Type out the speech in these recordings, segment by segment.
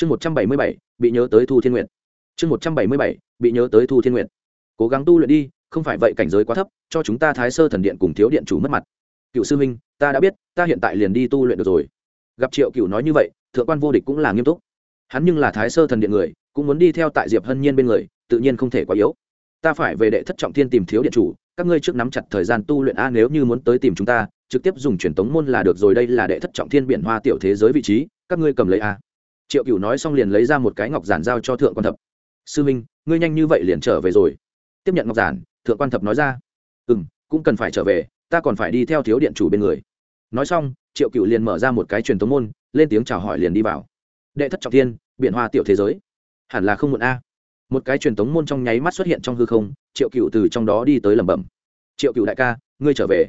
chương một trăm bảy mươi bảy, bị nhớ tới thu thiên nguyện chương một trăm bảy mươi bảy, bị nhớ tới thu thiên nguyện cố gắng tu luyện đi, không phải vậy cảnh giới quá thấp, cho chúng ta thái sơ thần điện cùng thiếu điện chủ mất mặt. Cựu sư minh ta đã biết, ta hiện tại liền đi tu luyện được rồi. Gặp triệu cựu nói như vậy, thượng quan vô địch cũng là nghiêm túc. Hắn nhưng là thái sơ thần điện người, cũng muốn đi theo tại diệp hân nhiên bên người, tự nhiên không thể quá yếu. Ta phải về đệ thất trọng thiên tìm thiếu điện chủ, các ngươi trước nắm chặt thời gian tu luyện a, nếu như muốn tới tìm chúng ta, trực tiếp dùng truyền tống môn là được rồi, đây là đệ thất trọng thiên biển hoa tiểu thế giới vị trí, các ngươi cầm lấy a triệu cửu nói xong liền lấy ra một cái ngọc giản giao cho thượng quan thập. Sư minh, ngươi nhanh như vậy liền trở về rồi? Tiếp nhận ngọc giản, thượng quan thập nói ra. Ừ m cũng cần phải trở về, ta còn phải đi theo thiếu điện chủ bên người. Nói xong, triệu cựu liền mở ra một cái truyền tống môn, lên tiếng chào hỏi liền đi vào. Đệ thất trọng thiên, biển hoa tiểu thế giới. Hẳn là không muộn a. Một cái truyền tống môn trong nháy mắt xuất hiện trong hư không, triệu cựu từ trong đó đi tới lẩm bẩm. Triệu cựu đại ca, ngươi trở về.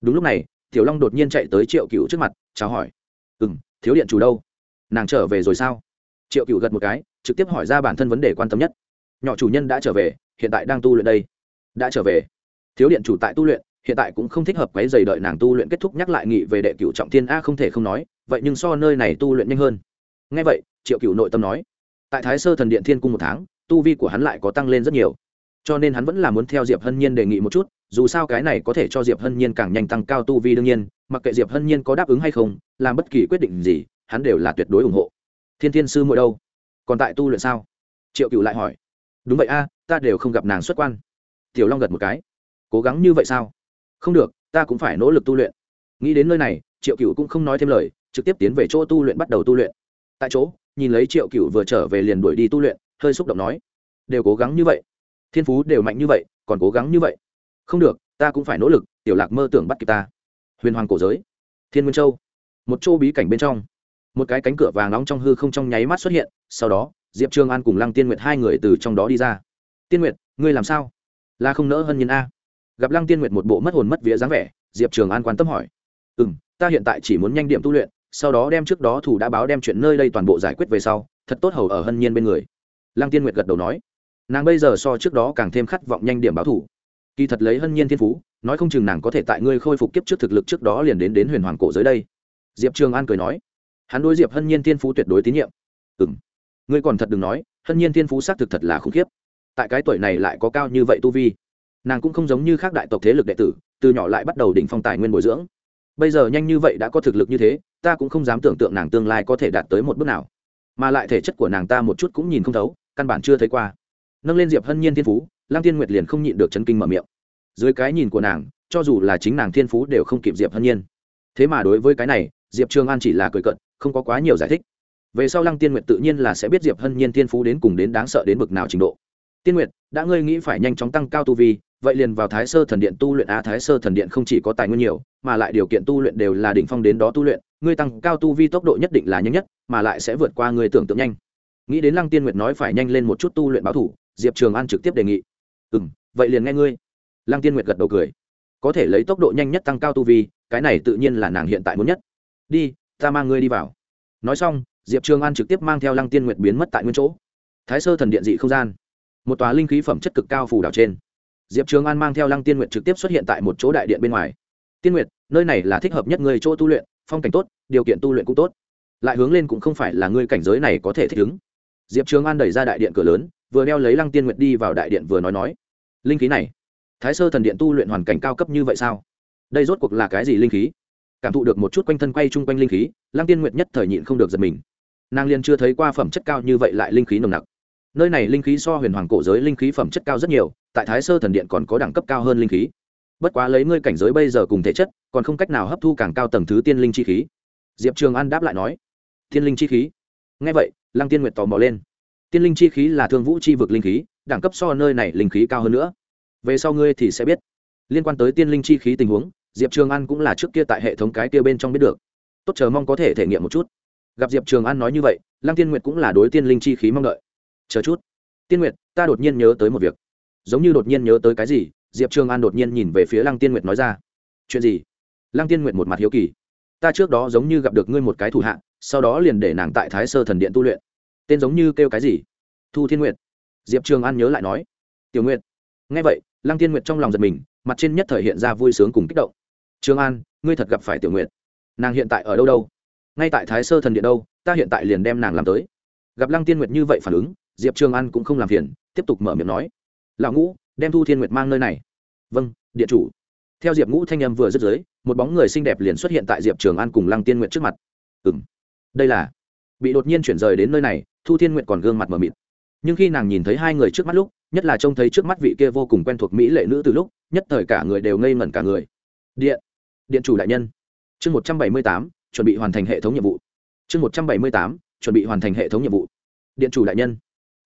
Đúng lúc này, tiểu long đột nhiên chạy tới triệu cựu trước mặt, chào hỏi. Ừ m thiếu điện chủ đâu? Nàng trở về rồi sao? Triệu cựu gật một cái, trực tiếp hỏi ra bản thân vấn đề quan tâm nhất. Nhỏ chủ nhân đã trở về, hiện tại đang tu luyện đây. Đã trở về. Thiếu điện chủ tại tu luyện, hiện tại cũng không thích hợp quấy giày đợi nàng tu luyện kết thúc nhắc lại nghị về đệ cựu trọng thiên a không thể không nói, vậy nhưng so nơi này tu luyện nhanh hơn. Ngay vậy, triệu cựu nội tâm nói, tại thái sơ thần điện thiên cung một tháng, tu vi của hắn lại có tăng lên rất nhiều. Cho nên hắn vẫn là muốn theo diệp hân nhiên đề nghị một chút, dù sao cái này có thể cho diệp hân nhiên càng nhanh tăng cao tu vi đương nhiên, mặc kệ diệp hân nhiên có đáp ứng hay không, làm bất kỳ quyết định gì hắn đều là tuyệt đối ủng hộ. Thiên thiên sư mỗi đâu? Còn tại tu luyện sao? Triệu cựu lại hỏi. Đúng vậy a, ta đều không gặp nàng xuất quan. Tiểu long gật một cái. Cố gắng như vậy sao? Không được, ta cũng phải nỗ lực tu luyện. Nghĩ đến nơi này, triệu cựu cũng không nói thêm lời, trực tiếp tiến về chỗ tu luyện bắt đầu tu luyện. Tại chỗ, nhìn lấy triệu cựu vừa trở về liền đuổi đi tu luyện, hơi xúc động nói. Đều cố gắng như vậy. Thiên phú đều mạnh như vậy, còn cố gắng như vậy. Không được, ta cũng phải nỗ lực, tiểu lạc mơ tưởng bắt kịp ta. Huyền hoàng cổ giới, thiên nguyên châu, một chỗ bí cảnh bên trong một cái cánh cửa vàng nóng trong hư không trong nháy mắt xuất hiện, sau đó, diệp trương an cùng lăng tiên nguyệt hai người từ trong đó đi ra. Tiên nguyệt, ngươi làm sao? Là không nỡ hơn nhân a? Gặp lăng tiên nguyệt một bộ mất hồn mất vía dáng vẻ, diệp trường an quan tâm hỏi. Ừ m ta hiện tại chỉ muốn nhanh điểm tu luyện, sau đó đem trước đó thủ đã báo đem chuyện nơi đây toàn bộ giải quyết về sau, thật tốt hầu ở hân nhiên bên người. Lăng tiên nguyệt gật đầu nói. Nàng bây giờ so trước đó càng thêm khát vọng nhanh điểm báo thủ. Kỳ thật lấy hân nhiên thiên phú, nói không chừng nàng có thể tại ngươi khôi phục kiếp trước thực lực trước đó liền đến đến huyền hoàng cổ giới đây. Diệp trường an cười nói hắn đối diệp hân nhiên thiên phú tuyệt đối tín nhiệm. Ừ m ngươi còn thật đừng nói, hân nhiên thiên phú xác thực thật là khủng khiếp. Tại cái tuổi này lại có cao như vậy tu vi. Nàng cũng không giống như khác đại tộc thế lực đệ tử, từ nhỏ lại bắt đầu đỉnh phong tài nguyên bồi dưỡng. Bây giờ nhanh như vậy đã có thực lực như thế, ta cũng không dám tưởng tượng nàng tương lai có thể đạt tới một bước nào. Mà lại thể chất của nàng ta một chút cũng nhìn không thấu, căn bản chưa thấy qua. Nâng lên diệp hân nhiên thiên phú, lăng tiên nguyệt liền không nhịn được chấn kinh mở miệng. Dưới cái nhìn của nàng, cho dù là chính nàng thiên phú đều không kịp diệp hân nhiên. Thế mà đối với cái này diệp trường an chỉ là cười cận không có quá nhiều giải thích. Về sau lăng tiên nguyệt tự nhiên là sẽ biết diệp hân nhiên thiên phú đến cùng đến đáng sợ đến bực nào trình độ. Tiên nguyệt, đã ngươi nghĩ phải nhanh chóng tăng cao tu vi, vậy liền vào thái sơ thần điện tu luyện. Á thái sơ thần điện không chỉ có tài nguyên nhiều, mà lại điều kiện tu luyện đều là đỉnh phong đến đó tu luyện. Ngươi tăng cao tu vi tốc độ nhất định là nhanh nhất, mà lại sẽ vượt qua ngươi tưởng tượng nhanh. Nghĩ đến lăng tiên nguyệt nói phải nhanh lên một chút tu luyện báo thủ, diệp trường an trực tiếp đề nghị. Ừ m vậy liền nghe ngươi. Lăng tiên nguyệt gật đầu cười. Có thể lấy tốc độ nhanh nhất tăng cao tu vi, cái này tự nhiên là nàng hiện tại muốn nhất đi, ta mang ngươi đi vào. Nói xong, diệp trường an trực tiếp mang theo lăng tiên nguyệt biến mất tại nguyên chỗ. Thái sơ thần điện dị không gian. Một tòa linh khí phẩm chất cực cao phủ đảo trên. Diệp trường an mang theo lăng tiên nguyệt trực tiếp xuất hiện tại một chỗ đại điện bên ngoài. Tiên nguyệt, nơi này là thích hợp nhất người chỗ tu luyện, phong cảnh tốt, điều kiện tu luyện cũng tốt. Lại hướng lên cũng không phải là ngươi cảnh giới này có thể thích ứng. Diệp trường an đẩy ra đại điện cửa lớn, vừa đeo lấy lăng tiên nguyệt đi vào đại điện vừa nói nói, linh khí này, thái sơ thần điện tu luyện hoàn cảnh cao cấp như vậy sao? Đây rốt cuộc là cái gì linh khí? Cảm thụ được một chút quanh thân quay chung quanh linh khí, lăng tiên nguyệt nhất thời nhịn không được giật mình. Nàng liền chưa thấy qua phẩm chất cao như vậy lại linh khí nồng nặc. Nơi này linh khí so huyền hoàng cổ giới linh khí phẩm chất cao rất nhiều, tại thái sơ thần điện còn có đẳng cấp cao hơn linh khí. Bất quá lấy ngươi cảnh giới bây giờ cùng thể chất, còn không cách nào hấp thu càng cao tầng thứ tiên linh chi khí. Diệp trường an đáp lại nói, tiên linh chi khí? Ngay vậy, lăng tiên nguyệt tò mò lên. Tiên linh chi khí là thương vũ chi vực linh khí, đẳng cấp so nơi này linh khí cao hơn nữa. Về sau ngươi thì sẽ biết. Liên quan tới tiên linh chi khí tình huống diệp trường an cũng là trước kia tại hệ thống cái kia bên trong biết được. Tốt, chờ mong có thể thể nghiệm một chút. Gặp diệp trường an nói như vậy, lăng tiên nguyệt cũng là đối tiên linh chi khí mong đợi. Chờ chút. Tiên nguyệt, ta đột nhiên nhớ tới một việc. Giống như đột nhiên nhớ tới cái gì, diệp trường an đột nhiên nhìn về phía lăng tiên nguyệt nói ra. Chuyện gì? Lăng tiên nguyệt một mặt hiếu kỳ. Ta trước đó giống như gặp được ngươi một cái thủ hạ, sau đó liền để nàng tại thái sơ thần điện tu luyện. Tên giống như kêu cái gì? Thu thiên nguyệt. Diệp trường an nhớ lại nói. Tiểu nguyệt. Nghe vậy, lăng tiên nguyệt trong lòng giật mình, mặt trên nhất thời hiện ra vui sướng cùng kích động. Trương an, ngươi thật gặp phải tiểu nguyệt. Nàng hiện tại ở đâu đâu? Ngay tại thái sơ thần điện đâu, ta hiện tại liền đem nàng làm tới. Gặp lăng tiên nguyệt như vậy phản ứng, diệp trường an cũng không làm phiền, tiếp tục mở miệng nói. Lão ngũ, đem thu thiên nguyệt mang nơi này. Vâng điện chủ. Theo diệp ngũ thanh âm vừa dứt dưới, một bóng người xinh đẹp liền xuất hiện tại diệp trường an cùng lăng tiên nguyệt trước mặt. Ừ m đây là. Bị đột nhiên chuyển rời đến nơi này, thu thiên nguyệt còn gương mặt mờ mịt. Nhưng khi nàng nhìn thấy hai người trước mắt lúc, nhất là trông thấy trước mắt vị kia vô cùng quen thuộc mỹ lệ nữ từ lúc, nhất thời cả người đều ngây ngẩn cả người. Điện điện chủ đại nhân. Chương một trăm bảy mươi tám, chuẩn bị hoàn thành hệ thống nhiệm vụ. Chương một trăm bảy mươi tám, chuẩn bị hoàn thành hệ thống nhiệm vụ. Điện chủ đại nhân,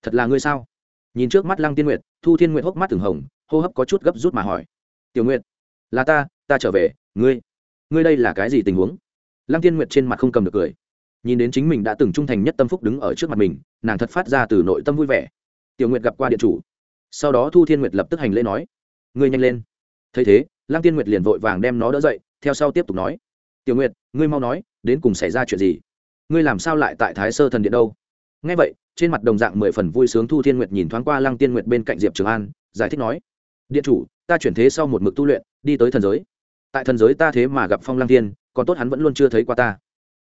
thật là ngươi sao? Nhìn trước mắt lăng tiên nguyệt, thu thiên nguyệt hốc mắt từng hồng, hô hấp có chút gấp rút mà hỏi. Tiểu nguyệt, là ta ta trở về, ngươi ngươi đây là cái gì tình huống? Lăng tiên nguyệt trên mặt không cầm được cười. Nhìn đến chính mình đã từng trung thành nhất tâm phúc đứng ở trước mặt mình, nàng thật phát ra từ nội tâm vui vẻ. Tiểu nguyệt gặp qua điện chủ. Sau đó thu thiên nguyệt lập tức hành lễ nói. Ngươi nhanh lên. Thấy thế, lăng tiên nguyệt liền vội vàng đem nó đỡ dậy theo sau tiếp tục nói, tiểu nguyệt, ngươi mau nói, đến cùng xảy ra chuyện gì? Ngươi làm sao lại tại thái sơ thần điện đâu? Ngay vậy, trên mặt đồng dạng mười phần vui sướng thu thiên nguyệt nhìn thoáng qua lăng tiên nguyệt bên cạnh diệp trường an, giải thích nói, điện chủ, ta chuyển thế sau một mực tu luyện, đi tới thần giới. Tại thần giới ta thế mà gặp phong lăng tiên còn tốt hắn vẫn luôn chưa thấy qua ta.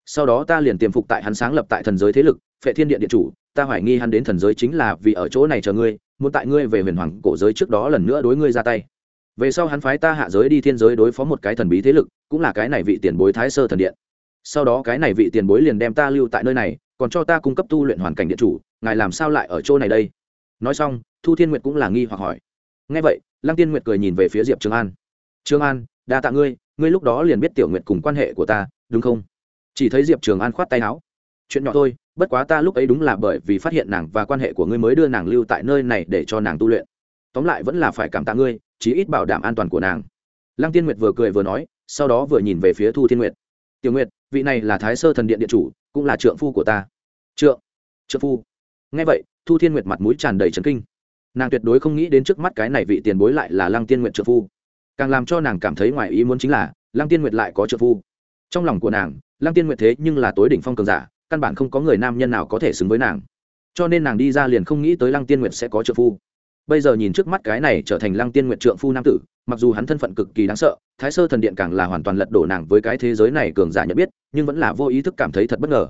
Sau đó ta liền tiềm phục tại hắn sáng lập tại thần giới thế lực, phệ thiên điện điện chủ, ta hoài nghi hắn đến thần giới chính là vì ở chỗ này chờ ngươi, muốn tại ngươi về huyền hoàng cổ giới trước đó lần nữa đối ngươi ra tay về sau hắn phái ta hạ giới đi thiên giới đối phó một cái thần bí thế lực, cũng là cái này vị tiền bối thái sơ thần điện. Sau đó cái này vị tiền bối liền đem ta lưu tại nơi này, còn cho ta cung cấp tu luyện hoàn cảnh điện chủ, ngài làm sao lại ở chỗ này đây? Nói xong, thu thiên nguyệt cũng là nghi hoặc hỏi. Ngay vậy, lăng tiên nguyệt cười nhìn về phía diệp trường an. Trường an, đa tạ ngươi ngươi lúc đó liền biết tiểu nguyệt cùng quan hệ của ta, đúng không? Chỉ thấy diệp trường an khoát tay áo. Chuyện nhỏ thôi, bất quá ta lúc ấy đúng là bởi vì phát hiện nàng và quan hệ của ngươi mới đưa nàng lưu tại nơi này để cho nàng tu luyện. Tóm lại vẫn là phải cảm tạ ngươi chí ít bảo đảm an toàn của nàng. Lăng tiên nguyệt vừa cười vừa nói, sau đó vừa nhìn về phía thu thiên nguyệt. Tiểu nguyệt, vị này là thái sơ thần điện điện chủ, cũng là trượng phu của ta. Trượng? Trượng phu? Nghe vậy, thu thiên nguyệt mặt mũi tràn đầy trấn kinh. Nàng tuyệt đối không nghĩ đến trước mắt cái này vị tiền bối lại là lăng tiên nguyệt trượng phu. Càng làm cho nàng cảm thấy ngoài ý muốn chính là, lăng tiên nguyệt lại có trượng phu. Trong lòng của nàng, lăng tiên nguyệt thế nhưng là tối đỉnh phong cường giả, căn bản không có người nam nhân nào có thể xứng với nàng. Cho nên nàng đi ra liền không nghĩ tới lăng tiên nguyệt sẽ có trợ phu bây giờ nhìn trước mắt cái này trở thành lăng tiên nguyệt trượng phu nam tử, mặc dù hắn thân phận cực kỳ đáng sợ, thái sơ thần điện càng là hoàn toàn lật đổ nàng với cái thế giới này cường giả nhận biết, nhưng vẫn là vô ý thức cảm thấy thật bất ngờ.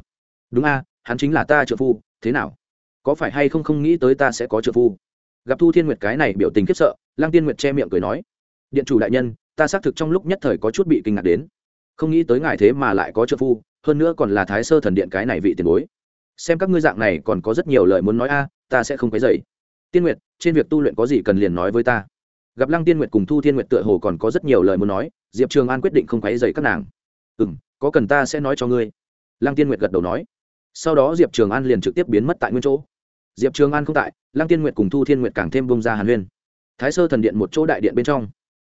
Đúng a, hắn chính là ta trợ phu, thế nào? Có phải hay không không nghĩ tới ta sẽ có trợ phu? Gặp thu thiên nguyệt cái này biểu tình khiếp sợ, lăng tiên nguyệt che miệng cười nói, điện chủ đại nhân, ta xác thực trong lúc nhất thời có chút bị kinh ngạc đến. Không nghĩ tới ngài thế mà lại có trợ phu, hơn nữa còn là thái sơ thần điện cái này vị tiền bối. Xem các ngươi dạng này còn có rất nhiều lời muốn nói a, ta sẽ không cái dậy tiên nguyệt trên việc tu luyện có gì cần liền nói với ta. Gặp lăng tiên nguyệt cùng thu thiên nguyệt tựa hồ còn có rất nhiều lời muốn nói, diệp trường an quyết định không quấy dày các nàng. Ừ m có cần ta sẽ nói cho ngươi? Lăng tiên nguyệt gật đầu nói. Sau đó diệp trường an liền trực tiếp biến mất tại nguyên chỗ. Diệp trường an không tại, lăng tiên nguyệt cùng thu thiên nguyệt càng thêm bông ra hàn huyên. Thái sơ thần điện một chỗ đại điện bên trong.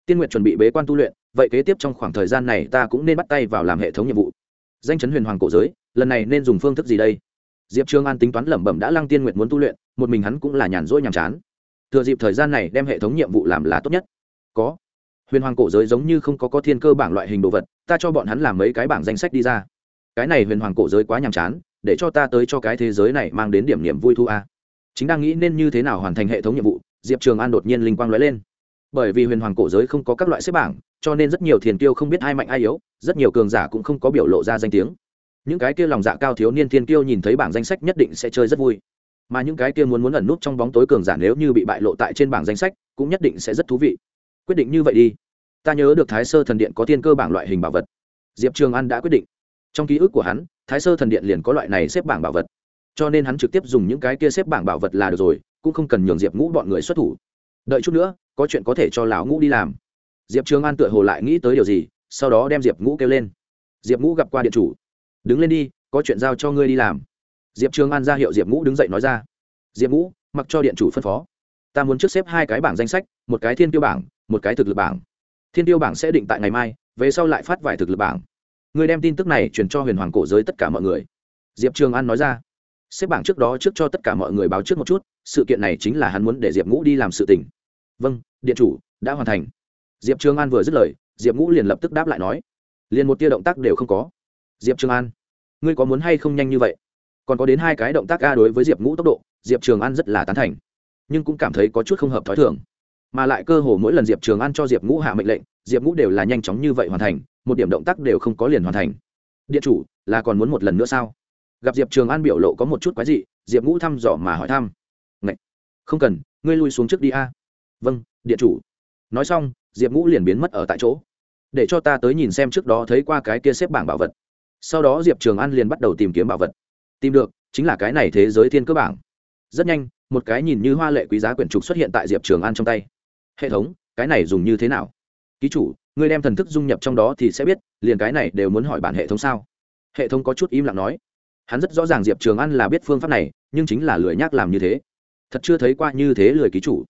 Tiên nguyệt chuẩn bị bế quan tu luyện, vậy kế tiếp trong khoảng thời gian này ta cũng nên bắt tay vào làm hệ thống nhiệm vụ. Danh chấn huyền hoàng cổ giới, lần này nên dùng phương thức gì đây? Diệp trường an tính toán lẩm bẩm đã lăng tiên nguyệt muốn tu luyện, một mình hắn cũng là nhàn rỗi nhàm chán thừa dịp thời gian này đem hệ thống nhiệm vụ làm là tốt nhất. Có. Huyền hoàng cổ giới giống như không có có thiên cơ bảng loại hình đồ vật, ta cho bọn hắn làm mấy cái bảng danh sách đi ra. Cái này huyền hoàng cổ giới quá nhàm chán, để cho ta tới cho cái thế giới này mang đến điểm niềm vui thu a. Chính đang nghĩ nên như thế nào hoàn thành hệ thống nhiệm vụ, diệp trường an đột nhiên linh quang lóe lên. Bởi vì huyền hoàng cổ giới không có các loại xếp bảng, cho nên rất nhiều thiền kiêu không biết ai mạnh ai yếu, rất nhiều cường giả cũng không có biểu lộ ra danh tiếng. Những cái kia lòng dạ cao thiếu niên thiên kiêu nhìn thấy bảng danh sách nhất định sẽ chơi rất vui mà những cái kia muốn muốn ẩn nút trong bóng tối cường giả nếu như bị bại lộ tại trên bảng danh sách, cũng nhất định sẽ rất thú vị. Quyết định như vậy đi. Ta nhớ được thái sơ thần điện có thiên cơ bảng loại hình bảo vật. Diệp trường an đã quyết định. Trong ký ức của hắn, thái sơ thần điện liền có loại này xếp bảng bảo vật. Cho nên hắn trực tiếp dùng những cái kia xếp bảng bảo vật là được rồi, cũng không cần nhường diệp ngũ bọn người xuất thủ. Đợi chút nữa, có chuyện có thể cho lão ngũ đi làm. Diệp trường an tựa hồ lại nghĩ tới điều gì, sau đó đem diệp ngũ kêu lên. Diệp ngũ gặp qua điện chủ. Đứng lên đi, có chuyện giao cho ngươi đi làm diệp trường an ra hiệu diệp ngũ đứng dậy nói ra. Diệp ngũ, mặc cho điện chủ phân phó. Ta muốn trước xếp hai cái bảng danh sách, một cái thiên tiêu bảng, một cái thực lực bảng. Thiên tiêu bảng sẽ định tại ngày mai, về sau lại phát vài thực lực bảng. Người đem tin tức này truyền cho huyền hoàng cổ giới tất cả mọi người. Diệp trường an nói ra. Xếp bảng trước đó trước cho tất cả mọi người báo trước một chút, sự kiện này chính là hắn muốn để diệp ngũ đi làm sự tình. Vâng điện chủ, đã hoàn thành. Diệp trường an vừa dứt lời, diệp ngũ liền lập tức đáp lại nói. Liền một tia động tác đều không có. Diệp trường an, ngươi có muốn hay không nhanh như vậy? Còn có đến hai cái động tác a đối với diệp ngũ tốc độ, diệp trường an rất là tán thành. Nhưng cũng cảm thấy có chút không hợp t h ó i thường. Mà lại cơ hồ mỗi lần diệp trường an cho diệp ngũ hạ mệnh lệnh, diệp ngũ đều là nhanh chóng như vậy hoàn thành, một điểm động tác đều không có liền hoàn thành. Điện chủ, là còn muốn một lần nữa sao? Gặp diệp trường an biểu lộ có một chút quái dị, diệp ngũ thăm dò mà hỏi thăm. Ngậy! không cần, ngươi lui xuống trước đi a. Vâng điện chủ. Nói xong, diệp ngũ liền biến mất ở tại chỗ. Để cho ta tới nhìn xem trước đó thấy qua cái kia xếp bảng bảo vật. Sau đó diệp trường an liền bắt đầu tìm kiếm bảo vật tìm được, chính là cái này thế giới thiên cơ bảng. Rất nhanh, một cái nhìn như hoa lệ quý giá quyển trục xuất hiện tại diệp trường an trong tay. Hệ thống, cái này dùng như thế nào? Ký chủ ngươi đem thần thức dung nhập trong đó thì sẽ biết, liền cái này đều muốn hỏi bản hệ thống sao? Hệ thống có chút im lặng nói. Hắn rất rõ ràng diệp trường an là biết phương pháp này, nhưng chính là lười nhác làm như thế. Thật chưa thấy qua như thế lười ký chủ.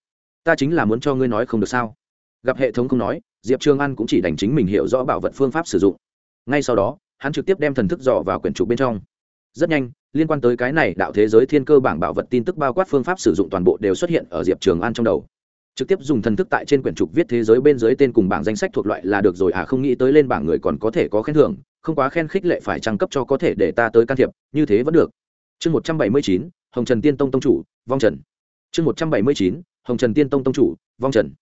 Ta chính là muốn cho ngươi nói không được sao? Gặp hệ thống không nói, diệp trường an cũng chỉ đành chính mình hiểu rõ bảo vật phương pháp sử dụng. Ngay sau đó, hắn trực tiếp đem thần thức dò vào quyển trục bên trong rất nhanh, liên quan tới cái này đạo thế giới thiên cơ bảng bảo vật tin tức bao quát phương pháp sử dụng toàn bộ đều xuất hiện ở diệp trường an trong đầu. Trực tiếp dùng thần thức tại trên quyển trục viết thế giới bên dưới tên cùng bảng danh sách thuộc loại là được rồi à không nghĩ tới lên bảng người còn có thể có khen thưởng, không quá khen khích lệ phải trang cấp cho có thể để ta tới can thiệp, như thế vẫn được. Chương một trăm bảy mươi chín, hồng trần tiên tông tông chủ, vong trần. Chương một trăm bảy mươi chín, hồng trần tiên tông tông chủ, vong trần.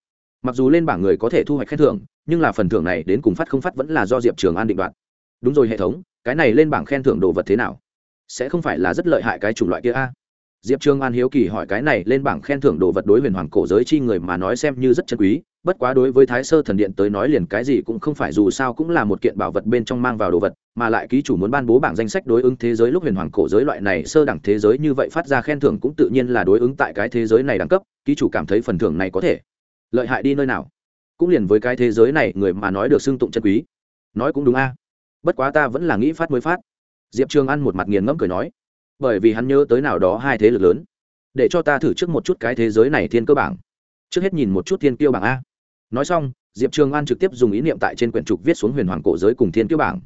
Mặc dù lên bảng người có thể thu hoạch khen thưởng, nhưng là phần thưởng này đến cùng phát không phát vẫn là do diệp trường an định đoạt. Đúng rồi hệ thống, cái này lên bảng khen thưởng đồ vật thế nào? Sẽ không phải là rất lợi hại cái chủng loại kia a. Diệp Trương an hiếu kỳ hỏi cái này lên bảng khen thưởng đồ vật đối huyền hoàng cổ giới chi người mà nói xem như rất chân quý, bất quá đối với thái sơ thần điện tới nói liền cái gì cũng không phải dù sao cũng là một kiện bảo vật bên trong mang vào đồ vật, mà lại ký chủ muốn ban bố bảng danh sách đối ứng thế giới lúc huyền hoàng cổ giới loại này sơ đẳng thế giới như vậy phát ra khen thưởng cũng tự nhiên là đối ứng tại cái thế giới này đẳng cấp, ký chủ cảm thấy phần thưởng này có thể lợi hại đi nơi nào. Cũng liền với cái thế giới này người mà nói được xưng tụng chân quý. Nói cũng đúng a. Bất quá ta vẫn là nghĩ phát mới phát diệp trường ăn một mặt nghiền ngẫm cười nói, bởi vì hắn nhớ tới nào đó hai thế lực lớn. Để cho ta thử trước một chút cái thế giới này thiên cơ bảng. Trước hết nhìn một chút thiên tiêu bảng a. Nói xong, diệp trường an trực tiếp dùng ý niệm tại trên quyển trục viết xuống huyền hoàng cổ giới cùng thiên tiêu bảng.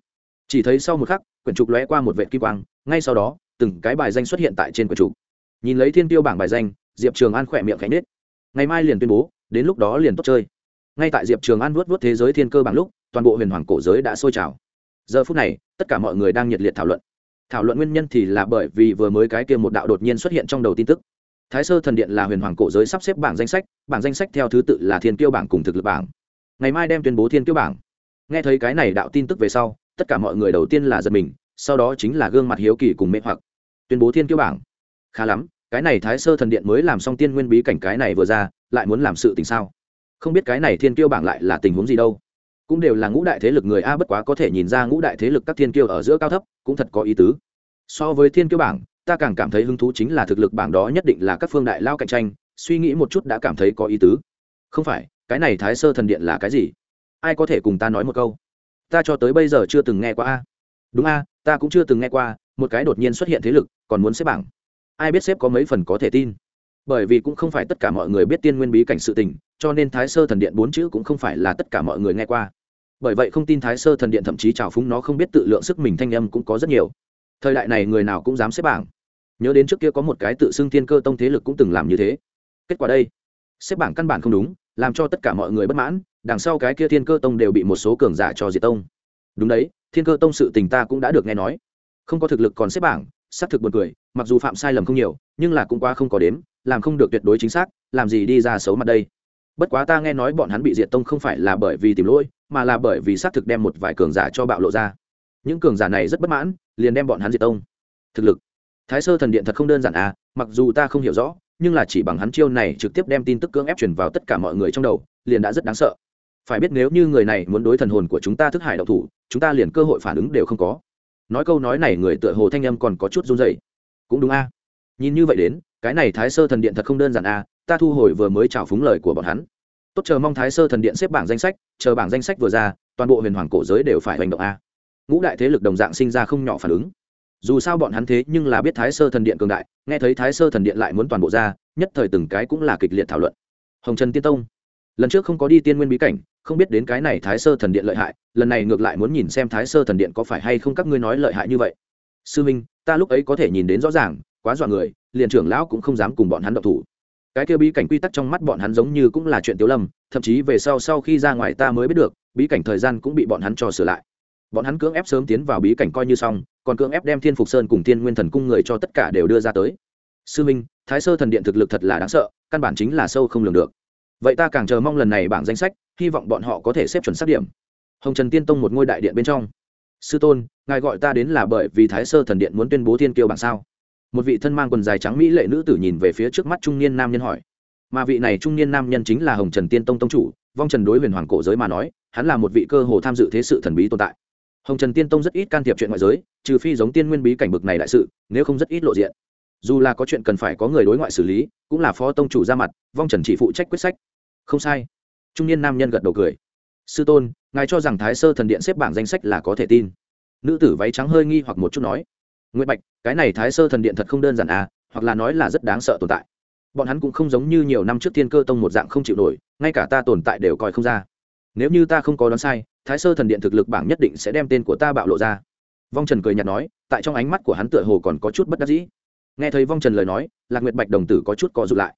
Chỉ thấy sau một khắc, quyển trục lóe qua một vệ kim quang, ngay sau đó, từng cái bài danh xuất hiện tại trên quyển trục. Nhìn lấy thiên tiêu bảng bài danh, diệp trường an khỏe miệng khẽ nết ngày mai liền tuyên bố, đến lúc đó liền tốt chơi. Ngay tại diệp trường an vuốt vuốt thế giới thiên cơ bảng lúc, toàn bộ huyền hoàng cổ giới đã sôi trào giờ phút này, tất cả mọi người đang nhiệt liệt thảo luận. Thảo luận nguyên nhân thì là bởi vì vừa mới cái kia một đạo đột nhiên xuất hiện trong đầu tin tức. Thái sơ thần điện là huyền hoàng cổ giới sắp xếp bảng danh sách, bảng danh sách theo thứ tự là thiên kiêu bảng cùng thực lực bảng. Ngày mai đem tuyên bố thiên kiêu bảng. Nghe thấy cái này đạo tin tức về sau, tất cả mọi người đầu tiên là giật mình, sau đó chính là gương mặt hiếu kỳ cùng mê hoặc. Tuyên bố thiên kiêu bảng. Khá lắm, cái này thái sơ thần điện mới làm xong tiên nguyên bí cảnh cái này vừa ra, lại muốn làm sự tình sao? Không biết cái này thiên kiêu bảng lại là tình huống gì đâu cũng đều là ngũ đại thế lực người a bất quá có thể nhìn ra ngũ đại thế lực các thiên kiêu ở giữa cao thấp, cũng thật có ý tứ. So với thiên kiêu bảng, ta càng cảm thấy hứng thú chính là thực lực bảng đó nhất định là các phương đại lao cạnh tranh, suy nghĩ một chút đã cảm thấy có ý tứ. Không phải, cái này thái sơ thần điện là cái gì? Ai có thể cùng ta nói một câu? Ta cho tới bây giờ chưa từng nghe qua a. Đúng a, ta cũng chưa từng nghe qua, một cái đột nhiên xuất hiện thế lực, còn muốn xếp bảng. Ai biết xếp có mấy phần có thể tin? Bởi vì cũng không phải tất cả mọi người biết tiên nguyên bí cảnh sự tình, cho nên thái sơ thần điện bốn chữ cũng không phải là tất cả mọi người nghe qua bởi vậy không tin thái sơ thần điện thậm chí trào phúng nó không biết tự lượng sức mình thanh âm cũng có rất nhiều. Thời đại này người nào cũng dám xếp bảng. Nhớ đến trước kia có một cái tự xưng thiên cơ tông thế lực cũng từng làm như thế. Kết quả đây, xếp bảng căn bản không đúng, làm cho tất cả mọi người bất mãn, đằng sau cái kia thiên cơ tông đều bị một số cường giả cho diệt tông. Đúng đấy, thiên cơ tông sự tình ta cũng đã được nghe nói. Không có thực lực còn xếp bảng, xác thực buồn cười, mặc dù phạm sai lầm không nhiều, nhưng là cũng qua không có đếm, làm không được tuyệt đối chính xác, làm gì đi ra xấu mặt đây. Bất quá ta nghe nói bọn hắn bị diệt tông không phải là bởi vì tìm lỗi mà là bởi vì xác thực đem một vài cường giả cho bạo lộ ra. Những cường giả này rất bất mãn, liền đem bọn hắn diệt tông. Thực lực. Thái sơ thần điện thật không đơn giản à mặc dù ta không hiểu rõ, nhưng là chỉ bằng hắn chiêu này trực tiếp đem tin tức cưỡng ép truyền vào tất cả mọi người trong đầu, liền đã rất đáng sợ. Phải biết nếu như người này muốn đối thần hồn của chúng ta thức hải đậu thủ, chúng ta liền cơ hội phản ứng đều không có. Nói câu nói này người tựa hồ thanh âm còn có chút run dày cũng đúng a. Nhìn như vậy đến, cái này thái sơ thần điện thật không đơn giản a, ta thu hồi vừa mới trào phúng lời của bọn hắn tốt, chờ mong thái sơ thần điện xếp bảng danh sách, chờ bảng danh sách vừa ra, toàn bộ huyền hoàng cổ giới đều phải hành động a. Ngũ đại thế lực đồng dạng sinh ra không nhỏ phản ứng. Dù sao bọn hắn thế nhưng là biết thái sơ thần điện cường đại, nghe thấy thái sơ thần điện lại muốn toàn bộ ra, nhất thời từng cái cũng là kịch liệt thảo luận. Hồng trần tiên tông. Lần trước không có đi tiên nguyên bí cảnh, không biết đến cái này thái sơ thần điện lợi hại, lần này ngược lại muốn nhìn xem thái sơ thần điện có phải hay không các ngươi nói lợi hại như vậy. Sư minh, ta lúc ấy có thể nhìn đến rõ ràng, quá dọa người, liền trưởng lão cũng không dám cùng bọn hắn độc thủ cái kia bí cảnh quy tắc trong mắt bọn hắn giống như cũng là chuyện tiểu lâm, thậm chí về sau sau khi ra ngoài ta mới biết được, bí cảnh thời gian cũng bị bọn hắn cho sửa lại. Bọn hắn cưỡng ép sớm tiến vào bí cảnh coi như xong, còn cưỡng ép đem thiên phục sơn cùng thiên nguyên thần cung người cho tất cả đều đưa ra tới. Sư minh, thái sơ thần điện thực lực thật là đáng sợ, căn bản chính là sâu không lường được. Vậy ta càng chờ mong lần này bảng danh sách, hy vọng bọn họ có thể xếp chuẩn xác điểm. Hồng trần tiên tông một ngôi đại điện bên trong. Sư tôn, ngài gọi ta đến là bởi vì thái sơ thần điện muốn tuyên bố thiên kiêu bảng sao? Một vị thân mang quần dài trắng mỹ lệ nữ tử nhìn về phía trước mắt trung niên nam nhân hỏi. Mà vị này trung niên nam nhân chính là hồng trần tiên tông tông chủ, vong trần đối huyền hoàng cổ giới mà nói, hắn là một vị cơ hồ tham dự thế sự thần bí tồn tại. Hồng trần tiên tông rất ít can thiệp chuyện ngoại giới, trừ phi giống tiên nguyên bí cảnh bực này đại sự, nếu không rất ít lộ diện. Dù là có chuyện cần phải có người đối ngoại xử lý, cũng là phó tông chủ ra mặt, vong trần chỉ phụ trách quyết sách. Không sai. Trung niên nam nhân gật đầu cười. Sư tôn, ngài cho rằng thái sơ thần điện xếp bảng danh sách là có thể tin. Nữ tử váy trắng hơi nghi hoặc một chút nói nguyễn bạch, cái này thái sơ thần điện thật không đơn giản à hoặc là nói là rất đáng sợ tồn tại. Bọn hắn cũng không giống như nhiều năm trước thiên cơ tông một dạng không chịu nổi, ngay cả ta tồn tại đều coi không ra. Nếu như ta không có đoán sai, thái sơ thần điện thực lực bảng nhất định sẽ đem tên của ta bạo lộ ra. Vong trần cười nhạt nói, tại trong ánh mắt của hắn tựa hồ còn có chút bất đắc dĩ. Nghe thấy vong trần lời nói, lạc nguyệt bạch đồng tử có chút co rụt lại.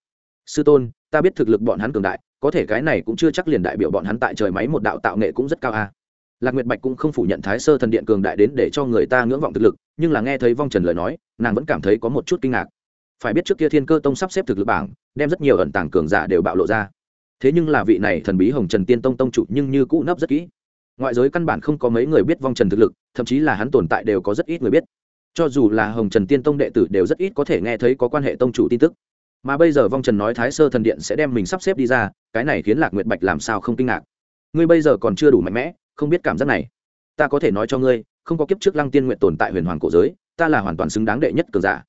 Sư tôn, ta biết thực lực bọn hắn cường đại, có thể cái này cũng chưa chắc liền đại biểu bọn hắn tại trời máy một đạo tạo nghệ cũng rất cao a à lạc nguyệt bạch cũng không phủ nhận thái sơ thần điện cường đại đến để cho người ta ngưỡng vọng thực lực, nhưng là nghe thấy vong trần lời nói, nàng vẫn cảm thấy có một chút kinh ngạc. Phải biết trước kia thiên cơ tông sắp xếp thực lực bảng, đem rất nhiều ẩn tàng cường giả đều bạo lộ ra. Thế nhưng là vị này thần bí hồng trần tiên tông tông chủ nhưng như cũ nấp rất kỹ. Ngoại giới căn bản không có mấy người biết vong trần thực lực, thậm chí là hắn tồn tại đều có rất ít người biết. Cho dù là hồng trần tiên tông đệ tử đều rất ít có thể nghe thấy có quan hệ tông chủ tin tức. Mà bây giờ vong trần nói thái sơ thần điện sẽ đem mình sắp xếp đi ra, cái này khiến lạc nguyệt bạch làm sao không kinh ngạc. Ngươi bây giờ còn chưa đủ mạnh mẽ không biết cảm giác này. Ta có thể nói cho ngươi, không có kiếp trước lăng tiên nguyện tồn tại huyền hoàng cổ giới, ta là hoàn toàn xứng đáng đệ nhất cường giả.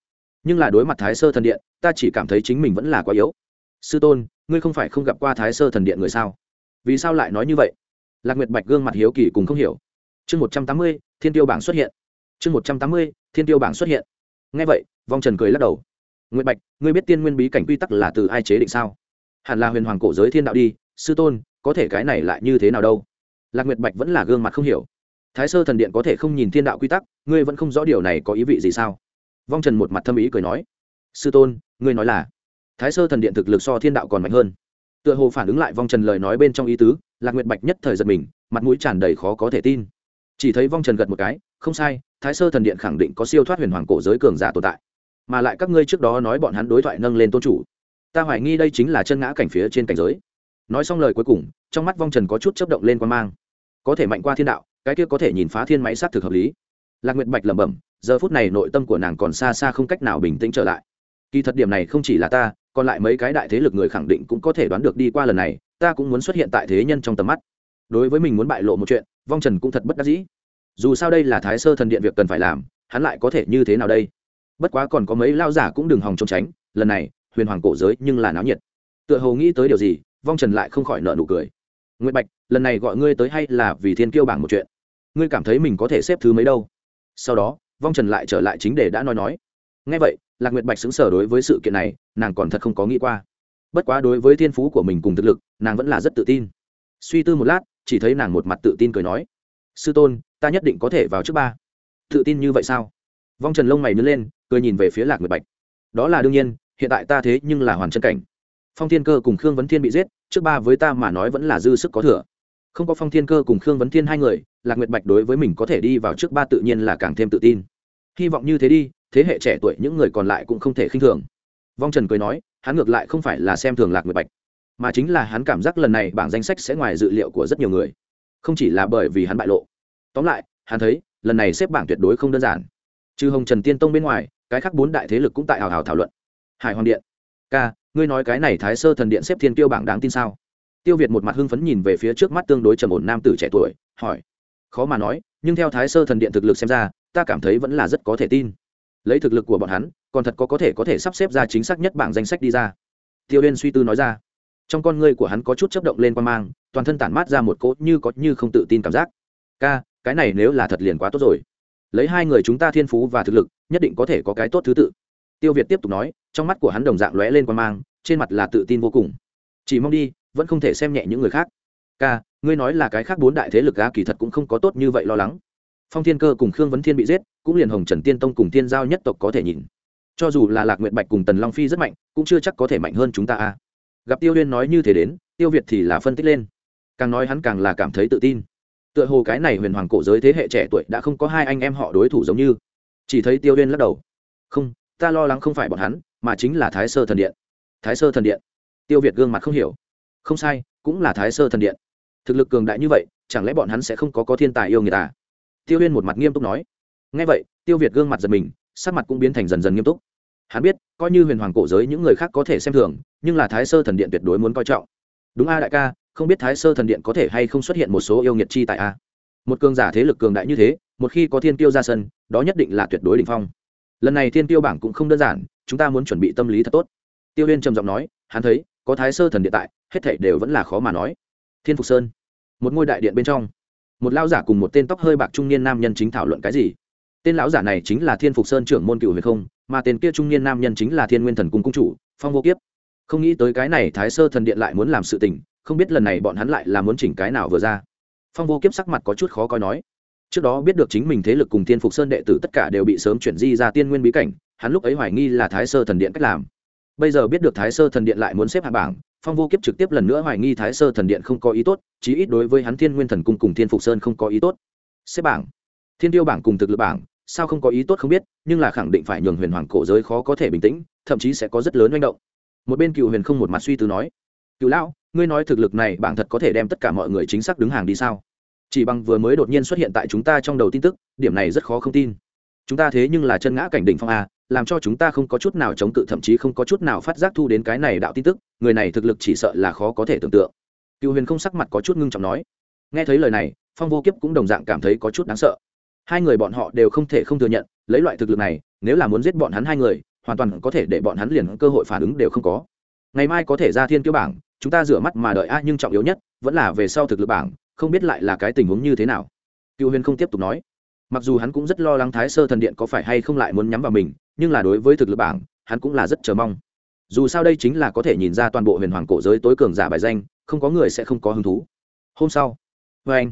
Nhưng là đối mặt thái sơ thần điện, ta chỉ cảm thấy chính mình vẫn là quá yếu. Sư tôn, ngươi không phải không gặp qua thái sơ thần điện người sao? Vì sao lại nói như vậy? Lạc nguyệt bạch gương mặt hiếu kỳ cùng không hiểu. Chương một trăm tám mươi, thiên tiêu bảng xuất hiện. Chương một trăm tám mươi, thiên tiêu bảng xuất hiện. Ngay vậy, vong trần cười lắc đầu. Nguyệt bạch, ngươi biết tiên nguyên bí cảnh quy tắc là từ ai chế định sao? Hẳn là huyền hoàng cổ giới thiên đạo đi, sư tôn, có thể cái này lại như thế nào đâu? Lạc nguyệt bạch vẫn là gương mặt không hiểu. Thái sơ thần điện có thể không nhìn thiên đạo quy tắc, ngươi vẫn không rõ điều này có ý vị gì sao? Vong trần một mặt thâm ý cười nói. Sư tôn, ngươi nói là. Thái sơ thần điện thực lực so thiên đạo còn mạnh hơn. Tựa hồ phản ứng lại vong trần lời nói bên trong ý tứ, lạc nguyệt bạch nhất thời giật mình, mặt mũi tràn đầy khó có thể tin. Chỉ thấy vong trần gật một cái, không sai, thái sơ thần điện khẳng định có siêu thoát huyền hoàng cổ giới cường giả tồn tại. Mà lại các ngươi trước đó nói bọn hắn đối thoại nâng lên tôn chủ. Ta hoài nghi đây chính là chân ngã cảnh phía trên cảnh giới. Nói xong lời cuối cùng, trong mắt vong trần có chút chấp động lên quan mang có thể mạnh qua thiên đạo, cái kia có thể nhìn phá thiên máy sát thực hợp lý. Lạc nguyệt bạch lẩm bẩm, giờ phút này nội tâm của nàng còn xa xa không cách nào bình tĩnh trở lại. Kỳ thật điểm này không chỉ là ta, còn lại mấy cái đại thế lực người khẳng định cũng có thể đoán được đi qua lần này, ta cũng muốn xuất hiện tại thế nhân trong tầm mắt. Đối với mình muốn bại lộ một chuyện, vong trần cũng thật bất đắc dĩ. Dù sao đây là thái sơ thần điện việc cần phải làm, hắn lại có thể như thế nào đây? Bất quá còn có mấy lao giả cũng đừng hòng trốn tránh, lần này, huyền hoàng cổ giới nhưng là náo nhiệt. Tựa hồ nghĩ tới điều gì, vong trần lại không khỏi nợ nụ cười nguyễn bạch, lần này gọi ngươi tới hay là vì thiên kiêu bảng một chuyện? Ngươi cảm thấy mình có thể xếp thứ mấy đâu? Sau đó, vong trần lại trở lại chính để đã nói nói. Ngay vậy, lạc nguyệt bạch xứng sở đối với sự kiện này, nàng còn thật không có nghĩ qua. Bất quá đối với thiên phú của mình cùng thực lực, nàng vẫn là rất tự tin. Suy tư một lát, chỉ thấy nàng một mặt tự tin cười nói, sư tôn, ta nhất định có thể vào trước ba. Tự tin như vậy sao? Vong trần lông mày nứt lên, cười nhìn về phía lạc nguyệt bạch. Đó là đương nhiên, hiện tại ta thế nhưng là hoàn chân cảnh phong thiên cơ cùng khương vấn thiên bị giết, trước ba với ta mà nói vẫn là dư sức có thừa. Không có phong thiên cơ cùng khương vấn thiên hai người, lạc nguyệt bạch đối với mình có thể đi vào trước ba tự nhiên là càng thêm tự tin. Hy vọng như thế đi, thế hệ trẻ tuổi những người còn lại cũng không thể khinh thường. Vong trần cười nói, hắn ngược lại không phải là xem thường lạc nguyệt bạch, mà chính là hắn cảm giác lần này bảng danh sách sẽ ngoài dự liệu của rất nhiều người. Không chỉ là bởi vì hắn bại lộ. Tóm lại, hắn thấy, lần này xếp bảng tuyệt đối không đơn giản. Trừ hồng trần tiên tông bên ngoài, cái khác bốn đại thế lực cũng tại hào hào thảo luận. Hải hoàng điện, ca ngươi nói cái này thái sơ thần điện xếp thiên tiêu bảng đáng tin sao? Tiêu việt một mặt hưng phấn nhìn về phía trước mắt tương đối trầm ổn nam tử trẻ tuổi, hỏi. Khó mà nói, nhưng theo thái sơ thần điện thực lực xem ra, ta cảm thấy vẫn là rất có thể tin. Lấy thực lực của bọn hắn, còn thật có có thể có thể sắp xếp ra chính xác nhất bảng danh sách đi ra. Tiêu Liên suy tư nói ra. Trong con ngươi của hắn có chút chấp động lên quan mang, toàn thân tản mát ra một cỗ như có như không tự tin cảm giác. Ca, cái này nếu là thật liền quá tốt rồi. Lấy hai người chúng ta thiên phú và thực lực, nhất định có thể có cái tốt thứ tự tiêu việt tiếp tục nói, trong mắt của hắn đồng dạng lóe lên quan mang, trên mặt là tự tin vô cùng. Chỉ mong đi, vẫn không thể xem nhẹ những người khác. Ca, ngươi nói là cái khác bốn đại thế lực ga kỳ thật cũng không có tốt như vậy lo lắng. Phong thiên cơ cùng khương vấn thiên bị giết, cũng liền hồng trần tiên tông cùng tiên giao nhất tộc có thể nhìn. Cho dù là lạc nguyện bạch cùng tần long phi rất mạnh, cũng chưa chắc có thể mạnh hơn chúng ta a gặp tiêu liên nói như thế đến, tiêu việt thì là phân tích lên. Càng nói hắn càng là cảm thấy tự tin. Tựa hồ cái này huyền hoàng cổ giới thế hệ trẻ tuổi đã không có hai anh em họ đối thủ giống như. Chỉ thấy tiêu liên lắc đầu. Không ta lo lắng không phải bọn hắn, mà chính là thái sơ thần điện. Thái sơ thần điện? Tiêu việt gương mặt không hiểu. Không sai, cũng là thái sơ thần điện. Thực lực cường đại như vậy, chẳng lẽ bọn hắn sẽ không có có thiên tài yêu người ta à? tiêu huyên một mặt nghiêm túc nói. Ngay vậy, tiêu việt gương mặt giật mình, sắc mặt cũng biến thành dần dần nghiêm túc. Hắn biết, coi như huyền hoàng cổ giới những người khác có thể xem thường, nhưng là thái sơ thần điện tuyệt đối muốn coi trọng. Đúng a, đại ca, không biết thái sơ thần điện có thể hay không xuất hiện một số yêu nghiệt chi tại a? Một cường giả thế lực cường đại như thế, một khi có thiên tiêu ra sân, đó nhất định là tuyệt đối đ ỉ n h phong lần này thiên tiêu bảng cũng không đơn giản, chúng ta muốn chuẩn bị tâm lý thật tốt. Tiêu huyên trầm giọng nói, hắn thấy, có thái sơ thần điện tại, hết thảy đều vẫn là khó mà nói. Thiên phục sơn, một ngôi đại điện bên trong, một lão giả cùng một tên tóc hơi bạc trung niên nam nhân chính thảo luận cái gì? Tên lão giả này chính là thiên phục sơn trưởng môn cựu huyền không, mà tên kia trung niên nam nhân chính là thiên nguyên thần cung cung chủ, phong vô kiếp. Không nghĩ tới cái này thái sơ thần điện lại muốn làm sự tình, không biết lần này bọn hắn lại là muốn chỉnh cái nào vừa ra. Phong vô kiếp sắc mặt có chút khó coi nói trước đó biết được chính mình thế lực cùng thiên phục sơn đệ tử tất cả đều bị sớm chuyển di ra tiên nguyên bí cảnh, hắn lúc ấy hoài nghi là thái sơ thần điện cách làm. Bây giờ biết được thái sơ thần điện lại muốn xếp hạ bảng, phong vô kiếp trực tiếp lần nữa hoài nghi thái sơ thần điện không có ý tốt, chí ít đối với hắn thiên nguyên thần cung cùng thiên phục sơn không có ý tốt. Xếp bảng. Thiên tiêu bảng cùng thực lực bảng, sao không có ý tốt không biết, nhưng là khẳng định phải nhường huyền hoàng cổ giới khó có thể bình tĩnh, thậm chí sẽ có rất lớn manh động. Một bên cựu huyền không một mặt suy tư nói, cựu lão, ngươi nói thực lực này bảng thật có thể đem tất cả mọi người chính xác đứng hàng đi sao? Chỉ bằng vừa mới đột nhiên xuất hiện tại chúng ta trong đầu tin tức, điểm này rất khó không tin. Chúng ta thế nhưng là chân ngã cảnh đỉnh phong a, làm cho chúng ta không có chút nào chống cự, thậm chí không có chút nào phát giác thu đến cái này đạo tin tức, người này thực lực chỉ sợ là khó có thể tưởng tượng. Cựu huyền không sắc mặt có chút ngưng trọng nói. Nghe thấy lời này, phong vô kiếp cũng đồng dạng cảm thấy có chút đáng sợ. Hai người bọn họ đều không thể không thừa nhận, lấy loại thực lực này, nếu là muốn giết bọn hắn hai người, hoàn toàn có thể để bọn hắn liền cơ hội phản ứng đều không có. Ngày mai có thể ra thiên kiêu bảng, chúng ta rửa mắt mà đợi a, nhưng trọng yếu nhất vẫn là về sau thực lực bảng không biết lại là cái tình huống như thế nào. Cựu huyền không tiếp tục nói. Mặc dù hắn cũng rất lo lắng thái sơ thần điện có phải hay không lại muốn nhắm vào mình, nhưng là đối với thực lực bảng, hắn cũng là rất chờ mong. Dù sao đây chính là có thể nhìn ra toàn bộ huyền hoàng cổ giới tối cường giả bài danh, không có người sẽ không có hứng thú. Hôm sau vê anh.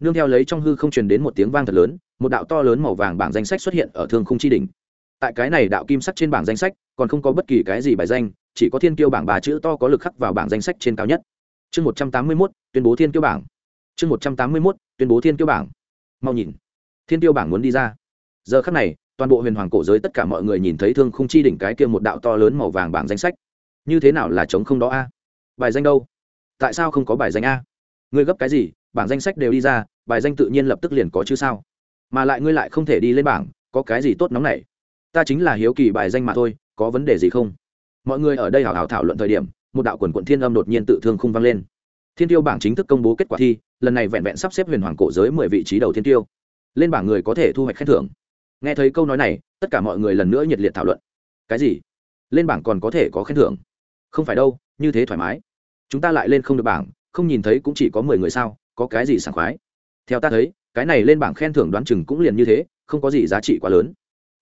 Nương theo lấy trong hư không truyền đến một tiếng vang thật lớn, một đạo to lớn màu vàng bảng danh sách xuất hiện ở thương khung chi đỉnh. Tại cái này đạo kim sắc trên bảng danh sách, còn không có bất kỳ cái gì bài danh, chỉ có thiên kiêu bảng bà chữ to có lực khắc vào bảng danh sách trên cao nhất. Chương một trăm tám mươi mốt, tuyên bố thiên kiêu bảng chương một trăm tám mươi mốt, tuyên bố thiên tiêu bảng. Mau nhìn. Thiên tiêu bảng muốn đi ra. Giờ khắc này, toàn bộ huyền hoàng cổ giới tất cả mọi người nhìn thấy thương khung chi đỉnh cái kia một đạo to lớn màu vàng bảng danh sách. Như thế nào là chống không đó a? Bài danh đâu? Tại sao không có bài danh a? Ngươi gấp cái gì? Bảng danh sách đều đi ra, bài danh tự nhiên lập tức liền có chứ sao? Mà lại ngươi lại không thể đi lên bảng, có cái gì tốt nóng này ta chính là hiếu kỳ bài danh mà thôi, có vấn đề gì không? Mọi người ở đây hào hào thảo luận thời điểm, một đạo quần quận thiên âm đột nhiên tự thương không vang lên thiên tiêu bảng chính thức công bố kết quả thi, lần này vẹn vẹn sắp xếp huyền hoàng cổ giới mười vị trí đầu thiên tiêu. Lên bảng người có thể thu hoạch khen thưởng. Nghe thấy câu nói này, tất cả mọi người lần nữa nhiệt liệt thảo luận. Cái gì? Lên bảng còn có thể có khen thưởng? Không phải đâu, như thế thoải mái. Chúng ta lại lên không được bảng, không nhìn thấy cũng chỉ có mười người sao, có cái gì sảng khoái? Theo ta thấy, cái này lên bảng khen thưởng đoán chừng cũng liền như thế, không có gì giá trị quá lớn.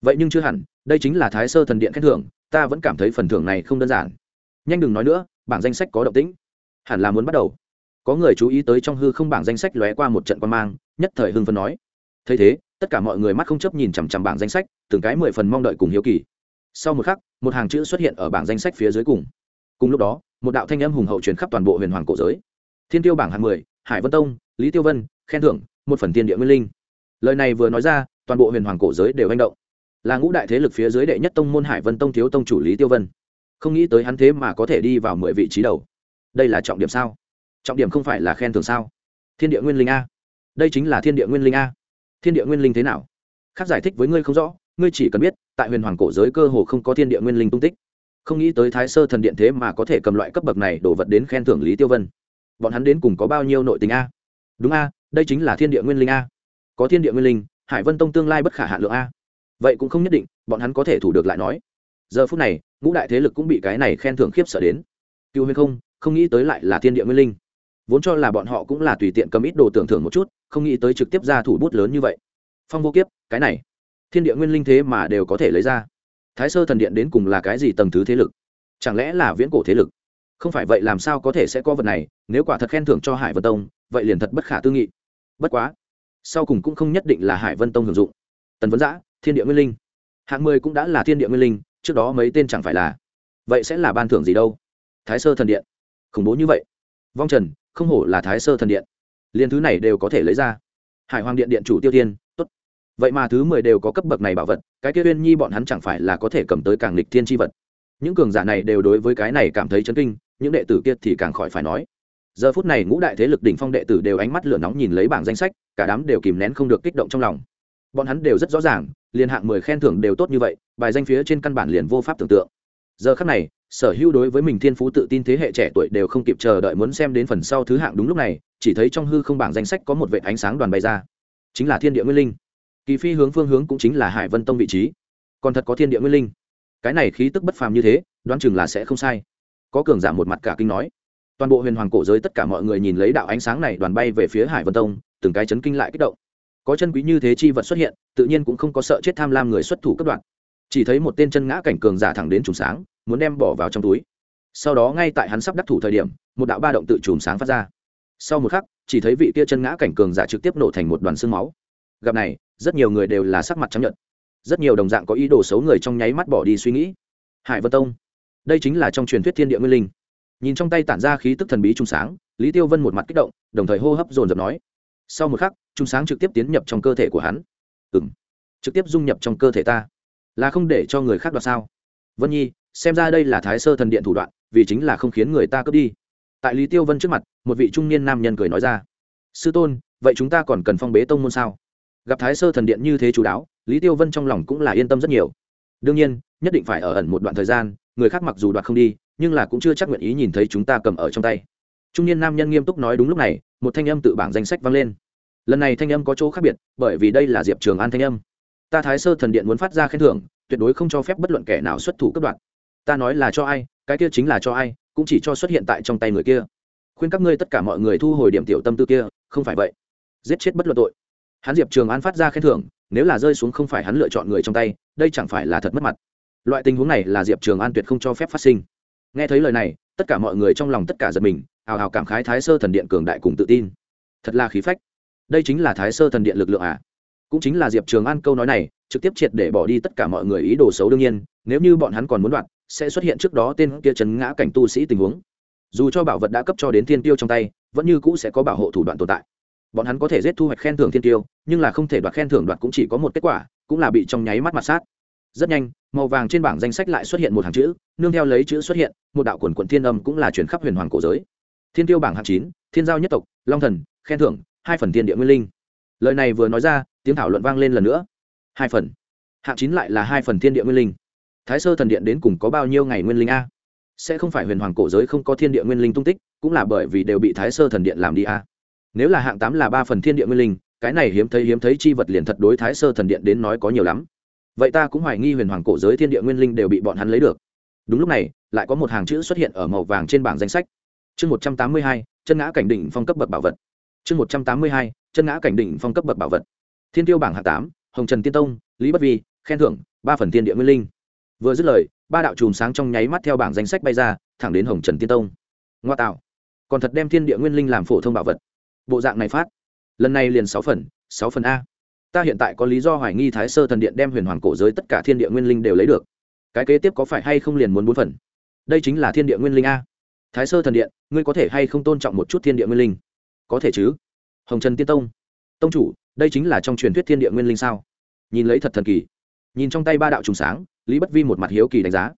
Vậy nhưng chưa hẳn, đây chính là thái sơ thần điện khen thưởng, ta vẫn cảm thấy phần thưởng này không đơn giản. Nhanh đừng nói nữa, bảng danh sách có động tĩnh. Hẳn là muốn bắt đầu có người chú ý tới trong hư không bảng danh sách lóe qua một trận quan mang, nhất thời hưng phân nói. Thấy thế, tất cả mọi người mắt không chấp nhìn chằm chằm bảng danh sách, từng cái mười phần mong đợi cùng hiếu kỳ. Sau một khắc, một hàng chữ xuất hiện ở bảng danh sách phía dưới cùng. Cùng lúc đó, một đạo thanh âm hùng hậu truyền khắp toàn bộ huyền hoàng cổ giới. Thiên tiêu bảng hạng mười, hải vân tông, lý tiêu vân, khen thưởng, một phần tiền địa nguyên linh. Lời này vừa nói ra, toàn bộ huyền hoàng cổ giới đều manh động. Là ngũ đại thế lực phía dưới đệ nhất tông môn hải vân tông thiếu tông chủ lý tiêu vân. Không nghĩ tới hắn thế mà có thể đi vào mười vị trí đầu. Đây là trọng điểm sao? Trọng điểm không phải là khen thưởng sao? Thiên địa nguyên linh a. Đây chính là thiên địa nguyên linh a. Thiên địa nguyên linh thế nào? Khác giải thích với ngươi không rõ, ngươi chỉ cần biết, tại huyền hoàng cổ giới cơ hồ không có thiên địa nguyên linh tung tích. Không nghĩ tới thái sơ thần điện thế mà có thể cầm loại cấp bậc này đổ vật đến khen thưởng lý tiêu vân. Bọn hắn đến cùng có bao nhiêu nội tình a? Đúng a, đây chính là thiên địa nguyên linh a. Có thiên địa nguyên linh, hải vân tông tương lai bất khả hạ lượng a. Vậy cũng không nhất định, bọn hắn có thể thủ được lại nói. Giờ phút này, ngũ đại thế lực cũng bị cái này khen thưởng khiếp sợ đến. Cựu huyền không không nghĩ tới lại là thiên địa nguyên linh vốn cho là bọn họ cũng là tùy tiện cầm ít đồ tưởng thưởng một chút, không nghĩ tới trực tiếp ra thủ bút lớn như vậy. Phong vô kiếp, cái này. Thiên địa nguyên linh thế mà đều có thể lấy ra. Thái sơ thần điện đến cùng là cái gì tầng thứ thế lực? Chẳng lẽ là viễn cổ thế lực? Không phải vậy làm sao có thể sẽ có vật này, nếu quả thật khen thưởng cho hải vân tông, vậy liền thật bất khả tư nghị. Bất quá, sau cùng cũng không nhất định là hải vân tông hưởng dụng. Tần vấn giã, thiên địa nguyên linh. Hạng mười cũng đã là thiên địa nguyên linh, trước đó mấy tên chẳng phải là. Vậy sẽ là ban thưởng gì đâu? Thái sơ thần điện. Khủng bố như vậy. Vong trần không hổ là thái sơ thần điện. Liên thứ này đều có thể lấy ra. Hải hoàng điện điện chủ tiêu tiên tốt. Vậy mà thứ mười đều có cấp bậc này bảo vật, cái kia uyên nhi bọn hắn chẳng phải là có thể cầm tới càng lịch thiên tri vật. Những cường giả này đều đối với cái này cảm thấy chấn kinh, những đệ tử kia thì càng khỏi phải nói. Giờ phút này ngũ đại thế lực đỉnh phong đệ tử đều ánh mắt lửa nóng nhìn lấy bảng danh sách, cả đám đều kìm nén không được kích động trong lòng. Bọn hắn đều rất rõ ràng liền hạng mười khen thưởng đều tốt như vậy, bài danh phía trên căn bản liền vô pháp tưởng tượng. Giờ khắc này sở hữu đối với mình thiên phú tự tin thế hệ trẻ tuổi đều không kịp chờ đợi muốn xem đến phần sau thứ hạng đúng lúc này, chỉ thấy trong hư không bảng danh sách có một vệ ánh sáng đoàn bay ra. Chính là thiên địa nguyên linh. Kỳ phi hướng phương hướng cũng chính là hải vân tông vị trí. Còn thật có thiên địa nguyên linh. Cái này khí tức bất phàm như thế, đoán chừng là sẽ không sai. Có cường giả một mặt cả kinh nói. Toàn bộ huyền hoàng cổ giới tất cả mọi người nhìn lấy đạo ánh sáng này đoàn bay về phía hải vân tông, từng cái chấn kinh lại kích động. Có chân quý như thế chi vật xuất hiện, tự nhiên cũng không có sợ chết tham lam người xuất thủ cấp đoạn. Chỉ thấy một tên chân ngã cảnh cường giả thẳng đến trùng sáng muốn đem bỏ vào trong túi. Sau đó ngay tại hắn sắp đắc thủ thời điểm, một đạo ba động tự chùm sáng phát ra. Sau một khắc, chỉ thấy vị kia chân ngã cảnh cường giả trực tiếp nổ thành một đoàn xương máu. Gặp này, rất nhiều người đều là sắc mặt chấp nhận rất nhiều đồng dạng có ý đồ xấu người trong nháy mắt bỏ đi suy nghĩ. Hải vân tông, đây chính là trong truyền thuyết thiên địa nguyên linh. Nhìn trong tay tản ra khí tức thần bí trung sáng, lý tiêu vân một mặt kích động, đồng thời hô hấp dồn dập nói. Sau một khắc trung sáng trực tiếp tiến nhập trong cơ thể của hắn. Ừ m trực tiếp dung nhập trong cơ thể ta. Là không để cho người khác đoạt sao? Vân nhi xem ra đây là thái sơ thần điện thủ đoạn, vì chính là không khiến người ta cướp đi. Tại lý tiêu vân trước mặt, một vị trung niên nam nhân cười nói ra, sư tôn, vậy chúng ta còn cần phong bế tông môn sao? Gặp thái sơ thần điện như thế chú đáo, lý tiêu vân trong lòng cũng là yên tâm rất nhiều. Đương nhiên, nhất định phải ở ẩn một đoạn thời gian, người khác mặc dù đoạt không đi, nhưng là cũng chưa chắc nguyện ý nhìn thấy chúng ta cầm ở trong tay. Trung niên nam nhân nghiêm túc nói đúng lúc này, một thanh âm tự bảng danh sách vang lên. Lần này thanh âm có chỗ khác biệt, bởi vì đây là diệp trường an thanh âm. Ta thái sơ thần điện muốn phát ra khen thưởng, tuyệt đối không cho phép bất luận kẻ nào xuất thủ cấp đoạn ta nói là cho ai, cái kia chính là cho ai, cũng chỉ cho xuất hiện tại trong tay người kia. Khuyên các ngươi tất cả mọi người thu hồi điểm tiểu tâm tư kia, không phải vậy. Giết chết bất luận tội. Hắn diệp trường an phát ra khen thưởng, nếu là rơi xuống không phải hắn lựa chọn người trong tay, đây chẳng phải là thật mất mặt. Loại tình huống này là diệp trường an tuyệt không cho phép phát sinh. Nghe thấy lời này, tất cả mọi người trong lòng tất cả giật mình, hào hào cảm khái thái sơ thần điện cường đại cùng tự tin. Thật là khí phách. Đây chính là thái sơ thần điện lực lượng à? Cũng chính là diệp trường an câu nói này, trực tiếp triệt để bỏ đi tất cả mọi người ý đồ xấu đương nhiên, nếu như bọn hắn còn muốn đoạt sẽ xuất hiện trước đó tên kia chấn ngã cảnh tu sĩ tình huống. Dù cho bảo vật đã cấp cho đến thiên tiêu trong tay, vẫn như cũ sẽ có bảo hộ thủ đoạn tồn tại. Bọn hắn có thể giết thu hoạch khen thưởng thiên tiêu, nhưng là không thể đoạt khen thưởng đoạt cũng chỉ có một kết quả, cũng là bị trong nháy mắt mặt sát. Rất nhanh, màu vàng trên bảng danh sách lại xuất hiện một hàng chữ, nương theo lấy chữ xuất hiện, một đạo quần quận thiên âm cũng là chuyển khắp huyền hoàng cổ giới. Thiên tiêu bảng hạng chín, thiên giao nhất tộc, long thần, khen thưởng, hai phần thiên địa nguyên linh. Lời này vừa nói ra, tiếng thảo luận vang lên lần nữa. Hai phần. Hạng chín lại là hai phần thiên địa nguyên linh thái sơ thần điện đến cùng có bao nhiêu ngày nguyên linh a? Sẽ không phải huyền hoàng cổ giới không có thiên địa nguyên linh tung tích, cũng là bởi vì đều bị thái sơ thần điện làm đi a. Nếu là hạng tám là ba phần thiên địa nguyên linh, cái này hiếm thấy hiếm thấy chi vật liền thật đối thái sơ thần điện đến nói có nhiều lắm. Vậy ta cũng hoài nghi huyền hoàng cổ giới thiên địa nguyên linh đều bị bọn hắn lấy được. Đúng lúc này, lại có một hàng chữ xuất hiện ở màu vàng trên bảng danh sách. Chương một trăm tám mươi hai, chân ngã cảnh đỉnh phong cấp bậc bảo vật. Chương một trăm tám mươi hai, chân ngã cảnh đỉnh phong cấp bậc bảo vật. Thiên tiêu bảng hạng tám, hồng trần tiên tông, lý bất vi, khen thưởng ba phần thiên địa nguyên linh vừa dứt lời, ba đạo chùm sáng trong nháy mắt theo bảng danh sách bay ra, thẳng đến hồng trần tiên tông. Ngoa tạo. Còn thật đem thiên địa nguyên linh làm phổ thông bảo vật. Bộ dạng này phát. Lần này liền sáu phần sáu phần a. Ta hiện tại có lý do hoài nghi thái sơ thần điện đem huyền hoàng cổ giới tất cả thiên địa nguyên linh đều lấy được. Cái kế tiếp có phải hay không liền muốn bốn phần? Đây chính là thiên địa nguyên linh a. Thái sơ thần điện, ngươi có thể hay không tôn trọng một chút thiên địa nguyên linh? Có thể chứ. Hồng trần tiên tông. Tông chủ, đây chính là trong truyền thuyết thiên địa nguyên linh sao? Nhìn lấy thật thần kỳ. Nhìn trong tay ba đạo trùng sáng lý bất vi một mặt hiếu kỳ đánh giá.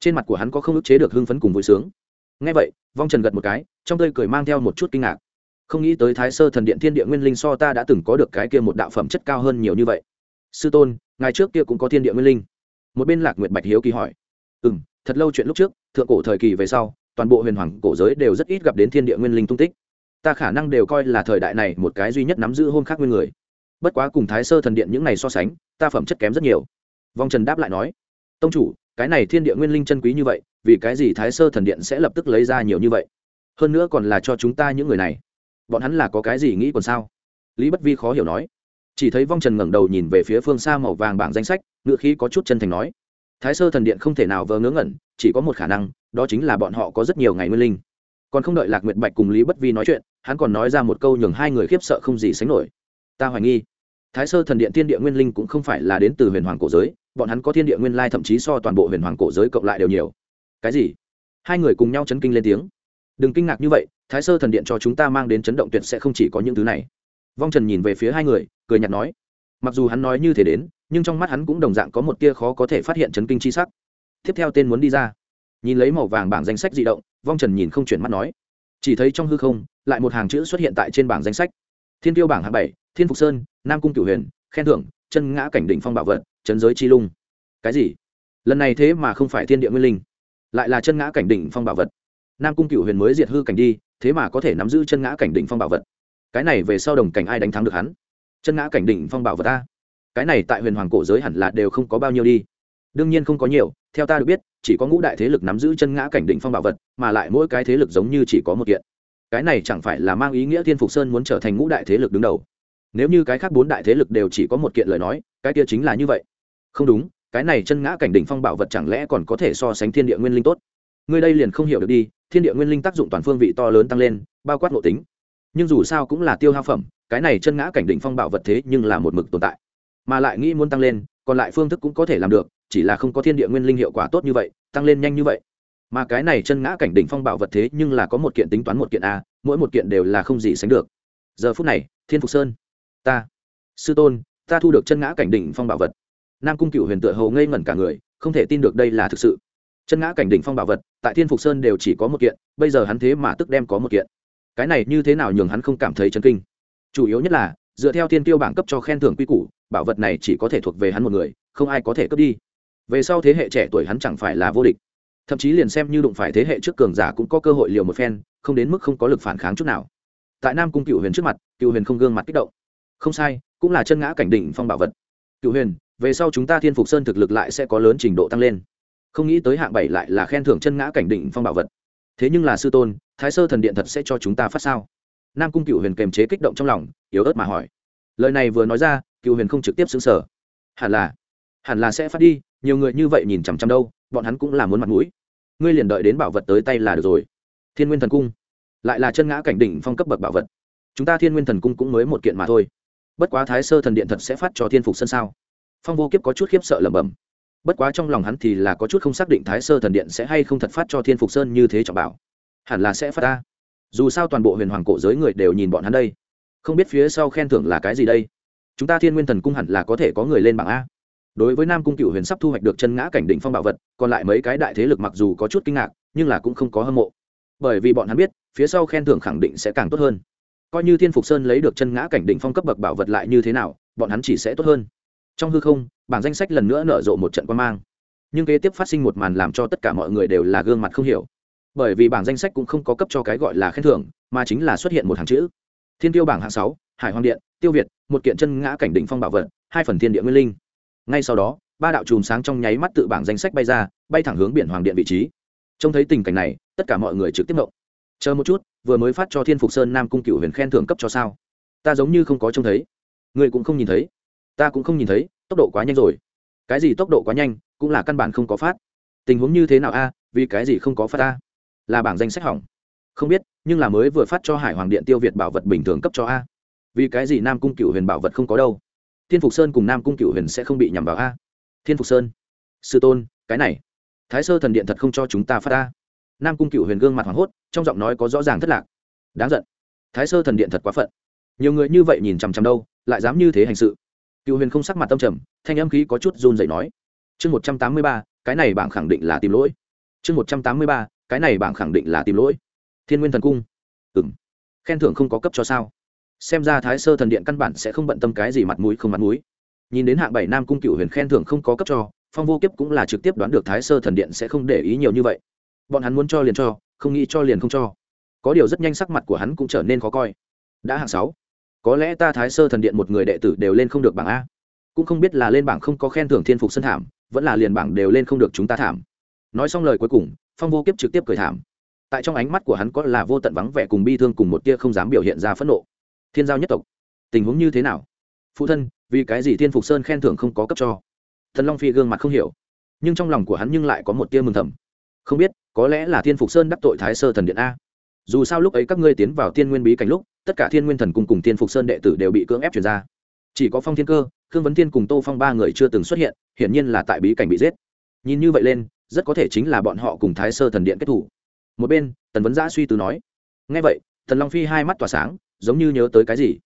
Trên mặt của hắn có không ức chế được hưng phấn cùng vui sướng. Ngay vậy, vong trần gật một cái, trong tơi cười mang theo một chút kinh ngạc. Không nghĩ tới thái sơ thần điện thiên địa nguyên linh so ta đã từng có được cái kia một đạo phẩm chất cao hơn nhiều như vậy. Sư tôn ngày trước kia cũng có thiên địa nguyên linh. Một bên lạc nguyệt bạch hiếu kỳ hỏi. Ừ m thật lâu chuyện lúc trước, thượng cổ thời kỳ về sau, toàn bộ huyền hoàng cổ giới đều rất ít gặp đến thiên địa nguyên linh tung tích. Ta khả năng đều coi là thời đại này một cái duy nhất nắm giữ hôn khác nguyên người. Bất quá cùng thái sơ thần điện những này so sánh, ta phẩm chất kém rất nhiều. Vong trần đáp lại nói tông chủ, cái này thiên địa nguyên linh chân quý như vậy, vì cái gì thái sơ thần điện sẽ lập tức lấy ra nhiều như vậy? Hơn nữa còn là cho chúng ta những người này. Bọn hắn là có cái gì nghĩ còn sao? Lý bất vi khó hiểu nói. Chỉ thấy vong trần ngẩng đầu nhìn về phía phương xa màu vàng bảng danh sách, ngựa khí có chút chân thành nói. Thái sơ thần điện không thể nào vờ ngớ ngẩn, chỉ có một khả năng, đó chính là bọn họ có rất nhiều ngày nguyên linh. Còn không đợi lạc nguyệt bạch cùng lý bất vi nói chuyện, hắn còn nói ra một câu nhường hai người khiếp sợ không gì sánh nổi. Ta hoài nghi thái sơ thần điện thiên địa nguyên linh cũng không phải là đến từ huyền hoàng cổ giới, bọn hắn có thiên địa nguyên lai thậm chí so toàn bộ huyền hoàng cổ giới cộng lại đều nhiều. Cái gì? Hai người cùng nhau chấn kinh lên tiếng. Đừng kinh ngạc như vậy, thái sơ thần điện cho chúng ta mang đến chấn động tuyệt sẽ không chỉ có những thứ này. Vong trần nhìn về phía hai người, cười nhạt nói. Mặc dù hắn nói như thế đến, nhưng trong mắt hắn cũng đồng dạng có một tia khó có thể phát hiện chấn kinh c h i sắc. Tiếp theo tên muốn đi ra. Nhìn lấy màu vàng bảng danh sách di động, vong trần nhìn không chuyển mắt nói. Chỉ thấy trong hư không, lại một hàng chữ xuất hiện tại trên bảng danh sách. Thiên tiêu bảng hạng bảy thiên phục sơn, nam cung cửu huyền, khen thưởng, chân ngã cảnh đỉnh phong bảo vật, trấn giới chi lung. Cái gì? Lần này thế mà không phải thiên địa nguyên linh, lại là chân ngã cảnh đỉnh phong bảo vật. Nam cung cửu huyền mới diệt hư cảnh đi, thế mà có thể nắm giữ chân ngã cảnh đỉnh phong bảo vật. Cái này về sau đồng cảnh ai đánh thắng được hắn? Chân ngã cảnh đỉnh phong bảo vật ta. Cái này tại huyền hoàng cổ giới hẳn là đều không có bao nhiêu đi. Đương nhiên không có nhiều, theo ta được biết, chỉ có ngũ đại thế lực nắm giữ chân ngã cảnh đỉnh phong bảo vật, mà lại mỗi cái thế lực giống như chỉ có một kiện. Cái này chẳng phải là mang ý nghĩa thiên phục sơn muốn trở thành ngũ đại thế lực đứng đầu nếu như cái khác bốn đại thế lực đều chỉ có một kiện lời nói, cái kia chính là như vậy. Không đúng, cái này chân ngã cảnh đỉnh phong bảo vật chẳng lẽ còn có thể so sánh thiên địa nguyên linh tốt? Ngươi đây liền không hiểu được đi, thiên địa nguyên linh tác dụng toàn phương vị to lớn tăng lên, bao quát nội tính. Nhưng dù sao cũng là tiêu hao phẩm, cái này chân ngã cảnh đỉnh phong bảo vật thế nhưng là một mực tồn tại. Mà lại nghĩ muốn tăng lên, còn lại phương thức cũng có thể làm được, chỉ là không có thiên địa nguyên linh hiệu quả tốt như vậy, tăng lên nhanh như vậy. Mà cái này chân ngã cảnh đỉnh phong bảo vật thế nhưng là có một kiện tính toán một kiện a, mỗi một kiện đều là không gì sánh được. Giờ phút này, thiên phục sơn ta. Sư tôn, ta thu được chân ngã cảnh đỉnh phong bảo vật. Nam cung cựu huyền tựa hầu ngây ngẩn cả người, không thể tin được đây là thực sự. Chân ngã cảnh đỉnh phong bảo vật, tại thiên phục sơn đều chỉ có một kiện, bây giờ hắn thế mà tức đem có một kiện. Cái này như thế nào nhường hắn không cảm thấy chấn kinh? Chủ yếu nhất là, dựa theo thiên tiêu bảng cấp cho khen thưởng quy củ, bảo vật này chỉ có thể thuộc về hắn một người, không ai có thể cướp đi. Về sau thế hệ trẻ tuổi hắn chẳng phải là vô địch. Thậm chí liền xem như đụng phải thế hệ trước cường giả cũng có cơ hội liều một phen, không đến mức không có lực phản kháng chút nào. Tại nam cung cựu huyền trước mặt cựu huyền không gương mặt kích động không sai, cũng là chân ngã cảnh đỉnh phong bảo vật. Cựu huyền, về sau chúng ta thiên phục sơn thực lực lại sẽ có lớn trình độ tăng lên. Không nghĩ tới hạng bảy lại là khen thưởng chân ngã cảnh đỉnh phong bảo vật. Thế nhưng là sư tôn, thái sơ thần điện thật sẽ cho chúng ta phát sao? Nam cung cựu huyền kềm chế kích động trong lòng, yếu ớt mà hỏi. Lời này vừa nói ra cựu huyền không trực tiếp xứng sở hẳn là hẳn là sẽ phát đi, nhiều người như vậy nhìn chằm chằm đâu, bọn hắn cũng là muốn mặt mũi. Ngươi liền đợi đến bảo vật tới tay là được rồi. Thiên nguyên thần cung, lại là chân ngã cảnh đỉnh phong cấp bậc bảo vật. Chúng ta thiên nguyên thần cung cũng mới một kiện mà thôi bất quá thái sơ thần điện thật sẽ phát cho thiên phục sân sao? Phong vô kiếp có chút khiếp sợ lẩm bẩm. Bất quá trong lòng hắn thì là có chút không xác định thái sơ thần điện sẽ hay không thật phát cho thiên phục sơn như thế trọng bảo. Hẳn là sẽ phát ta dù sao toàn bộ huyền hoàng cổ giới người đều nhìn bọn hắn đây. Không biết phía sau khen thưởng là cái gì đây? Chúng ta thiên nguyên thần cung hẳn là có thể có người lên bảng a. Đối với nam cung cựu huyền sắp thu hoạch được chân ngã cảnh đỉnh phong bảo vật, còn lại mấy cái đại thế lực mặc dù có chút kinh ngạc, nhưng là cũng không có hâm mộ. Bởi vì bọn hắn biết, phía sau khen thưởng khẳng định sẽ càng tốt hơn coi như thiên phục sơn lấy được chân ngã cảnh đỉnh phong cấp bậc bảo vật lại như thế nào, bọn hắn chỉ sẽ tốt hơn. Trong hư không, bảng danh sách lần nữa nở rộ một trận quan mang. Nhưng kế tiếp phát sinh một màn làm cho tất cả mọi người đều là gương mặt không hiểu. Bởi vì bảng danh sách cũng không có cấp cho cái gọi là khen thưởng, mà chính là xuất hiện một hàng chữ. Thiên tiêu bảng hạng sáu, hải hoàng điện, tiêu việt, một kiện chân ngã cảnh đỉnh phong bảo vật, hai phần thiên địa nguyên linh. Ngay sau đó, ba đạo chùm sáng trong nháy mắt tự bảng danh sách bay ra, bay thẳng hướng biển hoàng điện vị trí. Trông thấy tình cảnh này, tất cả mọi người trực tiếp động chờ một chút, vừa mới phát cho thiên phục sơn nam cung cựu huyền khen thưởng cấp cho sao? Ta giống như không có trông thấy. Người cũng không nhìn thấy. Ta cũng không nhìn thấy, tốc độ quá nhanh rồi. Cái gì tốc độ quá nhanh, cũng là căn bản không có phát. Tình huống như thế nào a, vì cái gì không có phát a? Là bảng danh sách hỏng. Không biết, nhưng là mới vừa phát cho hải hoàng điện tiêu việt bảo vật bình thường cấp cho a. Vì cái gì nam cung cựu huyền bảo vật không có đâu? Thiên phục sơn cùng nam cung cựu huyền sẽ không bị nhằm vào a. Thiên phục sơn. Sư tôn, cái này. Thái sơ thần điện thật không cho chúng ta phát a nam cung cựu huyền gương mặt hoảng hốt, trong giọng nói có rõ ràng thất lạc. Đáng giận. Thái sơ thần điện thật quá phận. Nhiều người như vậy nhìn chằm chằm đâu, lại dám như thế hành sự. Cựu huyền không sắc mặt tâm trầm, thanh âm khí có chút run dậy nói. Chương một trăm tám mươi ba, cái này bảng khẳng định là tìm lỗi. Chương một trăm tám mươi ba, cái này bảng khẳng định là tìm lỗi. Thiên nguyên thần cung. Ừ m khen thưởng không có cấp cho sao? Xem ra thái sơ thần điện căn bản sẽ không bận tâm cái gì mặt mũi không mặt mũi. Nhìn đến hạng bảy nam cung cựu huyền khen thưởng không có cấp cho, phong vô kiếp cũng là trực tiếp đoán được thái sơ thần điện sẽ không để ý nhiều như vậy bọn hắn muốn cho liền cho, không nghĩ cho liền không cho. Có điều rất nhanh sắc mặt của hắn cũng trở nên khó coi. Đã hạng sáu. Có lẽ ta thái sơ thần điện một người đệ tử đều lên không được bảng a. Cũng không biết là lên bảng không có khen thưởng thiên phục sân thảm, vẫn là liền bảng đều lên không được chúng ta thảm. Nói xong lời cuối cùng, phong vô kiếp trực tiếp cười thảm. Tại trong ánh mắt của hắn có là vô tận vắng vẻ cùng bi thương cùng một tia không dám biểu hiện ra phẫn nộ. Thiên giao nhất tộc, tình huống như thế nào? Phụ thân, vì cái gì thiên phục sơn khen thưởng không có cấp cho? Thần long phi gương mặt không hiểu, nhưng trong lòng của hắn nhưng lại có một tia mừng thầm. Không biết có lẽ là thiên phục sơn đắc tội thái sơ thần điện a. Dù sao lúc ấy các ngươi tiến vào tiên nguyên bí cảnh lúc, tất cả thiên nguyên thần cùng cùng thiên phục sơn đệ tử đều bị cưỡng ép chuyển ra. Chỉ có phong thiên cơ, khương vấn thiên cùng tô phong ba người chưa từng xuất hiện, hiển nhiên là tại bí cảnh bị giết. Nhìn như vậy lên, rất có thể chính là bọn họ cùng thái sơ thần điện kết thủ. Một bên, tần vấn giã suy tư nói ngay vậy thần long phi hai mắt tỏa sáng, giống như nhớ tới cái gì.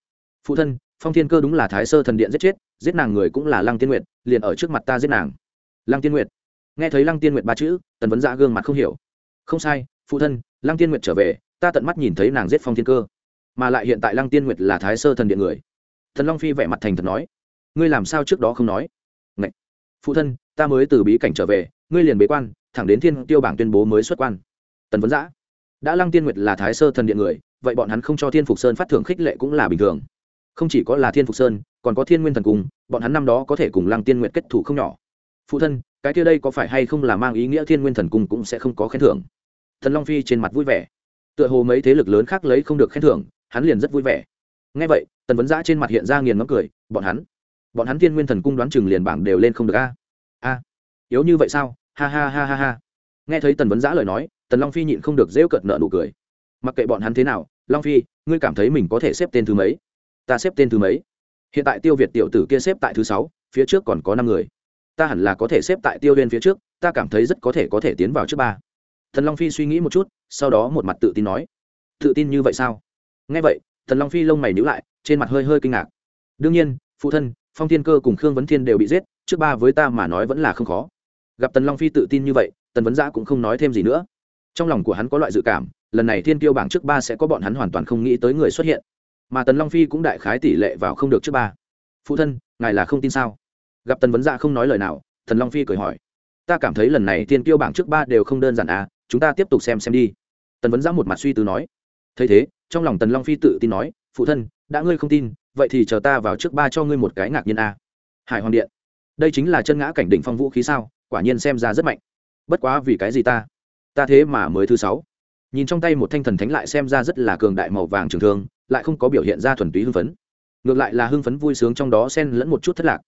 Phụ thân, phong thiên cơ đúng là thái sơ thần điện giết chết, giết nàng người cũng là lăng tiên nguyệt, liền ở trước mặt ta giết nàng. Lăng tiên nguyệt nghe thấy lăng tiên nguyệt ba chữ, tần vấn giã gương mặt không hiểu. Không sai, phụ thân, lăng tiên nguyệt trở về, ta tận mắt nhìn thấy nàng giết phong thiên cơ. Mà lại hiện tại lăng tiên nguyệt là thái sơ thần điện người. Thần long phi vẻ mặt thành thật nói. Ngươi làm sao trước đó không nói? Ngậy! phụ thân, ta mới từ bí cảnh trở về, ngươi liền bế quan, thẳng đến thiên tiêu bảng tuyên bố mới xuất quan. Tần vấn giã đã lăng tiên nguyệt là thái sơ thần điện người, vậy bọn hắn không cho thiên phục sơn phát thưởng khích lệ cũng là bình thường. Không chỉ có là thiên phục sơn, còn có thiên nguyên thần cung bọn hắn năm đó có thể cùng lăng tiên nguyệt kết thủ không nhỏ phụ thân, cái kia đây có phải hay không là mang ý nghĩa thiên nguyên thần cung cũng sẽ không có khen thưởng. Thần long phi trên mặt vui vẻ. Tựa hồ mấy thế lực lớn khác lấy không được khen thưởng, hắn liền rất vui vẻ. Ngay vậy, tần vấn giã trên mặt hiện ra nghiền ngấm cười, bọn hắn bọn hắn thiên nguyên thần cung đoán chừng liền bảng đều lên không được a. A, yếu như vậy sao? Ha ha ha ha ha. Nghe thấy tần vấn giã lời nói, tần long phi nhịn không được rêu cợt nợ nụ cười. Mặc kệ bọn hắn thế nào, long phi, ngươi cảm thấy mình có thể xếp tên thứ mấy? Ta xếp tên thứ mấy? Hiện tại tiêu việt tiểu tử kia xếp tại thứ sáu, phía trước còn có năm người ta hẳn là có thể xếp tại tiêu liên phía trước, ta cảm thấy rất có thể có thể tiến vào trước ba. Thần long phi suy nghĩ một chút, sau đó một mặt tự tin nói. Tự tin như vậy sao? Nghe vậy, thần long phi lông mày nhữ lại, trên mặt hơi hơi kinh ngạc. Đương nhiên, phụ thân, phong thiên cơ cùng khương vấn thiên đều bị giết, trước ba với ta mà nói vẫn là không khó. Gặp tần long phi tự tin như vậy, tần vấn giã cũng không nói thêm gì nữa. Trong lòng của hắn có loại dự cảm, lần này thiên tiêu bảng trước ba sẽ có bọn hắn hoàn toàn không nghĩ tới người xuất hiện. Mà tần long phi cũng đại khái tỷ lệ vào không được trước ba. Phụ thân, ngài là không tin sao? Gặp tần vấn dạ không nói lời nào, thần long phi cười hỏi, ta cảm thấy lần này tiên tiêu bảng trước ba đều không đơn giản à chúng ta tiếp tục xem xem đi. Tần vấn dạ một mặt suy tư nói, thấy thế, trong lòng tần long phi tự tin nói, phụ thân, đã ngươi không tin, vậy thì chờ ta vào trước ba cho ngươi một cái ngạc nhiên a à. hải hoàng điện, đây chính là chân ngã cảnh đỉnh phong vũ khí sao, quả nhiên xem ra rất mạnh. Bất quá vì cái gì ta? Ta thế mà mới thứ sáu. Nhìn trong tay một thanh thần thánh lại xem ra rất là cường đại màu vàng trường thương, lại không có biểu hiện ra thuần túy hưng phấn. Ngược lại là hưng phấn vui sướng trong đó xen lẫn một chút thất lạc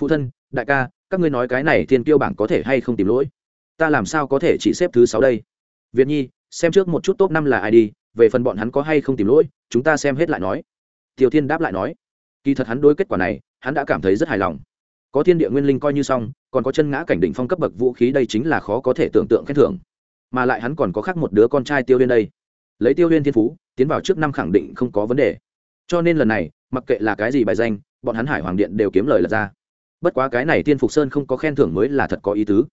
phụ thân, đại ca, các ngươi nói cái này thiên kiêu bảng có thể hay không tìm lỗi? Ta làm sao có thể chỉ xếp thứ sáu đây? Việt nhi, xem trước một chút top năm là ai đi, về phần bọn hắn có hay không tìm lỗi, chúng ta xem hết lại nói. Tiêu thiên đáp lại nói. Kỳ thật hắn đối kết quả này, hắn đã cảm thấy rất hài lòng. Có thiên địa nguyên linh coi như xong, còn có chân ngã cảnh đỉnh phong cấp bậc vũ khí đây chính là khó có thể tưởng tượng khen thưởng. Mà lại hắn còn có khác một đứa con trai tiêu liên đây. Lấy tiêu liên thiên phú, tiến vào trước năm khẳng định không có vấn đề. Cho nên lần này, mặc kệ là cái gì bài danh, bọn hắn hải hoàng điện đều kiếm lời lật ra bất quá cái này tiên phục sơn không có khen thưởng mới là thật có ý tứ.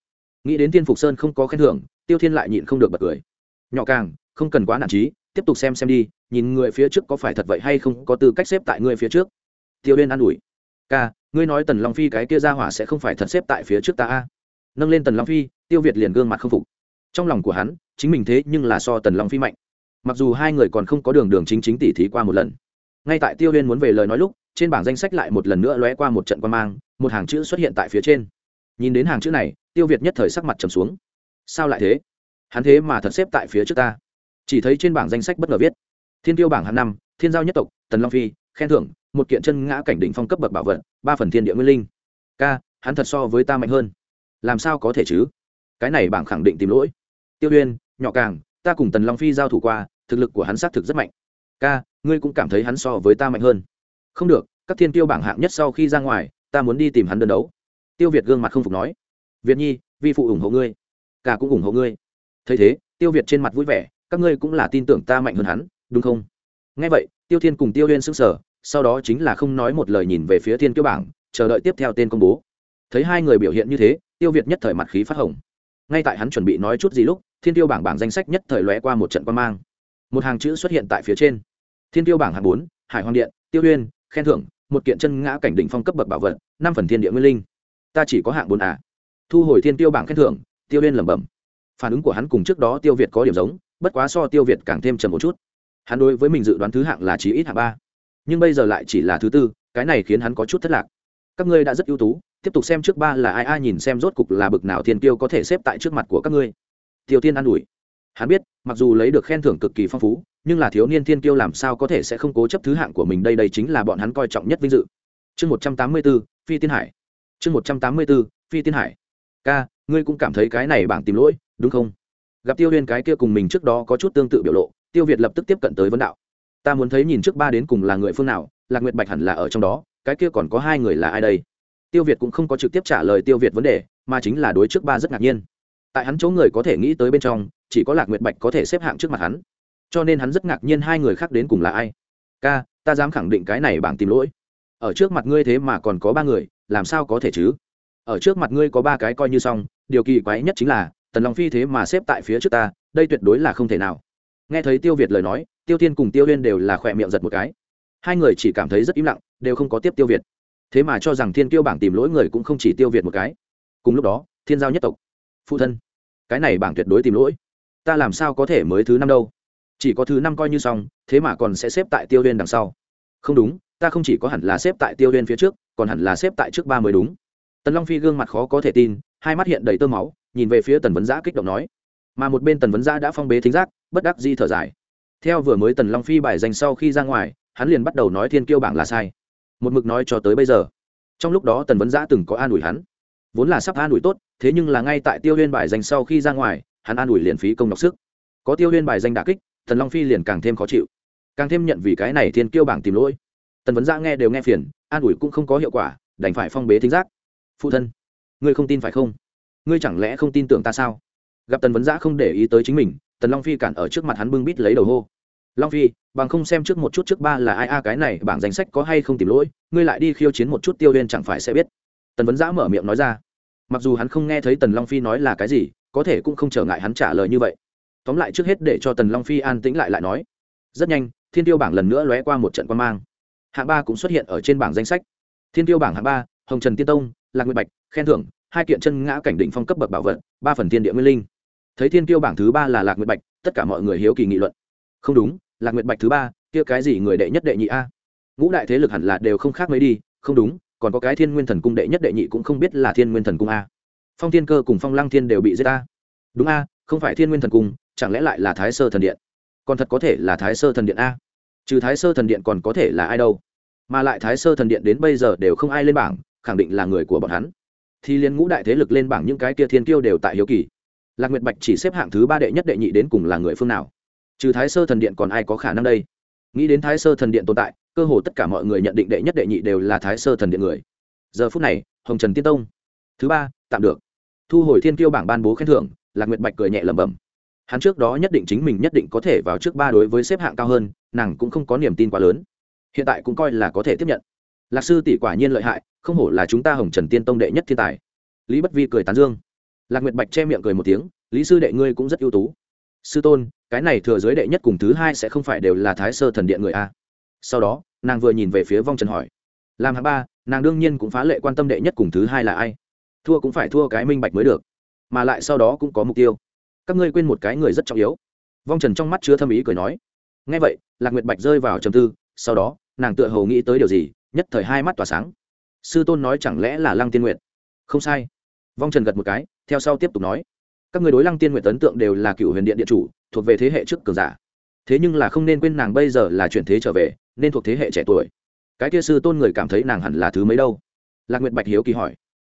Nghĩ đến tiên phục sơn không có khen thưởng, tiêu thiên lại nhịn không được bật cười. Nhỏ càng, không cần quá nản trí tiếp tục xem xem đi, nhìn người phía trước có phải thật vậy hay không, có tư cách xếp tại người phía trước. Tiêu liên an ủi. Ca, ngươi nói tần long phi cái kia ra hỏa sẽ không phải thật xếp tại phía trước ta a? Nâng lên tần long phi, tiêu việt liền gương mặt không phục. Trong lòng của hắn, chính mình thế nhưng là so tần long phi mạnh. Mặc dù hai người còn không có đường đường chính chính tỉ thí qua một lần. Ngay tại tiêu liên muốn về lời nói lúc, trên bảng danh sách lại một lần nữa lóe qua một trận quan mang một hàng chữ xuất hiện tại phía trên. Nhìn đến hàng chữ này, tiêu việt nhất thời sắc mặt trầm xuống. Sao lại thế? Hắn thế mà thật xếp tại phía trước ta. Chỉ thấy trên bảng danh sách bất ngờ viết, thiên tiêu bảng hàng năm, thiên giao nhất tộc, tần long phi, khen thưởng, một kiện chân ngã cảnh đỉnh phong cấp bậc bảo vật, ba phần thiên địa nguyên linh. Ca, hắn thật so với ta mạnh hơn. Làm sao có thể chứ? Cái này bảng khẳng định tìm lỗi. Tiêu uyên, nhỏ càng, ta cùng tần long phi giao thủ qua, thực lực của hắn xác thực rất mạnh. Ca, ngươi cũng cảm thấy hắn so với ta mạnh hơn. Không được, các thiên tiêu bảng hạng nhất sau khi ra ngoài ta muốn đi tìm hắn đơn đấu. Tiêu việt gương mặt không phục nói. Việt nhi, vi phụ ủng hộ ngươi. Cả cũng ủng hộ ngươi. Thấy thế, tiêu việt trên mặt vui vẻ, các ngươi cũng là tin tưởng ta mạnh hơn hắn, đúng không? Nghe vậy, tiêu thiên cùng tiêu liên s ư n g sở sau đó chính là không nói một lời nhìn về phía thiên kiêu bảng, chờ đợi tiếp theo tên công bố. Thấy hai người biểu hiện như thế, tiêu việt nhất thời mặt khí phát hồng. Ngay tại hắn chuẩn bị nói chút gì lúc, thiên tiêu bảng bảng danh sách nhất thời lóe qua một trận quan mang. Một hàng chữ xuất hiện tại phía trên. Thiên tiêu bảng hạng bốn, hải hoàng điện, tiêu uyên, khen thưởng, một kiện chân ngã cảnh đỉnh phong cấp bậc bảo vật năm phần thiên địa nguyên linh. Ta chỉ có hạng bốn à. Thu hồi thiên tiêu bảng khen thưởng, tiêu liên lẩm bẩm. Phản ứng của hắn cùng trước đó tiêu việt có điểm giống, bất quá so tiêu việt càng thêm trầm một chút. Hắn đối với mình dự đoán thứ hạng là chỉ ít hạng ba. Nhưng bây giờ lại chỉ là thứ tư, cái này khiến hắn có chút thất lạc. Các ngươi đã rất ưu tú, tiếp tục xem trước ba là ai ai nhìn xem rốt cục là bực nào thiên tiêu có thể xếp tại trước mặt của các ngươi. Tiêu tiên an ủi. Hắn biết, mặc dù lấy được khen thưởng cực kỳ phong phú, nhưng là thiếu niên thiên tiêu làm sao có thể sẽ không cố chấp thứ hạng của mình đây đây chính là bọn hắn coi trọng nhất vinh dự. Chương một trăm tám mươi bốn phi tiên hải. Chương một trăm tám mươi bốn phi tiên hải. Ca, ngươi cũng cảm thấy cái này bảng tìm lỗi, đúng không? Gặp tiêu huyên cái kia cùng mình trước đó có chút tương tự biểu lộ, tiêu việt lập tức tiếp cận tới vấn đạo. Ta muốn thấy nhìn trước ba đến cùng là người phương nào, lạc nguyệt bạch hẳn là ở trong đó, cái kia còn có hai người là ai đây? Tiêu việt cũng không có trực tiếp trả lời tiêu việt vấn đề, mà chính là đối trước ba rất ngạc nhiên. Tại hắn chỗ người có thể nghĩ tới bên trong, chỉ có lạc nguyệt bạch có thể xếp hạng trước mặt hắn. Cho nên hắn rất ngạc nhiên hai người khác đến cùng là ai. Ca, ta dám khẳng định cái này bảng tìm lỗi ở trước mặt ngươi thế mà còn có ba người, làm sao có thể chứ? Ở trước mặt ngươi có ba cái coi như xong, điều kỳ quái nhất chính là, tần long phi thế mà xếp tại phía trước ta, đây tuyệt đối là không thể nào. Nghe thấy tiêu việt lời nói, tiêu thiên cùng tiêu huyên đều là khỏe miệng giật một cái. Hai người chỉ cảm thấy rất im lặng, đều không có tiếp tiêu việt. Thế mà cho rằng thiên kiêu bảng tìm lỗi người cũng không chỉ tiêu việt một cái. Cùng lúc đó, thiên giao nhất tộc, phụ thân, cái này bảng tuyệt đối tìm lỗi. Ta làm sao có thể mới thứ năm đâu? Chỉ có thứ năm coi như xong, thế mà còn sẽ xếp tại tiêu huyên đằng sau. Không đúng ta không chỉ có hẳn là xếp tại tiêu huyên phía trước, còn hẳn là xếp tại trước ba mới đúng. Tần long phi gương mặt khó có thể tin, hai mắt hiện đầy tơ máu, nhìn về phía tần vấn giã kích động nói. Mà một bên tần vấn giã đã phong bế thính giác, bất đắc di thở dài. Theo vừa mới tần long phi bài dành sau khi ra ngoài, hắn liền bắt đầu nói thiên kiêu bảng là sai. Một mực nói cho tới bây giờ. Trong lúc đó tần vấn giã từng có an ủi hắn. Vốn là sắp an ủi tốt, thế nhưng là ngay tại tiêu huyên bài dành sau khi ra ngoài, hắn an ủi liền phí công đọc sức. Có tiêu huyên bài danh đà kích, tần long phi liền càng thêm khó chịu. Càng thêm nhận vì cái này thiên kiêu bảng tìm lỗi tần vấn giã nghe đều nghe phiền, an ủi cũng không có hiệu quả, đành phải phong bế thính giác. Phụ thân, ngươi không tin phải không? Ngươi chẳng lẽ không tin tưởng ta sao? Gặp tần vấn giã không để ý tới chính mình, tần long phi cản ở trước mặt hắn bưng bít lấy đầu hô. Long phi, bằng không xem trước một chút trước ba là ai a, cái này bảng danh sách có hay không tìm lỗi, ngươi lại đi khiêu chiến một chút tiêu huyên chẳng phải sẽ biết. Tần vấn giã mở miệng nói ra. Mặc dù hắn không nghe thấy tần long phi nói là cái gì, có thể cũng không trở ngại hắn trả lời như vậy. Tóm lại trước hết để cho tần long phi an tĩnh lại lại nói. Rất nhanh, thiên tiêu bảng lần nữa lóe qua một trận quan mang hạng ba cũng xuất hiện ở trên bảng danh sách. Thiên tiêu bảng hạng ba, hồng trần tiên tông, lạc nguyệt bạch, khen thưởng, hai kiện chân ngã cảnh định phong cấp bậc bảo vật, ba phần thiên địa nguyên linh. Thấy thiên tiêu bảng thứ ba là lạc nguyệt bạch, tất cả mọi người hiếu kỳ nghị luận. Không đúng, lạc nguyệt bạch thứ ba, kia cái gì người đệ nhất đệ nhị a? Ngũ đại thế lực hẳn là đều không khác mấy đi, không đúng, còn có cái thiên nguyên thần cung đệ nhất đệ nhị cũng không biết là thiên nguyên thần cung a. Phong thiên cơ cùng phong lăng thiên đều bị giết a đúng a, không phải thiên nguyên thần cung, chẳng lẽ lại là thái sơ thần điện? Còn thật có thể là thái sơ thần điện a trừ thái sơ thần điện còn có thể là ai đâu? Mà lại thái sơ thần điện đến bây giờ đều không ai lên bảng, khẳng định là người của bọn hắn. Thì liên ngũ đại thế lực lên bảng những cái kia thiên kiêu đều tại hiếu kỳ. Lạc nguyệt bạch chỉ xếp hạng thứ ba đệ nhất đệ nhị đến cùng là người phương nào? Trừ thái sơ thần điện còn ai có khả năng đây? Nghĩ đến thái sơ thần điện tồn tại, cơ hồ tất cả mọi người nhận định đệ nhất đệ nhị đều là thái sơ thần điện người. Giờ phút này, hồng trần tiên tông. Thứ ba, tạm được. Thu hồi thiên kiêu bảng ban bố khen thưởng, lạc nguyệt bạch cười nhẹ lẩm bẩm hắn trước đó nhất định chính mình nhất định có thể vào trước ba đối với xếp hạng cao hơn, nàng cũng không có niềm tin quá lớn. Hiện tại cũng coi là có thể tiếp nhận. Lạc sư tỷ quả nhiên lợi hại, không hổ là chúng ta hồng trần tiên tông đệ nhất thiên tài. Lý bất vi cười tán dương. Lạc nguyệt bạch che miệng cười một tiếng, lý sư đệ ngươi cũng rất ưu tú. Sư tôn, cái này thừa giới đệ nhất cùng thứ hai sẽ không phải đều là thái sơ thần điện người a? Sau đó, nàng vừa nhìn về phía vong trần hỏi. Làm hạng ba, nàng đương nhiên cũng phá lệ quan tâm đệ nhất cùng thứ hai là ai? Thua cũng phải thua cái minh bạch mới được, mà lại sau đó cũng có mục tiêu các ngươi quên một cái người rất trọng yếu. Vong trần trong mắt chứa thâm ý cười nói. Ngay vậy, lạc nguyệt bạch rơi vào trầm tư, sau đó, nàng tựa hồ nghĩ tới điều gì, nhất thời hai mắt tỏa sáng. Sư tôn nói chẳng lẽ là lăng tiên nguyệt? Không sai. Vong trần gật một cái, theo sau tiếp tục nói. Các người đối lăng tiên nguyệt ấn tượng đều là cựu huyền điện điện chủ, thuộc về thế hệ trước cường giả. Thế nhưng là không nên quên nàng bây giờ là chuyển thế trở về, nên thuộc thế hệ trẻ tuổi. Cái kia sư tôn người cảm thấy nàng hẳn là thứ mấy đâu? Lạc nguyệt bạch hiếu kỳ hỏi.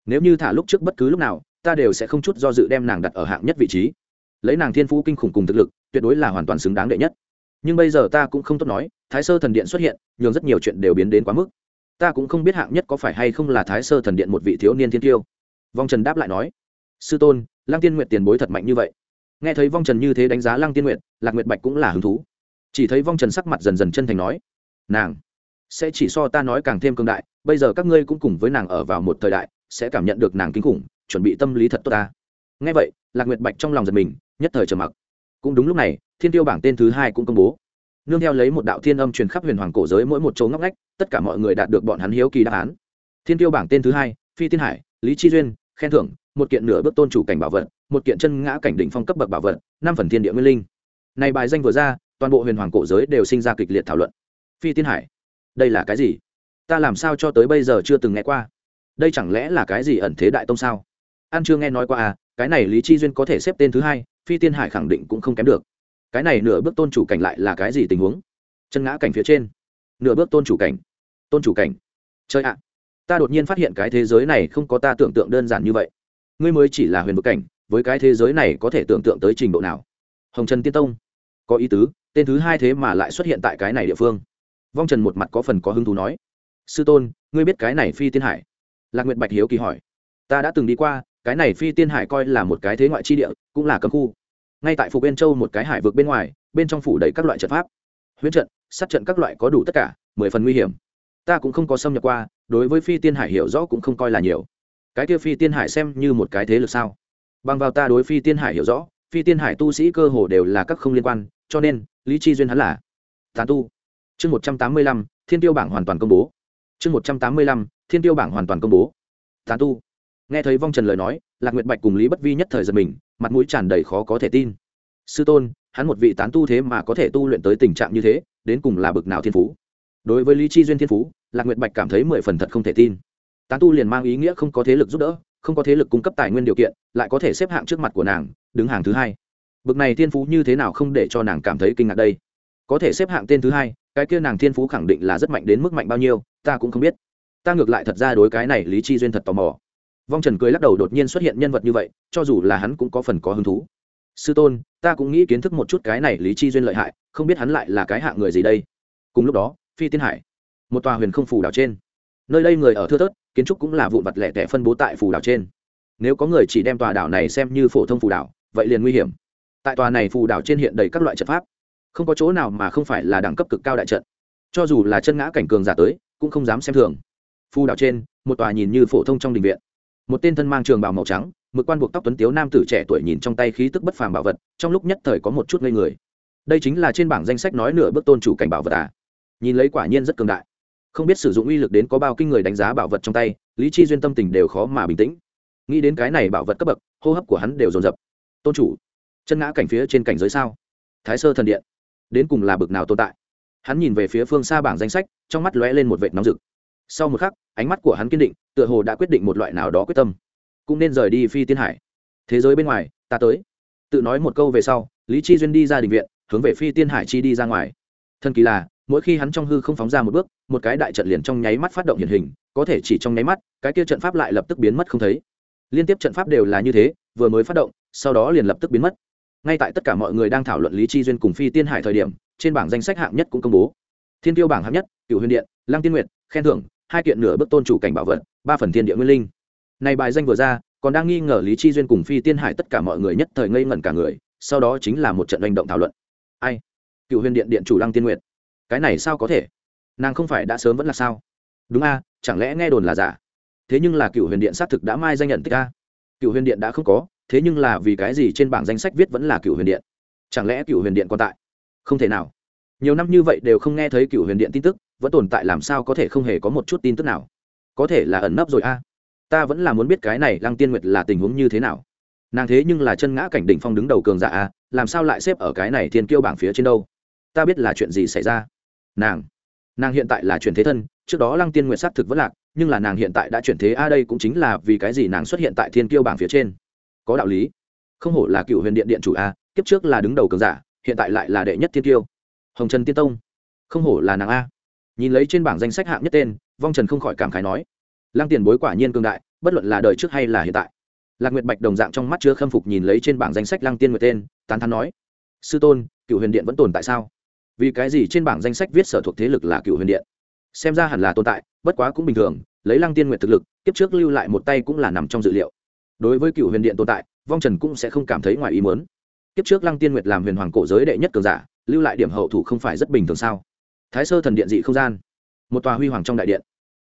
Nếu như thả lúc trước bất cứ lúc nào, ta đều sẽ không chút do dự đem nàng đặt ở hạng nhất vị trí lấy nàng thiên phú kinh khủng cùng thực lực, tuyệt đối là hoàn toàn xứng đáng đệ nhất. Nhưng bây giờ ta cũng không tốt nói, thái sơ thần điện xuất hiện, nhường rất nhiều chuyện đều biến đến quá mức. Ta cũng không biết hạng nhất có phải hay không là thái sơ thần điện một vị thiếu niên thiên tiêu. Vong trần đáp lại nói, sư tôn, lăng tiên nguyệt tiền bối thật mạnh như vậy. Nghe thấy vong trần như thế đánh giá lăng tiên nguyệt, lạc nguyệt bạch cũng là hứng thú. Chỉ thấy vong trần sắc mặt dần dần chân thành nói, nàng sẽ chỉ so ta nói càng thêm cương đại, bây giờ các ngươi cũng cùng với nàng ở vào một thời đại, sẽ cảm nhận được nàng kinh khủng, chuẩn bị tâm lý thật tốt ta. Nghe vậy, lạc nguyệt bạch trong lòng giật mình nhất thời trầm mặc. Cũng đúng lúc này, thiên tiêu bảng tên thứ hai cũng công bố. Nương theo lấy một đạo thiên âm truyền khắp huyền hoàng cổ giới mỗi một chỗ ngóc ngách, tất cả mọi người đạt được bọn hắn hiếu kỳ đáp án. Thiên tiêu bảng tên thứ hai, phi tiên hải, lý chi duyên, khen thưởng, một kiện nửa bước tôn chủ cảnh bảo vật, một kiện chân ngã cảnh đỉnh phong cấp bậc bảo vật, năm phần thiên địa nguyên linh. Này bài danh vừa ra, toàn bộ huyền hoàng cổ giới đều sinh ra kịch liệt thảo luận. Phi tiên hải, đây là cái gì? Ta làm sao cho tới bây giờ chưa từng nghe qua? Đây chẳng lẽ là cái gì ẩn thế đại tông sao? An chưa nghe nói qua à cái này lý chi duyên có thể xếp tên thứ hai phi tiên hải khẳng định cũng không kém được. Cái này nửa bước tôn chủ cảnh lại là cái gì tình huống? Chân ngã cảnh phía trên. Nửa bước tôn chủ cảnh. Tôn chủ cảnh. Chơi ạ. Ta đột nhiên phát hiện cái thế giới này không có ta tưởng tượng đơn giản như vậy. Ngươi mới chỉ là huyền vực cảnh, với cái thế giới này có thể tưởng tượng tới trình độ nào? Hồng trần tiên tông. Có ý tứ, tên thứ hai thế mà lại xuất hiện tại cái này địa phương. Vong trần một mặt có phần có hứng thú nói. Sư tôn, ngươi biết cái này phi tiên hải? Lạc nguyệt bạch hiếu kỳ hỏi. Ta đã từng đi qua cái này phi tiên hải coi là một cái thế ngoại chi địa, cũng là cấm khu. Ngay tại phục bên châu một cái hải vực bên ngoài, bên trong phủ đầy các loại trận pháp. Huyễn trận, sát trận các loại có đủ tất cả, mười phần nguy hiểm. Ta cũng không có xâm nhập qua, đối với phi tiên hải hiểu rõ cũng không coi là nhiều. Cái kia phi tiên hải xem như một cái thế lực sao? Bằng vào ta đối phi tiên hải hiểu rõ, phi tiên hải tu sĩ cơ hồ đều là các không liên quan, cho nên, lý chi duyên hắn là tán tu. Chương một trăm tám mươi lăm, thiên tiêu bảng hoàn toàn công bố. Chương một trăm tám mươi lăm, thiên tiêu bảng hoàn toàn công bố. Tán tu nghe thấy vong trần lời nói, lạc nguyệt bạch cùng lý bất vi nhất thời giật mình, mặt mũi tràn đầy khó có thể tin. Sư tôn, hắn một vị tán tu thế mà có thể tu luyện tới tình trạng như thế, đến cùng là bực nào thiên phú. Đối với lý chi duyên thiên phú, lạc nguyệt bạch cảm thấy mười phần thật không thể tin. Tán tu liền mang ý nghĩa không có thế lực giúp đỡ, không có thế lực cung cấp tài nguyên điều kiện, lại có thể xếp hạng trước mặt của nàng, đứng hàng thứ hai. Bực này thiên phú như thế nào không để cho nàng cảm thấy kinh ngạc đây? Có thể xếp hạng tên thứ hai, cái kia nàng thiên phú khẳng định là rất mạnh đến mức mạnh bao nhiêu, ta cũng không biết. Ta ngược lại thật ra đối cái này lý chi duyên thật tò mò vong trần cười lắc đầu đột nhiên xuất hiện nhân vật như vậy, cho dù là hắn cũng có phần có hứng thú. Sư tôn, ta cũng nghĩ kiến thức một chút cái này lý chi duyên lợi hại, không biết hắn lại là cái hạng người gì đây? Cùng lúc đó, phi tiên hải, một tòa huyền không phù đảo trên. Nơi đây người ở thưa thớt, kiến trúc cũng là vụn vặt lẻ tẻ phân bố tại phù đảo trên. Nếu có người chỉ đem tòa đảo này xem như phổ thông phù đảo, vậy liền nguy hiểm. Tại tòa này phù đảo trên hiện đầy các loại trận pháp. Không có chỗ nào mà không phải là đẳng cấp cực cao đại trận. Cho dù là chân ngã cảnh cường giả tới, cũng không dám xem thường. Phù đảo trên, một tòa nhìn như phổ thông trong đình viện một tên thân mang trường bào màu trắng, mực quan buộc tóc tuấn tiếu nam tử trẻ tuổi nhìn trong tay khí tức bất phàm bảo vật, trong lúc nhất thời có một chút ngây người. Đây chính là trên bảng danh sách nói nửa bước tôn chủ cảnh bảo vật à? Nhìn lấy quả nhiên rất cường đại. Không biết sử dụng uy lực đến có bao kinh người đánh giá bảo vật trong tay, lý chi duyên tâm tình đều khó mà bình tĩnh. Nghĩ đến cái này bảo vật cấp bậc, hô hấp của hắn đều dồn dập. Tôn chủ, chân ngã cảnh phía trên cảnh giới sao? Thái sơ thần điện, đến cùng là bực nào tồn tại? Hắn nhìn về phía phương xa bảng danh sách, trong mắt lóe lên một vệt nóng rực sau một khắc, ánh mắt của hắn kiên định, tựa hồ đã quyết định một loại nào đó quyết tâm. Cũng nên rời đi phi tiên hải. Thế giới bên ngoài, ta tới. Tự nói một câu về sau, lý chi duyên đi ra đình viện, hướng về phi tiên hải chi đi ra ngoài. Thân kỳ là, mỗi khi hắn trong hư không phóng ra một bước, một cái đại trận liền trong nháy mắt phát động hiện hình, có thể chỉ trong nháy mắt, cái kia trận pháp lại lập tức biến mất không thấy. Liên tiếp trận pháp đều là như thế, vừa mới phát động, sau đó liền lập tức biến mất. Ngay tại tất cả mọi người đang thảo luận lý chi duyên cùng phi tiên hải thời điểm, trên bảng danh sách hạng nhất cũng công bố. Thiên tiêu bảng hạng nhất cựu huyền điện, lăng tiên nguyệt, khen thưởng hai kiện nửa bước tôn chủ cảnh bảo vật, ba phần thiên địa nguyên linh. Này bài danh vừa ra, còn đang nghi ngờ lý chi duyên cùng phi tiên hải tất cả mọi người nhất thời ngây ngẩn cả người, sau đó chính là một trận hành động thảo luận. Ai? Cựu huyền điện điện chủ lăng tiên nguyệt. Cái này sao có thể? Nàng không phải đã sớm vẫn là sao? Đúng a, chẳng lẽ nghe đồn là giả? Thế nhưng là cựu huyền điện xác thực đã mai danh nhận tích a. Cựu huyền điện đã không có, thế nhưng là vì cái gì trên bảng danh sách viết vẫn là cựu huyền điện? Chẳng lẽ cựu huyền điện còn tại? Không thể nào. Nhiều năm như vậy đều không nghe thấy cựu huyền điện tin tức vẫn tồn tại làm sao có thể không hề có một chút tin tức nào. Có thể là ẩn nấp rồi a. Ta vẫn là muốn biết cái này lăng tiên nguyệt là tình huống như thế nào. Nàng thế nhưng là chân ngã cảnh đỉnh phong đứng đầu cường giả a, làm sao lại xếp ở cái này thiên kiêu bảng phía trên đâu? Ta biết là chuyện gì xảy ra. Nàng nàng hiện tại là chuyển thế thân, trước đó lăng tiên nguyệt s á t thực vẫn lạc, nhưng là nàng hiện tại đã chuyển thế a, đây cũng chính là vì cái gì nàng xuất hiện tại thiên kiêu bảng phía trên. Có đạo lý. Không hổ là cựu huyền điện điện chủ a, kiếp trước là đứng đầu cường giả, hiện tại lại là đệ nhất thiên kiêu. Hồng trần tiên tông. Không hổ là nàng a nhìn lấy trên bảng danh sách hạng nhất tên, vong trần không khỏi cảm khái nói, lăng tiền bối quả nhiên cương đại, bất luận là đời trước hay là hiện tại. Lạc nguyệt bạch đồng dạng trong mắt chưa khâm phục nhìn lấy trên bảng danh sách lăng tiên nguyệt tên, tán thắn nói, sư tôn cựu huyền điện vẫn tồn tại sao? Vì cái gì trên bảng danh sách viết sở thuộc thế lực là cựu huyền điện? Xem ra hẳn là tồn tại, bất quá cũng bình thường, lấy lăng tiên nguyệt thực lực, kiếp trước lưu lại một tay cũng là nằm trong dự liệu. Đối với cựu huyền điện tồn tại, vong trần cũng sẽ không cảm thấy ngoài ý mớn kiếp trước lăng tiên nguyệt làm huyền hoàng cổ giới đệ nhất cường giả, lưu lại điểm hậu thủ không phải rất bình thường sao? Thái sơ thần điện dị không gian. Một tòa huy hoàng trong đại điện.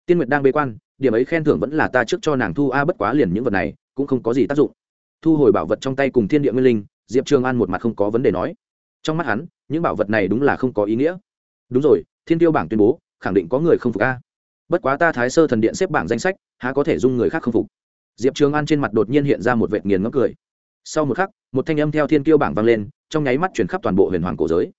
Tiên nguyệt đang bế quan, điểm ấy khen thưởng vẫn là ta trước cho nàng thu a, bất quá liền những vật này cũng không có gì tác dụng. Thu hồi bảo vật trong tay cùng thiên địa nguyên linh, diệp trường an một mặt không có vấn đề nói. Trong mắt hắn, những bảo vật này đúng là không có ý nghĩa. Đúng rồi, thiên tiêu bảng tuyên bố, khẳng định có người không phục a. Bất quá ta thái sơ thần điện xếp bảng danh sách, há có thể dung người khác không phục. Diệp trường an trên mặt đột nhiên hiện ra một vệt nghiền ngốc cười. Sau một khắc, một thanh âm theo thiên tiêu bảng vang lên, trong nháy mắt chuyển khắp toàn bộ huyền hoàng cổ giới.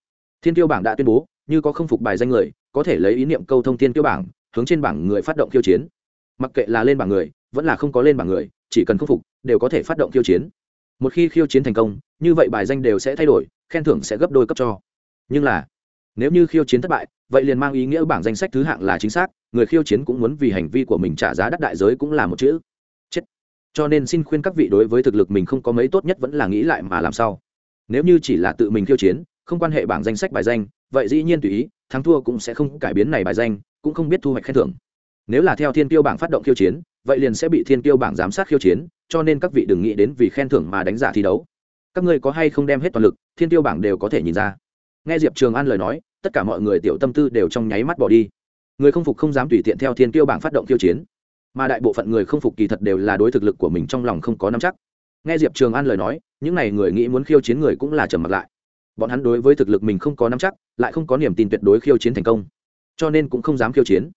Thiên tiêu bảng đã tuyên bố như có không phục bài danh người, có thể lấy ý niệm câu thông tin tiêu bảng, hướng trên bảng người phát động khiêu chiến. Mặc kệ là lên bảng người, vẫn là không có lên bảng người, chỉ cần không phục, đều có thể phát động khiêu chiến. Một khi khiêu chiến thành công, như vậy bài danh đều sẽ thay đổi, khen thưởng sẽ gấp đôi cấp cho. Nhưng là, nếu như khiêu chiến thất bại, vậy liền mang ý nghĩa bảng danh sách thứ hạng là chính xác, người khiêu chiến cũng muốn vì hành vi của mình trả giá đắt đại giới cũng là một chữ. Chết. Cho nên xin khuyên các vị đối với thực lực mình không có mấy tốt nhất vẫn là nghĩ lại mà làm sao. Nếu như chỉ là tự mình khiêu chiến, không quan hệ bảng danh sách bài danh vậy dĩ nhiên tùy ý, thắng thua cũng sẽ không cải biến này bài danh, cũng không biết thu hoạch khen thưởng. Nếu là theo thiên tiêu bảng phát động khiêu chiến, vậy liền sẽ bị thiên tiêu bảng giám sát khiêu chiến, cho nên các vị đừng nghĩ đến vì khen thưởng mà đánh giả thi đấu. Các ngươi có hay không đem hết toàn lực, thiên tiêu bảng đều có thể nhìn ra. Nghe diệp trường an lời nói, tất cả mọi người tiểu tâm tư đều trong nháy mắt bỏ đi. Người không phục không dám tùy tiện theo thiên tiêu bảng phát động khiêu chiến. Mà đại bộ phận người không phục kỳ thật đều là đối thực lực của mình trong lòng không có nắm chắc. Nghe diệp trường an lời nói, những n à y người nghĩ muốn khiêu chiến người cũng là trầm mặt lại. Bọn hắn đối với thực lực mình không có nắm chắc lại không có niềm tin tuyệt đối khiêu chiến thành công. Cho nên cũng không dám khiêu chiến.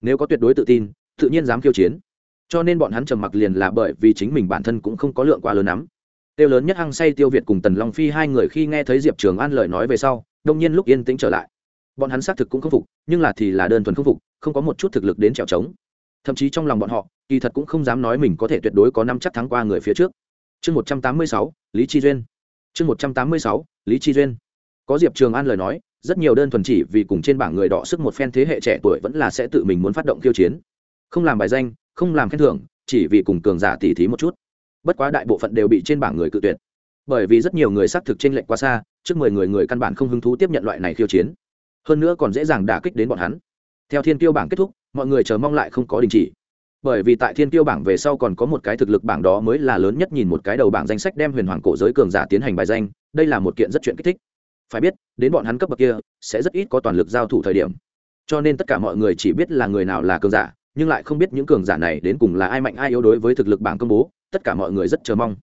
Nếu có tuyệt đối tự tin, tự nhiên dám khiêu chiến. Cho nên bọn hắn trầm mặc liền là bởi vì chính mình bản thân cũng không có lượng quá lớn lắm. Tiêu lớn nhất hăng say, tiêu việt cùng tần long phi hai người khi nghe thấy diệp trường an lời nói về sau, đông nhiên lúc yên tĩnh trở lại. Bọn hắn xác thực cũng không phục, nhưng là thì là đơn thuần không phục, không có một chút thực lực đến trèo trống. Thậm chí trong lòng bọn họ, kỳ thật cũng không dám nói mình có thể tuyệt đối có năm chắc thắng qua người phía trước. Chương một trăm tám mươi sáu, lý chi duyên. Chương một trăm tám mươi sáu, lý chi duyên. Có diệp trường an lời nói rất nhiều đơn thuần chỉ vì cùng trên bảng người đọ sức một phen thế hệ trẻ tuổi vẫn là sẽ tự mình muốn phát động tiêu chiến. Không làm bài danh, không làm khen thưởng, chỉ vì cùng cường giả tỉ thí một chút. Bất quá đại bộ phận đều bị trên bảng người cự tuyệt. Bởi vì rất nhiều người xác thực trên lệnh quá xa, trước mười người người căn bản không hứng thú tiếp nhận loại này khiêu chiến. Hơn nữa còn dễ dàng đả kích đến bọn hắn. Theo thiên tiêu bảng kết thúc, mọi người chờ mong lại không có đình chỉ. Bởi vì tại thiên tiêu bảng về sau còn có một cái thực lực bảng đó mới là lớn nhất nhìn một cái đầu bảng danh sách đem huyền hoàng cổ giới cường giả tiến hành bài danh, đây là một kiện rất chuyện kích thích phải biết, đến bọn hắn cấp bậc kia, sẽ rất ít có toàn lực giao thủ thời điểm. Cho nên tất cả mọi người chỉ biết là người nào là cường giả, nhưng lại không biết những cường giả này đến cùng là ai mạnh ai yếu đối với thực lực bảng công bố, tất cả mọi người rất chờ mong.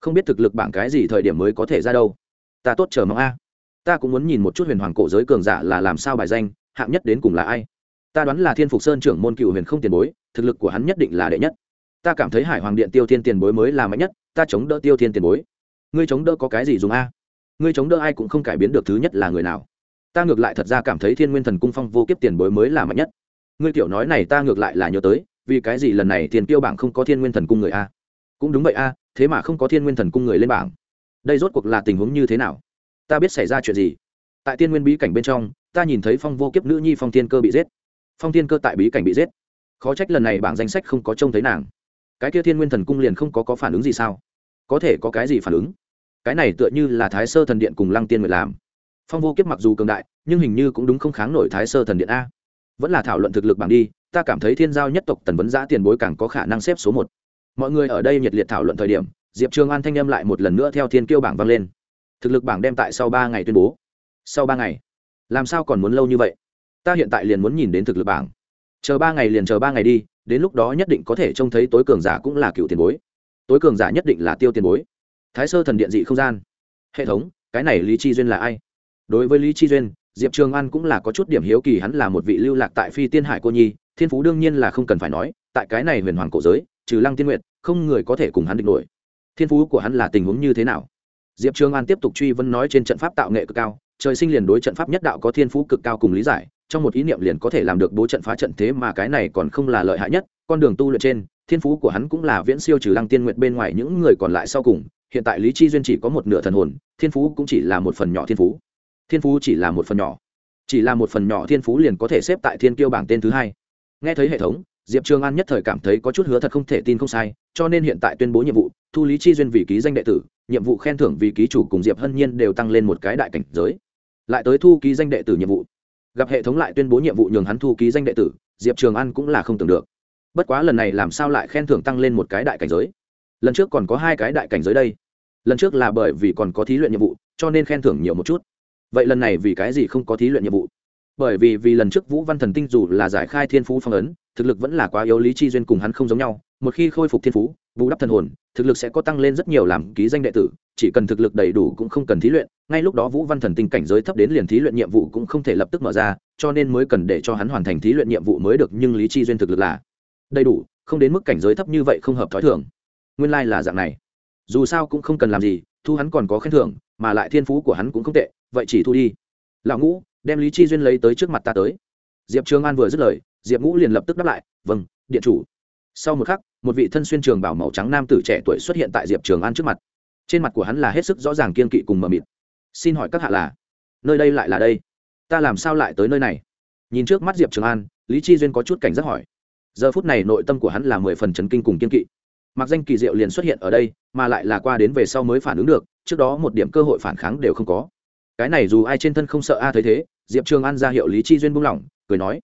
Không biết thực lực bảng cái gì thời điểm mới có thể ra đâu. Ta tốt chờ mong a. Ta cũng muốn nhìn một chút huyền hoàng cổ giới cường giả là làm sao bài danh, hạng nhất đến cùng là ai. Ta đoán là thiên phục sơn trưởng môn cựu huyền không tiền bối, thực lực của hắn nhất định là đệ nhất. Ta cảm thấy hải hoàng điện tiêu thiên tiền bối mới là mạnh nhất, ta chống đỡ tiêu thiên tiền bối. Ngươi chống đỡ có cái gì dùng a? Ngươi chống đỡ ai cũng không cải biến được thứ nhất là người nào. Ta ngược lại thật ra cảm thấy thiên nguyên thần cung phong vô kiếp tiền bối mới là mạnh nhất. Ngươi tiểu nói này ta ngược lại là nhớ tới, vì cái gì lần này tiền tiêu bảng không có thiên nguyên thần cung người a? Cũng đúng vậy a, thế mà không có thiên nguyên thần cung người lên bảng. Đây rốt cuộc là tình huống như thế nào? Ta biết xảy ra chuyện gì. Tại tiên nguyên bí cảnh bên trong, ta nhìn thấy phong vô kiếp nữ nhi phong thiên cơ bị giết. Phong thiên cơ tại bí cảnh bị giết. Khó trách lần này bảng danh sách không có trông thấy nàng. Cái kia thiên nguyên thần cung liền không có có phản ứng gì sao? Có thể có cái gì phản ứng? Cái này tựa như là thái sơ thần điện cùng lăng tiên nguyệt làm. Phong vô kiếp mặc dù cường đại, nhưng hình như cũng đúng không kháng nổi thái sơ thần điện a. Vẫn là thảo luận thực lực bảng đi, ta cảm thấy thiên giao nhất tộc tần vấn giã tiền bối càng có khả năng xếp số một. Mọi người ở đây nhiệt liệt thảo luận thời điểm, diệp trường an thanh âm lại một lần nữa theo thiên kiêu bảng vang lên. Thực lực bảng đem tại sau ba ngày tuyên bố. Sau ba ngày? Làm sao còn muốn lâu như vậy? Ta hiện tại liền muốn nhìn đến thực lực bảng. Chờ ba ngày liền chờ ba ngày đi, đến lúc đó nhất định có thể trông thấy tối cường giả cũng là cựu tiền bối. Tối cường giả nhất định là tiêu tiền bối thái sơ thần điện dị không gian. Hệ thống, cái này lý chi duyên là ai? Đối với lý chi duyên, diệp trường an cũng là có chút điểm hiếu kỳ, hắn là một vị lưu lạc tại phi tiên hải cô nhi, thiên phú đương nhiên là không cần phải nói, tại cái này huyền hoàng cổ giới, trừ lăng tiên nguyệt, không người có thể cùng hắn địch nổi. Thiên phú của hắn là tình huống như thế nào? Diệp trường an tiếp tục truy vấn nói trên trận pháp tạo nghệ cực cao, trời sinh liền đối trận pháp nhất đạo có thiên phú cực cao cùng lý giải, trong một ý niệm liền có thể làm được bố trận phá trận thế mà cái này còn không là lợi hại nhất, con đường tu luyện trên, thiên phú của hắn cũng là viễn siêu trừ lăng tiên nguyện bên ngoài những người còn lại sau cùng hiện tại lý chi duyên chỉ có một nửa thần hồn, thiên phú cũng chỉ là một phần nhỏ thiên phú. Thiên phú chỉ là một phần nhỏ. Chỉ là một phần nhỏ thiên phú liền có thể xếp tại thiên kiêu bảng tên thứ hai. Nghe thấy hệ thống, diệp trường an nhất thời cảm thấy có chút hứa thật không thể tin không sai, cho nên hiện tại tuyên bố nhiệm vụ, thu lý chi duyên vì ký danh đệ tử, nhiệm vụ khen thưởng vì ký chủ cùng diệp hân nhiên đều tăng lên một cái đại cảnh giới. Lại tới thu ký danh đệ tử nhiệm vụ. Gặp hệ thống lại tuyên bố nhiệm vụ nhường hắn thu ký danh đệ tử, diệp trường an cũng là không tưởng được. Bất quá lần này làm sao lại khen thưởng tăng lên một cái đại cảnh giới? Lần trước còn có hai cái đại cảnh giới đây. Lần trước là bởi vì còn có thí luyện nhiệm vụ, cho nên khen thưởng nhiều một chút. Vậy lần này vì cái gì không có thí luyện nhiệm vụ? Bởi vì vì lần trước vũ văn thần tinh dù là giải khai thiên phú phong ấn, thực lực vẫn là quá yếu, lý chi duyên cùng hắn không giống nhau. Một khi khôi phục thiên phú vũ đắp thần hồn, thực lực sẽ có tăng lên rất nhiều làm ký danh đệ tử, chỉ cần thực lực đầy đủ cũng không cần thí luyện. Ngay lúc đó vũ văn thần tinh cảnh giới thấp đến liền thí luyện nhiệm vụ cũng không thể lập tức mở ra, cho nên mới cần để cho hắn hoàn thành thí luyện nhiệm vụ mới được, nhưng lý chi duyên thực lực là đầy đủ, không đến mức cảnh giới thấp như vậy không hợp thói thường nguyên lai là dạng này. Dù sao cũng không cần làm gì, thu hắn còn có khen thưởng, mà lại thiên phú của hắn cũng không tệ, vậy chỉ thu đi. Lão ngũ, đem lý chi duyên lấy tới trước mặt ta tới. Diệp trường an vừa dứt lời, diệp ngũ liền lập tức đáp lại vâng điện chủ. Sau một khắc, một vị thân xuyên trường bảo màu trắng nam tử trẻ tuổi xuất hiện tại diệp trường an trước mặt. Trên mặt của hắn là hết sức rõ ràng kiên kỵ cùng mờ mịt. Xin hỏi các hạ là, nơi đây lại là đây? Ta làm sao lại tới nơi này? Nhìn trước mắt diệp trường an, lý chi duyên có chút cảnh giác hỏi. Giờ phút này nội tâm của hắn là mười phần chấn kinh cùng kiên kỵ mặc danh kỳ diệu liền xuất hiện ở đây, mà lại là qua đến về sau mới phản ứng được, trước đó một điểm cơ hội phản kháng đều không có. Cái này dù ai trên thân không sợ a thấy thế, diệp trường an ra hiệu lý chi duyên buông lỏng, cười nói,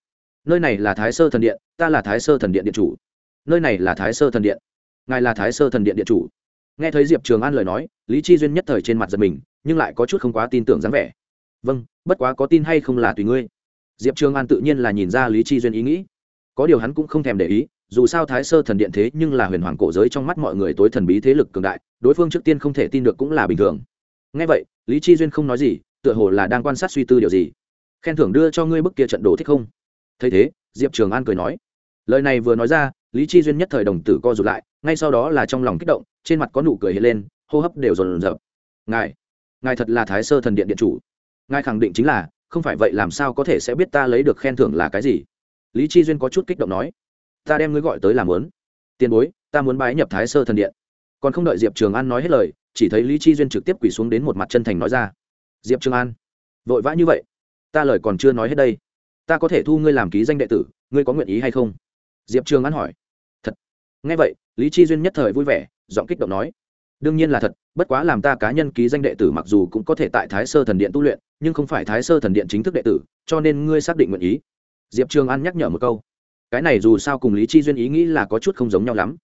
nơi này là thái sơ thần điện, ta là thái sơ thần điện điện chủ. Nơi này là thái sơ thần điện, ngài là thái sơ thần điện điện chủ. Nghe thấy diệp trường an lời nói, lý chi duyên nhất thời trên mặt giật mình, nhưng lại có chút không quá tin tưởng dáng vẻ. Vâng bất quá có tin hay không là tùy ngươi. Diệp trường an tự nhiên là nhìn ra lý chi duyên ý nghĩ. Có điều hắn cũng không thèm để ý dù sao thái sơ thần điện thế nhưng là huyền hoàng cổ giới trong mắt mọi người tối thần bí thế lực cường đại, đối phương trước tiên không thể tin được cũng là bình thường. Ngay vậy, lý chi duyên không nói gì, tựa hồ là đang quan sát suy tư điều gì. Khen thưởng đưa cho ngươi bức kia trận đồ thích không? Thấy thế, diệp trường an cười nói. Lời này vừa nói ra, lý chi duyên nhất thời đồng tử co rụt lại, ngay sau đó là trong lòng kích động, trên mặt có nụ cười hiện lên, hô hấp đều dồn dập. Ngài ngài thật là thái sơ thần điện điện chủ. Ngài khẳng định chính là, không phải vậy làm sao có thể sẽ biết ta lấy được khen thưởng là cái gì? Lý chi duyên có chút kích động nói ta đem ngươi gọi tới làm lớn. Tiền bối, ta muốn bái nhập thái sơ thần điện. Còn không đợi diệp trường an nói hết lời, chỉ thấy lý chi duyên trực tiếp quỳ xuống đến một mặt chân thành nói ra. Diệp trường an, vội vã như vậy? Ta lời còn chưa nói hết đây. Ta có thể thu ngươi làm ký danh đệ tử, ngươi có nguyện ý hay không? Diệp trường an hỏi. Thật. Nghe vậy, lý chi duyên nhất thời vui vẻ, giọng kích động nói. Đương nhiên là thật, bất quá làm ta cá nhân ký danh đệ tử mặc dù cũng có thể tại thái sơ thần điện tu luyện, nhưng không phải thái sơ thần điện chính thức đệ tử, cho nên ngươi xác định nguyện ý. Diệp trường an nhắc nhở một câu cái này dù sao cùng lý chi duyên ý nghĩ là có chút không giống nhau lắm.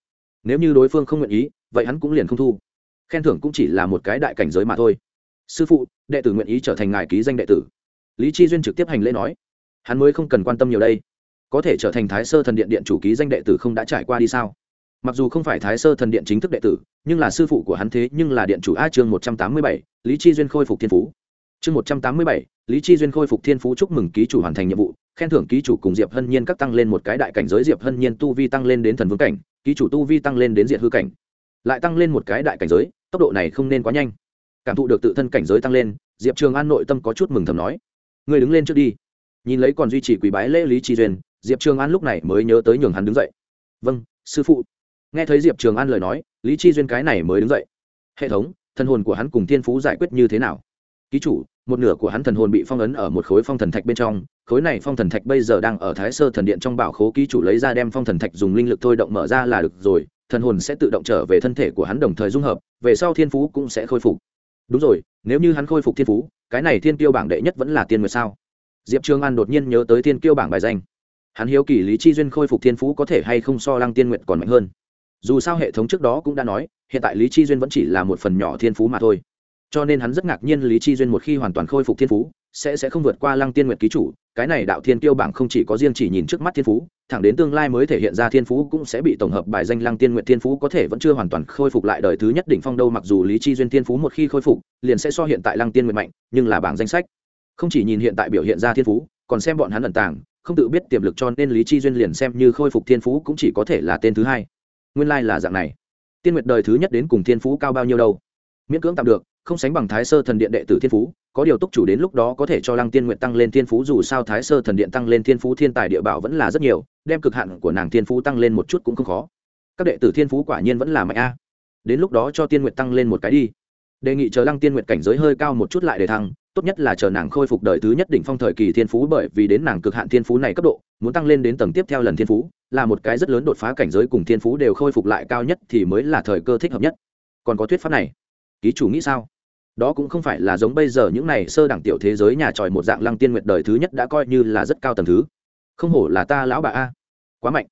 Nếu như đối phương không nguyện ý, vậy hắn cũng liền không thu. Khen thưởng cũng chỉ là một cái đại cảnh giới mà thôi. Sư phụ, đệ tử nguyện ý trở thành ngài ký danh đệ tử. Lý chi duyên trực tiếp hành lễ nói. Hắn mới không cần quan tâm nhiều đây. Có thể trở thành thái sơ thần điện điện chủ ký danh đệ tử không đã trải qua đi sao? Mặc dù không phải thái sơ thần điện chính thức đệ tử, nhưng là sư phụ của hắn thế nhưng là điện chủ a chương một trăm tám mươi bảy, lý chi duyên khôi phục thiên phú. Chương một trăm tám mươi bảy, lý chi duyên khôi phục thiên phú chúc mừng ký chủ hoàn thành nhiệm vụ khen thưởng ký chủ cùng diệp hân nhiên các tăng lên một cái đại cảnh giới, diệp hân nhiên tu vi tăng lên đến thần vương cảnh, ký chủ tu vi tăng lên đến diện hư cảnh, lại tăng lên một cái đại cảnh giới, tốc độ này không nên quá nhanh. Cảm thụ được tự thân cảnh giới tăng lên, diệp trường an nội tâm có chút mừng thầm nói người đứng lên trước đi. Nhìn lấy còn duy trì quý bái lễ lý chi duyên, diệp trường an lúc này mới nhớ tới nhường hắn đứng dậy. Vâng sư phụ. Nghe thấy diệp trường an lời nói, lý chi duyên cái này mới đứng dậy. Hệ thống, thân hồn của hắn cùng thiên phú giải quyết như thế nào? Ký chủ, một nửa của hắn thần hồn bị phong ấn ở một khối phong thần thạch bên trong, khối này phong thần thạch bây giờ đang ở thái sơ thần điện trong bảo khố, ký chủ lấy ra đem phong thần thạch dùng linh lực thôi động mở ra là được rồi, thần hồn sẽ tự động trở về thân thể của hắn đồng thời dung hợp, về sau thiên phú cũng sẽ khôi phục. Đúng rồi, nếu như hắn khôi phục thiên phú, cái này thiên tiêu bảng đệ nhất vẫn là tiên nguyệt sao? Diệp Trương an đột nhiên nhớ tới thiên tiêu bảng bài danh. Hắn hiếu kỳ lý chi duyên khôi phục thiên phú có thể hay không so lăng tiên nguyện còn mạnh hơn. Dù sao hệ thống trước đó cũng đã nói, hiện tại lý chi duyên vẫn chỉ là một phần nhỏ thiên phú mà thôi cho nên hắn rất ngạc nhiên lý chi duyên một khi hoàn toàn khôi phục thiên phú, sẽ sẽ không vượt qua lăng tiên Nguyệt ký chủ, cái này đạo thiên tiêu bảng không chỉ có riêng chỉ nhìn trước mắt thiên phú, thẳng đến tương lai mới thể hiện ra thiên phú cũng sẽ bị tổng hợp bài danh lăng tiên Nguyệt thiên phú có thể vẫn chưa hoàn toàn khôi phục lại đời thứ nhất đỉnh phong đâu, mặc dù lý chi duyên thiên phú một khi khôi phục, liền sẽ so hiện tại lăng tiên nguyệt mạnh, nhưng là bảng danh sách. Không chỉ nhìn hiện tại biểu hiện ra thiên phú, còn xem bọn hắn ẩn tàng, không tự biết tiềm lực cho nên lý chi duyên liền xem như khôi phục thiên phú cũng chỉ có thể là tên thứ hai. Nguyên lai là dạng này. Tiên nguyệt đời thứ nhất đến cùng thiên phú cao bao nhiêu đâu? Miễn cưỡng tạm được không sánh bằng thái sơ thần điện đệ tử thiên phú, có điều túc chủ đến lúc đó có thể cho lăng tiên nguyện tăng lên thiên phú, dù sao thái sơ thần điện tăng lên thiên phú thiên tài địa bảo vẫn là rất nhiều, đem cực hạn của nàng thiên phú tăng lên một chút cũng không khó. Các đệ tử thiên phú quả nhiên vẫn là mạnh a. Đến lúc đó cho tiên nguyện tăng lên một cái đi. Đề nghị chờ lăng tiên nguyện cảnh giới hơi cao một chút lại để thăng, tốt nhất là chờ nàng khôi phục đời thứ nhất đỉnh phong thời kỳ thiên phú bởi vì đến nàng cực hạn thiên phú này cấp độ, muốn tăng lên đến tầng tiếp theo lần thiên phú, là một cái rất lớn đột phá cảnh giới cùng thiên phú đều khôi phục lại cao nhất thì mới là thời cơ thích hợp nhất. Còn có thuyết pháp này, ký chủ nghĩ sao? Đó cũng không phải là giống bây giờ những này sơ đẳng tiểu thế giới nhà tròi một dạng lăng tiên nguyệt đời thứ nhất đã coi như là rất cao tầng thứ. Không hổ là ta lão bà a. Quá mạnh.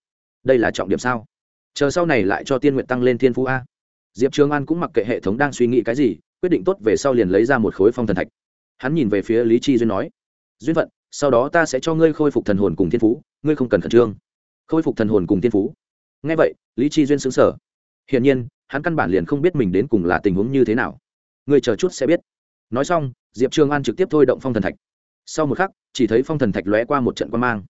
Đây là trọng điểm sao? Chờ sau này lại cho tiên nguyện tăng lên thiên phú a. Diệp trường an cũng mặc kệ hệ thống đang suy nghĩ cái gì, quyết định tốt về sau liền lấy ra một khối phong thần thạch. Hắn nhìn về phía lý chi duyên nói, duyên phận, sau đó ta sẽ cho ngươi khôi phục thần hồn cùng thiên phú, ngươi không cần khẩn trương. Khôi phục thần hồn cùng thiên phú? Ngay vậy, lý chi duyên xứng sở hiển nhiên, hắn căn bản liền không biết mình đến cùng là tình huống như thế nào ngươi chờ chút sẽ biết. Nói xong, diệp trường an trực tiếp thôi động phong thần thạch. Sau một khắc, chỉ thấy phong thần thạch lóe qua một trận quan mang.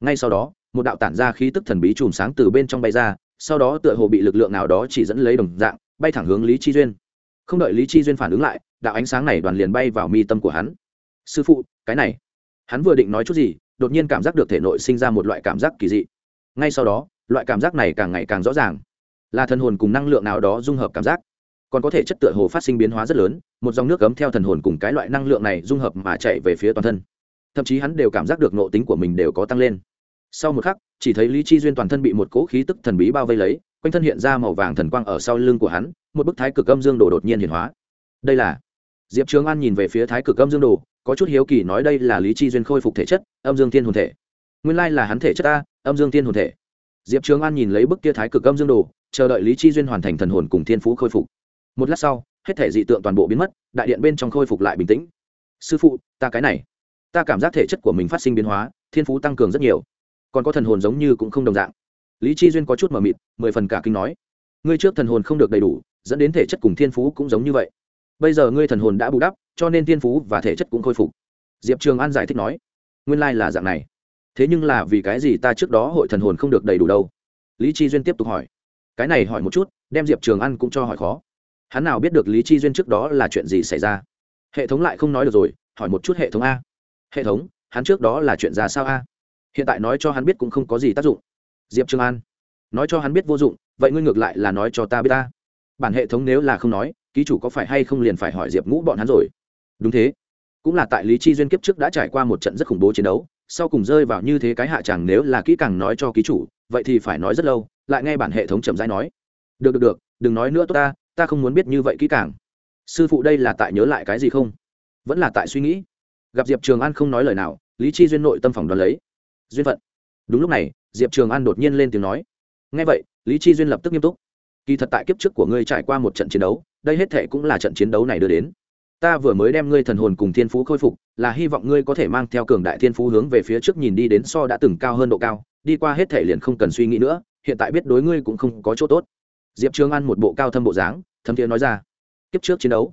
Ngay sau đó, một đạo tản ra khí tức thần bí chùm sáng từ bên trong bay ra, sau đó tựa hồ bị lực lượng nào đó chỉ dẫn lấy đồng dạng, bay thẳng hướng lý chi duyên. Không đợi lý chi duyên phản ứng lại, đạo ánh sáng này đoàn liền bay vào mi tâm của hắn. Sư phụ, cái này. Hắn vừa định nói chút gì, đột nhiên cảm giác được thể nội sinh ra một loại cảm giác kỳ dị. Ngay sau đó, loại cảm giác này càng ngày càng rõ ràng. Là thân hồn cùng năng lượng nào đó dung hợp cảm giác còn có thể chất tựa hồ phát sinh biến hóa rất lớn, một dòng nước cấm theo thần hồn cùng cái loại năng lượng này dung hợp mà chạy về phía toàn thân. Thậm chí hắn đều cảm giác được nộ tính của mình đều có tăng lên. Sau một khắc, chỉ thấy lý chi duyên toàn thân bị một cỗ khí tức thần bí bao vây lấy, quanh thân hiện ra màu vàng thần quang ở sau lưng của hắn, một bức thái cực âm dương đồ đột nhiên hiển hóa. Đây là diệp trường an nhìn về phía thái cực âm dương đồ, có chút hiếu kỳ nói đây là lý chi duyên khôi phục thể chất, âm dương thiên hồn thể. Nguyên lai là hắn thể chất ta, âm dương thiên hồn thể. Diệp trường an nhìn lấy bức kia thái cực âm dương đồ, chờ đợi lý chi duyên hoàn thành thần hồn cùng thiên phú khôi phục một lát sau, hết thể dị tượng toàn bộ biến mất, đại điện bên trong khôi phục lại bình tĩnh. Sư phụ, ta cái này. Ta cảm giác thể chất của mình phát sinh biến hóa, thiên phú tăng cường rất nhiều. Còn có thần hồn giống như cũng không đồng dạng. Lý chi duyên có chút mờ mịt, mười phần cả kinh nói, ngươi trước thần hồn không được đầy đủ, dẫn đến thể chất cùng thiên phú cũng giống như vậy. Bây giờ ngươi thần hồn đã bù đắp, cho nên thiên phú và thể chất cũng khôi phục. Diệp trường an giải thích nói, nguyên lai là dạng này. Thế nhưng là vì cái gì ta trước đó hội thần hồn không được đầy đủ đâu? Lý chi duyên tiếp tục hỏi, cái này hỏi một chút, đem diệp trường an cũng cho hỏi khó hắn nào biết được lý chi duyên trước đó là chuyện gì xảy ra? Hệ thống lại không nói được rồi, hỏi một chút hệ thống a. Hệ thống, hắn trước đó là chuyện ra sao a? Hiện tại nói cho hắn biết cũng không có gì tác dụng. Diệp trường an, nói cho hắn biết vô dụng, vậy ngươi ngược lại là nói cho ta biết ta bản hệ thống nếu là không nói, ký chủ có phải hay không liền phải hỏi diệp ngũ bọn hắn rồi. Đúng thế. Cũng là tại lý chi duyên kiếp trước đã trải qua một trận rất khủng bố chiến đấu, sau cùng rơi vào như thế cái hạ chẳng nếu là kỹ càng nói cho ký chủ, vậy thì phải nói rất lâu, lại nghe bản hệ thống chậm rãi nói. Được được được, đừng nói nữa tốt ta ta không muốn biết như vậy kỹ càng. Sư phụ đây là tại nhớ lại cái gì không? Vẫn là tại suy nghĩ. Gặp diệp trường an không nói lời nào, lý chi duyên nội tâm phòng đoán lấy. Duyên phận. Đúng lúc này, diệp trường an đột nhiên lên tiếng nói. Ngay vậy, lý chi duyên lập tức nghiêm túc. Kỳ thật tại kiếp trước của ngươi trải qua một trận chiến đấu, đây hết thệ cũng là trận chiến đấu này đưa đến. Ta vừa mới đem ngươi thần hồn cùng thiên phú khôi phục, là hy vọng ngươi có thể mang theo cường đại thiên phú hướng về phía trước nhìn đi đến so đã từng cao hơn độ cao, đi qua hết thể liền không cần suy nghĩ nữa, hiện tại biết đối ngươi cũng không có chỗ tốt diệp trường an một bộ cao thâm bộ dáng, thấm thiế nói ra, kiếp trước chiến đấu,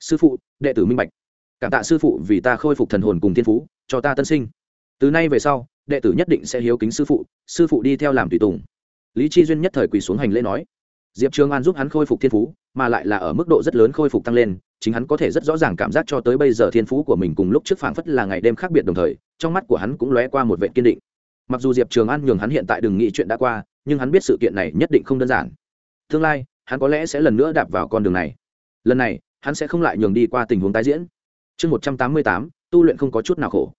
sư phụ, đệ tử minh bạch. Cảm tạ sư phụ vì ta khôi phục thần hồn cùng thiên phú, cho ta tân sinh. Từ nay về sau, đệ tử nhất định sẽ hiếu kính sư phụ sư phụ đi theo làm tùy tùng. Lý chi duyên nhất thời quỳ xuống hành lễ nói, diệp trường an giúp hắn khôi phục thiên phú, mà lại là ở mức độ rất lớn khôi phục tăng lên, chính hắn có thể rất rõ ràng cảm giác cho tới bây giờ thiên phú của mình cùng lúc trước phảng phất là ngày đêm khác biệt đồng thời, trong mắt của hắn cũng lóe qua một vệ kiên định. Mặc dù diệp trường an nhường hắn hiện tại đừng nghĩ chuyện đã qua, nhưng hắn biết sự kiện này nhất định không đơn giản tương lai, hắn có lẽ sẽ lần nữa đạp vào con đường này. Lần này, hắn sẽ không lại nhường đi qua tình huống tái diễn. Chương một trăm tám mươi tám, tu luyện không có chút nào khổ.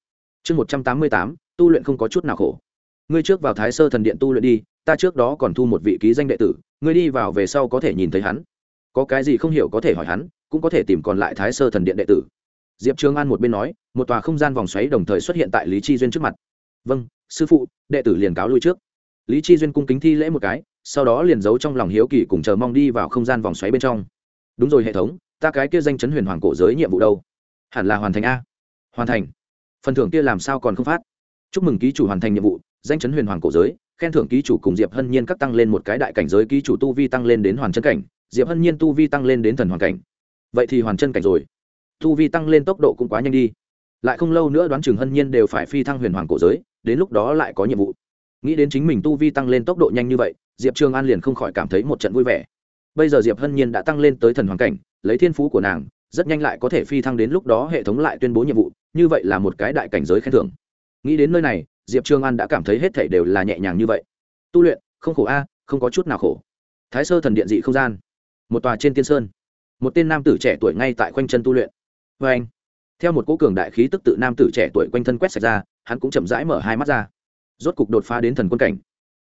Chương một trăm tám mươi tám, tu luyện không có chút nào khổ. Ngươi trước vào thái sơ thần điện tu luyện đi, ta trước đó còn thu một vị ký danh đệ tử, ngươi đi vào về sau có thể nhìn thấy hắn. Có cái gì không hiểu có thể hỏi hắn, cũng có thể tìm còn lại thái sơ thần điện đệ tử. Diệp trường an một bên nói, một tòa không gian vòng xoáy đồng thời xuất hiện tại lý chi duyên trước mặt. Vâng sư phụ, đệ tử liền cáo lui trước. Lý chi duyên cung kính thi lễ một cái sau đó liền giấu trong lòng hiếu kỳ cùng chờ mong đi vào không gian vòng xoáy bên trong. Đúng rồi hệ thống, ta cái kia danh chấn huyền hoàng cổ giới nhiệm vụ đâu? Hẳn là hoàn thành a. Hoàn thành. Phần thưởng kia làm sao còn không phát? Chúc mừng ký chủ hoàn thành nhiệm vụ, danh chấn huyền hoàng cổ giới, khen thưởng ký chủ cùng diệp hân nhiên các tăng lên một cái đại cảnh giới, ký chủ tu vi tăng lên đến hoàn chân cảnh, diệp hân nhiên tu vi tăng lên đến thần hoàn cảnh. Vậy thì hoàn chân cảnh rồi. Tu vi tăng lên tốc độ cũng quá nhanh đi. Lại không lâu nữa đoán chừng hân nhiên đều phải phi thăng huyền hoàng cổ giới, đến lúc đó lại có nhiệm vụ. Nghĩ đến chính mình tu vi tăng lên tốc độ nhanh như vậy diệp trường an liền không khỏi cảm thấy một trận vui vẻ bây giờ diệp hân nhiên đã tăng lên tới thần hoàng cảnh lấy thiên phú của nàng rất nhanh lại có thể phi thăng đến lúc đó hệ thống lại tuyên bố nhiệm vụ như vậy là một cái đại cảnh giới khen thưởng nghĩ đến nơi này diệp trường an đã cảm thấy hết thảy đều là nhẹ nhàng như vậy tu luyện không khổ a không có chút nào khổ thái sơ thần điện dị không gian một tòa trên tiên sơn một tên nam tử trẻ tuổi ngay tại quanh chân tu luyện vê anh theo một cỗ cường đại khí tức tự nam tử trẻ tuổi quanh thân quét sạch ra hắn cũng chậm rãi mở hai mắt ra rốt cục đột phá đến thần quân cảnh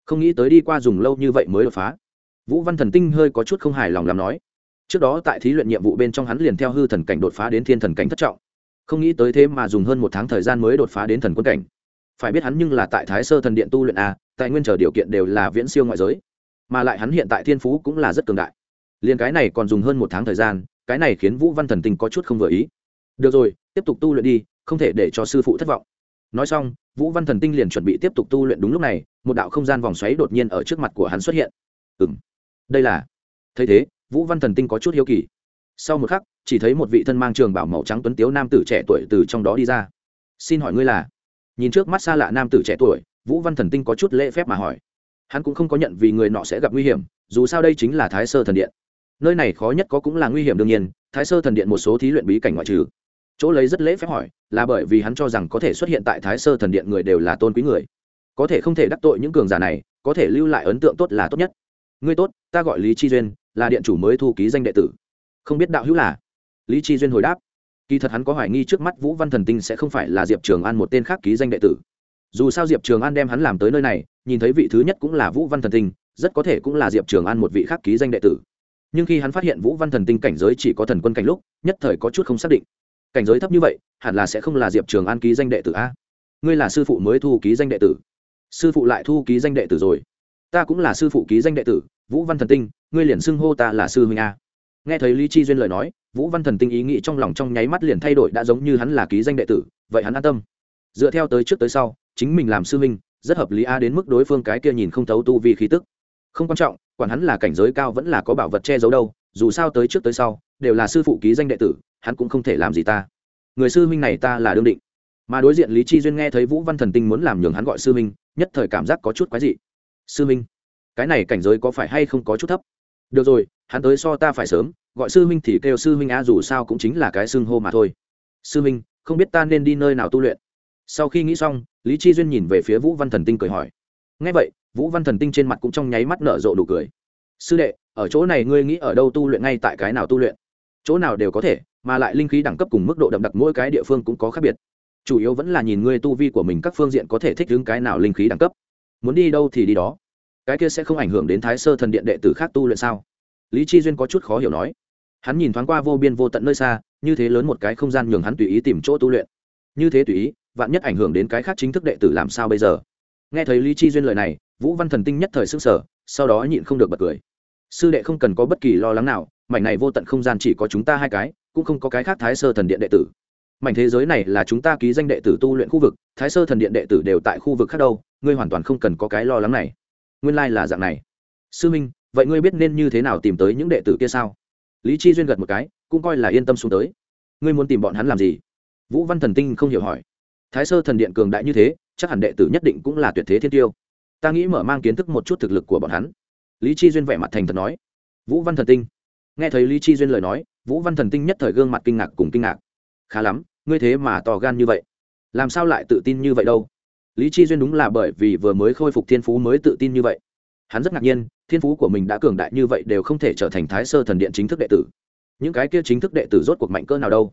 không nghĩ tới đi qua dùng lâu như vậy mới đột phá. Vũ văn thần tinh hơi có chút không hài lòng làm nói. Trước đó tại thí luyện nhiệm vụ bên trong hắn liền theo hư thần cảnh đột phá đến thiên thần cảnh thất trọng. Không nghĩ tới thế mà dùng hơn một tháng thời gian mới đột phá đến thần quân cảnh. Phải biết hắn nhưng là tại thái sơ thần điện tu luyện a, tại nguyên trở điều kiện đều là viễn siêu ngoại giới. Mà lại hắn hiện tại thiên phú cũng là rất cường đại. Liền cái này còn dùng hơn một tháng thời gian, cái này khiến vũ văn thần tinh có chút không vừa ý. Được rồi, tiếp tục tu luyện đi, không thể để cho sư phụ thất vọng nói xong, vũ văn thần tinh liền chuẩn bị tiếp tục tu luyện đúng lúc này, một đạo không gian vòng xoáy đột nhiên ở trước mặt của hắn xuất hiện. Ừ m đây là. Thấy thế, vũ văn thần tinh có chút hiếu kỳ. Sau một khắc, chỉ thấy một vị thân mang trường bảo màu trắng tuấn tiếu nam tử trẻ tuổi từ trong đó đi ra. Xin hỏi ngươi là? Nhìn trước mắt xa lạ nam tử trẻ tuổi, vũ văn thần tinh có chút lễ phép mà hỏi. Hắn cũng không có nhận vì người nọ sẽ gặp nguy hiểm, dù sao đây chính là thái sơ thần điện. Nơi này khó nhất có cũng là nguy hiểm đương nhiên, thái sơ thần điện một số thí luyện bí cảnh ngoại trừ chỗ lấy rất lễ phép hỏi, là bởi vì hắn cho rằng có thể xuất hiện tại thái sơ thần điện người đều là tôn quý người. Có thể không thể đắc tội những cường giả này, có thể lưu lại ấn tượng tốt là tốt nhất. Ngươi tốt, ta gọi lý chi duyên, là điện chủ mới thu ký danh đệ tử. Không biết đạo hữu là? Lý chi duyên hồi đáp, kỳ thật hắn có hoài nghi trước mắt vũ văn thần tinh sẽ không phải là diệp trường an một tên khác ký danh đệ tử. Dù sao diệp trường an đem hắn làm tới nơi này, nhìn thấy vị thứ nhất cũng là vũ văn thần tinh, rất có thể cũng là diệp trường an một vị khác ký danh đệ tử. Nhưng khi hắn phát hiện vũ văn thần tinh cảnh giới chỉ có thần quân cảnh lúc, nhất thời có chút không xác định cảnh giới thấp như vậy, hẳn là sẽ không là diệp trường an ký danh đệ tử a. Ngươi là sư phụ mới thu ký danh đệ tử. Sư phụ lại thu ký danh đệ tử rồi. Ta cũng là sư phụ ký danh đệ tử, vũ văn thần tinh, ngươi liền xưng hô ta là sư huynh a. Nghe thấy lý chi duyên lời nói, vũ văn thần tinh ý nghĩ trong lòng trong nháy mắt liền thay đổi, đã giống như hắn là ký danh đệ tử, vậy hắn an tâm. Dựa theo tới trước tới sau, chính mình làm sư huynh, rất hợp lý a đến mức đối phương cái kia nhìn không thấu tu vi khí tức. Không quan trọng, quản hắn là cảnh giới cao vẫn là có bảo vật che giấu đâu, dù sao tới trước tới sau đều là sư phụ ký danh đệ tử, hắn cũng không thể làm gì ta. Người sư huynh này ta là đương định. Mà đối diện lý chi duyên nghe thấy vũ văn thần tinh muốn làm nhường hắn gọi sư huynh, nhất thời cảm giác có chút quái dị. Sư huynh, cái này cảnh giới có phải hay không có chút thấp? Được rồi, hắn tới so ta phải sớm, gọi sư huynh thì kêu sư huynh a dù sao cũng chính là cái xưng hô mà thôi. Sư huynh, không biết ta nên đi nơi nào tu luyện? Sau khi nghĩ xong, lý chi duyên nhìn về phía vũ văn thần tinh cười hỏi. Nghe vậy, vũ văn thần tinh trên mặt cũng trong nháy mắt nở rộ nụ cười. Sư đệ, ở chỗ này ngươi nghĩ ở đâu tu luyện ngay tại cái nào tu luyện? Chỗ nào đều có thể, mà lại linh khí đẳng cấp cùng mức độ đậm đặc mỗi cái địa phương cũng có khác biệt. Chủ yếu vẫn là nhìn ngươi tu vi của mình các phương diện có thể thích ứng cái nào linh khí đẳng cấp. Muốn đi đâu thì đi đó. Cái kia sẽ không ảnh hưởng đến thái sơ thần điện đệ tử khác tu luyện sao? Lý chi duyên có chút khó hiểu nói. Hắn nhìn thoáng qua vô biên vô tận nơi xa, như thế lớn một cái không gian nhường hắn tùy ý tìm chỗ tu luyện. Như thế tùy ý, vạn nhất ảnh hưởng đến cái khác chính thức đệ tử làm sao bây giờ? Nghe thấy lý chi duyên lời này, vũ văn thần tinh nhất thời sức sở sau đó nhịn không được bật cười. Sư đệ không cần có bất kỳ lo lắng nào mảnh này vô tận không gian chỉ có chúng ta hai cái, cũng không có cái khác thái sơ thần điện đệ tử. Mảnh thế giới này là chúng ta ký danh đệ tử tu luyện khu vực, thái sơ thần điện đệ tử đều tại khu vực khác đâu, ngươi hoàn toàn không cần có cái lo lắng này. Nguyên lai、like、là dạng này. Sư minh, vậy ngươi biết nên như thế nào tìm tới những đệ tử kia sao? Lý chi duyên gật một cái, cũng coi là yên tâm xuống tới. Ngươi muốn tìm bọn hắn làm gì? Vũ văn thần tinh không hiểu hỏi. Thái sơ thần điện cường đại như thế, chắc hẳn đệ tử nhất định cũng là tuyệt thế thiên tiêu. Ta nghĩ mở mang kiến thức một chút thực lực của bọn hắn. Lý chi duyên vẻ mặt thành thật nói. Vũ văn thần tinh nghe thấy lý chi duyên lời nói, vũ văn thần tinh nhất thời gương mặt kinh ngạc cùng kinh ngạc. Khá lắm, ngươi thế mà to gan như vậy. Làm sao lại tự tin như vậy đâu? Lý chi duyên đúng là bởi vì vừa mới khôi phục thiên phú mới tự tin như vậy. Hắn rất ngạc nhiên, thiên phú của mình đã cường đại như vậy đều không thể trở thành thái sơ thần điện chính thức đệ tử. Những cái kia chính thức đệ tử rốt cuộc mạnh cỡ nào đâu?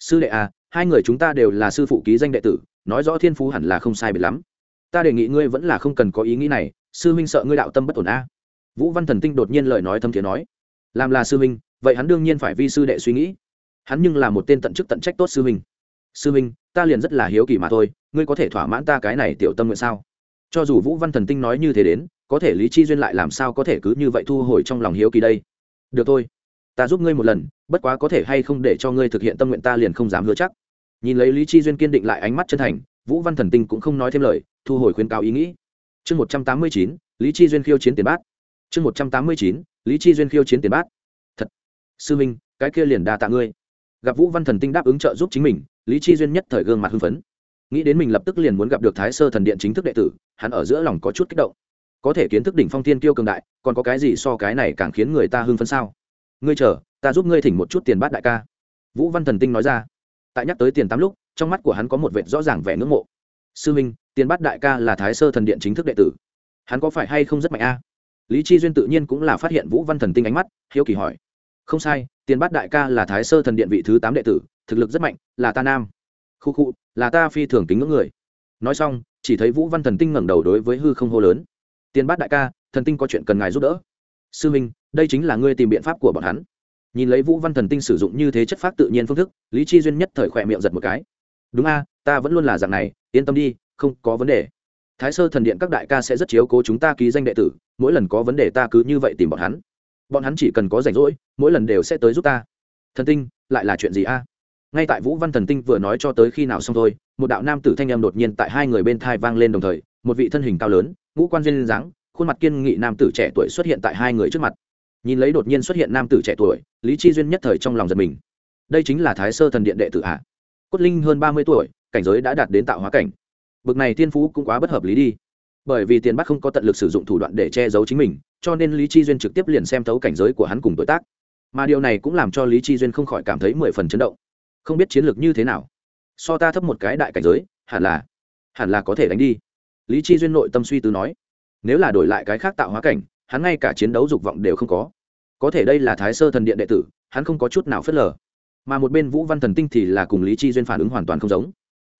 Sư đệ à hai người chúng ta đều là sư phụ ký danh đệ tử, nói rõ thiên phú hẳn là không sai biệt lắm. Ta đề nghị ngươi vẫn là không cần có ý nghĩ này, sư huynh sợ ngươi đạo tâm bất ổn a vũ văn thần tinh đột nhiên lời nói thâm thiế nói làm là sư huynh, vậy hắn đương nhiên phải vi sư đệ suy nghĩ. Hắn nhưng là một tên tận chức tận trách tốt sư huynh. Sư huynh, ta liền rất là hiếu kỳ mà thôi, ngươi có thể thỏa mãn ta cái này tiểu tâm nguyện sao? Cho dù vũ văn thần tinh nói như thế đến, có thể lý chi duyên lại làm sao có thể cứ như vậy thu hồi trong lòng hiếu kỳ đây? Được thôi, ta giúp ngươi một lần, bất quá có thể hay không để cho ngươi thực hiện tâm nguyện ta liền không dám hứa chắc. Nhìn lấy lý chi duyên kiên định lại ánh mắt chân thành, vũ văn thần tinh cũng không nói thêm lời, thu hồi khuyên cáo ý nghĩ. Chương một trăm tám mươi chín, lý chi duyên khiêu chiến tiền bát chương một trăm tám mươi chín lý chi duyên khiêu chiến tiền bát. Thật. Sư minh, cái kia liền đa tạ ngươi. Gặp vũ văn thần tinh đáp ứng trợ giúp chính mình, lý chi duyên nhất thời gương mặt hưng phấn. Nghĩ đến mình lập tức liền muốn gặp được thái sơ thần điện chính thức đệ tử, hắn ở giữa lòng có chút kích động. Có thể kiến thức đỉnh phong thiên kiêu cường đại, còn có cái gì so cái này càng khiến người ta hưng phấn sao? Ngươi chờ, ta giúp ngươi thỉnh một chút tiền bát đại ca. Vũ văn thần tinh nói ra. Tại nhắc tới tiền tám lúc, trong mắt của hắn có một vệt rõ ràng vẻ ngưỡng mộ. Sư minh, tiền bát đại ca là thái sơ thần điện chính thức đệ tử. Hắn có phải hay không rất mạnh a? Lý chi duyên tự nhiên cũng là phát hiện vũ văn thần tinh ánh mắt, hiếu kỳ hỏi. Không sai, tiền bát đại ca là thái sơ thần điện vị thứ tám đệ tử, thực lực rất mạnh, là ta nam. Khu khu, là ta phi thường kính ngưỡng người. Nói xong, chỉ thấy vũ văn thần tinh ngẩng đầu đối với hư không hô lớn. Tiền bát đại ca, thần tinh có chuyện cần ngài giúp đỡ. Sư minh, đây chính là ngươi tìm biện pháp của bọn hắn. Nhìn lấy vũ văn thần tinh sử dụng như thế chất pháp tự nhiên phương thức, lý chi duyên nhất thời khỏe miệng giật một cái. Đúng a, ta vẫn luôn là dạng này, yên tâm đi, không có vấn đề thái sơ thần điện các đại ca sẽ rất chiếu cố chúng ta ký danh đệ tử, mỗi lần có vấn đề ta cứ như vậy tìm bọn hắn. Bọn hắn chỉ cần có rảnh rỗi, mỗi lần đều sẽ tới giúp ta. Thần tinh, lại là chuyện gì a? À? Ngay tại vũ văn thần tinh vừa nói cho tới khi nào xong thôi, một đạo nam tử thanh em đột nhiên tại hai người bên thai vang lên đồng thời, một vị thân hình cao lớn, ngũ quan duyên dáng, khuôn mặt kiên nghị nam tử trẻ tuổi xuất hiện tại hai người trước mặt. Nhìn lấy đột nhiên xuất hiện nam tử trẻ tuổi, lý chi duyên nhất thời trong lòng giật mình. Đây chính là thái sơ thần điện đệ tử hạ cốt linh hơn ba mươi tuổi, cảnh giới đã đạt đến tạo hóa cảnh bực này thiên phú cũng quá bất hợp lý đi. Bởi vì tiền bắt không có tận lực sử dụng thủ đoạn để che giấu chính mình, cho nên lý chi duyên trực tiếp liền xem thấu cảnh giới của hắn cùng tuổi tác. Mà điều này cũng làm cho lý chi duyên không khỏi cảm thấy mười phần chấn động. Không biết chiến lược như thế nào. So ta thấp một cái đại cảnh giới, hẳn là hẳn là có thể đánh đi. Lý chi duyên nội tâm suy tư nói, nếu là đổi lại cái khác tạo hóa cảnh, hắn ngay cả chiến đấu dục vọng đều không có. Có thể đây là thái sơ thần điện đệ tử, hắn không có chút nào phớt lờ. Mà một bên vũ văn thần tinh thì là cùng lý chi duyên phản ứng hoàn toàn không giống.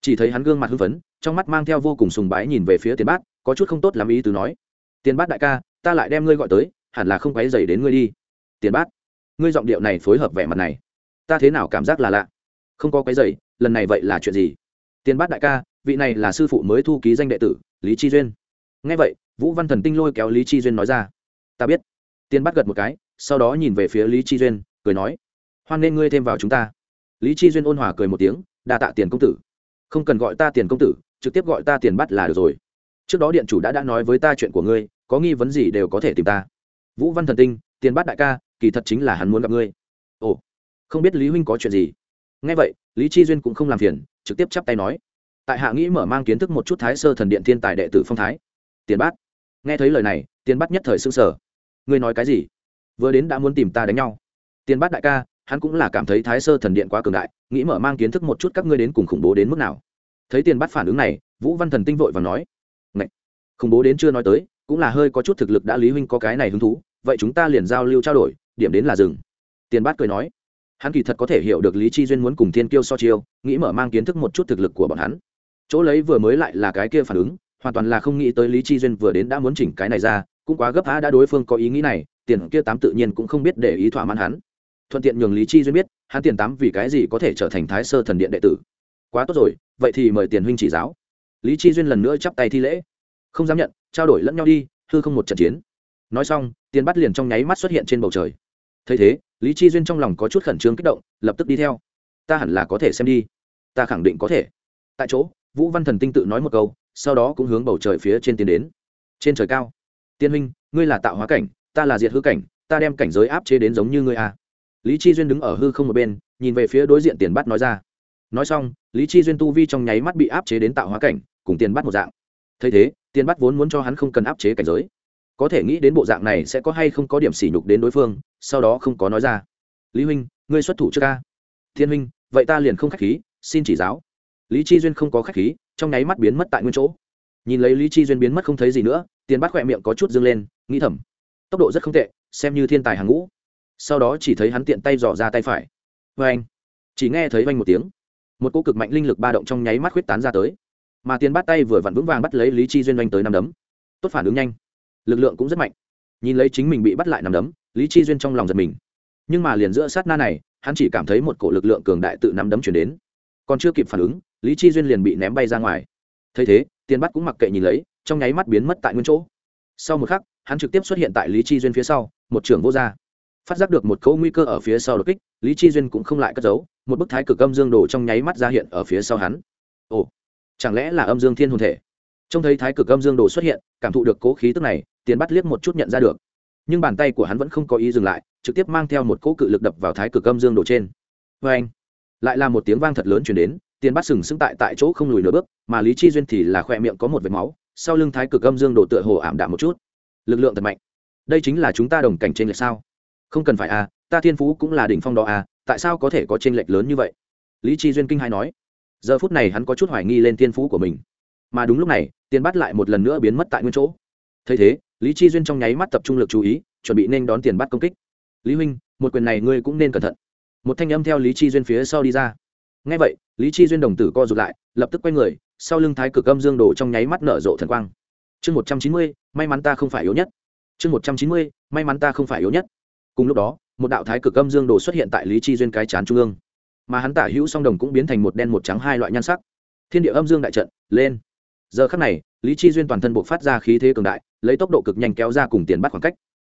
Chỉ thấy hắn gương mặt hưng phấn trong mắt mang theo vô cùng sùng bái nhìn về phía tiền bát, có chút không tốt làm ý từ nói. Tiền bát đại ca, ta lại đem ngươi gọi tới, hẳn là không quấy dày đến ngươi đi. Tiền bát, ngươi giọng điệu này phối hợp vẻ mặt này, ta thế nào cảm giác là lạ? Không có quấy dày lần này vậy là chuyện gì? Tiền bát đại ca, vị này là sư phụ mới thu ký danh đệ tử, lý chi duyên. Ngay vậy, vũ văn thần tinh lôi kéo lý chi duyên nói ra. Ta biết. Tiền bát gật một cái, sau đó nhìn về phía lý chi duyên, cười nói. Hoan nên ngươi thêm vào chúng ta. Lý chi duyên ôn hòa cười một tiếng, đa tạ tiền công tử. Không cần gọi ta tiền công tử trực tiếp gọi ta tiền bắt là được rồi. Trước đó điện chủ đã đã nói với ta chuyện của ngươi, có nghi vấn gì đều có thể tìm ta. Vũ văn thần tinh, tiền bát đại ca, kỳ thật chính là hắn muốn gặp ngươi. Ồ, không biết lý huynh có chuyện gì? Ngay vậy, lý chi duyên cũng không làm phiền, trực tiếp chắp tay nói. Tại hạ nghĩ mở mang kiến thức một chút thái sơ thần điện thiên tài đệ tử phong thái. Tiền bát nghe thấy lời này, tiền bát nhất thời s ư n g sở ngươi nói cái gì? Vừa đến đã muốn tìm ta đánh nhau. Tiền bát đại ca, hắn cũng là cảm thấy thái sơ thần điện quá cường đại, nghĩ mở mang kiến thức một chút các ngươi đến cùng khủng bố đến mức nào thấy tiền bát phản ứng này, vũ văn thần tinh vội và nói, Ngậy! khủng bố đến chưa nói tới, cũng là hơi có chút thực lực đã lý huynh có cái này hứng thú, vậy chúng ta liền giao lưu trao đổi, điểm đến là rừng tiền bát cười nói, hắn kỳ thật có thể hiểu được lý chi duyên muốn cùng thiên kiêu so chiêu, nghĩ mở mang kiến thức một chút thực lực của bọn hắn. Chỗ lấy vừa mới lại là cái kia phản ứng, hoàn toàn là không nghĩ tới lý chi duyên vừa đến đã muốn chỉnh cái này ra, cũng quá gấp há đã đối phương có ý nghĩ này, tiền kia tám tự nhiên cũng không biết để ý thỏa mãn hắn. Thuận tiện nhường lý chi duyên biết, hắn tiền tám vì cái gì có thể trở thành thái sơ thần điện đệ tử quá tốt rồi, vậy thì mời tiền huynh chỉ giáo. Lý chi duyên lần nữa chắp tay thi lễ. Không dám nhận, trao đổi lẫn nhau đi, hư không một trận chiến. Nói xong, tiền bắt liền trong nháy mắt xuất hiện trên bầu trời. Thấy thế, lý chi duyên trong lòng có chút khẩn trương kích động, lập tức đi theo. Ta hẳn là có thể xem đi. Ta khẳng định có thể. Tại chỗ, vũ văn thần tinh tự nói một câu, sau đó cũng hướng bầu trời phía trên tiến đến. Trên trời cao. Tiên huynh, ngươi là tạo hóa cảnh, ta là diệt hư cảnh, ta đem cảnh giới áp chế đến giống như ngươi à. lý chi duyên đứng ở hư không một bên, nhìn về phía đối diện tiền bắt nói ra nói xong, lý chi duyên tu vi trong nháy mắt bị áp chế đến tạo hóa cảnh, cùng tiền bắt một dạng. Thấy thế, tiền bắt vốn muốn cho hắn không cần áp chế cảnh giới. Có thể nghĩ đến bộ dạng này sẽ có hay không có điểm sỉ nhục đến đối phương, sau đó không có nói ra. Lý huynh, ngươi xuất thủ trước ca thiên huynh, vậy ta liền không khách khí, xin chỉ giáo. Lý chi duyên không có khách khí, trong nháy mắt biến mất tại nguyên chỗ. Nhìn lấy lý chi duyên biến mất không thấy gì nữa, tiền bắt khỏe miệng có chút dâng lên, nghĩ thầm. Tốc độ rất không tệ, xem như thiên tài hàng ngũ. Sau đó chỉ thấy hắn tiện tay dò ra tay phải. Vê anh chỉ nghe thấy vanh một tiếng một cô cực mạnh linh lực ba động trong nháy mắt khuyết tán ra tới. Mà tiền bắt tay vừa vặn vững vàng bắt lấy lý chi duyên oanh tới năm đấm. Tốt phản ứng nhanh. Lực lượng cũng rất mạnh. Nhìn lấy chính mình bị bắt lại năm đấm, lý chi duyên trong lòng giật mình. Nhưng mà liền giữa sát na này, hắn chỉ cảm thấy một cổ lực lượng cường đại tự nắm đấm chuyển đến. Còn chưa kịp phản ứng, lý chi duyên liền bị ném bay ra ngoài. Thấy thế, tiền bắt cũng mặc kệ nhìn lấy, trong nháy mắt biến mất tại nguyên chỗ. Sau một khắc, hắn trực tiếp xuất hiện tại lý chi duyên phía sau, một trưởng vô gia phát giác được một câu nguy cơ ở phía sau đột kích, lý chi duyên cũng không lại cất giấu, một bức thái cực âm dương đồ trong nháy mắt ra hiện ở phía sau hắn. Ồ, chẳng lẽ là âm dương thiên hồn thể? Trông thấy thái cực âm dương đồ xuất hiện, cảm thụ được cố khí tức này, tiền bắt liếc một chút nhận ra được. Nhưng bàn tay của hắn vẫn không có ý dừng lại, trực tiếp mang theo một cỗ cự lực đập vào thái cực âm dương đồ trên. Vê anh lại là một tiếng vang thật lớn chuyển đến, tiền bắt sừng sững tại tại chỗ không lùi nửa bước, mà lý chi duyên thì là khỏe miệng có một vệt máu, sau lưng thái cực âm dương đồ tựa hồ ảm đạm một chút. Lực lượng thật mạnh. Đây chính là chúng ta đồng cảnh trên lệch sao? Không cần phải à ta thiên phú cũng là đỉnh phong đó à tại sao có thể có tranh lệch lớn như vậy? Lý chi duyên kinh hai nói. Giờ phút này hắn có chút hoài nghi lên thiên phú của mình. Mà đúng lúc này, tiền bắt lại một lần nữa biến mất tại nguyên chỗ. Thấy thế, lý chi duyên trong nháy mắt tập trung lực chú ý, chuẩn bị nên đón tiền bắt công kích. Lý huynh, một quyền này ngươi cũng nên cẩn thận. Một thanh âm theo lý chi duyên phía sau đi ra. Ngay vậy, lý chi duyên đồng tử co rụt lại, lập tức quay người, sau lưng thái cực âm dương đồ trong nháy mắt nở rộ thần quang. Chương một trăm chín mươi, may mắn ta không phải yếu nhất. Chương một trăm chín mươi, may mắn ta không phải yếu nhất cùng lúc đó, một đạo thái cực âm dương đồ xuất hiện tại lý chi duyên cái chán trung ương. Mà hắn tả hữu song đồng cũng biến thành một đen một trắng hai loại nhan sắc. Thiên địa âm dương đại trận, lên. Giờ khắc này, lý chi duyên toàn thân buộc phát ra khí thế cường đại, lấy tốc độ cực nhanh kéo ra cùng tiền bắt khoảng cách.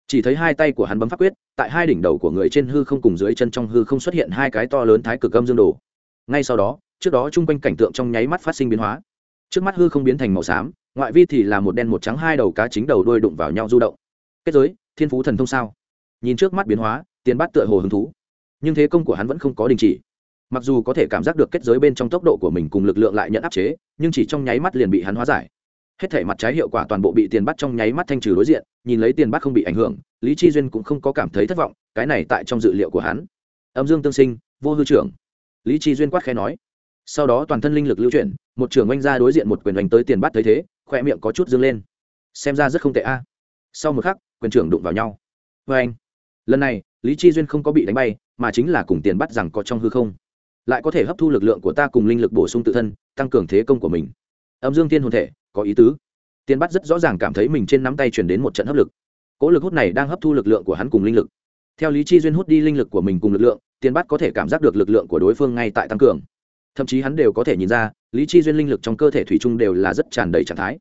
Chỉ thấy hai tay của hắn bấm pháp quyết, tại hai đỉnh đầu của người trên hư không cùng dưới chân trong hư không xuất hiện hai cái to lớn thái cực âm dương đồ. Ngay sau đó, trước đó chung quanh cảnh tượng trong nháy mắt phát sinh biến hóa. Trước mắt hư không biến thành màu xám, ngoại vi thì là một đen một trắng hai đầu cá chính đầu đuôi đụng vào nhau du động. Kết giới, thiên phú thần thông sao? Nhìn trước mắt biến hóa, tiền bắt tựa hồ hứng thú. Nhưng thế công của hắn vẫn không có đình chỉ. Mặc dù có thể cảm giác được kết giới bên trong tốc độ của mình cùng lực lượng lại nhận áp chế, nhưng chỉ trong nháy mắt liền bị hắn hóa giải. Hết thể mặt trái hiệu quả toàn bộ bị tiền bắt trong nháy mắt thanh trừ đối diện, nhìn lấy tiền bắt không bị ảnh hưởng, lý chi duyên cũng không có cảm thấy thất vọng, cái này tại trong dự liệu của hắn. Âm dương tương sinh, vô hư trưởng. Lý chi duyên quát khẽ nói. Sau đó toàn thân linh lực lưu chuyển, một trưởng oanh ra đối diện một quyền oanh tới tiền bắt thấy thế khoe miệng có chút dương lên. Xem ra rất không tệ a. Sau một khắc, quyền trưởng đụng vào nhau. Vê anh lần này, lý chi duyên không có bị đánh bay, mà chính là cùng tiền bắt rằng có trong hư không. Lại có thể hấp thu lực lượng của ta cùng linh lực bổ sung tự thân, tăng cường thế công của mình. Âm dương tiên hồn thể, có ý tứ. Tiền bắt rất rõ ràng cảm thấy mình trên nắm tay chuyển đến một trận hấp lực. Cỗ lực hút này đang hấp thu lực lượng của hắn cùng linh lực. Theo lý chi duyên hút đi linh lực của mình cùng lực lượng, Tiền bắt có thể cảm giác được lực lượng của đối phương ngay tại tăng cường. Thậm chí hắn đều có thể nhìn ra, lý chi duyên linh lực trong cơ thể thủy chung đều là rất tràn đầy trạng thái.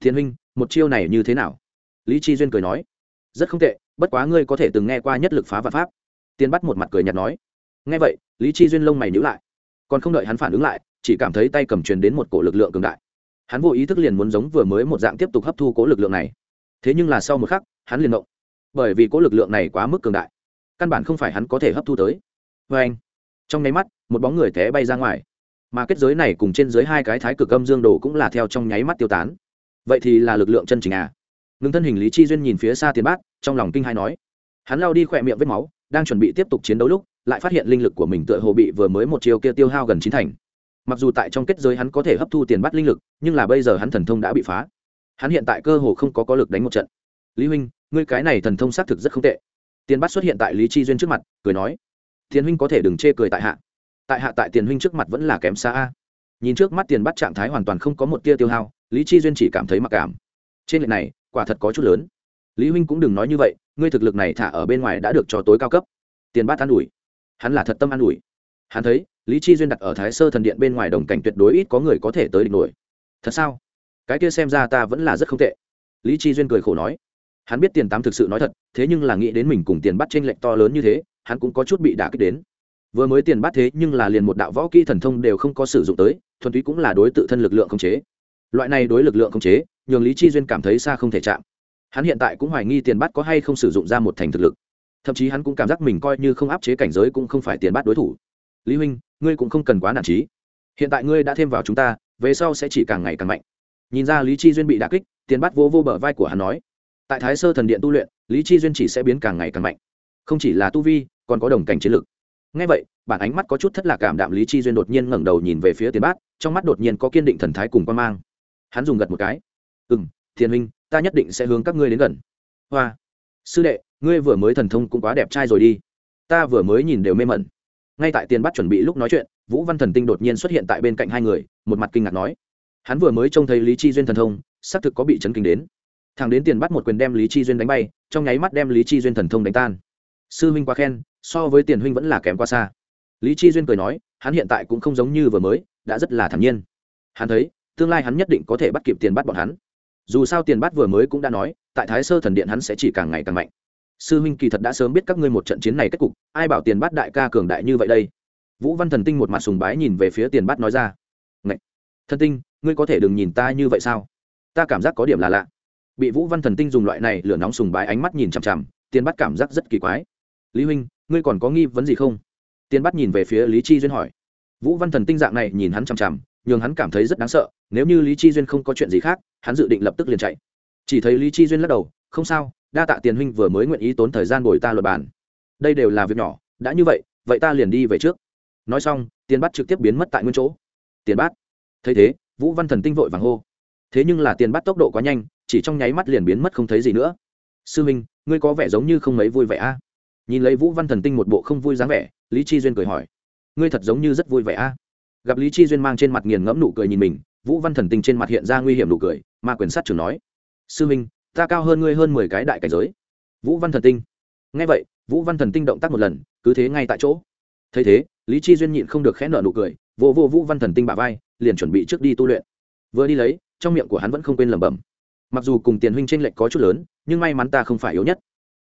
Thiên huynh, một chiêu này như thế nào? Lý chi duyên cười nói. Rất không tệ bất quá ngươi có thể từng nghe qua nhất lực phá và pháp. Tiên bắt một mặt cười nhạt nói. Nghe vậy, lý chi duyên lông mày nhíu lại. Còn không đợi hắn phản ứng lại, chỉ cảm thấy tay cầm truyền đến một cổ lực lượng cường đại. Hắn vô ý thức liền muốn giống vừa mới một dạng tiếp tục hấp thu cố lực lượng này. Thế nhưng là sau một khắc, hắn liền động. Bởi vì cố lực lượng này quá mức cường đại, căn bản không phải hắn có thể hấp thu tới. Vê anh, trong nháy mắt, một bóng người té bay ra ngoài. Mà kết giới này cùng trên dưới hai cái thái cực âm dương đồ cũng là theo trong nháy mắt tiêu tán. Vậy thì là lực lượng chân chính à? Ngừng thân hình lý chi duyên nhìn phía xa tiền bát, trong lòng kinh hai nói. Hắn lao đi khỏe miệng vết máu, đang chuẩn bị tiếp tục chiến đấu lúc, lại phát hiện linh lực của mình tựa hồ bị vừa mới một chiều kia tiêu hao gần chín thành. Mặc dù tại trong kết giới hắn có thể hấp thu tiền bắt linh lực, nhưng là bây giờ hắn thần thông đã bị phá. Hắn hiện tại cơ hồ không có có lực đánh một trận. Lý huynh, ngươi cái này thần thông xác thực rất không tệ. Tiền bắt xuất hiện tại lý chi duyên trước mặt, cười nói. Tiền huynh có thể đừng chê cười tại hạ. Tại hạ tại tiền huynh trước mặt vẫn là kém xa a. Nhìn trước mắt tiền bắt trạng thái hoàn toàn không có một tia tiêu hao, lý chi duyên chỉ cảm thấy mặc cảm. Trên lệch này quả thật có chút lớn. Lý huynh cũng đừng nói như vậy, ngươi thực lực này thả ở bên ngoài đã được cho tối cao cấp. Tiền bát an ủi. Hắn là thật tâm an ủi. Hắn thấy, lý chi duyên đặt ở thái sơ thần điện bên ngoài đồng cảnh tuyệt đối ít có người có thể tới địch nổi. Thật sao? Cái kia xem ra ta vẫn là rất không tệ. Lý chi duyên cười khổ nói. Hắn biết tiền tám thực sự nói thật, thế nhưng là nghĩ đến mình cùng tiền bắt trên lệnh to lớn như thế, hắn cũng có chút bị đả kích đến. Vừa mới tiền bắt thế nhưng là liền một đạo võ kỹ thần thông đều không có sử dụng tới, thuần túy cũng là đối tự thân lực lượng không chế loại này đối lực lượng không chế, nhường lý chi duyên cảm thấy xa không thể chạm. Hắn hiện tại cũng hoài nghi tiền Bát có hay không sử dụng ra một thành thực lực. Thậm chí hắn cũng cảm giác mình coi như không áp chế cảnh giới cũng không phải tiền Bát đối thủ. Lý huynh, ngươi cũng không cần quá nản trí. Hiện tại ngươi đã thêm vào chúng ta, về sau sẽ chỉ càng ngày càng mạnh. Nhìn ra lý chi duyên bị đả kích, tiền Bát vô vô bờ vai của hắn nói. Tại thái sơ thần điện tu luyện, lý chi duyên chỉ sẽ biến càng ngày càng mạnh. Không chỉ là tu vi, còn có đồng cảnh chiến lực. Ngay vậy, bản ánh mắt có chút thất lạc cảm đạm lý chi duyên đột nhiên ngẩng đầu nhìn về phía tiền bát, trong mắt đột nhiên có kiên định thần thái cùng quan mang hắn dùng gật một cái. Ừ m thiền huynh, ta nhất định sẽ hướng các ngươi đến gần. Hoa, sư đệ, ngươi vừa mới thần thông cũng quá đẹp trai rồi đi. Ta vừa mới nhìn đều mê mẩn. Ngay tại tiền bắt chuẩn bị lúc nói chuyện, vũ văn thần tinh đột nhiên xuất hiện tại bên cạnh hai người, một mặt kinh ngạc nói. Hắn vừa mới trông thấy lý chi duyên thần thông, xác thực có bị chấn kinh đến. Thằng đến tiền bắt một quyền đem lý chi duyên đánh bay, trong nháy mắt đem lý chi duyên thần thông đánh tan. Sư huynh quá khen, so với tiền huynh vẫn là kém quá xa. Lý chi duyên cười nói, hắn hiện tại cũng không giống như vừa mới, đã rất là thản nhiên. Hắn thấy tương lai hắn nhất định có thể bắt kịp tiền bắt bọn hắn. Dù sao tiền bắt vừa mới cũng đã nói, tại thái sơ thần điện hắn sẽ chỉ càng ngày càng mạnh. Sư huynh kỳ thật đã sớm biết các ngươi một trận chiến này kết cục, ai bảo tiền bát đại ca cường đại như vậy đây? Vũ văn thần tinh một mặt sùng bái nhìn về phía tiền bát nói ra. Ngậy! thần tinh, ngươi có thể đừng nhìn ta như vậy sao? Ta cảm giác có điểm là lạ. Bị vũ văn thần tinh dùng loại này lửa nóng sùng bái ánh mắt nhìn chằm chằm, tiền bát cảm giác rất kỳ quái. Lý huynh, ngươi còn có nghi vấn gì không? Tiền bát nhìn về phía lý chi duyên hỏi. Vũ văn thần tinh dạng này nhìn hắn chằm chằm nhường hắn cảm thấy rất đáng sợ, nếu như lý chi duyên không có chuyện gì khác, hắn dự định lập tức liền chạy. Chỉ thấy lý chi duyên lắc đầu, không sao, đa tạ tiền huynh vừa mới nguyện ý tốn thời gian bồi ta luật bàn. Đây đều là việc nhỏ, đã như vậy vậy ta liền đi về trước. Nói xong, tiền bắt trực tiếp biến mất tại nguyên chỗ. Tiền bắt thấy thế, vũ văn thần tinh vội vàng hô. Thế nhưng là tiền bắt tốc độ quá nhanh, chỉ trong nháy mắt liền biến mất không thấy gì nữa. Sư minh ngươi có vẻ giống như không mấy vui vẻ a. Nhìn lấy vũ văn thần tinh một bộ không vui dáng vẻ, lý chi duyên cười hỏi. Ngươi thật giống như rất vui vẻ a gặp lý chi duyên mang trên mặt nghiền ngẫm nụ cười nhìn mình vũ văn thần tinh trên mặt hiện ra nguy hiểm nụ cười mà quyền sát trưởng nói sư minh ta cao hơn ngươi hơn mười cái đại cảnh giới vũ văn thần tinh nghe vậy vũ văn thần tinh động tác một lần cứ thế ngay tại chỗ thấy thế lý chi duyên nhịn không được khẽ nở nụ cười vô vô vũ văn thần tinh bả vai liền chuẩn bị trước đi tu luyện vừa đi lấy trong miệng của hắn vẫn không quên lẩm bẩm mặc dù cùng tiền huynh tranh lệch có chút lớn nhưng may mắn ta không phải yếu nhất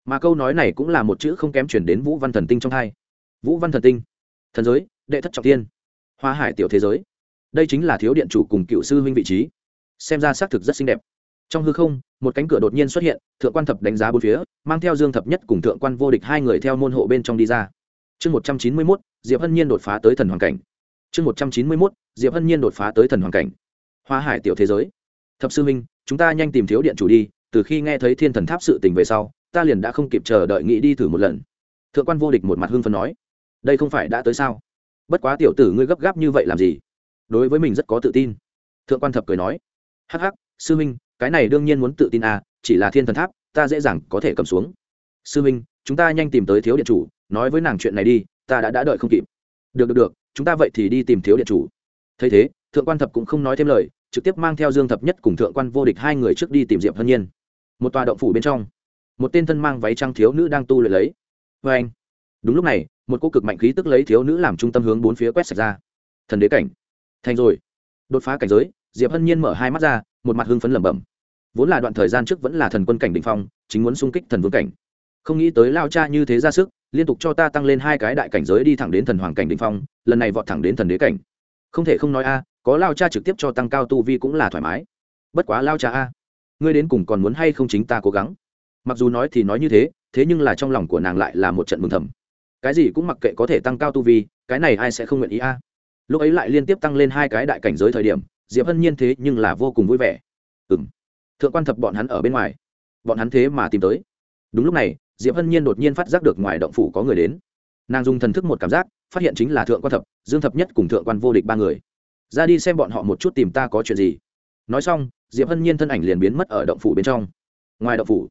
mà câu nói này cũng là một chữ không kém chuyển đến vũ văn thần tinh trong hai vũ văn thần tinh thần giới đệ thất trọng tiên hoa hải tiểu thế giới. Đây chính là thiếu điện chủ cùng cựu sư huynh vị trí. Xem ra xác thực rất xinh đẹp. Trong hư không, một cánh cửa đột nhiên xuất hiện, thượng quan thập đánh giá bốn phía, mang theo dương thập nhất cùng thượng quan vô địch hai người theo môn hộ bên trong đi ra. Chương một trăm chín mươi mốt, diệp hân nhiên đột phá tới thần hoàng cảnh. Chương một trăm chín mươi mốt, diệp hân nhiên đột phá tới thần hoàng cảnh. Hoa hải tiểu thế giới. Thập sư minh chúng ta nhanh tìm thiếu điện chủ đi, từ khi nghe thấy thiên thần tháp sự tình về sau, ta liền đã không kịp chờ đợi nghĩ đi thử một lần. Thượng quan vô địch một mặt hưng phần nói, đây không phải đã tới sao? Bất quá tiểu tử ngươi gấp gáp như vậy làm gì? Đối với mình rất có tự tin. Thượng quan thập cười nói. Hắc hắc, sư minh cái này đương nhiên muốn tự tin à chỉ là thiên thần tháp, ta dễ dàng có thể cầm xuống. Sư minh chúng ta nhanh tìm tới thiếu điện chủ, nói với nàng chuyện này đi, ta đã đã đợi không kịp. Được được được, chúng ta vậy thì đi tìm thiếu điện chủ. Thấy thế, thượng quan thập cũng không nói thêm lời, trực tiếp mang theo dương thập nhất cùng thượng quan vô địch hai người trước đi tìm diệp hân nhiên. Một tòa động phủ bên trong, một tên thân mang váy trăng thiếu nữ đang tu luyện lấy. Vê anh đúng lúc này một cô cực mạnh khí tức lấy thiếu nữ làm trung tâm hướng bốn phía quét sạch ra. Thần đế cảnh. Thành rồi. Đột phá cảnh giới, diệp hân nhiên mở hai mắt ra, một mặt hưng phấn lẩm bẩm. Vốn là đoạn thời gian trước vẫn là thần quân cảnh đ ỉ n h phong, chính muốn xung kích thần vương cảnh. Không nghĩ tới lao cha như thế ra sức, liên tục cho ta tăng lên hai cái đại cảnh giới đi thẳng đến thần hoàng cảnh đ ỉ n h phong, lần này vọt thẳng đến thần đế cảnh. Không thể không nói a, có lao cha trực tiếp cho tăng cao tu vi cũng là thoải mái. Bất quá lao cha a, ngươi đến cùng còn muốn hay không chính ta cố gắng? Mặc dù nói thì nói như thế thế nhưng là trong lòng của nàng lại là một trận mừng thầm cái gì cũng mặc kệ có thể tăng cao tu vi, cái này ai sẽ không nguyện ý a? Lúc ấy lại liên tiếp tăng lên hai cái đại cảnh giới thời điểm, diệp hân nhiên thế nhưng là vô cùng vui vẻ. Ừ m thượng quan thập bọn hắn ở bên ngoài. Bọn hắn thế mà tìm tới. Đúng lúc này, diệp hân nhiên đột nhiên phát giác được ngoài động phủ có người đến. Nàng dùng thần thức một cảm giác, phát hiện chính là thượng quan thập, dương thập nhất cùng thượng quan vô địch ba người. Ra đi xem bọn họ một chút tìm ta có chuyện gì. Nói xong, diệp hân nhiên thân ảnh liền biến mất ở động phủ bên trong. Ngoài động phủ,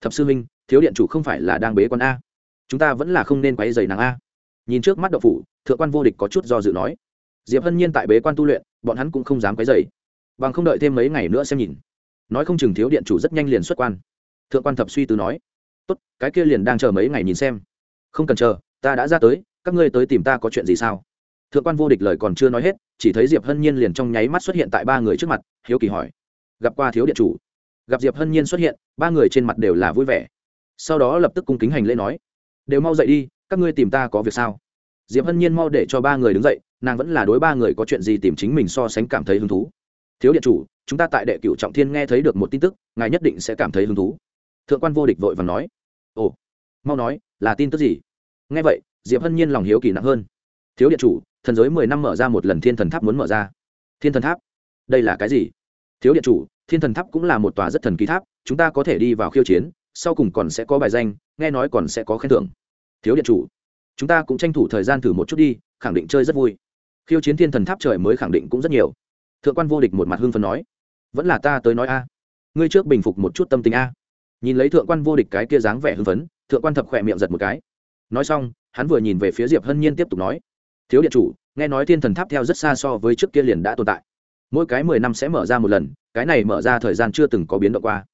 thập sư minh thiếu điện chủ không phải là đang bế con a? Chúng ta vẫn là không nên quấy dày nàng a. Nhìn trước mắt đậu phủ, thượng quan vô địch có chút do dự nói. Diệp hân nhiên tại bế quan tu luyện, bọn hắn cũng không dám quấy dày bằng không đợi thêm mấy ngày nữa xem nhìn. Nói không chừng thiếu điện chủ rất nhanh liền xuất quan. Thượng quan thập suy tư nói. Tốt, cái kia liền đang chờ mấy ngày nhìn xem. Không cần chờ, ta đã ra tới, các ngươi tới tìm ta có chuyện gì sao? Thượng quan vô địch lời còn chưa nói hết, chỉ thấy diệp hân nhiên liền trong nháy mắt xuất hiện tại ba người trước mặt, hiếu kỳ hỏi. Gặp qua thiếu điện chủ? Gặp diệp hân nhiên xuất hiện, ba người trên mặt đều là vui vẻ. Sau đó lập tức cung kính hành lễ nói đều mau dậy đi, các ngươi tìm ta có việc sao? Diệp hân nhiên mau để cho ba người đứng dậy, nàng vẫn là đối ba người có chuyện gì tìm chính mình so sánh cảm thấy hứng thú. Thiếu điện chủ, chúng ta tại đệ cựu trọng thiên nghe thấy được một tin tức, ngài nhất định sẽ cảm thấy hứng thú. Thượng quan vô địch vội và nói. Ồ, mau nói, là tin tức gì? Nghe vậy, diệp hân nhiên lòng hiếu kỳ nặng hơn. Thiếu điện chủ, thần giới mười năm mở ra một lần thiên thần tháp muốn mở ra. Thiên thần tháp? Đây là cái gì? Thiếu điện chủ, thiên thần tháp cũng là một tòa rất thần kỳ tháp, chúng ta có thể đi vào khiêu chiến sau cùng còn sẽ có bài danh, nghe nói còn sẽ có khen thưởng. Thiếu điện chủ, chúng ta cũng tranh thủ thời gian thử một chút đi, khẳng định chơi rất vui. Khiêu chiến thiên thần tháp trời mới khẳng định cũng rất nhiều. Thượng quan vô địch một mặt hưng phấn nói, vẫn là ta tới nói a. Ngươi trước bình phục một chút tâm tình a. Nhìn lấy thượng quan vô địch cái kia dáng vẻ hưng phấn, thượng quan thập khỏe miệng giật một cái. Nói xong, hắn vừa nhìn về phía diệp hân nhiên tiếp tục nói, thiếu điện chủ, nghe nói thiên thần tháp theo rất xa so với trước kia liền đã tồn tại. Mỗi cái mười năm sẽ mở ra một lần, cái này mở ra thời gian chưa từng có biến động qua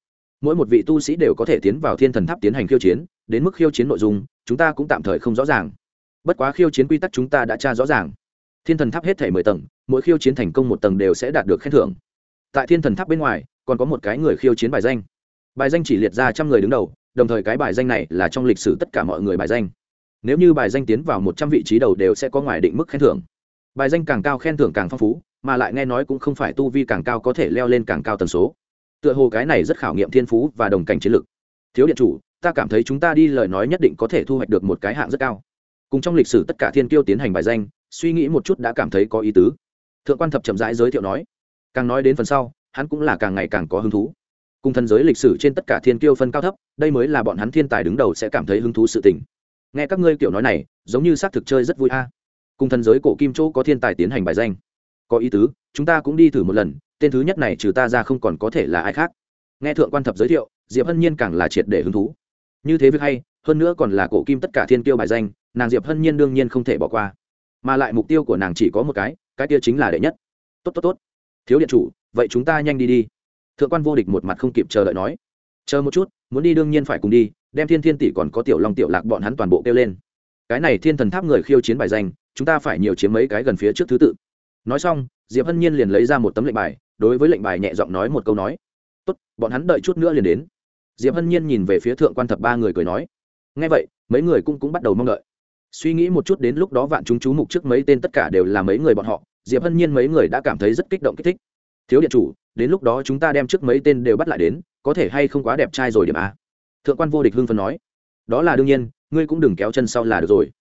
mỗi một vị tu sĩ đều có thể tiến vào thiên thần tháp tiến hành khiêu chiến, đến mức khiêu chiến nội dung, chúng ta cũng tạm thời không rõ ràng. Bất quá khiêu chiến quy tắc chúng ta đã tra rõ ràng. Thiên thần tháp hết thể mười tầng, mỗi khiêu chiến thành công một tầng đều sẽ đạt được khen thưởng. Tại thiên thần tháp bên ngoài, còn có một cái người khiêu chiến bài danh. Bài danh chỉ liệt ra trăm người đứng đầu, đồng thời cái bài danh này là trong lịch sử tất cả mọi người bài danh. Nếu như bài danh tiến vào một trăm vị trí đầu đều sẽ có ngoài định mức khen thưởng. Bài danh càng cao khen thưởng càng phong phú, mà lại nghe nói cũng không phải tu vi càng cao có thể leo lên càng cao tần số tựa hồ cái này rất khảo nghiệm thiên phú và đồng cảnh chiến lược. Thiếu điện chủ, ta cảm thấy chúng ta đi lời nói nhất định có thể thu hoạch được một cái hạng rất cao. Cùng trong lịch sử tất cả thiên kiêu tiến hành bài danh, suy nghĩ một chút đã cảm thấy có ý tứ. Thượng quan thập chậm rãi giới thiệu nói. Càng nói đến phần sau, hắn cũng là càng ngày càng có hứng thú. Cùng thần giới lịch sử trên tất cả thiên kiêu phân cao thấp, đây mới là bọn hắn thiên tài đứng đầu sẽ cảm thấy hứng thú sự tình. Nghe các ngươi kiểu nói này, giống như xác thực chơi rất vui a. Cùng thần giới cổ kim chỗ có thiên tài tiến hành bài danh có ý tứ, chúng ta cũng đi thử một lần, tên thứ nhất này trừ ta ra không còn có thể là ai khác. Nghe thượng quan thập giới thiệu, diệp hân nhiên càng là triệt để hứng thú. Như thế việc hay, hơn nữa còn là cổ kim tất cả thiên kiêu bài danh, nàng diệp hân nhiên đương nhiên không thể bỏ qua. Mà lại mục tiêu của nàng chỉ có một cái cái kia chính là đệ nhất. Tốt tốt tốt. Thiếu điện chủ, vậy chúng ta nhanh đi đi. Thượng quan vô địch một mặt không kịp chờ đợi nói. Chờ một chút, muốn đi đương nhiên phải cùng đi, đem thiên thiên tỷ còn có tiểu long tiểu lạc bọn hắn toàn bộ kêu lên. Cái này thiên thần tháp người khiêu chiến bài danh, chúng ta phải nhiều chiếm mấy cái gần phía trước thứ tự nói xong, diệp hân nhiên liền lấy ra một tấm lệnh bài, đối với lệnh bài nhẹ giọng nói một câu nói. Tốt, bọn hắn đợi chút nữa liền đến. Diệp hân nhiên nhìn về phía thượng quan thập ba người cười nói. Ngay vậy, mấy người cũng cũng bắt đầu mong đợi. Suy nghĩ một chút đến lúc đó vạn chúng chú mục trước mấy tên tất cả đều là mấy người bọn họ, diệp hân nhiên mấy người đã cảm thấy rất kích động kích thích. Thiếu điện chủ, đến lúc đó chúng ta đem trước mấy tên đều bắt lại đến, có thể hay không quá đẹp trai rồi điểm a? Thượng quan vô địch hưng phân nói. Đó là đương nhiên, ngươi cũng đừng kéo chân sau là được rồi.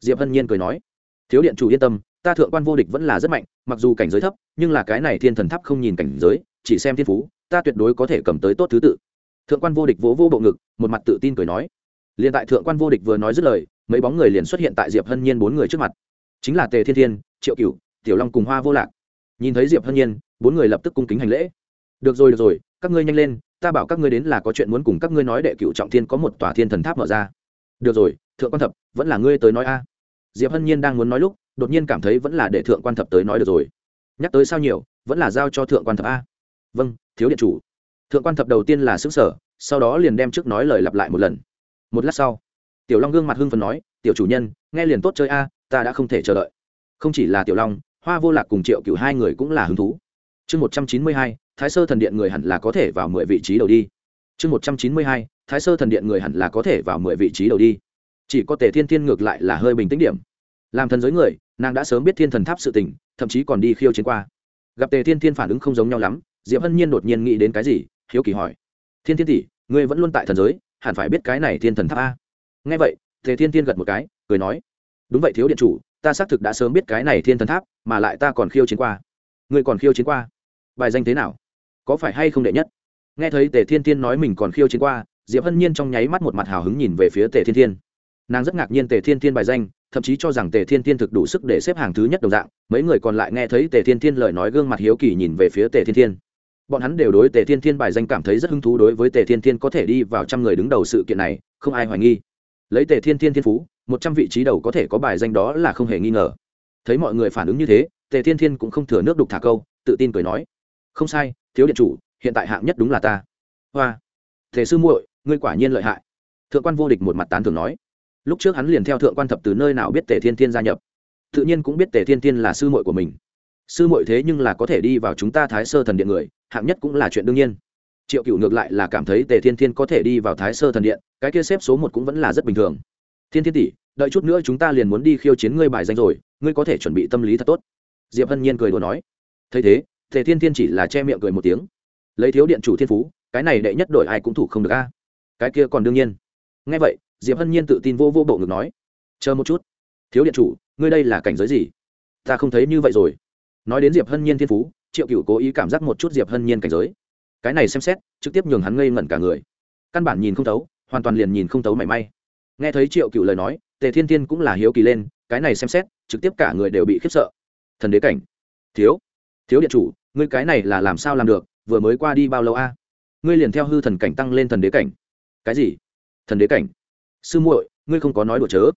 Diệp hân nhiên cười nói. Thiếu điện chủ yên tâm ta thượng quan vô địch vẫn là rất mạnh, mặc dù cảnh giới thấp, nhưng là cái này thiên thần tháp không nhìn cảnh giới, chỉ xem thiên phú, ta tuyệt đối có thể cầm tới tốt thứ tự. Thượng quan vô địch vỗ vô bộ ngực, một mặt tự tin cười nói. Liền tại thượng quan vô địch vừa nói dứt lời, mấy bóng người liền xuất hiện tại diệp hân nhiên bốn người trước mặt. Chính là tề thiên thiên, triệu cựu tiểu long cùng hoa vô lạc. Nhìn thấy diệp hân nhiên, bốn người lập tức cung kính hành lễ. Được rồi được rồi, các ngươi nhanh lên, ta bảo các ngươi đến là có chuyện muốn cùng các ngươi nói đệ cựu trọng thiên có một tòa thiên thần tháp mở ra. Được rồi, thượng quan thập, vẫn là ngươi tới nói a. Diệp hân nhiên đang muốn nói lúc đột nhiên cảm thấy vẫn là để thượng quan thập tới nói được rồi. Nhắc tới sao nhiều, vẫn là giao cho thượng quan thập a. Vâng thiếu điện chủ. Thượng quan thập đầu tiên là xứng sở sau đó liền đem trước nói lời lặp lại một lần. Một lát sau, tiểu long gương mặt hưng phần nói, tiểu chủ nhân, nghe liền tốt chơi a, ta đã không thể chờ đợi. Không chỉ là tiểu long, hoa vô lạc cùng triệu cựu hai người cũng là hứng thú. Chương một trăm chín mươi hai, thái sơ thần điện người hẳn là có thể vào mười vị trí đầu đi. Chương một trăm chín mươi hai, thái sơ thần điện người hẳn là có thể vào mười vị trí đầu đi. Chỉ có tề thiên thiên ngược lại là hơi bình tĩnh điểm. Làm thần giới người nàng đã sớm biết thiên thần tháp sự tình, thậm chí còn đi khiêu chiến qua. Gặp tề thiên thiên phản ứng không giống nhau lắm, diệp hân nhiên đột nhiên nghĩ đến cái gì, hiếu kỳ hỏi. Thiên thiên tỷ, ngươi vẫn luôn tại thần giới, hẳn phải biết cái này thiên thần tháp a? Nghe vậy, tề thiên thiên gật một cái, cười nói. Đúng vậy thiếu điện chủ, ta xác thực đã sớm biết cái này thiên thần tháp, mà lại ta còn khiêu chiến qua. Ngươi còn khiêu chiến qua? Bài danh thế nào? Có phải hay không đệ nhất? Nghe thấy tề thiên thiên nói mình còn khiêu chiến qua, diệp hân nhiên trong nháy mắt một mặt hào hứng nhìn về phía tề thiên thiên. Nàng rất ngạc nhiên tề thiên thiên bài danh thậm chí cho rằng tề thiên thiên thực đủ sức để xếp hàng thứ nhất đồng dạng, mấy người còn lại nghe thấy tề thiên thiên lời nói gương mặt hiếu kỳ nhìn về phía tề thiên thiên. Bọn hắn đều đối tề thiên thiên bài danh cảm thấy rất hứng thú đối với tề thiên thiên có thể đi vào trăm người đứng đầu sự kiện này, không ai hoài nghi. Lấy tề thiên thiên thiên phú, một trăm vị trí đầu có thể có bài danh đó là không hề nghi ngờ. Thấy mọi người phản ứng như thế, tề thiên thiên cũng không thừa nước đục thả câu, tự tin cười nói, không sai, thiếu điện chủ, hiện tại hạng nhất đúng là ta. Hoa, tề sư muội, ngươi quả nhiên lợi hại. Thượng quan vô địch một mặt tán thường nói lúc trước hắn liền theo thượng quan thập từ nơi nào biết tề thiên thiên gia nhập. Tự nhiên cũng biết tề thiên thiên là sư muội của mình. Sư muội thế nhưng là có thể đi vào chúng ta thái sơ thần điện người, hạng nhất cũng là chuyện đương nhiên. Triệu cựu ngược lại là cảm thấy tề thiên thiên có thể đi vào thái sơ thần điện, cái kia xếp số một cũng vẫn là rất bình thường. Thiên thiên tỷ, đợi chút nữa chúng ta liền muốn đi khiêu chiến ngươi bài danh rồi, ngươi có thể chuẩn bị tâm lý thật tốt. Diệp hân nhiên cười đùa nói. Thấy thế, tề thiên thiên chỉ là che miệng cười một tiếng. Lấy thiếu điện chủ thiên phú, cái này đệ nhất đổi ai cũng thủ không được a. Cái kia còn đương nhiên. Nghe vậy diệp hân nhiên tự tin vô vô bộ ngực nói, chờ một chút. Thiếu điện chủ, ngươi đây là cảnh giới gì? Ta không thấy như vậy rồi. Nói đến diệp hân nhiên thiên phú, triệu cựu cố ý cảm giác một chút diệp hân nhiên cảnh giới. Cái này xem xét, trực tiếp nhường hắn ngây ngẩn cả người. Căn bản nhìn không thấu, hoàn toàn liền nhìn không thấu mảy may. Nghe thấy triệu cựu lời nói, tề thiên thiên cũng là hiếu kỳ lên, cái này xem xét, trực tiếp cả người đều bị khiếp sợ. Thần đế cảnh. Thiếu thiếu điện chủ, ngươi cái này là làm sao làm được, vừa mới qua đi bao lâu a? Ngươi liền theo hư thần cảnh tăng lên thần đế cảnh. Cái gì? Thần đế cảnh? Sư muội, ngươi không có nói đùa chớ.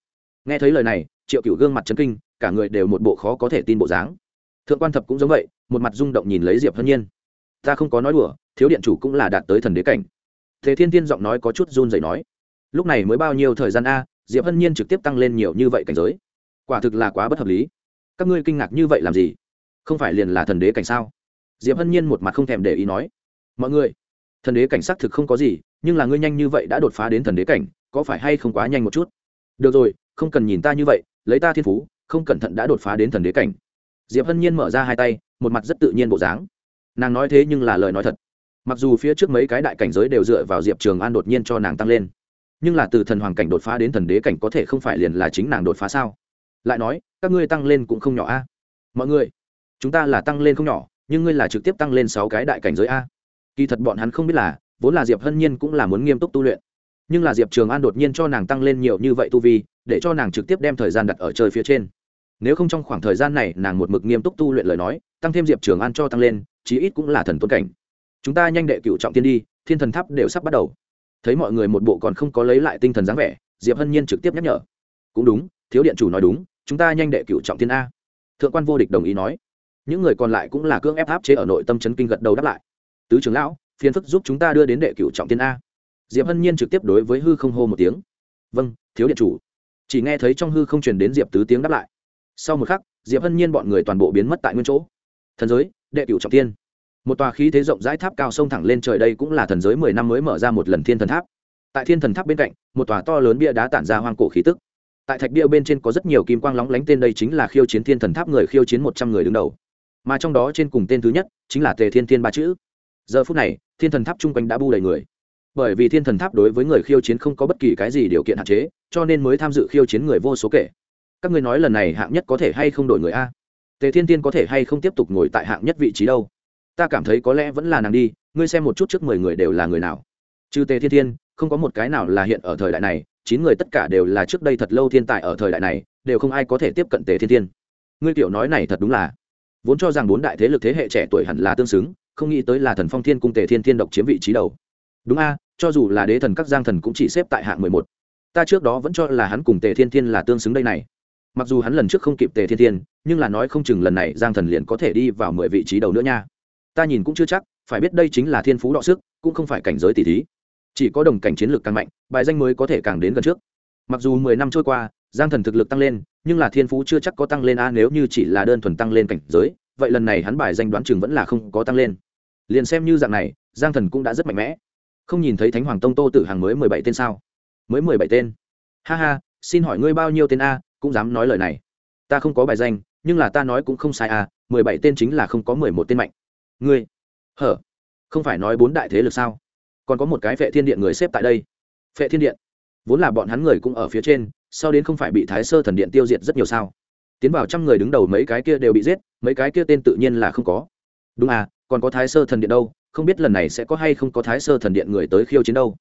Nghe thấy lời này, triệu cựu gương mặt chấn kinh, cả người đều một bộ khó có thể tin bộ dáng. Thượng quan thập cũng giống vậy, một mặt rung động nhìn lấy diệp hân nhiên. Ta không có nói đùa, thiếu điện chủ cũng là đạt tới thần đế cảnh. Thế thiên tiên giọng nói có chút run dậy nói, lúc này mới bao nhiêu thời gian a, diệp hân nhiên trực tiếp tăng lên nhiều như vậy cảnh giới. Quả thực là quá bất hợp lý. Các ngươi kinh ngạc như vậy làm gì? Không phải liền là thần đế cảnh sao? Diệp hân nhiên một mặt không thèm để ý nói, mọi người, thần đế cảnh xác thực không có gì, nhưng là ngươi nhanh như vậy đã đột phá đến thần đế cảnh có phải hay không quá nhanh một chút? Được rồi, không cần nhìn ta như vậy, lấy ta thiên phú, không cẩn thận đã đột phá đến thần đế cảnh. Diệp hân nhiên mở ra hai tay, một mặt rất tự nhiên bộ dáng. Nàng nói thế nhưng là lời nói thật. Mặc dù phía trước mấy cái đại cảnh giới đều dựa vào diệp trường an đột nhiên cho nàng tăng lên, nhưng là từ thần hoàng cảnh đột phá đến thần đế cảnh có thể không phải liền là chính nàng đột phá sao? Lại nói, các ngươi tăng lên cũng không nhỏ a. Mọi người, chúng ta là tăng lên không nhỏ, nhưng ngươi là trực tiếp tăng lên sáu cái đại cảnh giới a. Kỳ thật bọn hắn không biết là, vốn là diệp hân nhiên cũng là muốn nghiêm túc tu luyện nhưng là diệp trường an đột nhiên cho nàng tăng lên nhiều như vậy tu vi, để cho nàng trực tiếp đem thời gian đặt ở chơi phía trên. Nếu không trong khoảng thời gian này nàng một mực nghiêm túc tu luyện lời nói, tăng thêm diệp trường an cho tăng lên, chí ít cũng là thần tuấn cảnh. Chúng ta nhanh đệ cựu trọng tiên đi, thiên thần tháp đều sắp bắt đầu. Thấy mọi người một bộ còn không có lấy lại tinh thần dáng vẻ, diệp hân nhiên trực tiếp nhắc nhở. Cũng đúng, thiếu điện chủ nói đúng, chúng ta nhanh đệ cựu trọng tiên a. Thượng quan vô địch đồng ý nói. Những người còn lại cũng là cưỡng ép áp chế ở nội tâm chấn kinh gật đầu đáp lại. Tứ trưởng lão, phiền phức giúp chúng ta đưa đến đệ cựu trọng tiên a diệp hân nhiên trực tiếp đối với hư không hô một tiếng. Vâng thiếu điện chủ. Chỉ nghe thấy trong hư không truyền đến diệp tứ tiếng đáp lại. Sau một khắc, diệp hân nhiên bọn người toàn bộ biến mất tại nguyên chỗ. Thần giới, đệ cựu trọng tiên một tòa khí thế rộng rãi tháp cao sông thẳng lên trời đây cũng là thần giới mười năm mới mở ra một lần thiên thần tháp. Tại thiên thần tháp bên cạnh, một tòa to lớn bia đá tản ra hoang cổ khí tức. Tại thạch bia bên trên có rất nhiều kim quang lóng lánh, tên đây chính là khiêu chiến thiên thần tháp người khiêu chiến một trăm người đứng đầu. Mà trong đó trên cùng tên thứ nhất chính là tề thiên thiên ba chữ. Giờ phút này, thiên thần tháp chung quanh đã bu đầy người bởi vì thiên thần tháp đối với người khiêu chiến không có bất kỳ cái gì điều kiện hạn chế, cho nên mới tham dự khiêu chiến người vô số kể. Các ngươi nói lần này hạng nhất có thể hay không đổi người a? Tề thiên tiên có thể hay không tiếp tục ngồi tại hạng nhất vị trí đâu? Ta cảm thấy có lẽ vẫn là nàng đi, ngươi xem một chút trước mười người đều là người nào. Trừ tề thiên thiên không có một cái nào là hiện ở thời đại này, chín người tất cả đều là trước đây thật lâu thiên tài ở thời đại này, đều không ai có thể tiếp cận tề thiên thiên ngươi kiểu nói này thật đúng là, vốn cho rằng bốn đại thế lực thế hệ trẻ tuổi hẳn là tương xứng, không nghĩ tới là thần phong thiên cung tề thiên thiên độc chiếm vị trí đầu đúng a, cho dù là đế thần các giang thần cũng chỉ xếp tại hạng mười một. Ta trước đó vẫn cho là hắn cùng tề thiên thiên là tương xứng đây này. Mặc dù hắn lần trước không kịp tề thiên thiên, nhưng là nói không chừng lần này giang thần liền có thể đi vào mười vị trí đầu nữa nha. Ta nhìn cũng chưa chắc, phải biết đây chính là thiên phú đọ sức, cũng không phải cảnh giới tỷ thí. Chỉ có đồng cảnh chiến lược càng mạnh, bài danh mới có thể càng đến gần trước. Mặc dù mười năm trôi qua, giang thần thực lực tăng lên, nhưng là thiên phú chưa chắc có tăng lên a, nếu như chỉ là đơn thuần tăng lên cảnh giới, vậy lần này hắn bài danh đoán chừng vẫn là không có tăng lên. Liền xem như dạng này, giang thần cũng đã rất mạnh mẽ không nhìn thấy thánh hoàng tông tô tử hàng mới mười bảy tên sao? Mới mười bảy tên? Ha ha, xin hỏi ngươi bao nhiêu tên a, cũng dám nói lời này. Ta không có bài danh, nhưng là ta nói cũng không sai a, mười bảy tên chính là không có mười một tên mạnh. Ngươi? Hở? Không phải nói bốn đại thế lực sao? Còn có một cái phệ thiên điện người xếp tại đây. Phệ thiên điện? Vốn là bọn hắn người cũng ở phía trên, sau đến không phải bị thái sơ thần điện tiêu diệt rất nhiều sao? Tiến vào trăm người đứng đầu mấy cái kia đều bị giết, mấy cái kia tên tự nhiên là không có. Đúng à còn có thái sơ thần điện đâu? Không biết lần này sẽ có hay không có thái sơ thần điện người tới khiêu chiến đâu.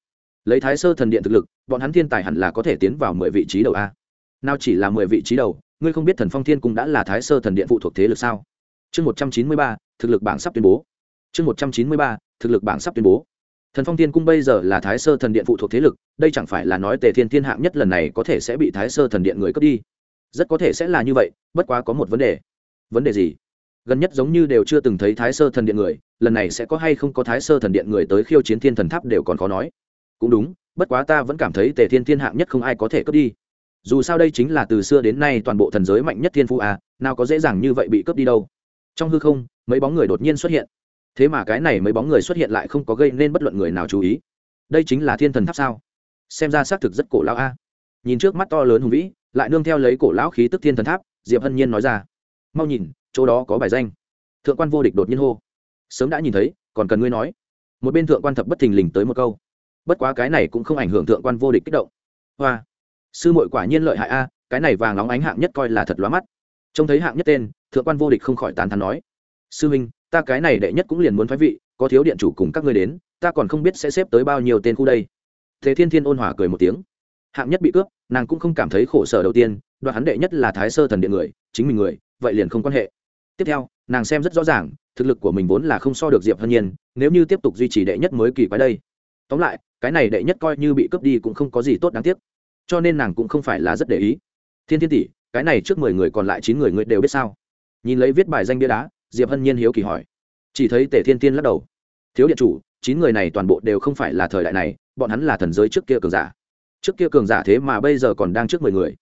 Lấy thái sơ thần điện thực lực, bọn hắn thiên tài hẳn là có thể tiến vào mười vị trí đầu a. Nào chỉ là mười vị trí đầu, ngươi không biết thần phong thiên cung đã là thái sơ thần điện phụ thuộc thế lực sao? Chương một trăm chín mươi ba, thực lực bảng sắp tuyên bố. Chương một trăm chín mươi ba, thực lực bảng sắp tuyên bố. Thần phong thiên cung bây giờ là thái sơ thần điện phụ thuộc thế lực, đây chẳng phải là nói tề thiên thiên hạng nhất lần này có thể sẽ bị thái sơ thần điện người cướp đi? Rất có thể sẽ là như vậy, bất quá có một vấn đề. Vấn đề gì? Gần nhất giống như đều chưa từng thấy thái sơ thần điện người lần này sẽ có hay không có thái sơ thần điện người tới khiêu chiến thiên thần tháp đều còn khó nói. Cũng đúng, bất quá ta vẫn cảm thấy tề thiên thiên hạng nhất không ai có thể cướp đi. Dù sao đây chính là từ xưa đến nay toàn bộ thần giới mạnh nhất thiên phu à nào có dễ dàng như vậy bị cướp đi đâu. Trong hư không, mấy bóng người đột nhiên xuất hiện. Thế mà cái này mấy bóng người xuất hiện lại không có gây nên bất luận người nào chú ý. Đây chính là thiên thần tháp sao? Xem ra xác thực rất cổ lão a. Nhìn trước mắt to lớn hùng vĩ, lại nương theo lấy cổ lão khí tức thiên thần tháp, diệp hân nhiên nói ra. Mau nhìn, chỗ đó có bài danh. Thượng quan vô địch đột nhiên hô sớm đã nhìn thấy còn cần ngươi nói. Một bên thượng quan thập bất thình lình tới một câu. Bất quá cái này cũng không ảnh hưởng thượng quan vô địch kích động. Hoa sư mội quả nhiên lợi hại a cái này vàng nóng ánh hạng nhất coi là thật lóa mắt. Trông thấy hạng nhất tên thượng quan vô địch không khỏi tán thắn nói sư huynh, ta cái này đệ nhất cũng liền muốn phái vị có thiếu điện chủ cùng các ngươi đến ta còn không biết sẽ xếp tới bao nhiêu tên khu đây. Thế thiên thiên ôn hòa cười một tiếng. Hạng nhất bị cướp nàng cũng không cảm thấy khổ sở đầu tiên đoạn hắn đệ nhất là thái sơ thần điện người chính mình người vậy liền không quan hệ tiếp theo, nàng xem rất rõ ràng, thực lực của mình vốn là không so được diệp hân nhiên, nếu như tiếp tục duy trì đệ nhất mới kỳ quái đây. Tóm lại, cái này đệ nhất coi như bị cướp đi cũng không có gì tốt đáng tiếc. Cho nên nàng cũng không phải là rất để ý. Thiên thiên tỷ, cái này trước mười người còn lại chín người ngươi đều biết sao? Nhìn lấy viết bài danh bia đá, diệp hân nhiên hiếu kỳ hỏi. Chỉ thấy tể thiên tiên lắc đầu. Thiếu điện chủ, chín người này toàn bộ đều không phải là thời đại này, bọn hắn là thần giới trước kia cường giả. Trước kia cường giả thế mà bây giờ còn đang trước mười người.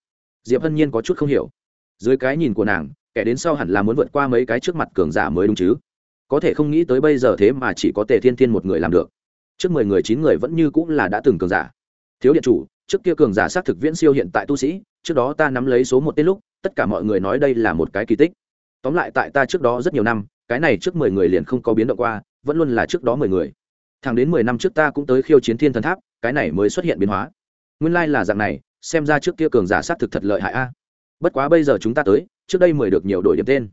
Diệp hân nhiên có chút không hiểu. Dưới cái nhìn của nàng kẻ đến sau hẳn là muốn vượt qua mấy cái trước mặt cường giả mới đúng chứ? Có thể không nghĩ tới bây giờ thế mà chỉ có tề thiên thiên một người làm được. Trước mười người, chín người vẫn như cũng là đã từng cường giả. Thiếu điện chủ, trước kia cường giả xác thực viễn siêu hiện tại tu sĩ, trước đó ta nắm lấy số một tên lúc, tất cả mọi người nói đây là một cái kỳ tích. Tóm lại tại ta trước đó rất nhiều năm, cái này trước mười người liền không có biến động qua, vẫn luôn là trước đó mười người. Thẳng đến mười năm trước ta cũng tới khiêu chiến thiên thần tháp, cái này mới xuất hiện biến hóa. Nguyên lai là dạng này, xem ra trước kia cường giả xác thực thật lợi hại a. Bất quá bây giờ chúng ta tới trước đây mười được nhiều đổi điểm tên.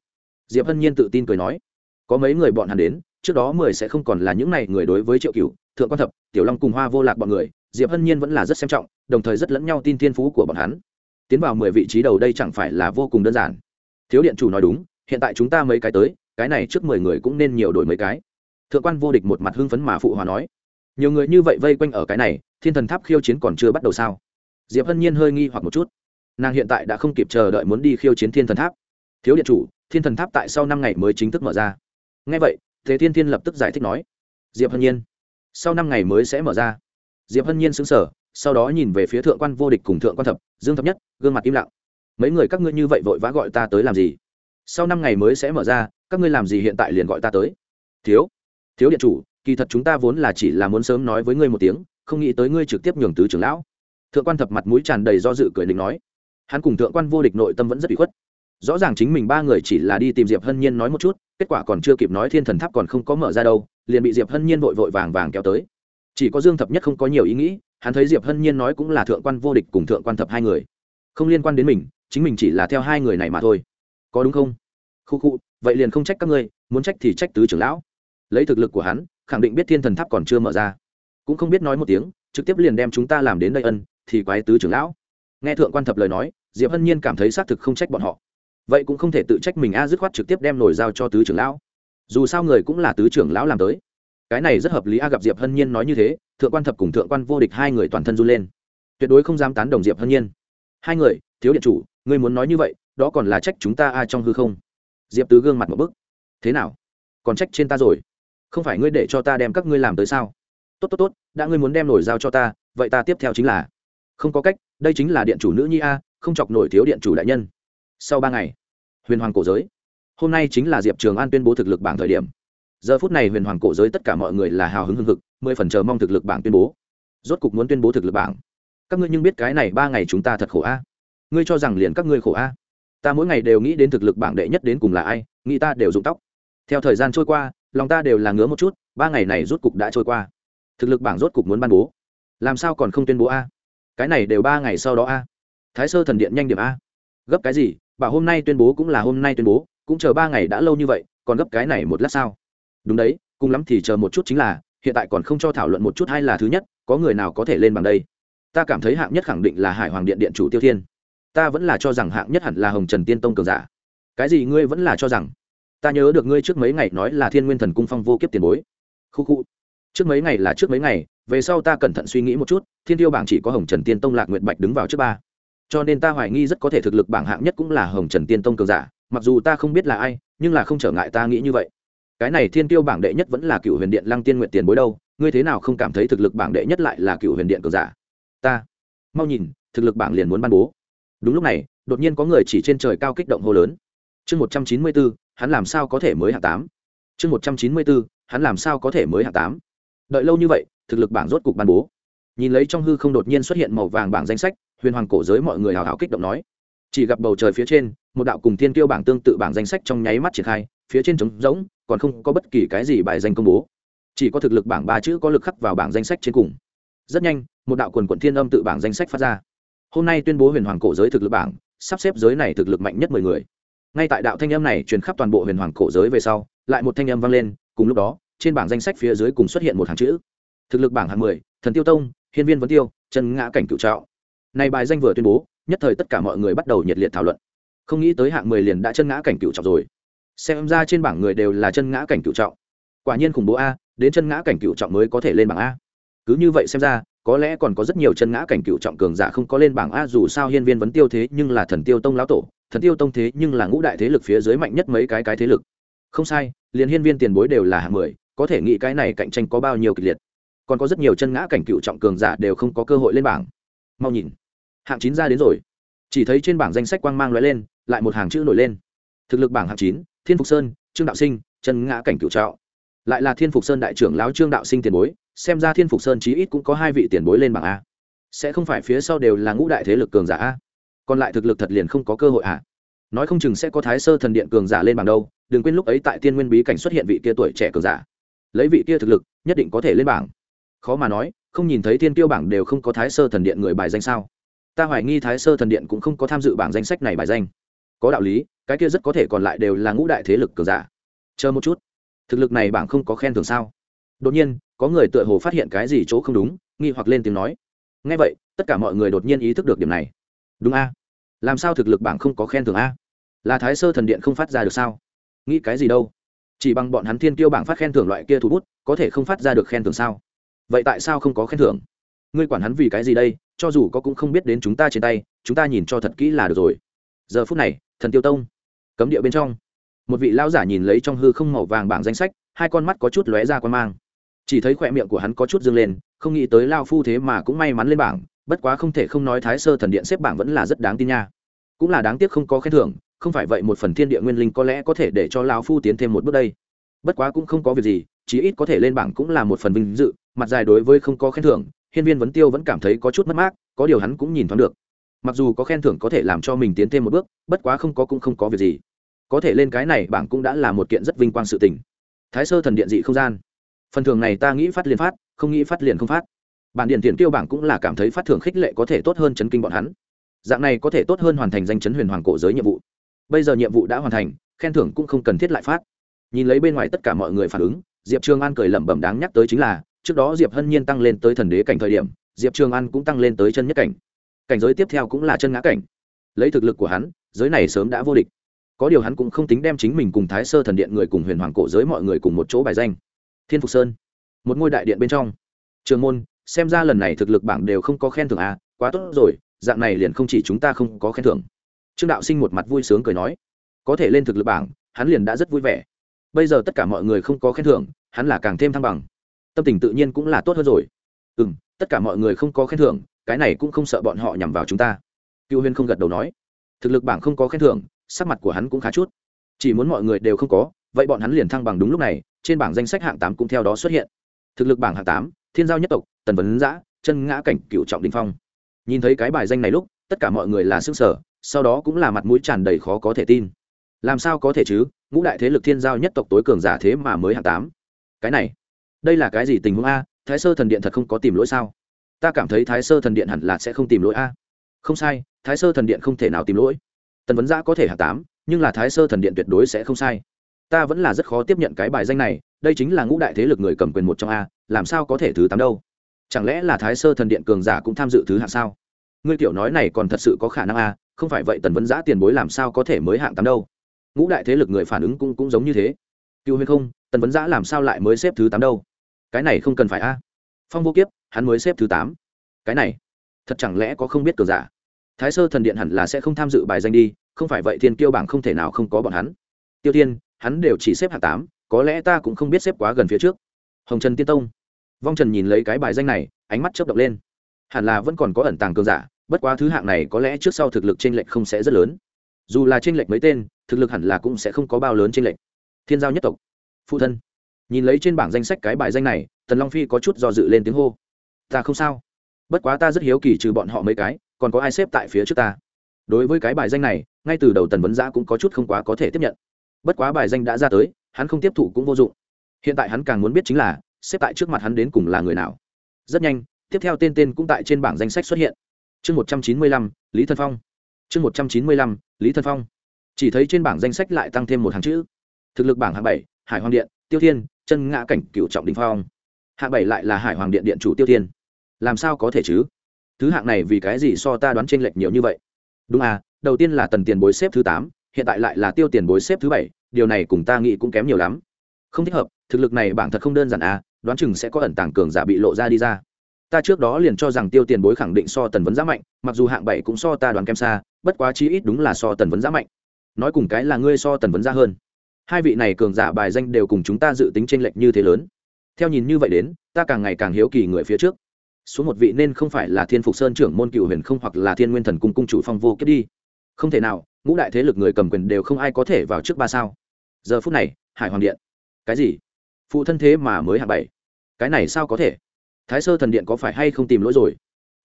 Diệp hân nhiên tự tin cười nói, có mấy người bọn hắn đến, trước đó mười sẽ không còn là những này người đối với triệu cửu, thượng quan thập, tiểu long cùng hoa vô lạc bọn người, diệp hân nhiên vẫn là rất xem trọng, đồng thời rất lẫn nhau tin thiên phú của bọn hắn. Tiến vào mười vị trí đầu đây chẳng phải là vô cùng đơn giản. Thiếu điện chủ nói đúng, hiện tại chúng ta mấy cái tới, cái này trước mười người cũng nên nhiều đổi mấy cái. Thượng quan vô địch một mặt hưng phấn mà phụ hòa nói, nhiều người như vậy vây quanh ở cái này, thiên thần tháp khiêu chiến còn chưa bắt đầu sao? Diệp hân nhiên hơi nghi hoặc một chút nàng hiện tại đã không kịp chờ đợi muốn đi khiêu chiến thiên thần tháp. Thiếu điện chủ, thiên thần tháp tại sau năm ngày mới chính thức mở ra. Ngay vậy, thế thiên thiên lập tức giải thích nói, diệp hân nhiên, sau năm ngày mới sẽ mở ra. Diệp hân nhiên xứng sở sau đó nhìn về phía thượng quan vô địch cùng thượng quan thập, dương thập nhất, gương mặt im lặng. Mấy người các ngươi như vậy vội vã gọi ta tới làm gì? Sau năm ngày mới sẽ mở ra, các ngươi làm gì hiện tại liền gọi ta tới? Thiếu thiếu điện chủ, kỳ thật chúng ta vốn là chỉ là muốn sớm nói với ngươi một tiếng, không nghĩ tới ngươi trực tiếp nhường tứ trưởng lão. Thượng quan thập mặt mũi tràn đầy do dự cười định nói hắn cùng thượng quan vô địch nội tâm vẫn rất bị khuất. Rõ ràng chính mình ba người chỉ là đi tìm diệp hân nhiên nói một chút, kết quả còn chưa kịp nói thiên thần tháp còn không có mở ra đâu, liền bị diệp hân nhiên vội vội vàng vàng kéo tới. Chỉ có dương thập nhất không có nhiều ý nghĩ, hắn thấy diệp hân nhiên nói cũng là thượng quan vô địch cùng thượng quan thập hai người. Không liên quan đến mình, chính mình chỉ là theo hai người này mà thôi. Có đúng không? Khu khu, vậy liền không trách các ngươi, muốn trách thì trách tứ trưởng lão. Lấy thực lực của hắn, khẳng định biết thiên thần tháp còn chưa mở ra. Cũng không biết nói một tiếng, trực tiếp liền đem chúng ta làm đến đây ân, thì quái tứ trưởng lão nghe thượng quan thập lời nói, diệp hân nhiên cảm thấy xác thực không trách bọn họ. Vậy cũng không thể tự trách mình a dứt khoát trực tiếp đem nổi giao cho tứ trưởng lão. Dù sao người cũng là tứ trưởng lão làm tới. Cái này rất hợp lý a gặp diệp hân nhiên nói như thế, thượng quan thập cùng thượng quan vô địch hai người toàn thân run lên. Tuyệt đối không dám tán đồng diệp hân nhiên. Hai người, thiếu điện chủ, ngươi muốn nói như vậy, đó còn là trách chúng ta a trong hư không? Diệp tứ gương mặt một bức. Thế nào? Còn trách trên ta rồi? Không phải ngươi để cho ta đem các ngươi làm tới sao? Tốt tốt tốt, đã ngươi muốn đem nổi giao cho ta, vậy ta tiếp theo chính là không có cách, đây chính là điện chủ nữ nhi a, không chọc nổi thiếu điện chủ đại nhân. Sau ba ngày, huyền hoàng cổ giới. Hôm nay chính là diệp trường an tuyên bố thực lực bảng thời điểm. Giờ phút này huyền hoàng cổ giới tất cả mọi người là hào hứng hưng hực, mười phần chờ mong thực lực bảng tuyên bố. Rốt cục muốn tuyên bố thực lực bảng. Các ngươi nhưng biết cái này ba ngày chúng ta thật khổ a. Ngươi cho rằng liền các ngươi khổ a. Ta mỗi ngày đều nghĩ đến thực lực bảng đệ nhất đến cùng là ai, nghĩ ta đều rụng tóc. Theo thời gian trôi qua, lòng ta đều là ngứa một chút, ba ngày này rốt cục đã trôi qua. Thực lực bảng rốt cục muốn ban bố. Làm sao còn không tuyên bố a? Cái này đều ba ngày sau đó a. Thái sơ thần điện nhanh điểm a. Gấp cái gì? Bảo hôm nay tuyên bố cũng là hôm nay tuyên bố, cũng chờ ba ngày đã lâu như vậy, còn gấp cái này một lát sao? Đúng đấy, cùng lắm thì chờ một chút chính là, hiện tại còn không cho thảo luận một chút hay là thứ nhất, có người nào có thể lên bằng đây? Ta cảm thấy hạng nhất khẳng định là hải hoàng điện điện chủ tiêu thiên. Ta vẫn là cho rằng hạng nhất hẳn là hồng trần tiên tông cường giả. Cái gì ngươi vẫn là cho rằng? Ta nhớ được ngươi trước mấy ngày nói là thiên nguyên thần cung phong vô kiếp tiền bối. Khu khu. Trước mấy ngày là trước mấy ngày về sau ta cẩn thận suy nghĩ một chút, thiên tiêu bảng chỉ có hồng trần tiên tông lạc nguyện bạch đứng vào trước ba. Cho nên ta hoài nghi rất có thể thực lực bảng hạng nhất cũng là hồng trần tiên tông cường giả, mặc dù ta không biết là ai, nhưng là không trở ngại ta nghĩ như vậy. Cái này thiên tiêu bảng đệ nhất vẫn là cựu huyền điện lăng tiên nguyện tiền bối đâu, ngươi thế nào không cảm thấy thực lực bảng đệ nhất lại là cựu huyền điện cường giả? Ta. Mau nhìn, thực lực bảng liền muốn ban bố. Đúng lúc này, đột nhiên có người chỉ trên trời cao kích động hô lớn. Chương một trăm chín mươi bốn, hắn làm sao có thể mới hạng tám? Chương một trăm chín mươi bốn, hắn làm sao có thể mới hạng tám? Đợi lâu như vậy thực lực bảng rốt cục ban bố. Nhìn lấy trong hư không đột nhiên xuất hiện màu vàng bảng danh sách, huyền hoàng cổ giới mọi người hào hào kích động nói. Chỉ gặp bầu trời phía trên, một đạo cùng thiên tiêu bảng tương tự bảng danh sách trong nháy mắt triển khai, phía trên trống rỗng, còn không có bất kỳ cái gì bài danh công bố. Chỉ có thực lực bảng ba chữ có lực khắc vào bảng danh sách trên cùng. Rất nhanh, một đạo quần quận thiên âm tự bảng danh sách phát ra. Hôm nay tuyên bố huyền hoàng cổ giới thực lực bảng, sắp xếp giới này thực lực mạnh nhất mười người. Ngay tại đạo thanh âm này truyền khắp toàn bộ huyền hoàng cổ giới về sau, lại một thanh âm vang lên, cùng lúc đó, trên bảng danh sách phía dưới cùng xuất hiện một hàng chữ thực lực bảng hạng mười, thần tiêu tông, hiên viên vấn tiêu, chân ngã cảnh cựu trạo này bài danh vừa tuyên bố, nhất thời tất cả mọi người bắt đầu nhiệt liệt thảo luận. Không nghĩ tới hạng mười liền đã chân ngã cảnh cựu trọng rồi. Xem ra trên bảng người đều là chân ngã cảnh cựu trọng. Quả nhiên khủng bố a, đến chân ngã cảnh cựu trọng mới có thể lên bảng a. Cứ như vậy xem ra, có lẽ còn có rất nhiều chân ngã cảnh cựu trọng cường giả không có lên bảng a, dù sao hiên viên vấn tiêu thế nhưng là thần tiêu tông lão tổ, thần tiêu tông thế nhưng là ngũ đại thế lực phía dưới mạnh nhất mấy cái cái thế lực. Không sai, liền hiên viên tiền bối đều là hạng mười, có thể nghĩ cái này cạnh tranh có bao nhiêu kịch liệt còn có rất nhiều chân ngã cảnh cựu trọng cường giả đều không có cơ hội lên bảng. Mau nhìn. Hạng chín ra đến rồi. Chỉ thấy trên bảng danh sách quang mang l lên, lại một hàng chữ nổi lên. Thực lực bảng hạng chín, thiên phục sơn, trương đạo sinh, chân ngã cảnh cựu trọng. Lại là thiên phục sơn đại trưởng lão trương đạo sinh tiền bối, xem ra thiên phục sơn chí ít cũng có hai vị tiền bối lên bảng a. Sẽ không phải phía sau đều là ngũ đại thế lực cường giả a. Còn lại thực lực thật liền không có cơ hội à nói không chừng sẽ có thái sơ thần điện cường giả lên bảng đâu, đừng quên lúc ấy tại tiên nguyên bí cảnh xuất hiện vị kia tuổi trẻ cường giả. Lấy vị kia thực lực, nhất định có thể lên bảng khó mà nói, không nhìn thấy thiên tiêu bảng đều không có thái sơ thần điện người bài danh sao? Ta hoài nghi thái sơ thần điện cũng không có tham dự bảng danh sách này bài danh. Có đạo lý, cái kia rất có thể còn lại đều là ngũ đại thế lực cường giả. Chờ một chút. Thực lực này bảng không có khen thưởng sao? Đột nhiên, có người tựa hồ phát hiện cái gì chỗ không đúng, nghi hoặc lên tiếng nói. Ngay vậy, tất cả mọi người đột nhiên ý thức được điểm này. Đúng a. Làm sao thực lực bảng không có khen thưởng a? Là thái sơ thần điện không phát ra được sao? Nghĩ cái gì đâu? Chỉ bằng bọn hắn thiên tiêu bảng phát khen thưởng loại kia thủ bút, có thể không phát ra được khen thưởng sao? Vậy tại sao không có khen thưởng? Ngươi quản hắn vì cái gì đây, cho dù có cũng không biết đến chúng ta trên tay, chúng ta nhìn cho thật kỹ là được rồi. Giờ phút này, thần tiêu tông, cấm địa bên trong, một vị lão giả nhìn lấy trong hư không màu vàng bảng danh sách, hai con mắt có chút lóe ra quan mang. Chỉ thấy khỏe miệng của hắn có chút dâng lên, không nghĩ tới lao phu thế mà cũng may mắn lên bảng, bất quá không thể không nói thái sơ thần điện xếp bảng vẫn là rất đáng tin nha. Cũng là đáng tiếc không có khen thưởng, không phải vậy một phần thiên địa nguyên linh có lẽ có thể để cho lao phu tiến thêm một bước đây. Bất quá cũng không có việc gì, chí ít có thể lên bảng cũng là một phần vinh dự mặt dài đối với không có khen thưởng, hiên viên vấn tiêu vẫn cảm thấy có chút mất mát, có điều hắn cũng nhìn thoáng được. Mặc dù có khen thưởng có thể làm cho mình tiến thêm một bước, bất quá không có cũng không có việc gì. Có thể lên cái này bảng cũng đã là một kiện rất vinh quang sự tình. Thái sơ thần điện dị không gian. Phần thưởng này ta nghĩ phát liền phát, không nghĩ phát liền không phát. Bản điện tiền tiêu bảng cũng là cảm thấy phát thưởng khích lệ có thể tốt hơn chấn kinh bọn hắn. Dạng này có thể tốt hơn hoàn thành danh chấn huyền hoàng cổ giới nhiệm vụ. Bây giờ nhiệm vụ đã hoàn thành, khen thưởng cũng không cần thiết lại phát. Nhìn lấy bên ngoài tất cả mọi người phản ứng, diệp trường an cười lẩm bẩm đáng nhắc tới chính là trước đó diệp hân nhiên tăng lên tới thần đế cảnh thời điểm, diệp trường an cũng tăng lên tới chân nhất cảnh. Cảnh giới tiếp theo cũng là chân ngã cảnh. Lấy thực lực của hắn, giới này sớm đã vô địch. Có điều hắn cũng không tính đem chính mình cùng thái sơ thần điện người cùng huyền hoàng cổ giới mọi người cùng một chỗ bài danh. Thiên phục sơn, một ngôi đại điện bên trong. Trường môn, xem ra lần này thực lực bảng đều không có khen thưởng à quá tốt rồi, dạng này liền không chỉ chúng ta không có khen thưởng. Trương đạo sinh một mặt vui sướng cười nói. Có thể lên thực lực bảng, hắn liền đã rất vui vẻ. Bây giờ tất cả mọi người không có khen thưởng, hắn là càng thêm thăng bằng tâm tình tự nhiên cũng là tốt hơn rồi. Ừ m tất cả mọi người không có khen thưởng, cái này cũng không sợ bọn họ nhằm vào chúng ta. Cựu huyên không gật đầu nói. Thực lực bảng không có khen thưởng, sắc mặt của hắn cũng khá chút. Chỉ muốn mọi người đều không có, vậy bọn hắn liền thăng bằng đúng lúc này, trên bảng danh sách hạng tám cũng theo đó xuất hiện. Thực lực bảng hạng tám, thiên giao nhất tộc, tần vấn giã, chân ngã cảnh cựu trọng đình phong. Nhìn thấy cái bài danh này lúc, tất cả mọi người là s ư ơ n g sở sau đó cũng là mặt mũi tràn đầy khó có thể tin. Làm sao có thể chứ? Ngũ đại thế lực thiên giao nhất tộc tối cường giả thế mà mới hạng tám. Cái này đây là cái gì tình huống a? Thái sơ thần điện thật không có tìm lỗi sao? Ta cảm thấy thái sơ thần điện hẳn là sẽ không tìm lỗi a. Không sai, thái sơ thần điện không thể nào tìm lỗi. Tần vấn giã có thể hạ tám, nhưng là thái sơ thần điện tuyệt đối sẽ không sai. Ta vẫn là rất khó tiếp nhận cái bài danh này, đây chính là ngũ đại thế lực người cầm quyền một trong a, làm sao có thể thứ tám đâu? Chẳng lẽ là thái sơ thần điện cường giả cũng tham dự thứ hạng sao? Ngươi tiểu nói này còn thật sự có khả năng a, không phải vậy tần vấn giã tiền bối làm sao có thể mới hạng tám đâu? Ngũ đại thế lực người phản ứng cũng cũng giống như thế cựu huyền không, tần vấn giã làm sao lại mới xếp thứ tám đâu? Cái này không cần phải a. Phong vô kiếp, hắn mới xếp thứ tám. Cái này, thật chẳng lẽ có không biết cường giả? Thái sơ thần điện hẳn là sẽ không tham dự bài danh đi, không phải vậy thiên kiêu bảng không thể nào không có bọn hắn. Tiêu tiên hắn đều chỉ xếp hạng tám, có lẽ ta cũng không biết xếp quá gần phía trước. Hồng trần tiên tông. Vong trần nhìn lấy cái bài danh này, ánh mắt chớp động lên. Hẳn là vẫn còn có ẩn tàng cường giả, bất quá thứ hạng này có lẽ trước sau thực lực t r ê n lệch không sẽ rất lớn. Dù là t r ê n lệch mấy tên, thực lực hẳn là cũng sẽ không có bao lớn t r ê n lệch thiên giao nhất tộc. Phụ thân. Nhìn lấy trên bảng danh sách cái bài danh này, tần long phi có chút do dự lên tiếng hô. Ta không sao. Bất quá ta rất hiếu kỳ trừ bọn họ mấy cái, còn có ai xếp tại phía trước ta? Đối với cái bài danh này, ngay từ đầu tần vấn giã cũng có chút không quá có thể tiếp nhận. Bất quá bài danh đã ra tới, hắn không tiếp thụ cũng vô dụng. Hiện tại hắn càng muốn biết chính là, xếp tại trước mặt hắn đến cùng là người nào. Rất nhanh, tiếp theo tên tên cũng tại trên bảng danh sách xuất hiện. Chương một trăm chín mươi lăm, lý thân phong. Chương một trăm chín mươi lăm, lý thân phong. Chỉ thấy trên bảng danh sách lại tăng thêm một hàng chữ thực lực bảng hạng bảy, hải hoàng điện, tiêu thiên, chân ngã cảnh cựu trọng đình phong. Hạng bảy lại là hải hoàng điện điện chủ tiêu thiên. Làm sao có thể chứ? Thứ hạng này vì cái gì so ta đoán t r ê n lệch nhiều như vậy? Đúng à đầu tiên là tần tiền bối xếp thứ tám, hiện tại lại là tiêu tiền bối xếp thứ bảy, điều này cùng ta nghĩ cũng kém nhiều lắm. Không thích hợp, thực lực này bảng thật không đơn giản à đoán chừng sẽ có ẩn tàng cường giả bị lộ ra đi ra. Ta trước đó liền cho rằng tiêu tiền bối khẳng định so tần vấn giá mạnh, mặc dù hạng bảy cũng so ta đoàn kem xa, bất quá chí ít đúng là so tần vấn giá mạnh. Nói cùng cái là ngươi so tần vấn giá hơn hai vị này cường giả bài danh đều cùng chúng ta dự tính tranh lệch như thế lớn. Theo nhìn như vậy đến, ta càng ngày càng hiếu kỳ người phía trước. Số một vị nên không phải là thiên phục sơn trưởng môn cựu huyền không hoặc là thiên nguyên thần cung cung chủ phong vô kết đi. Không thể nào, ngũ đại thế lực người cầm quyền đều không ai có thể vào trước ba sao. Giờ phút này, hải hoàng điện. Cái gì? Phụ thân thế mà mới hạng bảy. Cái này sao có thể? Thái sơ thần điện có phải hay không tìm lỗi rồi?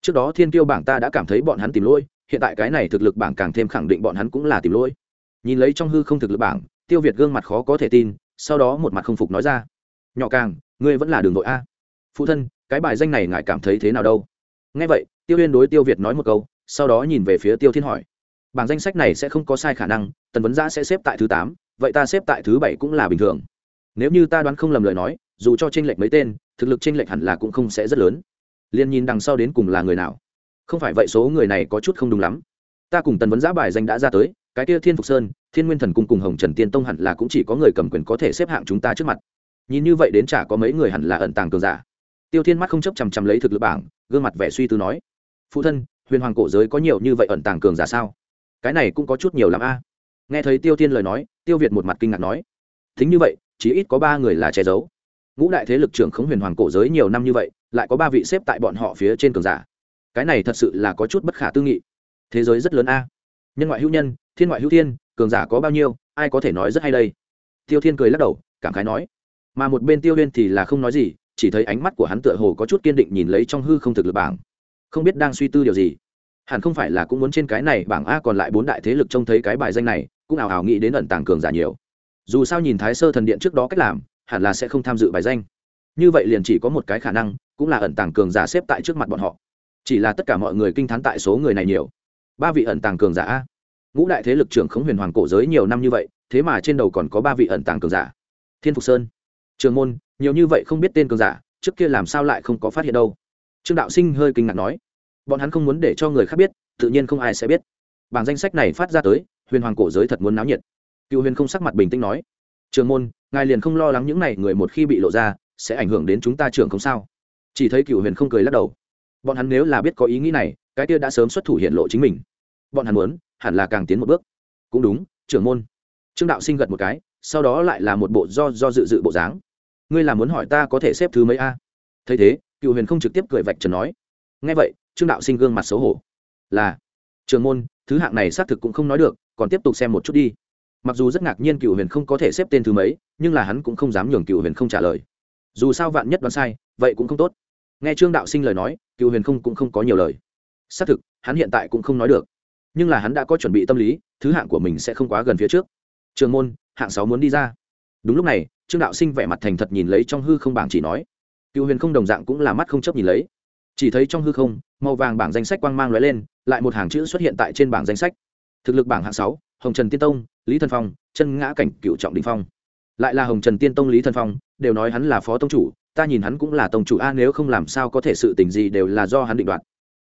Trước đó thiên tiêu bảng ta đã cảm thấy bọn hắn tìm lỗi, hiện tại cái này thực lực bảng càng thêm khẳng định bọn hắn cũng là tìm lỗi. Nhìn lấy trong hư không thực lực bảng tiêu việt gương mặt khó có thể tin, sau đó một mặt không phục nói ra. Nhỏ càng, ngươi vẫn là đường nội a. Phụ thân, cái bài danh này ngài cảm thấy thế nào đâu? Nghe vậy, tiêu liên đối tiêu việt nói một câu, sau đó nhìn về phía tiêu thiên hỏi. Bảng danh sách này sẽ không có sai khả năng, tần vấn giã sẽ xếp tại thứ tám, vậy ta xếp tại thứ bảy cũng là bình thường. Nếu như ta đoán không lầm lời nói, dù cho tranh lệch mấy tên, thực lực tranh lệch hẳn là cũng không sẽ rất lớn. Liền nhìn đằng sau đến cùng là người nào? Không phải vậy số người này có chút không đúng lắm. Ta cùng tần vấn giã bài danh đã ra tới, cái kia thiên phục sơn thiên nguyên thần cung cùng hồng trần tiên tông hẳn là cũng chỉ có người cầm quyền có thể xếp hạng chúng ta trước mặt. Nhìn như vậy đến chả có mấy người hẳn là ẩn tàng cường giả. Tiêu thiên mắt không chấp chằm chằm lấy thực lực bảng, gương mặt vẻ suy tư nói, phụ thân, huyền hoàng cổ giới có nhiều như vậy ẩn tàng cường giả sao? Cái này cũng có chút nhiều l a. Nghe thấy tiêu thiên lời nói, tiêu việt một mặt kinh ngạc nói, thính như vậy chỉ ít có ba người là che giấu. Ngũ đại thế lực trưởng khống huyền hoàng cổ giới nhiều năm như vậy, lại có ba vị xếp tại bọn họ phía trên cường giả. Cái này thật sự là có chút bất khả tư nghị. Thế giới rất lớn a. Nhân ngoại hữu nhân, thiên ngoại hữu thiên cường giả có bao nhiêu, ai có thể nói rất hay đây? Tiêu thiên cười lắc đầu, cảm khái nói. Mà một bên tiêu huyên thì là không nói gì, chỉ thấy ánh mắt của hắn tựa hồ có chút kiên định nhìn lấy trong hư không thực lực bảng. Không biết đang suy tư điều gì. Hẳn không phải là cũng muốn trên cái này bảng a còn lại bốn đại thế lực trông thấy cái bài danh này, cũng ảo ảo nghĩ đến ẩn tàng cường giả nhiều. Dù sao nhìn thái sơ thần điện trước đó cách làm, hẳn là sẽ không tham dự bài danh. Như vậy liền chỉ có một cái khả năng, cũng là ẩn tàng cường giả xếp tại trước mặt bọn họ. Chỉ là tất cả mọi người kinh t h á n tại số người này nhiều. Ba vị ẩn tàng cường giả a ngũ đại thế lực trưởng khống huyền hoàng cổ giới nhiều năm như vậy, thế mà trên đầu còn có ba vị ẩn tàng cường giả. Thiên phục sơn. Trường môn, nhiều như vậy không biết tên cường giả, trước kia làm sao lại không có phát hiện đâu? Trương đạo sinh hơi kinh ngạc nói. Bọn hắn không muốn để cho người khác biết, tự nhiên không ai sẽ biết. Bảng danh sách này phát ra tới, huyền hoàng cổ giới thật muốn náo nhiệt. Cựu huyền không sắc mặt bình tĩnh nói. Trường môn, ngài liền không lo lắng những n à y người một khi bị lộ ra, sẽ ảnh hưởng đến chúng ta trường không sao? Chỉ thấy cựu huyền không cười lắc đầu. Bọn hắn nếu là biết có ý nghĩ này, cái kia đã sớm xuất thủ hiện lộ chính mình. Bọn hắn muốn hẳn là càng tiến một bước. Cũng đúng, trưởng môn. Trương đạo sinh gật một cái, sau đó lại là một bộ do do dự dự bộ dáng. Ngươi là muốn hỏi ta có thể xếp thứ mấy a? Thấy thế cựu huyền không trực tiếp cười vạch trần nói. Ngay vậy, trương đạo sinh gương mặt xấu hổ. Là trường môn, thứ hạng này xác thực cũng không nói được, còn tiếp tục xem một chút đi. Mặc dù rất ngạc nhiên cựu huyền không có thể xếp tên thứ mấy, nhưng là hắn cũng không dám nhường cựu huyền không trả lời. Dù sao vạn nhất đoán sai, vậy cũng không tốt. Nghe trương đạo sinh lời nói cựu huyền không cũng không có nhiều lời. Xác thực, hắn hiện tại cũng không nói được nhưng là hắn đã có chuẩn bị tâm lý, thứ hạng của mình sẽ không quá gần phía trước. Trường môn, hạng sáu muốn đi ra. Đúng lúc này, trương đạo sinh vẻ mặt thành thật nhìn lấy trong hư không bảng chỉ nói. Cựu huyền không đồng dạng cũng là mắt không chấp nhìn lấy. Chỉ thấy trong hư không, màu vàng bảng danh sách quang mang lóe lên, lại một hàng chữ xuất hiện tại trên bảng danh sách. Thực lực bảng hạng sáu, hồng trần tiên tông, lý thân phong, chân ngã cảnh cựu trọng đình phong. Lại là hồng trần tiên tông, lý thân phong, đều nói hắn là phó tông chủ, ta nhìn hắn cũng là tông chủ, a, nếu không làm sao có thể sự tình gì đều là do hắn định đoạt.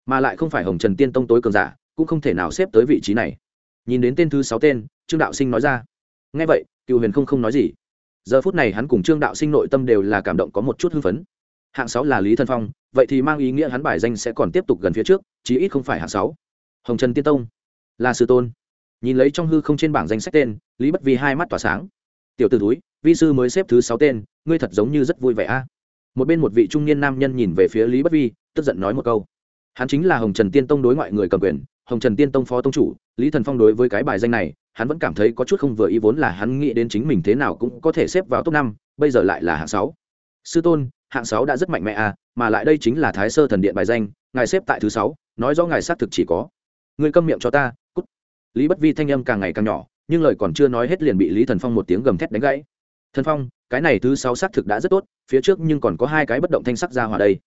Mà lại không phải hồng trần tiên tông tối cường giả cũng không thể nào xếp tới vị trí này. Nhìn đến tên thứ sáu tên, trương đạo sinh nói ra. Ngay vậy cựu huyền không không nói gì. Giờ phút này hắn cùng trương đạo sinh nội tâm đều là cảm động có một chút hưng phấn. Hạng sáu là lý thân phong, vậy thì mang ý nghĩa hắn bài danh sẽ còn tiếp tục gần phía trước, chí ít không phải hạng sáu. Hồng trần tiên tông là sư tôn. Nhìn lấy trong hư không trên bảng danh sách tên, lý bất vi hai mắt tỏa sáng. Tiểu t ử túi vi sư mới xếp thứ sáu tên, ngươi thật giống như rất vui vẻ a. Một bên một vị trung niên nam nhân nhìn về phía lý bất vi, tức giận nói một câu. Hắn chính là hồng trần tiên tông đối ngoại người cầm quyền hồng trần tiên tông phó tông chủ, lý thần phong đối với cái bài danh này, hắn vẫn cảm thấy có chút không vừa ý vốn là hắn nghĩ đến chính mình thế nào cũng có thể xếp vào top năm, bây giờ lại là hạng sáu. Sư tôn, hạng sáu đã rất mạnh mẽ à mà lại đây chính là thái sơ thần điện bài danh, ngài xếp tại thứ sáu, nói rõ ngài xác thực chỉ có. Người câm miệng cho ta, cút. Lý bất vi thanh âm càng ngày càng nhỏ, nhưng lời còn chưa nói hết liền bị lý thần phong một tiếng gầm thét đánh gãy. Thần phong, cái này thứ sáu xác thực đã rất tốt, phía trước nhưng còn có hai cái bất động thanh sắc ra hòa đây.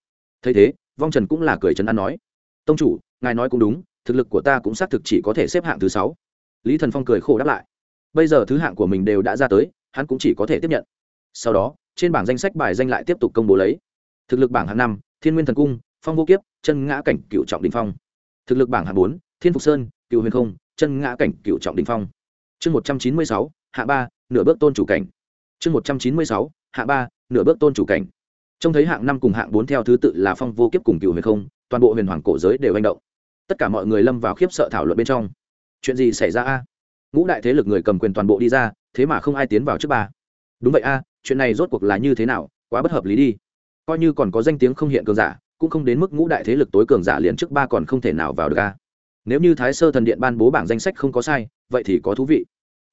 Thấy thế, vong trần cũng là cười trấn an nói. Tông chủ, ngài nói cũng đúng thực lực của ta cũng xác thực chỉ có thể xếp hạng thứ sáu. Lý thần phong cười khổ đáp lại. Bây giờ thứ hạng của mình đều đã ra tới, hắn cũng chỉ có thể tiếp nhận. Sau đó, trên bảng danh sách bài danh lại tiếp tục công bố lấy. Thực lực bảng hạng năm, thiên nguyên thần cung, phong vô kiếp, chân ngã cảnh, cựu trọng đình phong. Thực lực bảng hạng bốn, thiên phục sơn, cựu huyền không, chân ngã cảnh, cựu trọng đình phong. Chương một trăm chín mươi sáu hạ ba, nửa bước tôn chủ cảnh. Chương một trăm chín mươi sáu hạ ba, nửa bước tôn chủ cảnh. Trông thấy hạng năm cùng hạng bốn theo thứ tự là phong vô kiếp cùng cựu huyền không, toàn bộ huyền hoàng cổ giới đều hành động tất cả mọi người lâm vào khiếp sợ thảo luận bên trong. Chuyện gì xảy ra a? Ngũ đại thế lực người cầm quyền toàn bộ đi ra, thế mà không ai tiến vào trước ba. Đúng vậy a, chuyện này rốt cuộc là như thế nào? Quá bất hợp lý đi. Coi như còn có danh tiếng không hiện cường giả, cũng không đến mức ngũ đại thế lực tối cường giả liền trước ba còn không thể nào vào được a. Nếu như thái sơ thần điện ban bố bảng danh sách không có sai, vậy thì có thú vị.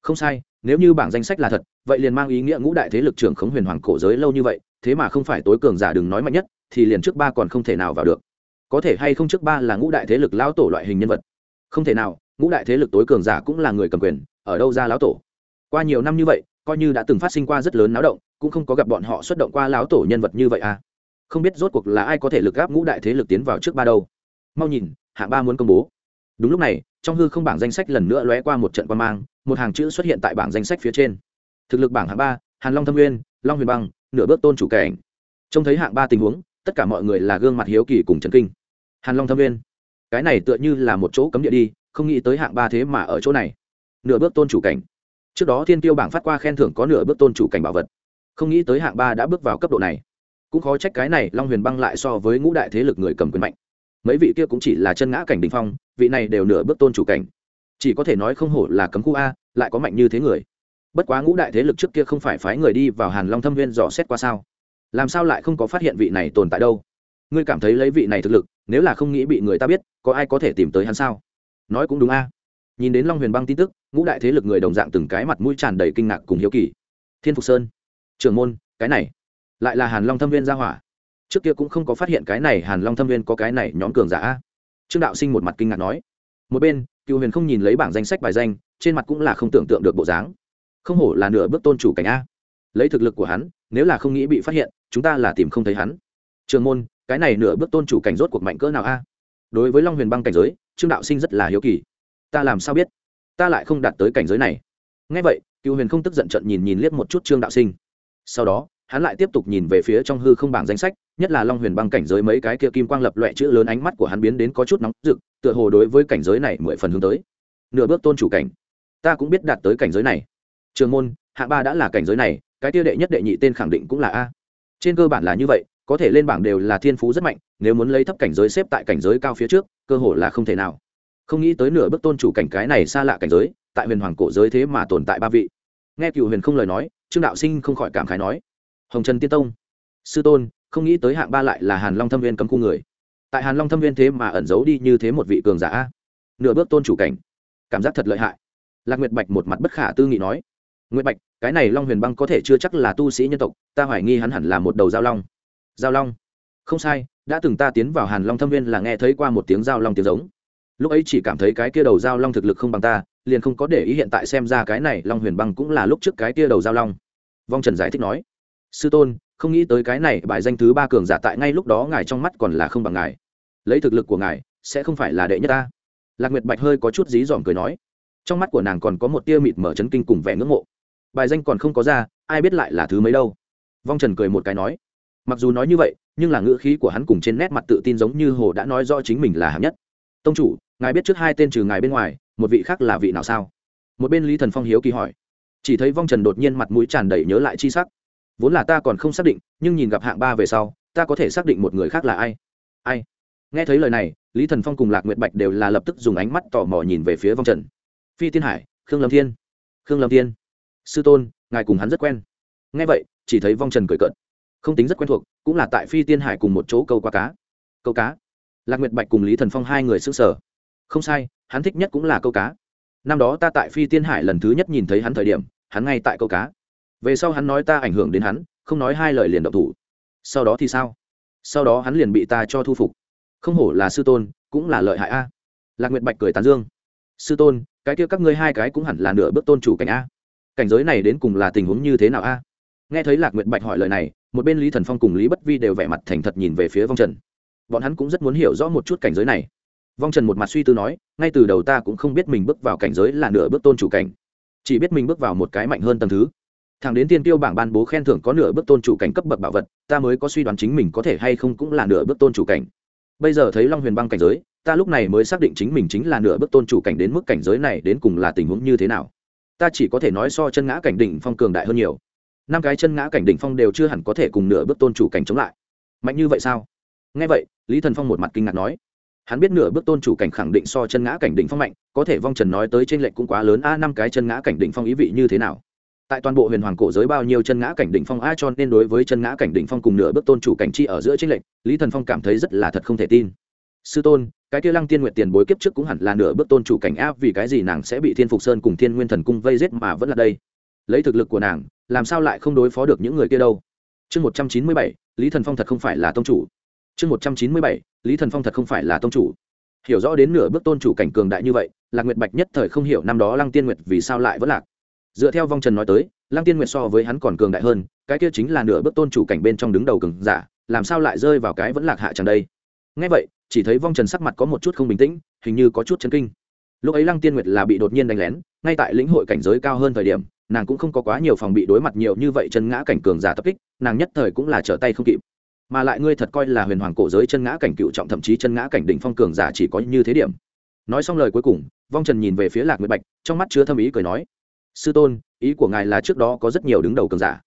Không sai, nếu như bảng danh sách là thật, vậy liền mang ý nghĩa ngũ đại thế lực trưởng khống huyền hoàng cổ giới lâu như vậy, thế mà không phải tối cường giả đừng nói mạnh nhất, thì liền trước ba còn không thể nào vào được có thể hay không trước ba là ngũ đại thế lực lão tổ loại hình nhân vật? Không thể nào, ngũ đại thế lực tối cường giả cũng là người cầm quyền, ở đâu ra lão tổ? Qua nhiều năm như vậy, coi như đã từng phát sinh qua rất lớn náo động, cũng không có gặp bọn họ xuất động qua lão tổ nhân vật như vậy à? Không biết rốt cuộc là ai có thể lực gáp ngũ đại thế lực tiến vào trước ba đâu? Mau nhìn, hạng ba muốn công bố. Đúng lúc này, trong hư không bảng danh sách lần nữa lóe qua một trận quan mang, một hàng chữ xuất hiện tại bảng danh sách phía trên. Thực lực bảng hạng ba, hàn long thâm nguyên, long huyền băng, nửa bước tôn chủ cảnh. Trông thấy hạng ba tình huống, tất cả mọi người là gương mặt hiếu kỳ cùng trần kinh hàn long thâm Viên, cái này tựa như là một chỗ cấm địa đi không nghĩ tới hạng ba thế mà ở chỗ này. Nửa bước tôn chủ cảnh. Trước đó thiên tiêu bảng phát qua khen thưởng có nửa bước tôn chủ cảnh bảo vật. Không nghĩ tới hạng ba đã bước vào cấp độ này. Cũng khó trách cái này long huyền băng lại so với ngũ đại thế lực người cầm quyền mạnh. Mấy vị kia cũng chỉ là chân ngã cảnh đình phong vị này đều nửa bước tôn chủ cảnh. Chỉ có thể nói không hổ là cấm khu a lại có mạnh như thế người. Bất quá ngũ đại thế lực trước kia không phải phái người đi vào hàn long thâm viên dò xét qua sao? Làm sao lại không có phát hiện vị này tồn tại đâu? Ngươi cảm thấy lấy vị này thực lực, nếu là không nghĩ bị người ta biết, có ai có thể tìm tới hắn sao? Nói cũng đúng a. Nhìn đến long huyền băng tin tức, ngũ đại thế lực người đồng dạng từng cái mặt mũi tràn đầy kinh ngạc cùng hiếu kỳ. Thiên phục sơn, trưởng môn, cái này, lại là hàn long thâm viên gia hỏa. Trước kia cũng không có phát hiện cái này hàn long thâm viên có cái này nhóm cường giả a. trương đạo sinh một mặt kinh ngạc nói. Một bên cựu huyền không nhìn lấy bảng danh sách bài danh, trên mặt cũng là không tưởng tượng được bộ dáng. Không hổ là nửa bước tôn chủ cảnh a. Lấy thực lực của hắn, nếu là không nghĩ bị phát hiện, chúng ta là tìm không thấy hắn. Trường môn cái này nửa bước tôn chủ cảnh rốt cuộc mạnh cỡ nào a? Đối với long huyền băng cảnh giới, trương đạo sinh rất là hiếu kỳ. Ta làm sao biết? Ta lại không đạt tới cảnh giới này. Ngay vậy cựu huyền không tức giận trận nhìn nhìn liếc một chút trương đạo sinh. Sau đó, hắn lại tiếp tục nhìn về phía trong hư không bảng danh sách, nhất là long huyền băng cảnh giới mấy cái kia kim quang lập loẹ chữ lớn ánh mắt của hắn biến đến có chút nóng rực, tựa hồ đối với cảnh giới này mười phần hướng tới. Nửa bước tôn chủ cảnh. Ta cũng biết đạt tới cảnh giới này. Trường môn hạ ba đã là cảnh giới này, cái tiêu đệ nhất đệ nhị tên khẳng định cũng là a. Trên cơ bản là như vậy có thể lên bảng đều là thiên phú rất mạnh, nếu muốn lấy thấp cảnh giới xếp tại cảnh giới cao phía trước, cơ hội là không thể nào. Không nghĩ tới nửa bước tôn chủ cảnh cái này xa lạ cảnh giới, tại huyền hoàng cổ giới thế mà tồn tại ba vị. Nghe cựu huyền không lời nói, trương đạo sinh không khỏi cảm khái nói, hồng trần tiên tông, sư tôn, không nghĩ tới hạng ba lại là hàn long thâm viên cấm khu người. Tại hàn long thâm viên thế mà ẩn giấu đi như thế một vị cường giả nửa bước tôn chủ cảnh, cảm giác thật lợi hại. Lạc nguyệt bạch một mặt bất khả tư nghị nói, nguyệt bạch, cái này long huyền băng có thể chưa chắc là tu sĩ nhân tộc, ta hoài nghi hắn hẳn là một đầu giao long giao long. Không sai, đã từng ta tiến vào hàn long thâm viên là nghe thấy qua một tiếng giao long tiếng giống. Lúc ấy chỉ cảm thấy cái kia đầu giao long thực lực không bằng ta, liền không có để ý hiện tại xem ra cái này long huyền băng cũng là lúc trước cái kia đầu giao long. Vong trần giải thích nói, sư tôn, không nghĩ tới cái này bài danh thứ ba cường giả tại ngay lúc đó ngài trong mắt còn là không bằng ngài. Lấy thực lực của ngài, sẽ không phải là đệ nhất ta. Lạc nguyệt bạch hơi có chút dí dỏm cười nói, trong mắt của nàng còn có một tia mịt mở chấn kinh cùng vẻ ngưỡng mộ. Bài danh còn không có ra, ai biết lại là thứ mấy đâu. Vong trần cười một cái nói mặc dù nói như vậy, nhưng là ngữ khí của hắn cùng trên nét mặt tự tin giống như hồ đã nói rõ chính mình là hạng nhất. Tông chủ, ngài biết trước hai tên trừ ngài bên ngoài, một vị khác là vị nào sao? Một bên lý thần phong hiếu kỳ hỏi. Chỉ thấy vong trần đột nhiên mặt mũi tràn đầy nhớ lại chi sắc. Vốn là ta còn không xác định, nhưng nhìn gặp hạng ba về sau, ta có thể xác định một người khác là ai? Ai? Nghe thấy lời này, lý thần phong cùng lạc nguyệt bạch đều là lập tức dùng ánh mắt tò mò nhìn về phía vong trần. Phi tiên hải, khương lâm thiên. Khương lâm thiên. Sư tôn, ngài cùng hắn rất quen. Nghe vậy, chỉ thấy vong trần cười cợt không tính rất quen thuộc, cũng là tại phi tiên hải cùng một chỗ câu qua cá. Câu cá? Lạc nguyệt bạch cùng lý thần phong hai người s ư n g sở không sai, hắn thích nhất cũng là câu cá. Năm đó ta tại phi tiên hải lần thứ nhất nhìn thấy hắn thời điểm, hắn ngay tại câu cá. Về sau hắn nói ta ảnh hưởng đến hắn, không nói hai lời liền động thủ. Sau đó thì sao? Sau đó hắn liền bị ta cho thu phục. Không hổ là sư tôn, cũng là lợi hại a. Lạc nguyệt bạch cười tán dương. Sư tôn, cái kia các ngươi hai cái cũng hẳn là nửa bước tôn chủ cảnh a. Cảnh giới này đến cùng là tình huống như thế nào a? Nghe thấy lạc nguyệt bạch hỏi lời này một bên lý thần phong cùng lý bất vi đều vẻ mặt thành thật nhìn về phía vong trần. Bọn hắn cũng rất muốn hiểu rõ một chút cảnh giới này. Vong trần một mặt suy tư nói, ngay từ đầu ta cũng không biết mình bước vào cảnh giới là nửa bước tôn chủ cảnh. Chỉ biết mình bước vào một cái mạnh hơn tầng thứ. Thằng đến tiên tiêu bảng ban bố khen thưởng có nửa bước tôn chủ cảnh cấp bậc bảo vật, ta mới có suy đoán chính mình có thể hay không cũng là nửa bước tôn chủ cảnh. Bây giờ thấy long huyền băng cảnh giới, ta lúc này mới xác định chính mình chính là nửa bước tôn chủ cảnh đến mức cảnh giới này đến cùng là tình huống như thế nào. Ta chỉ có thể nói so chân ngã cảnh đỉnh phong cường đại hơn nhiều năm cái chân ngã cảnh đỉnh phong đều chưa hẳn có thể cùng nửa bước tôn chủ cảnh chống lại. Mạnh như vậy sao? Nghe vậy, lý thần phong một mặt kinh ngạc nói. Hắn biết nửa bước tôn chủ cảnh khẳng định so chân ngã cảnh đỉnh phong mạnh, có thể vong trần nói tới trên lệnh cũng quá lớn. A, năm cái chân ngã cảnh đỉnh phong ý vị như thế nào? Tại toàn bộ huyền hoàng cổ giới bao nhiêu chân ngã cảnh đỉnh phong a, cho nên đối với chân ngã cảnh đỉnh phong cùng nửa bước tôn chủ cảnh chi ở giữa trên lệnh lý thần phong cảm thấy rất là thật không thể tin. Sư tôn, cái kia lăng tiên nguyệt tiền bối kiếp trước cũng hẳn là nửa bước tôn chủ cảnh áp vì cái gì nàng sẽ bị thiên phục sơn cùng thiên nguyên thần cung vây giết mà vẫn là đây? Lấy thực lực của nàng làm sao lại không đối phó được những người kia đâu? Chương một trăm chín mươi bảy, lý thần phong thật không phải là tông chủ. Chương một trăm chín mươi bảy, lý thần phong thật không phải là tông chủ. Hiểu rõ đến nửa bước tôn chủ cảnh cường đại như vậy, lạc nguyệt bạch nhất thời không hiểu năm đó lăng tiên nguyệt vì sao lại vẫn lạc. Dựa theo vong trần nói tới, lăng tiên nguyệt so với hắn còn cường đại hơn, cái kia chính là nửa bước tôn chủ cảnh bên trong đứng đầu cường giả, làm sao lại rơi vào cái vẫn lạc hạ chẳng đây? Ngay vậy, chỉ thấy vong trần sắc mặt có một chút không bình tĩnh, hình như có chút chấn kinh. Lúc ấy lăng tiên nguyệt là bị đột nhiên đánh lén, ngay tại lĩnh hội cảnh giới cao hơn thời điểm nàng cũng không có quá nhiều phòng bị đối mặt nhiều như vậy chân ngã cảnh cường giả tập kích, nàng nhất thời cũng là trở tay không kịp. Mà lại ngươi thật coi là huyền hoàng cổ giới chân ngã cảnh cựu trọng thậm chí chân ngã cảnh đỉnh phong cường giả chỉ có như thế điểm. Nói xong lời cuối cùng, vong trần nhìn về phía lạc nguyệt bạch, trong mắt chứa thâm ý cười nói, sư tôn, ý của ngài là trước đó có rất nhiều đứng đầu cường giả.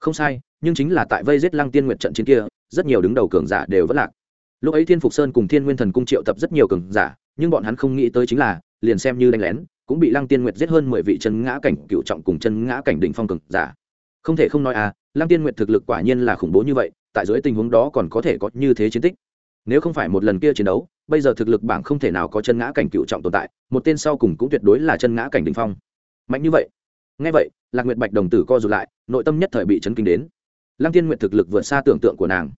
Không sai, nhưng chính là tại vây giết lăng tiên nguyệt trận chiến kia, rất nhiều đứng đầu cường giả đều vẫn lạc. Lúc ấy thiên phục sơn cùng thiên nguyên thần cung triệu tập rất nhiều cường giả, nhưng bọn hắn không nghĩ tới chính là liền xem như đánh lén, cũng bị lăng tiên nguyệt giết hơn mười vị chân ngã cảnh cựu trọng cùng chân ngã cảnh đỉnh phong cường giả. Không thể không nói à lăng tiên nguyệt thực lực quả nhiên là khủng bố như vậy, tại dưới tình huống đó còn có thể có như thế chiến tích. Nếu không phải một lần kia chiến đấu, bây giờ thực lực bảng không thể nào có chân ngã cảnh cựu trọng tồn tại, một tên sau cùng cũng tuyệt đối là chân ngã cảnh đỉnh phong. Mạnh như vậy. Ngay vậy, lạc nguyệt bạch đồng tử co rụt lại, nội tâm nhất thời bị chấn kinh đến. Lăng tiên nguyệt thực lực vượt xa tưởng tượng của nàng.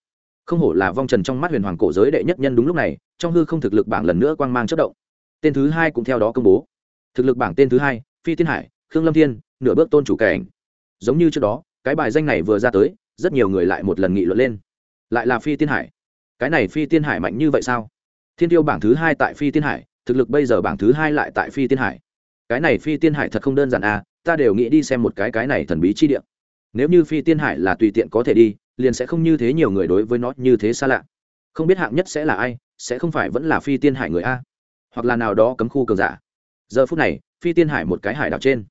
Không hổ là vong trần trong mắt huyền hoàng cổ giới đệ nhất nhân đúng lúc này, trong hư không thực lực bảng lần nữa quang mang chất động tên thứ hai cũng theo đó công bố. Thực lực bảng tên thứ hai, phi tiên hải, khương lâm thiên, nửa bước tôn chủ cảnh. Giống như trước đó, cái bài danh này vừa ra tới, rất nhiều người lại một lần nghị luận lên. Lại là phi tiên hải. Cái này phi tiên hải mạnh như vậy sao? Thiên tiêu bảng thứ hai tại phi tiên hải, thực lực bây giờ bảng thứ hai lại tại phi tiên hải. Cái này phi tiên hải thật không đơn giản à ta đều nghĩ đi xem một cái cái này thần bí chi địa. Nếu như phi tiên hải là tùy tiện có thể đi, liền sẽ không như thế nhiều người đối với nó như thế xa lạ. Không biết hạng nhất sẽ là ai, sẽ không phải vẫn là phi tiên hải người a hoặc là nào đó cấm khu cường giả. Giờ phút này, phi tiên hải một cái hải đảo trên.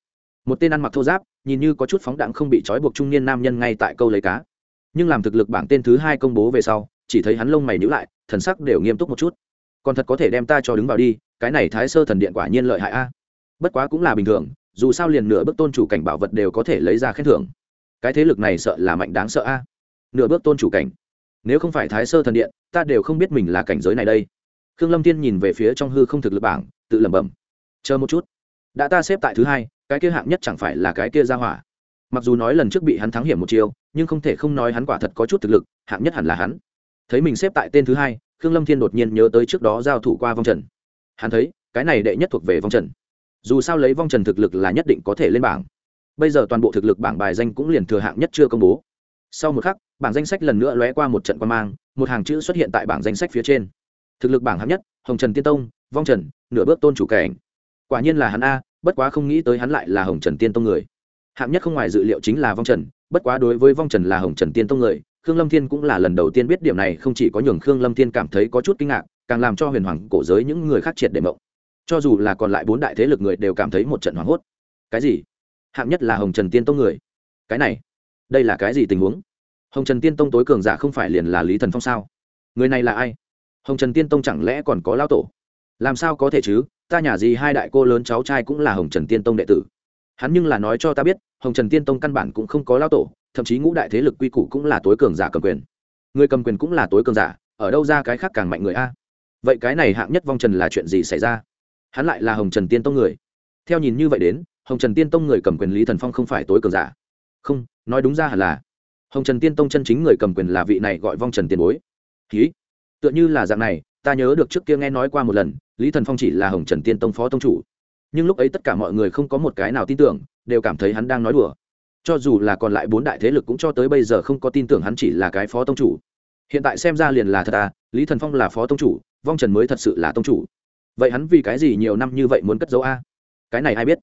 Một tên ăn mặc thô giáp, nhìn như có chút phóng đạn không bị trói buộc trung niên nam nhân ngay tại câu lấy cá. Nhưng làm thực lực bảng tên thứ hai công bố về sau, chỉ thấy hắn lông mày nhữ lại, thần sắc đều nghiêm túc một chút. Còn thật có thể đem ta cho đứng vào đi, cái này thái sơ thần điện quả nhiên lợi hại a. Bất quá cũng là bình thường, dù sao liền nửa bước tôn chủ cảnh bảo vật đều có thể lấy ra khen thưởng. Cái thế lực này sợ là mạnh đáng sợ a. Nửa bước tôn chủ cảnh. Nếu không phải thái sơ thần điện, ta đều không biết mình là cảnh giới này đây khương lâm tiên nhìn về phía trong hư không thực lực bảng, tự lẩm bẩm. Chờ một chút. Đã ta xếp tại thứ hai, cái kia hạng nhất chẳng phải là cái kia ra hỏa. Mặc dù nói lần trước bị hắn thắng hiểm một chiều nhưng không thể không nói hắn quả thật có chút thực lực, hạng nhất hẳn là hắn. Thấy mình xếp tại tên thứ hai, khương lâm thiên đột nhiên nhớ tới trước đó giao thủ qua vong trần. Hắn thấy, cái này đệ nhất thuộc về vong trần. Dù sao lấy vong trần thực lực là nhất định có thể lên bảng. Bây giờ toàn bộ thực lực bảng bài danh cũng liền thừa hạng nhất chưa công bố. Sau một khắc, bảng danh sách lần nữa lóe qua một trận quan mang, một hàng chữ xuất hiện tại bảng danh sách phía trên thực lực bảng hạng nhất, hồng trần tiên tông, vong trần, nửa bước tôn chủ cảnh. Quả nhiên là hắn a, bất quá không nghĩ tới hắn lại là hồng trần tiên tông người. Hạng nhất không ngoài dự liệu chính là vong trần, bất quá đối với vong trần là hồng trần tiên tông người, khương lâm thiên cũng là lần đầu tiên biết điểm này, không chỉ có nhường khương lâm thiên cảm thấy có chút kinh ngạc, càng làm cho huyền hoàng cổ giới những người khác triệt để mộng. Cho dù là còn lại bốn đại thế lực người đều cảm thấy một trận hoảng hốt. Cái gì? Hạng nhất là hồng trần tiên tông người? Cái này, đây là cái gì tình huống? Hồng trần tiên tông tối cường giả không phải liền là lý thần phong sao? Người này là ai? Hồng trần tiên tông chẳng lẽ còn có lao tổ? Làm sao có thể chứ? Ta nhà gì hai đại cô lớn cháu trai cũng là hồng trần tiên tông đệ tử. Hắn nhưng là nói cho ta biết, hồng trần tiên tông căn bản cũng không có lao tổ, thậm chí ngũ đại thế lực quy củ cũng là tối cường giả cầm quyền. Người cầm quyền cũng là tối cường giả, ở đâu ra cái khác càng mạnh người a? Vậy cái này hạng nhất vong trần là chuyện gì xảy ra? Hắn lại là hồng trần tiên tông người. Theo nhìn như vậy đến, hồng trần tiên tông người cầm quyền lý thần phong không phải tối cường giả. Không, nói đúng ra hẳn là hồng trần tiên tông chân chính người cầm quyền là vị này gọi vong trần tiền bối. Ký tựa như là dạng này, ta nhớ được trước kia nghe nói qua một lần, lý thần phong chỉ là hồng trần tiên tông phó tông chủ. Nhưng lúc ấy tất cả mọi người không có một cái nào tin tưởng, đều cảm thấy hắn đang nói đùa. Cho dù là còn lại bốn đại thế lực cũng cho tới bây giờ không có tin tưởng hắn chỉ là cái phó tông chủ. Hiện tại xem ra liền là thật à lý thần phong là phó tông chủ, vong trần mới thật sự là tông chủ. Vậy hắn vì cái gì nhiều năm như vậy muốn cất dấu a? Cái này ai biết?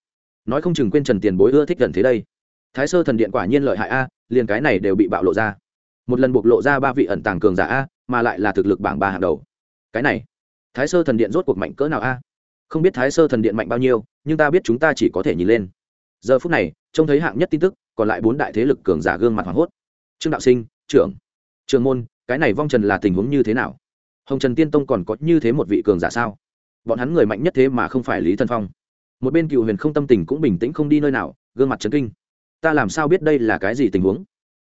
Nói không chừng quên trần tiền bối ưa thích gần thế đây. Thái sơ thần điện quả nhiên lợi hại a, liền cái này đều bị bạo lộ ra. Một lần bộc lộ ra ba vị ẩn tàng cường giả a mà lại là thực lực bảng ba hàng đầu. Cái này, thái sơ thần điện rốt cuộc mạnh cỡ nào a? Không biết thái sơ thần điện mạnh bao nhiêu, nhưng ta biết chúng ta chỉ có thể nhìn lên. Giờ phút này, trông thấy hạng nhất tin tức, còn lại bốn đại thế lực cường giả gương mặt hoảng hốt. Trương đạo sinh, trưởng trường môn, cái này vong trần là tình huống như thế nào? Hồng trần tiên tông còn có như thế một vị cường giả sao? Bọn hắn người mạnh nhất thế mà không phải lý thân phong. Một bên cựu huyền không tâm tình cũng bình tĩnh không đi nơi nào, gương mặt trấn kinh. Ta làm sao biết đây là cái gì tình huống?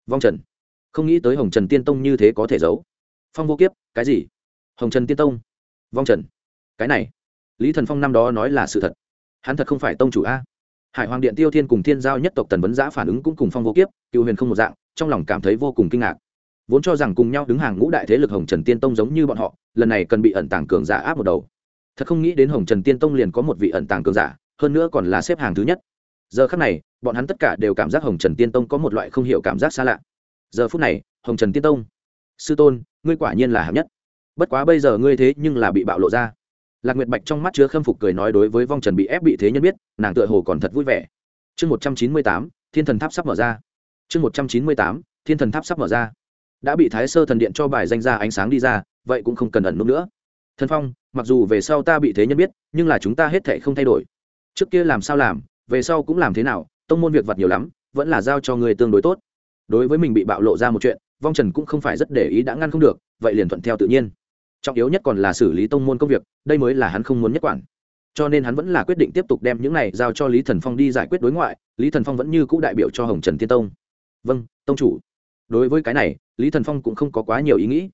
Vong trần, không nghĩ tới hồng trần tiên tông như thế có thể giấu phong vô kiếp, cái gì? Hồng trần tiên tông. Vong trần. Cái này. Lý thần phong năm đó nói là sự thật. Hắn thật không phải tông chủ a. Hải hoàng điện tiêu thiên cùng thiên giao nhất tộc tần vấn giã phản ứng cũng cùng phong vô kiếp, cựu huyền không một dạng, trong lòng cảm thấy vô cùng kinh ngạc. Vốn cho rằng cùng nhau đứng hàng ngũ đại thế lực hồng trần tiên tông giống như bọn họ, lần này cần bị ẩn tàng cường giả áp một đầu. Thật không nghĩ đến hồng trần tiên tông liền có một vị ẩn tàng cường giả, hơn nữa còn là xếp hàng thứ nhất. Giờ khắc này, bọn hắn tất cả đều cảm giác hồng trần tiên tông có một loại không hiểu cảm giác xa lạ. Giờ phút này, hồng trần tiên tông, sư tôn ngươi quả nhiên là hạng nhất. Bất quá bây giờ ngươi thế nhưng là bị bạo lộ ra. Lạc nguyệt bạch trong mắt chứa khâm phục cười nói đối với vong trần bị ép bị thế nhân biết, nàng tựa hồ còn thật vui vẻ. Chương một trăm chín mươi tám, thiên thần tháp sắp mở ra. Chương một trăm chín mươi tám, thiên thần tháp sắp mở ra. Đã bị thái sơ thần điện cho bài danh ra ánh sáng đi ra, vậy cũng không cần ẩn nút nữa. Thần phong, mặc dù về sau ta bị thế nhân biết, nhưng là chúng ta hết thệ không thay đổi. Trước kia làm sao làm, về sau cũng làm thế nào, tông môn việc vặt nhiều lắm, vẫn là giao cho người tương đối tốt. Đối với mình bị bạo lộ ra một chuyện vong trần cũng không phải rất để ý đã ngăn không được, vậy liền thuận theo tự nhiên. Trọng yếu nhất còn là xử lý tông môn công việc, đây mới là hắn không muốn nhất quản. Cho nên hắn vẫn là quyết định tiếp tục đem những này giao cho lý thần phong đi giải quyết đối ngoại, lý thần phong vẫn như cũ đại biểu cho hồng trần tiên tông. Vâng tông chủ. Đối với cái này, lý thần phong cũng không có quá nhiều ý nghĩ.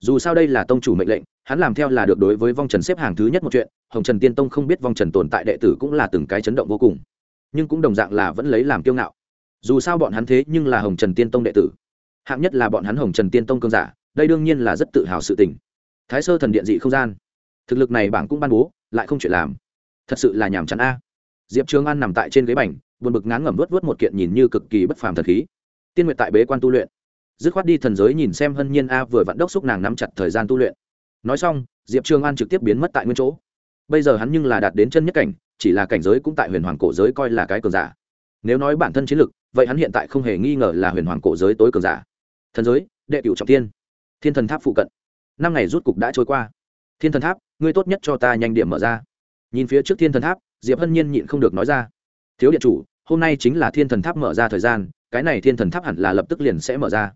Dù sao đây là tông chủ mệnh lệnh, hắn làm theo là được đối với vong trần xếp hàng thứ nhất một chuyện, hồng trần tiên tông không biết vong trần tồn tại đệ tử cũng là từng cái chấn động vô cùng. Nhưng cũng đồng dạng là vẫn lấy làm kiêu ngạo. Dù sao bọn hắn thế nhưng là hồng trần tiên tông đệ tử hạng nhất là bọn hắn hồng trần tiên tông cương giả, đây đương nhiên là rất tự hào sự tình. Thái sơ thần điện dị không gian. Thực lực này bảng cũng ban bố, lại không chuyện làm. Thật sự là nhàm chán a. Diệp trường an nằm tại trên ghế bành, buồn bực ngán ngẩm vớt vớt một kiện nhìn như cực kỳ bất phàm thần khí. Tiên nguyệt tại bế quan tu luyện. Dứt khoát đi thần giới nhìn xem hân nhiên a vừa vặn đốc xúc nàng nắm chặt thời gian tu luyện. Nói xong, diệp trường an trực tiếp biến mất tại nguyên chỗ. Bây giờ hắn nhưng là đạt đến chân nhất cảnh, chỉ là cảnh giới cũng tại huyền hoàng cổ giới coi là cái cường giả. Nếu nói bản thân chiến lực, vậy hắn hiện tại không hề nghi ngờ là huyền hoàng cổ giới tối cường giả thần giới, đệ cửu trọng tiên thiên thần tháp phụ cận. Năm ngày rút cục đã trôi qua. Thiên thần tháp, ngươi tốt nhất cho ta nhanh điểm mở ra. Nhìn phía trước thiên thần tháp, diệp hân nhiên nhịn không được nói ra. Thiếu điện chủ, hôm nay chính là thiên thần tháp mở ra thời gian, cái này thiên thần tháp hẳn là lập tức liền sẽ mở ra.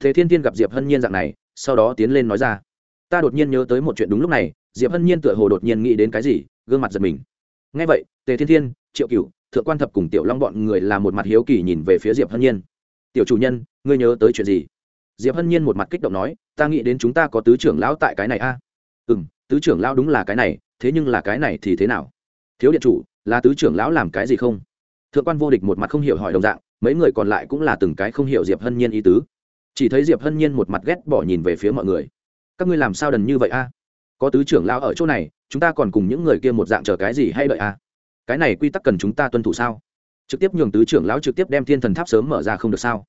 Thế thiên tiên gặp diệp hân nhiên dạng này, sau đó tiến lên nói ra. Ta đột nhiên nhớ tới một chuyện đúng lúc này, diệp hân nhiên tựa hồ đột nhiên nghĩ đến cái gì, gương mặt giật mình. Ngay vậy, tề thiên thiên, triệu cựu thượng quan thập cùng tiểu long bọn người là một mặt hiếu kỳ nhìn về phía diệp hân nhiên. Tiểu chủ nhân, ngươi nhớ tới chuyện gì? Diệp hân nhiên một mặt kích động nói, ta nghĩ đến chúng ta có tứ trưởng lão tại cái này a. À? ừ m tứ trưởng lão đúng là cái này, thế nhưng là cái này thì thế nào? Thiếu điện chủ, là tứ trưởng lão làm cái gì không? Thượng quan vô địch một mặt không hiểu hỏi đồng dạng, mấy người còn lại cũng là từng cái không hiểu diệp hân nhiên ý tứ. Chỉ thấy diệp hân nhiên một mặt ghét bỏ nhìn về phía mọi người. Các ngươi làm sao đần như vậy a? Có tứ trưởng lão ở chỗ này, chúng ta còn cùng những người kia một dạng chờ cái gì hay đợi a? Cái này quy tắc cần chúng ta tuân thủ sao? Trực tiếp nhường tứ trưởng lão trực tiếp đem thiên thần tháp sớm mở ra không được sao?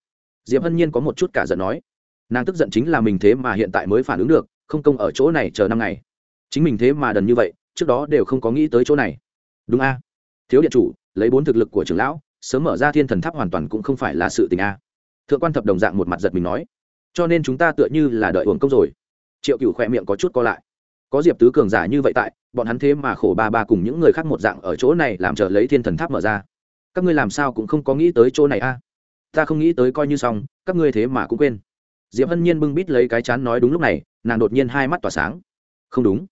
Diệp hân nhiên có một chút cả giận nói nàng tức giận chính là mình thế mà hiện tại mới phản ứng được, không công ở chỗ này chờ năm ngày. Chính mình thế mà đần như vậy, trước đó đều không có nghĩ tới chỗ này. Đúng a. Thiếu điện chủ, lấy bốn thực lực của trưởng lão, sớm mở ra thiên thần tháp hoàn toàn cũng không phải là sự tình a. Thượng quan thập đồng dạng một mặt giật mình nói. Cho nên chúng ta tựa như là đợi uổng công rồi. Triệu cựu khỏe miệng có chút co lại. Có diệp tứ cường giả như vậy tại, bọn hắn thế mà khổ ba ba cùng những người khác một dạng ở chỗ này làm chờ lấy thiên thần tháp mở ra. Các ngươi làm sao cũng không có nghĩ tới chỗ này a. Ta không nghĩ tới coi như xong, các ngươi thế mà cũng quên diệp hân nhiên bưng bít lấy cái chán nói đúng lúc này, nàng đột nhiên hai mắt tỏa sáng. Không đúng.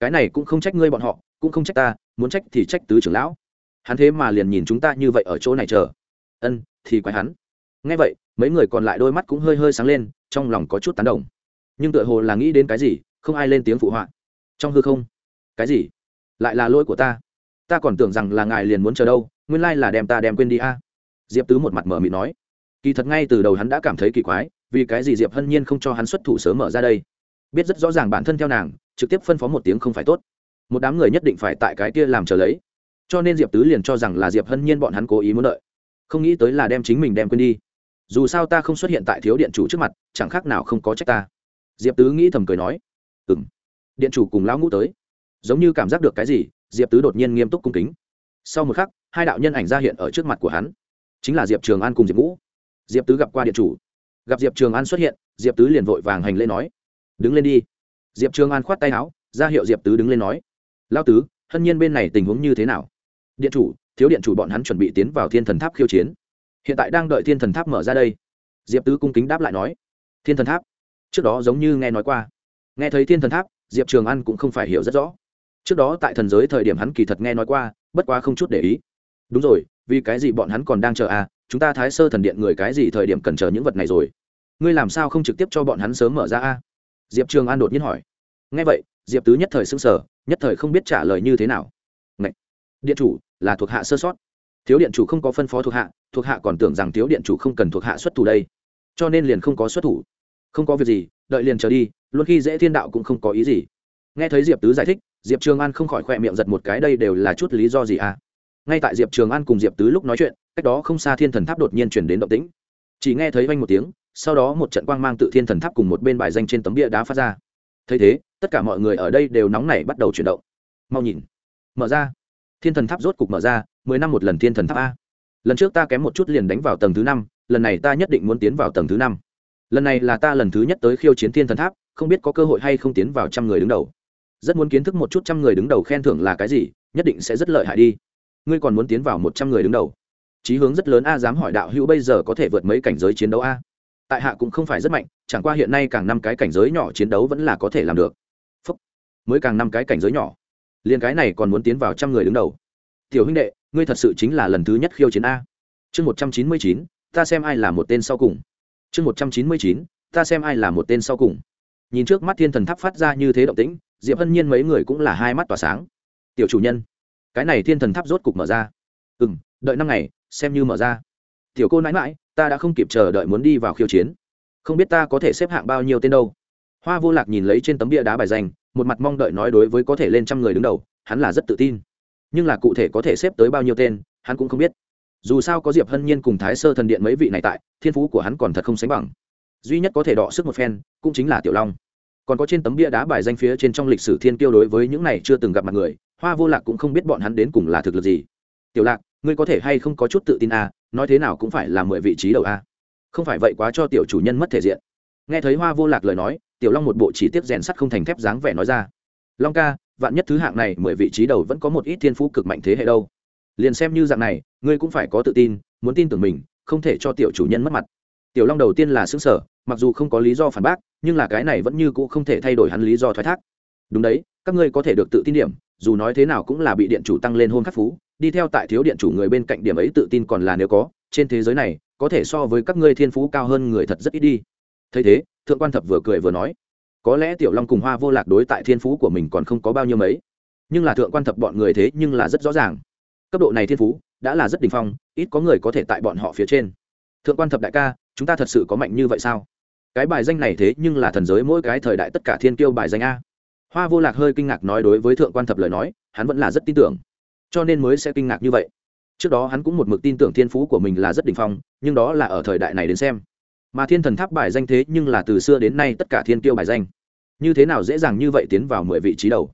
Cái này cũng không trách ngươi bọn họ, cũng không trách ta, muốn trách thì trách tứ trưởng lão. Hắn thế mà liền nhìn chúng ta như vậy ở chỗ này chờ. Ân, thì quái hắn. Ngay vậy, mấy người còn lại đôi mắt cũng hơi hơi sáng lên, trong lòng có chút tán đồng. Nhưng tựa hồ là nghĩ đến cái gì, không ai lên tiếng phụ họa. Trong hư không? Cái gì? Lại là lỗi của ta. Ta còn tưởng rằng là ngài liền muốn chờ đâu, nguyên lai là đem ta đem quên đi a. Diệp tứ một mặt mở mịt nói. Kỳ thật ngay từ đầu hắn đã cảm thấy kỳ quái vì cái gì diệp hân nhiên không cho hắn xuất thủ sớm mở ra đây biết rất rõ ràng bản thân theo nàng trực tiếp phân phó một tiếng không phải tốt một đám người nhất định phải tại cái kia làm chờ lấy cho nên diệp tứ liền cho rằng là diệp hân nhiên bọn hắn cố ý muốn đợi không nghĩ tới là đem chính mình đem quên đi dù sao ta không xuất hiện tại thiếu điện chủ trước mặt chẳng khác nào không có trách ta diệp tứ nghĩ thầm cười nói ừ m điện chủ cùng lão ngũ tới giống như cảm giác được cái gì diệp tứ đột nhiên nghiêm túc cung kính sau một khắc hai đạo nhân ảnh ra hiện ở trước mặt của hắn chính là diệp trường an cùng diệp ngũ diệp tứ gặp qua điện chủ gặp diệp trường an xuất hiện, diệp tứ liền vội vàng hành lễ nói, đứng lên đi. Diệp trường an khoát tay áo, ra hiệu diệp tứ đứng lên nói lao tứ, hân nhiên bên này tình huống như thế nào? Điện chủ, thiếu điện chủ bọn hắn chuẩn bị tiến vào thiên thần tháp khiêu chiến. Hiện tại đang đợi thiên thần tháp mở ra đây. Diệp tứ cung kính đáp lại nói, thiên thần tháp? Trước đó giống như nghe nói qua. Nghe thấy thiên thần tháp, diệp trường an cũng không phải hiểu rất rõ. Trước đó tại thần giới thời điểm hắn kỳ thật nghe nói qua, bất quá không chút để ý. Đúng rồi, vì cái gì bọn hắn còn đang chờ à? Chúng ta thái sơ thần điện người cái gì thời điểm cần chờ những vật này rồi? Ngươi làm sao không trực tiếp cho bọn hắn sớm mở ra a? Diệp trường an đột nhiên hỏi. Ngay vậy, diệp tứ nhất thời s ư n g sở nhất thời không biết trả lời như thế nào. Ngậy! điện chủ, là thuộc hạ sơ sót. Thiếu điện chủ không có phân phó thuộc hạ thuộc hạ còn tưởng rằng thiếu điện chủ không cần thuộc hạ xuất thủ đây. Cho nên liền không có xuất thủ. Không có việc gì, đợi liền trở đi, luôn khi dễ thiên đạo cũng không có ý gì. Nghe thấy diệp tứ giải thích, diệp trường an không khỏi khỏe miệng giật một cái, đây đều là chút lý do gì à? Ngay tại diệp trường an cùng diệp tứ lúc nói chuyện, cách đó không xa thiên thần tháp đột nhiên chuyển đến động tĩnh. Chỉ nghe thấy vanh một tiếng sau đó một trận quang mang tự thiên thần tháp cùng một bên bài danh trên tấm bia đá phát ra. Thấy thế, tất cả mọi người ở đây đều nóng nảy bắt đầu chuyển động. Mau nhìn. Mở ra. Thiên thần tháp rốt cục mở ra, mười năm một lần thiên thần tháp a. Lần trước ta kém một chút liền đánh vào tầng thứ năm, lần này ta nhất định muốn tiến vào tầng thứ năm. Lần này là ta lần thứ nhất tới khiêu chiến thiên thần tháp, không biết có cơ hội hay không tiến vào trăm người đứng đầu. Rất muốn kiến thức một chút trăm người đứng đầu khen thưởng là cái gì, nhất định sẽ rất lợi hại đi. Ngươi còn muốn tiến vào một trăm người đứng đầu. Chí hướng rất lớn a, dám hỏi đạo hữu bây giờ có thể vượt mấy cảnh giới chiến đấu a? Tại hạ cũng không phải rất mạnh, chẳng qua hiện nay càng năm cái cảnh giới nhỏ chiến đấu vẫn là có thể làm được. Phúc. mới càng năm cái cảnh giới nhỏ. Liền cái này còn muốn tiến vào trăm người đứng đầu. Tiểu huynh đệ, ngươi thật sự chính là lần thứ nhất khiêu chiến a. Chương một trăm chín mươi chín, ta xem ai là một tên sau cùng. Chương một trăm chín mươi chín, ta xem ai là một tên sau cùng. Nhìn trước mắt thiên thần tháp phát ra như thế động tĩnh, diệp hân nhiên mấy người cũng là hai mắt tỏa sáng. Tiểu chủ nhân, cái này thiên thần tháp rốt cục mở ra. Ừ m đợi năm ngày, xem như mở ra. Tiểu cô nãi mãi ta đã không kịp chờ đợi muốn đi vào khiêu chiến. Không biết ta có thể xếp hạng bao nhiêu tên đâu. Hoa vô lạc nhìn lấy trên tấm bia đá bài danh, một mặt mong đợi nói đối với có thể lên trăm người đứng đầu, hắn là rất tự tin. Nhưng là cụ thể có thể xếp tới bao nhiêu tên, hắn cũng không biết. Dù sao có diệp hân nhiên cùng thái sơ thần điện mấy vị này tại, thiên phú của hắn còn thật không sánh bằng. Duy nhất có thể đọ sức một phen, cũng chính là tiểu long. Còn có trên tấm bia đá bài danh phía trên trong lịch sử thiên kiêu đối với những này chưa từng gặp mặt người, hoa vô lạc cũng không biết bọn hắn đến cùng là thực lực gì. Tiểu lạc ngươi có thể hay không có chút tự tin à, nói thế nào cũng phải là mười vị trí đầu à. không phải vậy quá cho tiểu chủ nhân mất thể diện. Nghe thấy hoa vô lạc lời nói tiểu long một bộ chỉ tiếp rèn sắt không thành thép dáng vẻ nói ra. Long ca vạn nhất thứ hạng này mười vị trí đầu vẫn có một ít thiên phú cực mạnh thế hệ đâu. Liền xem như dạng này ngươi cũng phải có tự tin muốn tin tưởng mình không thể cho tiểu chủ nhân mất mặt. Tiểu long đầu tiên là xứng sở mặc dù không có lý do phản bác nhưng là cái này vẫn như cũ không thể thay đổi hắn lý do thoái thác. Đúng đấy các ngươi có thể được tự tin điểm dù nói thế nào cũng là bị điện chủ tăng lên hôn khắc phú đi theo tại thiếu điện chủ người bên cạnh điểm ấy tự tin còn là nếu có, trên thế giới này, có thể so với các ngươi thiên phú cao hơn người thật rất ít đi. Thấy thế, thượng quan thập vừa cười vừa nói, có lẽ tiểu long cùng hoa vô lạc đối tại thiên phú của mình còn không có bao nhiêu mấy. Nhưng là thượng quan thập bọn người thế nhưng là rất rõ ràng. Cấp độ này thiên phú, đã là rất đình phong, ít có người có thể tại bọn họ phía trên. Thượng quan thập đại ca, chúng ta thật sự có mạnh như vậy sao? Cái bài danh này thế nhưng là thần giới mỗi cái thời đại tất cả thiên kiêu bài danh a. Hoa vô lạc hơi kinh ngạc nói đối với thượng quan thập lời nói, hắn vẫn là rất tin tưởng cho nên mới sẽ kinh ngạc như vậy. Trước đó hắn cũng một mực tin tưởng thiên phú của mình là rất đ ỉ n h phong, nhưng đó là ở thời đại này đến xem. Mà thiên thần tháp bài danh thế nhưng là từ xưa đến nay tất cả thiên tiêu bài danh. Như thế nào dễ dàng như vậy tiến vào mười vị trí đầu?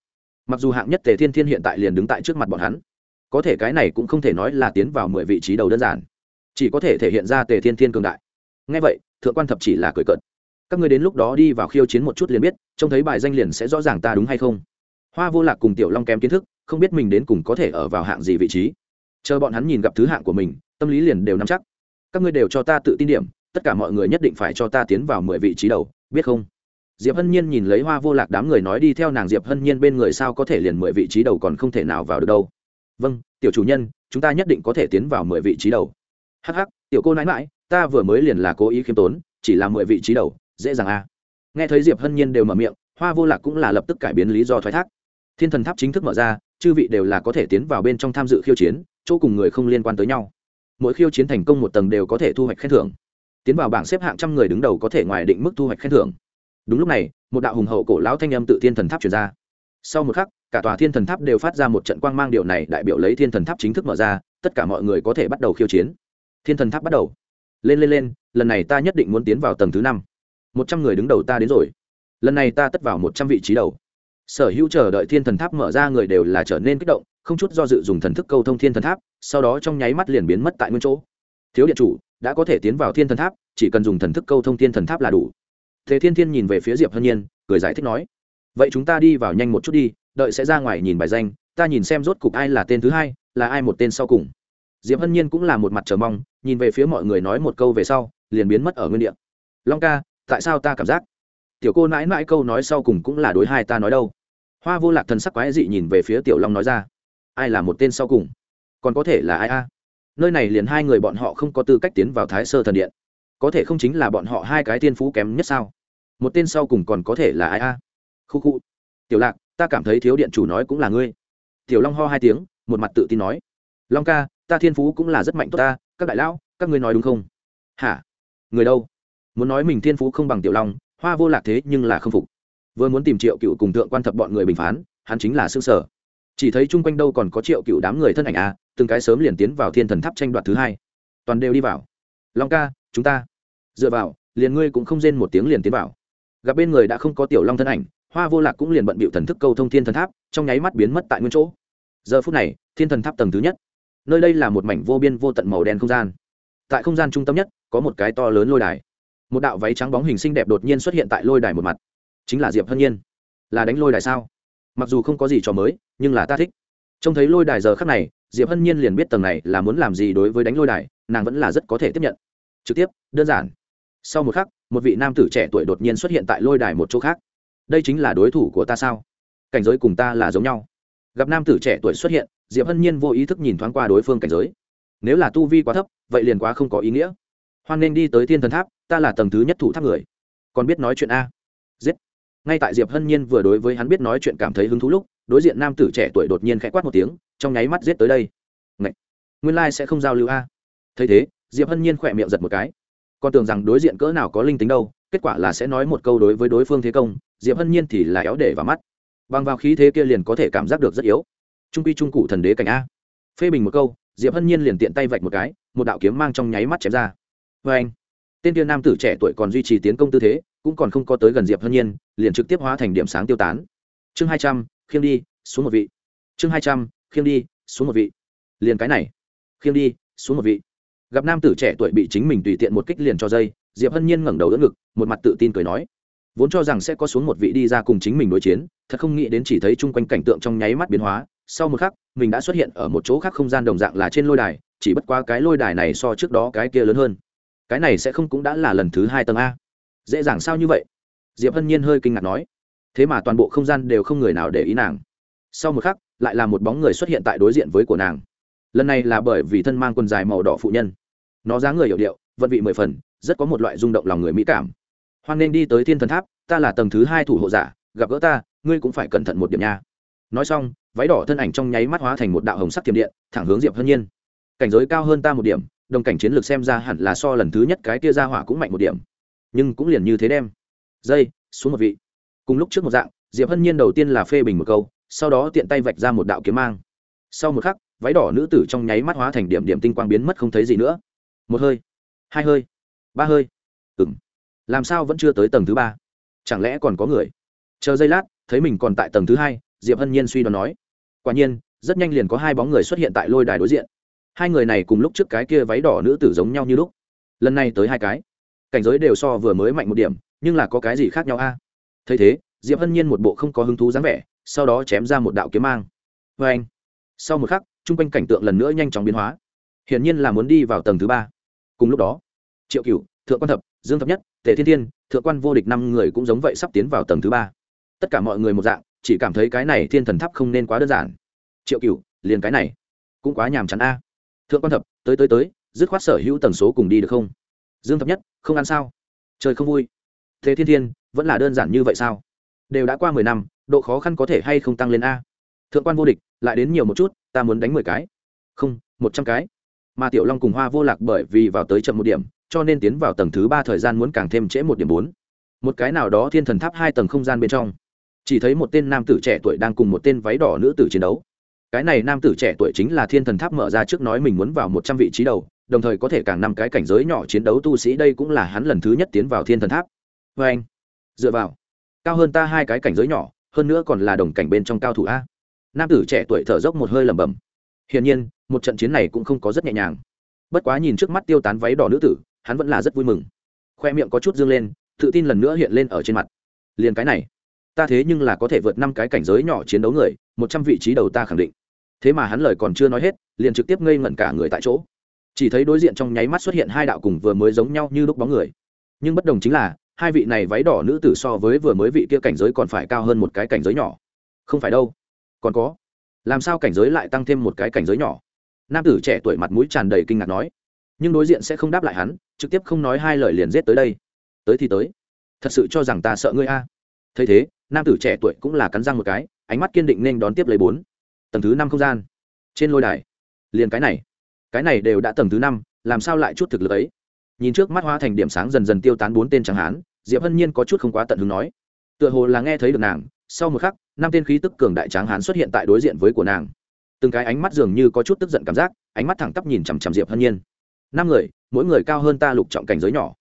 Mặc dù hạng nhất tề thiên thiên hiện tại liền đứng tại trước mặt bọn hắn, có thể cái này cũng không thể nói là tiến vào mười vị trí đầu đơn giản. Chỉ có thể thể hiện ra tề thiên thiên cường đại. Ngay vậy, thượng quan thập chỉ là cười cợt. Các người đến lúc đó đi vào khiêu chiến một chút liền biết, trông thấy bài danh liền sẽ rõ ràng ta đúng hay không hoa vô lạc cùng tiểu long kém kiến thức, không biết mình đến cùng có thể ở vào hạng gì vị trí. Chờ bọn hắn nhìn gặp thứ hạng của mình, tâm lý liền đều nắm chắc. Các ngươi đều cho ta tự tin điểm, tất cả mọi người nhất định phải cho ta tiến vào mười vị trí đầu, biết không? Diệp hân nhiên nhìn lấy hoa vô lạc đám người nói đi theo nàng diệp hân nhiên bên người sao có thể liền mười vị trí đầu còn không thể nào vào được đâu. Vâng tiểu chủ nhân, chúng ta nhất định có thể tiến vào mười vị trí đầu. Hh tiểu cô nãi mãi, ta vừa mới liền là cố ý khiêm tốn, chỉ là mười vị trí đầu, dễ dàng a à. nghe thấy diệp hân nhiên đều mở miệng, hoa vô lạc cũng là lập tức cải biến lý do thoái thác thiên thần tháp chính thức mở ra, chư vị đều là có thể tiến vào bên trong tham dự khiêu chiến, chỗ cùng người không liên quan tới nhau. Mỗi khiêu chiến thành công một tầng đều có thể thu hoạch khen thưởng. Tiến vào bảng xếp hạng trăm người đứng đầu có thể ngoài định mức thu hoạch khen thưởng. Đúng lúc này, một đạo hùng hậu cổ lão thanh âm tự thiên thần tháp truyền ra. Sau một khắc, cả tòa thiên thần tháp đều phát ra một trận quang mang điều này đại biểu lấy thiên thần tháp chính thức mở ra, tất cả mọi người có thể bắt đầu khiêu chiến. Thiên thần tháp bắt đầu. Lên lên lên, lần này ta nhất định muốn tiến vào tầng thứ năm. Một trăm người đứng đầu ta đến rồi. Lần này ta tất vào một trăm vị trí đầu sở hữu chờ đợi thiên thần tháp mở ra người đều là trở nên kích động, không chút do dự dùng thần thức câu thông thiên thần tháp, sau đó trong nháy mắt liền biến mất tại nguyên chỗ. Thiếu điện chủ, đã có thể tiến vào thiên thần tháp, chỉ cần dùng thần thức câu thông thiên thần tháp là đủ. Thế thiên thiên nhìn về phía diệp hân nhiên, cười giải thích nói, vậy chúng ta đi vào nhanh một chút đi, đợi sẽ ra ngoài nhìn bài danh, ta nhìn xem rốt cục ai là tên thứ hai, là ai một tên sau cùng. Diệp hân nhiên cũng là một mặt chờ mong, nhìn về phía mọi người nói một câu về sau, liền biến mất ở nguyên đ ị a long ca, tại sao ta cảm giác tiểu cô nãi mãi câu nói sau cùng cũng là đối hai ta nói đâu. Hoa vô lạc thần sắc quái dị nhìn về phía tiểu long nói ra, ai là một tên sau cùng? Còn có thể là ai a? Nơi này liền hai người bọn họ không có tư cách tiến vào thái sơ thần điện. Có thể không chính là bọn họ hai cái tiên phú kém nhất sao? Một tên sau cùng còn có thể là ai a? Khu khu. Tiểu lạc, ta cảm thấy thiếu điện chủ nói cũng là ngươi. Tiểu long ho hai tiếng, một mặt tự tin nói, long ca, ta thiên phú cũng là rất mạnh tốt ta, các đại lão, các ngươi nói đúng không? Hả? Người đâu? Muốn nói mình thiên phú không bằng tiểu long hoa vô lạc thế nhưng là không phục. Vừa muốn tìm triệu cựu cùng thượng quan thập bọn người bình phán, hắn chính là xương sở. Chỉ thấy chung quanh đâu còn có triệu cựu đám người thân ảnh à từng cái sớm liền tiến vào thiên thần tháp tranh đoạt thứ hai. Toàn đều đi vào. Long ca, chúng ta. Dựa vào, liền ngươi cũng không rên một tiếng liền tiến vào. Gặp bên người đã không có tiểu long thân ảnh, hoa vô lạc cũng liền bận bịu thần thức câu thông thiên thần tháp, trong nháy mắt biến mất tại nguyên chỗ. Giờ phút này, thiên thần tháp tầng thứ nhất. Nơi đây là một mảnh vô biên vô tận màu đen không gian. Tại không gian trung tâm nhất, có một cái to lớn lôi đài một đạo váy trắng bóng hình xinh đẹp đột nhiên xuất hiện tại lôi đài một mặt. Chính là diệp hân nhiên. Là đánh lôi đài sao? Mặc dù không có gì cho mới, nhưng là ta thích. Trông thấy lôi đài giờ khắc này, diệp hân nhiên liền biết tầng này là muốn làm gì đối với đánh lôi đài, nàng vẫn là rất có thể tiếp nhận. Trực tiếp, đơn giản. Sau một khắc, một vị nam tử trẻ tuổi đột nhiên xuất hiện tại lôi đài một chỗ khác. Đây chính là đối thủ của ta sao? Cảnh giới cùng ta là giống nhau. Gặp nam tử trẻ tuổi xuất hiện, diệp hân nhiên vô ý thức nhìn thoáng qua đối phương cảnh giới. Nếu là tu vi quá thấp, vậy liền quá không có ý nghĩa. Hoan nên đi tới thiên thần tháp ta là tầng thứ nhất thủ tháp người. Còn biết nói chuyện a. Giết. Ngay tại diệp hân nhiên vừa đối với hắn biết nói chuyện cảm thấy hứng thú lúc, đối diện nam tử trẻ tuổi đột nhiên khẽ quát một tiếng, trong nháy mắt giết tới đây. Ngậy! nguyên lai、like、sẽ không giao lưu a. Thấy thế, diệp hân nhiên khỏe miệng giật một cái. Còn tưởng rằng đối diện cỡ nào có linh tính đâu, kết quả là sẽ nói một câu đối với đối phương thế công, diệp hân nhiên thì là éo để vào mắt. Bằng vào khí thế kia liền có thể cảm giác được rất yếu. Trung quy trung cụ thần đế cảnh a. Phê bình một câu, diệp hân nhiên liền tiện tay vạch một cái, một đạo kiếm mang trong nháy mắt chém ra. Vê anh tên tiên nam tử trẻ tuổi còn duy trì tiến công tư thế, cũng còn không có tới gần diệp hân nhiên, liền trực tiếp hóa thành điểm sáng tiêu tán. Chương hai trăm, khiêng đi, xuống một vị. Chương hai trăm, khiêng đi, xuống một vị. Liền cái này. Khiêng đi, xuống một vị. Gặp nam tử trẻ tuổi bị chính mình tùy tiện một kích liền cho dây, diệp hân nhiên ngẩng đầu đỡ ngực, một mặt tự tin cười nói. Vốn cho rằng sẽ có xuống một vị đi ra cùng chính mình đối chiến, thật không nghĩ đến chỉ thấy chung quanh cảnh tượng trong nháy mắt biến hóa. Sau một khắc, mình đã xuất hiện ở một chỗ khác không gian đồng dạng là trên lôi đài, chỉ bất qua cái lôi đài này so trước đó cái kia lớn hơn cái này sẽ không cũng đã là lần thứ hai tầng a. Dễ dàng sao như vậy? Diệp hân nhiên hơi kinh ngạc nói. Thế mà toàn bộ không gian đều không người nào để ý nàng. Sau một khắc, lại là một bóng người xuất hiện tại đối diện với của nàng. Lần này là bởi vì thân mang quần dài màu đỏ phụ nhân. Nó dáng người hiểu điệu, vận vị mười phần, rất có một loại rung động lòng người mỹ cảm. Hoan nên đi tới thiên thần tháp, ta là tầng thứ hai thủ hộ giả, gặp gỡ ta, ngươi cũng phải cẩn thận một điểm nha. Nói xong, váy đỏ thân ảnh trong nháy mắt hóa thành một đạo hồng sắc thiểm điện, thẳng hướng diệp hân nhiên. Cảnh giới cao hơn ta một điểm đồng cảnh chiến lược xem ra hẳn là so lần thứ nhất cái kia ra hỏa cũng mạnh một điểm. Nhưng cũng liền như thế đem. Dây, xuống một vị. Cùng lúc trước một dạng, diệp hân nhiên đầu tiên là phê bình một câu, sau đó tiện tay vạch ra một đạo kiếm mang. Sau một khắc, váy đỏ nữ tử trong nháy mắt hóa thành điểm điểm tinh quang biến mất không thấy gì nữa. Một hơi, hai hơi, ba hơi. Ừng làm sao vẫn chưa tới tầng thứ ba? Chẳng lẽ còn có người? Chờ giây lát, thấy mình còn tại tầng thứ hai, diệp hân nhiên suy đoán nói. Quả nhiên, rất nhanh liền có hai bóng người xuất hiện tại lôi đài đối diện hai người này cùng lúc trước cái kia váy đỏ nữ tử giống nhau như lúc. Lần này tới hai cái. Cảnh giới đều so vừa mới mạnh một điểm, nhưng là có cái gì khác nhau a? Thấy thế, diệp hân nhiên một bộ không có hứng thú dáng vẻ, sau đó chém ra một đạo kiếm mang. Vê anh. Sau một khắc, chung quanh cảnh tượng lần nữa nhanh chóng biến hóa. Hiển nhiên là muốn đi vào tầng thứ ba. Cùng lúc đó, triệu cửu, thượng quan thập, dương thập nhất, tề thiên thiên, thượng quan vô địch năm người cũng giống vậy sắp tiến vào tầng thứ ba. Tất cả mọi người một dạng, chỉ cảm thấy cái này thiên thần tháp không nên quá đơn giản. Triệu cửu, liền cái này cũng quá nhàm chán a thượng quan thập, tới tới tới, dứt khoát sở hữu tần số cùng đi được không? Dương thập nhất, không ăn sao? Trời không vui. Thế thiên thiên, vẫn là đơn giản như vậy sao? Đều đã qua mười năm, độ khó khăn có thể hay không tăng lên a? Thượng quan vô địch, lại đến nhiều một chút, ta muốn đánh mười cái. Không, một trăm cái. Mà tiểu long cùng hoa vô lạc bởi vì vào tới chậm một điểm, cho nên tiến vào tầng thứ ba thời gian muốn càng thêm trễ một điểm bốn. Một cái nào đó thiên thần tháp hai tầng không gian bên trong. Chỉ thấy một tên nam tử trẻ tuổi đang cùng một tên váy đỏ nữ tử chiến đấu cái này nam tử trẻ tuổi chính là thiên thần tháp mở ra trước nói mình muốn vào một trăm vị trí đầu, đồng thời có thể càng năm cái cảnh giới nhỏ chiến đấu tu sĩ đây cũng là hắn lần thứ nhất tiến vào thiên thần tháp. Vê anh, dựa vào, cao hơn ta hai cái cảnh giới nhỏ, hơn nữa còn là đồng cảnh bên trong cao thủ a. Nam tử trẻ tuổi thở dốc một hơi lẩm bẩm. Hiển nhiên, một trận chiến này cũng không có rất nhẹ nhàng. Bất quá nhìn trước mắt tiêu tán váy đỏ nữ tử, hắn vẫn là rất vui mừng. Khoe miệng có chút dương lên, tự tin lần nữa hiện lên ở trên mặt. Liền cái này, ta thế nhưng là có thể vượt năm cái cảnh giới nhỏ chiến đấu người, một trăm vị trí đầu ta khẳng định thế mà hắn lời còn chưa nói hết, liền trực tiếp ngây ngẩn cả người tại chỗ. Chỉ thấy đối diện trong nháy mắt xuất hiện hai đạo cùng vừa mới giống nhau như lúc bóng người. Nhưng bất đồng chính là, hai vị này váy đỏ nữ tử so với vừa mới vị kia cảnh giới còn phải cao hơn một cái cảnh giới nhỏ. Không phải đâu. Còn có. Làm sao cảnh giới lại tăng thêm một cái cảnh giới nhỏ? Nam tử trẻ tuổi mặt mũi tràn đầy kinh ngạc nói. Nhưng đối diện sẽ không đáp lại hắn, trực tiếp không nói hai lời liền giết tới đây. Tới thì tới. Thật sự cho rằng ta sợ ngươi a. Thấy thế, nam tử trẻ tuổi cũng là cắn răng một cái, ánh mắt kiên định nên đón tiếp lấy bốn tầng thứ năm không gian. Trên lôi đài, liền cái này. Cái này đều đã tầng thứ năm, làm sao lại chút thực lực ấy? Nhìn trước mắt hoa thành điểm sáng dần dần tiêu tán bốn tên chẳng hán, diệp hân nhiên có chút không quá tận hứng nói. Tựa hồ là nghe thấy được nàng, sau một khắc, năm tên khí tức cường đại tráng hán xuất hiện tại đối diện với của nàng. Từng cái ánh mắt dường như có chút tức giận cảm giác, ánh mắt thẳng tắp nhìn chằm chằm diệp hân nhiên. Năm người, mỗi người cao hơn ta lục trọng cảnh giới nhỏ.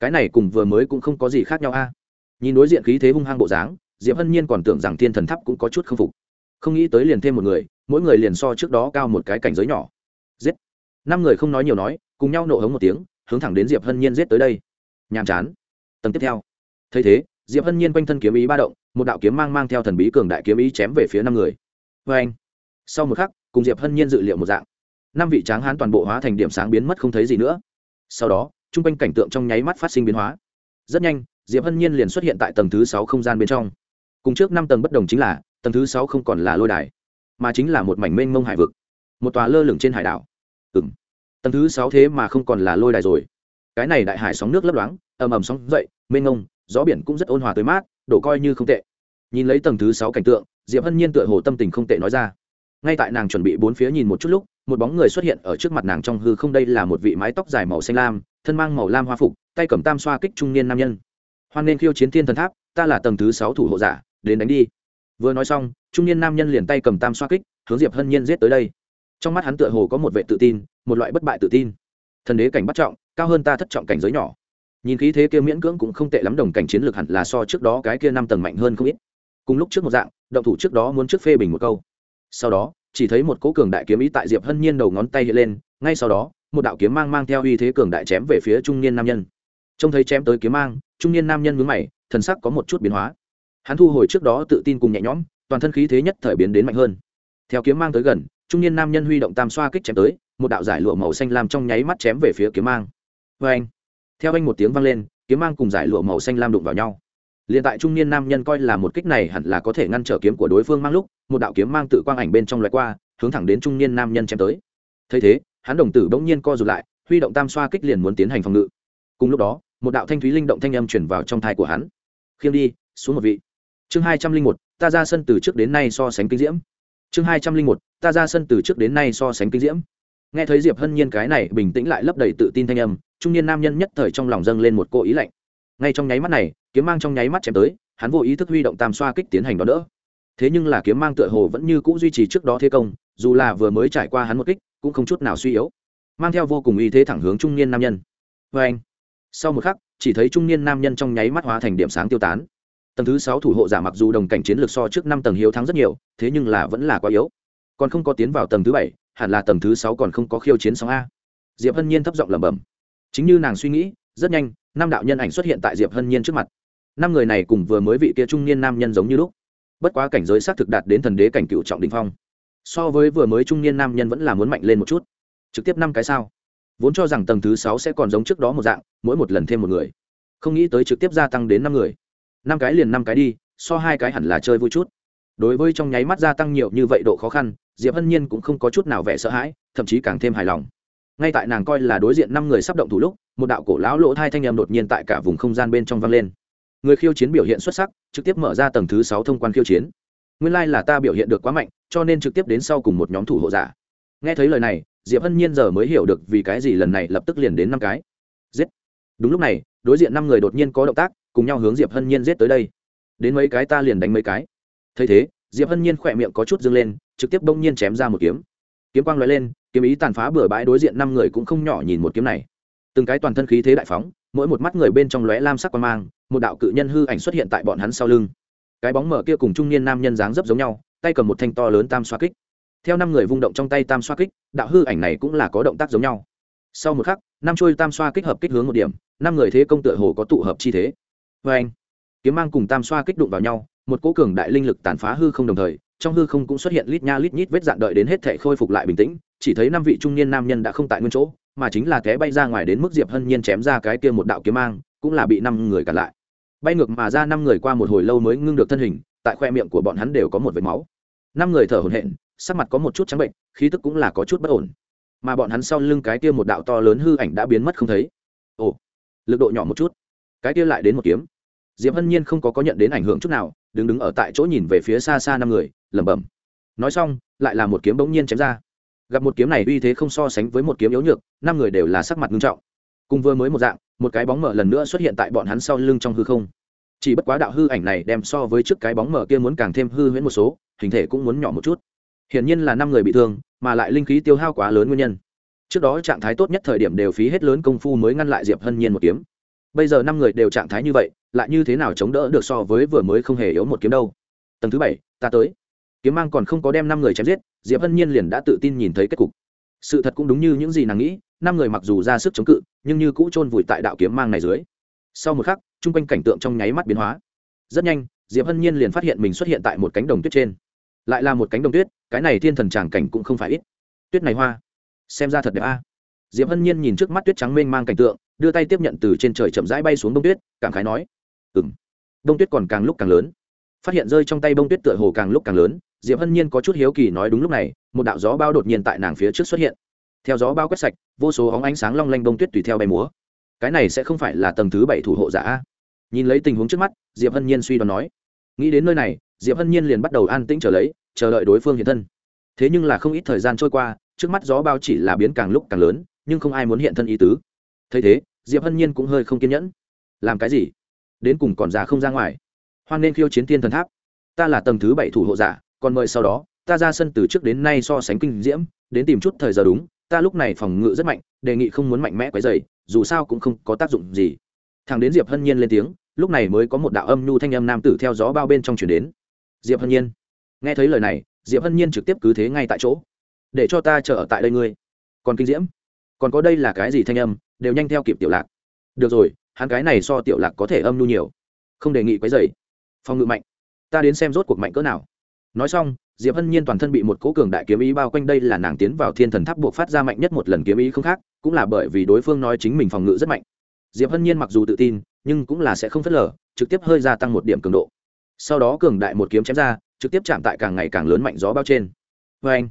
Cái này cùng vừa mới cũng không có gì khác nhau a. Nhìn đối diện khí thế hung hăng bộ dáng, diệp hân nhiên còn tưởng rằng thiên thần tháp cũng có chút k phục không nghĩ tới liền thêm một người, mỗi người liền so trước đó cao một cái cảnh giới nhỏ. Giết. Năm người không nói nhiều nói, cùng nhau nổ hống một tiếng, hướng thẳng đến diệp hân nhiên giết tới đây. Nhàm chán. Tầng tiếp theo. Thấy thế, diệp hân nhiên quanh thân kiếm ý ba động, một đạo kiếm mang mang theo thần bí cường đại kiếm ý chém về phía năm người. Vê anh sau một khắc, cùng diệp hân nhiên dự liệu một dạng. Năm vị tráng hán toàn bộ hóa thành điểm sáng biến mất không thấy gì nữa. Sau đó t r u n g quanh cảnh tượng trong nháy mắt phát sinh biến hóa. Rất nhanh, diệp hân nhiên liền xuất hiện tại tầng thứ sáu không gian bên trong. Cùng trước năm tầng bất đồng chính là tầng thứ sáu không còn là lôi đài, mà chính là một mảnh mênh mông hải vực, một tòa lơ lửng trên hải đảo. Ừ m tầng thứ sáu thế mà không còn là lôi đài rồi. Cái này đại hải sóng nước lấp loáng, ầm ầm sóng dậy, mênh mông, gió biển cũng rất ôn hòa tới mát, đổ coi như không tệ. Nhìn lấy tầng thứ sáu cảnh tượng, diệp hân nhiên tựa hồ tâm tình không tệ nói ra. Ngay tại nàng chuẩn bị bốn phía nhìn một chút lúc, một bóng người xuất hiện ở trước mặt nàng trong hư không, đây là một vị mái tóc dài màu xanh lam, thân mang màu lam hoa phục, tay cầm tam xoa kích trung niên nam nhân. Hoan nên khiêu chiến thiên thần tháp, ta là tầng thứ sáu thủ hộ giả, đến đánh đi vừa nói xong, trung niên nam nhân liền tay cầm tam xoa kích, hướng diệp hân nhiên giết tới đây. Trong mắt hắn tựa hồ có một vệ tự tin, một loại bất bại tự tin. Thần đế cảnh bắt trọng, cao hơn ta thất trọng cảnh giới nhỏ. Nhìn khí thế kia miễn cưỡng cũng không tệ lắm, đồng cảnh chiến lược hẳn là so trước đó cái kia năm tầng mạnh hơn không ít. Cùng lúc trước một dạng, động thủ trước đó muốn trước phê bình một câu. Sau đó, chỉ thấy một cỗ cường đại kiếm ý tại diệp hân nhiên đầu ngón tay hiện lên, ngay sau đó, một đạo kiếm mang mang theo uy thế cường đại chém về phía trung niên nam nhân. Trông thấy chém tới kiếm mang, trung niên nam nhân mướn mày, thần sắc có một chút biến hóa hắn thu hồi trước đó tự tin cùng nhẹ nhõm, toàn thân khí thế nhất thời biến đến mạnh hơn. Theo kiếm mang tới gần, trung niên nam nhân huy động tam xoa kích chém tới, một đạo giải lụa màu xanh lam trong nháy mắt chém về phía kiếm mang. Vê anh, theo anh một tiếng vang lên, kiếm mang cùng giải lụa màu xanh lam đụng vào nhau. Liền tại trung niên nam nhân coi là một kích này hẳn là có thể ngăn trở kiếm của đối phương mang lúc, một đạo kiếm mang tự quang ảnh bên trong loại qua, hướng thẳng đến trung niên nam nhân chém tới. Thấy thế, hắn đồng tử bỗng nhiên co rụt lại, huy động tam xoa kích liền muốn tiến hành phòng ngự. Cùng lúc đó, một đạo thanh thúy linh động thanh âm chuyển vào trong thai của hắn. Khiêng đi, xuống một vị chương hai trăm linh một, ta ra sân từ trước đến nay so sánh kinh diễm. Chương hai trăm linh một, ta ra sân từ trước đến nay so sánh kinh diễm. Nghe thấy diệp hân nhiên cái này bình tĩnh lại lấp đầy tự tin thanh âm, trung niên nam nhân nhất thời trong lòng dâng lên một cô ý lạnh. Ngay trong nháy mắt này, kiếm mang trong nháy mắt chém tới, hắn vô ý thức huy động tam xoa kích tiến hành đó đỡ. Thế nhưng là kiếm mang tựa hồ vẫn như cũ duy trì trước đó thế công, dù là vừa mới trải qua hắn một kích, cũng không chút nào suy yếu. Mang theo vô cùng uy thế thẳng hướng trung niên nam nhân. Vê anh sau một khắc, chỉ thấy trung niên nam nhân trong nháy mắt hóa thành điểm sáng tiêu tán tầng thứ sáu thủ hộ giả mặc dù đồng cảnh chiến lược so trước năm tầng hiếu thắng rất nhiều, thế nhưng là vẫn là quá yếu. Còn không có tiến vào tầng thứ bảy, hẳn là tầng thứ sáu còn không có khiêu chiến sóng a. Diệp hân nhiên thấp giọng lẩm bẩm. Chính như nàng suy nghĩ, rất nhanh, năm đạo nhân ảnh xuất hiện tại diệp hân nhiên trước mặt. Năm người này cùng vừa mới vị kia trung niên nam nhân giống như lúc. Bất quá cảnh giới xác thực đạt đến thần đế cảnh cựu trọng đình phong. So với vừa mới trung niên nam nhân vẫn là muốn mạnh lên một chút. Trực tiếp năm cái sao? Vốn cho rằng tầng thứ sáu sẽ còn giống trước đó một dạng, mỗi một lần thêm một người. Không nghĩ tới trực tiếp gia tăng đến năm người năm cái liền năm cái đi, so hai cái hẳn là chơi vui chút. Đối với trong nháy mắt gia tăng nhiều như vậy độ khó khăn, diệp hân nhiên cũng không có chút nào vẻ sợ hãi, thậm chí càng thêm hài lòng. Ngay tại nàng coi là đối diện năm người sắp động thủ lúc, một đạo cổ lão lỗ thai thanh em đột nhiên tại cả vùng không gian bên trong vang lên. Người khiêu chiến biểu hiện xuất sắc, trực tiếp mở ra tầng thứ sáu thông quan khiêu chiến. Nguyên lai、like、là ta biểu hiện được quá mạnh, cho nên trực tiếp đến sau cùng một nhóm thủ hộ giả. Nghe thấy lời này, diệp hân nhiên giờ mới hiểu được vì cái gì lần này lập tức liền đến năm cái. Giết. Đúng lúc này, đối diện năm người đột nhiên có động tác cùng nhau hướng diệp hân nhiên giết tới đây. Đến mấy cái ta liền đánh mấy cái. Thấy thế, diệp hân nhiên khỏe miệng có chút dâng lên, trực tiếp bỗng nhiên chém ra một kiếm. Kiếm quang loại lên, kiếm ý tàn phá bừa bãi đối diện năm người cũng không nhỏ nhìn một kiếm này. Từng cái toàn thân khí thế đại phóng, mỗi một mắt người bên trong lóe lam sắc quan mang, một đạo cự nhân hư ảnh xuất hiện tại bọn hắn sau lưng. Cái bóng mở kia cùng trung niên nam nhân dáng dấp giống nhau, tay cầm một thanh to lớn tam xoa kích. Theo năm người vung động trong tay tam xoa kích, đạo hư ảnh này cũng là có động tác giống nhau. Sau một khắc, năm trôi tam xoa kích hợp kích hướng một điểm, năm người thế công tựa hồ có tụ hợp chi thế vê anh, kiếm mang cùng tam xoa kích đụng vào nhau, một cỗ cường đại linh lực tàn phá hư không đồng thời, trong hư không cũng xuất hiện lít nha lít nhít vết dạn đợi đến hết thể khôi phục lại bình tĩnh, chỉ thấy năm vị trung niên nam nhân đã không tại nguyên chỗ, mà chính là té bay ra ngoài đến mức diệp hân nhiên chém ra cái kia một đạo kiếm mang, cũng là bị năm người cản lại. Bay ngược mà ra năm người qua một hồi lâu mới ngưng được thân hình, tại khoe miệng của bọn hắn đều có một vệt máu. Năm người thở hổn hển, sắc mặt có một chút trắng bệnh, khí tức cũng là có chút bất ổn. Mà bọn hắn sau lưng cái kia một đạo to lớn hư ảnh đã biến mất không thấy. Ồ, lực độ nhỏ một chút cái kia lại đến một kiếm. Diệp hân nhiên không có có nhận đến ảnh hưởng chút nào, đứng đứng ở tại chỗ nhìn về phía xa xa năm người, lẩm bẩm. Nói xong, lại là một kiếm bỗng nhiên chém ra. Gặp một kiếm này uy thế không so sánh với một kiếm yếu nhược, năm người đều là sắc mặt nghiêm trọng. Cùng vừa mới một dạng, một cái bóng mở lần nữa xuất hiện tại bọn hắn sau lưng trong hư không. Chỉ bất quá đạo hư ảnh này đem so với trước cái bóng mở kia muốn càng thêm hư huyễn một số, hình thể cũng muốn nhỏ một chút. Hiển nhiên là năm người bị thương, mà lại linh khí tiêu hao quá lớn nguyên nhân. Trước đó trạng thái tốt nhất thời điểm đều phí hết lớn công phu mới ngăn lại diệp hân nhiên một kiếm bây giờ năm người đều trạng thái như vậy, lại như thế nào chống đỡ được so với vừa mới không hề yếu một kiếm đâu? Tầng thứ bảy, ta tới. Kiếm mang còn không có đem năm người chém giết, diệp hân nhiên liền đã tự tin nhìn thấy kết cục. Sự thật cũng đúng như những gì nàng nghĩ, năm người mặc dù ra sức chống cự, nhưng như cũ chôn vùi tại đạo kiếm mang này dưới. Sau một khắc, chung quanh cảnh tượng trong nháy mắt biến hóa. Rất nhanh, diệp hân nhiên liền phát hiện mình xuất hiện tại một cánh đồng tuyết trên. Lại là một cánh đồng tuyết, cái này thiên thần tràng cảnh cũng không phải ít. Tuyết này hoa, xem ra thật đẹp a. Diệp hân nhiên nhìn trước mắt tuyết trắng mênh mang cảnh tượng đưa tay tiếp nhận từ trên trời chậm rãi bay xuống bông tuyết, cảm khái nói ừ m bông tuyết còn càng lúc càng lớn. Phát hiện rơi trong tay bông tuyết tựa hồ càng lúc càng lớn, diệp hân nhiên có chút hiếu kỳ nói đúng lúc này, một đạo gió bao đột nhiên tại nàng phía trước xuất hiện. Theo gió bao quét sạch, vô số óng ánh sáng long lanh bông tuyết tùy theo bay múa. Cái này sẽ không phải là tầng thứ bảy thủ hộ giả nhìn lấy tình huống trước mắt, diệp hân nhiên suy đoán nói. Nghĩ đến nơi này, diệp hân nhiên liền bắt đầu an tĩnh trở lấy, chờ đợi đối phương hiện thân. Thế nhưng là không ít thời gian trôi qua, trước mắt gió bao chỉ là biến càng lúc càng lớn, nhưng không ai muốn hiện thân ý tứ. Thấy thế diệp hân nhiên cũng hơi không kiên nhẫn làm cái gì đến cùng còn già không ra ngoài hoan nên khiêu chiến thiên thần tháp ta là tầng thứ bảy thủ hộ giả còn mời sau đó ta ra sân từ trước đến nay so sánh kinh diễm đến tìm chút thời giờ đúng ta lúc này phòng ngự rất mạnh đề nghị không muốn mạnh mẽ quấy dày dù sao cũng không có tác dụng gì thằng đến diệp hân nhiên lên tiếng lúc này mới có một đạo âm nhu thanh âm nam tử theo gió bao bên trong chuyển đến diệp hân nhiên nghe thấy lời này diệp hân nhiên trực tiếp cứ thế ngay tại chỗ để cho ta chờ ở tại đây ngươi còn kinh diễm còn có đây là cái gì thanh âm đều nhanh theo kịp tiểu lạc. Được rồi, hắn cái này so tiểu lạc có thể âm nhu nhiều. Không đề nghị quấy dày phòng ngự mạnh. Ta đến xem rốt cuộc mạnh cỡ nào. Nói xong, diệp hân nhiên toàn thân bị một cố cường đại kiếm ý bao quanh đây là nàng tiến vào thiên thần tháp buộc phát ra mạnh nhất một lần kiếm ý không khác, cũng là bởi vì đối phương nói chính mình phòng ngự rất mạnh. Diệp hân nhiên mặc dù tự tin, nhưng cũng là sẽ không phớt lờ, trực tiếp hơi gia tăng một điểm cường độ. Sau đó cường đại một kiếm chém ra, trực tiếp chạm tại càng ngày càng lớn mạnh gió bao trên. Vê anh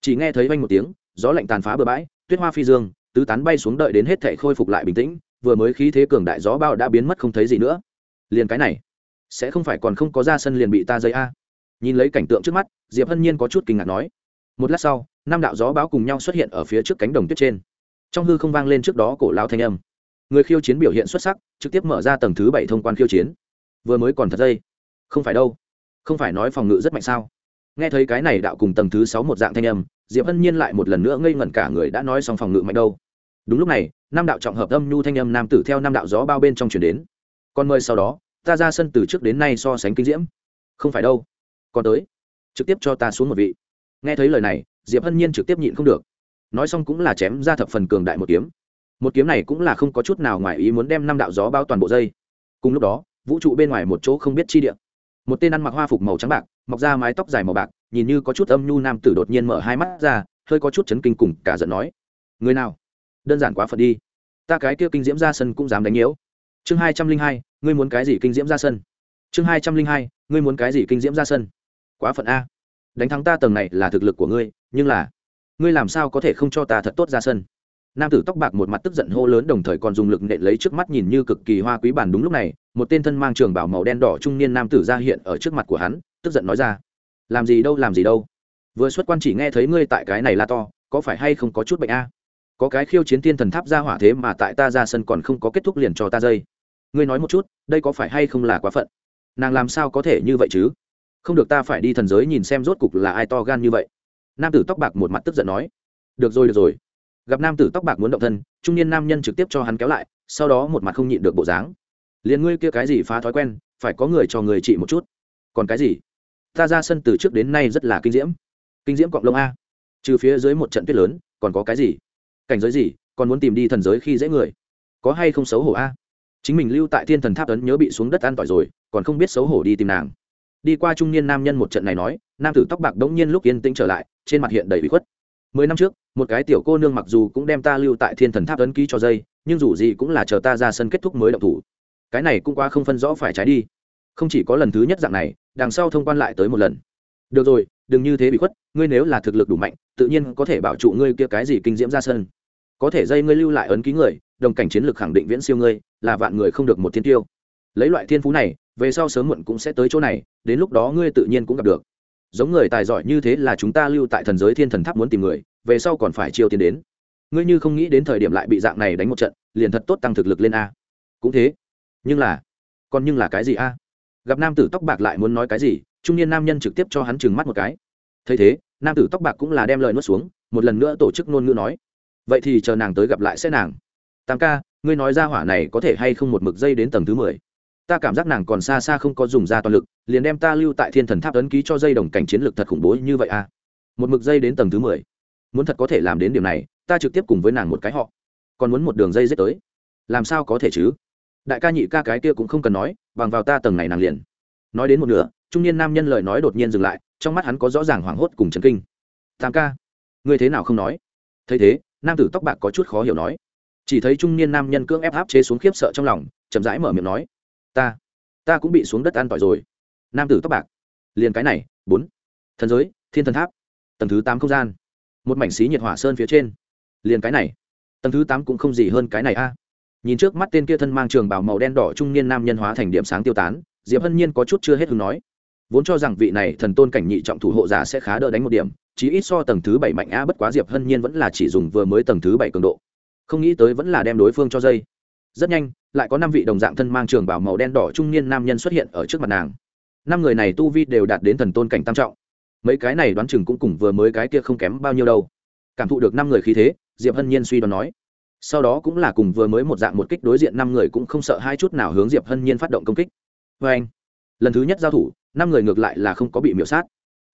chỉ nghe thấy vanh một tiếng, gió lạnh tàn phá bờ bãi, tuyết hoa phi dương tứ tán bay xuống đợi đến hết thể khôi phục lại bình tĩnh, vừa mới khí thế cường đại gió bao đã biến mất không thấy gì nữa. Liền cái này, sẽ không phải còn không có ra sân liền bị ta dây a. Nhìn lấy cảnh tượng trước mắt, diệp hân nhiên có chút kinh ngạc nói. Một lát sau, năm đạo gió báo cùng nhau xuất hiện ở phía trước cánh đồng tuyết trên. Trong hư không vang lên trước đó cổ lao thanh âm. Người khiêu chiến biểu hiện xuất sắc, trực tiếp mở ra tầng thứ bảy thông quan khiêu chiến. Vừa mới còn thật dây. Không phải đâu. Không phải nói phòng ngự rất mạnh sao? Nghe thấy cái này đạo cùng tầng thứ sáu một dạng thanh âm, diệp hân nhiên lại một lần nữa ngây ngẩn cả người, đã nói xong phòng ngự mạnh đâu đúng lúc này, năm đạo trọng hợp âm nhu thanh âm nam tử theo năm đạo gió bao bên trong chuyển đến. Còn mời sau đó, ta ra sân từ trước đến nay so sánh kinh diễm. Không phải đâu. Còn tới. Trực tiếp cho ta xuống một vị. Nghe thấy lời này, diệp hân nhiên trực tiếp nhịn không được. Nói xong cũng là chém ra thập phần cường đại một kiếm. Một kiếm này cũng là không có chút nào ngoài ý muốn đem năm đạo gió bao toàn bộ dây. Cùng lúc đó, vũ trụ bên ngoài một chỗ không biết chi địa. Một tên ăn mặc hoa phục màu trắng bạc, mọc ra mái tóc dài màu bạc, nhìn như có chút âm nhu nam tử đột nhiên mở hai mắt ra, hơi có chút chấn kinh cùng cả giận nói, người nào? Đơn giản quá phật đi. Ta cái kia kinh diễm ra sân cũng dám đánh nhiễu. Chương hai trăm linh hai, ngươi muốn cái gì kinh diễm ra sân? Chương hai trăm linh hai, ngươi muốn cái gì kinh diễm ra sân? Quá phận a. Đánh thắng ta tầng này là thực lực của ngươi, nhưng là, ngươi làm sao có thể không cho ta thật tốt ra sân? Nam tử tóc bạc một mặt tức giận hô lớn đồng thời còn dùng lực nện lấy trước mắt nhìn như cực kỳ hoa quý bản đúng lúc này, một tên thân mang trường bảo màu đen đỏ trung niên nam tử ra hiện ở trước mặt của hắn, tức giận nói ra, làm gì đâu, làm gì đâu. Vừa xuất quan chỉ nghe thấy ngươi tại cái này là to, có phải hay không có chút bệnh a? Có cái khiêu chiến tiên thần tháp ra hỏa thế mà tại ta ra sân còn không có kết thúc liền cho ta dây. Ngươi nói một chút, đây có phải hay không là quá phận? Nàng làm sao có thể như vậy chứ? Không được ta phải đi thần giới nhìn xem rốt cục là ai to gan như vậy. Nam tử tóc bạc một mặt tức giận nói. Được rồi được rồi. Gặp nam tử tóc bạc muốn động thân, trung niên nam nhân trực tiếp cho hắn kéo lại, sau đó một mặt không nhịn được bộ dáng. Liền ngươi kia cái gì phá thói quen, phải có người cho người trị một chút. Còn cái gì? Ta ra sân từ trước đến nay rất là kinh diễm. Kinh diễm cọng lông a. Trừ phía dưới một trận tuyết lớn, còn có cái gì? Cảnh giới gì, còn muốn tìm đi thần giới khi dễ người? Có hay không xấu hổ a? Chính mình lưu tại thiên thần tháp ấn nhớ bị xuống đất an tỏi rồi, còn không biết xấu hổ đi tìm nàng. Đi qua trung niên nam nhân một trận này nói, nam tử tóc bạc đống nhiên lúc yên tĩnh trở lại, trên mặt hiện đầy bị khuất. Mười năm trước, một cái tiểu cô nương mặc dù cũng đem ta lưu tại thiên thần tháp ấn ký cho dây, nhưng dù gì cũng là chờ ta ra sân kết thúc mới động thủ. Cái này cũng qua không phân rõ phải trái đi. Không chỉ có lần thứ nhất dạng này, đằng sau thông quan lại tới một lần. Được rồi, đừng như thế bị khuất, ngươi nếu là thực lực đủ mạnh, tự nhiên có thể bảo trụ ngươi kia cái gì kinh diễm ra sân có thể dây ngươi lưu lại ấn ký người, đồng cảnh chiến lược khẳng định viễn siêu ngươi, là vạn người không được một thiên tiêu. Lấy loại thiên phú này, về sau sớm muộn cũng sẽ tới chỗ này, đến lúc đó ngươi tự nhiên cũng gặp được. Giống người tài giỏi như thế là chúng ta lưu tại thần giới thiên thần tháp muốn tìm người, về sau còn phải chiêu tiền đến. Ngươi như không nghĩ đến thời điểm lại bị dạng này đánh một trận, liền thật tốt tăng thực lực lên a. Cũng thế. Nhưng là, còn nhưng là cái gì a? Gặp nam tử tóc bạc lại muốn nói cái gì, trung niên nam nhân trực tiếp cho hắn trừng mắt một cái. Thấy thế, nam tử tóc bạc cũng là đem lời nuốt xuống, một lần nữa tổ chức ngôn ngữ nói vậy thì chờ nàng tới gặp lại sẽ nàng. Tam ca, ngươi nói ra hỏa này có thể hay không một mực dây đến tầng thứ mười? Ta cảm giác nàng còn xa xa không có dùng ra toàn lực, liền đem ta lưu tại thiên thần tháp ấn ký cho dây đồng cảnh chiến lược thật khủng bố như vậy à? Một mực dây đến tầng thứ mười. Muốn thật có thể làm đến điểm này, ta trực tiếp cùng với nàng một cái họ. Còn muốn một đường dây dết tới. Làm sao có thể chứ? Đại ca nhị ca cái kia cũng không cần nói, bằng vào ta tầng này nàng liền. Nói đến một nửa, trung niên nam nhân lời nói đột nhiên dừng lại, trong mắt hắn có rõ ràng hoảng hốt cùng chấn kinh. Tam ca, ngươi thế nào không nói? Thấy thế nam tử tóc bạc có chút khó hiểu nói. Chỉ thấy trung niên nam nhân cưỡng ép áp chế xuống khiếp sợ trong lòng, chậm rãi mở miệng nói, ta ta cũng bị xuống đất an tỏi rồi. Nam tử tóc bạc, liền cái này, bốn. Thần giới, thiên thần tháp, tầng thứ tám không gian. Một mảnh xí nhiệt hỏa sơn phía trên. Liền cái này. Tầng thứ tám cũng không gì hơn cái này a. Nhìn trước mắt tên kia thân mang trường bảo màu đen đỏ trung niên nam nhân hóa thành điểm sáng tiêu tán, diệp hân nhiên có chút chưa hết hứng nói, vốn cho rằng vị này thần tôn cảnh nhị trọng thủ hộ giả sẽ khá đỡ đánh một điểm chí ít so tầng thứ bảy mạnh a bất quá diệp hân nhiên vẫn là chỉ dùng vừa mới tầng thứ bảy cường độ. Không nghĩ tới vẫn là đem đối phương cho dây. Rất nhanh, lại có năm vị đồng dạng thân mang trường bảo màu đen đỏ trung niên nam nhân xuất hiện ở trước mặt nàng. Năm người này tu vi đều đạt đến thần tôn cảnh tam trọng. Mấy cái này đoán chừng cũng cùng vừa mới cái kia không kém bao nhiêu đâu. Cảm thụ được năm người khí thế, diệp hân nhiên suy đoán nói. Sau đó cũng là cùng vừa mới một dạng một kích đối diện năm người cũng không sợ hai chút nào hướng diệp hân nhiên phát động công kích. Vê anh lần thứ nhất giao thủ, năm người ngược lại là không có bị miễu sát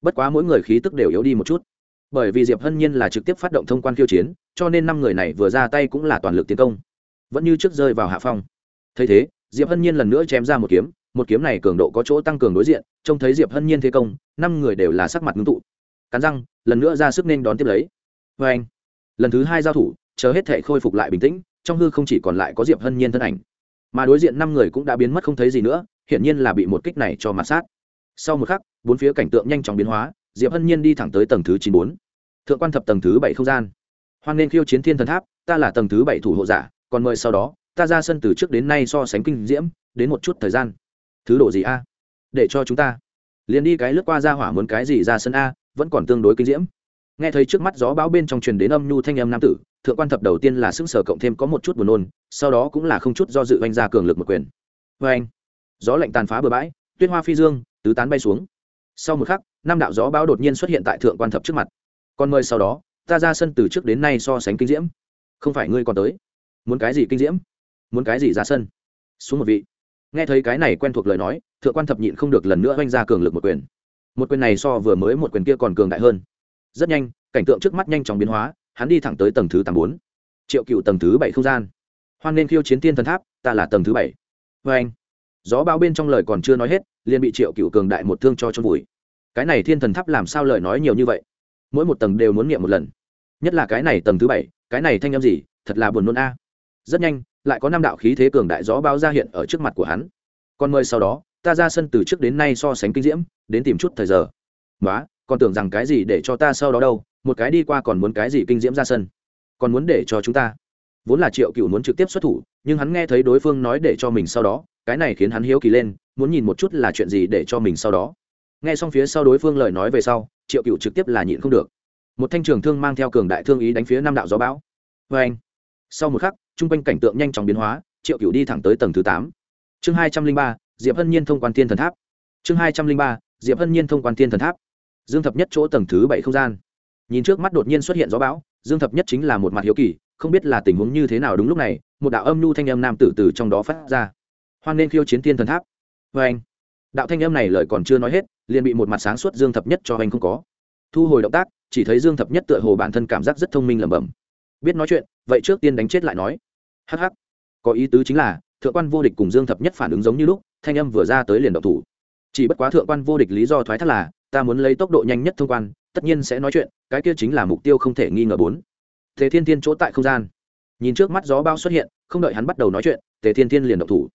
bất quá mỗi người khí tức đều yếu đi một chút. Bởi vì diệp hân nhiên là trực tiếp phát động thông quan khiêu chiến, cho nên năm người này vừa ra tay cũng là toàn lực tiến công. Vẫn như trước rơi vào hạ phong. Thấy thế, diệp hân nhiên lần nữa chém ra một kiếm một kiếm này cường độ có chỗ tăng cường đối diện, trông thấy diệp hân nhiên thế công, năm người đều là sắc mặt ngưng tụ. Cắn răng, lần nữa ra sức nên đón tiếp lấy. Vê anh, lần thứ hai giao thủ, chờ hết thể khôi phục lại bình tĩnh, trong hư không chỉ còn lại có diệp hân nhiên thân ảnh. Mà đối diện năm người cũng đã biến mất không thấy gì nữa, hiển nhiên là bị một kích này cho mặt sát sau một khắc, bốn phía cảnh tượng nhanh chóng biến hóa, diệp hân nhiên đi thẳng tới tầng thứ chín bốn. Thượng quan thập tầng thứ bảy không gian. Hoan nên khiêu chiến thiên thần tháp, ta là tầng thứ bảy thủ hộ giả, còn mời sau đó, ta ra sân từ trước đến nay so sánh kinh diễm, đến một chút thời gian. Thứ độ gì a? Để cho chúng ta. Liền đi cái lướt qua ra hỏa muốn cái gì ra sân a, vẫn còn tương đối kinh diễm. Nghe thấy trước mắt gió bão bên trong truyền đến âm nhu thanh âm nam tử, thượng quan thập đầu tiên là xưng sở cộng thêm có một chút buồn nôn, sau đó cũng là không chút do dự oanh ra cường lực một quyền. Vê anh gió lạnh tàn phá bờ bãi, tuyết hoa phi dương tứ tán bay xuống. Sau một khắc, năm đạo gió bão đột nhiên xuất hiện tại thượng quan thập trước mặt. Còn mời sau đó, ta ra sân từ trước đến nay so sánh kinh diễm. Không phải ngươi còn tới. Muốn cái gì kinh diễm? Muốn cái gì ra sân? Xuống một vị. Nghe thấy cái này quen thuộc lời nói, thượng quan thập nhịn không được lần nữa oanh ra cường lực một quyền. Một quyền này so vừa mới một quyền kia còn cường đại hơn. Rất nhanh, cảnh tượng trước mắt nhanh chóng biến hóa, hắn đi thẳng tới tầng thứ tám bốn. Triệu cựu tầng thứ bảy không gian. Hoan nên khiêu chiến tiên thần tháp, ta là tầng thứ bảy. Vê anh gió bao bên trong lời còn chưa nói hết liền bị triệu cựu cường đại một thương cho chôn vùi. Cái này thiên thần tháp làm sao lời nói nhiều như vậy? Mỗi một tầng đều muốn nghiệm một lần. Nhất là cái này tầng thứ bảy, cái này thanh â m gì, thật là buồn nôn a. Rất nhanh, lại có năm đạo khí thế cường đại gió bao ra hiện ở trước mặt của hắn. Còn mời sau đó, ta ra sân từ trước đến nay so sánh kinh diễm, đến tìm chút thời giờ. Nói còn tưởng rằng cái gì để cho ta sau đó đâu, một cái đi qua còn muốn cái gì kinh diễm ra sân. Còn muốn để cho chúng ta. Vốn là triệu cựu muốn trực tiếp xuất thủ, nhưng hắn nghe thấy đối phương nói để cho mình sau đó, cái này khiến hắn hiếu kỳ lên muốn nhìn một chút là chuyện gì để cho mình sau đó. Nghe xong phía sau đối phương lời nói về sau, triệu cựu trực tiếp là nhịn không được. Một thanh trường thương mang theo cường đại thương ý đánh phía năm đạo gió bão. Vê anh, sau một khắc t r u n g quanh cảnh tượng nhanh chóng biến hóa, triệu cựu đi thẳng tới tầng thứ tám. Chương hai trăm linh ba, diệp hân nhiên thông quan thiên thần tháp. Chương hai trăm linh ba, diệp hân nhiên thông quan thiên thần tháp. Dương thập nhất chỗ tầng thứ bảy không gian. Nhìn trước mắt đột nhiên xuất hiện gió bão, dương thập nhất chính là một mặt hiếu kỳ, không biết là tình huống như thế nào đúng lúc này, một đạo âm nhu thanh âm nam tử từ trong đó phát ra. Hoan nên khiêu chiến thiên thần tháp vê anh. Đạo thanh âm này lời còn chưa nói hết, liền bị một mặt sáng suốt dương thập nhất cho anh không có. Thu hồi động tác, chỉ thấy dương thập nhất tựa hồ bản thân cảm giác rất thông minh lẩm bẩm. Biết nói chuyện, vậy trước tiên đánh chết lại nói. Hh có ý tứ chính là, thượng quan vô địch cùng dương thập nhất phản ứng giống như lúc, thanh âm vừa ra tới liền động thủ. Chỉ bất quá thượng quan vô địch lý do thoái thác là, ta muốn lấy tốc độ nhanh nhất thông quan, tất nhiên sẽ nói chuyện, cái kia chính là mục tiêu không thể nghi ngờ bốn. Thế thiên thiên chỗ tại không gian. Nhìn trước mắt gió bao xuất hiện, không đợi hắn bắt đầu nói chuyện, tề thiên thiên liền động thủ.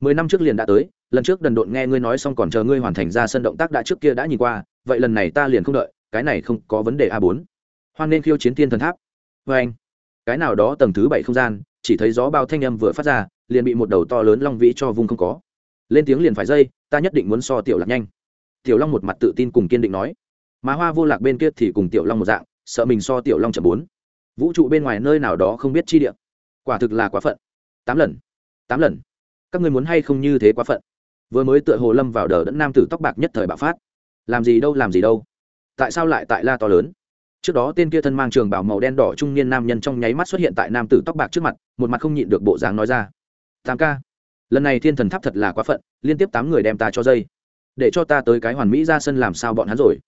Mười năm trước liền đã tới lần trước đần độn nghe ngươi nói xong còn chờ ngươi hoàn thành ra sân động tác đã trước kia đã nhìn qua, vậy lần này ta liền không đợi, cái này không có vấn đề a bốn. Hoan nên khiêu chiến thiên thần tháp. Vê anh. Cái nào đó tầng thứ bảy không gian, chỉ thấy gió bao thanh âm vừa phát ra, liền bị một đầu to lớn long vĩ cho vung không có. Lên tiếng liền phải dây, ta nhất định muốn so tiểu lạc nhanh. Tiểu long một mặt tự tin cùng kiên định nói. Mà hoa vô lạc bên kia thì cùng tiểu long một dạng, sợ mình so tiểu long chậm bốn. Vũ trụ bên ngoài nơi nào đó không biết chi địa. Quả thực là quá phận. Tám lần. Tám lần. Các người muốn hay không như thế quá phận? Vừa mới tựa hồ lâm vào đờ đẫn nam tử tóc bạc nhất thời bạo phát. Làm gì đâu, làm gì đâu. Tại sao lại tại la to lớn? Trước đó tên kia thân mang trường bảo màu đen đỏ trung niên nam nhân trong nháy mắt xuất hiện tại nam tử tóc bạc trước mặt, một mặt không nhịn được bộ dáng nói ra. Tám ca, lần này thiên thần tháp thật là quá phận, liên tiếp tám người đem ta cho dây. Để cho ta tới cái hoàn mỹ ra sân làm sao bọn hắn rồi?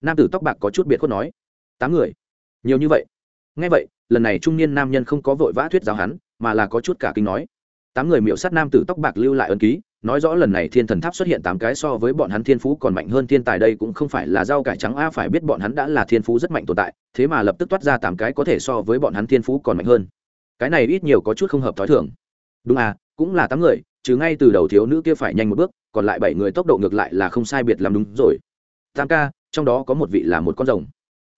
Nam tử tóc bạc có chút biệt khuất nói. Tám người? Nhiều như vậy? Ngay vậy, lần này trung niên nam nhân không có vội vã thuyết giáo hắn, mà là có chút cả kinh nói. Tám người miệu sát nam tử tóc bạc lưu lại ân ký nói rõ lần này thiên thần tháp xuất hiện tám cái so với bọn hắn thiên phú còn mạnh hơn thiên tài đây cũng không phải là rau cải trắng a, phải biết bọn hắn đã là thiên phú rất mạnh tồn tại, thế mà lập tức toát ra tám cái có thể so với bọn hắn thiên phú còn mạnh hơn. Cái này ít nhiều có chút không hợp t h ó i thường. Đúng à cũng là tám người, chứ ngay từ đầu thiếu nữ kia phải nhanh một bước, còn lại bảy người tốc độ ngược lại là không sai biệt làm đúng rồi. Tam ca, trong đó có một vị là một con rồng,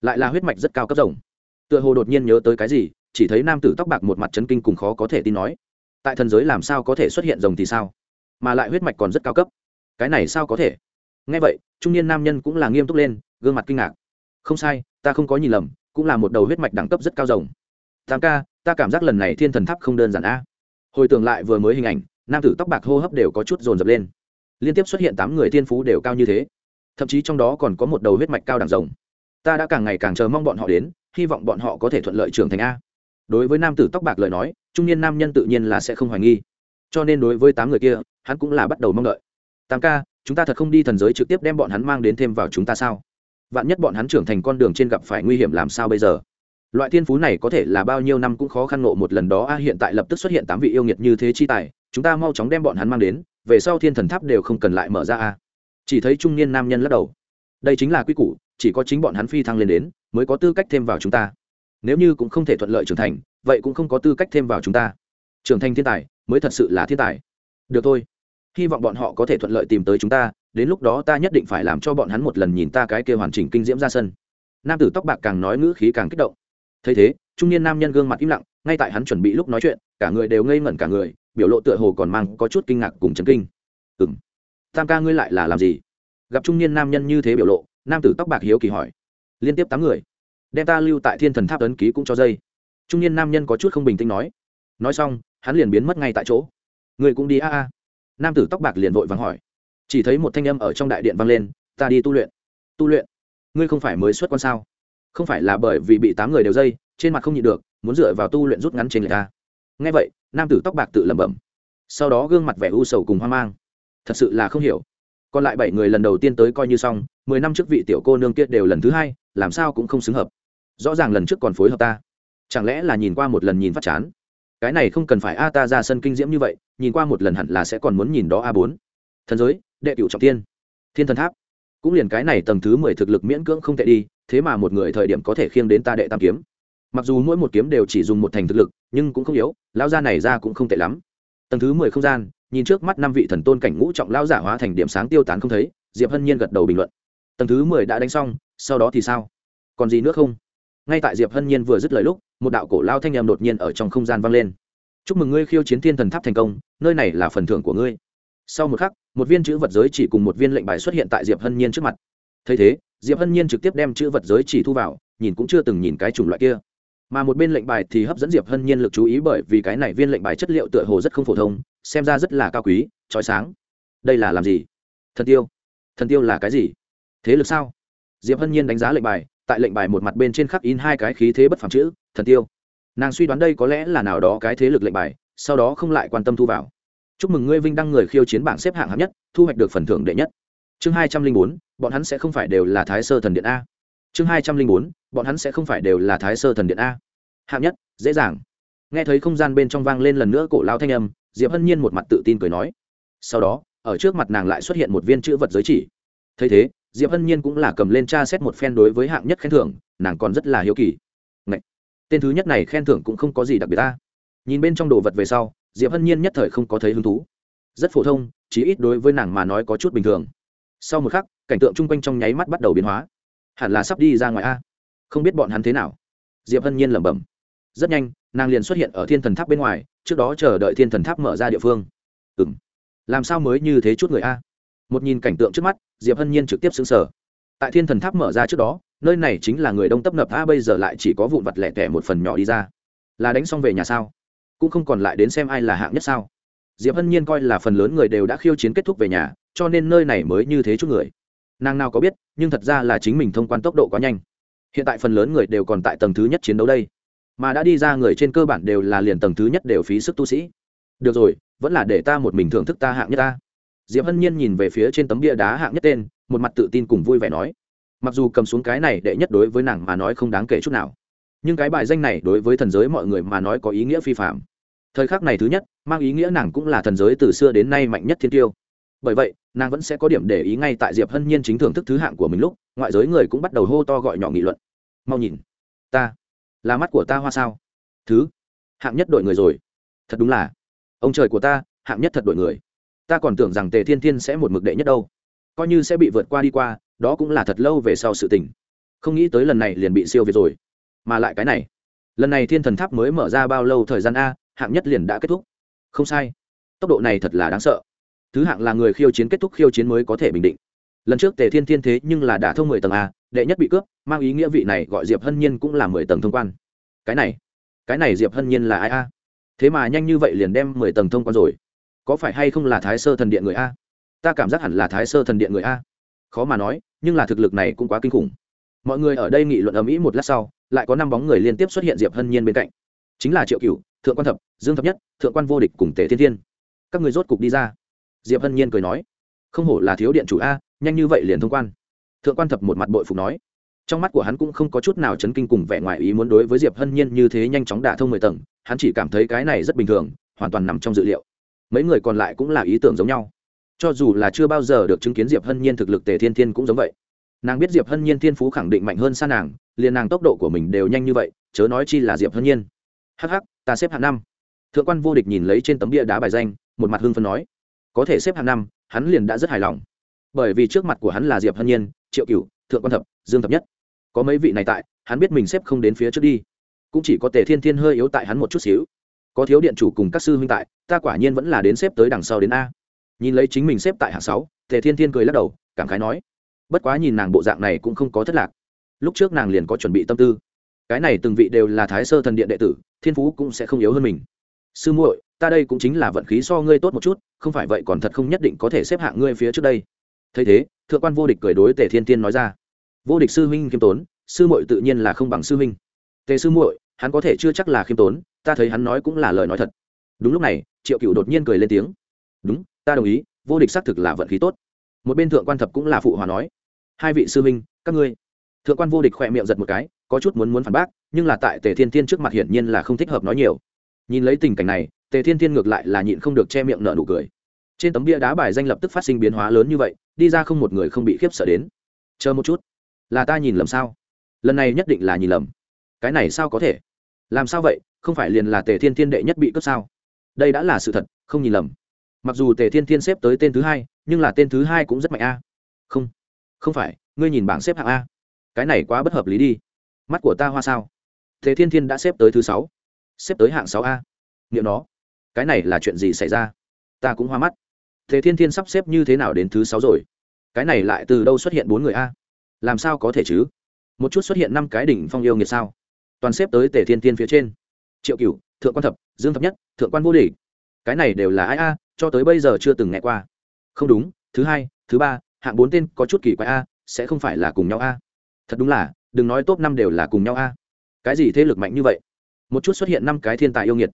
lại là huyết mạch rất cao cấp rồng. Tựa hồ đột nhiên nhớ tới cái gì, chỉ thấy nam tử tóc bạc một mặt chấn kinh cùng khó có thể tin nói. Tại thần giới làm sao có thể xuất hiện rồng thì sao? Mà lại huyết mạch còn rất cao cấp. Cái này sao có thể? Ngay vậy, trung niên nam nhân cũng là nghiêm túc lên, gương mặt kinh ngạc. Không sai, ta không có nhìn lầm, cũng là một đầu huyết mạch đẳng cấp rất cao rồng. Tam ca, ta cảm giác lần này thiên thần tháp không đơn giản a. Hồi tưởng lại vừa mới hình ảnh, nam tử tóc bạc hô hấp đều có chút dồn dập lên. Liên tiếp xuất hiện tám người thiên phú đều cao như thế. Thậm chí trong đó còn có một đầu huyết mạch cao đẳng rồng. Ta đã càng ngày càng chờ mong bọn họ đến, hy vọng bọn họ có thể thuận lợi trưởng thành a. Đối với nam tử tóc bạc lời nói, trung niên nam nhân tự nhiên là sẽ không hoài nghi cho nên đối với tám người kia, hắn cũng là bắt đầu mong đợi. Tám ca, chúng ta thật không đi thần giới trực tiếp đem bọn hắn mang đến thêm vào chúng ta sao? Vạn nhất bọn hắn trưởng thành con đường trên gặp phải nguy hiểm làm sao bây giờ? Loại thiên phú này có thể là bao nhiêu năm cũng khó khăn nộ một lần đó a, hiện tại lập tức xuất hiện tám vị yêu nghiệt như thế chi tài, chúng ta mau chóng đem bọn hắn mang đến, về sau thiên thần tháp đều không cần lại mở ra a. Chỉ thấy trung niên nam nhân lắc đầu. Đây chính là quy củ, chỉ có chính bọn hắn phi thăng lên đến, mới có tư cách thêm vào chúng ta. Nếu như cũng không thể thuận lợi trưởng thành, vậy cũng không có tư cách thêm vào chúng ta trưởng thành thiên tài mới thật sự là thiên tài. Được thôi, hy vọng bọn họ có thể thuận lợi tìm tới chúng ta, đến lúc đó ta nhất định phải làm cho bọn hắn một lần nhìn ta cái kia hoàn chỉnh kinh diễm ra sân. Nam tử tóc bạc càng nói ngữ khí càng kích động. Thấy thế, trung niên nam nhân gương mặt im lặng, ngay tại hắn chuẩn bị lúc nói chuyện, cả người đều ngây ngẩn cả người, biểu lộ tựa hồ còn mang có chút kinh ngạc cùng chấn kinh. Ừ m tam ca ngươi lại là làm gì? Gặp trung niên nam nhân như thế biểu lộ, nam tử tóc bạc hiếu kỳ hỏi. Liên tiếp tám người, đem ta lưu tại thiên thần tháp ấn ký cũng cho dây. Trung niên nam nhân có chút không bình tĩnh nói. Nói xong hắn liền biến mất ngay tại chỗ. Người cũng đi a a. Nam tử tóc bạc liền vội vàng hỏi. Chỉ thấy một thanh âm ở trong đại điện vang lên, ta đi tu luyện. Tu luyện? Ngươi không phải mới xuất quan sao? Không phải là bởi vì bị tám người đều dây, trên mặt không nhịn được, muốn dựa vào tu luyện rút ngắn trên người ta ngay vậy, nam tử tóc bạc tự lẩm bẩm. Sau đó gương mặt vẻ u sầu cùng hoang mang. Thật sự là không hiểu. Còn lại bảy người lần đầu tiên tới coi như xong, mười năm trước vị tiểu cô nương kia đều lần thứ hai, làm sao cũng không xứng hợp. Rõ ràng lần trước còn phối hợp ta. Chẳng lẽ là nhìn qua một lần nhìn phát chán? Cái này không cần phải a ta ra sân kinh diễm như vậy, nhìn qua một lần hẳn là sẽ còn muốn nhìn đó a bốn. Thần giới, đệ cựu trọng tiên thiên thần tháp. Cũng liền cái này tầng thứ mười thực lực miễn cưỡng không tệ đi, thế mà một người thời điểm có thể khiêng đến ta đệ tam kiếm. Mặc dù mỗi một kiếm đều chỉ dùng một thành thực lực, nhưng cũng không yếu lao ra này ra cũng không tệ lắm. Tầng thứ mười không gian, nhìn trước mắt năm vị thần tôn cảnh ngũ trọng lao giả hóa thành điểm sáng tiêu tán không thấy, diệp hân nhiên gật đầu bình luận. Tầng thứ mười đã đánh xong, sau đó thì sao? Còn gì nữa không? Ngay tại diệp hân nhiên vừa dứt lời lúc một đạo cổ lao thanh em đột nhiên ở trong không gian vang lên. Chúc mừng ngươi khiêu chiến thiên thần tháp thành công, nơi này là phần thưởng của ngươi. Sau một khắc, một viên chữ vật giới chỉ cùng một viên lệnh bài xuất hiện tại diệp hân nhiên trước mặt. Thấy thế, diệp hân nhiên trực tiếp đem chữ vật giới chỉ thu vào, nhìn cũng chưa từng nhìn cái chủng loại kia. Mà một bên lệnh bài thì hấp dẫn diệp hân nhiên lực chú ý bởi vì cái này viên lệnh bài chất liệu tựa hồ rất không phổ thông, xem ra rất là cao quý trói sáng. Đây là làm gì? Thần tiêu. Thần tiêu là cái gì? Thế lực sao? Diệp hân nhiên đánh giá lệnh bài tại lệnh bài một mặt bên trên khắc in hai cái khí thế bất phẳng chữ, thần tiêu. Nàng suy đoán đây có lẽ là nào đó cái thế lực lệnh bài, sau đó không lại quan tâm thu vào. Chúc mừng ngươi vinh đăng người khiêu chiến bảng xếp hạng hạng nhất, thu hoạch được phần thưởng đệ nhất. Chương hai trăm linh bốn, bọn hắn sẽ không phải đều là thái sơ thần điện a. Chương hai trăm linh bốn, bọn hắn sẽ không phải đều là thái sơ thần điện a. Hạng nhất, dễ dàng. Nghe thấy không gian bên trong vang lên lần nữa cổ lao thanh âm, diệp hân nhiên một mặt tự tin cười nói. Sau đó, ở trước mặt nàng lại xuất hiện một viên chữ vật giới chỉ. Thấy thế diệp hân nhiên cũng là cầm lên tra xét một phen đối với hạng nhất khen thưởng, nàng còn rất là hiếu kỳ. Ngậy! tên thứ nhất này khen thưởng cũng không có gì đặc biệt ta. Nhìn bên trong đồ vật về sau, diệp hân nhiên nhất thời không có thấy hứng thú. Rất phổ thông chí ít đối với nàng mà nói có chút bình thường. Sau một khắc, cảnh tượng chung quanh trong nháy mắt bắt đầu biến hóa. Hẳn là sắp đi ra ngoài a. Không biết bọn hắn thế nào. Diệp hân nhiên lẩm bẩm. Rất nhanh, nàng liền xuất hiện ở thiên thần tháp bên ngoài, trước đó chờ đợi thiên thần tháp mở ra địa phương. Ừ m làm sao mới như thế chút người a? Một nhìn cảnh tượng trước mắt, diệp hân nhiên trực tiếp xứng sở tại thiên thần tháp mở ra trước đó, nơi này chính là người đông tấp nập, a, bây giờ lại chỉ có vụn vặt lẻ tẻ một phần nhỏ đi ra. Là đánh xong về nhà sao? Cũng không còn lại đến xem ai là hạng nhất sao? Diệp hân nhiên coi là phần lớn người đều đã khiêu chiến kết thúc về nhà, cho nên nơi này mới như thế chút người. Nàng nào có biết, nhưng thật ra là chính mình thông quan tốc độ quá nhanh. Hiện tại phần lớn người đều còn tại tầng thứ nhất chiến đấu đây. Mà đã đi ra người trên cơ bản đều là liền tầng thứ nhất đều phí sức tu sĩ. Được rồi, vẫn là để ta một mình thưởng thức ta hạng nhất ta diệp hân nhiên nhìn về phía trên tấm bia đá hạng nhất tên, một mặt tự tin cùng vui vẻ nói. Mặc dù cầm xuống cái này đệ nhất đối với nàng mà nói không đáng kể chút nào, nhưng cái bài danh này đối với thần giới mọi người mà nói có ý nghĩa phi phạm thời khắc này thứ nhất, mang ý nghĩa nàng cũng là thần giới từ xưa đến nay mạnh nhất thiên tiêu. Bởi vậy, nàng vẫn sẽ có điểm để ý ngay tại diệp hân nhiên chính thưởng thức thứ hạng của mình lúc, ngoại giới người cũng bắt đầu hô to gọi nhỏ nghị luận. Mau nhìn, ta, là mắt của ta hoa sao? Thứ, hạng nhất đội người rồi. Thật đúng là, ông trời của ta, hạng nhất thật đội người ta còn tưởng rằng tề thiên thiên sẽ một mực đệ nhất đâu. Coi như sẽ bị vượt qua đi qua, đó cũng là thật lâu về sau sự tình. Không nghĩ tới lần này liền bị siêu việt rồi. Mà lại cái này, lần này thiên thần tháp mới mở ra bao lâu thời gian a, hạng nhất liền đã kết thúc. Không sai. Tốc độ này thật là đáng sợ. Thứ hạng là người khiêu chiến kết thúc khiêu chiến mới có thể bình định. Lần trước tề thiên thiên thế nhưng là đã thông mười tầng a, đệ nhất bị cướp, mang ý nghĩa vị này gọi diệp hân nhiên cũng là mười tầng thông quan. Cái này cái này diệp hân nhiên là ai a? Thế mà nhanh như vậy liền đem mười tầng thông quan rồi có phải hay không là thái sơ thần điện người a? Ta cảm giác hẳn là thái sơ thần điện người a. Khó mà nói, nhưng là thực lực này cũng quá kinh khủng. Mọi người ở đây nghị luận ầm ĩ một lát sau, lại có năm bóng người liên tiếp xuất hiện diệp hân nhiên bên cạnh. Chính là triệu cựu thượng quan thập, dương thập nhất, thượng quan vô địch cùng tề thiên thiên. Các người rốt cục đi ra. Diệp hân nhiên cười nói, không hổ là thiếu điện chủ a, nhanh như vậy liền thông quan. Thượng quan thập một mặt bội phục nói. Trong mắt của hắn cũng không có chút nào chấn kinh cùng vẻ ngoài ý muốn đối với diệp hân nhiên như thế nhanh chóng đả thông mười tầng, hắn chỉ cảm thấy cái này rất bình thường, hoàn toàn nằm trong dự liệu mấy người còn lại cũng là ý tưởng giống nhau. Cho dù là chưa bao giờ được chứng kiến diệp hân nhiên thực lực tề thiên thiên cũng giống vậy. Nàng biết diệp hân nhiên thiên phú khẳng định mạnh hơn xa nàng, liền nàng tốc độ của mình đều nhanh như vậy, chớ nói chi là diệp hân nhiên. Hh ta xếp hạng năm. Thượng quan vô địch nhìn lấy trên tấm bia đá bài danh, một mặt hưng phân nói. Có thể xếp hạng năm, hắn liền đã rất hài lòng. Bởi vì trước mặt của hắn là diệp hân nhiên, triệu cửu, thượng quan thập, dương thập nhất. Có mấy vị này tại, hắn biết mình xếp không đến phía trước đi. Cũng chỉ có tề thiên thiên hơi yếu tại hắn một chút xíu có thiếu điện chủ cùng các sư huynh tại, ta quả nhiên vẫn là đến xếp tới đằng sau đến a. Nhìn lấy chính mình xếp tại hạng sáu, tề thiên thiên cười lắc đầu, cảm khái nói, bất quá nhìn nàng bộ dạng này cũng không có thất lạc. Lúc trước nàng liền có chuẩn bị tâm tư. Cái này từng vị đều là thái sơ thần điện đệ tử, thiên phú cũng sẽ không yếu hơn mình. Sư muội, ta đây cũng chính là vận khí so ngươi tốt một chút, không phải vậy còn thật không nhất định có thể xếp hạng ngươi phía trước đây. Thấy thế, thượng quan vô địch cười đối tề thiên tiên nói ra, vô địch sư huynh khiêm tốn, sư muội tự nhiên là không bằng sư huynh. Tề sư muội, hắn có thể chưa chắc là khiêm tốn ta thấy hắn nói cũng là lời nói thật. Đúng lúc này, triệu cựu đột nhiên cười lên tiếng. Đúng, ta đồng ý, vô địch xác thực là vận khí tốt. Một bên thượng quan thập cũng là phụ hòa nói. Hai vị sư minh các ngươi. Thượng quan vô địch khỏe miệng giật một cái, có chút muốn muốn phản bác, nhưng là tại tề thiên thiên trước mặt hiển nhiên là không thích hợp nói nhiều. Nhìn lấy tình cảnh này, tề thiên thiên ngược lại là nhịn không được che miệng nở nụ cười. Trên tấm bia đá bài danh lập tức phát sinh biến hóa lớn như vậy, đi ra không một người không bị khiếp sợ đến. Chờ một chút. Là ta nhìn lầm sao? Lần này nhất định là nhìn lầm. Cái này sao có thể? Làm sao vậy? Không phải liền là tề thiên thiên đệ nhất bị cướp sao? Đây đã là sự thật, không nhìn lầm. Mặc dù tề thiên thiên xếp tới tên thứ hai, nhưng là tên thứ hai cũng rất mạnh a. Không không phải, ngươi nhìn bảng xếp hạng a. Cái này quá bất hợp lý đi. Mắt của ta hoa sao? Tề thiên thiên đã xếp tới thứ sáu. Xếp tới hạng sáu a. Nghiệm nó. Cái này là chuyện gì xảy ra? Ta cũng hoa mắt. Tề thiên thiên sắp xếp như thế nào đến thứ sáu rồi? Cái này lại từ đâu xuất hiện bốn người a? Làm sao có thể chứ? Một chút xuất hiện năm cái đỉnh phong yêu nghiệt sao? Toàn xếp tới tề thiên thiên phía trên triệu cửu, thượng quan thập, dương thập nhất, thượng quan vô địch. Cái này đều là ai a, cho tới bây giờ chưa từng nghe qua. Không đúng, thứ hai, thứ ba, hạng bốn tên có chút kỳ quái a, sẽ không phải là cùng nhau a. Thật đúng là, đừng nói top năm đều là cùng nhau a. Cái gì thế lực mạnh như vậy? Một chút xuất hiện năm cái thiên tài yêu nghiệt,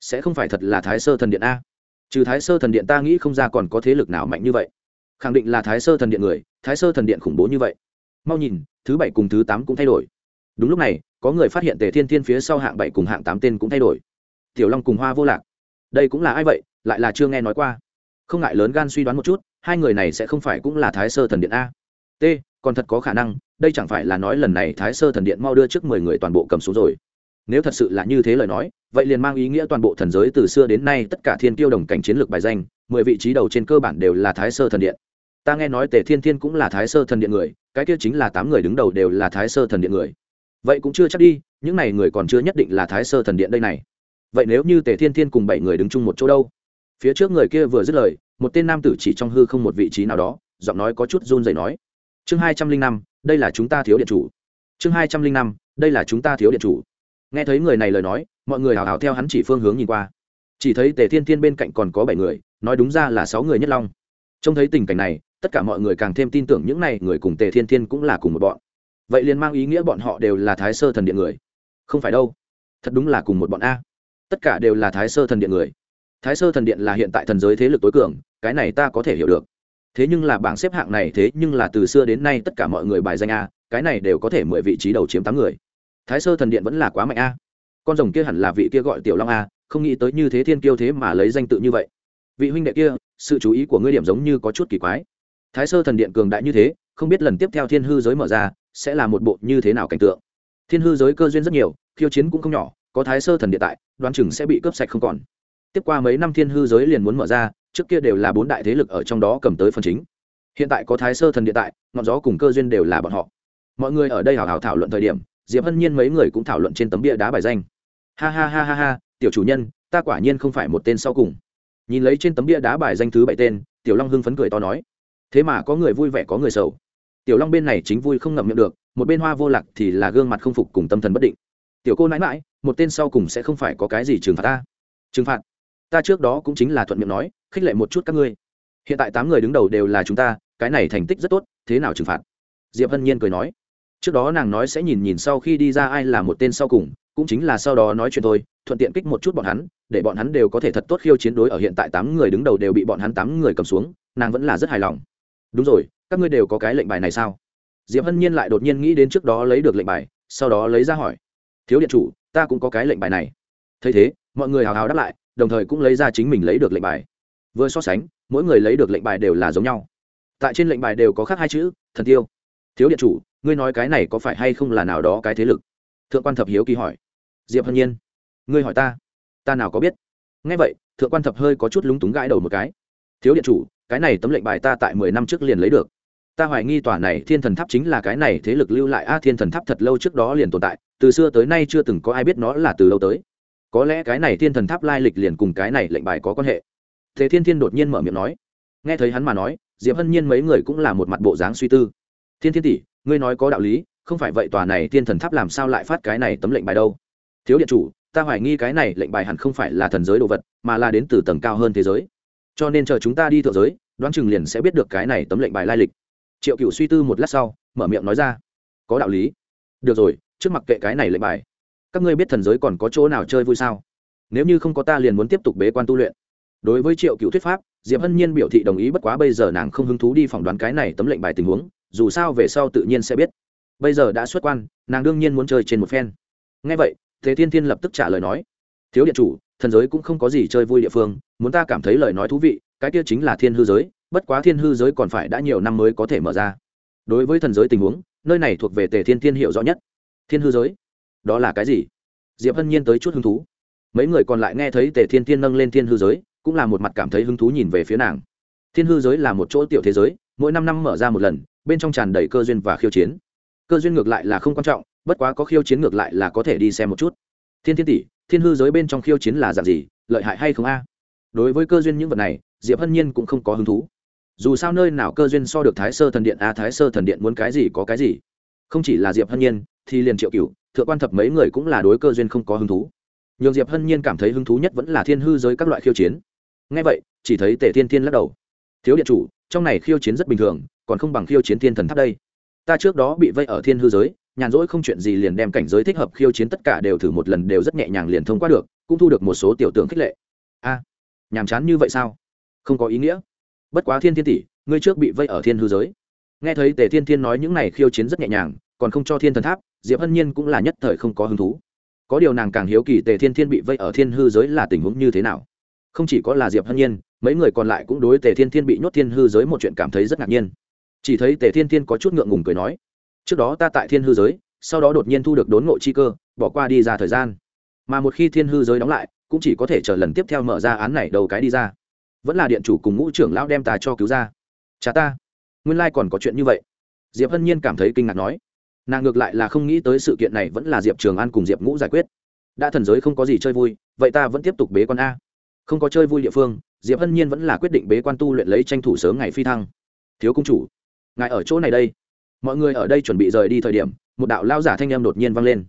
sẽ không phải thật là thái sơ thần điện a? Trừ thái sơ thần điện ta nghĩ không ra còn có thế lực nào mạnh như vậy. Khẳng định là thái sơ thần điện người, thái sơ thần điện khủng bố như vậy. Mau nhìn, thứ bảy cùng thứ tám cũng thay đổi đúng lúc này, có người phát hiện tề thiên thiên phía sau hạng bảy cùng hạng tám tên cũng thay đổi. Tiểu long cùng hoa vô lạc. Đây cũng là ai vậy? Lại là chưa nghe nói qua. Không ngại lớn gan suy đoán một chút, hai người này sẽ không phải cũng là thái sơ thần điện a. T, còn thật có khả năng, đây chẳng phải là nói lần này thái sơ thần điện mau đưa trước mười người toàn bộ cầm xuống rồi. Nếu thật sự là như thế lời nói, vậy liền mang ý nghĩa toàn bộ thần giới từ xưa đến nay tất cả thiên tiêu đồng cảnh chiến lược bài danh, mười vị trí đầu trên cơ bản đều là thái sơ thần điện. Ta nghe nói tề thiên thiên cũng là thái sơ thần điện người, cái kia chính là tám người đứng đầu đều là thái sơ thần điện người vậy cũng chưa chắc đi, những n à y người còn chưa nhất định là thái sơ thần điện đây này. Vậy nếu như tề thiên thiên cùng bảy người đứng chung một chỗ đâu? Phía trước người kia vừa dứt lời, một tên nam tử chỉ trong hư không một vị trí nào đó, giọng nói có chút run rẩy nói, chương hai trăm linh năm, đây là chúng ta thiếu điện chủ. Chương hai trăm linh năm, đây là chúng ta thiếu điện chủ. Nghe thấy người này lời nói, mọi người hào hào theo hắn chỉ phương hướng nhìn qua. Chỉ thấy tề thiên thiên bên cạnh còn có bảy người, nói đúng ra là sáu người nhất long. Trông thấy tình cảnh này, tất cả mọi người càng thêm tin tưởng những này người cùng tề thiên thiên cũng là cùng một bọn vậy liền mang ý nghĩa bọn họ đều là thái sơ thần điện người. Không phải đâu. Thật đúng là cùng một bọn a. Tất cả đều là thái sơ thần điện người. Thái sơ thần điện là hiện tại thần giới thế lực tối cường, cái này ta có thể hiểu được. Thế nhưng là bảng xếp hạng này thế nhưng là từ xưa đến nay tất cả mọi người bài danh a, cái này đều có thể mười vị trí đầu chiếm tám người. Thái sơ thần điện vẫn là quá mạnh a. Con rồng kia hẳn là vị kia gọi tiểu long a, không nghĩ tới như thế thiên kiêu thế mà lấy danh tự như vậy. Vị huynh đệ kia, sự chú ý của ngươi điểm giống như có chút kỳ quái. Thái sơ thần điện cường đại như thế, không biết lần tiếp theo thiên hư giới mở ra sẽ là một bộ như thế nào cảnh tượng. Thiên hư giới cơ duyên rất nhiều, khiêu chiến cũng không nhỏ, có thái sơ thần địa tại, đoán chừng sẽ bị cướp sạch không còn. Tiếp qua mấy năm thiên hư giới liền muốn mở ra, trước kia đều là bốn đại thế lực ở trong đó cầm tới phần chính. Hiện tại có thái sơ thần địa tại, ngọn gió cùng cơ duyên đều là bọn họ. Mọi người ở đây hào hào thảo luận thời điểm, diệp hân nhiên mấy người cũng thảo luận trên tấm bia đá bài danh. Ha ha ha ha ha, tiểu chủ nhân, ta quả nhiên không phải một tên sau cùng. Nhìn lấy trên tấm bia đá bài danh thứ bảy tên, tiểu long hưng phấn cười to nói. Thế mà có người vui vẻ có người sầu tiểu long bên này chính vui không ngậm miệng được, một bên hoa vô lạc thì là gương mặt không phục cùng tâm thần bất định. Tiểu cô nãi mãi một tên sau cùng sẽ không phải có cái gì trừng phạt ta. Trừng phạt? Ta trước đó cũng chính là thuận miệng nói, khích lệ một chút các ngươi. Hiện tại tám người đứng đầu đều là chúng ta, cái này thành tích rất tốt, thế nào trừng phạt? Diệp hân nhiên cười nói. Trước đó nàng nói sẽ nhìn nhìn sau khi đi ra ai là một tên sau cùng, cũng chính là sau đó nói chuyện thôi, thuận tiện kích một chút bọn hắn, để bọn hắn đều có thể thật tốt khiêu chiến đối ở hiện tại tám người đứng đầu đều bị bọn hắn tám người cầm xuống, nàng vẫn là rất hài lòng. Đúng rồi các ngươi đều có cái lệnh bài này sao? Diệp hân nhiên lại đột nhiên nghĩ đến trước đó lấy được lệnh bài, sau đó lấy ra hỏi. Thiếu điện chủ, ta cũng có cái lệnh bài này. Thấy thế, mọi người hào hào đáp lại, đồng thời cũng lấy ra chính mình lấy được lệnh bài. Vừa so sánh, mỗi người lấy được lệnh bài đều là giống nhau. Tại trên lệnh bài đều có khác hai chữ, thần tiêu. Thiếu điện chủ, ngươi nói cái này có phải hay không là nào đó cái thế lực? Thượng quan thập hiếu kỳ hỏi. Diệp hân nhiên, ngươi hỏi ta. Ta nào có biết? Nghe vậy, thượng quan thập hơi có chút lúng túng gãi đầu một cái. Thiếu điện chủ, cái này tấm lệnh bài ta tại mười năm trước liền lấy được ta hoài nghi tòa này thiên thần tháp chính là cái này thế lực lưu lại. A, thiên thần tháp thật lâu trước đó liền tồn tại, từ xưa tới nay chưa từng có ai biết nó là từ lâu tới. Có lẽ cái này thiên thần tháp lai lịch liền cùng cái này lệnh bài có quan hệ. Thế thiên thiên đột nhiên mở miệng nói. Nghe thấy hắn mà nói, diệp hân nhiên mấy người cũng là một mặt bộ dáng suy tư. Thiên thiên tỷ, ngươi nói có đạo lý, không phải vậy tòa này thiên thần tháp làm sao lại phát cái này tấm lệnh bài đâu? Thiếu điện chủ, ta hoài nghi cái này lệnh bài hẳn không phải là thần giới đồ vật, mà là đến từ tầng cao hơn thế giới. Cho nên chờ chúng ta đi thượng giới, đoán chừng liền sẽ biết được cái này tấm lệnh bài lai lịch triệu cựu suy tư một lát sau, mở miệng nói ra. Có đạo lý. Được rồi, trước mặt kệ cái này lệnh bài. Các ngươi biết thần giới còn có chỗ nào chơi vui sao? Nếu như không có ta liền muốn tiếp tục bế quan tu luyện. Đối với triệu cựu thuyết pháp, diệp hân nhiên biểu thị đồng ý, bất quá bây giờ nàng không hứng thú đi phỏng đoán cái này tấm lệnh bài tình huống, dù sao về sau tự nhiên sẽ biết. Bây giờ đã xuất quan, nàng đương nhiên muốn chơi trên một phen. Ngay vậy, thế thiên thiên lập tức trả lời nói. Thiếu điện chủ, thần giới cũng không có gì chơi vui địa phương, muốn ta cảm thấy lời nói thú vị, cái kia chính là thiên hư giới bất quá thiên hư giới còn phải đã nhiều năm mới có thể mở ra. Đối với thần giới tình huống, nơi này thuộc về tề thiên thiên hiệu rõ nhất. Thiên hư giới? Đó là cái gì? Diệp hân nhiên tới chút hứng thú. Mấy người còn lại nghe thấy tề thiên thiên nâng lên thiên hư giới, cũng là một mặt cảm thấy hứng thú nhìn về phía nàng. Thiên hư giới là một chỗ tiểu thế giới, mỗi năm năm mở ra một lần, bên trong tràn đầy cơ duyên và khiêu chiến. Cơ duyên ngược lại là không quan trọng, bất quá có khiêu chiến ngược lại là có thể đi xem một chút. Thiên thiên tỷ, thiên hư giới bên trong khiêu chiến là dạng gì, lợi hại hay không a? Đối với cơ duyên những vật này, diệp hân nhiên cũng không có hứng thú dù sao nơi nào cơ duyên so được thái sơ thần điện a thái sơ thần điện muốn cái gì có cái gì. Không chỉ là diệp hân nhiên, thì liền triệu cựu thượng quan thập mấy người cũng là đối cơ duyên không có hứng thú. Nhường diệp hân nhiên cảm thấy hứng thú nhất vẫn là thiên hư giới các loại khiêu chiến. Ngay vậy, chỉ thấy tề thiên thiên lắc đầu. Thiếu điện chủ, trong này khiêu chiến rất bình thường, còn không bằng khiêu chiến thiên thần tháp đây. Ta trước đó bị vây ở thiên hư giới, nhàn rỗi không chuyện gì liền đem cảnh giới thích hợp khiêu chiến tất cả đều thử một lần đều rất nhẹ nhàng liền thông qua được, cũng thu được một số tiểu tượng khích lệ. A, nhàm chán như vậy sao? Không có ý nghĩa bất quá thiên thiên tỷ, ngươi trước bị vây ở thiên hư giới. Nghe thấy tề thiên thiên nói những này khiêu chiến rất nhẹ nhàng, còn không cho thiên thần tháp, diệp hân nhiên cũng là nhất thời không có hứng thú. Có điều nàng càng hiếu kỳ tề thiên thiên bị vây ở thiên hư giới là tình huống như thế nào. Không chỉ có là diệp hân nhiên, mấy người còn lại cũng đối tề thiên thiên bị nhốt thiên hư giới một chuyện cảm thấy rất ngạc nhiên. Chỉ thấy tề thiên thiên có chút ngượng ngùng cười nói, trước đó ta tại thiên hư giới, sau đó đột nhiên thu được đốn ngộ chi cơ, bỏ qua đi ra thời gian. Mà một khi thiên hư giới đóng lại, cũng chỉ có thể chờ lần tiếp theo mở ra án này đầu cái đi ra vẫn là điện chủ cùng ngũ trưởng lão đem ta cho cứu ra. Cha ta, nguyên lai còn có chuyện như vậy. Diệp hân nhiên cảm thấy kinh ngạc nói. Nàng ngược lại là không nghĩ tới sự kiện này vẫn là diệp trường an cùng diệp ngũ giải quyết. Đã thần giới không có gì chơi vui, vậy ta vẫn tiếp tục bế quan a. Không có chơi vui địa phương, diệp hân nhiên vẫn là quyết định bế quan tu luyện lấy tranh thủ sớm ngày phi thăng. Thiếu công chủ, ngài ở chỗ này đây. Mọi người ở đây chuẩn bị rời đi thời điểm, một đạo lao giả thanh em đột nhiên vang lên.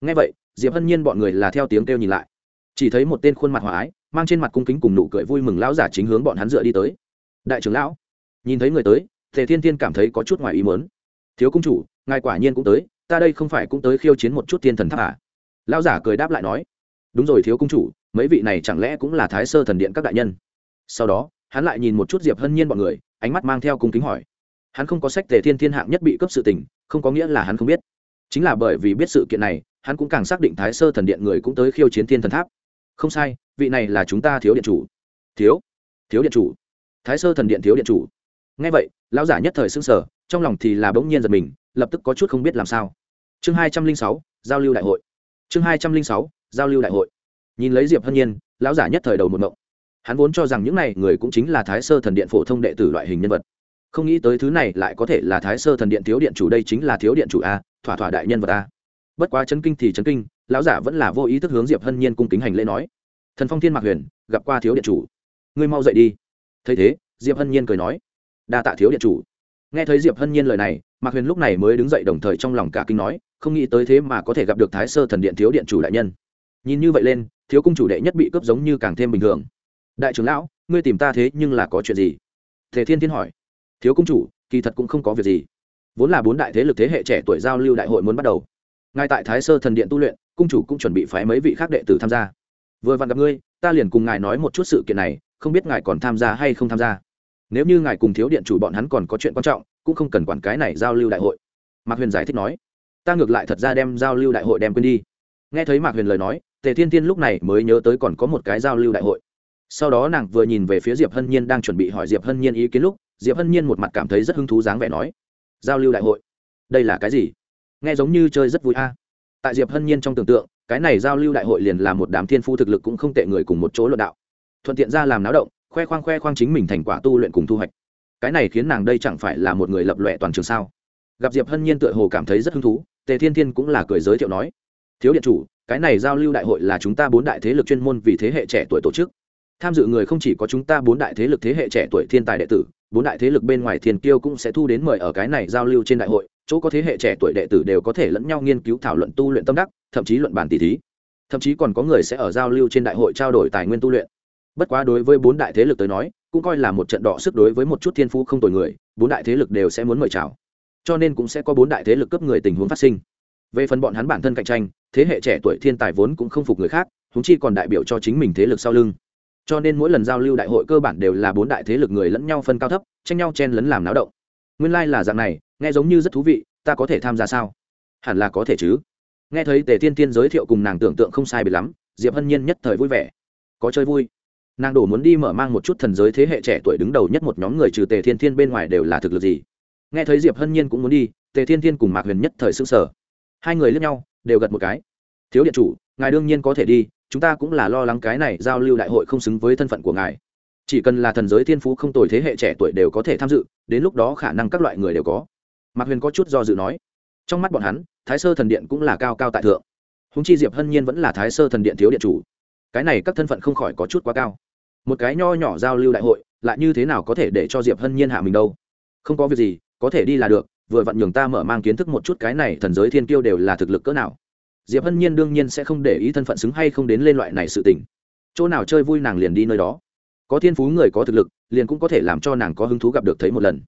Ngay vậy, diệp hân nhiên bọn người là theo tiếng kêu nhìn lại. Chỉ thấy một tên khuôn mặt hòa ái mang trên mặt cung kính cùng nụ cười vui mừng lão giả chính hướng bọn hắn dựa đi tới. Đại trưởng lão, nhìn thấy người tới, tề thiên thiên cảm thấy có chút ngoài ý mớn thiếu công chủ, ngài quả nhiên cũng tới, ta đây không phải cũng tới khiêu chiến một chút thiên thần tháp à? Lão giả cười đáp lại nói. Đúng rồi thiếu công chủ, mấy vị này chẳng lẽ cũng là thái sơ thần điện các đại nhân? Sau đó, hắn lại nhìn một chút diệp hân nhiên bọn người, ánh mắt mang theo cung kính hỏi. Hắn không có sách tề thiên thiên hạng nhất bị cấp sự tình, không có nghĩa là hắn không biết. Chính là bởi vì biết sự kiện này, hắn cũng càng xác định thái sơ thần điện người cũng tới khiêu chiến thiên thần tháp. Không sai vị này là chúng ta thiếu điện chủ. Thiếu? Thiếu điện chủ? Thái sơ thần điện thiếu điện chủ? Ngay vậy, lão giả nhất thời xưng sở trong lòng thì là bỗng nhiên giật mình, lập tức có chút không biết làm sao. Chương hai trăm linh sáu, giao lưu đại hội. Chương hai trăm linh sáu, giao lưu đại hội. Nhìn lấy diệp hân nhiên, lão giả nhất thời đầu một mộng hắn vốn cho rằng những này người cũng chính là thái sơ thần điện phổ thông đệ tử loại hình nhân vật. Không nghĩ tới thứ này lại có thể là thái sơ thần điện thiếu điện chủ đây chính là thiếu điện chủ a, thỏa thỏa đại nhân vật a. Bất quá chấn kinh thì chấn kinh, lão giả vẫn là vô ý thức hướng diệp hân nhiên cung kính hành lễ nói thần phong thiên mạc huyền, gặp qua thiếu điện chủ. Ngươi mau dậy đi. Thấy thế, diệp hân nhiên cười nói, đa tạ thiếu điện chủ. Nghe thấy diệp hân nhiên lời này, mạc huyền lúc này mới đứng dậy đồng thời trong lòng cả kinh nói, không nghĩ tới thế mà có thể gặp được thái sơ thần điện thiếu điện chủ đại nhân. Nhìn như vậy lên, thiếu cung chủ đệ nhất bị cướp giống như càng thêm bình thường. Đại trưởng lão, ngươi tìm ta thế nhưng là có chuyện gì? Thể thiên thiên hỏi. Thiếu cung chủ, kỳ thật cũng không có việc gì. Vốn là bốn đại thế lực thế hệ trẻ tuổi giao lưu đại hội muốn bắt đầu. Ngay tại thái sơ thần điện tu luyện, cung chủ cũng chuẩn bị phái mấy vị khác đệ tử tham gia vừa vặn gặp ngươi, ta liền cùng ngài nói một chút sự kiện này, không biết ngài còn tham gia hay không tham gia. Nếu như ngài cùng thiếu điện chủ bọn hắn còn có chuyện quan trọng, cũng không cần quản cái này giao lưu đại hội. Mạc huyền giải thích nói. Ta ngược lại thật ra đem giao lưu đại hội đem quên đi. Nghe thấy mạc huyền lời nói, tề thiên tiên lúc này mới nhớ tới còn có một cái giao lưu đại hội. Sau đó nàng vừa nhìn về phía diệp hân nhiên đang chuẩn bị hỏi diệp hân nhiên ý kiến lúc, diệp hân nhiên một mặt cảm thấy rất hứng thú dáng vẻ nói. Giao lưu đại hội? Đây là cái gì? Nghe giống như chơi rất vui a. Tại diệp hân nhiên trong tưởng tượng cái này giao lưu đại hội liền là một đám thiên phu thực lực cũng không tệ người cùng một chỗ luận đạo. Thuận tiện ra làm náo động, khoe khoang khoe khoang chính mình thành quả tu luyện cùng thu hoạch. Cái này khiến nàng đây chẳng phải là một người lập lòe toàn trường sao? Gặp diệp hân nhiên tựa hồ cảm thấy rất hứng thú, tề thiên thiên cũng là cười giới thiệu nói, thiếu điện chủ, cái này giao lưu đại hội là chúng ta bốn đại thế lực chuyên môn vì thế hệ trẻ tuổi tổ chức. Tham dự người không chỉ có chúng ta bốn đại thế lực thế hệ trẻ tuổi thiên tài đệ tử, bốn đại thế lực bên ngoài thiên kiêu cũng sẽ thu đến mời ở cái này giao lưu trên đại hội chỗ có thế hệ trẻ tuổi đệ tử đều có thể lẫn nhau nghiên cứu thảo luận tu luyện tâm đắc, thậm chí luận bàn tỷ thí. Thậm chí còn có người sẽ ở giao lưu trên đại hội trao đổi tài nguyên tu luyện. Bất quá đối với bốn đại thế lực tới nói, cũng coi là một trận đọ sức đối với một chút thiên phú không tồi người, bốn đại thế lực đều sẽ muốn mời chào. Cho nên cũng sẽ có bốn đại thế lực cấp người tình huống phát sinh. Về phần bọn hắn bản thân cạnh tranh, thế hệ trẻ tuổi thiên tài vốn cũng không phục người khác húng chi còn đại biểu cho chính mình thế lực sau lưng. Cho nên mỗi lần giao lưu đại hội cơ bản đều là bốn đại thế lực người lẫn nhau phân cao thấp, tranh nhau chen lấn làm náo động nguyên lai、like、là dạng này, nghe giống như rất thú vị, ta có thể tham gia sao? Hẳn là có thể chứ. Nghe thấy tề thiên tiên giới thiệu cùng nàng tưởng tượng không sai bị lắm, diệp hân nhiên nhất thời vui vẻ. Có chơi vui. Nàng đổ muốn đi mở mang một chút thần giới thế hệ trẻ tuổi đứng đầu nhất một nhóm người trừ tề thiên thiên bên ngoài đều là thực lực gì? Nghe thấy diệp hân nhiên cũng muốn đi, tề thiên thiên cùng mạc huyền nhất thời s ư n g sở hai người lướt nhau, đều gật một cái. Thiếu điện chủ, ngài đương nhiên có thể đi, chúng ta cũng là lo lắng cái này giao lưu đại hội không xứng với thân phận của ngài chỉ cần là thần giới thiên phú không tồi thế hệ trẻ tuổi đều có thể tham dự, đến lúc đó khả năng các loại người đều có. Mạc huyền có chút do dự nói. Trong mắt bọn hắn, thái sơ thần điện cũng là cao cao tại thượng. Húng chi diệp hân nhiên vẫn là thái sơ thần điện thiếu điện chủ. Cái này các thân phận không khỏi có chút quá cao. Một cái nho nhỏ giao lưu đại hội, lại như thế nào có thể để cho diệp hân nhiên hạ mình đâu? Không có việc gì, có thể đi là được, vừa vặn nhường ta mở mang kiến thức một chút cái này thần giới thiên kiêu đều là thực lực cỡ nào. Diệp hân nhiên đương nhiên sẽ không để ý thân phận xứng hay không đến lên loại này sự tình. Chỗ nào chơi vui nàng liền đi nơi đó có thiên phú người có thực lực, liền cũng có thể làm cho nàng có hứng thú gặp được thấy một lần.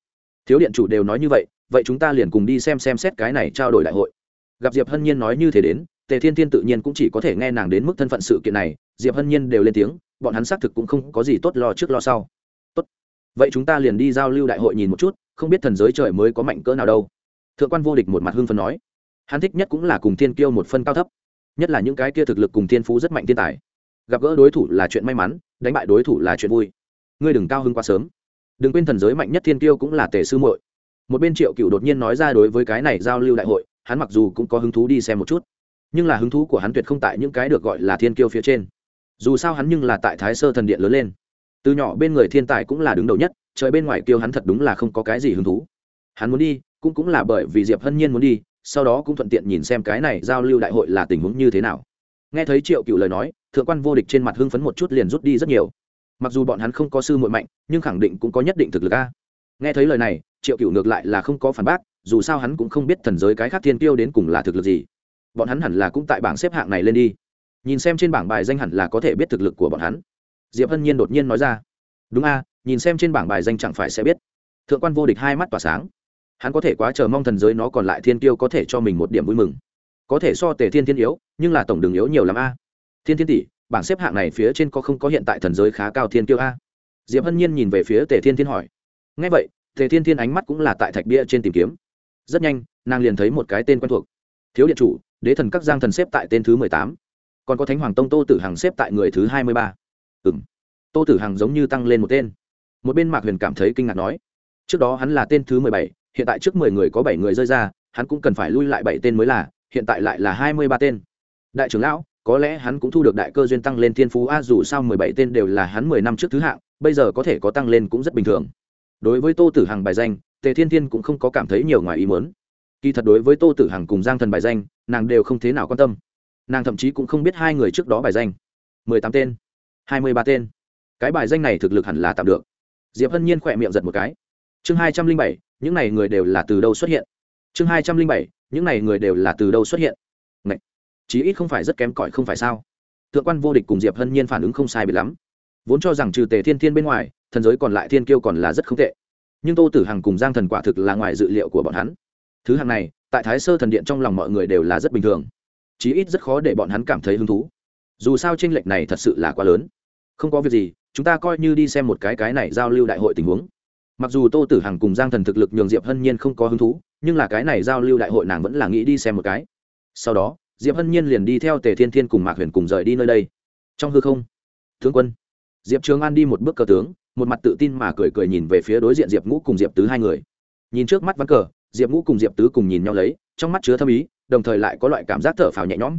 Thiếu điện chủ đều nói như vậy vậy chúng ta liền cùng đi xem xem xét cái này trao đổi đại hội. Gặp diệp hân nhiên nói như thế đến, tề thiên thiên tự nhiên cũng chỉ có thể nghe nàng đến mức thân phận sự kiện này, diệp hân nhiên đều lên tiếng, bọn hắn xác thực cũng không có gì tốt lo trước lo sau. Tốt. Vậy chúng ta liền đi giao lưu đại hội nhìn một chút, không biết thần giới trời mới có mạnh cỡ nào đâu. Thượng quan vô địch một mặt hưng phân nói. Hắn thích nhất cũng là cùng thiên kiêu một phân cao thấp. Nhất là những cái kia thực lực cùng thiên phú rất mạnh thiên tài gặp gỡ đối thủ là chuyện may mắn, đánh bại đối thủ là chuyện vui. Ngươi đừng cao hưng quá sớm. Đừng quên thần giới mạnh nhất thiên tiêu cũng là tề sư muội. Một bên triệu cựu đột nhiên nói ra đối với cái này giao lưu đại hội, hắn mặc dù cũng có hứng thú đi xem một chút, nhưng là hứng thú của hắn tuyệt không tại những cái được gọi là thiên kiêu phía trên. Dù sao hắn nhưng là tại thái sơ thần điện lớn lên. Từ nhỏ bên người thiên tài cũng là đứng đầu nhất, trời bên ngoài kêu hắn thật đúng là không có cái gì hứng thú. Hắn muốn đi, cũng cũng là bởi vì diệp hân nhiên muốn đi, sau đó cũng thuận tiện nhìn xem cái này giao lưu đại hội là tình huống như thế nào nghe thấy triệu cựu lời nói, thượng quan vô địch trên mặt hưng phấn một chút liền rút đi rất nhiều. Mặc dù bọn hắn không có sư muội mạnh, nhưng khẳng định cũng có nhất định thực lực a. Nghe thấy lời này, triệu cựu ngược lại là không có phản bác, dù sao hắn cũng không biết thần giới cái khác thiên tiêu đến cùng là thực lực gì. Bọn hắn hẳn là cũng tại bảng xếp hạng này lên đi. Nhìn xem trên bảng bài danh hẳn là có thể biết thực lực của bọn hắn. Diệp hân nhiên đột nhiên nói ra. Đúng a, nhìn xem trên bảng bài danh chẳng phải sẽ biết. Thượng quan vô địch hai mắt tỏa sáng. Hắn có thể quá chờ mong thần giới nó còn lại thiên tiêu có thể cho mình một điểm vui mừng có thể so tề thiên thiên yếu, nhưng là tổng đường yếu nhiều lắm a. Thiên thiên tỷ, bảng xếp hạng này phía trên có không có hiện tại thần giới khá cao thiên tiêu a? Diệp hân nhiên nhìn về phía tề thiên thiên hỏi. Ngay vậy, tề thiên thiên ánh mắt cũng là tại thạch bia trên tìm kiếm. Rất nhanh, nàng liền thấy một cái tên quen thuộc. Thiếu điện chủ, đế thần các giang thần xếp tại tên thứ mười tám. Còn có thánh hoàng tông tô tử hằng xếp tại người thứ hai mươi ba. Ừ m tô tử hằng giống như tăng lên một tên. Một bên mạc huyền cảm thấy kinh ngạc nói. Trước đó hắn là tên thứ mười bảy, hiện tại trước mười người có bảy người rơi ra, hắn cũng cần phải lui lại bảy tên mới là hiện tại lại là hai mươi ba tên. Đại trưởng lão, có lẽ hắn cũng thu được đại cơ duyên tăng lên thiên phú a, dù sao mười bảy tên đều là hắn mười năm trước thứ hạng, bây giờ có thể có tăng lên cũng rất bình thường. Đối với tô tử hằng bài danh, tề thiên thiên cũng không có cảm thấy nhiều ngoài ý muốn. Kỳ thật đối với tô tử hằng cùng giang thần bài danh, nàng đều không thế nào quan tâm. Nàng thậm chí cũng không biết hai người trước đó bài danh. Mười tám tên, hai mươi ba tên. Cái bài danh này thực lực hẳn là tạm được. Diệp hân nhiên khỏe miệng giật một cái. Chương hai trăm linh bảy, những n à y người đều là từ đâu xuất hiện? Chương hai trăm linh bảy những này người đều là từ đâu xuất hiện? Ngậy! chí ít không phải rất kém cỏi không phải sao? Thượng quan vô địch cùng diệp hân nhiên phản ứng không sai bị lắm. Vốn cho rằng trừ tề thiên thiên bên ngoài, thần giới còn lại thiên kiêu còn là rất không tệ. Nhưng tô tử hằng cùng giang thần quả thực là ngoài dự liệu của bọn hắn. Thứ hàng này, tại thái sơ thần điện trong lòng mọi người đều là rất bình thường. Chí ít rất khó để bọn hắn cảm thấy hứng thú. Dù sao tranh lệch này thật sự là quá lớn. Không có việc gì, chúng ta coi như đi xem một cái cái này giao lưu đại hội tình huống. Mặc dù tô tử hằng cùng giang thần thực lực nhường diệp hân nhiên không có hứng thú nhưng là cái này giao lưu đại hội nàng vẫn là nghĩ đi xem một cái. Sau đó, diệp hân nhiên liền đi theo tề thiên thiên cùng mạc huyền cùng rời đi nơi đây. Trong hư không, tướng quân, diệp trường an đi một bước cờ tướng, một mặt tự tin mà cười cười nhìn về phía đối diện diệp ngũ cùng diệp tứ hai người. Nhìn trước mắt ván cờ, diệp ngũ cùng diệp tứ cùng nhìn nhau lấy, trong mắt chứa thâm ý, đồng thời lại có loại cảm giác thở phào nhẹ nhõm.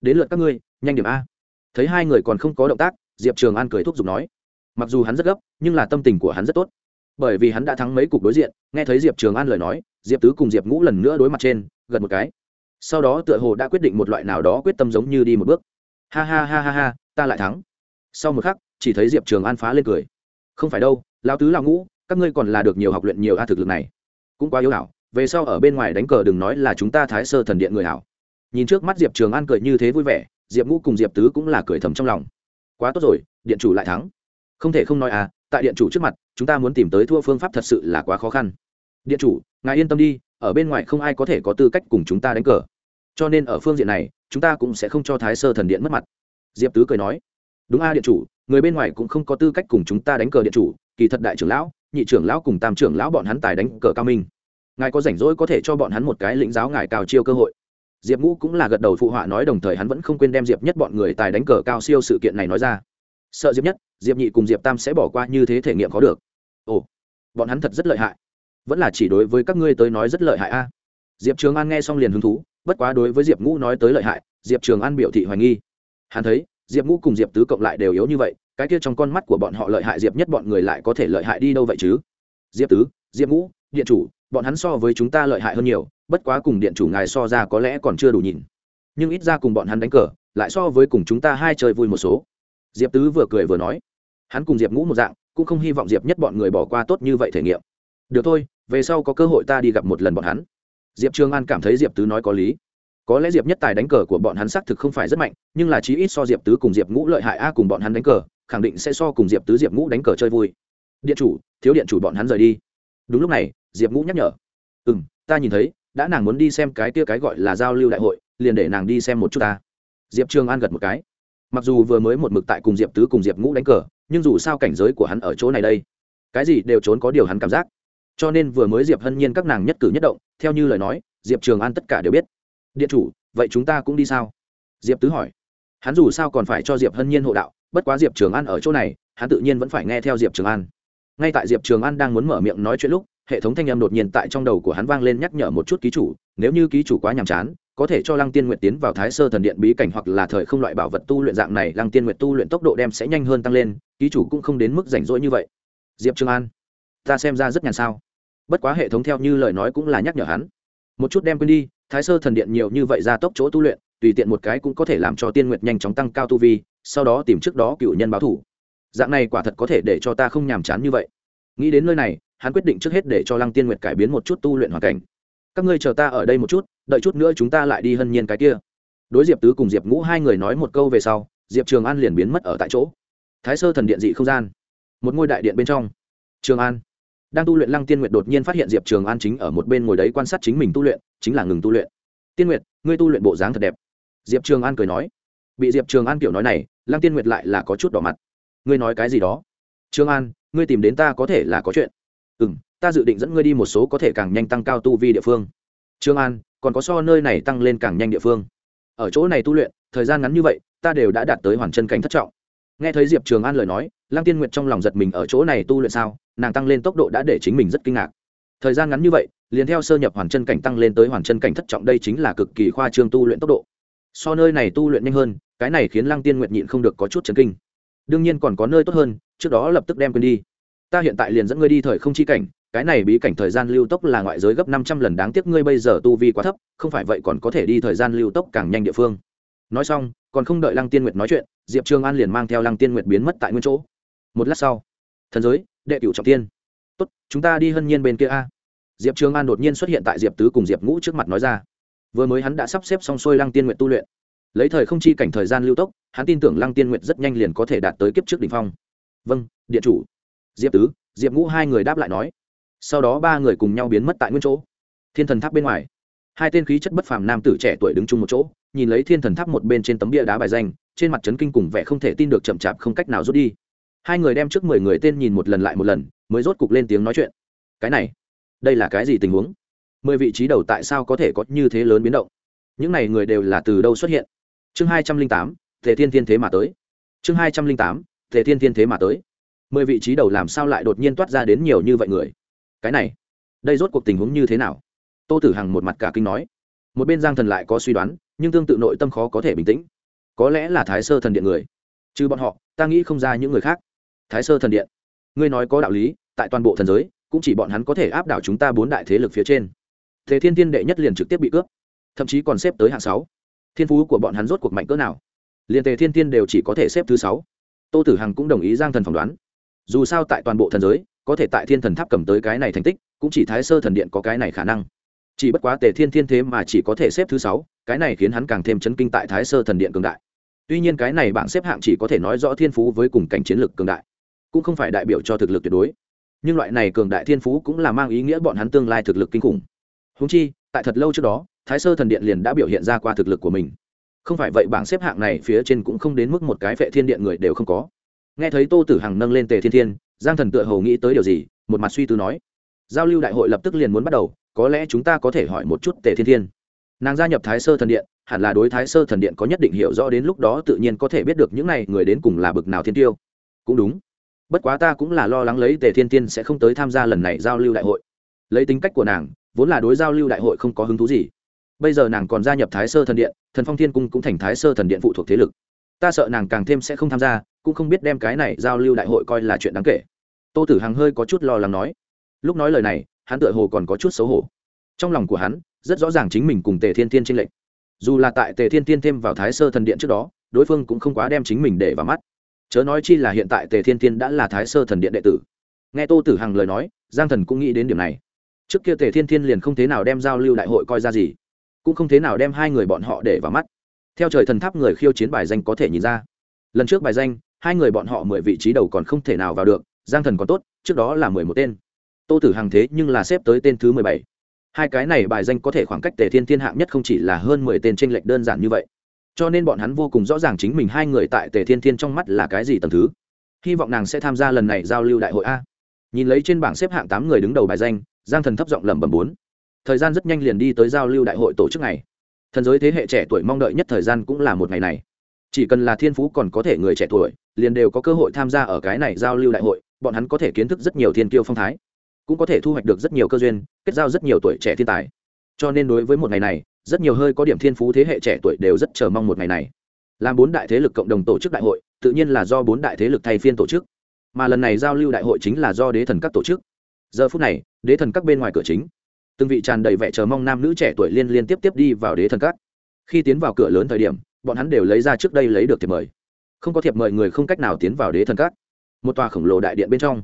Đến lượt các ngươi, nhanh điểm a. Thấy hai người còn không có động tác, diệp trường an cười thúc giục nói. Mặc dù hắn rất gấp, nhưng là tâm tình của hắn rất tốt. Bởi vì hắn đã thắng mấy cuộc đối diện, nghe thấy diệp trường an lời nói diệp tứ cùng diệp ngũ lần nữa đối mặt trên gần một cái. Sau đó tựa hồ đã quyết định một loại nào đó quyết tâm giống như đi một bước. Ha ha ha ha ha, ta lại thắng. Sau một khắc, chỉ thấy diệp trường an phá lên cười. Không phải đâu lao tứ lao ngũ, các ngươi còn là được nhiều học luyện nhiều a thực lực này. Cũng quá yếu hảo về sau ở bên ngoài đánh cờ đừng nói là chúng ta thái sơ thần điện người hảo nhìn trước mắt diệp trường an cười như thế vui vẻ, diệp ngũ cùng diệp tứ cũng là cười thầm trong lòng. Quá tốt rồi, điện chủ lại thắng. Không thể không nói à tại điện chủ trước mặt, chúng ta muốn tìm tới thua phương pháp thật sự là quá khó khăn. Điện chủ ngài yên tâm đi, ở bên ngoài không ai có thể có tư cách cùng chúng ta đánh cờ. Cho nên ở phương diện này, chúng ta cũng sẽ không cho thái sơ thần điện mất mặt. Diệp tứ cười nói. Đúng a, điện chủ, người bên ngoài cũng không có tư cách cùng chúng ta đánh cờ điện chủ, kỳ thật đại trưởng lão, nhị trưởng lão cùng tam trưởng lão bọn hắn tài đánh cờ cao minh. Ngài có rảnh rỗi có thể cho bọn hắn một cái lĩnh giáo ngài cao chiêu cơ hội. Diệp ngũ cũng là gật đầu phụ họa nói đồng thời hắn vẫn không quên đem diệp nhất bọn người tài đánh cờ cao siêu sự kiện này nói ra. Sợ diệp nhất, diệp nhị cùng diệp tam sẽ bỏ qua như thế thể nghiệm có được. Ồ, bọn hắn thật rất lợi hại vẫn là chỉ đối với các ngươi tới nói rất lợi hại a. Diệp trường an nghe xong liền hứng thú, bất quá đối với diệp ngũ nói tới lợi hại, diệp trường an biểu thị hoài nghi. Hắn thấy, diệp ngũ cùng diệp tứ cộng lại đều yếu như vậy, cái kia trong con mắt của bọn họ lợi hại diệp nhất bọn người lại có thể lợi hại đi đâu vậy chứ? Diệp tứ, diệp ngũ, điện chủ, bọn hắn so với chúng ta lợi hại hơn nhiều, bất quá cùng điện chủ ngài so ra có lẽ còn chưa đủ nhìn. Nhưng ít ra cùng bọn hắn đánh cờ, lại so với cùng chúng ta hai chơi vui một số. Diệp tứ vừa cười vừa nói. Hắn cùng diệp ngũ một dạng, cũng không hy vọng diệp nhất bọn người bỏ qua tốt như vậy thể nghiệm. Được thôi về sau có cơ hội ta đi gặp một lần bọn hắn. Diệp trường an cảm thấy diệp tứ nói có lý. Có lẽ diệp nhất tài đánh cờ của bọn hắn xác thực không phải rất mạnh, nhưng là chí ít so diệp tứ cùng diệp ngũ lợi hại a cùng bọn hắn đánh cờ, khẳng định sẽ so cùng diệp tứ, diệp ngũ đánh cờ chơi vui. Điện chủ, thiếu điện chủ bọn hắn rời đi. Đúng lúc này, diệp ngũ nhắc nhở. Ừ m ta nhìn thấy, đã nàng muốn đi xem cái kia cái gọi là giao lưu đại hội, liền để nàng đi xem một chút ta. Diệp trường an gật một cái. Mặc dù vừa mới một mực tại cùng diệp tứ cùng diệp ngũ đánh cờ, nhưng dù sao cảnh giới của hắn ở chỗ này đây, cái gì đều trốn có điều hắn cảm giác cho nên vừa mới diệp hân nhiên các nàng nhất cử nhất động, theo như lời nói, diệp trường an tất cả đều biết. Điện chủ, vậy chúng ta cũng đi sao? Diệp tứ hỏi. Hắn dù sao còn phải cho diệp hân nhiên hộ đạo, bất quá diệp trường an ở chỗ này, hắn tự nhiên vẫn phải nghe theo diệp trường an. Ngay tại diệp trường an đang muốn mở miệng nói chuyện lúc, hệ thống thanh âm đột nhiên tại trong đầu của hắn vang lên nhắc nhở một chút ký chủ, nếu như ký chủ quá nhàm chán, có thể cho lăng tiên nguyện tiến vào thái sơ thần điện bí cảnh hoặc là thời không loại bảo vật tu luyện dạng này, lăng tiên nguyện tu luyện tốc độ đem sẽ nhanh hơn tăng lên, ký chủ cũng không đến mức rảnh rỗi như vậy. Diệp trường an, ta xem ra rất nhàn sao bất quá hệ thống theo như lời nói cũng là nhắc nhở hắn. Một chút đem quên đi, thái sơ thần điện nhiều như vậy ra tốc chỗ tu luyện, tùy tiện một cái cũng có thể làm cho tiên nguyệt nhanh chóng tăng cao tu vi, sau đó tìm trước đó cựu nhân báo thủ. Dạng này quả thật có thể để cho ta không nhàm chán như vậy. Nghĩ đến nơi này, hắn quyết định trước hết để cho lăng tiên nguyệt cải biến một chút tu luyện hoàn cảnh. Các ngươi chờ ta ở đây một chút, đợi chút nữa chúng ta lại đi hân nhiên cái kia. Đối diệp tứ cùng diệp ngũ hai người nói một câu về sau, diệp trường an liền biến mất ở tại chỗ. Thái sơ thần điện dị không gian. Một ngôi đại điện bên trong. Trường an đang tu luyện lăng tiên nguyệt đột nhiên phát hiện diệp trường an chính ở một bên ngồi đấy quan sát chính mình tu luyện, chính là ngừng tu luyện. Tiên nguyệt, ngươi tu luyện bộ dáng thật đẹp. Diệp trường an cười nói. Bị diệp trường an kiểu nói này, lăng tiên nguyệt lại là có chút đỏ mặt. Ngươi nói cái gì đó? Trường an, ngươi tìm đến ta có thể là có chuyện. Ừ m ta dự định dẫn ngươi đi một số có thể càng nhanh tăng cao tu vi địa phương. Trương an, còn có so nơi này tăng lên càng nhanh địa phương. Ở chỗ này tu luyện, thời gian ngắn như vậy, ta đều đã đạt tới hoàn chân cảnh thất trọng nghe thấy diệp trường an lời nói, lăng tiên nguyệt trong lòng giật mình ở chỗ này tu luyện sao, nàng tăng lên tốc độ đã để chính mình rất kinh ngạc. Thời gian ngắn như vậy, liền theo sơ nhập hoàn chân cảnh tăng lên tới hoàn chân cảnh thất trọng đây chính là cực kỳ khoa trương tu luyện tốc độ. So nơi này tu luyện nhanh hơn, cái này khiến lăng tiên nguyệt nhịn không được có chút chấn kinh. Đương nhiên còn có nơi tốt hơn, trước đó lập tức đem quên đi. Ta hiện tại liền dẫn ngươi đi thời không chi cảnh, cái này bí cảnh thời gian lưu tốc là ngoại giới gấp năm trăm lần đáng tiếc ngươi bây giờ tu vi quá thấp, không phải vậy còn có thể đi thời gian lưu tốc càng nhanh địa phương. Nói xong còn không đợi lăng tiên nguyệt nói chuyện, diệp trường an liền mang theo lăng tiên nguyệt biến mất tại nguyên chỗ. Một lát sau, thần giới, đệ cửu trọng tiên. Tốt, chúng ta đi hân nhiên bên kia a. Diệp trường an đột nhiên xuất hiện tại diệp tứ cùng diệp ngũ trước mặt nói ra. Vừa mới hắn đã sắp xếp xong xuôi lăng tiên nguyệt tu luyện. Lấy thời không chi cảnh thời gian lưu tốc, hắn tin tưởng lăng tiên nguyệt rất nhanh liền có thể đạt tới kiếp trước đ ỉ n h phong. Vâng điện chủ. Diệp tứ, diệp ngũ hai người đáp lại nói. Sau đó ba người cùng nhau biến mất tại nguyên chỗ. Thiên thần tháp bên ngoài hai tên khí chất bất phàm nam tử trẻ tuổi đứng chung một chỗ, nhìn lấy thiên thần tháp một bên trên tấm bia đá bài danh, trên mặt trấn kinh cùng vẻ không thể tin được chậm chạp không cách nào rút đi. Hai người đem trước mười người tên nhìn một lần lại một lần, mới rốt cục lên tiếng nói chuyện. Cái này, đây là cái gì tình huống? Mười vị trí đầu tại sao có thể có như thế lớn biến động? Những này người đều là từ đâu xuất hiện? Chương hai trăm linh tám thể thiên thiên thế mà tới. Chương hai trăm linh tám thể thiên thiên thế mà tới. Mười vị trí đầu làm sao lại đột nhiên toát ra đến nhiều như vậy người? Cái này, đây rốt cuộc tình huống như thế nào? Tô tử hằng một mặt cả kinh nói, một bên giang thần lại có suy đoán, nhưng tương tự nội tâm khó có thể bình tĩnh. Có lẽ là thái sơ thần điện người. Trừ bọn họ, ta nghĩ không ra những người khác. Thái sơ thần điện. Ngươi nói có đạo lý, tại toàn bộ thần giới, cũng chỉ bọn hắn có thể áp đảo chúng ta bốn đại thế lực phía trên. Thế thiên tiên đệ nhất liền trực tiếp bị cướp. Thậm chí còn xếp tới hạng sáu. Thiên phú của bọn hắn rốt cuộc mạnh cỡ nào? Liền tề thiên tiên đều chỉ có thể xếp thứ sáu. Tô tử hằng cũng đồng ý giang thần phỏng đoán. Dù sao tại toàn bộ thần giới, có thể tại thiên thần tháp cầm tới cái này thành tích, cũng chỉ thái sơ thần điện có cái này khả năng chỉ bất quá tề thiên thiên thế mà chỉ có thể xếp thứ sáu, cái này khiến hắn càng thêm chấn kinh tại thái sơ thần điện cường đại. Tuy nhiên cái này bảng xếp hạng chỉ có thể nói rõ thiên phú với cùng cảnh chiến lược cường đại, cũng không phải đại biểu cho thực lực tuyệt đối. Nhưng loại này cường đại thiên phú cũng là mang ý nghĩa bọn hắn tương lai thực lực kinh khủng. Húng chi, tại thật lâu trước đó, thái sơ thần điện liền đã biểu hiện ra qua thực lực của mình. Không phải vậy bảng xếp hạng này phía trên cũng không đến mức một cái vệ thiên điện người đều không có. Nghe thấy tô tử hằng nâng lên tề thiên thiên, giang thần tựa hầu nghĩ tới điều gì, một mặt suy tư nói. Giao lưu đại hội lập tức liền muốn bắt đầu có lẽ chúng ta có thể hỏi một chút tề thiên thiên. Nàng gia nhập thái sơ thần điện, hẳn là đối thái sơ thần điện có nhất định hiểu rõ đến lúc đó tự nhiên có thể biết được những n à y người đến cùng là bực nào thiên tiêu. Cũng đúng. Bất quá ta cũng là lo lắng lấy tề thiên tiên sẽ không tới tham gia lần này giao lưu đại hội. Lấy tính cách của nàng, vốn là đối giao lưu đại hội không có hứng thú gì. Bây giờ nàng còn gia nhập thái sơ thần điện, thần phong thiên cung cũng thành thái sơ thần điện phụ thuộc thế lực. Ta sợ nàng càng thêm sẽ không tham gia, cũng không biết đem cái này giao lưu đại hội coi là chuyện đáng kể. Tô tử hằng hơi có chút lo lắng nói. Lúc nói lời này hắn tựa hồ còn có chút xấu hổ. Trong lòng của hắn, rất rõ ràng chính mình cùng tề thiên tiên tranh lệch. Dù là tại tề thiên tiên thêm vào thái sơ thần điện trước đó, đối phương cũng không quá đem chính mình để vào mắt. Chớ nói chi là hiện tại tề thiên tiên đã là thái sơ thần điện đệ tử. Nghe tô tử hằng lời nói, giang thần cũng nghĩ đến điểm này. Trước kia tề thiên thiên liền không thế nào đem giao lưu đại hội coi ra gì, cũng không thế nào đem hai người bọn họ để vào mắt. Theo trời thần tháp người khiêu chiến bài danh có thể nhìn ra. Lần trước bài danh, hai người bọn họ mười vị trí đầu còn không thể nào vào được, giang thần còn tốt, trước đó là mười một tên tô tử hàng thế nhưng là xếp tới tên thứ mười bảy. Hai cái này bài danh có thể khoảng cách tề thiên thiên hạng nhất không chỉ là hơn mười tên tranh lệch đơn giản như vậy. Cho nên bọn hắn vô cùng rõ ràng chính mình hai người tại tề thiên thiên trong mắt là cái gì tầm thứ. Hy vọng nàng sẽ tham gia lần này giao lưu đại hội a. Nhìn lấy trên bảng xếp hạng tám người đứng đầu bài danh, giang thần thấp giọng lẩm bẩm bốn. Thời gian rất nhanh liền đi tới giao lưu đại hội tổ chức này thần giới thế hệ trẻ tuổi mong đợi nhất thời gian cũng là một ngày này. Chỉ cần là thiên phú còn có thể người trẻ tuổi, liền đều có cơ hội tham gia ở cái này giao lưu đại hội, bọn hắn có thể kiến thức rất nhiều thiên kiêu phong thái cũng có thể thu hoạch được rất nhiều cơ duyên, kết giao rất nhiều tuổi trẻ thiên tài. Cho nên đối với một ngày này, rất nhiều hơi có điểm thiên phú thế hệ trẻ tuổi đều rất chờ mong một ngày này. Làm bốn đại thế lực cộng đồng tổ chức đại hội, tự nhiên là do bốn đại thế lực thay phiên tổ chức. Mà lần này giao lưu đại hội chính là do đế thần các tổ chức. Giờ phút này, đế thần các bên ngoài cửa chính, từng vị tràn đầy vẻ chờ mong nam nữ trẻ tuổi liên liên tiếp tiếp đi vào đế thần các. Khi tiến vào cửa lớn thời điểm, bọn hắn đều lấy ra trước đây lấy được thiệp mời. Không có thiệp mời người không cách nào tiến vào đế thần các. Một tòa khổng lồ đại điện bên trong